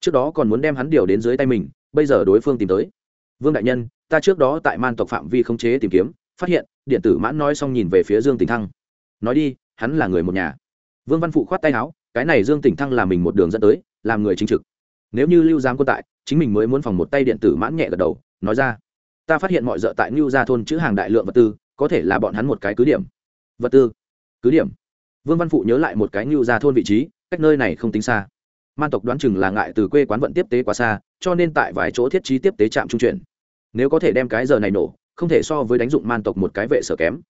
Trước đó còn muốn đem hắn điều đến dưới tay mình, bây giờ đối phương tìm tới. Vương đại nhân, ta trước đó tại man tộc phạm vi khống chế tìm kiếm, phát hiện, điện tử mãn nói xong nhìn về phía dương tình thăng. Nói đi, hắn là người một nhà vương văn phụ khoát tay áo, cái này dương tỉnh thăng là mình một đường dẫn tới, làm người chính trực. Nếu như lưu giám quân tại, chính mình mới muốn phòng một tay điện tử mãn nhẹ gật đầu, nói ra, ta phát hiện mọi d ợ tại ngưu gia thôn chữ hàng đại lượng vật tư, có thể là bọn hắn một cái cứ điểm. Vật tư? Cứ điểm? Vương văn phụ nhớ lại một cái ngưu gia thôn vị trí, cách nơi này không tính xa. Man tộc đoán chừng là ngại từ quê quán vận tiếp tế quá xa, cho nên tại vài chỗ thiết trí tiếp tế trạm trung chuyển. Nếu có thể đem cái giờ này nổ, không thể so với đánh dụng man tộc một cái vệ sở kém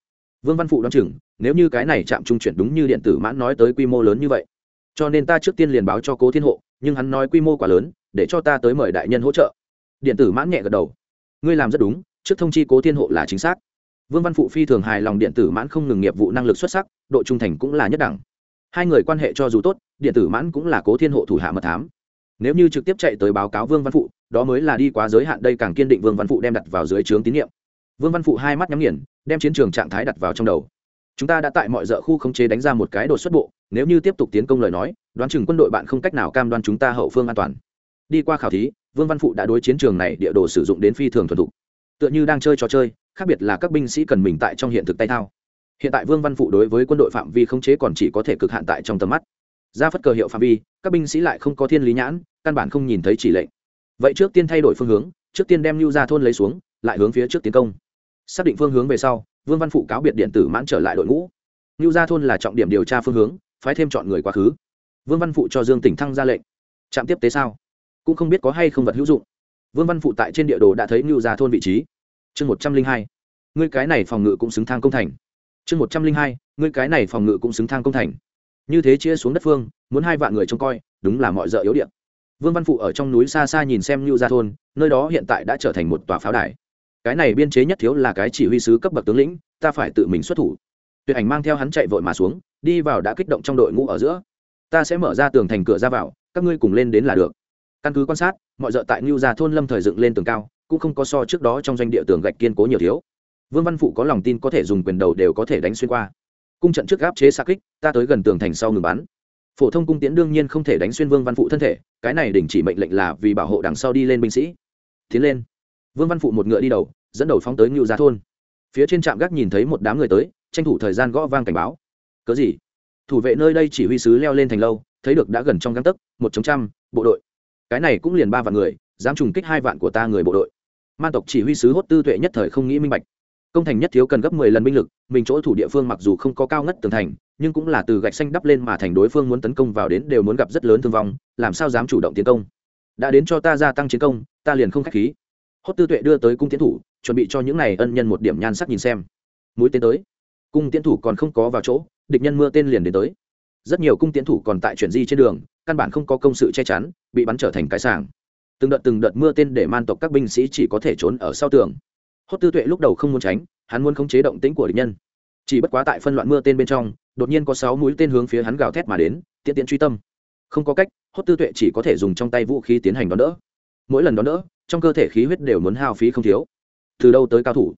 vương văn phụ đoán chừng, nếu như cái này chạm trung chuyển đúng như điện tử mãn nói tới quy mô lớn như vậy, cho nên ta trước tiên liền báo cho cố thiên hộ, nhưng hắn nói quy mô quá lớn, để cho ta tới mời đại nhân hỗ trợ. Điện tử mãn nhẹ gật đầu. Ngươi làm rất đúng, trước thông chi cố thiên hộ là chính xác. Vương văn phụ phi thường hài lòng điện tử mãn không ngừng nghiệp vụ năng lực xuất sắc, độ trung thành cũng là nhất đẳng. Hai người quan hệ cho dù tốt, điện tử mãn cũng là cố thiên hộ thủ hạ mật thám. Nếu như trực tiếp chạy tới báo cáo vương văn phụ, đó mới là đi quá giới hạn, đây càng kiên định vương văn phụ đem đặt vào dưới trướng tín nhiệm vương văn phụ hai mắt nhắm nghiền, đem chiến trường trạng thái đặt vào trong đầu. Chúng ta đã tại mọi dợ khu khống chế đánh ra một cái đột xuất bộ, nếu như tiếp tục tiến công lời nói, đoán chừng quân đội bạn không cách nào cam đoan chúng ta hậu phương an toàn. Đi qua khảo thí, vương văn phụ đã đối chiến trường này địa đồ sử dụng đến phi thường thuần thục. Tựa như đang chơi trò chơi, khác biệt là các binh sĩ cần mình tại trong hiện thực tay thao. Hiện tại vương văn phụ đối với quân đội phạm vi khống chế còn chỉ có thể cực hạn tại trong tầm mắt. Ra phất cờ hiệu phạm vi, các binh sĩ lại không có thiên lý nhãn, căn bản không nhìn thấy chỉ lệnh. Vậy trước tiên thay đổi phương hướng, trước tiên đem lưu ra thôn lấy xuống, lại hướng phía trước tiến công xác định phương hướng về sau, vương văn phụ cáo biệt điện tử mãn trở lại đội ngũ. Ngưu gia thôn là trọng điểm điều tra phương hướng, phái thêm chọn người quá khứ. Vương văn phụ cho dương tỉnh thăng ra lệnh. Trạm tiếp tế sao? Cũng không biết có hay không vật hữu dụng. Vương văn phụ tại trên địa đồ đã thấy ngưu gia thôn vị trí. Chương một trăm linh hai. Ngươi cái này phòng ngự cũng xứng thang công thành. Chương một trăm linh hai. Ngươi cái này phòng ngự cũng xứng thang công thành. Như thế chia xuống đất phương, muốn hai vạn người trông coi, đúng là mọi d ợ yếu điện vương văn phụ ở trong núi xa xa nhìn xem ngưu gia thôn, nơi đó hiện tại đã trở thành một tòa pháo đài cái này biên chế nhất thiếu là cái chỉ huy sứ cấp bậc tướng lĩnh, ta phải tự mình xuất thủ. Tuyệt ảnh mang theo hắn chạy vội mà xuống, đi vào đã kích động trong đội ngũ ở giữa. Ta sẽ mở ra tường thành cửa ra vào, các ngươi cùng lên đến là được. Căn cứ quan sát, mọi d tại ngưu gia thôn lâm thời dựng lên tường cao, cũng không có so trước đó trong doanh địa tường gạch kiên cố nhiều thiếu. Vương văn phụ có lòng tin có thể dùng quyền đầu đều có thể đánh xuyên qua. Cung trận trước gáp chế xa kích, ta tới gần tường thành sau ngừng bắn. Phổ thông cung tiễn đương nhiên không thể đánh xuyên vương văn phụ thân thể, cái này đình chỉ mệnh lệnh là vì bảo hộ đằng sau đi lên binh sĩ. Tiến lên. Vương văn phụ một ngựa đi đầu dẫn đầu phóng tới ngưu gia thôn. Phía trên trạm gác nhìn thấy một đám người tới, tranh thủ thời gian gõ vang cảnh báo. Cớ gì? Thủ vệ nơi đây chỉ huy sứ leo lên thành lâu, thấy được đã gần trong găng tấc, một chống trăm, bộ đội. Cái này cũng liền ba vạn người, dám trùng kích hai vạn của ta người bộ đội. Man tộc chỉ huy sứ hốt tư tuệ nhất thời không nghĩ minh bạch. Công thành nhất thiếu cần gấp mười lần binh lực, mình chỗ thủ địa phương mặc dù không có cao ngất tường thành, nhưng cũng là từ gạch xanh đắp lên mà thành đối phương muốn tấn công vào đến đều muốn gặp rất lớn thương vong, làm sao dám chủ động tiến công? Đã đến cho ta gia tăng chiến công, ta liền không k h á c h khí. Hốt tư tuệ đưa tới cung tiến thủ chuẩn bị cho những này ân nhân một điểm nhan sắc nhìn xem. Mũi tên tới. Cung tiến thủ còn không có vào chỗ, địch nhân mưa tên liền đến tới. Rất nhiều cung tiến thủ còn tại chuyển di trên đường, căn bản không có công sự che chắn, bị bắn trở thành cái sàng. Từng đợt từng đợt mưa tên để man tộc các binh sĩ chỉ có thể trốn ở sau tường. Hốt tư tuệ lúc đầu không muốn tránh, hắn muốn khống chế động tĩnh của địch nhân. Chỉ bất quá tại phân loạn mưa tên bên trong, đột nhiên có sáu mũi tên hướng phía hắn gào thét mà đến tiện tiện truy tâm. Không có cách, hốt tư tuệ chỉ có thể dùng trong tay vũ khí tiến hành đón đỡ. Mỗi lần đón đỡ, trong cơ thể khí huyết đều muốn hao phí không thiếu từ đâu tới cao thủ?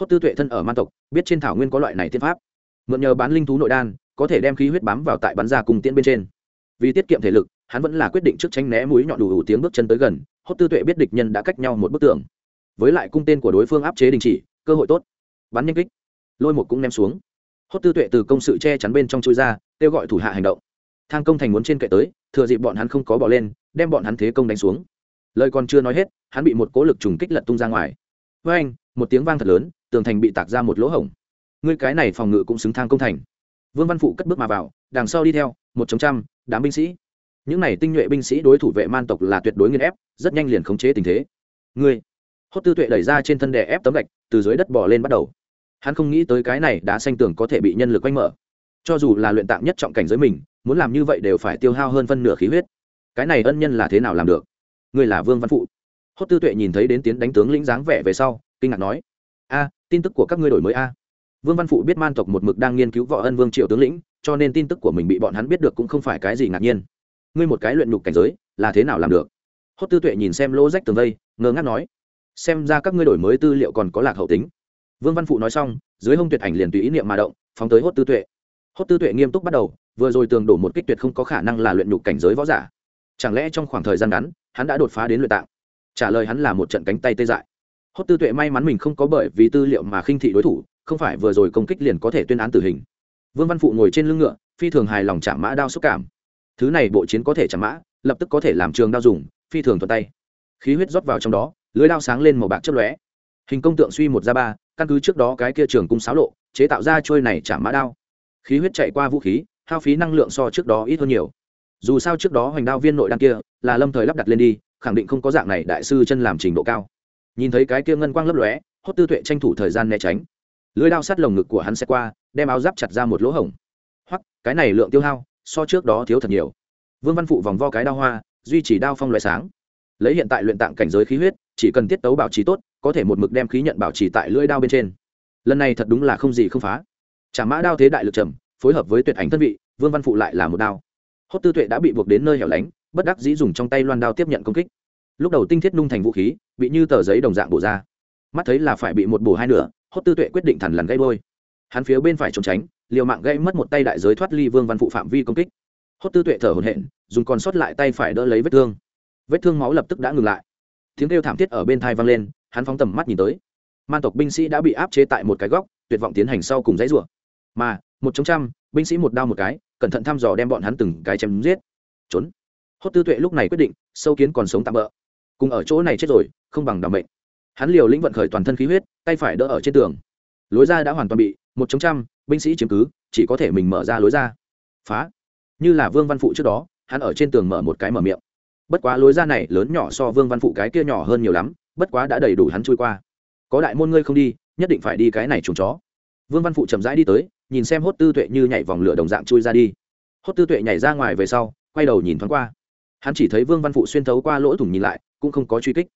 Hốt tư tuệ thân ở man tộc biết trên thảo nguyên có loại này tiên pháp. Mượn nhờ bán linh thú nội đan có thể đem khí huyết bám vào tại bắn ra cùng tiễn bên trên. Vì tiết kiệm thể lực hắn vẫn là quyết định trước tránh né mũi nhọn đủ, đủ tiếng bước chân tới gần hốt tư tuệ biết địch nhân đã cách nhau một bức tường. Với lại cung tên của đối phương áp chế đình chỉ cơ hội tốt. Bắn nhanh kích. Lôi một cũng ném xuống. Hốt tư tuệ từ công sự che chắn bên trong chui ra kêu gọi thủ hạ hành động. Thang công thành muốn trên kệ tới thừa dịp bọn hắn không có bỏ lên đem bọn hắn thế công đánh xuống. Lời còn chưa nói hết hắn bị một cố lực trùng kích lật tung ra ngoài với anh, một tiếng vang thật lớn, tường thành bị tạc ra một lỗ hổng. Ngươi cái này phòng ngự cũng xứng thang công thành. Vương văn phụ cất bước mà vào, đằng sau đi theo, một chống trăm, đám binh sĩ. Những này tinh nhuệ binh sĩ đối thủ vệ man tộc là tuyệt đối nghiên ép, rất nhanh liền khống chế tình thế. Ngươi, hốt tư tuệ đẩy ra trên thân đè ép tấm gạch, từ dưới đất bỏ lên bắt đầu. Hắn không nghĩ tới cái này đã xanh tường có thể bị nhân lực quanh mở. Cho dù là luyện tạng nhất trọng cảnh giới mình, muốn làm như vậy đều phải tiêu hao hơn phân nửa khí huyết. Cái này ân nhân là thế nào làm được? Ngươi là vương văn phụ hốt tư tuệ nhìn thấy đến tiến đánh tướng lĩnh dáng vẻ về sau, kinh ngạc nói, a, tin tức của các ngươi đổi mới a. Vương văn phụ biết man tộc một mực đang nghiên cứu võ ân vương triệu tướng lĩnh, cho nên tin tức của mình bị bọn hắn biết được cũng không phải cái gì ngạc nhiên. Ngươi một cái luyện nhục cảnh giới, là thế nào làm được? Hốt tư tuệ nhìn xem lỗ rách tường vây, ngơ ngác nói, xem ra các ngươi đổi mới tư liệu còn có lạc hậu tính. Vương văn phụ nói xong, dưới hông tuyệt ảnh liền tùy ý niệm mà động, phóng tới hốt tư tuệ. Hốt tư tuệ nghiêm túc bắt đầu, vừa rồi tường đổ một kích tuyệt không có khả năng là luyện nhục cảnh giới võ giả. Chẳng lẽ trong khoảng thời gian ngắn, hắn đã đột phá đến luyện tạng? Trả lời hắn là một trận cánh tay tê dại. Hốt tư tuệ may mắn mình không có bởi vì tư liệu mà khinh thị đối thủ, không phải vừa rồi công kích liền có thể tuyên án tử hình. Vương văn phụ ngồi trên lưng ngựa, phi thường hài lòng chạm mã đao xúc cảm. Thứ này bộ chiến có thể chạm mã, lập tức có thể làm trường đao dùng, phi thường thuận tay. Khí huyết rót vào trong đó, lưới đao sáng lên màu bạc chớp lóe. Hình công tượng suy một ra ba, căn cứ trước đó cái kia trường cung sáo lộ, chế tạo ra trôi này chạm mã đao. Khí huyết chạy qua vũ khí, hao phí năng lượng so trước đó ít hơn nhiều. Dù sao trước đó hoành đao viên nội đan kia, là lâm thời lắp đặt lên đi khẳng định không có dạng này đại sư chân làm trình độ cao. Nhìn thấy cái kia ngân quang lấp lóe, hốt tư tuệ tranh thủ thời gian né tránh. Lưới đao sát lồng ngực của hắn sẽ qua, đem áo giáp chặt ra một lỗ hổng. Hoặc cái này lượng tiêu hao, so trước đó thiếu thật nhiều. Vương văn phụ vòng vo cái đao hoa, duy trì đao phong loại sáng. Lấy hiện tại luyện tạng cảnh giới khí huyết, chỉ cần tiết tấu bảo trì tốt, có thể một mực đem khí nhận bảo trì tại lưỡi đao bên trên. Lần này thật đúng là không gì không phá. Chả mã đao thế đại lực trầm, phối hợp với tuyệt ảnh thân vị, vương văn phụ lại là một đao. Hốt tư tuệ đã bị buộc đến nơi hẻo lánh bất đắc dĩ dùng trong tay loan đao tiếp nhận công kích. Lúc đầu tinh thiết nung thành vũ khí, bị như tờ giấy đồng dạng bổ ra. Mắt thấy là phải bị một bổ hai nửa, hốt tư tuệ quyết định thẳng lằn gây đôi hắn phía bên phải trốn tránh, liều mạng gây mất một tay đại giới thoát ly vương văn phụ phạm vi công kích. Hốt tư tuệ thở hổn hển, dùng còn sót lại tay phải đỡ lấy vết thương. Vết thương máu lập tức đã ngừng lại. Tiếng kêu thảm thiết ở bên thai vang lên, hắn phóng tầm mắt nhìn tới. Man tộc binh sĩ đã bị áp chế tại một cái góc, tuyệt vọng tiến hành sau cùng dãy rủa. Mà, một trong trăm, binh sĩ một đao một cái, cẩn thận thăm dò đem bọn hắn từng cái chém giết. Trốn hốt tư tuệ lúc này quyết định, sâu kiến còn sống tạm bỡ. Cùng ở chỗ này chết rồi, không bằng đảm mệnh. Hắn liều lĩnh vận khởi toàn thân khí huyết, tay phải đỡ ở trên tường. Lối ra đã hoàn toàn bị, một chống trăm, binh sĩ chiếm cứ, chỉ có thể mình mở ra lối ra. Phá. Như là vương văn phụ trước đó, hắn ở trên tường mở một cái mở miệng. Bất quá lối ra này lớn nhỏ so vương văn phụ cái kia nhỏ hơn nhiều lắm, bất quá đã đầy đủ hắn chui qua. Có đại môn ngươi không đi, nhất định phải đi cái này trùng chó. Vương văn phụ chậm rãi đi tới, nhìn xem hốt tư tuệ như nhảy vòng lửa đồng dạng chui ra đi. Hốt tư tuệ nhảy ra ngoài về sau, quay đầu nhìn thoáng qua hắn chỉ thấy vương văn phụ xuyên thấu qua lỗ thủng nhìn lại, cũng không có truy kích.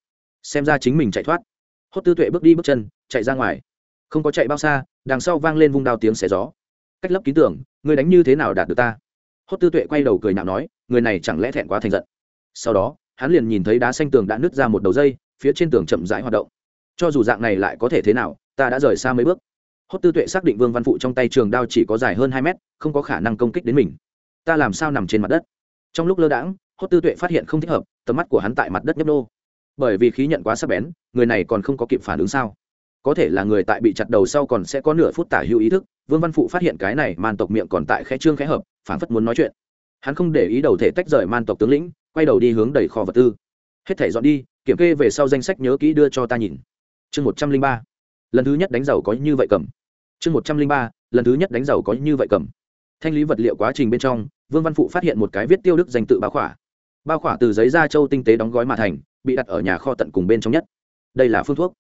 Xem ra chính mình chạy thoát. Hốt tư tuệ bước đi bước chân, chạy ra ngoài. Không có chạy bao xa, đằng sau vang lên vung đao tiếng xẻ gió. Cách lấp ký tưởng người đánh như thế nào đạt được ta? Hốt tư tuệ quay đầu cười nhạo nói, người này chẳng lẽ thẹn quá thành giận. Sau đó, hắn liền nhìn thấy đá xanh tường đã nứt ra một đầu dây, phía trên tường chậm rãi hoạt động. Cho dù dạng này lại có thể thế nào, ta đã rời xa mấy bước. Hốt tư tuệ xác định vương văn phụ trong tay trường đao chỉ có dài hơn hai mét, không có khả năng công kích đến mình. Ta làm sao nằm trên mặt đất? Trong lúc lơ đãng hốt tư tuệ phát hiện không thích hợp, tầm mắt của hắn tại mặt đất nhấp nô. Bởi vì khí nhận quá sắc bén, người này còn không có kịp phản ứng sao? Có thể là người tại bị chặt đầu sau còn sẽ có nửa phút tả hữu ý thức, vương văn phụ phát hiện cái này man tộc miệng còn tại khẽ trương khẽ hợp phản phất muốn nói chuyện. Hắn không để ý đầu thể tách rời man tộc tướng lĩnh, quay đầu đi hướng đầy kho vật tư. Hết thể dọn đi, kiểm kê về sau danh sách nhớ kỹ đưa cho ta nhìn. Chương một trăm linh ba. Lần thứ nhất đánh dầu có như vậy cầm. Chương một trăm linh ba. Lần thứ nhất đánh dầu có như vậy cầm. Thanh lý vật liệu quá trình bên trong, vương văn phụ phát hiện một cái viết tiêu đức danh tự báo khỏa bao khỏa từ giấy da trâu tinh tế đóng gói mà thành, bị đặt ở nhà kho tận cùng bên trong nhất. Đây là phương thuốc.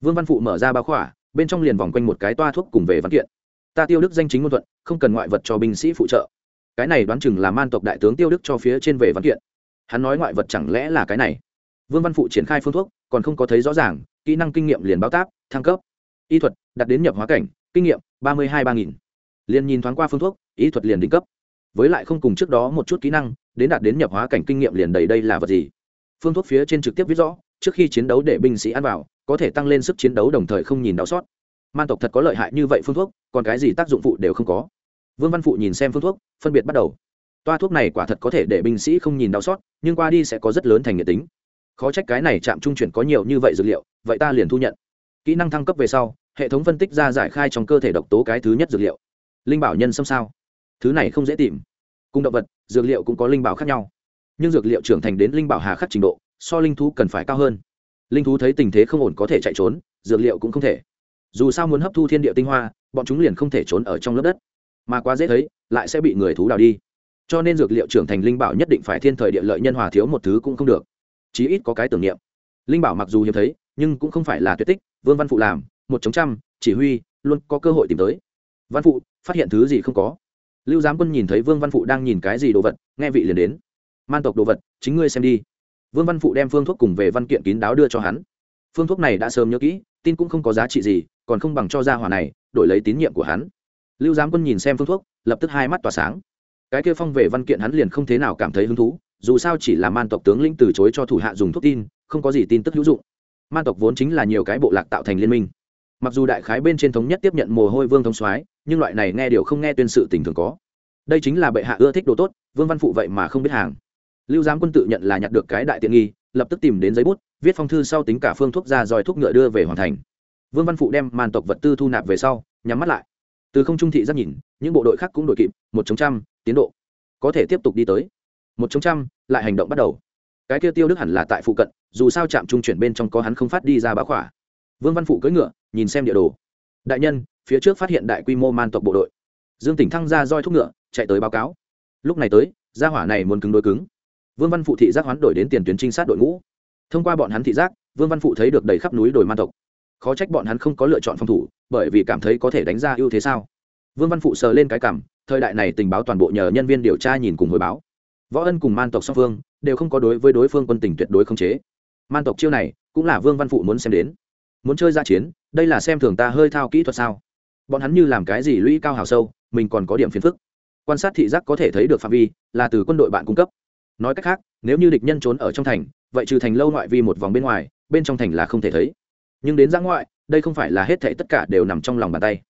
Vương văn phụ mở ra bao khỏa, bên trong liền vòng quanh một cái toa thuốc cùng về văn kiện. Ta tiêu đức danh chính ngôn thuận, không cần ngoại vật cho binh sĩ phụ trợ. Cái này đoán chừng là man tộc đại tướng tiêu đức cho phía trên về văn kiện. Hắn nói ngoại vật chẳng lẽ là cái này? Vương văn phụ triển khai phương thuốc, còn không có thấy rõ ràng, kỹ năng kinh nghiệm liền báo táp, thăng cấp. Y thuật, đặt đến nhập hóa cảnh, kinh nghiệm, ba mươi hai ba nghìn. Liền nhìn thoáng qua phương thuốc, y thuật liền đỉnh cấp. Với lại không cùng trước đó một chút kỹ năng đến đạt đến nhập hóa cảnh kinh nghiệm liền đầy đây là vật gì? Phương thuốc phía trên trực tiếp viết rõ, trước khi chiến đấu để binh sĩ ăn vào, có thể tăng lên sức chiến đấu đồng thời không nhìn đau xót. Man tộc thật có lợi hại như vậy phương thuốc, còn cái gì tác dụng phụ đều không có. Vương văn phụ nhìn xem phương thuốc, phân biệt bắt đầu. Toa thuốc này quả thật có thể để binh sĩ không nhìn đau xót, nhưng qua đi sẽ có rất lớn thành nghệ tính. Khó trách cái này chạm trung chuyển có nhiều như vậy dược liệu, vậy ta liền thu nhận. Kỹ năng thăng cấp về sau, hệ thống phân tích ra giải khai trong cơ thể độc tố cái thứ nhất dược liệu. Linh bảo nhân xâm sao. Thứ này không dễ tìm cùng động vật, dược liệu cũng có linh bảo khác nhau. Nhưng dược liệu trưởng thành đến linh bảo hà khắc trình độ, so linh thú cần phải cao hơn. Linh thú thấy tình thế không ổn có thể chạy trốn, dược liệu cũng không thể. Dù sao muốn hấp thu thiên địa tinh hoa, bọn chúng liền không thể trốn ở trong lớp đất. Mà quá dễ thấy, lại sẽ bị người thú đào đi. Cho nên dược liệu trưởng thành linh bảo nhất định phải thiên thời địa lợi nhân hòa thiếu một thứ cũng không được. Chí ít có cái tưởng niệm. Linh bảo mặc dù hiếm thấy, nhưng cũng không phải là tuyệt tích, vương văn phụ làm, một chống trăm, chỉ huy, luôn có cơ hội tìm tới. Văn phụ, phát hiện thứ gì không có? Lưu giám quân nhìn thấy vương văn phụ đang nhìn cái gì đồ vật, nghe vị liền đến. Man tộc đồ vật, chính ngươi xem đi. Vương văn phụ đem phương thuốc cùng về văn kiện kín đáo đưa cho hắn. Phương thuốc này đã sớm nhớ kỹ, tin cũng không có giá trị gì, còn không bằng cho ra hỏa này đổi lấy tín nhiệm của hắn. Lưu giám quân nhìn xem phương thuốc, lập tức hai mắt tỏa sáng. Cái kia phong về văn kiện hắn liền không thế nào cảm thấy hứng thú, dù sao chỉ là man tộc tướng lĩnh từ chối cho thủ hạ dùng thuốc tin, không có gì tin tức hữu dụng. Man tộc vốn chính là nhiều cái bộ lạc tạo thành liên minh mặc dù đại khái bên trên thống nhất tiếp nhận mồ hôi vương thống soái, nhưng loại này nghe điều không nghe tuyên sự tình thường có. Đây chính là bệ hạ ưa thích đồ tốt, vương văn phụ vậy mà không biết hàng. Lưu giám quân tự nhận là nhặt được cái đại tiện nghi, lập tức tìm đến giấy bút, viết phong thư sau tính cả phương thuốc ra dòi thuốc ngựa đưa về hoàn thành. Vương văn phụ đem màn tộc vật tư thu nạp về sau, nhắm mắt lại. Từ không trung thị giác nhìn, những bộ đội khác cũng đội kịp, một chống trăm, tiến độ. Có thể tiếp tục đi tới. Một chống trăm, lại hành động bắt đầu. Cái kia tiêu đức hẳn là tại phụ cận, dù sao trạm trung chuyển bên trong có hắn không phát đi ra bá khỏa vương văn phụ cưỡi ngựa, nhìn xem địa đồ. Đại nhân, phía trước phát hiện đại quy mô man tộc bộ đội. Dương tỉnh thăng ra roi thúc ngựa, chạy tới báo cáo. Lúc này tới, gia hỏa này muốn cứng đối cứng. Vương văn phụ thị giác hoán đổi đến tiền tuyến trinh sát đội ngũ. Thông qua bọn hắn thị giác, vương văn phụ thấy được đầy khắp núi đồi man tộc. Khó trách bọn hắn không có lựa chọn phòng thủ, bởi vì cảm thấy có thể đánh ra ưu thế sao? Vương văn phụ sờ lên cái cảm, thời đại này tình báo toàn bộ nhờ nhân viên điều tra nhìn cùng hồi báo. Võ ân cùng man tộc song phương đều không có đối với đối phương quân tình tuyệt đối không chế. Man tộc chiêu này, cũng là vương văn phụ muốn xem đến muốn chơi ra chiến, đây là xem thường ta hơi thao kỹ thuật sao? Bọn hắn như làm cái gì lũy cao hào sâu, mình còn có điểm phiền phức. Quan sát thị giác có thể thấy được phạm vi, là từ quân đội bạn cung cấp. Nói cách khác, nếu như địch nhân trốn ở trong thành, vậy trừ thành lâu ngoại vi một vòng bên ngoài, bên trong thành là không thể thấy. Nhưng đến giã ngoại, đây không phải là hết thảy tất cả đều nằm trong lòng bàn tay.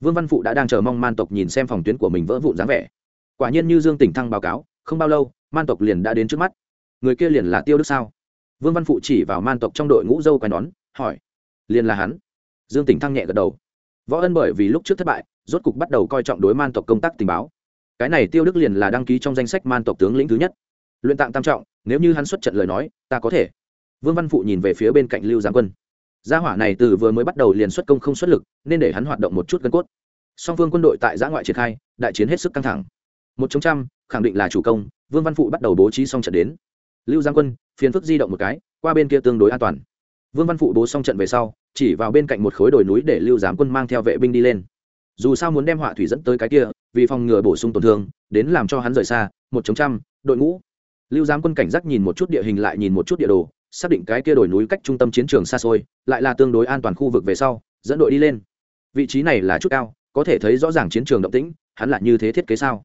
Vương văn phụ đã đang chờ mong man tộc nhìn xem phòng tuyến của mình vỡ vụn dáng vẻ. Quả nhiên như dương tỉnh thăng báo cáo, không bao lâu, man tộc liền đã đến trước mắt. Người kia liền là tiêu đức sao? Vương văn phụ chỉ vào man tộc trong đội ngũ dâu quai nón, hỏi liền là hắn. Dương tỉnh thăng nhẹ gật đầu. Võ ân bởi vì lúc trước thất bại, rốt cục bắt đầu coi trọng đối man tộc công tác tình báo. Cái này tiêu đức liền là đăng ký trong danh sách man tộc tướng lĩnh thứ nhất. Luyện tạng tam trọng, nếu như hắn xuất trận lời nói, ta có thể. Vương văn phụ nhìn về phía bên cạnh lưu giang quân. Gia hỏa này từ vừa mới bắt đầu liền xuất công không xuất lực, nên để hắn hoạt động một chút gân cốt. Song phương quân đội tại giã ngoại triển khai, đại chiến hết sức căng thẳng. Một chống trăm, khẳng định là chủ công, vương văn phụ bắt đầu bố trí xong trận đến. Lưu giang quân, phiền phức di động một cái, qua bên kia tương đối an toàn vương văn phụ bố xong trận về sau, chỉ vào bên cạnh một khối đồi núi để lưu giám quân mang theo vệ binh đi lên. Dù sao muốn đem họa thủy dẫn tới cái kia, vì phòng ngừa bổ sung tổn thương, đến làm cho hắn rời xa, một chống trăm, đội ngũ. Lưu giám quân cảnh giác nhìn một chút địa hình lại nhìn một chút địa đồ, xác định cái kia đồi núi cách trung tâm chiến trường xa xôi, lại là tương đối an toàn khu vực về sau, dẫn đội đi lên. Vị trí này là chút cao, có thể thấy rõ ràng chiến trường động tĩnh, hắn là như thế thiết kế sao?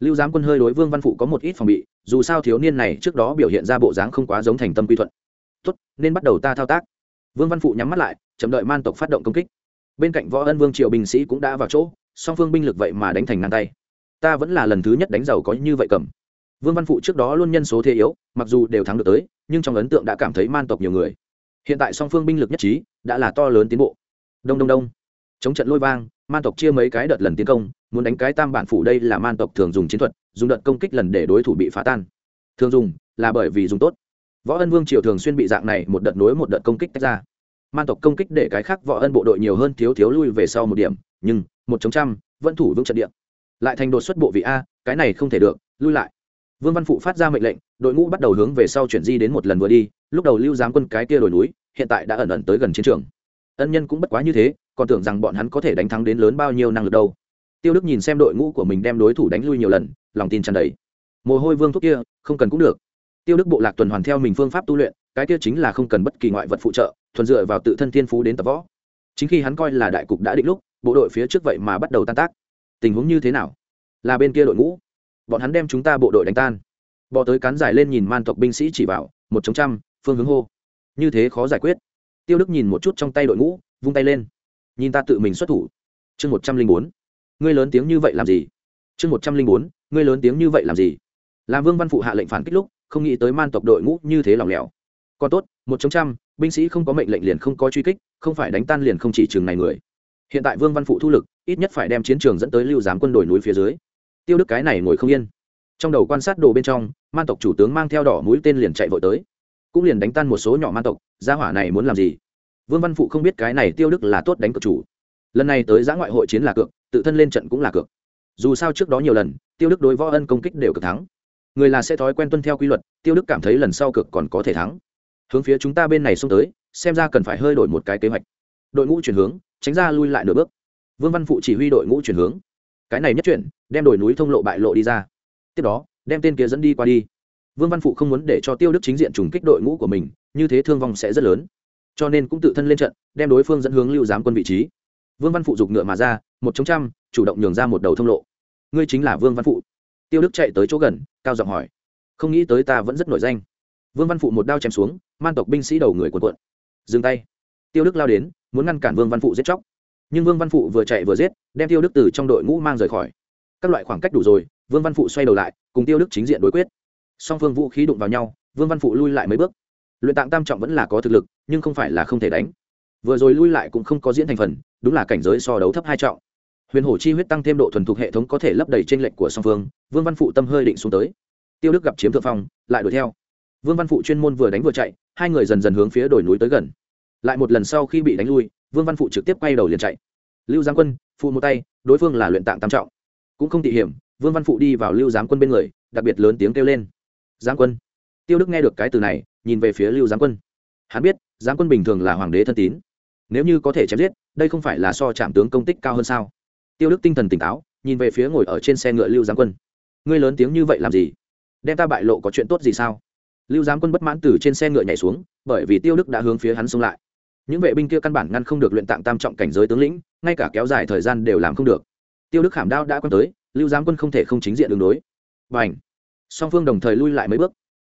Lưu giám quân hơi đối vương văn phụ có một ít phòng bị, dù sao thiếu niên này trước đó biểu hiện ra bộ dáng không quá giống thành tâm quy thuận tốt, nên bắt đầu ta thao tác. Vương văn phụ nhắm mắt lại, chậm đợi man tộc phát động công kích. Bên cạnh võ ân vương triều binh sĩ cũng đã vào chỗ, song phương binh lực vậy mà đánh thành ngang tay. Ta vẫn là lần thứ nhất đánh giàu có như vậy cầm. Vương văn phụ trước đó luôn nhân số thế yếu, mặc dù đều thắng được tới, nhưng trong ấn tượng đã cảm thấy man tộc nhiều người. Hiện tại song phương binh lực nhất trí, đã là to lớn tiến bộ. Đông đông đông. Chống trận lôi vang, man tộc chia mấy cái đợt lần tiến công, muốn đánh cái tam bản phủ đây là man tộc thường dùng chiến thuật, dùng đợt công kích lần để đối thủ bị phá tan. Thường dùng là bởi vì dùng tốt võ ân vương triều thường xuyên bị dạng này một đợt nối một đợt công kích tách ra. Man tộc công kích để cái khác võ ân bộ đội nhiều hơn thiếu thiếu lui về sau một điểm, nhưng một chống trăm, vẫn thủ vững trận địa. Lại thành đột xuất bộ vị a, cái này không thể được, lui lại. Vương văn phụ phát ra mệnh lệnh, đội ngũ bắt đầu hướng về sau chuyển di đến một lần vừa đi, lúc đầu lưu giám quân cái kia đồi núi, hiện tại đã ẩn ẩn tới gần chiến trường. Ân nhân cũng bất quá như thế, còn tưởng rằng bọn hắn có thể đánh thắng đến lớn bao nhiêu năng lực đâu. Tiêu đức nhìn xem đội ngũ của mình đem đối thủ đánh lui nhiều lần, lòng tin tràn đầy. Mồ hôi vương thuốc kia, không cần cũng được tiêu đức bộ lạc tuần hoàn theo mình phương pháp tu luyện, cái kia chính là không cần bất kỳ ngoại vật phụ trợ, thuần dựa vào tự thân thiên phú đến tập võ. Chính khi hắn coi là đại cục đã định lúc, bộ đội phía trước vậy mà bắt đầu tan tác. Tình huống như thế nào? Là bên kia đội ngũ. Bọn hắn đem chúng ta bộ đội đánh tan. Bỏ tới cán dài lên nhìn man tộc binh sĩ chỉ vào một chống trăm, phương hướng hô. Như thế khó giải quyết. Tiêu đức nhìn một chút trong tay đội ngũ, vung tay lên. Nhìn ta tự mình xuất thủ. Chương một trăm linh bốn. Ngươi lớn tiếng như vậy làm gì? Chương một trăm linh bốn. Ngươi lớn tiếng như vậy làm gì? Làm vương văn phụ hạ lệnh phản kích lúc không nghĩ tới man tộc đội ngũ như thế lòng lẻo. Còn tốt, một trong trăm, binh sĩ không có mệnh lệnh liền không có truy kích, không phải đánh tan liền không chỉ chừng này người. Hiện tại vương văn phụ thu lực, ít nhất phải đem chiến trường dẫn tới lưu giám quân đội núi phía dưới. Tiêu đức cái này ngồi không yên. Trong đầu quan sát đồ bên trong, man tộc chủ tướng mang theo đỏ mũi tên liền chạy vội tới. Cũng liền đánh tan một số nhỏ man tộc, gia hỏa này muốn làm gì? Vương văn phụ không biết cái này tiêu đức là tốt đánh cược chủ. Lần này tới giã ngoại hội chiến là cược, tự thân lên trận cũng là cược. Dù sao trước đó nhiều lần, tiêu đức đối võ ân công kích đều cực thắng người là sẽ thói quen tuân theo quy luật, tiêu đức cảm thấy lần sau cực còn có thể thắng. Hướng phía chúng ta bên này xông tới, xem ra cần phải hơi đổi một cái kế hoạch. Đội ngũ chuyển hướng, tránh ra lui lại nửa bước. Vương văn phụ chỉ huy đội ngũ chuyển hướng. Cái này nhất chuyển, đem đồi núi thông lộ bại lộ đi ra. Tiếp đó, đem tên kia dẫn đi qua đi. Vương văn phụ không muốn để cho tiêu đức chính diện trùng kích đội ngũ của mình, như thế thương vong sẽ rất lớn. Cho nên cũng tự thân lên trận, đem đối phương dẫn hướng lưu giám quân vị trí. Vương văn phụ giục ngựa mà ra, một chống trăm, chủ động nhường ra một đầu thông lộ. Ngươi chính là vương văn phụ tiêu đức chạy tới chỗ gần, cao giọng hỏi, không nghĩ tới ta vẫn rất nổi danh. Vương văn phụ một đao chém xuống, man tộc binh sĩ đầu người cuộn cuộn. Dừng tay. Tiêu đức lao đến, muốn ngăn cản vương văn phụ giết chóc. Nhưng vương văn phụ vừa chạy vừa giết, đem tiêu đức từ trong đội ngũ mang rời khỏi. Các loại khoảng cách đủ rồi, vương văn phụ xoay đầu lại, cùng tiêu đức chính diện đối quyết. Song phương vũ khí đụng vào nhau, vương văn phụ lui lại mấy bước. Luyện tạng tam trọng vẫn là có thực lực, nhưng không phải là không thể đánh. Vừa rồi lui lại cũng không có diễn thành phần, đúng là cảnh giới so đấu thấp hai trọng huyền hổ chi huyết tăng thêm độ thuần thục hệ thống có thể lấp đầy t r ê n lệch của song phương, vương văn phụ tâm hơi định xuống tới. Tiêu đức gặp chiếm thượng phong, lại đuổi theo. Vương văn phụ chuyên môn vừa đánh vừa chạy, hai người dần dần hướng phía đồi núi tới gần. Lại một lần sau khi bị đánh lui, vương văn phụ trực tiếp quay đầu liền chạy. Lưu giáng quân, phụ một tay, đối phương là luyện tạng tam trọng. Cũng không tỉ hiểm, vương văn phụ đi vào lưu giáng quân bên người, đặc biệt lớn tiếng kêu lên. Giáng quân. Tiêu đức nghe được cái từ này, nhìn về phía lưu giáng quân. Hắn biết giáng quân bình thường là hoàng đế thân tín. Nếu như có thể chém giết, đây không phải là so trạm tướng công tích cao hơn sao? Tiêu đức tinh thần tỉnh táo, nhìn về phía ngồi ở trên xe ngựa lưu giáng quân. Ngươi lớn tiếng như vậy làm gì? Đem ta bại lộ có chuyện tốt gì sao? Lưu giáng quân bất mãn từ trên xe ngựa nhảy xuống, bởi vì tiêu đức đã hướng phía hắn xông lại. Những vệ binh kia căn bản ngăn không được luyện tạng tam trọng cảnh giới tướng lĩnh, ngay cả kéo dài thời gian đều làm không được. Tiêu đức khảm đao đã quân tới, lưu giáng quân không thể không chính diện đường đối. Và ảnh song phương đồng thời lui lại mấy bước.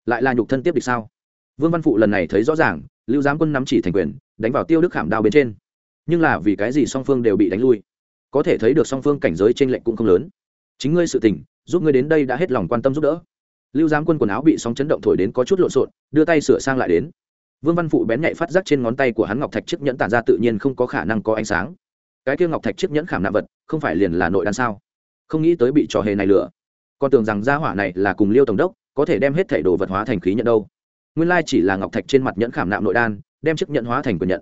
Lại là nhục thân tiếp địch sao? Vương văn phụ lần này thấy rõ ràng, lưu giám quân nắm chỉ thành quyền, đánh vào tiêu đức khảm đao bên trên. Nhưng là vì cái gì song phương đều bị đánh lui? Có thể thấy được song phương cảnh giới trên lệnh cũng không lớn. Chính ngươi sự tình, giúp ngươi đến đây đã hết lòng quan tâm giúp đỡ. Lưu giám quân quần áo bị sóng chấn động thổi đến có chút lộn xộn, đưa tay sửa sang lại đến. Vương văn phụ bén nhạy phát giác trên ngón tay của hắn ngọc thạch chiếc nhẫn tản ra tự nhiên không có khả năng có ánh sáng. Cái kia ngọc thạch chiếc nhẫn khảm nạm vật, không phải liền là nội đan sao? Không nghĩ tới bị trò hề này lừa. Con tưởng rằng gia hỏa này là cùng liêu tổng đốc, có thể đem hết thể đồ vật hóa thành khí nhận đâu. Nguyên lai chỉ là ngọc thạch trên mặt nhẫn khảm nạm nội đan, đem chiếc nhẫn hóa thành quyền nhận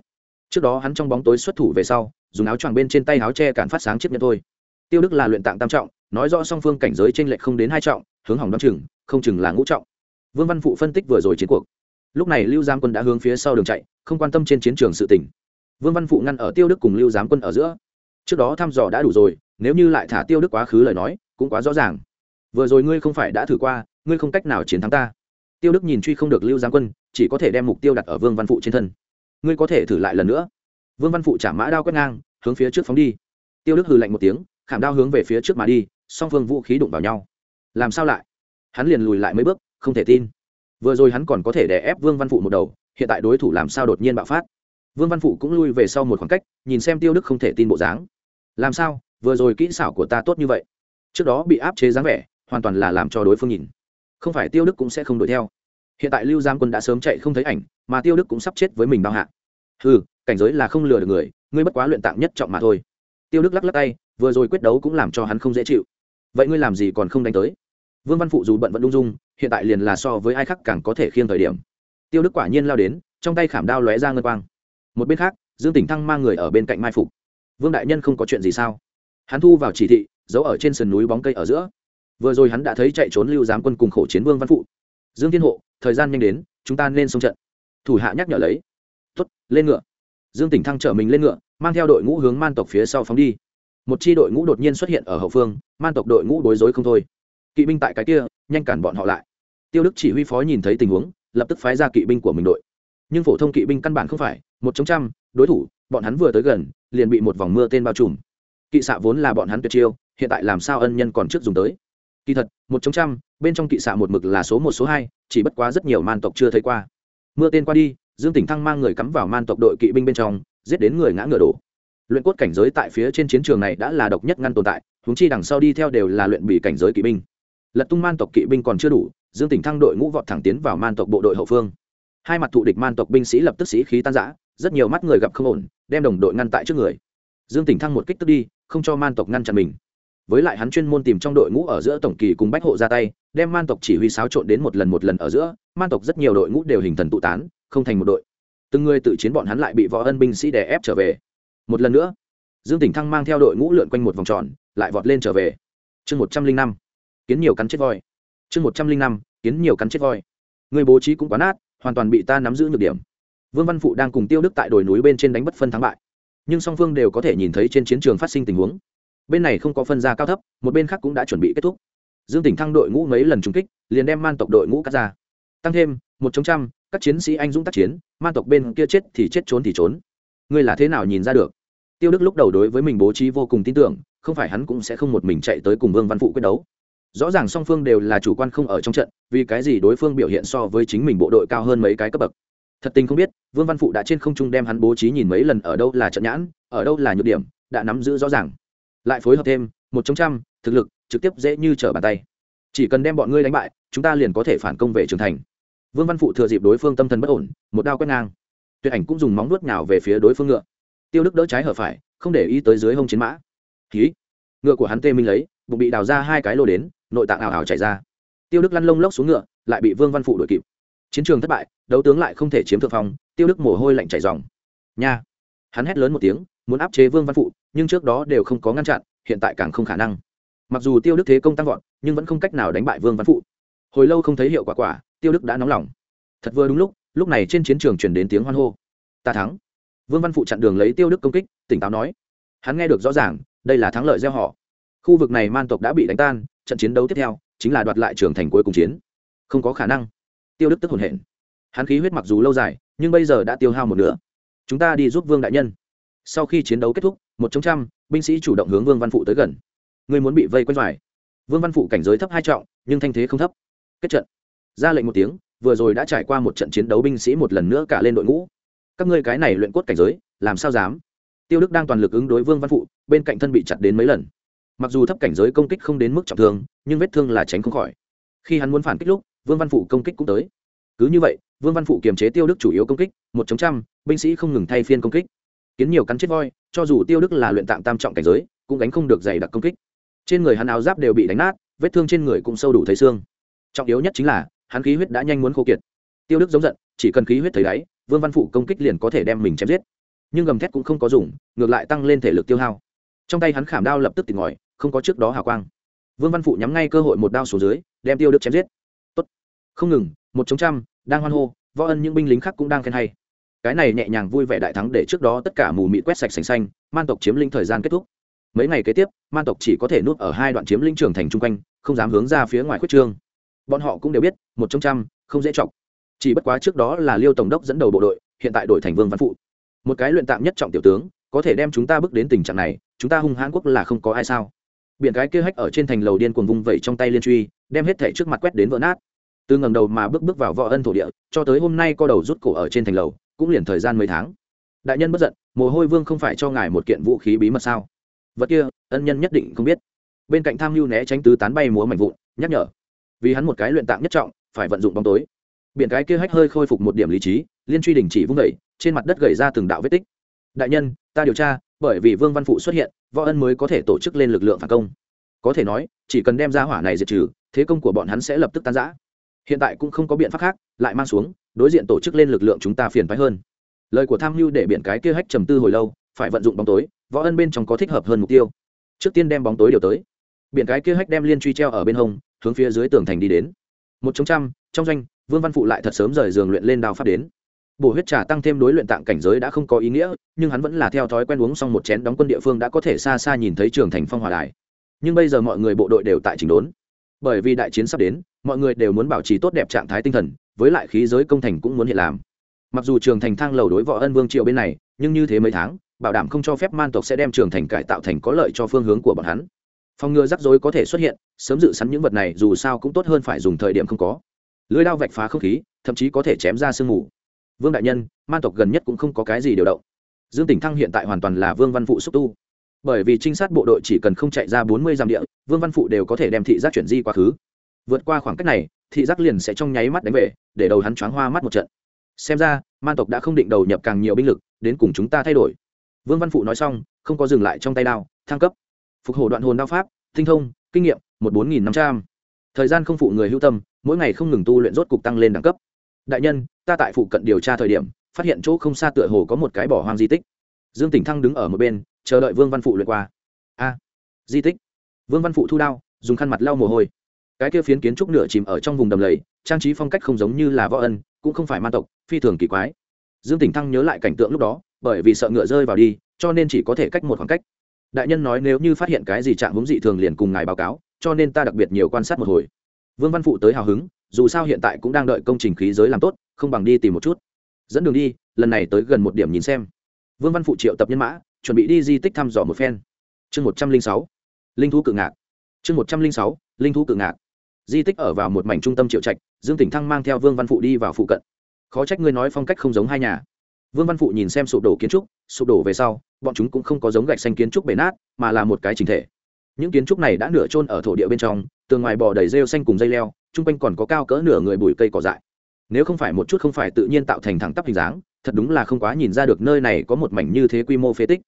trước đó hắn trong bóng tối xuất thủ về sau, dùng áo choàng bên trên tay áo che cản phát sáng chiếc nhẫn thôi. Tiêu đức là luyện tạng tam trọng, nói rõ song phương cảnh giới trên lệch không đến hai trọng, hướng hỏng đoán chừng, không chừng là ngũ trọng. Vương văn phụ phân tích vừa rồi chiến cuộc. Lúc này lưu giám quân đã hướng phía sau đường chạy, không quan tâm trên chiến trường sự tỉnh vương văn phụ ngăn ở tiêu đức cùng lưu giám quân ở giữa. Trước đó thăm dò đã đủ rồi, nếu như lại thả tiêu đức quá khứ lời nói, cũng quá rõ ràng. Vừa rồi ngươi không phải đã thử qua, ngươi không cách nào chiến thắng ta. Tiêu đức nhìn truy không được lưu giáng quân, chỉ có thể đem mục tiêu đặt ở vương văn phụ trên thân ngươi có thể thử lại lần nữa. Vương văn phụ trả mã đao quét ngang, hướng phía trước phóng đi. Tiêu đức hừ lạnh một tiếng, khảm đao hướng về phía trước mà đi, song phương vũ khí đụng vào nhau. Làm sao lại? Hắn liền lùi lại mấy bước, không thể tin. Vừa rồi hắn còn có thể đè ép vương văn phụ một đầu, hiện tại đối thủ làm sao đột nhiên bạo phát? Vương văn phụ cũng lui về sau một khoảng cách, nhìn xem tiêu đức không thể tin bộ dáng. Làm sao? Vừa rồi kỹ xảo của ta tốt như vậy. Trước đó bị áp chế dáng vẻ, hoàn toàn là làm cho đối phương nhìn. Không phải tiêu đức cũng sẽ không đuổi theo hiện tại lưu giam quân đã sớm chạy không thấy ảnh, mà tiêu đức cũng sắp chết với mình bao hạ. Ừ cảnh giới là không lừa được người, ngươi bất quá luyện tạng nhất trọng mà thôi. Tiêu đức lắc lắc tay, vừa rồi quyết đấu cũng làm cho hắn không dễ chịu. Vậy ngươi làm gì còn không đánh tới? Vương văn phụ dù bận vẫn lung dung, hiện tại liền là so với ai khác càng có thể khiêng thời điểm. Tiêu đức quả nhiên lao đến, trong tay khảm đao lóe ra ngân quang. Một bên khác, dương tỉnh thăng mang người ở bên cạnh mai phục. Vương đại nhân không có chuyện gì sao? Hắn thu vào chỉ thị, giấu ở trên sườn núi bóng cây ở giữa. Vừa rồi hắn đã thấy chạy trốn lưu giám quân cùng khổ chiến vương văn phụ. Dương thiên hộ thời gian nhanh đến, chúng ta nên xông trận. Thủ hạ nhắc nhở lấy. Tuất lên ngựa. Dương tỉnh thăng chở mình lên ngựa, mang theo đội ngũ hướng man tộc phía sau phóng đi. Một chi đội ngũ đột nhiên xuất hiện ở hậu phương, man tộc đội ngũ đối rối không thôi. Kỵ binh tại cái kia, nhanh cản bọn họ lại. Tiêu đức chỉ huy phó nhìn thấy tình huống, lập tức phái ra kỵ binh của mình đội. Nhưng phổ thông kỵ binh căn bản không phải, một chống trăm, đối thủ, bọn hắn vừa tới gần, liền bị một vòng mưa tên bao trùm. Kỵ xạ vốn là bọn hắn tuyệt chiêu, hiện tại làm sao ân nhân còn trước dùng tới? Kỳ thật, một chống trăm bên trong kỵ xạ một mực là số một, số hai, chỉ bất quá rất nhiều man tộc chưa thấy qua. Mưa tên qua đi, dương tỉnh thăng mang người cắm vào man tộc đội kỵ binh bên trong, giết đến người ngã ngựa đổ. Luyện cốt cảnh giới tại phía trên chiến trường này đã là độc nhất ngăn tồn tại húng chi đằng sau đi theo đều là luyện bị cảnh giới kỵ binh. Lật tung man tộc kỵ binh còn chưa đủ, dương tỉnh thăng đội ngũ vọt thẳng tiến vào man tộc bộ đội hậu phương. Hai mặt thụ địch man tộc binh sĩ lập tức sĩ khí tan giã rất nhiều mắt người gặp không ổn, đem đồng đội ngăn tại trước người. Dương tỉnh thăng một kích tức đi, không cho man tộc ngăn chặn mình với lại hắn chuyên môn tìm trong đội ngũ ở giữa tổng kỳ cùng bách hộ ra tay, đem man tộc chỉ huy xáo trộn đến một lần một lần ở giữa, man tộc rất nhiều đội ngũ đều hình thần tụ tán, không thành một đội. Từng người tự chiến bọn hắn lại bị võ ân binh sĩ đè ép trở về. Một lần nữa, dương tỉnh thăng mang theo đội ngũ lượn quanh một vòng tròn, lại vọt lên trở về. Chương một trăm linh năm, kiến nhiều cắn chết voi. Chương một trăm linh năm, kiến nhiều cắn chết voi. Người bố trí cũng quá nát, hoàn toàn bị ta nắm giữ nhược điểm. Vương văn phụ đang cùng tiêu đức tại đồi núi bên trên đánh bất phân thắng bại. Nhưng song phương đều có thể nhìn thấy trên chiến trường phát sinh tình huống bên này không có phân ra cao thấp, một bên khác cũng đã chuẩn bị kết thúc. Dương tỉnh thăng đội ngũ mấy lần trúng kích, liền đem man tộc đội ngũ cắt ra. Tăng thêm, một chống trăm, các chiến sĩ anh dũng tác chiến, man tộc bên kia chết thì chết trốn thì trốn. Ngươi là thế nào nhìn ra được? Tiêu đức lúc đầu đối với mình bố trí vô cùng tin tưởng, không phải hắn cũng sẽ không một mình chạy tới cùng vương văn phụ quyết đấu. Rõ ràng song phương đều là chủ quan không ở trong trận, vì cái gì đối phương biểu hiện so với chính mình bộ đội cao hơn mấy cái cấp bậc. Thật tình không biết, vương văn phụ đã trên không trung đem hắn bố trí nhìn mấy lần ở đâu là trận nhãn, ở đâu là nhược điểm, đã nắm giữ rõ ràng lại phối hợp thêm một trong trăm thực lực trực tiếp dễ như trở bàn tay. Chỉ cần đem bọn ngươi đánh bại, chúng ta liền có thể phản công về trường thành. Vương văn phụ thừa dịp đối phương tâm thần bất ổn, một đao quét ngang. Tuyệt ảnh cũng dùng móng nuốt nhào về phía đối phương ngựa. Tiêu đức đỡ trái hở phải, không để ý tới dưới hông chiến mã. Ký ngựa của hắn tê minh lấy, bụng bị đào ra hai cái lô đến, nội tạng ảo ảo chạy ra. Tiêu đức lăn lông lốc xuống ngựa, lại bị vương văn phụ đuổi kịp. Chiến trường thất bại, đấu tướng lại không thể chiếm thượng phong, tiêu đức mồ hôi lạnh chảy dòng nha! Hắn hét lớn một tiếng, muốn áp chế vương văn phụ nhưng trước đó đều không có ngăn chặn, hiện tại càng không khả năng. Mặc dù tiêu đức thế công tăng vọt, nhưng vẫn không cách nào đánh bại vương văn phụ. Hồi lâu không thấy hiệu quả quả, tiêu đức đã nóng lòng. Thật vừa đúng lúc lúc này trên chiến trường chuyển đến tiếng hoan hô. Ta thắng. Vương văn phụ chặn đường lấy tiêu đức công kích, tỉnh táo nói. Hắn nghe được rõ ràng, đây là thắng lợi gieo họ. Khu vực này man tộc đã bị đánh tan, trận chiến đấu tiếp theo chính là đoạt lại trường thành cuối cùng chiến. Không có khả năng. Tiêu đức tức hồn hển. Hắn khí huyết mặc dù lâu dài, nhưng bây giờ đã tiêu hao một nửa. Chúng ta đi giúp vương đại nhân. Sau khi chiến đấu kết thúc một trong trăm, binh sĩ chủ động hướng vương văn phụ tới gần. Người muốn bị vây quanh phải. Vương văn phụ cảnh giới thấp hai trọng, nhưng thanh thế không thấp. Kết trận. Ra lệnh một tiếng, vừa rồi đã trải qua một trận chiến đấu binh sĩ một lần nữa cả lên đội ngũ. Các ngươi cái này luyện cốt cảnh giới, làm sao dám? Tiêu đức đang toàn lực ứng đối vương văn phụ, bên cạnh thân bị chặt đến mấy lần. Mặc dù thấp cảnh giới công kích không đến mức trọng thương, nhưng vết thương là tránh không khỏi. Khi hắn muốn phản kích lúc, vương văn phụ công kích cũng tới. Cứ như vậy, vương văn phụ kiềm chế tiêu đức chủ yếu công kích, một chống trăm, binh sĩ không ngừng thay phiên công kích kiến nhiều cắn chết voi, cho dù tiêu đức là luyện tạng tam trọng cảnh giới, cũng gánh không được dày đặc công kích. Trên người hắn áo giáp đều bị đánh nát, vết thương trên người cũng sâu đủ thấy xương. Trọng yếu nhất chính là, hắn khí huyết đã nhanh muốn khô kiệt. Tiêu đức giống giận, chỉ cần khí huyết thấy đáy, vương văn phụ công kích liền có thể đem mình chém giết. Nhưng gầm thét cũng không có dùng, ngược lại tăng lên thể lực tiêu hao. Trong tay hắn khảm đao lập tức tỉnh ngòi không có trước đó hào quang. Vương văn phụ nhắm ngay cơ hội một đao xuống dưới, đem tiêu đức chém giết. Tốt. Không ngừng, một chống trăm, đang hoan hô, võ ân những binh lính khác cũng đang khen hay cái này nhẹ nhàng vui vẻ đại thắng để trước đó tất cả mù mị quét sạch sành xanh, man tộc chiếm lĩnh thời gian kết thúc. Mấy ngày kế tiếp, man tộc chỉ có thể nuốt ở hai đoạn chiếm lĩnh trường thành chung quanh, không dám hướng ra phía ngoài khuyết trương. Bọn họ cũng đều biết, một trong trăm, không dễ chọc. Chỉ bất quá trước đó là liêu tổng đốc dẫn đầu bộ đội, hiện tại đổi thành vương văn phụ. Một cái luyện tạm nhất trọng tiểu tướng, có thể đem chúng ta bước đến tình trạng này, chúng ta hung hãn quốc là không có ai sao? Biển cái kia hách ở trên thành lầu điên cuồng vung vẩy trong tay liên truy, đem hết thể trước mặt quét đến vỡ nát. Từ ngầm đầu mà bước bước vào võ ân thổ địa, cho tới hôm nay co đầu rút cổ ở trên thành lầu cũng liền thời gian mấy tháng. Đại nhân bất giận, mồ hôi vương không phải cho ngài một kiện vũ khí bí mật sao? Vật kia, ân nhân nhất định không biết. Bên cạnh tham mưu né tránh tứ tán bay múa mảnh vụn, nhắc nhở. Vì hắn một cái luyện tạng nhất trọng, phải vận dụng bóng tối. Biển cái kia hách hơi khôi phục một điểm lý trí, liên truy đình chỉ vung vẩy trên mặt đất gầy ra từng đạo vết tích. Đại nhân, ta điều tra, bởi vì vương văn phụ xuất hiện, võ ân mới có thể tổ chức lên lực lượng phản công. Có thể nói, chỉ cần đem ra hỏa này diệt trừ, thế công của bọn hắn sẽ lập tức tan giã hiện tại cũng không có biện pháp khác, lại mang xuống đối diện tổ chức lên lực lượng chúng ta phiền phái hơn. Lời của tham mưu để biển cái kia hách trầm tư hồi lâu, phải vận dụng bóng tối, võ ân bên trong có thích hợp hơn mục tiêu. Trước tiên đem bóng tối điều tới. Biển cái kia hách đem liên truy treo ở bên hông, hướng phía dưới tường thành đi đến. Một trong trăm, trong doanh, vương văn phụ lại thật sớm rời giường luyện lên đao pháp đến. Bổ huyết trà tăng thêm đối luyện tạng cảnh giới đã không có ý nghĩa, nhưng hắn vẫn là theo thói quen uống xong một chén đóng quân địa phương đã có thể xa xa nhìn thấy trường thành phong hòa đài. Nhưng bây giờ mọi người bộ đội đều tại trình đốn. Bởi vì đại chiến sắp đến, mọi người đều muốn bảo trì tốt đẹp trạng thái tinh thần với lại khí giới công thành cũng muốn hiện làm. Mặc dù trường thành thang lầu đối võ ân vương triệu bên này, nhưng như thế mấy tháng, bảo đảm không cho phép man tộc sẽ đem trường thành cải tạo thành có lợi cho phương hướng của bọn hắn. Phòng ngừa rắc rối có thể xuất hiện, sớm dự sẵn những vật này, dù sao cũng tốt hơn phải dùng thời điểm không có. Lưới đao vạch phá không khí, thậm chí có thể chém ra sương mù. Vương đại nhân, man tộc gần nhất cũng không có cái gì điều động. Dương tỉnh thăng hiện tại hoàn toàn là vương văn phụ xúc tu. Bởi vì trinh sát bộ đội chỉ cần không chạy ra bốn mươi dặm địa, vương văn phụ đều có thể đem thị giác chuyển di quá khứ. Vượt qua khoảng cách này thị giác liền sẽ trong nháy mắt đánh về, để đầu hắn choáng hoa mắt một trận. Xem ra, man tộc đã không định đầu nhập càng nhiều binh lực, đến cùng chúng ta thay đổi. Vương văn phụ nói xong, không có dừng lại trong tay đao, thăng cấp. Phục hồi đoạn hồn đao pháp, tinh thông, kinh nghiệm, một bốn nghìn năm trăm. Thời gian không phụ người hữu tâm, mỗi ngày không ngừng tu luyện rốt cục tăng lên đẳng cấp. Đại nhân, ta tại phụ cận điều tra thời điểm, phát hiện chỗ không xa tựa hồ có một cái bỏ hoang di tích. Dương tỉnh thăng đứng ở một bên, chờ đợi vương văn phụ luyện qua. A, di tích. Vương văn phụ thu đao, dùng khăn mặt lau mồ hôi cái kia phiến kiến trúc nửa chìm ở trong vùng đầm lầy, trang trí phong cách không giống như là võ ân, cũng không phải man tộc, phi thường kỳ quái. Dương tỉnh thăng nhớ lại cảnh tượng lúc đó, bởi vì sợ ngựa rơi vào đi, cho nên chỉ có thể cách một khoảng cách. Đại nhân nói nếu như phát hiện cái gì trạng hướng dị thường liền cùng ngài báo cáo, cho nên ta đặc biệt nhiều quan sát một hồi. Vương văn phụ tới hào hứng, dù sao hiện tại cũng đang đợi công trình khí giới làm tốt, không bằng đi tìm một chút. Dẫn đường đi, lần này tới gần một điểm nhìn xem. Vương văn phụ triệu tập nhân mã, chuẩn bị đi di tích thăm dò một phen. Chương một trăm linh sáu, linh thú cự ngạc. Chương một trăm linh sáu, linh thú cự ngạc di tích ở vào một mảnh trung tâm triệu trạch, dương tỉnh thăng mang theo vương văn phụ đi vào phụ cận. Khó trách ngươi nói phong cách không giống hai nhà. Vương văn phụ nhìn xem sụp đổ kiến trúc, sụp đổ về sau, bọn chúng cũng không có giống gạch xanh kiến trúc bể nát, mà là một cái trình thể. Những kiến trúc này đã nửa trôn ở thổ địa bên trong, tường ngoài bò đầy rêu xanh cùng dây leo, chung quanh còn có cao cỡ nửa người bụi cây cỏ dại. Nếu không phải một chút không phải tự nhiên tạo thành thẳng tắp hình dáng, thật đúng là không quá nhìn ra được nơi này có một mảnh như thế quy mô phế tích.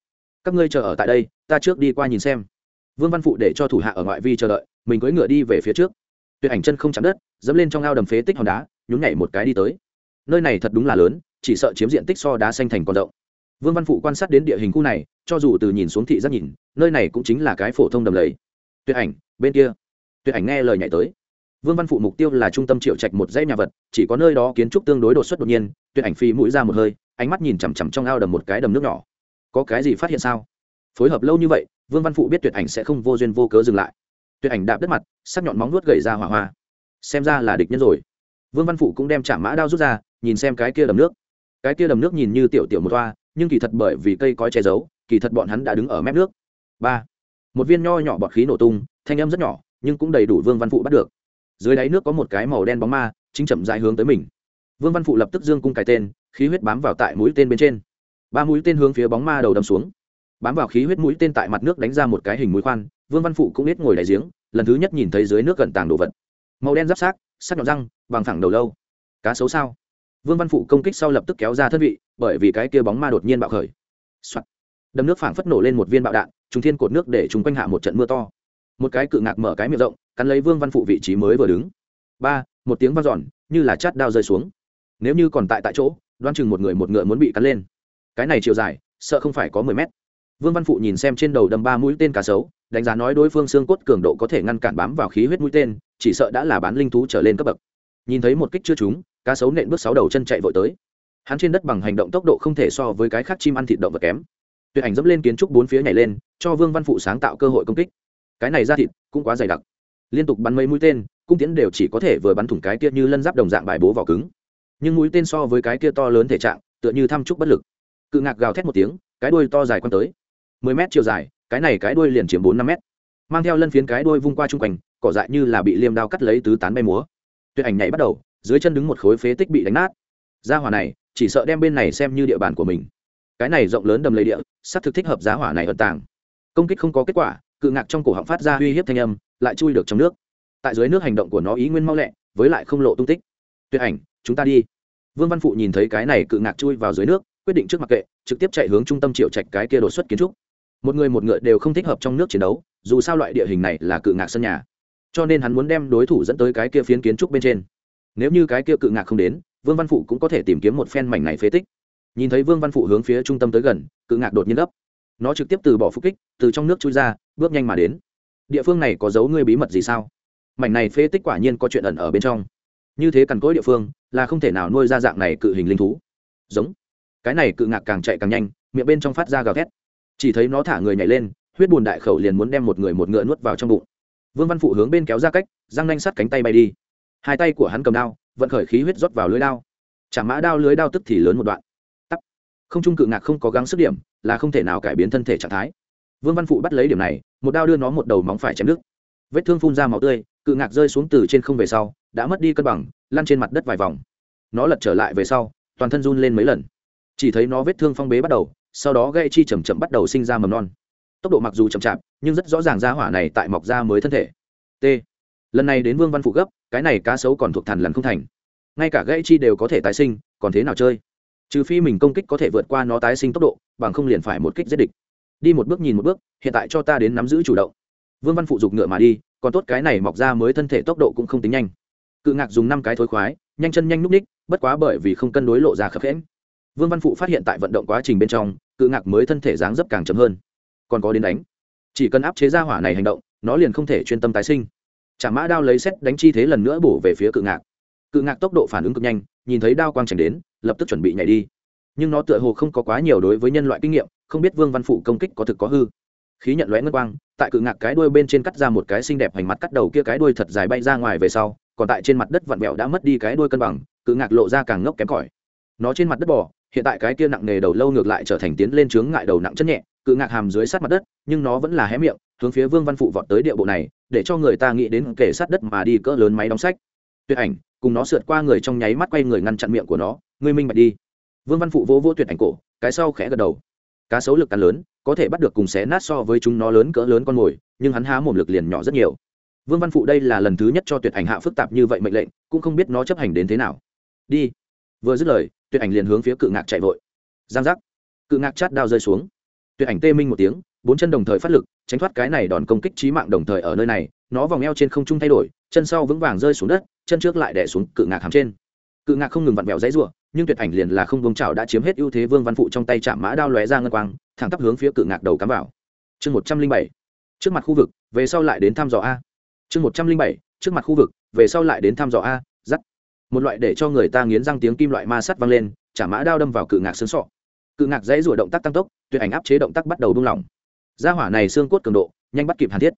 Các ngươi chờ ở tại đây, ta trước đi qua nhìn xem. Vương văn phụ để cho thủ hạ ở ngoại vi chờ đợi, mình cưỡi ngựa đi về phía trước tuyệt ảnh chân không chạm đất, dẫm lên trong ao đầm phế tích hòn đá, nhún nhảy một cái đi tới. Nơi này thật đúng là lớn, chỉ sợ chiếm diện tích so đá xanh thành còn rộng. Vương văn phụ quan sát đến địa hình khu này, cho dù từ nhìn xuống thị giác nhìn, nơi này cũng chính là cái phổ thông đầm lầy. Tuyệt ảnh, bên kia. Tuyệt ảnh nghe lời nhảy tới. Vương văn phụ mục tiêu là trung tâm triệu trạch một dãy nhà vật, chỉ có nơi đó kiến trúc tương đối đột xuất đột nhiên, tuyệt ảnh phi mũi ra một hơi, ánh mắt nhìn chằm chằm trong ao đầm một cái đầm nước nhỏ. Có cái gì phát hiện sao? Phối hợp lâu như vậy, vương văn phụ biết tuyệt ảnh sẽ không vô duyên vô cớ dừng lại tuyệt ảnh đạp đất mặt, sắc nhọn móng nuốt gậy ra hỏa hoa. Xem ra là địch nhân rồi. Vương văn phụ cũng đem trả mã đao rút ra, nhìn xem cái kia đầm nước. Cái kia đầm nước nhìn như tiểu tiểu một toa, nhưng kỳ thật bởi vì cây cói che giấu, kỳ thật bọn hắn đã đứng ở mép nước. Ba. Một viên nho nhỏ bọt khí nổ tung, thanh âm rất nhỏ, nhưng cũng đầy đủ vương văn phụ bắt được. Dưới đáy nước có một cái màu đen bóng ma, chính chậm dài hướng tới mình. Vương văn phụ lập tức dương cung cái tên, khí huyết bám vào tại mũi tên bên trên. Ba mũi tên hướng phía bóng ma đầu đâm xuống. Bám vào khí huyết mũi tên tại mặt nước đánh ra một cái hình mũi khoan vương văn phụ cũng biết ngồi đại giếng, lần thứ nhất nhìn thấy dưới nước gần tàng đồ vật. Màu đen giáp sát sắc nhọn răng bằng thẳng đầu lâu. Cá xấu sao? Vương văn phụ công kích sau lập tức kéo ra thân vị, bởi vì cái kia bóng ma đột nhiên bạo khởi、Soạn. đầm nước phảng phất nổ lên một viên bạo đạn trung thiên cột nước để chúng quanh hạ một trận mưa to. Một cái cự ngạc mở cái miệng rộng, cắn lấy vương văn phụ vị trí mới vừa đứng. Ba, một tiếng vang dọn, như là chát đao rơi xuống. Nếu như còn tại tại chỗ đoan chừng một người một ngựa muốn bị cắn lên. Cái này chiều dài, sợ không phải có mười mét vương văn phụ nhìn xem trên đầu đâm ba mũi tên cá sấu, đánh giá nói đối phương xương cốt cường độ có thể ngăn cản bám vào khí huyết mũi tên, chỉ sợ đã là bán linh thú trở lên cấp bậc. Nhìn thấy một kích chưa trúng, cá sấu nện bước sáu đầu chân chạy vội tới. Hắn trên đất bằng hành động tốc độ không thể so với cái khác chim ăn thịt động vật kém. Tuyệt ảnh dẫm lên kiến trúc bốn phía nhảy lên, cho vương văn phụ sáng tạo cơ hội công kích. Cái này ra thịt cũng quá dày đặc. Liên tục bắn mấy mũi tên, cung tiễn đều chỉ có thể vừa bắn thủng cái kia như lân giáp đồng dạng bài bố vỏ cứng. Nhưng mũi tên so với cái kia to lớn thể trạng, tựa như thăm trúc bất lực. Cự ngạc gào thét một tiếng, cái đuôi to dài quăng tới mười mét chiều dài, cái này cái đuôi liền chiếm bốn năm mét. Mang theo lân phiến cái đuôi vung qua trung quanh, cỏ dại như là bị liêm đao cắt lấy tứ tán bay múa. Tuyệt ảnh nhảy bắt đầu, dưới chân đứng một khối phế tích bị đánh nát. Gia hỏa này, chỉ sợ đem bên này xem như địa bàn của mình. Cái này rộng lớn đầm lầy địa sắp thực thích hợp giá hỏa này ẩn tàng. Công kích không có kết quả, cự ngạc trong cổ họng phát ra uy hiếp thanh âm, lại chui được trong nước. Tại dưới nước hành động của nó ý nguyên mau lẹ, với lại không lộ tung tích. Tuyệt ảnh, chúng ta đi. Vương văn phụ nhìn thấy cái này cự ngạc chui vào dưới nước, quyết định trước mặc kệ, trực tiếp chạy hướng trung tâm triệu trạch cái kia đột xuất kiến trúc một người một ngựa đều không thích hợp trong nước chiến đấu, dù sao loại địa hình này là cự ngạc sân nhà. Cho nên hắn muốn đem đối thủ dẫn tới cái kia phiến kiến trúc bên trên. Nếu như cái kia cự ngạc không đến, vương văn phụ cũng có thể tìm kiếm một phen mảnh này phế tích. Nhìn thấy vương văn phụ hướng phía trung tâm tới gần, cự ngạc đột nhiên gấp. Nó trực tiếp từ bỏ phúc kích, từ trong nước chui ra, bước nhanh mà đến. Địa phương này có giấu ngươi bí mật gì sao? Mảnh này phế tích quả nhiên có chuyện ẩn ở bên trong. Như thế cằn cỗi địa phương, là không thể nào nuôi ra dạng này cự hình linh thú. Giống. Cái này cự ngạc càng chạy càng nhanh, miệng bên trong phát ra gào thét chỉ thấy nó thả người nhảy lên, huyết bùn đại khẩu liền muốn đem một người một ngựa nuốt vào trong bụng. Vương văn phụ hướng bên kéo ra cách, răng nanh sắt cánh tay bay đi. Hai tay của hắn cầm đao, vận khởi khí huyết rót vào lưới đao. Chả mã đao lưới đao tức thì lớn một đoạn. Tắt không trung cự ngạc không có gắng sức điểm, là không thể nào cải biến thân thể trạng thái. Vương văn phụ bắt lấy điểm này, một đao đưa nó một đầu móng phải chém đứt vết thương phun ra máu tươi, cự ngạc rơi xuống từ trên không về sau, đã mất đi cân bằng, lăn trên mặt đất vài vòng. Nó lật trở lại về sau, toàn thân run lên mấy lần. Chỉ thấy nó vết thương phong bế bắt đầu sau đó gây chi chầm chậm bắt đầu sinh ra mầm non. Tốc độ mặc dù chậm chạp, nhưng rất rõ ràng ra hỏa này tại mọc ra mới thân thể. T. Lần này đến vương văn phụ gấp, cái này cá sấu còn thuộc thần lần không thành. Ngay cả gãy chi đều có thể tái sinh, còn thế nào chơi? Trừ phi mình công kích có thể vượt qua nó tái sinh tốc độ, bằng không liền phải một kích giết địch. Đi một bước nhìn một bước, hiện tại cho ta đến nắm giữ chủ động. Vương văn phụ dục ngựa mà đi, còn tốt cái này mọc ra mới thân thể tốc độ cũng không tính nhanh. Cự ngạc dùng năm cái thối khoái, nhanh chân nhanh núp ních, bất quá bởi vì không cân đối lộ ra khập khẽn vương văn phụ phát hiện tại vận động quá trình bên trong, cự ngạc mới thân thể dáng dấp càng chậm hơn. Còn có đến đánh. Chỉ cần áp chế ra hỏa này hành động, nó liền không thể chuyên tâm tái sinh. Chả mã đao lấy xét đánh chi thế lần nữa bổ về phía cự ngạc. Cự ngạc tốc độ phản ứng cực nhanh, nhìn thấy đao quang trành đến, lập tức chuẩn bị nhảy đi. Nhưng nó tựa hồ không có quá nhiều đối với nhân loại kinh nghiệm, không biết vương văn phụ công kích có thực có hư. Khí nhận lóe ngân quang, tại cự ngạc cái đuôi bên trên cắt ra một cái xinh đẹp hành mặt cắt đầu kia cái đuôi thật dài bay ra ngoài về sau, còn tại trên mặt đất vặn vẹo đã mất đi cái đuôi cân bằng, cự ngạc lộ ra càng ngốc kém cỏi. Nó trên mặt đất bò hiện tại cái kia nặng nề đầu lâu ngược lại trở thành tiến lên chướng ngại đầu nặng chân nhẹ, cự ngạc hàm dưới sát mặt đất, nhưng nó vẫn là hé miệng, hướng phía vương văn phụ vọt tới địa bộ này, để cho người ta nghĩ đến kể sát đất mà đi cỡ lớn máy đóng sách. Tuyệt ảnh, cùng nó sượt qua người trong nháy mắt quay người ngăn chặn miệng của nó, ngươi minh bạch đi. Vương văn phụ vỗ vỗ tuyệt ảnh cổ, cái sau khẽ gật đầu. Cá sấu lực cắn lớn, có thể bắt được cùng xé nát so với chúng nó lớn cỡ lớn con mồi, nhưng hắn há mồm lực liền nhỏ rất nhiều. Vương văn phụ đây là lần thứ nhất cho tuyệt ảnh hạ phức tạp như vậy mệnh lệnh, cũng không biết nó chấp hành đến thế nào. Đi vừa dứt lời tuyệt ảnh liền hướng phía cự ngạc chạy vội. Giang giác. Cự ngạc chát đao rơi xuống. Tuyệt ảnh tê minh một tiếng, bốn chân đồng thời phát lực, tránh thoát cái này đòn công kích trí mạng đồng thời ở nơi này, nó vòng eo trên không trung thay đổi, chân sau vững vàng rơi xuống đất, chân trước lại đẻ xuống cự ngạc hàm trên. Cự ngạc không ngừng vặn vẹo dãy rụa nhưng tuyệt ảnh liền là không bông chảo đã chiếm hết ưu thế vương văn phụ trong tay chạm mã đao lóe ra ngân quang, thẳng tắp hướng phía cự ngạc đầu cắm vào. Chương một trăm linh bảy, trước mặt khu vực, về sau lại đến thăm dò a. Chương một trăm linh bảy, trước mặt khu vực, về sau lại đến thăm dò a dắt một loại để cho người ta nghiến răng tiếng kim loại ma sắt vang lên chả mã đao đâm vào cự ngạc xương sọ. Cự ngạc dãy rủa động tác tăng tốc, tuyệt ảnh áp chế động tác bắt đầu buông lỏng. Gia hỏa này xương cốt cường độ, nhanh bắt kịp hàn thiết.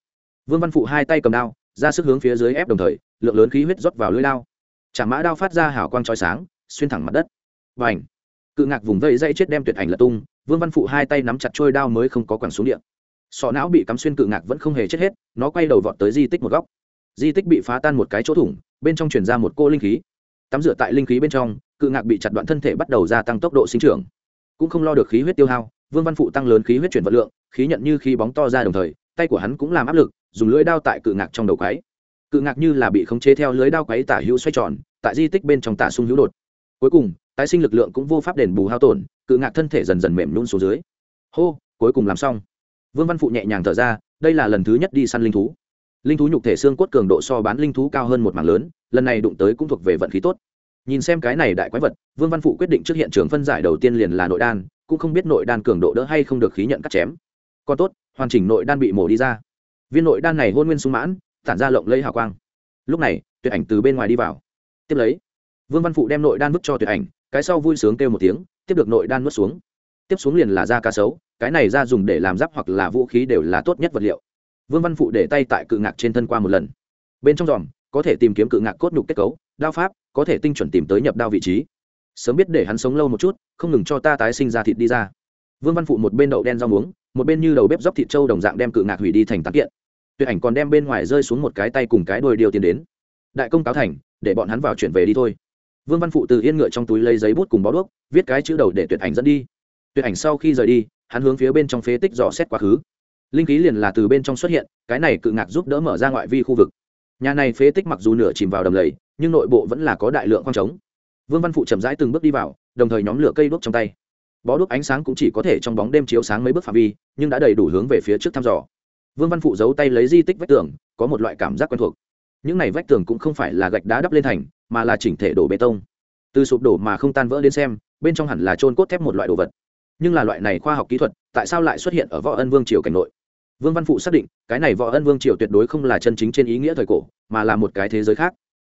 Vương văn phụ hai tay cầm đao, ra sức hướng phía dưới ép đồng thời, lượng lớn khí huyết rót vào lưỡi đao. Chả mã đao phát ra hào quang trói sáng, xuyên thẳng mặt đất. Và ảnh cự ngạc vùng vây dây chết đem tuyệt ảnh lật tung, vương văn phụ hai tay nắm chặt trôi đao mới không có quẳng xuống điện sọ não bị cắm xuyên cự ngạc vẫn không hề chết hết, nó quay đầu vọt tới di tích một góc. Di tích bị phá tan một cái chỗ thủng, bên trong chuyển ra một cô linh khí tắm rửa tại linh khí bên trong, cự ngạc bị chặt đoạn thân thể bắt đầu gia tăng tốc độ sinh trưởng. Cũng không lo được khí huyết tiêu hao, vương văn phụ tăng lớn khí huyết chuyển vật lượng, khí nhận như khí bóng to ra đồng thời, tay của hắn cũng làm áp lực, dùng lưỡi đao tại cự ngạc trong đầu quáy cự ngạc như là bị khống chế theo lưới đao quáy tả hữu xoay tròn, tại di tích bên trong tả sung hữu đột. Cuối cùng, tái sinh lực lượng cũng vô pháp đền bù hao tổn, cự ngạc thân thể dần dần mềm nhún xuống dưới. Hô, cuối cùng làm xong. Vương văn phụ nhẹ nhàng thở ra, đây là lần thứ nhất đi săn linh thú. Linh thú nhục thể xương cốt cường độ so bán linh thú cao hơn một mảng lớn lần này đụng tới cũng thuộc về vận khí tốt. Nhìn xem cái này đại quái vật, vương văn phụ quyết định trước hiện trường phân giải đầu tiên liền là nội đan, cũng không biết nội đan cường độ đỡ hay không được khí nhận cắt chém. Còn tốt, hoàn chỉnh nội đan bị mổ đi ra. Viên nội đan này hôn nguyên sung mãn, tản ra lộng lấy hào quang. Lúc này, tuyệt ảnh từ bên ngoài đi vào. Tiếp lấy, vương văn phụ đem nội đan vứt cho tuyệt ảnh, cái sau vui sướng kêu một tiếng, tiếp được nội đan nuốt xuống. Tiếp xuống liền là da cá sấu, cái này ra dùng để làm giáp hoặc là vũ khí đều là tốt nhất vật liệu. Vương văn phụ để tay tại cự ngạc trên thân qua một lần. Bên trong giòm có thể tìm kiếm cự ngạc cốt nhục kết cấu, đao pháp, có thể tinh chuẩn tìm tới nhập đao vị trí. Sớm biết để hắn sống lâu một chút, không ngừng cho ta tái sinh ra thịt đi ra. Vương văn phụ một bên đậu đen rau muống, một bên như đầu bếp dóc thịt trâu đồng dạng đem cự ngạc hủy đi thành tán kiện. Tuyệt ảnh còn đem bên ngoài rơi xuống một cái tay cùng cái đôi điều tiền đến. Đại công cáo thành, để bọn hắn vào chuyển về đi thôi. Vương văn phụ từ yên ngựa trong túi lấy giấy bút cùng bó đuốc, viết cái chữ đầu để tuyệt ảnh dẫn đi. Tuyệt ảnh sau khi rời đi, hắn hướng phía bên trong phế tích dò xét quá khứ. Linh khí liền là từ bên trong xuất hiện, cái này cự ngạc giúp đỡ mở ra ngoại vi khu vực nhà này phế tích mặc dù nửa chìm vào đầm lầy, nhưng nội bộ vẫn là có đại lượng khoang trống. Vương văn phụ chậm rãi từng bước đi vào, đồng thời nhóm lửa cây đuốc trong tay. Bó đuốc ánh sáng cũng chỉ có thể trong bóng đêm chiếu sáng mấy bước phạm vi, nhưng đã đầy đủ hướng về phía trước thăm dò. Vương văn phụ giấu tay lấy di tích vách tường, có một loại cảm giác quen thuộc. Những này vách tường cũng không phải là gạch đá đắp lên thành, mà là chỉnh thể đổ bê tông. Từ sụp đổ mà không tan vỡ đến xem, bên trong hẳn là trôn cốt thép một loại đồ vật. Nhưng là loại này khoa học kỹ thuật, tại sao lại xuất hiện ở võ ân vương triều cảnh nội? Vương văn phụ xác định, cái này võ ân vương triều tuyệt đối không là chân chính trên ý nghĩa thời cổ, mà là một cái thế giới khác.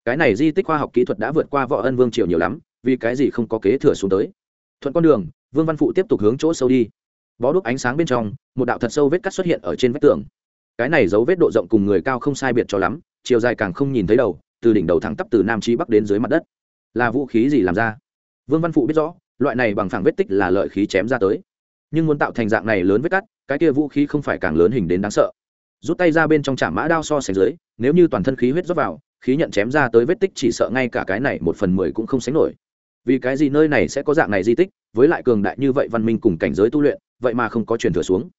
Cái này di tích khoa học kỹ thuật đã vượt qua võ ân vương triều nhiều lắm, vì cái gì không có kế thừa xuống tới. Thuận con đường, vương văn phụ tiếp tục hướng chỗ sâu đi. Bó đúc ánh sáng bên trong, một đạo thật sâu vết cắt xuất hiện ở trên vách tường. Cái này dấu vết độ rộng cùng người cao không sai biệt cho lắm, chiều dài càng không nhìn thấy đầu, từ đỉnh đầu thẳng tắp từ nam trí bắc đến dưới mặt đất. Là vũ khí gì làm ra? Vương văn phụ biết rõ, loại này bằng phẳng vết tích là lợi khí chém ra tới. Nhưng muốn tạo thành dạng này lớn vết cắt cái kia vũ khí không phải càng lớn hình đến đáng sợ. Rút tay ra bên trong chạm mã đao so sánh dưới, nếu như toàn thân khí huyết rót vào, khí nhận chém ra tới vết tích chỉ sợ ngay cả cái này một phần mười cũng không sánh nổi. Vì cái gì nơi này sẽ có dạng này di tích, với lại cường đại như vậy văn minh cùng cảnh giới tu luyện, vậy mà không có truyền thừa xuống.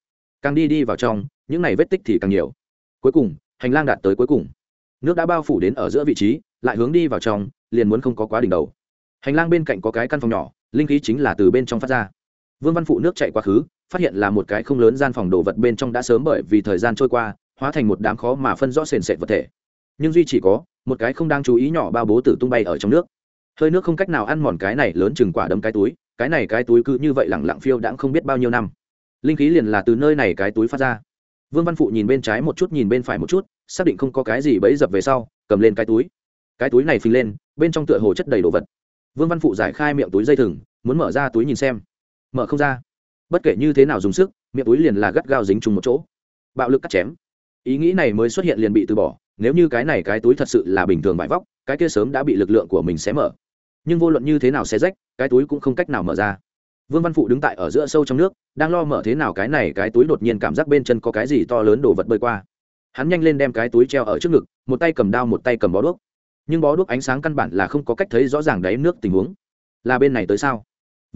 Càng đi đi vào trong, những này vết tích thì càng nhiều. Cuối cùng, hành lang đạt tới cuối cùng. Nước đã bao phủ đến ở giữa vị trí, lại hướng đi vào trong, liền muốn không có quá đỉnh đầu. Hành lang bên cạnh có cái căn phòng nhỏ, linh khí chính là từ bên trong phát ra. Vương văn phụ nước chạy quá khứ phát hiện là một cái không lớn gian phòng đồ vật bên trong đã sớm bởi vì thời gian trôi qua, hóa thành một đám khó mà phân rõ sền sệt vật thể. Nhưng duy chỉ có một cái không đang chú ý nhỏ bao bố tử tung bay ở trong nước. Hơi nước không cách nào ăn mòn cái này lớn chừng quả đấm cái túi, cái này cái túi cứ như vậy lẳng lặng phiêu đãng không biết bao nhiêu năm. Linh khí liền là từ nơi này cái túi phát ra. Vương văn phụ nhìn bên trái một chút nhìn bên phải một chút, xác định không có cái gì bẫy dập về sau, cầm lên cái túi. Cái túi này phình lên, bên trong tựa hồ chất đầy đồ vật. Vương văn phụ giải khai miệng túi dây thừng, muốn mở ra túi nhìn xem. Mở không ra bất kể như thế nào dùng sức, miệng túi liền là gắt gao dính chung một chỗ. Bạo lực cắt chém. Ý nghĩ này mới xuất hiện liền bị từ bỏ, nếu như cái này cái túi thật sự là bình thường bại vóc, cái kia sớm đã bị lực lượng của mình xé mở. Nhưng vô luận như thế nào xé rách, cái túi cũng không cách nào mở ra. Vương văn phụ đứng tại ở giữa sâu trong nước, đang lo mở thế nào cái này cái túi đột nhiên cảm giác bên chân có cái gì to lớn đổ vật bơi qua. Hắn nhanh lên đem cái túi treo ở trước ngực, một tay cầm đao một tay cầm bó đuốc. Nhưng bó đuốc ánh sáng căn bản là không có cách thấy rõ ràng đáy nước tình huống. Là bên này tới sao?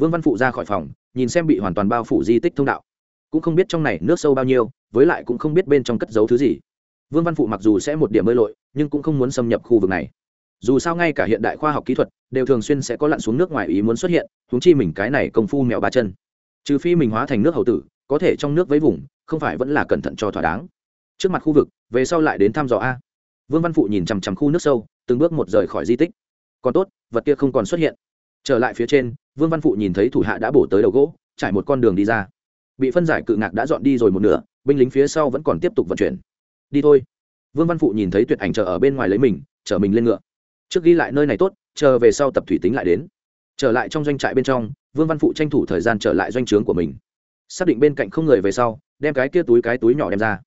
Vương văn phụ ra khỏi phòng, nhìn xem bị hoàn toàn bao phủ di tích thông đạo. Cũng không biết trong này nước sâu bao nhiêu, với lại cũng không biết bên trong cất giấu thứ gì. Vương văn phụ mặc dù sẽ một điểm bơi lội, nhưng cũng không muốn xâm nhập khu vực này. Dù sao ngay cả hiện đại khoa học kỹ thuật, đều thường xuyên sẽ có lặn xuống nước ngoài ý muốn xuất hiện húng chi mình cái này công phu mèo ba chân. Trừ phi mình hóa thành nước hậu tử, có thể trong nước với vùng, không phải vẫn là cẩn thận cho thỏa đáng. Trước mặt khu vực, về sau lại đến thăm dò a. Vương văn phụ nhìn chằm chằm khu nước sâu, từng bước một rời khỏi di tích. Còn tốt, vật kia không còn xuất hiện. Trở lại phía trên vương văn phụ nhìn thấy thủ hạ đã bổ tới đầu gỗ, trải một con đường đi ra. Bị phân giải cự ngạc đã dọn đi rồi một nửa, binh lính phía sau vẫn còn tiếp tục vận chuyển. Đi thôi. Vương văn phụ nhìn thấy tuyệt ảnh chờ ở bên ngoài lấy mình, chở mình lên ngựa. Trước ghi lại nơi này tốt, chờ về sau tập thủy tính lại đến. Trở lại trong doanh trại bên trong, vương văn phụ tranh thủ thời gian trở lại doanh trướng của mình. Xác định bên cạnh không người về sau, đem cái kia túi cái túi nhỏ đem ra.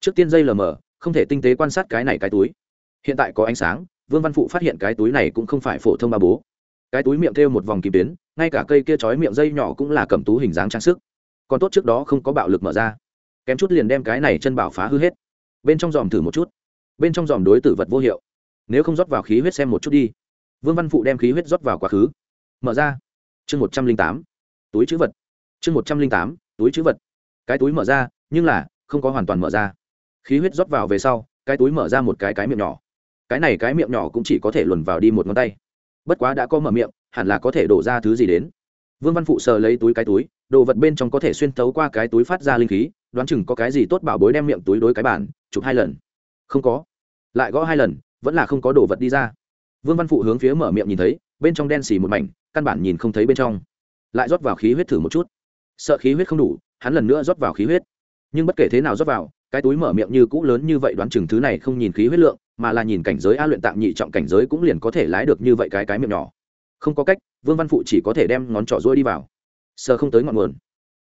Trước tiên dây lờ mờ, không thể tinh tế quan sát cái này cái túi. Hiện tại có ánh sáng, vương văn phụ phát hiện cái túi này cũng không phải phổ thông ba bố cái túi miệng thêu một vòng kìm tuyến, ngay cả cây kia trói miệng dây nhỏ cũng là cầm tú hình dáng trang sức. Còn tốt trước đó không có bạo lực mở ra. Kém chút liền đem cái này chân bảo phá hư hết. Bên trong dòm thử một chút. Bên trong dòm đối tử vật vô hiệu. Nếu không rót vào khí huyết xem một chút đi. Vương văn phụ đem khí huyết rót vào quá khứ. Mở ra. Chương một trăm linh tám. Túi chữ vật. Chương một trăm linh tám. Túi chữ vật. Cái túi mở ra, nhưng là không có hoàn toàn mở ra. Khí huyết rót vào về sau, cái túi mở ra một cái cái miệng nhỏ. Cái này cái miệng nhỏ cũng chỉ có thể luồn vào đi một ngón tay bất quá đã có mở miệng, hẳn là có thể đổ ra thứ gì đến. Vương văn phụ sờ lấy túi cái túi, đồ vật bên trong có thể xuyên tấu qua cái túi phát ra linh khí, đoán chừng có cái gì tốt bảo bối đem miệng túi đối cái bản chụp hai lần. Không có. Lại gõ hai lần, vẫn là không có đồ vật đi ra. Vương văn phụ hướng phía mở miệng nhìn thấy, bên trong đen xì một mảnh, căn bản nhìn không thấy bên trong. Lại rót vào khí huyết thử một chút. Sợ khí huyết không đủ, hắn lần nữa rót vào khí huyết. Nhưng bất kể thế nào rót vào, cái túi mở miệng như cũ lớn như vậy đoán chừng thứ này không nhìn khí huyết lượng mà là nhìn cảnh giới a luyện tạm nhị trọng cảnh giới cũng liền có thể lái được như vậy cái cái miệng nhỏ. Không có cách, vương văn phụ chỉ có thể đem ngón trỏ rôi đi vào. Sờ không tới ngọn nguồn.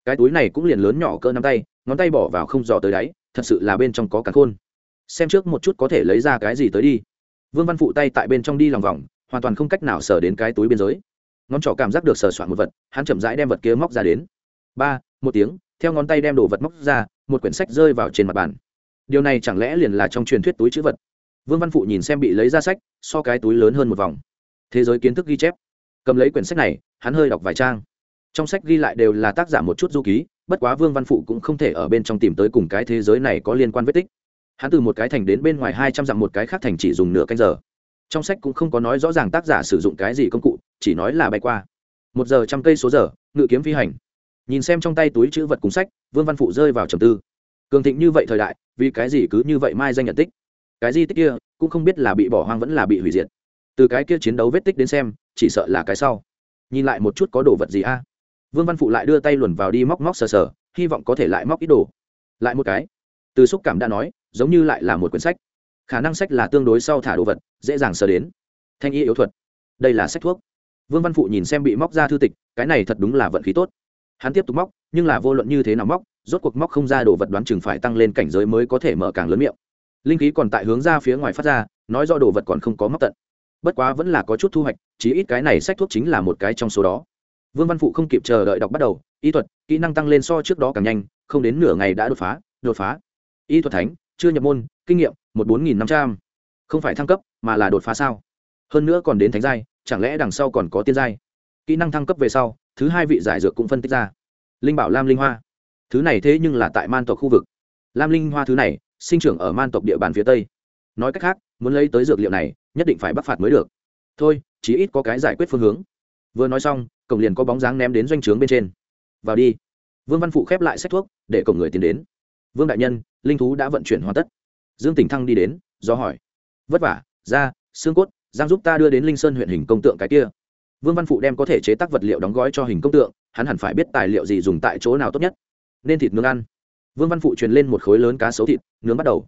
Cái túi này cũng liền lớn nhỏ cỡ nắm tay, ngón tay bỏ vào không dò tới đáy, thật sự là bên trong có cả khôn. Xem trước một chút có thể lấy ra cái gì tới đi. Vương văn phụ tay tại bên trong đi lòng vòng, hoàn toàn không cách nào sờ đến cái túi biên giới ngón trỏ cảm giác được sờ soạn một vật, hắn chậm rãi đem vật kia móc ra đến. Ba, một tiếng, theo ngón tay đem đồ vật móc ra, một quyển sách rơi vào trên mặt bàn. Điều này chẳng lẽ liền là trong truyền thuyết túi chữ vật? Vương văn phụ nhìn xem bị lấy ra sách, so cái túi lớn hơn một vòng. Thế giới kiến thức ghi chép. Cầm lấy quyển sách này, hắn hơi đọc vài trang. Trong sách ghi lại đều là tác giả một chút du ký, bất quá vương văn phụ cũng không thể ở bên trong tìm tới cùng cái thế giới này có liên quan vết tích. Hắn từ một cái thành đến bên ngoài hai trăm dặm một cái khác thành chỉ dùng nửa canh giờ. Trong sách cũng không có nói rõ ràng tác giả sử dụng cái gì công cụ, chỉ nói là bay qua. Một giờ trăm cây số giờ, ngự kiếm phi hành. Nhìn xem trong tay túi chữ vật cùng sách, vương văn phụ rơi vào trầm tư. Cường thịnh như vậy thời đại, vì cái gì cứ như vậy mai danh nhận tích? Cái di tích kia cũng không biết là bị bỏ hoang vẫn là bị hủy diệt. Từ cái kia chiến đấu vết tích đến xem, chỉ sợ là cái sau. Nhìn lại một chút có đồ vật gì a? Vương văn phụ lại đưa tay luồn vào đi móc móc sờ sờ, hy vọng có thể lại móc ít đồ. Lại một cái. Từ xúc cảm đã nói, giống như lại là một quyển sách. Khả năng sách là tương đối sau thả đồ vật, dễ dàng sờ đến. Thanh y yếu thuật. Đây là sách thuốc. Vương văn phụ nhìn xem bị móc ra thư tịch, cái này thật đúng là vận khí tốt. Hắn tiếp tục móc, nhưng là vô luận như thế nào móc, rốt cuộc móc không ra đồ vật đoán chừng phải tăng lên cảnh giới mới có thể mở càng lớn miệng linh khí còn tại hướng ra phía ngoài phát ra, nói do đồ vật còn không có móc tận. Bất quá vẫn là có chút thu hoạch, chí ít cái này sách thuốc chính là một cái trong số đó. Vương văn phụ không kịp chờ đợi đọc bắt đầu, y thuật, kỹ năng tăng lên so trước đó càng nhanh, không đến nửa ngày đã đột phá đột phá. Y thuật thánh, chưa nhập môn, kinh nghiệm, một bốn nghìn năm trăm. Không phải thăng cấp, mà là đột phá sao? Hơn nữa còn đến thánh giai, chẳng lẽ đằng sau còn có tiên giai? Kỹ năng thăng cấp về sau, thứ hai vị giải dược cũng phân tích ra. Linh bảo lam linh hoa. Thứ này thế nhưng là tại man tộc khu vực. Lam linh hoa thứ này sinh trưởng ở man tộc địa bàn phía tây. Nói cách khác, muốn lấy tới dược liệu này, nhất định phải bắc phạt mới được. Thôi, chí ít có cái giải quyết phương hướng. Vừa nói xong, cổng liền có bóng dáng ném đến doanh trướng bên trên. Vào đi. Vương văn phụ khép lại sách thuốc, để cổng người tiến đến. Vương đại nhân, linh thú đã vận chuyển hoàn tất. Dương tỉnh thăng đi đến, do hỏi. Vất vả ra xương cốt, giang giúp ta đưa đến linh sơn huyện hình công tượng cái kia. Vương văn phụ đem có thể chế tác vật liệu đóng gói cho hình công tượng, hắn hẳn phải biết tài liệu gì dùng tại chỗ nào tốt nhất. Nên thịt nướng ăn vương văn phụ truyền lên một khối lớn cá sấu thịt, nướng bắt đầu.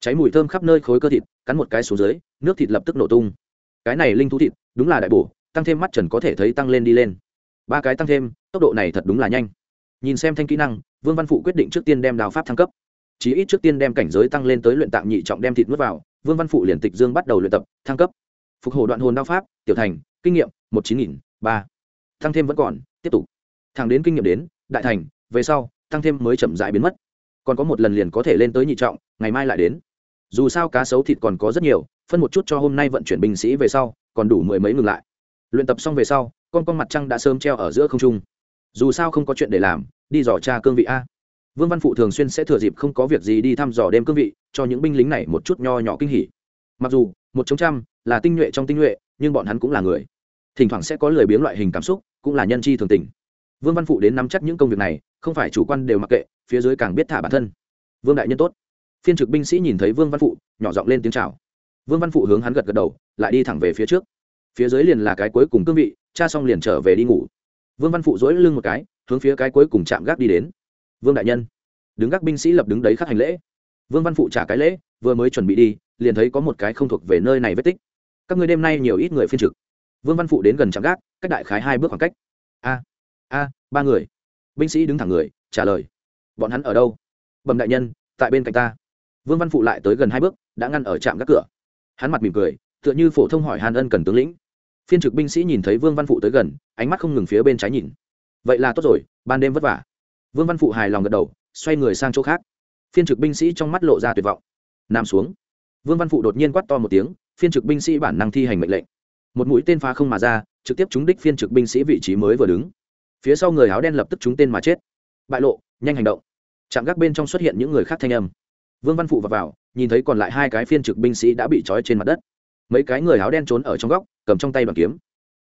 Cháy mùi thơm khắp nơi khối cơ thịt, cắn một cái xuống dưới, nước thịt lập tức nổ tung. Cái này linh thú thịt, đúng là đại bổ, tăng thêm mắt trần có thể thấy tăng lên đi lên. Ba cái tăng thêm, tốc độ này thật đúng là nhanh. Nhìn xem thanh kỹ năng, vương văn phụ quyết định trước tiên đem đào pháp thăng cấp. Chí ít trước tiên đem cảnh giới tăng lên tới luyện tạm nhị trọng đem thịt nuốt vào, vương văn phụ liền tịch dương bắt đầu luyện tập, thăng cấp. Phục hồi đoạn hồn đao pháp, tiểu thành, kinh nghiệm, một chín nghìn, ba. Tăng thêm vẫn còn, tiếp tục. Thẳng đến kinh nghiệm đến, đại thành, về sau, tăng thêm mới chậm dại biến mất còn có một lần liền có thể lên tới nhị trọng, ngày mai lại đến. Dù sao cá sấu thịt còn có rất nhiều, phân một chút cho hôm nay vận chuyển binh sĩ về sau, còn đủ mười mấy ngừng lại. Luyện tập xong về sau, con con mặt trăng đã sớm treo ở giữa không trung. Dù sao không có chuyện để làm, đi dò tra cương vị a. Vương văn phụ thường xuyên sẽ thừa dịp không có việc gì đi thăm dò đêm cương vị, cho những binh lính này một chút nho nhỏ kinh hỉ. Mặc dù, một chống trăm, là tinh nhuệ trong tinh nhuệ, nhưng bọn hắn cũng là người. Thỉnh thoảng sẽ có lười biếng loại hình cảm xúc, cũng là nhân chi thường tình vương văn phụ đến nắm chắc những công việc này, không phải chủ quan đều mặc kệ, phía dưới càng biết thả bản thân. Vương đại nhân tốt. Phiên trực binh sĩ nhìn thấy vương văn phụ, nhỏ giọng lên tiếng chào. Vương văn phụ hướng hắn gật gật đầu, lại đi thẳng về phía trước. Phía dưới liền là cái cuối cùng cương vị, cha xong liền trở về đi ngủ. Vương văn phụ dỗi lưng một cái, hướng phía cái cuối cùng chạm gác đi đến. Vương đại nhân. Đứng gác binh sĩ lập đứng đấy khắc hành lễ. Vương văn phụ trả cái lễ, vừa mới chuẩn bị đi, liền thấy có một cái không thuộc về nơi này vết tích. Các người đêm nay nhiều ít người phiên trực. Vương văn phụ đến gần chạm gác, cách đại khái hai bước khoảng cách. A a, ba người. Binh sĩ đứng thẳng người, trả lời. Bọn hắn ở đâu? Bẩm đại nhân, tại bên cạnh ta. Vương văn phụ lại tới gần hai bước, đã ngăn ở trạm gác cửa. Hắn mặt mỉm cười, tựa như phổ thông hỏi hàn ân cần tướng lĩnh. Phiên trực binh sĩ nhìn thấy vương văn phụ tới gần, ánh mắt không ngừng phía bên trái nhìn. Vậy là tốt rồi, ban đêm vất vả. Vương văn phụ hài lòng gật đầu, xoay người sang chỗ khác. Phiên trực binh sĩ trong mắt lộ ra tuyệt vọng. Nằm xuống. Vương văn phụ đột nhiên quát to một tiếng, phiên trực binh sĩ bản năng thi hành mệnh lệnh. Một mũi tên phá không mà ra, trực tiếp trúng đích phiên trực binh sĩ vị trí mới vừa đứng phía sau người áo đen lập tức trúng tên mà chết. Bại lộ nhanh hành động. Chạm gác bên trong xuất hiện những người khác thanh âm. Vương văn phụ vào, vào nhìn thấy còn lại hai cái phiên trực binh sĩ đã bị trói trên mặt đất. Mấy cái người áo đen trốn ở trong góc cầm trong tay bằng kiếm.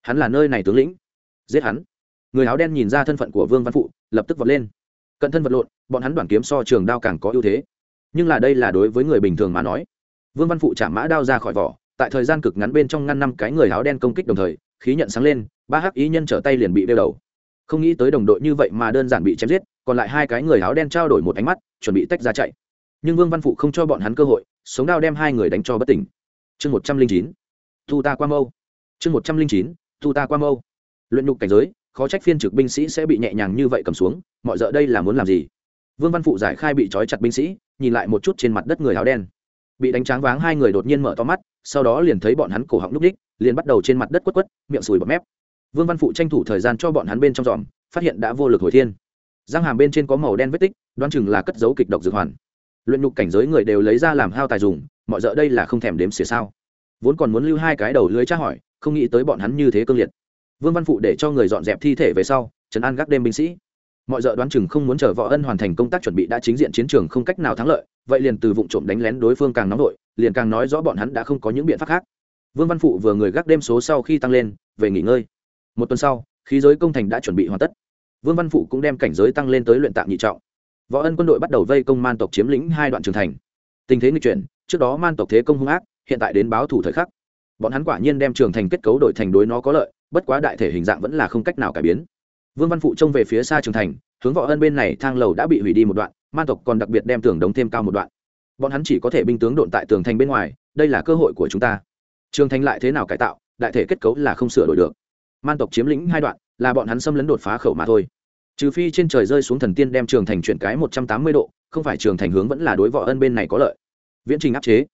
Hắn là nơi này tướng lĩnh. Giết hắn. Người áo đen nhìn ra thân phận của vương văn phụ lập tức vọt lên. Cận thân vật lộn bọn hắn đoàn kiếm so trường đao càng có ưu thế. Nhưng là đây là đối với người bình thường mà nói. Vương văn phụ trả mã đao ra khỏi vỏ tại thời gian cực ngắn bên trong ngăn năm cái người áo đen công kích đồng thời khí nhận sáng lên ba hắc ý nhân trở tay liền bị đeo đầu không nghĩ tới đồng đội như vậy mà đơn giản bị chém giết, còn lại hai cái người áo đen trao đổi một ánh mắt, chuẩn bị tách ra chạy. Nhưng vương văn phụ không cho bọn hắn cơ hội, sống đao đem hai người đánh cho bất tỉnh. Chương một trăm linh chín, thu ta qua mâu. Chương một trăm linh chín, thu ta qua mâu. Luyện nhục cảnh giới, khó trách phiên trực binh sĩ sẽ bị nhẹ nhàng như vậy cầm xuống, mọi d đây là muốn làm gì? Vương văn phụ giải khai bị trói chặt binh sĩ, nhìn lại một chút trên mặt đất người áo đen. Bị đánh tráng váng hai người đột nhiên mở to mắt, sau đó liền thấy bọn hắn cổ họng núp ních liền bắt đầu trên mặt đất quất quất, miệng sùi bọt mép vương văn phụ tranh thủ thời gian cho bọn hắn bên trong dòm phát hiện đã vô lực hồi thiên. Răng hàm bên trên có màu đen vết tích, đoán chừng là cất dấu kịch độc dược hoàn. Luyện nhục cảnh giới người đều lấy ra làm hao tài dùng, mọi d đây là không thèm đếm xỉa sao. Vốn còn muốn lưu hai cái đầu lưới tra hỏi, không nghĩ tới bọn hắn như thế cương liệt. Vương văn phụ để cho người dọn dẹp thi thể về sau, trấn an gác đêm binh sĩ. Mọi d đoán chừng không muốn chờ võ ân hoàn thành công tác chuẩn bị đã chính diện chiến trường không cách nào thắng lợi, vậy liền từ vụ trộm đánh lén đối phương càng nóng nổi liền càng nói rõ bọn hắn đã không có những biện pháp khác. Vương văn phụ vừa người gác đêm số sau khi tăng lên, về nghỉ ngơi một tuần sau, khí giới công thành đã chuẩn bị hoàn tất. Vương văn phụ cũng đem cảnh giới tăng lên tới luyện tạm nhị trọng. Võ ân quân đội bắt đầu vây công man tộc chiếm lĩnh hai đoạn trường thành. Tình thế nghịch chuyển, trước đó man tộc thế công hung ác, hiện tại đến báo thủ thời khắc. Bọn hắn quả nhiên đem trường thành kết cấu đổi thành đối nó có lợi, bất quá đại thể hình dạng vẫn là không cách nào cải biến. Vương văn phụ trông về phía xa trường thành, hướng võ ân bên này thang lầu đã bị hủy đi một đoạn, man tộc còn đặc biệt đem tường đống thêm cao một đoạn. Bọn hắn chỉ có thể binh tướng độn tại tường thành bên ngoài, đây là cơ hội của chúng ta. Trường thành lại thế nào cải tạo, đại thể kết cấu là không sửa đổi được man tộc chiếm lĩnh hai đoạn, là bọn hắn xâm lấn đột phá khẩu mà thôi. Trừ phi trên trời rơi xuống thần tiên đem trường thành chuyển cái một trăm tám mươi độ, không phải trường thành hướng vẫn là đối võ ân bên này có lợi. Viễn trình áp chế.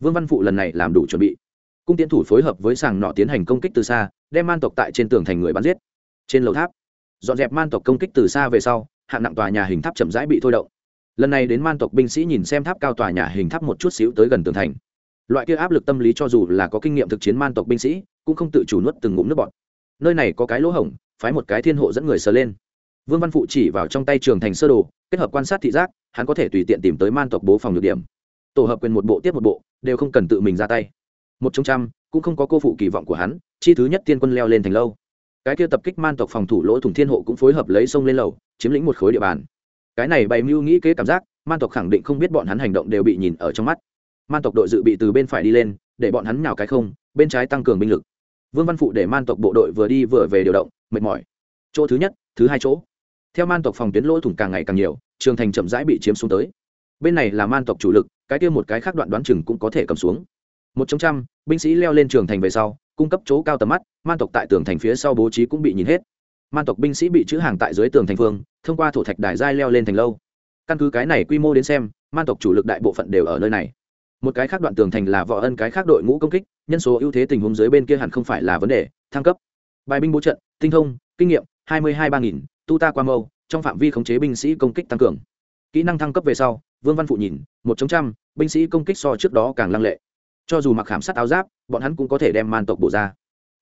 Vương văn phụ lần này làm đủ chuẩn bị. Cung tiến thủ phối hợp với sàng nọ tiến hành công kích từ xa, đem man tộc tại trên tường thành người bắn giết. Trên lầu tháp, dọn dẹp man tộc công kích từ xa về sau, hạng nặng tòa nhà hình tháp chậm rãi bị thôi động. Lần này đến man tộc binh sĩ nhìn xem tháp cao tòa nhà hình tháp một chút xíu tới gần tường thành. Loại kia áp lực tâm lý cho dù là có kinh nghiệm thực chiến man tộc binh sĩ, cũng không tự chủ nuốt từng ngụm nước bọt nơi này có cái lỗ hổng, phái một cái thiên hộ dẫn người sờ lên. Vương văn phụ chỉ vào trong tay trường thành sơ đồ, kết hợp quan sát thị giác, hắn có thể tùy tiện tìm tới man tộc bố phòng nhược điểm. Tổ hợp quyền một bộ tiếp một bộ, đều không cần tự mình ra tay. Một trong trăm, cũng không có cô phụ kỳ vọng của hắn, chi thứ nhất tiên quân leo lên thành lâu. Cái kia tập kích man tộc phòng thủ lỗ thủng thiên hộ cũng phối hợp lấy sông lên lầu, chiếm lĩnh một khối địa bàn. Cái này bày mưu nghĩ kế cảm giác, man tộc khẳng định không biết bọn hắn hành động đều bị nhìn ở trong mắt. Man tộc đội dự bị từ bên phải đi lên, để bọn hắn nhào cái không, bên trái tăng cường binh lực vương văn phụ để man tộc bộ đội vừa đi vừa về điều động, mệt mỏi. Chỗ thứ nhất, thứ hai chỗ. Theo man tộc phòng tuyến lỗ thủng càng ngày càng nhiều, trường thành chậm rãi bị chiếm xuống tới. Bên này là man tộc chủ lực, cái kia một cái khác đoạn đoán chừng cũng có thể cầm xuống. Một trong trăm, binh sĩ leo lên trường thành về sau, cung cấp chỗ cao tầm mắt, man tộc tại tường thành phía sau bố trí cũng bị nhìn hết. Man tộc binh sĩ bị chữ hàng tại dưới tường thành phương, thông qua thổ thạch đài giai leo lên thành lâu. Căn cứ cái này quy mô đến xem, man tộc chủ lực đại bộ phận đều ở nơi này một cái khác đoạn tường thành là võ ân, cái khác đội ngũ công kích, nhân số ưu thế tình huống dưới bên kia hẳn không phải là vấn đề, thăng cấp. Bài binh bố trận, tinh thông, kinh nghiệm, hai mươi hai ba nghìn, tu ta qua mâu, trong phạm vi khống chế binh sĩ công kích tăng cường. Kỹ năng thăng cấp về sau, vương văn phụ nhìn, một chống trăm, binh sĩ công kích so trước đó càng lăng lệ. Cho dù mặc khảm sát áo giáp, bọn hắn cũng có thể đem man tộc bổ ra.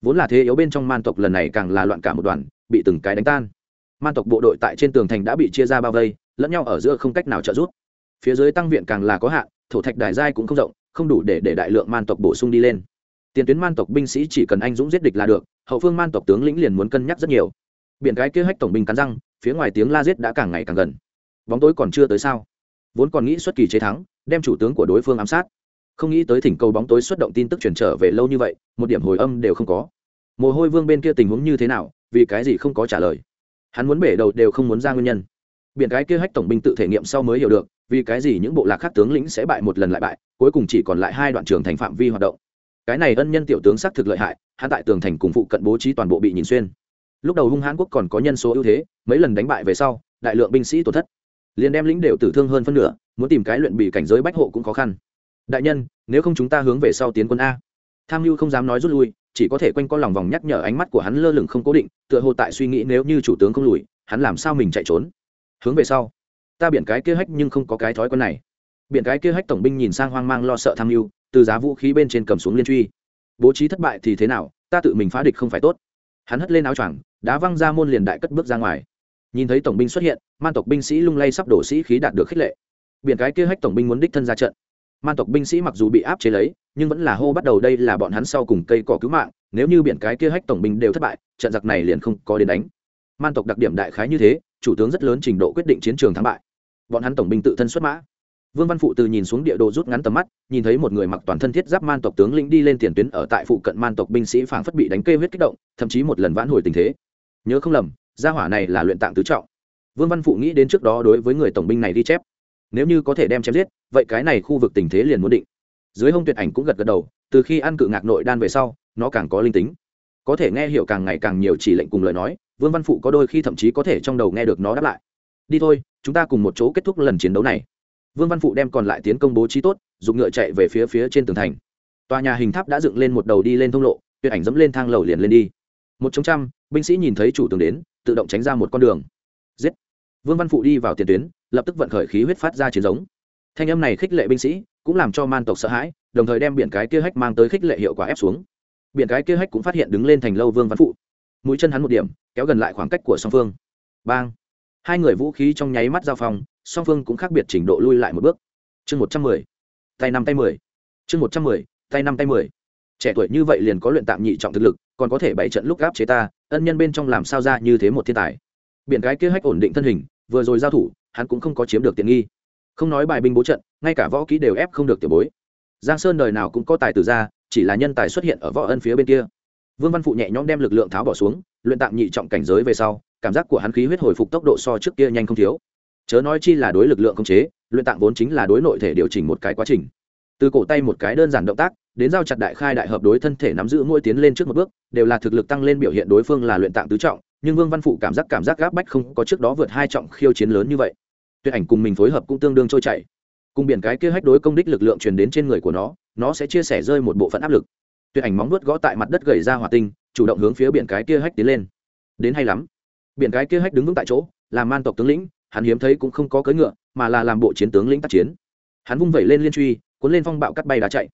Vốn là thế yếu bên trong man tộc lần này càng là loạn cả một đoàn, bị từng cái đánh tan. Man tộc bộ đội tại trên tường thành đã bị chia ra bao vây, lẫn nhau ở giữa không cách nào trợ giúp. Phía dưới tăng viện càng là có hạn thổ thạch đài giai cũng không rộng, không đủ để để đại lượng man tộc bổ sung đi lên. Tiền tuyến man tộc binh sĩ chỉ cần anh dũng giết địch là được, hậu phương man tộc tướng lĩnh liền muốn cân nhắc rất nhiều. Biển cái kế hách tổng binh cắn răng, phía ngoài tiếng la giết đã càng ngày càng gần. Bóng tối còn chưa tới sao? Vốn còn nghĩ xuất kỳ chế thắng, đem chủ tướng của đối phương ám sát. Không nghĩ tới thỉnh cầu bóng tối xuất động tin tức chuyển trở về lâu như vậy, một điểm hồi âm đều không có. Mồ hôi vương bên kia tình huống như thế nào, vì cái gì không có trả lời. Hắn muốn bể đầu đều không muốn ra nguyên nhân. Biển cái kia hách tổng binh tự thể nghiệm sau mới hiểu được vì cái gì những bộ lạc khác tướng lĩnh sẽ bại một lần lại bại, cuối cùng chỉ còn lại hai đoạn trường thành phạm vi hoạt động. Cái này ân nhân tiểu tướng xác thực lợi hại, hắn tại tường thành cùng phụ cận bố trí toàn bộ bị nhìn xuyên. Lúc đầu hung hãn quốc còn có nhân số ưu thế, mấy lần đánh bại về sau, đại lượng binh sĩ tổn thất. Liền đem lĩnh đều tử thương hơn phân nửa, muốn tìm cái luyện bị cảnh giới bách hộ cũng khó khăn. Đại nhân, nếu không chúng ta hướng về sau tiến quân a. Tham mưu không dám nói rút lui, chỉ có thể quanh co lòng vòng nhắc nhở ánh mắt của hắn lơ lửng không cố định, tựa hồ tại suy nghĩ nếu như chủ tướng không lùi, hắn làm sao mình chạy trốn. Hướng về sau ta biển cái kia hách nhưng không có cái thói quen này. Biển cái kia hách tổng binh nhìn sang hoang mang lo sợ tham mưu, từ giá vũ khí bên trên cầm xuống liên truy. Bố trí thất bại thì thế nào, ta tự mình phá địch không phải tốt. Hắn hất lên áo choàng, đá văng ra môn liền đại cất bước ra ngoài. Nhìn thấy tổng binh xuất hiện, man tộc binh sĩ lung lay sắp đổ sĩ khí đạt được khích lệ. Biển cái kia hách tổng binh muốn đích thân ra trận. Man tộc binh sĩ mặc dù bị áp chế lấy, nhưng vẫn là hô bắt đầu đây là bọn hắn sau cùng cây cỏ cứu mạng, nếu như biển cái kia hách tổng binh đều thất bại, trận giặc này liền không có đến đánh. Man tộc đặc điểm đại khái như thế, chủ tướng rất lớn trình độ quyết định chiến trường thắng bại bọn hắn tổng binh tự thân xuất mã. Vương văn phụ từ nhìn xuống địa đồ rút ngắn tầm mắt, nhìn thấy một người mặc toàn thân thiết giáp man tộc tướng lĩnh đi lên tiền tuyến ở tại phụ cận man tộc binh sĩ phảng phất bị đánh kê huyết kích động, thậm chí một lần vãn hồi tình thế. Nhớ không lầm, gia hỏa này là luyện tạng tứ trọng. Vương văn phụ nghĩ đến trước đó đối với người tổng binh này đi chép. Nếu như có thể đem chém giết, vậy cái này khu vực tình thế liền muốn định. Dưới hông tuyệt ảnh cũng gật gật đầu, từ khi ăn cự ngạc nội đan về sau, nó càng có linh tính. Có thể nghe hiểu càng ngày càng nhiều chỉ lệnh cùng lời nói, vương văn phụ có đôi khi thậm chí có thể trong đầu nghe được nó đáp lại. Đi thôi chúng ta cùng một chỗ kết thúc lần chiến đấu này. Vương văn phụ đem còn lại tiến công bố trí tốt, dùng ngựa chạy về phía phía trên tường thành. Tòa nhà hình tháp đã dựng lên một đầu đi lên thông lộ tuyệt ảnh dẫm lên thang lầu liền lên đi. Một trong trăm binh sĩ nhìn thấy chủ tướng đến, tự động tránh ra một con đường. Giết! Vương văn phụ đi vào tiền tuyến, lập tức vận khởi khí huyết phát ra chiến giống. Thanh âm này khích lệ binh sĩ, cũng làm cho man tộc sợ hãi, đồng thời đem biển cái kia hách mang tới khích lệ hiệu quả ép xuống. Biển cái kia hách cũng phát hiện đứng lên thành lâu vương văn phụ. Mũi chân hắn một điểm, kéo gần lại khoảng cách của song phương. Bang! Hai người vũ khí trong nháy mắt giao phong, song phương cũng khác biệt trình độ lui lại một bước. Chương một trăm mười, tay năm tay mười. Chương một trăm mười, tay năm tay mười. Trẻ tuổi như vậy liền có luyện tạm nhị trọng thực lực, còn có thể bảy trận lúc gáp chế ta, ân nhân bên trong làm sao ra như thế một thiên tài. Biển cái kia hách ổn định thân hình, vừa rồi giao thủ, hắn cũng không có chiếm được tiện nghi. Không nói bài binh bố trận, ngay cả võ kỹ đều ép không được tiểu bối. Giang sơn đời nào cũng có tài tử ra, chỉ là nhân tài xuất hiện ở võ ân phía bên kia. Vương văn phụ nhẹ nhõm đem lực lượng tháo bỏ xuống, luyện tạm nhị trọng cảnh giới về sau cảm giác của hắn khí huyết hồi phục tốc độ so trước kia nhanh không thiếu. Chớ nói chi là đối lực lượng không chế, luyện tạng vốn chính là đối nội thể điều chỉnh một cái quá trình. Từ cổ tay một cái đơn giản động tác, đến giao chặt đại khai đại hợp đối thân thể nắm giữ mỗi tiến lên trước một bước, đều là thực lực tăng lên biểu hiện đối phương là luyện tạng tứ trọng, nhưng vương văn phụ cảm giác cảm giác gáp bách không có trước đó vượt hai trọng khiêu chiến lớn như vậy. Tuyệt ảnh cùng mình phối hợp cũng tương đương trôi chảy. Cùng biển cái kia hách đối công đích lực lượng truyền đến trên người của nó nó sẽ chia sẻ rơi một bộ phận áp lực. Tuyệt ảnh móng vuốt gõ tại mặt đất gầy ra hỏa tinh, chủ động hướng phía biển cái kia hách tiến lên. Đến hay lắm biển cái kia hách đứng vững tại chỗ làm man tộc tướng lĩnh, hắn hiếm thấy cũng không có cưỡi ngựa, mà là làm bộ chiến tướng lĩnh tác chiến. Hắn vung vẩy lên liên truy, cuốn lên phong bạo cắt bay đá chạy.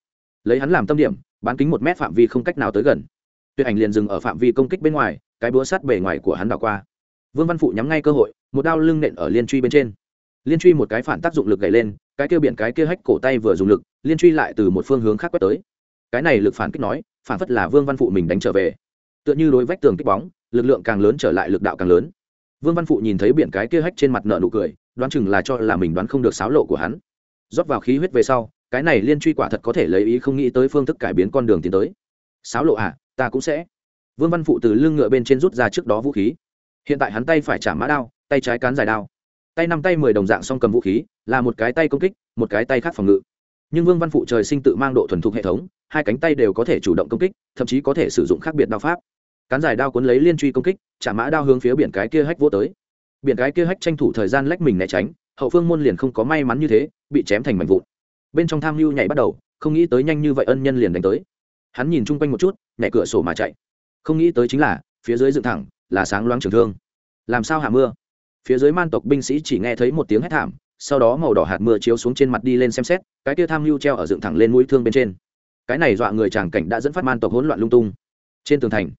Lấy hắn làm tâm điểm, bán kính một mét phạm vi không cách nào tới gần. Tuyệt ảnh liền dừng ở phạm vi công kích bên ngoài, cái búa sắt bề ngoài của hắn đảo qua. Vương văn phụ nhắm ngay cơ hội, một đao lưng nện ở liên truy bên trên. Liên truy một cái phản tác dụng lực gậy lên, cái kia biển cái kia hách cổ tay vừa dùng lực, liên truy lại từ một phương hướng khác quét tới. Cái này lực phản kích nói, phản phất là vương văn phụ mình đánh trở về. Tựa như đối vách tường kích bóng lực lượng càng lớn trở lại lực đạo càng lớn. Vương văn phụ nhìn thấy biển cái kia hách trên mặt nợ nụ cười, đoán chừng là cho là mình đoán không được sáo lộ của hắn. Rót vào khí huyết về sau, cái này liên truy quả thật có thể lấy ý không nghĩ tới phương thức cải biến con đường tiến tới. Sáo lộ à ta cũng sẽ. Vương văn phụ từ lưng ngựa bên trên rút ra trước đó vũ khí. Hiện tại hắn tay phải trả mã đao, tay trái cán dài đao. Tay năm tay mười đồng dạng song cầm vũ khí, là một cái tay công kích, một cái tay khác phòng ngự. Nhưng vương văn phụ trời sinh tự mang độ thuần thục hệ thống, hai cánh tay đều có thể chủ động công kích, thậm chí có thể sử dụng khác biệt đao pháp cán dài đao cuốn lấy liên truy công kích, trả mã đao hướng phía biển cái kia hách vô tới. Biển cái kia hách tranh thủ thời gian lách mình né tránh, hậu phương môn liền không có may mắn như thế, bị chém thành mảnh vụn. Bên trong tham mưu nhảy bắt đầu, không nghĩ tới nhanh như vậy ân nhân liền đánh tới. Hắn nhìn chung quanh một chút, nhảy cửa sổ mà chạy. Không nghĩ tới chính là, phía dưới dựng thẳng, là sáng loáng trường thương. Làm sao hạ mưa? Phía dưới man tộc binh sĩ chỉ nghe thấy một tiếng hét thảm, sau đó màu đỏ hạt mưa chiếu xuống trên mặt đi lên xem xét, cái kia tham mưu treo ở dựng thẳng lên mũi thương bên trên. Cái này dọa người chàng cảnh đã dẫn phát man tộc hỗn loạn lung tung. Trên tường thành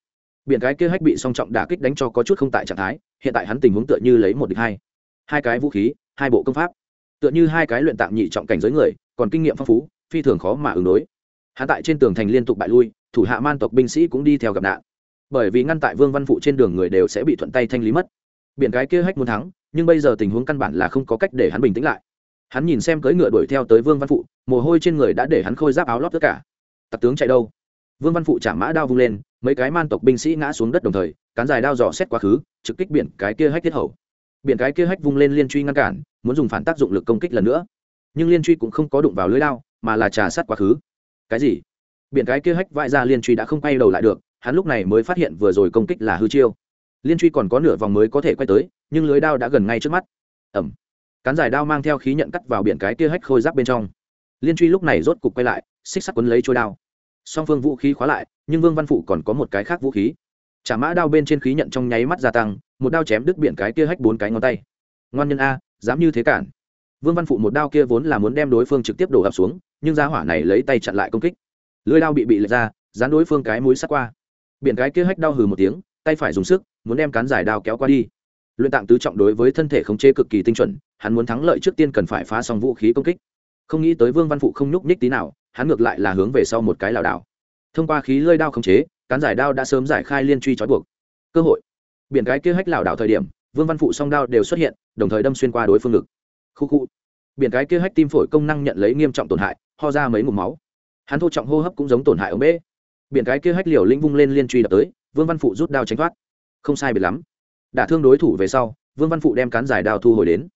biển cái kia hách bị song trọng đả kích đánh cho có chút không tại trạng thái, hiện tại hắn tình huống tựa như lấy một địch hai. Hai cái vũ khí, hai bộ công pháp. Tựa như hai cái luyện tạm nhị trọng cảnh giới người, còn kinh nghiệm phong phú, phi thường khó mà ứng đối. Hắn tại trên tường thành liên tục bại lui, thủ hạ man tộc binh sĩ cũng đi theo gặp nạn. Bởi vì ngăn tại vương văn phụ trên đường người đều sẽ bị thuận tay thanh lý mất. Biển cái kia hách muốn thắng, nhưng bây giờ tình huống căn bản là không có cách để hắn bình tĩnh lại. Hắn nhìn xem cưỡi ngựa đuổi theo tới vương văn phụ, mồ hôi trên người đã để hắn khôi giáp áo lót tất cả. Tặc tướng chạy đâu? Vương văn phụ trả mã đao vung lên mấy cái man tộc binh sĩ ngã xuống đất đồng thời, cán dài đao dò xét quá khứ, trực kích biển cái kia hách tiết hầu. Biển cái kia hách vung lên liên truy ngăn cản, muốn dùng phản tác dụng lực công kích lần nữa. Nhưng liên truy cũng không có đụng vào lưới lao mà là trà sát quá khứ. Cái gì? Biển cái kia hách vãi ra liên truy đã không quay đầu lại được, hắn lúc này mới phát hiện vừa rồi công kích là hư chiêu. Liên truy còn có nửa vòng mới có thể quay tới, nhưng lưới đao đã gần ngay trước mắt. Ẩm cán dài đao mang theo khí nhận cắt vào biển cái kia hách khôi giáp bên trong. Liên truy lúc này rốt cục quay lại, xích sắt quấn lấy trôi đao song phương vũ khí khóa lại, nhưng vương văn phụ còn có một cái khác vũ khí. Trả mã đao bên trên khí nhận trong nháy mắt gia tăng, một đao chém đứt biển cái kia hách bốn cái ngón tay. Ngoan nhân a, dám như thế cản. Vương văn phụ một đao kia vốn là muốn đem đối phương trực tiếp đổ ập xuống, nhưng giá hỏa này lấy tay chặn lại công kích. Lưới đao bị bị lệch ra, dán đối phương cái mũi sắt qua. Biển cái kia hách đau hừ một tiếng, tay phải dùng sức, muốn đem cán giải đao kéo qua đi. Luyện tạng tứ trọng đối với thân thể khống chế cực kỳ tinh chuẩn, hắn muốn thắng lợi trước tiên cần phải phá xong vũ khí công kích không nghĩ tới vương văn phụ không nhúc nhích tí nào, hắn ngược lại là hướng về sau một cái lảo đảo. Thông qua khí lơi đao khống chế, cán giải đao đã sớm giải khai liên truy trói buộc. Cơ hội. Biển cái kia hách lảo đảo thời điểm, vương văn phụ song đao đều xuất hiện, đồng thời đâm xuyên qua đối phương ngực. Khu khu. Biển cái kia hách tim phổi công năng nhận lấy nghiêm trọng tổn hại, ho ra mấy ngụm máu. Hắn thô trọng hô hấp cũng giống tổn hại ống bê biển cái kia hách liều linh vung lên liên truy đập tới, vương văn phụ rút đao tránh thoát. Không sai biệt lắm. Đả thương đối thủ về sau, vương văn phụ đem cán giải đao thu hồi đến.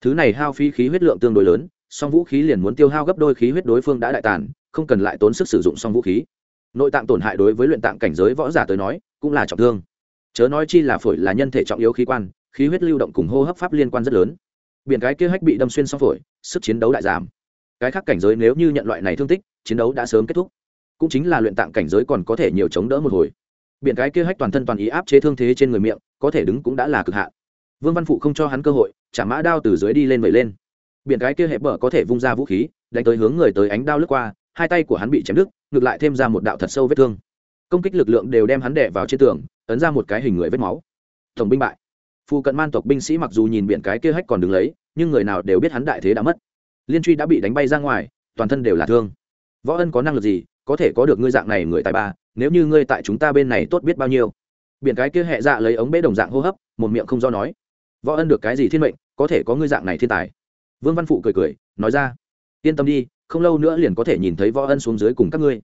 Thứ này hao phí khí huyết lượng tương đối lớn song vũ khí liền muốn tiêu hao gấp đôi khí huyết đối phương đã đại tàn, không cần lại tốn sức sử dụng song vũ khí. Nội tạng tổn hại đối với luyện tạng cảnh giới võ giả tới nói, cũng là trọng thương. Chớ nói chi là phổi là nhân thể trọng yếu khí quan, khí huyết lưu động cùng hô hấp pháp liên quan rất lớn. Biển cái kia hách bị đâm xuyên xong phổi, sức chiến đấu đại giảm. Cái khác cảnh giới nếu như nhận loại này thương tích, chiến đấu đã sớm kết thúc. Cũng chính là luyện tạng cảnh giới còn có thể nhiều chống đỡ một hồi. Biển cái kia hách toàn thân toàn ý áp chế thương thế trên người miệng, có thể đứng cũng đã là cực hạn. Vương văn phụ không cho hắn cơ hội trả mã đao từ dưới đi lên vẩy lên biển cái kia hẹp bờ có thể vung ra vũ khí, đánh tới hướng người tới ánh đao lướt qua, hai tay của hắn bị chém đứt, ngược lại thêm ra một đạo thật sâu vết thương. Công kích lực lượng đều đem hắn đè vào trên tường, ấn ra một cái hình người vết máu. Tổng binh bại. Phụ cận man tộc binh sĩ mặc dù nhìn biển cái kia hách còn đứng lấy, nhưng người nào đều biết hắn đại thế đã mất. Liên truy đã bị đánh bay ra ngoài, toàn thân đều là thương. Võ ân có năng lực gì, có thể có được ngươi dạng này người tài ba, nếu như ngươi tại chúng ta bên này tốt biết bao nhiêu? Biển cái kia hẹ dạ lấy ống bế đồng dạng hô hấp, một miệng không do nói. Võ ân được cái gì thiên mệnh, có thể có ngươi dạng này thiên tài vương văn phụ cười cười, nói ra, yên tâm đi, không lâu nữa liền có thể nhìn thấy võ ân xuống dưới cùng các ngươi.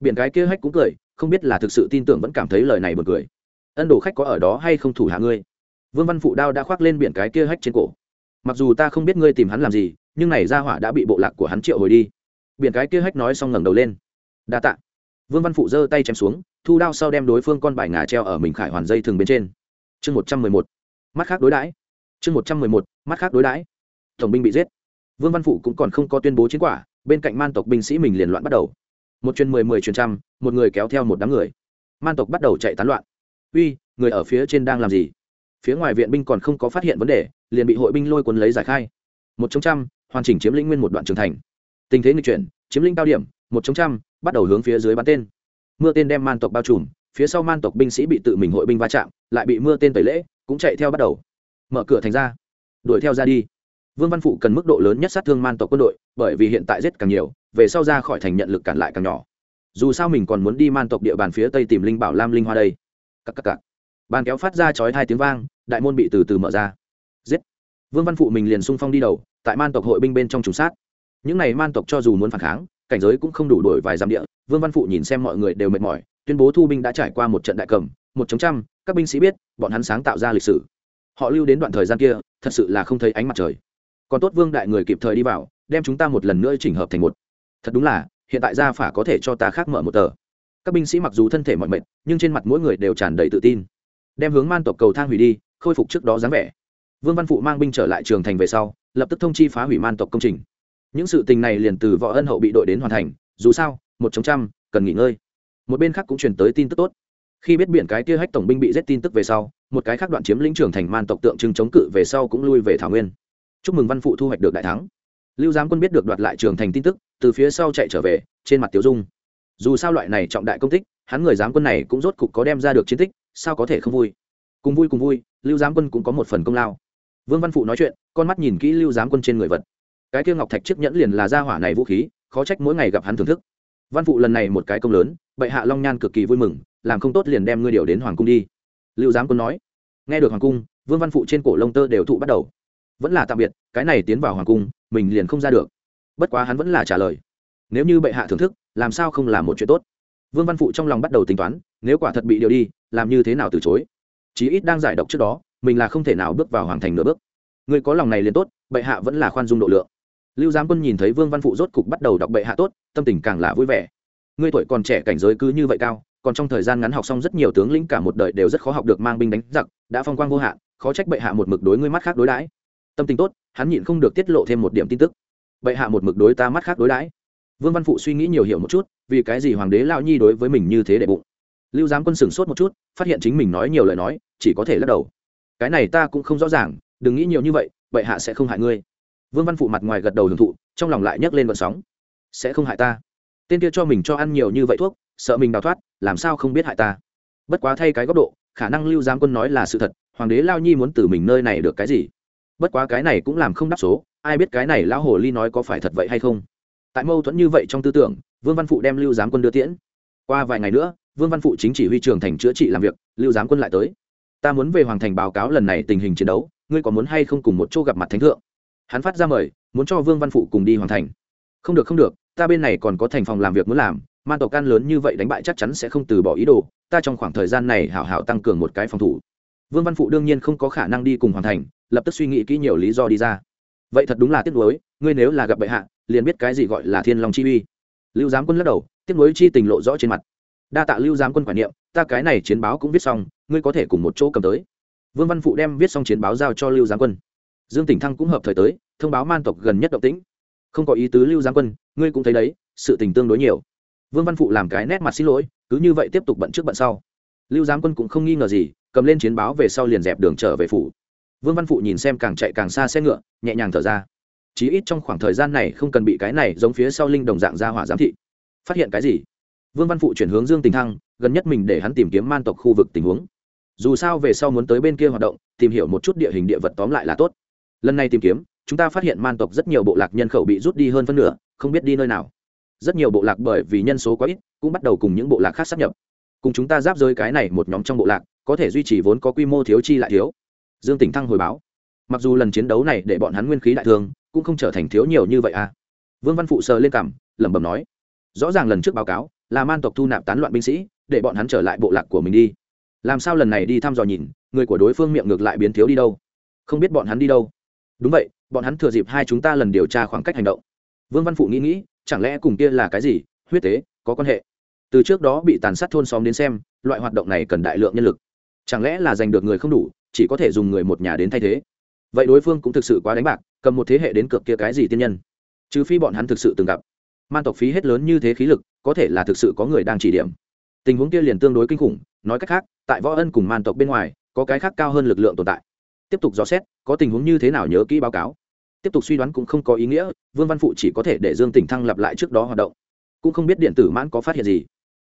Biển cái kia hách cũng cười, không biết là thực sự tin tưởng vẫn cảm thấy lời này buồn cười. Ân đồ khách có ở đó hay không thủ hạ ngươi? Vương văn phụ đao đã khoác lên biển cái kia hách trên cổ. Mặc dù ta không biết ngươi tìm hắn làm gì, nhưng này ra hỏa đã bị bộ lạc của hắn triệu hồi đi. Biển cái kia hách nói xong ngẩng đầu lên. Đa tạ. Vương văn phụ giơ tay chém xuống, thu đao sau đem đối phương con bài ngà treo ở mình khải hoàn dây thường bên trên. Chương một trăm mười một. Mắt khác đối đãi. Chương một trăm mười một. Mắt khác đối đãi tổng binh bị giết. Vương văn phụ cũng còn không có tuyên bố chiến quả, bên cạnh man tộc binh sĩ mình liền loạn bắt đầu. Một chuyên mười mười chuyên trăm, một người kéo theo một đám người. Man tộc bắt đầu chạy tán loạn. Uy, người ở phía trên đang làm gì? Phía ngoài viện binh còn không có phát hiện vấn đề, liền bị hội binh lôi cuốn lấy giải khai. Một trong trăm, hoàn chỉnh chiếm lĩnh nguyên một đoạn trường thành. Tình thế nghịch chuyển, chiếm lĩnh cao điểm, một trong trăm, bắt đầu hướng phía dưới bắn tên. Mưa tên đem man tộc bao trùm, phía sau man tộc binh sĩ bị tự mình hội binh va chạm, lại bị mưa tên tẩy lễ, cũng chạy theo bắt đầu. Mở cửa thành ra, đuổi theo ra đi vương văn phụ cần mức độ lớn nhất sát thương man tộc quân đội, bởi vì hiện tại giết càng nhiều, về sau ra khỏi thành nhận lực cản lại càng nhỏ. Dù sao mình còn muốn đi man tộc địa bàn phía tây tìm linh bảo lam linh hoa đây. Cắc cắc cắc. bàn kéo phát ra chói hai tiếng vang, đại môn bị từ từ mở ra. Giết. Vương văn phụ mình liền sung phong đi đầu, tại man tộc hội binh bên trong trùng sát. Những n à y man tộc cho dù muốn phản kháng, cảnh giới cũng không đủ đổi vài dặm địa, vương văn phụ nhìn xem mọi người đều mệt mỏi, tuyên bố thu binh đã trải qua một trận đại cầm, một chống trăm, các binh sĩ biết, bọn hắn sáng tạo ra lịch sử. Họ lưu đến đoạn thời gian kia, thật sự là không thấy ánh mặt trời còn tốt vương đại người kịp thời đi vào, đem chúng ta một lần nữa chỉnh hợp thành một. Thật đúng là, hiện tại gia phả có thể cho ta khác mở một tờ. Các binh sĩ mặc dù thân thể mọi mệt, nhưng trên mặt mỗi người đều tràn đầy tự tin. Đem hướng man tộc cầu thang hủy đi, khôi phục trước đó dáng vẻ. Vương văn phụ mang binh trở lại trường thành về sau, lập tức thông chi phá hủy man tộc công trình. Những sự tình này liền từ võ ân hậu bị đội đến hoàn thành, dù sao, một chống trăm, cần nghỉ ngơi. Một bên khác cũng truyền tới tin tức tốt. Khi biết biển cái kia hách tổng binh bị giết tin tức về sau, một cái khác đoạn chiếm lĩnh trường thành man tộc tượng trưng chống cự về sau cũng lui về thảo nguyên chúc mừng văn phụ thu hoạch được đại thắng. Lưu giám quân biết được đoạt lại trường thành tin tức, từ phía sau chạy trở về, trên mặt tiểu dung. Dù sao loại này trọng đại công tích, hắn người giám quân này cũng rốt cục có đem ra được chiến tích, sao có thể không vui? Cùng vui cùng vui, lưu giám quân cũng có một phần công lao. Vương văn phụ nói chuyện, con mắt nhìn kỹ lưu giám quân trên người vật. Cái kia ngọc thạch chiếc nhẫn liền là gia hỏa này vũ khí, khó trách mỗi ngày gặp hắn thưởng thức. Văn phụ lần này một cái công lớn, bệ hạ long nhan cực kỳ vui mừng, làm không tốt liền đem ngươi điều đến hoàng cung đi. Lưu giám quân nói, nghe được hoàng cung, vương văn phụ trên cổ lông tơ đều thụ bắt đầu vẫn là tạm biệt, cái này tiến vào hoàng cung, mình liền không ra được. Bất quá hắn vẫn là trả lời. Nếu như bệ hạ thưởng thức, làm sao không làm một chuyện tốt? Vương văn phụ trong lòng bắt đầu tính toán, nếu quả thật bị điều đi, làm như thế nào từ chối? Chí ít đang giải độc trước đó, mình là không thể nào bước vào hoàng thành nửa bước. Người có lòng này liền tốt, bệ hạ vẫn là khoan dung độ lượng. Lưu giám quân nhìn thấy vương văn phụ rốt cục bắt đầu đọc bệ hạ tốt, tâm tình càng là vui vẻ. Người tuổi còn trẻ cảnh giới cứ như vậy cao, còn trong thời gian ngắn học xong rất nhiều tướng lĩnh cả một đời đều rất khó học được mang binh đánh giặc, đã phong quang vô hạn, khó trách bệ hạ một mực đối ngươi mắt khác đối đãi tâm tình tốt, hắn nhịn không được tiết lộ thêm một điểm tin tức. Bệ hạ một mực đối ta mắt khác đối đãi. Vương văn phụ suy nghĩ nhiều hiểu một chút, vì cái gì hoàng đế lao nhi đối với mình như thế để bụng? Lưu giám quân sửng sốt một chút, phát hiện chính mình nói nhiều lời nói, chỉ có thể lắc đầu. Cái này ta cũng không rõ ràng, đừng nghĩ nhiều như vậy, bệ hạ sẽ không hại ngươi. Vương văn phụ mặt ngoài gật đầu hưởng thụ, trong lòng lại nhấc lên vận sóng. Sẽ không hại ta. Tên kia cho mình cho ăn nhiều như vậy thuốc, sợ mình đào thoát, làm sao không biết hại ta? Bất quá thay cái góc độ, khả năng lưu giám quân nói là sự thật, hoàng đế lao nhi muốn từ mình nơi này được cái gì? Bất quá cái này cũng làm không đáp số, ai biết cái này lão hồ ly nói có phải thật vậy hay không? Tại mâu thuẫn như vậy trong tư tưởng, vương văn phụ đem lưu giám quân đưa tiễn. Qua vài ngày nữa, vương văn phụ chính chỉ huy trường thành chữa trị làm việc, lưu giám quân lại tới. Ta muốn về hoàng thành báo cáo lần này tình hình chiến đấu, ngươi có muốn hay không cùng một chỗ gặp mặt thánh thượng? Hắn phát ra mời, muốn cho vương văn phụ cùng đi hoàng thành. Không được không được, ta bên này còn có thành phòng làm việc muốn làm man tộc can lớn như vậy đánh bại chắc chắn sẽ không từ bỏ ý đồ, ta trong khoảng thời gian này hảo hảo tăng cường một cái phòng thủ vương văn phụ đương nhiên không có khả năng đi cùng hoàng thành, lập tức suy nghĩ kỹ nhiều lý do đi ra. Vậy thật đúng là tiếc nuối, ngươi nếu là gặp bệ hạ, liền biết cái gì gọi là thiên long chi uy. Lưu giám quân lắc đầu, tiếc nuối chi tình lộ rõ trên mặt. Đa tạ lưu giám quân quản niệm, ta cái này chiến báo cũng viết xong, ngươi có thể cùng một chỗ cầm tới. Vương văn phụ đem viết xong chiến báo giao cho lưu giám quân. Dương tỉnh thăng cũng hợp thời tới, thông báo man tộc gần nhất động tĩnh. Không có ý tứ lưu giám quân, ngươi cũng thấy đấy, sự tình tương đối nhiều. Vương văn phụ làm cái nét mặt xin lỗi, cứ như vậy tiếp tục bận trước bận sau lưu giám quân cũng không nghi ngờ gì, cầm lên chiến báo về sau liền dẹp đường trở về phủ. Vương văn phụ nhìn xem càng chạy càng xa xe ngựa, nhẹ nhàng thở ra. Chí ít trong khoảng thời gian này không cần bị cái này giống phía sau linh đồng dạng ra hỏa giám thị. Phát hiện cái gì? Vương văn phụ chuyển hướng dương tình thăng, gần nhất mình để hắn tìm kiếm man tộc khu vực tình huống. Dù sao về sau muốn tới bên kia hoạt động, tìm hiểu một chút địa hình địa vật tóm lại là tốt. Lần này tìm kiếm, chúng ta phát hiện man tộc rất nhiều bộ lạc nhân khẩu bị rút đi hơn phân nửa, không biết đi nơi nào. Rất nhiều bộ lạc bởi vì nhân số quá ít, cũng bắt đầu cùng những bộ lạc khác sắp nhập cùng chúng ta giáp rơi cái này một nhóm trong bộ lạc, có thể duy trì vốn có quy mô thiếu chi lại thiếu. Dương tỉnh thăng hồi báo. Mặc dù lần chiến đấu này để bọn hắn nguyên khí đại thương, cũng không trở thành thiếu nhiều như vậy à. Vương văn phụ sờ lên cảm lẩm bẩm nói. Rõ ràng lần trước báo cáo, là man tộc thu nạp tán loạn binh sĩ, để bọn hắn trở lại bộ lạc của mình đi. Làm sao lần này đi thăm dò nhìn, người của đối phương miệng ngược lại biến thiếu đi đâu? Không biết bọn hắn đi đâu. Đúng vậy, bọn hắn thừa dịp hai chúng ta lần điều tra khoảng cách hành động. Vương văn phụ nghĩ nghĩ, chẳng lẽ cùng kia là cái gì? Huyết tế, có quan hệ từ trước đó bị tàn sát thôn xóm đến xem, loại hoạt động này cần đại lượng nhân lực. Chẳng lẽ là giành được người không đủ, chỉ có thể dùng người một nhà đến thay thế? Vậy đối phương cũng thực sự quá đánh bạc, cầm một thế hệ đến cược kia cái gì tiên nhân? Trừ phi bọn hắn thực sự từng gặp. Man tộc phí hết lớn như thế khí lực, có thể là thực sự có người đang chỉ điểm. Tình huống kia liền tương đối kinh khủng, nói cách khác, tại võ ân cùng man tộc bên ngoài, có cái khác cao hơn lực lượng tồn tại. Tiếp tục dò xét, có tình huống như thế nào nhớ kỹ báo cáo. Tiếp tục suy đoán cũng không có ý nghĩa, vương văn phụ chỉ có thể để dương tỉnh thăng lặp lại trước đó hoạt động. Cũng không biết điện tử mãn có phát hiện gì.